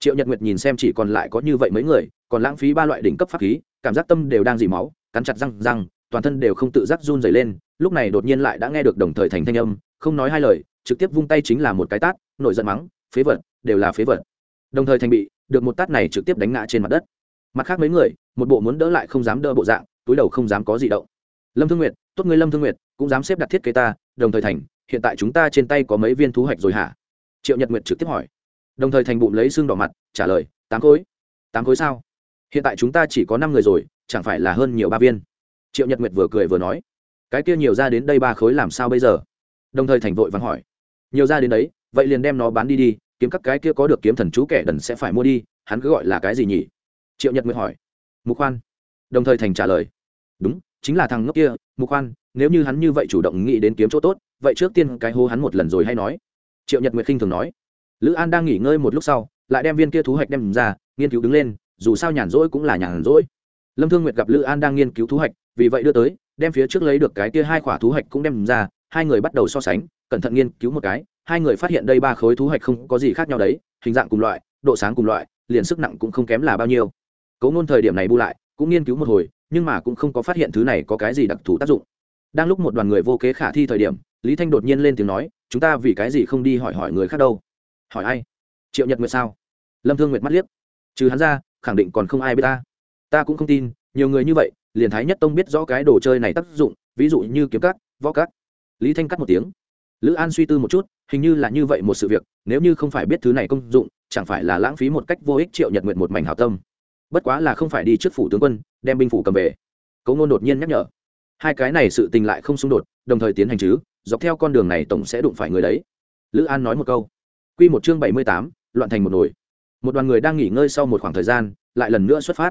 Triệu nhật nguyệt nhìn xem chỉ còn lại có như vậy mấy người, còn lãng phí ba loại đỉnh cấp pháp khí, cảm giác tâm đều đang dì máu, cắn chặt răng răng, toàn thân đều không tự giác run dày lên, lúc này đột nhiên lại đã nghe được đồng thời thành thanh âm, không nói hai lời, trực tiếp vung tay chính là một cái tát, nổi giận mắng, phế vật, đều là phế vật. Đồng thời thành bị, được một tát này trực tiếp đánh ngã trên mặt đất. Mặt khác mấy người, một bộ muốn đỡ lại không dám đỡ bộ dạng, túi đầu không dám có gì động lâm thương nguyệt, tốt người lâm thương nguyệt, cũng dám xếp đặt thiết kế ta, đồng thời thành, hiện tại chúng ta trên tay có mấy viên thú hạch rồi hả? Triệu nhật nguyệt trực tiếp hỏi. Đồng thời thành bụng lấy xương đỏ mặt, trả lời, tám khối. Tám khối sao? Hiện tại chúng ta chỉ có năm người rồi, chẳng phải là hơn nhiều ba viên? Triệu nhật nguyệt vừa cười vừa nói. Cái kia nhiều ra đến đây ba khối làm sao bây giờ? Đồng thời thành vội vắng hỏi. Nhiều ra đến đấy, vậy liền đem nó bán đi đi, kiếm các cái kia có được kiếm thần chú kẻ đần sẽ phải mua đi, hắn cứ gọi là cái gì nhỉ? Triệu nhật nguyệt hỏi. Mục khoan. Đồng thời thành trả lời. Đúng chính là thằng ngốc kia, mục khoan, nếu như hắn như vậy chủ động nghĩ đến kiếm chỗ tốt, vậy trước tiên cái hô hắn một lần rồi hay nói. Triệu nhật nguyệt khinh thường nói. Lữ an đang nghỉ ngơi một lúc sau, lại đem viên kia thú hạch đem ra, nghiên cứu đứng lên, dù sao nhàn rỗi cũng là nhàn rỗi. Lâm thương nguyệt gặp lữ an đang nghiên cứu thú hạch, vì vậy đưa tới, đem phía trước lấy được cái kia hai khỏa thú hạch cũng đem ra, hai người bắt đầu so sánh, cẩn thận nghiên cứu một cái, hai người phát hiện đây ba khối thú hạch không có gì khác nhau đấy, hình dạng cùng loại, độ sáng cùng loại, liền sức nặng cũng không kém là bao nhiêu. Cấu ngôn thời điểm này bu lại, cũng nghiên cứu một hồi nhưng mà cũng không có phát hiện thứ này có cái gì đặc thù tác dụng. Đang lúc một đoàn người vô kế khả thi thời điểm, lý thanh đột nhiên lên tiếng nói, chúng ta vì cái gì không đi hỏi hỏi người khác đâu? Hỏi ai? Triệu nhật nguyệt sao? Lâm thương nguyệt mắt liếc, trừ hắn ra, khẳng định còn không ai biết ta. Ta cũng không tin, nhiều người như vậy, liền thái nhất tông biết rõ cái đồ chơi này tác dụng, ví dụ như kiếm cắt võ cắt lý thanh cắt một tiếng. Lữ an suy tư một chút, hình như là như vậy một sự việc, nếu như không phải biết thứ này công dụng, chẳng phải là lãng phí một cách vô ích triệu nhật nguyện một mảnh hảo tâm bất quá là không phải đi trước phủ tướng quân, đem binh phủ cầm về. Cấu ngôn đột nhiên nhắc nhở. Hai cái này sự tình lại không xung đột, đồng thời tiến hành chứ, dọc theo con đường này tổng sẽ đụng phải người đấy. Lữ an nói một câu. Q một chương bảy mươi tám, loạn thành một nồi. Một đoàn người đang nghỉ ngơi sau một khoảng thời gian, lại lần nữa xuất phát.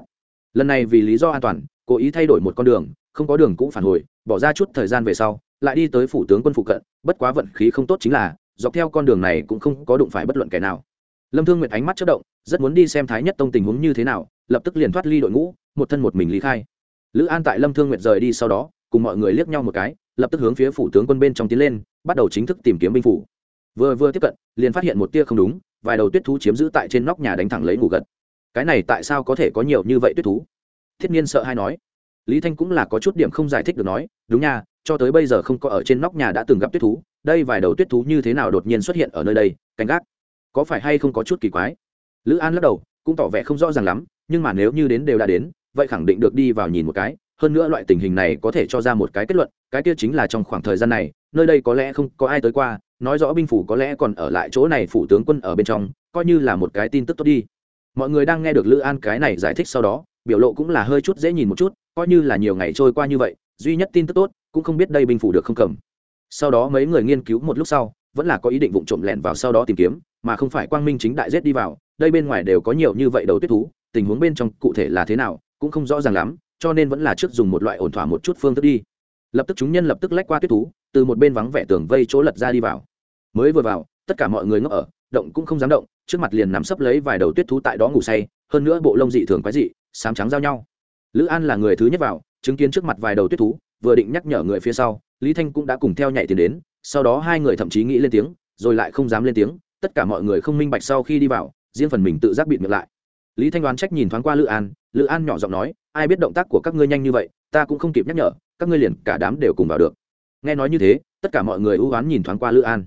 Lần này vì lý do an toàn, cố ý thay đổi một con đường, không có đường cũng phản hồi, bỏ ra chút thời gian về sau, lại đi tới phủ tướng quân phụ cận, bất quá vận khí không tốt chính là, dọc theo con đường này cũng không có đụng phải bất luận kẻ nào. Lâm thương nguyệt ánh mắt chất động rất muốn đi xem thái nhất tông tình huống như thế nào, lập tức liền thoát ly đội ngũ, một thân một mình lý khai. Lữ an tại lâm thương nguyệt rời đi sau đó, cùng mọi người liếc nhau một cái, lập tức hướng phía phủ tướng quân bên trong tiến lên, bắt đầu chính thức tìm kiếm binh phủ. Vừa vừa tiếp cận, liền phát hiện một tia không đúng, vài đầu tuyết thú chiếm giữ tại trên nóc nhà đánh thẳng lấy ngủ gật. Cái này tại sao có thể có nhiều như vậy tuyết thú? Thiết nhiên sợ hay nói. Lý thanh cũng là có chút điểm không giải thích được nói, đúng nha, cho tới bây giờ không có ở trên nóc nhà đã từng gặp tuyết thú, đây vài đầu tuyết thú như thế nào đột nhiên xuất hiện ở nơi đây canh gác, có phải hay không có chút kỳ quái? Lữ an lắc đầu, cũng tỏ vẻ không rõ ràng lắm, nhưng mà nếu như đến đều đã đến, vậy khẳng định được đi vào nhìn một cái. Hơn nữa loại tình hình này có thể cho ra một cái kết luận, cái kia chính là trong khoảng thời gian này, nơi đây có lẽ không có ai tới qua, nói rõ binh phủ có lẽ còn ở lại chỗ này, phủ tướng quân ở bên trong, coi như là một cái tin tức tốt đi. Mọi người đang nghe được lữ an cái này giải thích sau đó, biểu lộ cũng là hơi chút dễ nhìn một chút, coi như là nhiều ngày trôi qua như vậy, duy nhất tin tức tốt, cũng không biết đây binh phủ được không cầm. Sau đó mấy người nghiên cứu một lúc sau vẫn là có ý định vụ trộm lẻn vào sau đó tìm kiếm, mà không phải quang minh chính đại rết đi vào, đây bên ngoài đều có nhiều như vậy đầu tuyết thú, tình huống bên trong cụ thể là thế nào, cũng không rõ ràng lắm, cho nên vẫn là trước dùng một loại ổn thỏa một chút phương thức đi. Lập tức chúng nhân lập tức lách qua tuyết thú, từ một bên vắng vẻ tường vây chỗ lật ra đi vào. Mới vừa vào, tất cả mọi người ngốc ở, động cũng không dám động, trước mặt liền nắm sấp lấy vài đầu tuyết thú tại đó ngủ say, hơn nữa bộ lông dị thường quái dị, sám trắng giao nhau. Lữ an là người thứ nhất vào, chứng kiến trước mặt vài đầu tuyết thú, vừa định nhắc nhở người phía sau, lý thanh cũng đã cùng theo nhảy tiền đến sau đó hai người thậm chí nghĩ lên tiếng, rồi lại không dám lên tiếng, tất cả mọi người không minh bạch sau khi đi vào, riêng phần mình tự giác bịt miệng lại. Lý thanh đoán trách nhìn thoáng qua lữ an lữ an nhỏ giọng nói, ai biết động tác của các ngươi nhanh như vậy, ta cũng không kịp nhắc nhở, các ngươi liền cả đám đều cùng vào được. Nghe nói như thế, tất cả mọi người ưu oán nhìn thoáng qua lữ an.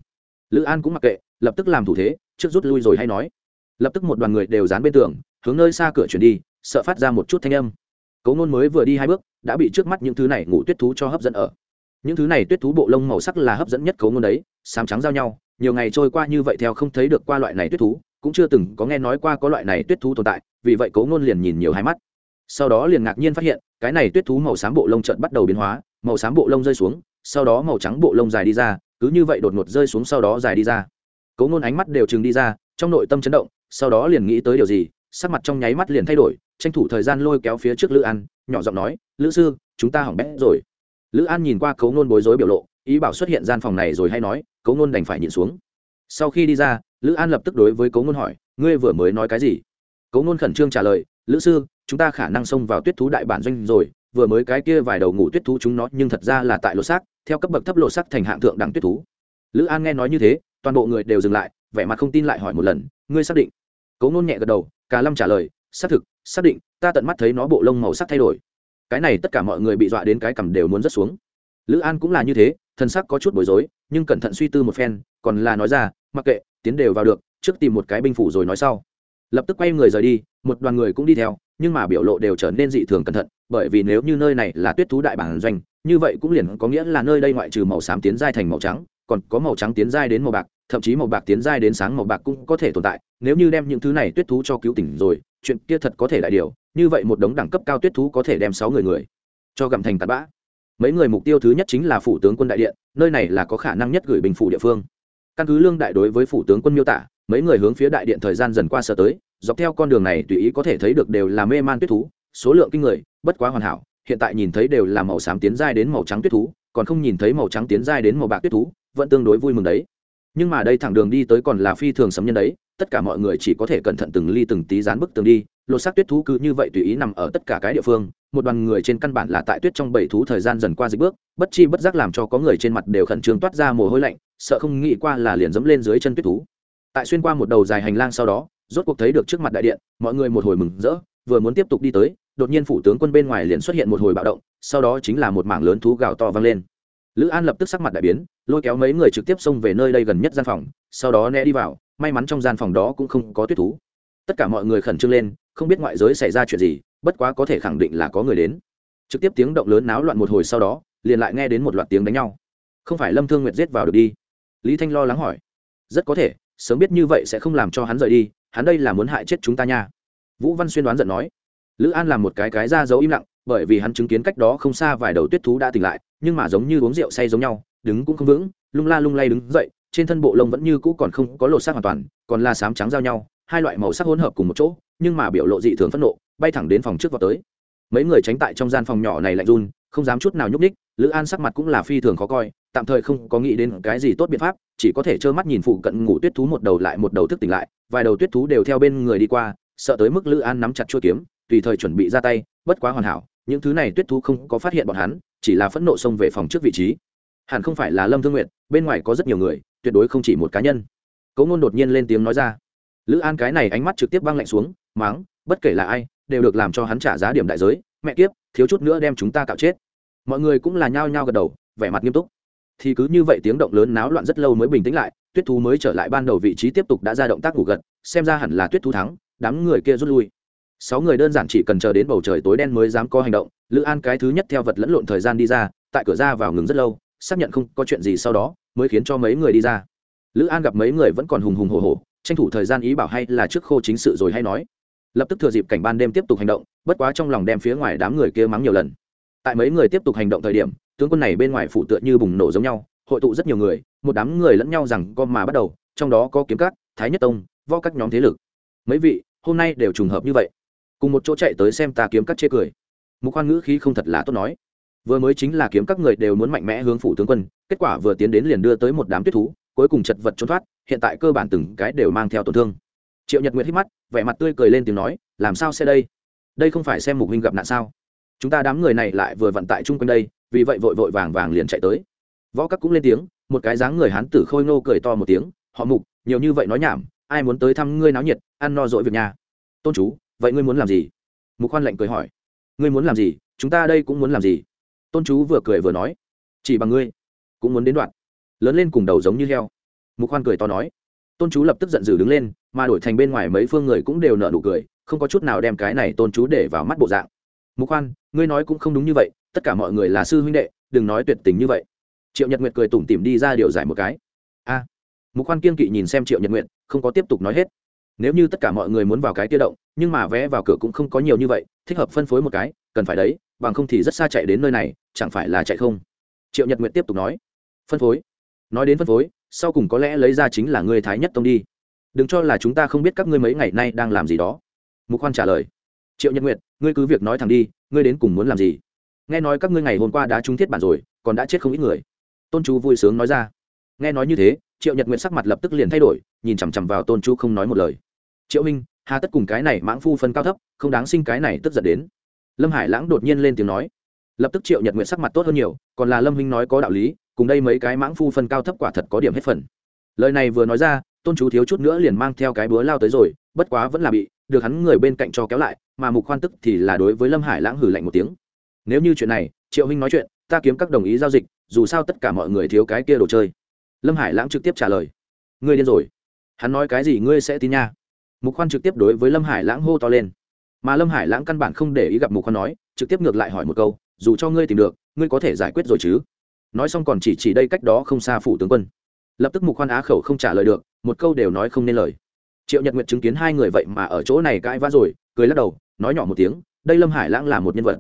Lữ an cũng mặc kệ, lập tức làm thủ thế, trước rút lui rồi hay nói. Lập tức một đoàn người đều dán bên tường, hướng nơi xa cửa chuyển đi, sợ phát ra một chút thanh âm. Cấu ngôn mới vừa đi hai bước, đã bị trước mắt những thứ này ngủ tuyết thú cho hấp dẫn ở những thứ này tuyết thú bộ lông màu sắc là hấp dẫn nhất cấu ngôn đấy, sám trắng giao nhau. Nhiều ngày trôi qua như vậy theo không thấy được qua loại này tuyết thú, cũng chưa từng có nghe nói qua có loại này tuyết thú tồn tại, vì vậy cấu ngôn liền nhìn nhiều hai mắt. Sau đó liền ngạc nhiên phát hiện, cái này tuyết thú màu xám bộ lông trận bắt đầu biến hóa, màu xám bộ lông rơi xuống, sau đó màu trắng bộ lông dài đi ra, cứ như vậy đột ngột rơi xuống sau đó dài đi ra. Cấu ngôn ánh mắt đều chừng đi ra, trong nội tâm chấn động, sau đó liền nghĩ tới điều gì, sắc mặt trong nháy mắt liền thay đổi, tranh thủ thời gian lôi kéo phía trước lữ an, nhỏ giọng nói, lữ sư, chúng ta hỏng bét rồi lữ an nhìn qua cấu nôn bối rối biểu lộ, ý bảo xuất hiện gian phòng này rồi hay nói, cấu nôn đành phải nhìn xuống. Sau khi đi ra, lữ an lập tức đối với cấu nôn hỏi, ngươi vừa mới nói cái gì? Cấu nôn khẩn trương trả lời, lữ sư, chúng ta khả năng xông vào tuyết thú đại bản doanh rồi, vừa mới cái kia vài đầu ngủ tuyết thú chúng nó nhưng thật ra là tại lột xác, theo cấp bậc thấp lột xác thành hạng thượng đẳng tuyết thú. Lữ an nghe nói như thế, toàn bộ người đều dừng lại, vẻ mặt không tin lại hỏi một lần, ngươi xác định? Cấu nôn nhẹ gật đầu cả lâm trả lời, xác thực, xác định, ta tận mắt thấy nó bộ lông màu sắc thay đổi cái này tất cả mọi người bị dọa đến cái cằm đều muốn rớt xuống. Lữ an cũng là như thế, thân sắc có chút bối rối, nhưng cẩn thận suy tư một phen, còn là nói ra, mặc kệ, tiến đều vào được, trước tìm một cái binh phủ rồi nói sau. Lập tức quay người rời đi, một đoàn người cũng đi theo, nhưng mà biểu lộ đều trở nên dị thường cẩn thận, bởi vì nếu như nơi này là tuyết thú đại bản doanh, như vậy cũng liền có nghĩa là nơi đây ngoại trừ màu xám tiến giai thành màu trắng, còn có màu trắng tiến giai đến màu bạc, thậm chí màu bạc tiến giai đến sáng màu bạc cũng có thể tồn tại, nếu như đem những thứ này tuyết thú cho cứu tỉnh rồi chuyện kia thật có thể đại điều, như vậy một đống đẳng cấp cao tuyết thú có thể đem sáu người người cho gặm thành tạt bã. Mấy người mục tiêu thứ nhất chính là phủ tướng quân đại điện, nơi này là có khả năng nhất gửi bình phủ địa phương. Căn cứ lương đại đối với phủ tướng quân miêu tả, mấy người hướng phía đại điện thời gian dần qua sở tới, dọc theo con đường này tùy ý có thể thấy được đều là mê man tuyết thú, số lượng kinh người, bất quá hoàn hảo, hiện tại nhìn thấy đều là màu xám tiến giai đến màu trắng tuyết thú, còn không nhìn thấy màu trắng tiến giai đến màu bạc tuyết thú, vẫn tương đối vui mừng đấy. Nhưng mà đây thẳng đường đi tới còn là phi thường sấm nhân đấy tất cả mọi người chỉ có thể cẩn thận từng ly từng tí dán bức tường đi, lột xác tuyết thú cứ như vậy tùy ý nằm ở tất cả cái địa phương, một đoàn người trên căn bản là tại tuyết trong bảy thú thời gian dần qua dịch bước, bất chi bất giác làm cho có người trên mặt đều khẩn trương toát ra mồ hôi lạnh, sợ không nghĩ qua là liền dẫm lên dưới chân tuyết thú. Tại xuyên qua một đầu dài hành lang sau đó, rốt cuộc thấy được trước mặt đại điện, mọi người một hồi mừng rỡ, vừa muốn tiếp tục đi tới, đột nhiên phủ tướng quân bên ngoài liền xuất hiện một hồi bạo động, sau đó chính là một mảng lớn thú gào to vang lên. Lữ an lập tức sắc mặt đại biến, lôi kéo mấy người trực tiếp xông về nơi đây gần nhất gian phòng, sau đó né đi vào may mắn trong gian phòng đó cũng không có tuyết thú. Tất cả mọi người khẩn trương lên, không biết ngoại giới xảy ra chuyện gì, bất quá có thể khẳng định là có người đến. Trực tiếp tiếng động lớn náo loạn một hồi sau đó, liền lại nghe đến một loạt tiếng đánh nhau. Không phải lâm thương nguyệt giết vào được đi? Lý thanh lo lắng hỏi. Rất có thể, sớm biết như vậy sẽ không làm cho hắn rời đi, hắn đây là muốn hại chết chúng ta nha. Vũ văn xuyên đoán giận nói. Lữ an làm một cái cái ra giấu im lặng, bởi vì hắn chứng kiến cách đó không xa vài đầu tuyết thú đã tỉnh lại, nhưng mà giống như uống rượu say giống nhau, đứng cũng không vững, lung la lung lay đứng dậy trên thân bộ lông vẫn như cũ còn không có lột xác hoàn toàn, còn là sám trắng giao nhau, hai loại màu sắc hỗn hợp cùng một chỗ, nhưng mà biểu lộ dị thường phẫn nộ, bay thẳng đến phòng trước vào tới. Mấy người tránh tại trong gian phòng nhỏ này lạnh run, không dám chút nào nhúc ních lữ an sắc mặt cũng là phi thường khó coi, tạm thời không có nghĩ đến cái gì tốt biện pháp, chỉ có thể trơ mắt nhìn phụ cận ngủ tuyết thú một đầu lại một đầu thức tỉnh lại, vài đầu tuyết thú đều theo bên người đi qua, sợ tới mức lữ an nắm chặt chuôi kiếm, tùy thời chuẩn bị ra tay, bất quá hoàn hảo, những thứ này tuyết thú không có phát hiện bọn hắn, chỉ là phẫn nộ xông về phòng trước vị trí. Hẳn không phải là lâm thương nguyện bên ngoài có rất nhiều người tuyệt đối không chỉ một cá nhân. Cấu ngôn đột nhiên lên tiếng nói ra. Lữ an cái này ánh mắt trực tiếp băng lạnh xuống, máng, bất kể là ai, đều được làm cho hắn trả giá điểm đại giới. Mẹ kiếp, thiếu chút nữa đem chúng ta cạo chết. Mọi người cũng là nhao nhao gật đầu, vẻ mặt nghiêm túc. Thì cứ như vậy tiếng động lớn náo loạn rất lâu mới bình tĩnh lại, tuyết thú mới trở lại ban đầu vị trí tiếp tục đã ra động tác ngủ gật, xem ra hẳn là tuyết thú thắng, đám người kia rút lui. Sáu người đơn giản chỉ cần chờ đến bầu trời tối đen mới dám có hành động, lữ an cái thứ nhất theo vật lẫn lộn thời gian đi ra, tại cửa ra vào ngừng rất lâu, xác nhận không có chuyện gì sau đó mới khiến cho mấy người đi ra. Lữ an gặp mấy người vẫn còn hùng hùng hồ hồ tranh thủ thời gian ý bảo hay là trước khô chính sự rồi hay nói. Lập tức thừa dịp cảnh ban đêm tiếp tục hành động, bất quá trong lòng đem phía ngoài đám người kia mắng nhiều lần. Tại mấy người tiếp tục hành động thời điểm, tướng quân này bên ngoài phủ tựa như bùng nổ giống nhau, hội tụ rất nhiều người, một đám người lẫn nhau rằng con mà bắt đầu, trong đó có kiếm cát thái nhất tông vo các nhóm thế lực. Mấy vị, hôm nay đều trùng hợp như vậy. Cùng một chỗ chạy tới xem ta kiếm cắt chê cười. Mục khoan ngữ khí không thật là tốt nói vừa mới chính là kiếm các người đều muốn mạnh mẽ hướng phủ tướng quân, kết quả vừa tiến đến liền đưa tới một đám tuyết thú, cuối cùng chật vật trốn thoát, hiện tại cơ bản từng cái đều mang theo tổn thương. Triệu nhật nguyệt hít mắt, vẻ mặt tươi cười lên tiếng nói, làm sao xe đây? Đây không phải xem mục huynh gặp nạn sao? Chúng ta đám người này lại vừa vận tại chung quanh đây, vì vậy vội vội vàng vàng liền chạy tới. Võ các cũng lên tiếng, một cái dáng người hán tử khôi ngô cười to một tiếng, họ mục, nhiều như vậy nói nhảm, ai muốn tới thăm ngươi náo nhiệt, ăn no dội việc nhà? Tôn chú, vậy ngươi muốn làm gì? Mục khoan lệnh cười hỏi. Ngươi muốn làm gì? Chúng ta đây cũng muốn làm gì? Tôn chú vừa cười vừa nói, chỉ bằng ngươi, cũng muốn đến đoạn. Lớn lên cùng đầu giống như heo. Mục khoan cười to nói. Tôn chú lập tức giận dữ đứng lên, mà đổi thành bên ngoài mấy phương người cũng đều nợ nụ cười, không có chút nào đem cái này tôn chú để vào mắt bộ dạng. Mục khoan ngươi nói cũng không đúng như vậy, tất cả mọi người là sư huynh đệ, đừng nói tuyệt tình như vậy. Triệu nhật nguyệt cười tủm tỉm đi ra điều giải một cái. A. Mục khoan kiên kỵ nhìn xem triệu nhật nguyệt, không có tiếp tục nói hết. Nếu như tất cả mọi người muốn vào cái tiêu động, nhưng mà vé vào cửa cũng không có nhiều như vậy, thích hợp phân phối một cái, cần phải đấy, bằng không thì rất xa chạy đến nơi này chẳng phải là chạy không? Triệu nhật nguyện tiếp tục nói. Phân phối. Nói đến phân phối, sau cùng có lẽ lấy ra chính là ngươi thái nhất tông đi. Đừng cho là chúng ta không biết các ngươi mấy ngày nay đang làm gì đó. Mục khoan trả lời. Triệu nhật nguyện ngươi cứ việc nói thẳng đi, ngươi đến cùng muốn làm gì? Nghe nói các ngươi ngày hôm qua đã trúng thiết bản rồi, còn đã chết không ít người. Tôn chú vui sướng nói ra. Nghe nói như thế, triệu nhật nguyện sắc mặt lập tức liền thay đổi, nhìn chằm chằm vào tôn chú không nói một lời. Triệu minh, hà tất cùng cái này mãng phu phân cao thấp, không đáng sinh cái này tức giận đến. Lâm hải lãng đột nhiên lên tiếng nói lập tức triệu nhật nguyện sắc mặt tốt hơn nhiều, còn là lâm minh nói có đạo lý, cùng đây mấy cái mãng phu phân cao thấp quả thật có điểm hết phần. Lời này vừa nói ra, tôn chú thiếu chút nữa liền mang theo cái búa lao tới rồi, bất quá vẫn là bị được hắn người bên cạnh cho kéo lại, mà mục khoan tức thì là đối với lâm hải lãng hử lạnh một tiếng. Nếu như chuyện này, triệu huynh nói chuyện, ta kiếm các đồng ý giao dịch, dù sao tất cả mọi người thiếu cái kia đồ chơi. Lâm hải lãng trực tiếp trả lời. Ngươi điên rồi. Hắn nói cái gì ngươi sẽ tin nha. Mục khoan trực tiếp đối với lâm hải lãng hô to lên. Mà lâm hải lãng căn bản không để ý gặp mục khoan nói, trực tiếp ngược lại hỏi một câu dù cho ngươi tìm được, ngươi có thể giải quyết rồi chứ? Nói xong còn chỉ chỉ đây cách đó không xa phủ tướng quân. Lập tức mục khoan á khẩu không trả lời được, một câu đều nói không nên lời. Triệu nhật nguyện chứng kiến hai người vậy mà ở chỗ này cãi vã rồi, cười lắc đầu, nói nhỏ một tiếng, đây lâm hải lãng là một nhân vật.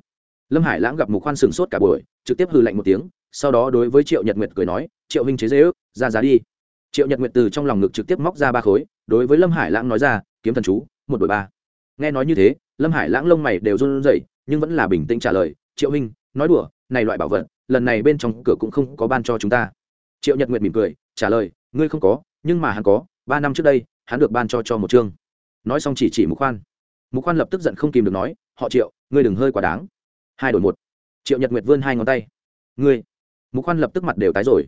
Lâm hải lãng gặp mục khoan sừng sốt cả buổi, trực tiếp hư lạnh một tiếng, sau đó đối với triệu nhật nguyệt cười nói, triệu hình chế dễ ước ra giá đi. Triệu nhật nguyệt từ trong lòng ngực trực tiếp móc ra ba khối, đối với lâm hải lãng nói ra, kiếm thần chú, một đội ba. Nghe nói như thế, lâm hải lãng lông mày đều run rẩy, nhưng vẫn là bình tĩnh trả lời triệu huynh, nói đùa, này loại bảo vật, lần này bên trong cửa cũng không có ban cho chúng ta. Triệu nhật nguyệt mỉm cười, trả lời, ngươi không có, nhưng mà hắn có, ba năm trước đây, hắn được ban cho cho một chương. Nói xong chỉ chỉ mục khoan. Mục khoan lập tức giận không kìm được nói, họ triệu, ngươi đừng hơi quá đáng. Hai đổi một. Triệu nhật nguyệt vươn hai ngón tay. Ngươi. Mục khoan lập tức mặt đều tái rồi.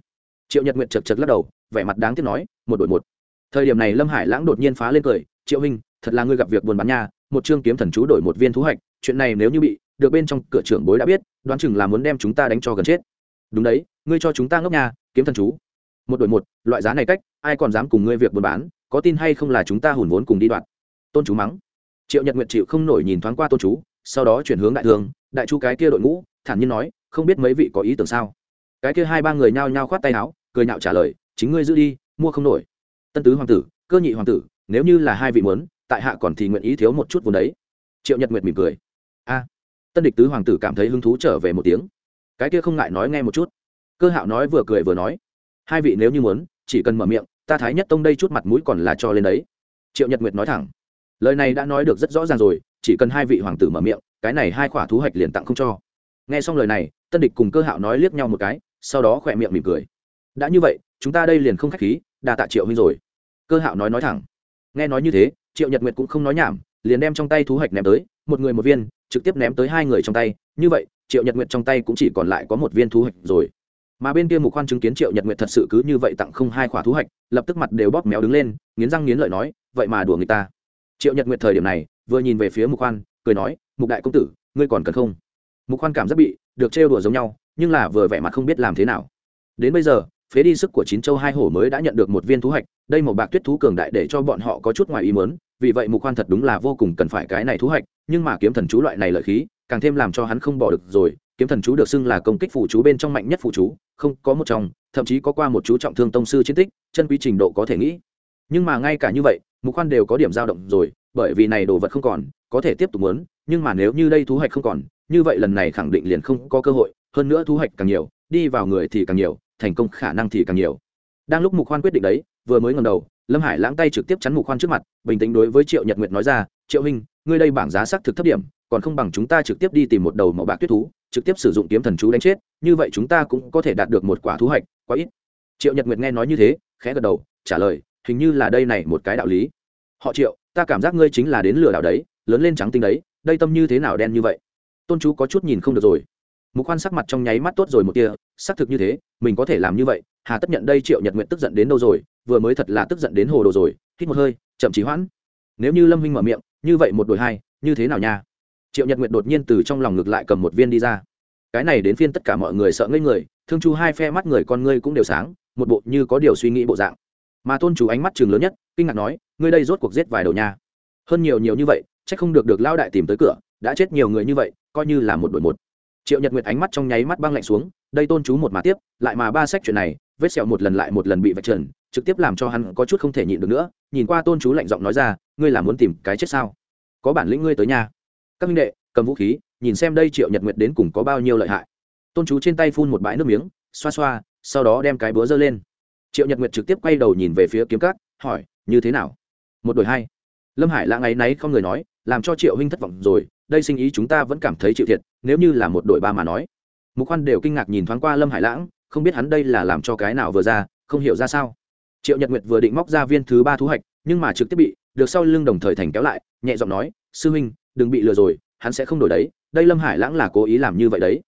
Triệu nhật nguyệt chật chật lắc đầu, vẻ mặt đáng tiếc nói, một đổi một. Thời điểm này lâm hải lãng đột nhiên phá lên cười, triệu huynh, thật là ngươi gặp việc buồn bán nha một chương kiếm thần chú đổi một viên thú hạch, chuyện này nếu như bị được bên trong cửa trưởng bối đã biết, đoán chừng là muốn đem chúng ta đánh cho gần chết. Đúng đấy, ngươi cho chúng ta ngốc nhà kiếm thần chú. Một đội một, loại giá này cách, ai còn dám cùng ngươi việc buôn bán, có tin hay không là chúng ta hùn vốn cùng đi đoạn tôn chú mắng. Triệu nhật nguyện chịu không nổi nhìn thoáng qua tôn chú, sau đó chuyển hướng đại thương đại chu cái kia đội ngũ, thản nhiên nói, không biết mấy vị có ý tưởng sao. Cái kia hai ba người nhao nhao khoát tay áo, cười nhạo trả lời, chính ngươi giữ đi, mua không nổi. Tân tứ hoàng tử, cơ nhị hoàng tử, nếu như là hai vị muốn, tại hạ còn thì nguyện ý thiếu một chút vốn đấy. Triệu nhật nguyệt mỉm cười. A tân địch tứ hoàng tử cảm thấy hứng thú trở về một tiếng. Cái kia không ngại nói nghe một chút. Cơ hạo nói vừa cười vừa nói. Hai vị nếu như muốn, chỉ cần mở miệng, ta thái nhất tông đây chút mặt mũi còn là cho lên đấy. Triệu nhật nguyệt nói thẳng. Lời này đã nói được rất rõ ràng rồi, chỉ cần hai vị hoàng tử mở miệng, cái này hai khỏa thú hạch liền tặng không cho. Nghe xong lời này, tân địch cùng cơ hạo nói liếc nhau một cái, sau đó khỏe miệng mỉm cười. Đã như vậy, chúng ta đây liền không khách khí, đa tạ triệu huynh rồi. Cơ hạo nói nói thẳng. Nghe nói như thế, triệu nhật nguyệt cũng không nói nhảm, liền đem trong tay thú hạch ném tới, một người một viên trực tiếp ném tới hai người trong tay, như vậy, triệu nhật nguyệt trong tay cũng chỉ còn lại có một viên thú hạch rồi. Mà bên kia mục khoan chứng kiến triệu nhật nguyệt thật sự cứ như vậy tặng không hai khỏa thú hạch, lập tức mặt đều bóp méo đứng lên, nghiến răng nghiến lợi nói, vậy mà đùa người ta. Triệu nhật nguyệt thời điểm này, vừa nhìn về phía mục khoan, cười nói, mục đại công tử, ngươi còn cần không? Mục khoan cảm giác bị được trêu đùa giống nhau, nhưng là vừa vẻ mặt không biết làm thế nào. Đến bây giờ, phế đi sức của chín châu hai hổ mới đã nhận được một viên thú hạch, đây một bạc tuyết thú cường đại để cho bọn họ có chút ngoài ý mớn vì vậy mục khoan thật đúng là vô cùng cần phải cái này thú hạch, nhưng mà kiếm thần chú loại này lợi khí, càng thêm làm cho hắn không bỏ được rồi. Kiếm thần chú được xưng là công kích phụ chú bên trong mạnh nhất phụ chú, không có một trong, thậm chí có qua một chú trọng thương tông sư chiến tích, chân quý trình độ có thể nghĩ. Nhưng mà ngay cả như vậy, mục khoan đều có điểm dao động rồi, bởi vì này đồ vật không còn, có thể tiếp tục muốn, nhưng mà nếu như đây thú hạch không còn, như vậy lần này khẳng định liền không có cơ hội, hơn nữa thú hạch càng nhiều, đi vào người thì càng nhiều, thành công khả năng thì càng nhiều. Đang lúc mục khoan quyết định đấy, vừa mới ngầm đầu lâm hải lãng tay trực tiếp chắn mục khoan trước mặt, bình tĩnh đối với triệu nhật nguyệt nói ra, triệu hình ngươi đây bảng giá xác thực thấp điểm, còn không bằng chúng ta trực tiếp đi tìm một đầu màu bạc tuyết thú, trực tiếp sử dụng kiếm thần chú đánh chết, như vậy chúng ta cũng có thể đạt được một quả thú hạch, quá ít. Triệu nhật nguyệt nghe nói như thế, khẽ gật đầu, trả lời, hình như là đây này một cái đạo lý. Họ triệu, ta cảm giác ngươi chính là đến lừa đảo đấy, lớn lên trắng tinh đấy, đây tâm như thế nào đen như vậy? Tôn chú có chút nhìn không được rồi. Mục khoan sắc mặt trong nháy mắt tốt rồi một tia, xác thực như thế, mình có thể làm như vậy hà tất nhận đây triệu nhật nguyện tức giận đến đâu rồi? Vừa mới thật là tức giận đến hồ đồ rồi. Hít một hơi, chậm trí hoãn. Nếu như lâm huynh mở miệng, như vậy một đội hai, như thế nào nha? Triệu nhật nguyện đột nhiên từ trong lòng ngực lại cầm một viên đi ra. Cái này đến phiên tất cả mọi người sợ ngây người, thương chu hai phe mắt người con ngươi cũng đều sáng, một bộ như có điều suy nghĩ bộ dạng. Mà tôn chủ ánh mắt trường lớn nhất, kinh ngạc nói, ngươi đây rốt cuộc giết vài đầu nha? Hơn nhiều nhiều như vậy, chắc không được được lao đại tìm tới cửa, đã chết nhiều người như vậy, coi như là một đội một. Triệu nhật nguyệt ánh mắt trong nháy mắt băng lạnh xuống, đây tôn chú một mà tiếp, lại mà ba sách chuyện này vết sẹo một lần lại một lần bị vạch trần, trực tiếp làm cho hắn có chút không thể nhịn được nữa, nhìn qua tôn chú lạnh giọng nói ra, ngươi là muốn tìm cái chết sao? Có bản lĩnh ngươi tới nhà. Các minh đệ, cầm vũ khí, nhìn xem đây triệu nhật nguyệt đến cùng có bao nhiêu lợi hại. Tôn chú trên tay phun một bãi nước miếng, xoa xoa, sau đó đem cái búa giơ lên. Triệu nhật nguyệt trực tiếp quay đầu nhìn về phía kiếm cát hỏi, như thế nào? Một đội hai. Lâm hải lãng ấy náy không người nói, làm cho triệu huynh thất vọng rồi, đây sinh ý chúng ta vẫn cảm thấy chịu thiệt, nếu như là một đội ba mà nói. Mục khoan đều kinh ngạc nhìn thoáng qua lâm hải lãng không biết hắn đây là làm cho cái nào vừa ra, không hiểu ra sao. Triệu nhật nguyệt vừa định móc ra viên thứ ba thú hạch nhưng mà trực tiếp bị, được sau lưng đồng thời thành kéo lại, nhẹ giọng nói, sư huynh, đừng bị lừa rồi, hắn sẽ không đổi đấy, đây lâm hải lãng là cố ý làm như vậy đấy.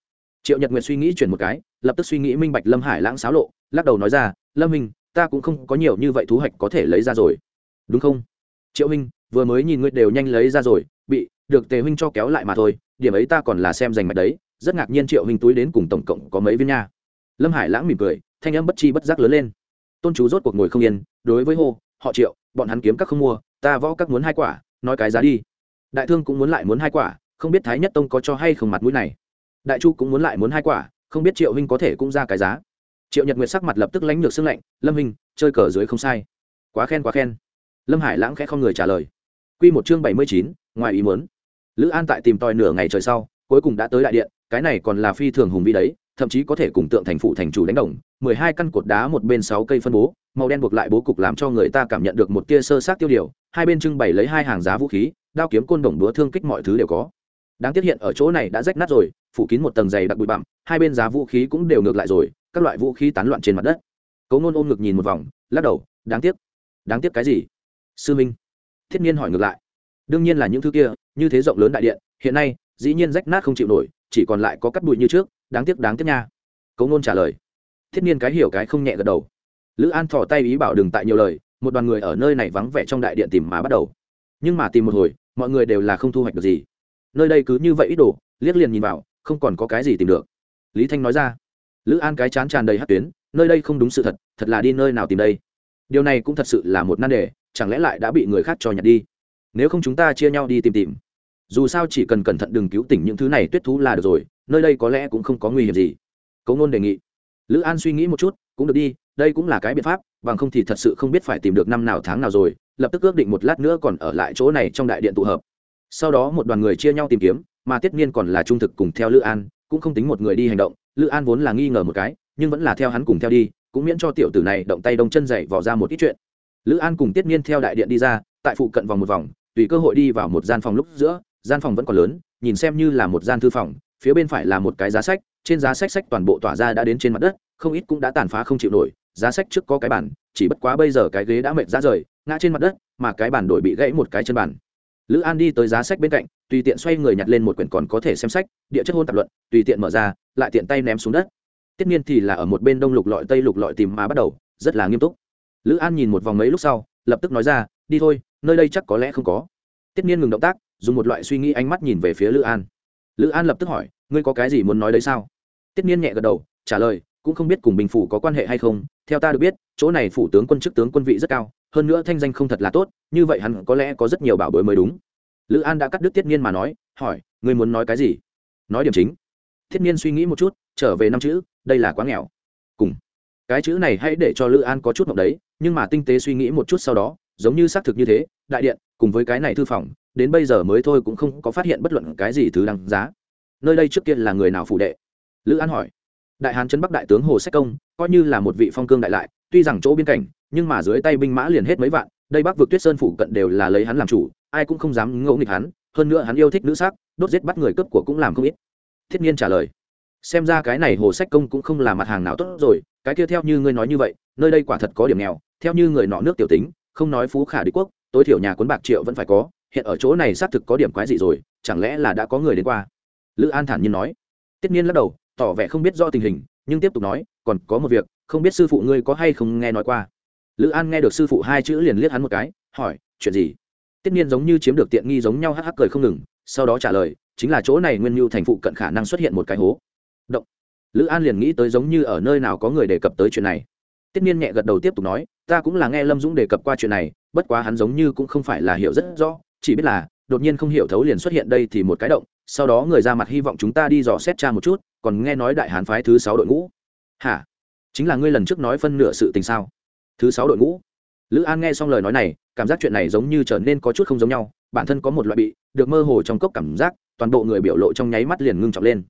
Triệu nhật nguyệt suy nghĩ chuyển một cái, lập tức suy nghĩ minh bạch lâm hải lãng xáo lộ, lắc đầu nói ra, lâm huynh, ta cũng không có nhiều như vậy thú hạch có thể lấy ra rồi. Đúng không? Triệu huynh, vừa mới nhìn ngươi đều nhanh lấy ra rồi, bị, được tề huynh cho kéo lại mà thôi, điểm ấy ta còn là xem giành mạch đấy, rất ngạc nhiên triệu huynh túi đến cùng tổng cộng có mấy viên nha lâm hải lãng mỉm cười, thanh âm bất chi bất giác lớn lên. Tôn chú rốt cuộc ngồi không yên, đối với hô, họ triệu, bọn hắn kiếm các không mua, ta võ các muốn hai quả, nói cái giá đi. Đại thương cũng muốn lại muốn hai quả, không biết thái nhất tông có cho hay không mặt mũi này. Đại chu cũng muốn lại muốn hai quả, không biết triệu huynh có thể cũng ra cái giá. Triệu nhật nguyệt sắc mặt lập tức lánh được sưng lạnh, lâm huynh, chơi cờ dưới không sai. Quá khen quá khen. Lâm hải lãng khẽ không người trả lời. Q một chương bảy mươi chín, ngoài ý muốn. Lữ an tại tìm tòi nửa ngày trời sau, cuối cùng đã tới đại điện, cái này còn là phi thường hùng vĩ đấy thậm chí có thể cùng tượng thành phụ thành chủ đánh đồng, mười hai căn cột đá một bên sáu cây phân bố, màu đen buộc lại bố cục làm cho người ta cảm nhận được một tia sơ sát tiêu điều, hai bên trưng bày lấy hai hàng giá vũ khí, đao kiếm côn đồng đúa thương kích mọi thứ đều có. Đáng tiếc hiện ở chỗ này đã rách nát rồi, phủ kín một tầng dày đặc bụi bặm, hai bên giá vũ khí cũng đều ngược lại rồi, các loại vũ khí tán loạn trên mặt đất. Cấu Nôn ôm ngực nhìn một vòng, lắc đầu, đáng tiếc. Đáng tiếc cái gì? Sư minh. Thiết nhiên hỏi ngược lại. Đương nhiên là những thứ kia, như thế rộng lớn đại điện, hiện nay dĩ nhiên rách nát không chịu nổi, chỉ còn lại có cắt bụi như trước đáng tiếc đáng tiếc nha. Cấu ngôn trả lời. Thiết niên cái hiểu cái không nhẹ gật đầu. Lữ an thỏ tay ý bảo đừng tại nhiều lời, một đoàn người ở nơi này vắng vẻ trong đại điện tìm mà bắt đầu. Nhưng mà tìm một hồi, mọi người đều là không thu hoạch được gì. Nơi đây cứ như vậy ít đồ, liếc liền nhìn vào, không còn có cái gì tìm được. Lý thanh nói ra. Lữ an cái chán tràn đầy hát tuyến, nơi đây không đúng sự thật thật là đi nơi nào tìm đây? Điều này cũng thật sự là một nan đề, chẳng lẽ lại đã bị người khác cho nhặt đi? Nếu không chúng ta chia nhau đi tìm tìm. Dù sao chỉ cần cẩn thận đừng cứu tỉnh những thứ này tuyết thú là được rồi nơi đây có lẽ cũng không có nguy hiểm gì. Cấu ngôn đề nghị. Lữ an suy nghĩ một chút, cũng được đi, đây cũng là cái biện pháp, bằng không thì thật sự không biết phải tìm được năm nào tháng nào rồi, lập tức ước định một lát nữa còn ở lại chỗ này trong đại điện tụ hợp. Sau đó một đoàn người chia nhau tìm kiếm, mà tiết niên còn là trung thực cùng theo lữ an, cũng không tính một người đi hành động, lữ an vốn là nghi ngờ một cái, nhưng vẫn là theo hắn cùng theo đi, cũng miễn cho tiểu tử này động tay đông chân dậy vò ra một ít chuyện. Lữ an cùng tiết niên theo đại điện đi ra, tại phụ cận vòng một vòng, tùy cơ hội đi vào một gian phòng lúc giữa, gian phòng vẫn còn lớn, nhìn xem như là một gian thư phòng phía bên phải là một cái giá sách, trên giá sách sách toàn bộ tỏa ra đã đến trên mặt đất, không ít cũng đã tàn phá không chịu nổi, giá sách trước có cái bản chỉ bất quá bây giờ cái ghế đã mệt ra rời, ngã trên mặt đất, mà cái bản đổi bị gãy một cái chân bản lữ an đi tới giá sách bên cạnh, tùy tiện xoay người nhặt lên một quyển còn có thể xem sách, địa chất hôn tạp luận, tùy tiện mở ra, lại tiện tay ném xuống đất. Tất nhiên thì là ở một bên đông lục lọi tây lục lọi tìm mà bắt đầu, rất là nghiêm túc. Lữ an nhìn một vòng mấy lúc sau, lập tức nói ra, đi thôi, nơi đây chắc có lẽ không có. Tiết niên ngừng động tác, dùng một loại suy nghĩ ánh mắt nhìn về phía lữ an lữ an lập tức hỏi, ngươi có cái gì muốn nói đấy sao? Tiết niên nhẹ gật đầu, trả lời, cũng không biết cùng bình phủ có quan hệ hay không, theo ta được biết, chỗ này phủ tướng quân chức tướng quân vị rất cao, hơn nữa thanh danh không thật là tốt, như vậy hắn có lẽ có rất nhiều bảo bối mới đúng. Lữ an đã cắt đứt tiết niên mà nói, hỏi, ngươi muốn nói cái gì? Nói điểm chính. Thiết niên suy nghĩ một chút, trở về năm chữ, đây là quá nghèo. Cùng, cái chữ này hãy để cho lữ an có chút mộng đấy, nhưng mà tinh tế suy nghĩ một chút sau đó giống như xác thực như thế, đại điện, cùng với cái này thư phòng, đến bây giờ mới thôi cũng không có phát hiện bất luận cái gì thứ đáng giá. Nơi đây trước kia là người nào phủ đệ? Lữ an hỏi. Đại hán trấn bắc đại tướng hồ sách công, coi như là một vị phong cương đại lại, tuy rằng chỗ biên cảnh, nhưng mà dưới tay binh mã liền hết mấy vạn, đây bắc vượt tuyết sơn phủ cận đều là lấy hắn làm chủ, ai cũng không dám ngẫu nghịch hắn, hơn nữa hắn yêu thích nữ sắc, đốt giết bắt người cướp của cũng làm không ít. Thiết nhiên trả lời. Xem ra cái này hồ sách công cũng không là mặt hàng nào tốt rồi, cái kia theo như ngươi nói như vậy, nơi đây quả thật có điểm nghèo, theo như người nọ nước tiểu tính không nói phú khả đế quốc, tối thiểu nhà cuốn bạc triệu vẫn phải có, hiện ở chỗ này xác thực có điểm quái gì rồi, chẳng lẽ là đã có người đến qua? Lữ an thản nhiên nói. Tất nhiên lắc đầu, tỏ vẻ không biết rõ tình hình, nhưng tiếp tục nói, còn có một việc, không biết sư phụ ngươi có hay không nghe nói qua? Lữ an nghe được sư phụ hai chữ liền liếc hắn một cái, hỏi, chuyện gì? Tất nhiên giống như chiếm được tiện nghi giống nhau hắc hắc cười không ngừng, sau đó trả lời, chính là chỗ này nguyên mưu thành phụ cận khả năng xuất hiện một cái hố. Động. Lữ an liền nghĩ tới giống như ở nơi nào có người đề cập tới chuyện này tiết niên nhẹ gật đầu tiếp tục nói, ta cũng là nghe lâm dũng đề cập qua chuyện này, bất quá hắn giống như cũng không phải là hiểu rất rõ, chỉ biết là, đột nhiên không hiểu thấu liền xuất hiện đây thì một cái động, sau đó người ra mặt hy vọng chúng ta đi dò xét tra một chút, còn nghe nói đại hán phái thứ sáu đội ngũ. Hả? Chính là ngươi lần trước nói phân nửa sự tình sao? Thứ sáu đội ngũ? Lữ an nghe xong lời nói này, cảm giác chuyện này giống như trở nên có chút không giống nhau, bản thân có một loại bị, được mơ hồ trong cốc cảm giác, toàn bộ người biểu lộ trong nháy mắt liền ngưng trọng lên.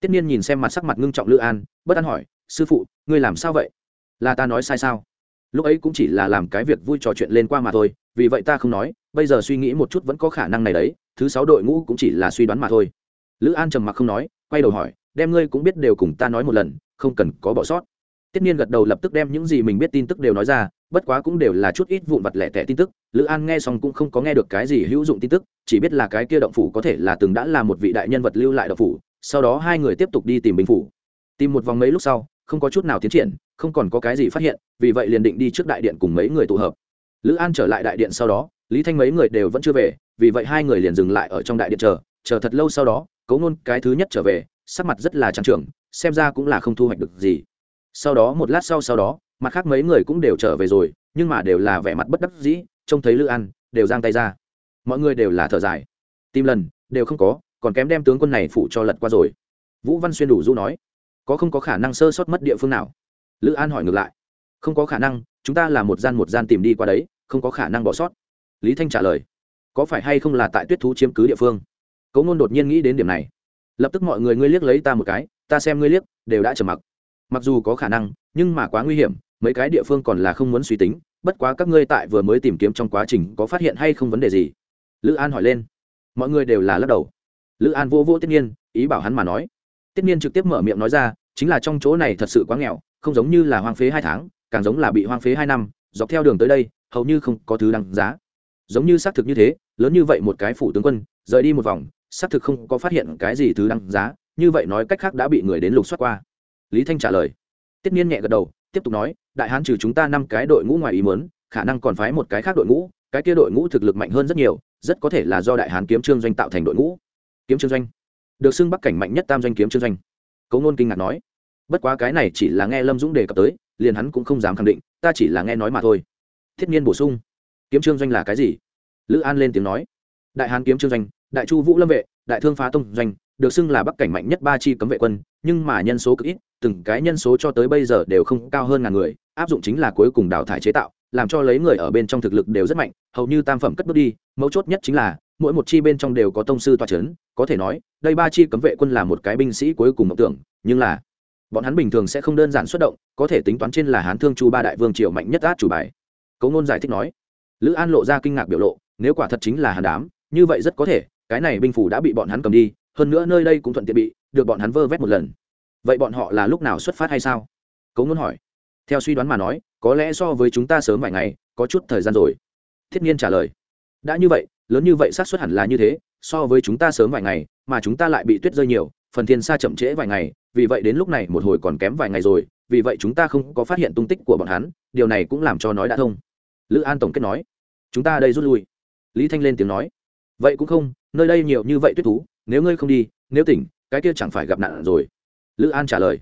Tiết niên nhìn xem mặt sắc mặt ngưng trọng lữ an, bất an hỏi, sư phụ, ngươi làm sao vậy? Là ta nói sai sao? Lúc ấy cũng chỉ là làm cái việc vui trò chuyện lên qua mà thôi, vì vậy ta không nói, bây giờ suy nghĩ một chút vẫn có khả năng này đấy, thứ sáu đội ngũ cũng chỉ là suy đoán mà thôi. Lữ an trầm mặc không nói, quay đầu hỏi, đem ngươi cũng biết đều cùng ta nói một lần, không cần có bỏ sót. Tiết niên gật đầu lập tức đem những gì mình biết tin tức đều nói ra, bất quá cũng đều là chút ít vụn vặt lẻ tẻ tin tức. Lữ an nghe xong cũng không có nghe được cái gì hữu dụng tin tức, chỉ biết là cái kia động phủ có thể là từng đã là một vị đại nhân vật lưu lại động phủ, sau đó hai người tiếp tục đi tìm bình phủ. Tìm một vòng mấy lúc sau, không có chút nào tiến triển không còn có cái gì phát hiện, vì vậy liền định đi trước đại điện cùng mấy người tụ hợp. Lữ an trở lại đại điện sau đó, lý thanh mấy người đều vẫn chưa về, vì vậy hai người liền dừng lại ở trong đại điện chờ chờ thật lâu sau đó, cấu nôn cái thứ nhất trở về, sắc mặt rất là trang trưởng xem ra cũng là không thu hoạch được gì. Sau đó một lát sau sau đó, mặt khác mấy người cũng đều trở về rồi, nhưng mà đều là vẻ mặt bất đắc dĩ, trông thấy lữ an, đều giang tay ra. Mọi người đều là thở dài. Tìm lần, đều không có, còn kém đem tướng quân này phủ cho lật qua rồi. Vũ văn xuyên đủ du nói, có không có khả năng sơ sót mất địa phương nào? Lữ an hỏi ngược lại. Không có khả năng, chúng ta là một gian một gian tìm đi qua đấy, không có khả năng bỏ sót. Lý thanh trả lời. Có phải hay không là tại tuyết thú chiếm cứ địa phương? Cấu ngôn đột nhiên nghĩ đến điểm này. Lập tức mọi người ngươi liếc lấy ta một cái, ta xem ngươi liếc, đều đã trầm mặc. Mặc dù có khả năng, nhưng mà quá nguy hiểm, mấy cái địa phương còn là không muốn suy tính, bất quá các ngươi tại vừa mới tìm kiếm trong quá trình có phát hiện hay không vấn đề gì? Lữ an hỏi lên. Mọi người đều là lắc đầu. Lữ an vô vô tất nhiên ý bảo hắn mà nói. Tất nhiên trực tiếp mở miệng nói ra, chính là trong chỗ này thật sự quá nghèo không giống như là hoang phế hai tháng, càng giống là bị hoang phế hai năm, dọc theo đường tới đây, hầu như không có thứ đăng giá. Giống như xác thực như thế, lớn như vậy một cái phủ tướng quân, rời đi một vòng, xác thực không có phát hiện cái gì thứ đăng giá, như vậy nói cách khác đã bị người đến lục soát qua. Lý thanh trả lời. Tiết niên nhẹ gật đầu, tiếp tục nói, đại hán trừ chúng ta năm cái đội ngũ ngoài ý muốn, khả năng còn phái một cái khác đội ngũ, cái kia đội ngũ thực lực mạnh hơn rất nhiều, rất có thể là do đại hán kiếm trương doanh tạo thành đội ngũ. Kiếm trương doanh. Được xưng bắc cảnh mạnh nhất tam doanh kiếm trương doanh. Cấu ngôn kinh ngạc nói bất quá cái này chỉ là nghe lâm dũng đề cập tới, liền hắn cũng không dám khẳng định, ta chỉ là nghe nói mà thôi. Thiết nhiên bổ sung. Kiếm trương doanh là cái gì? Lữ an lên tiếng nói. Đại hán kiếm trương doanh, đại chu vũ lâm vệ, đại thương phá tông doanh, được xưng là bắc cảnh mạnh nhất ba chi cấm vệ quân, nhưng mà nhân số cực ít, từng cái nhân số cho tới bây giờ đều không cao hơn ngàn người, áp dụng chính là cuối cùng đào thải chế tạo, làm cho lấy người ở bên trong thực lực đều rất mạnh, hầu như tam phẩm cất bước đi, mấu chốt nhất chính là, mỗi một chi bên trong đều có tông sư toa c h ấ n có thể nói, đây ba chi cấm vệ quân là một cái binh sĩ cuối cùng mộng tưởng, nhưng là bọn hắn bình thường sẽ không đơn giản xuất động, có thể tính toán trên là hán thương chu ba đại vương triều mạnh nhất át chủ bài. Cấu ngôn giải thích nói. Lữ an lộ ra kinh ngạc biểu lộ, nếu quả thật chính là hàn đám, như vậy rất có thể, cái này binh phủ đã bị bọn hắn cầm đi, hơn nữa nơi đây cũng thuận tiện bị, được bọn hắn vơ vét một lần. Vậy bọn họ là lúc nào xuất phát hay sao? Cấu ngôn hỏi. Theo suy đoán mà nói, có lẽ so với chúng ta sớm vài ngày, có chút thời gian rồi. Thiết nhiên trả lời. Đã như vậy, lớn như vậy xác suất hẳn là như thế, so với chúng ta sớm vài ngày, mà chúng ta lại bị tuyết rơi nhiều phần thiên xa chậm trễ vài ngày, vì vậy đến lúc này một hồi còn kém vài ngày rồi, vì vậy chúng ta không có phát hiện tung tích của bọn hắn, điều này cũng làm cho nói đã thông. Lữ an tổng kết nói, chúng ta đây rút lui. Lý thanh lên tiếng nói, vậy cũng không, nơi đây nhiều như vậy tuyết thú, nếu ngươi không đi, nếu tỉnh, cái kia chẳng phải gặp nạn rồi. Lữ an trả lời,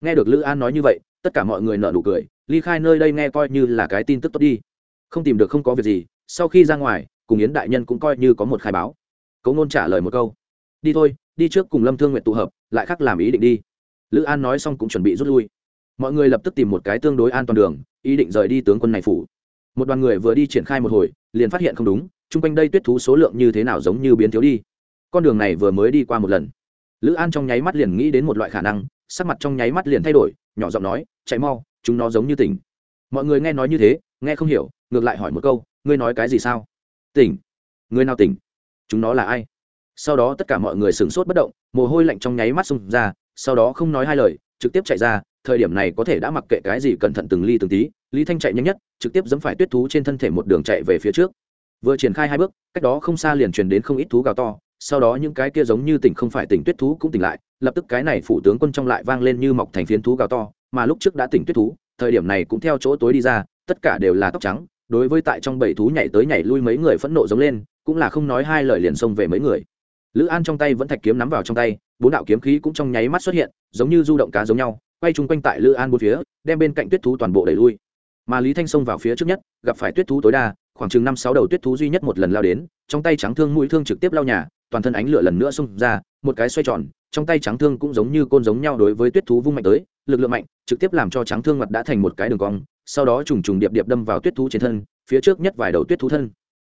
nghe được lữ an nói như vậy, tất cả mọi người nợ nụ cười ly khai nơi đây nghe coi như là cái tin tức tốt đi. Không tìm được không có việc gì, sau khi ra ngoài, cùng yến đại nhân cũng coi như có một khai báo. Cấu ngôn trả lời một câu, đi thôi đi trước cùng lâm thương nguyện tụ hợp, lại khác làm ý định đi. Lữ an nói xong cũng chuẩn bị rút lui. Mọi người lập tức tìm một cái tương đối an toàn đường, ý định rời đi tướng quân này phủ. Một đoàn người vừa đi triển khai một hồi, liền phát hiện không đúng, chung quanh đây tuyết thú số lượng như thế nào giống như biến thiếu đi. Con đường này vừa mới đi qua một lần. Lữ an trong nháy mắt liền nghĩ đến một loại khả năng, sắc mặt trong nháy mắt liền thay đổi, nhỏ giọng nói, chạy mau, chúng nó giống như tỉnh. Mọi người nghe nói như thế, nghe không hiểu, ngược lại hỏi một câu, ngươi nói cái gì sao? Tỉnh. Người nào tỉnh? Chúng nó là ai? Sau đó tất cả mọi người sửng sốt bất động, mồ hôi lạnh trong nháy mắt xung ra, sau đó không nói hai lời, trực tiếp chạy ra, thời điểm này có thể đã mặc kệ cái gì cẩn thận từng ly từng tí, lý thanh chạy nhanh nhất, trực tiếp dẫm phải tuyết thú trên thân thể một đường chạy về phía trước. Vừa triển khai hai bước, cách đó không xa liền truyền đến không ít thú gào to, sau đó những cái kia giống như tỉnh không phải tỉnh tuyết thú cũng tỉnh lại, lập tức cái này phủ tướng quân trong lại vang lên như mọc thành phiến thú gào to, mà lúc trước đã tỉnh tuyết thú, thời điểm này cũng theo chỗ tối đi ra, tất cả đều là tóc trắng, đối với tại trong bảy thú nhảy tới nhảy lui mấy người phẫn nộ giống lên, cũng là không nói hai lời liền xông về mấy người lữ an trong tay vẫn thạch kiếm nắm vào trong tay, bốn đạo kiếm khí cũng trong nháy mắt xuất hiện, giống như du động cá giống nhau, quay chung quanh tại lữ an bốn phía, đem bên cạnh tuyết thú toàn bộ đẩy lui. Mà lý thanh xông vào phía trước nhất, gặp phải tuyết thú tối đa, khoảng chừng năm sáu đầu tuyết thú duy nhất một lần lao đến, trong tay trắng thương mũi thương trực tiếp lao nhà, toàn thân ánh lửa lần nữa xông ra, một cái xoay tròn, trong tay trắng thương cũng giống như côn giống nhau đối với tuyết thú vung mạnh tới, lực lượng mạnh, trực tiếp làm cho trắng thương mặt đã thành một cái đường cong, sau đó trùng trùng điệp điệp đâm vào tuyết thú trên thân, phía trước nhất vài đầu tuyết thú thân.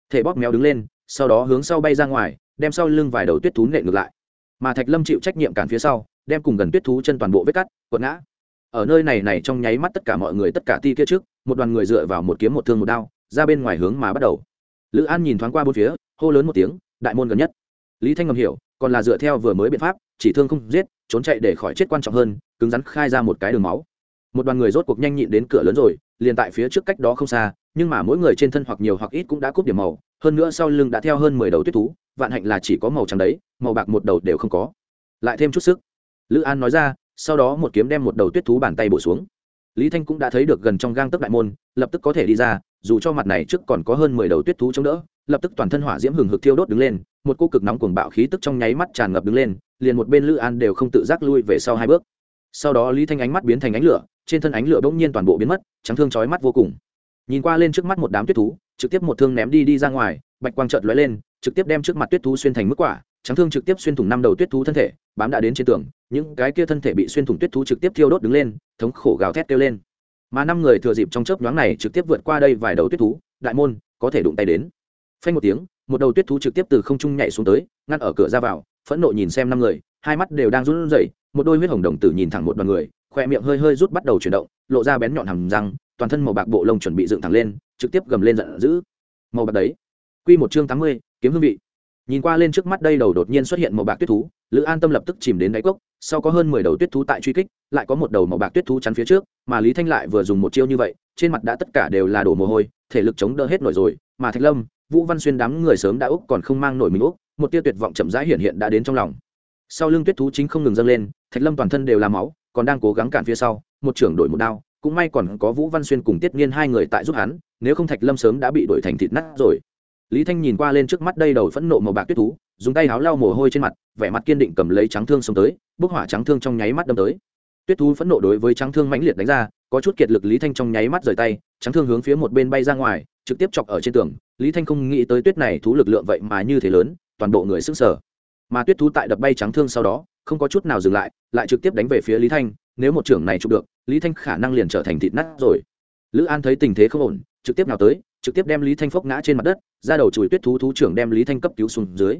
Thể bóp méo đứng lên, sau đó hướng sau bay ra ngoài đem sau lưng vài đầu tuyết thú nện ngược lại. Mà thạch lâm chịu trách nhiệm cản phía sau, đem cùng gần tuyết thú chân toàn bộ vết cắt, quật ngã. Ở nơi này này trong nháy mắt tất cả mọi người, tất cả ti kia trước, một đoàn người dựa vào một kiếm một thương một đao, ra bên ngoài hướng mà bắt đầu. Lữ an nhìn thoáng qua bốn phía, hô lớn một tiếng, đại môn gần nhất. Lý thanh ngầm hiểu, còn là dựa theo vừa mới biện pháp, chỉ thương không giết, trốn chạy để khỏi chết quan trọng hơn, cứng rắn khai ra một cái đường máu. Một đoàn người rốt cuộc nhanh nhịn đến cửa lớn rồi liền tại phía trước cách đó không xa, nhưng mà mỗi người trên thân hoặc nhiều hoặc ít cũng đã cúp điểm màu, hơn nữa sau lưng đã theo hơn mười đầu tuyết thú, vạn hạnh là chỉ có màu trắng đấy, màu bạc một đầu đều không có. Lại thêm chút sức. Lữ an nói ra, sau đó một kiếm đem một đầu tuyết thú bàn tay bổ xuống. Lý thanh cũng đã thấy được gần trong gang tấc đại môn, lập tức có thể đi ra, dù cho mặt này trước còn có hơn mười đầu tuyết thú chống đỡ, lập tức toàn thân hỏa diễm hừng hực thiêu đốt đứng lên, một cô cực nóng cuồng bạo khí tức trong nháy mắt tràn ngập đứng lên, liền một bên lữ an đều không tự giác lui về sau hai bước. Sau đó lý thanh ánh mắt biến thành ánh lửa trên thân ánh lửa bỗng nhiên toàn bộ biến mất, trắng thương chói mắt vô cùng. Nhìn qua lên trước mắt một đám tuyết thú, trực tiếp một thương ném đi đi ra ngoài, bạch quang trợt lóe lên, trực tiếp đem trước mặt tuyết thú xuyên thành mức quả, trắng thương trực tiếp xuyên thủng năm đầu tuyết thú thân thể, bám đã đến trên tường, những cái kia thân thể bị xuyên thủng tuyết thú trực tiếp thiêu đốt đứng lên, thống khổ gào thét kêu lên. Mà năm người thừa dịp trong chớp nhoáng này trực tiếp vượt qua đây vài đầu tuyết thú, đại môn, có thể đụng tay đến. Phanh một tiếng, một đầu tuyết thú trực tiếp từ không trung nhảy xuống tới, ngăn ở cửa ra vào, phẫn nộ nhìn xem năm người, hai mắt đều đang run rẩy, một đôi huyết hồng đồng tử nhìn thẳng một đoàn người khoe miệng hơi hơi rút bắt đầu chuyển động, lộ ra bén nhọn hầm răng, toàn thân màu bạc bộ lông chuẩn bị dựng thẳng lên, trực tiếp gầm lên giận dữ. Màu bạc đấy. Quy một chương tám mươi, kiếm hương vị. Nhìn qua lên trước mắt đây đầu đột nhiên xuất hiện màu bạc tuyết thú, lữ an tâm lập tức chìm đến đáy cốc, sau có hơn mười đầu tuyết thú tại truy kích, lại có một đầu màu bạc tuyết thú chắn phía trước, mà lý thanh lại vừa dùng một chiêu như vậy, trên mặt đã tất cả đều là đổ mồ hôi, thể lực chống đỡ hết nổi rồi, mà thạch lâm, vũ văn xuyên đám người sớm đã úc còn không mang nổi mình úc, một tia tuyệt vọng chậm rãi hiện hiện đã đến trong lòng. Sau lưng tuyết thú chính không ngừng dâng lên, thạch lâm toàn thân đều là máu còn đang cố gắng cản phía sau, một trưởng đổi một đao, cũng may còn có vũ văn xuyên cùng tiết nghiên hai người tại giúp hắn, nếu không thạch lâm sớm đã bị đổi thành thịt nát rồi. Lý thanh nhìn qua lên trước mắt đây đầu phẫn nộ màu bạc tuyết thú, dùng tay háo lau mồ hôi trên mặt, vẻ mặt kiên định cầm lấy trắng thương xông tới bức hỏa trắng thương trong nháy mắt đâm tới. Tuyết thú phẫn nộ đối với trắng thương mãnh liệt đánh ra, có chút kiệt lực lý thanh trong nháy mắt rời tay, trắng thương hướng phía một bên bay ra ngoài, trực tiếp chọc ở trên tường. Lý thanh không nghĩ tới tuyết này thú lực lượng vậy mà như thế lớn, toàn bộ người sức sở mà tuyết thú tại đập bay trắng thương sau đó, không có chút nào dừng lại lại trực tiếp đánh về phía lý thanh, nếu một trưởng này chụp được, lý thanh khả năng liền trở thành thịt nát rồi. Lữ an thấy tình thế không ổn, trực tiếp nào tới, trực tiếp đem lý thanh phốc ngã trên mặt đất, ra đầu chùi tuyết thú thú trưởng đem lý thanh cấp cứu xuống dưới.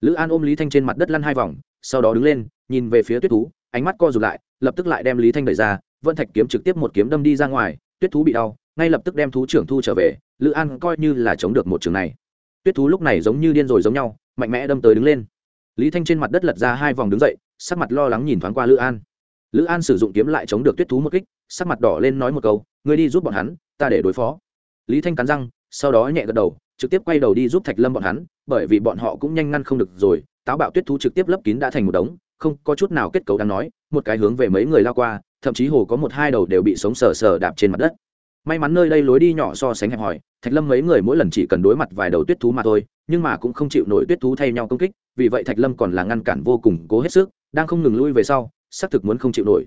Lữ an ôm lý thanh trên mặt đất lăn hai vòng, sau đó đứng lên, nhìn về phía tuyết thú, ánh mắt co rụt lại, lập tức lại đem lý thanh đẩy ra, vân thạch kiếm trực tiếp một kiếm đâm đi ra ngoài, tuyết thú bị đau, ngay lập tức đem thú trưởng thu trở về, lữ an coi như là chống được một trường này. Tuyết thú lúc này giống như điên rồi giống nhau, mạnh mẽ đâm tới đứng lên. Lý thanh trên mặt đất lật ra hai vòng đứng dậy sắc mặt lo lắng nhìn thoáng qua lữ an. Lữ an sử dụng kiếm lại chống được tuyết thú một kích, sắc mặt đỏ lên nói một câu, ngươi đi giúp bọn hắn, ta để đối phó. Lý thanh cắn răng, sau đó nhẹ gật đầu, trực tiếp quay đầu đi giúp thạch lâm bọn hắn, bởi vì bọn họ cũng nhanh ngăn không được rồi, táo bạo tuyết thú trực tiếp lấp kín đã thành một đống, không có chút nào kết cấu đáng nói, một cái hướng về mấy người lao qua, thậm chí hồ có một hai đầu đều bị sống sờ sờ đạp trên mặt đất. May mắn nơi đây lối đi nhỏ so sánh hẹp hòi, thạch lâm mấy người mỗi lần chỉ cần đối mặt vài đầu tuyết thú mà thôi, nhưng mà cũng không chịu nổi tuyết thú thay nhau công kích, vì vậy thạch lâm còn là ngăn cản vô cùng cố hết sức đang không ngừng lui về sau, xác thực muốn không chịu nổi.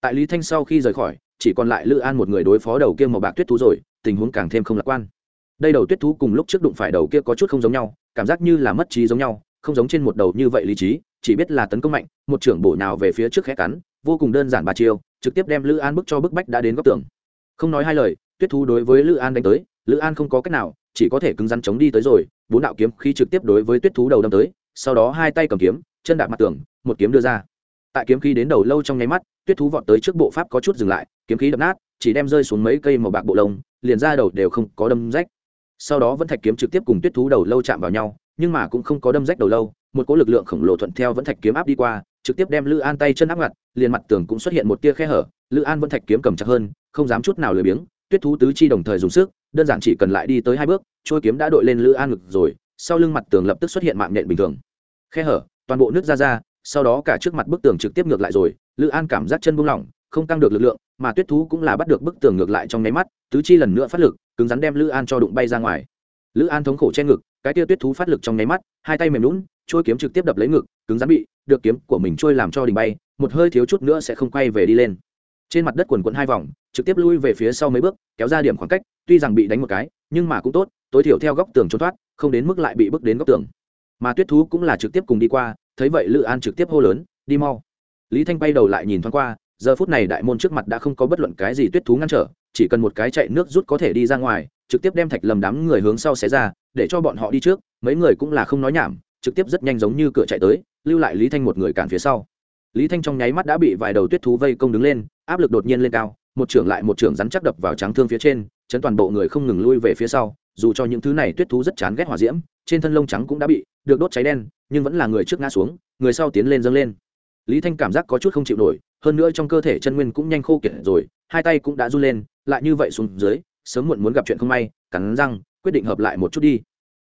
Tại lý thanh sau khi rời khỏi, chỉ còn lại lữ an một người đối phó đầu kia màu bạc tuyết thú rồi, tình huống càng thêm không lạc quan. Đây đầu tuyết thú cùng lúc trước đụng phải đầu kia có chút không giống nhau, cảm giác như là mất trí giống nhau, không giống trên một đầu như vậy lý trí, chỉ biết là tấn công mạnh, một trưởng bổ nào về phía trước khẽ cắn, vô cùng đơn giản ba chiêu, trực tiếp đem lữ an bức cho bức bách đã đến góc tường. Không nói hai lời, tuyết thú đối với lữ an đánh tới, lữ an không có cách nào, chỉ có thể cứng rắn chống đi tới rồi, bốn đạo kiếm khi trực tiếp đối với tuyết thú đầu đâm tới, sau đó hai tay cầm kiếm, chân đạp mặt tường một kiếm đưa ra. Tại kiếm khí đến đầu lâu trong nháy mắt, tuyết thú vọt tới trước bộ pháp có chút dừng lại, kiếm khí đập nát, chỉ đem rơi xuống mấy cây màu bạc bộ lông, liền ra đầu đều không có đâm rách. Sau đó vẫn thạch kiếm trực tiếp cùng tuyết thú đầu lâu chạm vào nhau, nhưng mà cũng không có đâm rách đầu lâu, một cỗ lực lượng khổng lồ thuận theo vẫn thạch kiếm áp đi qua, trực tiếp đem lữ an tay chân áp ngặt, liền mặt tường cũng xuất hiện một tia khe hở, lữ an vẫn thạch kiếm cầm chặt hơn, không dám chút nào lười biếng, tuyết thú tứ chi đồng thời dùng sức, đơn giản chỉ cần lại đi tới hai bước trôi kiếm đã đội lên lữ an ngực rồi, sau lưng mặt tường lập tức xuất hiện mạng nhện bình thường. Khe hở, toàn bộ nước ra ra sau đó cả trước mặt bức tường trực tiếp ngược lại rồi, lữ an cảm giác chân buông lỏng, không tăng được lực lượng, mà tuyết thú cũng là bắt được bức tường ngược lại trong nháy mắt, tứ chi lần nữa phát lực, cứng rắn đem lữ an cho đụng bay ra ngoài. Lữ an thống khổ che ngực, cái tia tuyết thú phát lực trong nháy mắt, hai tay mềm lún trôi kiếm trực tiếp đập lấy ngực, cứng rắn bị được kiếm của mình trôi làm cho đình bay, một hơi thiếu chút nữa sẽ không quay về đi lên. Trên mặt đất quần quận hai vòng, trực tiếp lui về phía sau mấy bước, kéo ra điểm khoảng cách, tuy rằng bị đánh một cái, nhưng mà cũng tốt, tối thiểu theo góc tường trốn thoát, không đến mức lại bị bước đến góc tường. Mà tuyết thú cũng là trực tiếp cùng đi qua thấy vậy lữ an trực tiếp hô lớn, đi mau. Lý thanh bay đầu lại nhìn thoáng qua, giờ phút này đại môn trước mặt đã không có bất luận cái gì tuyết thú ngăn trở, chỉ cần một cái chạy nước rút có thể đi ra ngoài, trực tiếp đem thạch lầm đám người hướng sau xé ra, để cho bọn họ đi trước, mấy người cũng là không nói nhảm, trực tiếp rất nhanh giống như cửa chạy tới, lưu lại lý thanh một người cản phía sau. Lý thanh trong nháy mắt đã bị vài đầu tuyết thú vây công đứng lên, áp lực đột nhiên lên cao, một trưởng lại một trưởng rắn chắc đập vào trắng thương phía trên, chấn toàn bộ người không ngừng lui về phía sau, dù cho những thứ này tuyết thú rất chán ghét hỏa diễm trên thân lông trắng cũng đã bị được đốt cháy đen, nhưng vẫn là người trước ngã xuống, người sau tiến lên dâng lên. Lý thanh cảm giác có chút không chịu nổi, hơn nữa trong cơ thể chân nguyên cũng nhanh khô kiệt rồi, hai tay cũng đã run lên, lại như vậy xuống dưới, sớm muộn muốn gặp chuyện không may, cắn răng, quyết định hợp lại một chút đi.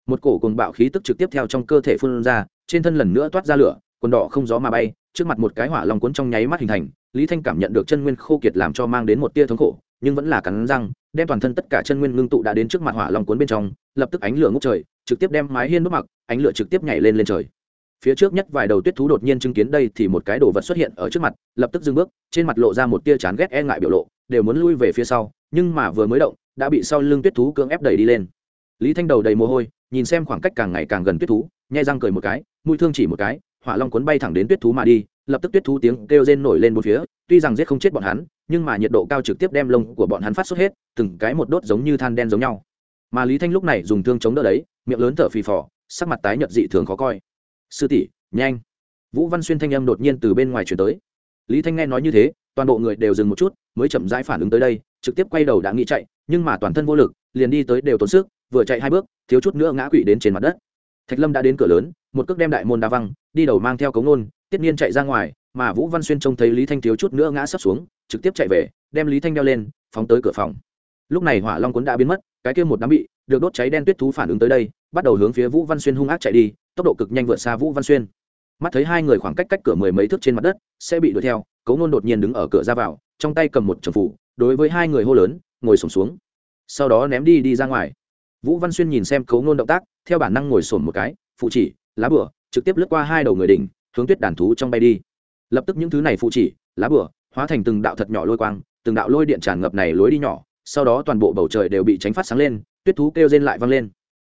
Một cổ cùng bạo khí tức trực tiếp theo trong cơ thể phun ra, trên thân lần nữa toát ra lửa, quần đỏ không gió mà bay, trước mặt một cái hỏa long cuốn trong nháy mắt hình thành, lý thanh cảm nhận được chân nguyên khô kiệt làm cho mang đến một tia thống khổ nhưng vẫn là cắn răng, đem toàn thân tất cả chân nguyên ngưng tụ đã đến trước mặt hỏa long cuốn bên trong, lập tức ánh lửa ngốc trời, trực tiếp đem mái hiên đốt mặc, ánh lửa trực tiếp nhảy lên lên trời. Phía trước nhất vài đầu tuyết thú đột nhiên chứng kiến đây thì một cái đồ vật xuất hiện ở trước mặt, lập tức dừng bước, trên mặt lộ ra một tia chán ghét e ngại biểu lộ, đều muốn lui về phía sau, nhưng mà vừa mới động, đã bị sau lưng tuyết thú cưỡng ép đẩy đi lên. Lý thanh đầu đầy mồ hôi, nhìn xem khoảng cách càng ngày càng gần tuyết thú, nhai răng cười một cái, mũi thương chỉ một cái, hỏa long cuốn bay thẳng đến tuyết thú mà đi, lập tức tuyết thú tiếng kêu rên nổi lên một phía, tuy rằng giết không chết bọn hắn nhưng mà nhiệt độ cao trực tiếp đem lông của bọn hắn phát xuất hết, từng cái một đốt giống như than đen giống nhau. Mà lý thanh lúc này dùng thương chống đỡ đấy, miệng lớn thở phì phò, sắc mặt tái nhợt dị thường khó coi. Sư tỷ, nhanh. Vũ văn xuyên thanh âm đột nhiên từ bên ngoài chuyển tới. Lý thanh nghe nói như thế, toàn bộ người đều dừng một chút, mới chậm rãi phản ứng tới đây, trực tiếp quay đầu đã nghĩ chạy, nhưng mà toàn thân vô lực, liền đi tới đều tốn sức, vừa chạy hai bước, thiếu chút nữa ngã quỵ đến trên mặt đất. Thạch lâm đã đến cửa lớn, một cước đem đại môn đa văng, đi đầu mang theo cống nôn, tiết niên chạy ra ngoài, mà vũ văn xuyên trông thấy lý thanh thiếu chút nữa ngã sấp xuống trực tiếp chạy về, đem lý thanh đeo lên, phóng tới cửa phòng. Lúc này hỏa long cuốn đã biến mất, cái kia một đám bị được đốt cháy đen tuyết thú phản ứng tới đây, bắt đầu hướng phía vũ văn xuyên hung ác chạy đi, tốc độ cực nhanh vượt xa vũ văn xuyên. Mắt thấy hai người khoảng cách cách cửa mười mấy thước trên mặt đất sẽ bị đuổi theo, cấu nôn đột nhiên đứng ở cửa ra vào, trong tay cầm một trầm phủ, đối với hai người hô lớn, ngồi sổm xuống. Sau đó ném đi đi ra ngoài. Vũ văn xuyên nhìn xem cấu nôn động tác, theo bản năng ngồi sổm một cái, phụ chỉ, lá bửa, trực tiếp lướt qua hai đầu người đỉnh, hướng tuyết đàn thú trong bay đi. Lập tức những thứ này phụ chỉ, lá bửa hóa thành từng đạo thật nhỏ lôi quang, từng đạo lôi điện tràn ngập này lối đi nhỏ, sau đó toàn bộ bầu trời đều bị tránh phát sáng lên, tuyết thú kêu rên lại vang lên.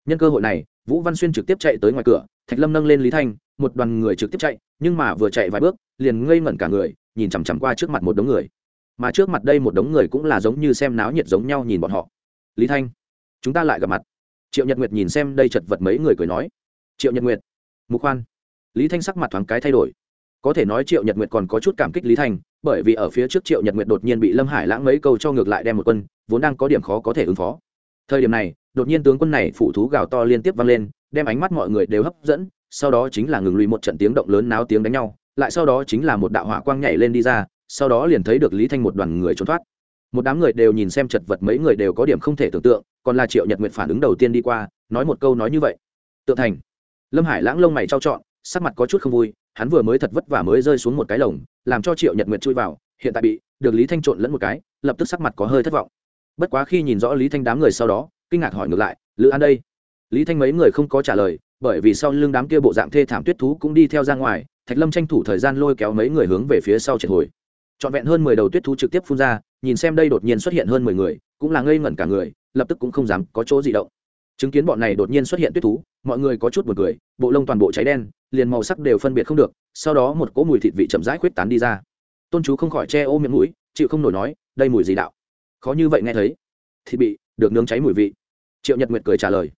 Nhân cơ hội này, vũ văn xuyên trực tiếp chạy tới ngoài cửa, thạch lâm nâng lên lý thanh, một đoàn người trực tiếp chạy, nhưng mà vừa chạy vài bước, liền ngây ngẩn cả người, nhìn chằm chằm qua trước mặt một đống người. Mà trước mặt đây một đống người cũng là giống như xem náo nhiệt giống nhau nhìn bọn họ. Lý thanh, chúng ta lại gặp mặt. Triệu nhật nguyệt nhìn xem đây chật vật mấy người cười nói. Triệu nhật nguyệt, mục khoan. Lý thanh sắc mặt thoáng cái thay đổi có thể nói triệu nhật nguyệt còn có chút cảm kích lý thành, bởi vì ở phía trước triệu nhật nguyệt đột nhiên bị lâm hải lãng mấy câu cho ngược lại đem một quân, vốn đang có điểm khó có thể ứng phó. Thời điểm này, đột nhiên tướng quân này phủ thú gào to liên tiếp vang lên, đem ánh mắt mọi người đều hấp dẫn, sau đó chính là ngừng lùi một trận tiếng động lớn náo tiếng đánh nhau, lại sau đó chính là một đạo hỏa quang nhảy lên đi ra, sau đó liền thấy được lý thanh một đoàn người trốn thoát. Một đám người đều nhìn xem chật vật mấy người đều có điểm không thể tưởng tượng, còn là triệu nhật nguyệt phản ứng đầu tiên đi qua, nói một câu nói như vậy. Tượng thành. Lâm hải lãng lông mày trao trọn, sắc mặt có chút không vui hắn vừa mới thật vất vả mới rơi xuống một cái lồng, làm cho triệu nhật nguyệt chui vào, hiện tại bị được lý thanh trộn lẫn một cái, lập tức sắc mặt có hơi thất vọng. Bất quá khi nhìn rõ lý thanh đám người sau đó, kinh ngạc hỏi ngược lại, lữ an đây? Lý thanh mấy người không có trả lời, bởi vì sau lưng đám kia bộ dạng thê thảm tuyết thú cũng đi theo ra ngoài, thạch lâm tranh thủ thời gian lôi kéo mấy người hướng về phía sau triệt hồi. Trọn vẹn hơn mười đầu tuyết thú trực tiếp phun ra, nhìn xem đây đột nhiên xuất hiện hơn mười người, cũng là ngây ngẩn cả người, lập tức cũng không dám có chỗ gì động chứng kiến bọn này đột nhiên xuất hiện tuyết thú, mọi người có chút b u ồ n cười, bộ lông toàn bộ cháy đen, liền màu sắc đều phân biệt không được, sau đó một cỗ mùi thịt vị chậm rãi khuyết tán đi ra. Tôn chú không khỏi che ô miệng mũi, chịu không nổi nói, đây mùi gì đạo? Khó như vậy nghe thấy. Thịt bị, được nướng cháy mùi vị. Triệu nhật nguyệt cười trả lời.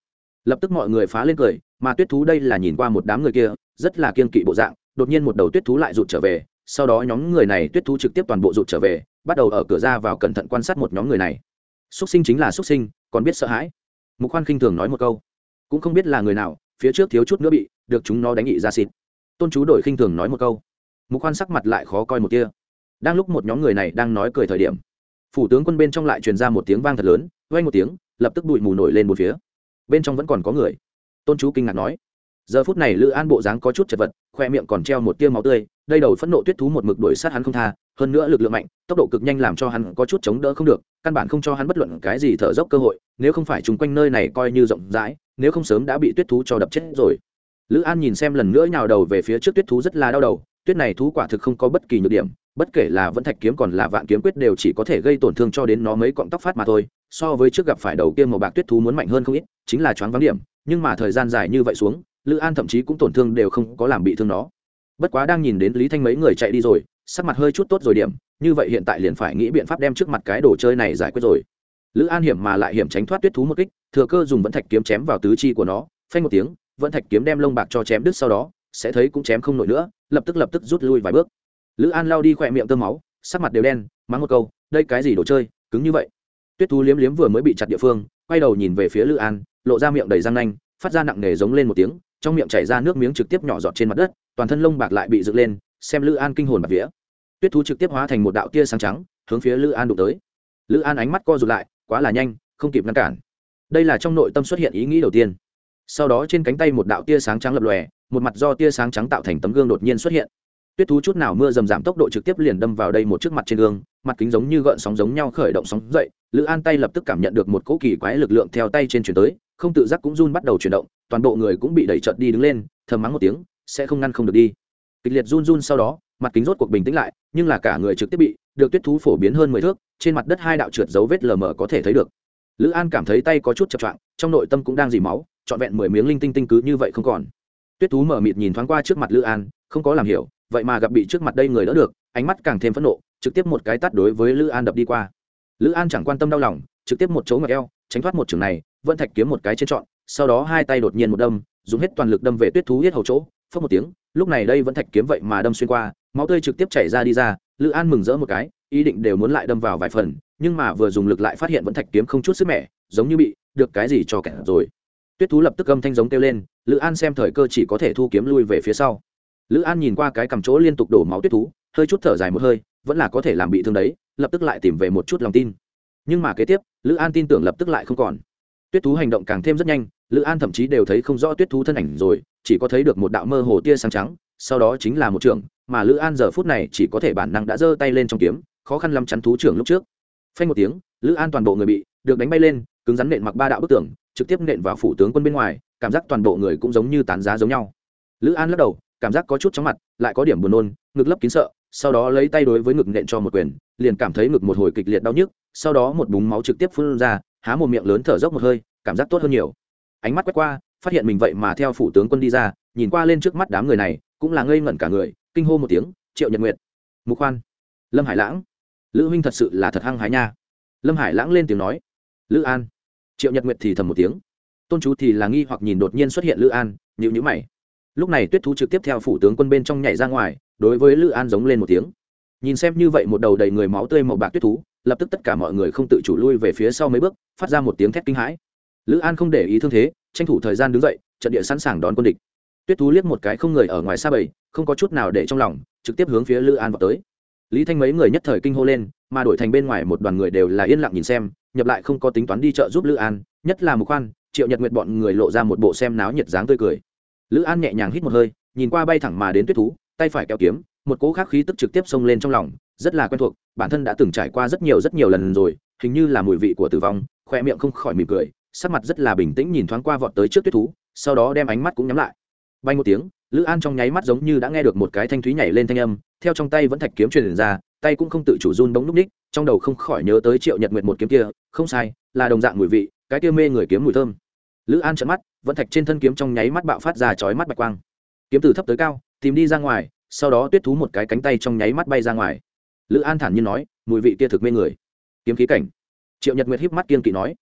Lập tức mọi người phá lên cười, mà tuyết thú đây là nhìn qua một đám người kia, rất là kiên kỵ bộ dạng, đột nhiên một đầu tuyết thú lại rụt trở về, sau đó nhóm người này tuyết thú trực tiếp toàn bộ rụt trở về, bắt đầu ở cửa ra vào cẩn thận quan sát một nhóm người này. Xuất sinh chính là xuất sinh, còn biết sợ hãi mục khoan khinh thường nói một câu. Cũng không biết là người nào, phía trước thiếu chút nữa bị được chúng nó đánh nghị ra xịt. Tôn chú đổi khinh thường nói một câu. Mục khoan sắc mặt lại khó coi một kia đang lúc một nhóm người này đang nói cười thời điểm, phủ tướng quân bên trong lại truyền ra một tiếng vang thật lớn, vang một tiếng, lập tức bụi mù nổi lên một phía. Bên trong vẫn còn có người. Tôn chú kinh ngạc nói, giờ phút này lữ an bộ dáng có chút chật vật, khoe miệng còn treo một tia máu tươi đây đầu phẫn nộ tuyết thú một mực đuổi sát hắn không tha, hơn nữa lực lượng mạnh, tốc độ cực nhanh làm cho hắn có chút chống đỡ không được, căn bản không cho hắn bất luận cái gì thở dốc cơ hội, nếu không phải chung quanh nơi này coi như rộng rãi, nếu không sớm đã bị tuyết thú cho đập chết rồi. Lữ an nhìn xem lần nữa nhào đầu về phía trước tuyết thú rất là đau đầu, tuyết này thú quả thực không có bất kỳ nhược điểm, bất kể là vẫn thạch kiếm còn là vạn kiếm quyết đều chỉ có thể gây tổn thương cho đến nó mấy cọng tóc phát mà thôi, so với trước gặp phải đầu kia màu bạc tuyết thú muốn mạnh hơn không ít, chính là choáng vắng điểm, nhưng mà thời gian dài như vậy xuống, lữ an thậm chí cũng tổn thương đều không có làm bị thương nó bất quá đang nhìn đến lý thanh mấy người chạy đi rồi, sắc mặt hơi chút tốt rồi điểm, như vậy hiện tại liền phải nghĩ biện pháp đem trước mặt cái đồ chơi này giải quyết rồi. Lữ an hiểm mà lại hiểm tránh thoát tuyết thú một kích, thừa cơ dùng vẫn thạch kiếm chém vào tứ chi của nó, phanh một tiếng, vẫn thạch kiếm đem lông bạc cho chém đứt sau đó, sẽ thấy cũng chém không nổi nữa, lập tức lập tức rút lui vài bước. Lữ an lao đi khỏe miệng tơm máu, sắc mặt đều đen, mắng một câu, đây cái gì đồ chơi, cứng như vậy? Tuyết thú liếm liếm vừa mới bị chặt địa phương, quay đầu nhìn về phía lữ an, lộ ra miệng đầy răng nanh, phát ra nặng nề giống lên một tiếng, trong miệng chảy ra nước miếng trực tiếp nhỏ giọt trên mặt đất toàn thân lông bạc lại bị dựng lên, xem lữ an kinh hồn bạc vía. Tuyết thú trực tiếp hóa thành một đạo tia sáng trắng, hướng phía lữ an đụng tới. Lữ an ánh mắt co rụt lại, quá là nhanh, không kịp ngăn cản. Đây là trong nội tâm xuất hiện ý nghĩ đầu tiên. Sau đó trên cánh tay một đạo tia sáng trắng lập lòe, một mặt do tia sáng trắng tạo thành tấm gương đột nhiên xuất hiện. Tuyết thú chút nào mưa dầm giảm tốc độ trực tiếp liền đâm vào đây một trước mặt trên gương, mặt kính giống như gợn sóng giống nhau khởi động sóng dậy, lữ an tay lập tức cảm nhận được một cỗ kỳ quái lực lượng theo tay trên chuyển tới, không tự giác cũng run bắt đầu chuyển động, toàn bộ người cũng bị đẩy trợt đi đứng lên, thầm mắng một tiếng sẽ không ngăn không được đi. Kịch liệt run run sau đó, mặt kính rốt cuộc bình tĩnh lại, nhưng là cả người trực tiếp bị được tuyết thú phổ biến hơn mười thước, trên mặt đất hai đạo trượt dấu vết lờ mờ có thể thấy được. Lữ an cảm thấy tay có chút chập choạng, trong nội tâm cũng đang dì máu, trọn vẹn mười miếng linh tinh tinh cứ như vậy không còn. Tuyết thú mở mịt nhìn thoáng qua trước mặt lữ an, không có làm hiểu, vậy mà gặp bị trước mặt đây người đỡ được, ánh mắt càng thêm phẫn nộ, trực tiếp một cái tắt đối với lữ an đập đi qua. Lữ an chẳng quan tâm đau lòng, trực tiếp một chỗ ngọc eo, tránh thoát một trường này, vẫn thạch kiếm một cái trên trọn, sau đó hai tay đột nhiên một đâm, dùng hết toàn lực đâm về tuyết thú hết hầu chỗ phớt một tiếng, lúc này đây vẫn thạch kiếm vậy mà đâm xuyên qua, máu tươi trực tiếp chảy ra đi ra, lữ an mừng rỡ một cái, ý định đều muốn lại đâm vào vài phần, nhưng mà vừa dùng lực lại phát hiện vẫn thạch kiếm không chút sức mẻ, giống như bị, được cái gì cho kẻ rồi. Tuyết thú lập tức âm thanh giống kêu lên, lữ an xem thời cơ chỉ có thể thu kiếm lui về phía sau. Lữ an nhìn qua cái cầm chỗ liên tục đổ máu tuyết thú, hơi chút thở dài một hơi, vẫn là có thể làm bị thương đấy, lập tức lại tìm về một chút lòng tin. Nhưng mà kế tiếp, lữ an tin tưởng lập tức lại không còn. Tuyết thú hành động càng thêm rất nhanh, lữ an thậm chí đều thấy không rõ tuyết thú thân ảnh rồi chỉ có thấy được một đạo mơ hồ tia sáng trắng, sau đó chính là một trường mà lữ an giờ phút này chỉ có thể bản năng đã giơ tay lên trong kiếm, khó khăn lắm chắn thú trưởng lúc trước. Phanh một tiếng, lữ an toàn bộ người bị được đánh bay lên, cứng rắn nện mặc ba đạo bức tường, trực tiếp nện vào phủ tướng quân bên ngoài, cảm giác toàn bộ người cũng giống như tán giá giống nhau. Lữ an lắc đầu, cảm giác có chút chóng mặt, lại có điểm buồn nôn, ngực lấp kín sợ, sau đó lấy tay đối với ngực nện cho một quyền, liền cảm thấy ngực một hồi kịch liệt đau nhức, sau đó một búng máu trực tiếp phun ra, há một miệng lớn thở dốc một hơi, cảm giác tốt hơn nhiều. Ánh mắt quét qua phát hiện mình vậy mà theo phủ tướng quân đi ra, nhìn qua lên trước mắt đám người này, cũng là ngây ngẩn cả người, kinh hô một tiếng, triệu nhật nguyệt, mục khoan, lâm hải lãng, lữ huynh thật sự là thật hăng hái nha. Lâm hải lãng lên tiếng nói, lữ an. Triệu nhật nguyệt thì thầm một tiếng. Tôn chú thì là nghi hoặc nhìn đột nhiên xuất hiện lữ an nhịu nhữ mày. Lúc này tuyết thú trực tiếp theo phủ tướng quân bên trong nhảy ra ngoài, đối với lữ an giống lên một tiếng. Nhìn xem như vậy một đầu đầy người máu tươi màu bạc tuyết thú, lập tức tất cả mọi người không tự chủ lui về phía sau mấy bước, phát ra một tiếng thét kinh hãi. Lữ an không để ý thương thế tranh thủ thời gian đứng dậy, trận địa sẵn sàng đón quân địch. Tuyết thú liếc một cái không người ở ngoài xa bầy, không có chút nào để trong lòng, trực tiếp hướng phía lữ an vào tới. Lý thanh mấy người nhất thời kinh hô lên, mà đổi thành bên ngoài một đoàn người đều là yên lặng nhìn xem, nhập lại không có tính toán đi chợ giúp lữ an, nhất là một khoan, triệu nhật nguyệt bọn người lộ ra một bộ xem náo nhiệt dáng tươi cười. Lữ an nhẹ nhàng hít một hơi, nhìn qua bay thẳng mà đến tuyết thú, tay phải kéo kiếm, một cỗ khác khí tức trực tiếp xông lên trong lòng, rất là quen thuộc, bản thân đã từng trải qua rất nhiều rất nhiều lần rồi, hình như là mùi vị của tử vong, khoe miệng không khỏi mỉm cười sắc mặt rất là bình tĩnh nhìn thoáng qua vọt tới trước tuyết thú, sau đó đem ánh mắt cũng nhắm lại. Bay một tiếng, lữ an trong nháy mắt giống như đã nghe được một cái thanh thúy nhảy lên thanh âm, theo trong tay vẫn thạch kiếm truyền ra, tay cũng không tự chủ run bóng núp ních, trong đầu không khỏi nhớ tới triệu nhật nguyệt một kiếm kia, không sai, là đồng dạng mùi vị, cái kia mê người kiếm mùi thơm. Lữ an trận mắt, vẫn thạch trên thân kiếm trong nháy mắt bạo phát ra chói mắt bạch quang. Kiếm từ thấp tới cao, tìm đi ra ngoài, sau đó tuyết thú một cái cánh tay trong nháy mắt bay ra ngoài. Lữ an thản nhiên nói, mùi vị kia thực mê người. Kiếm khí cảnh. Triệu nhật nguyệt híp mắt kiên kỵ nói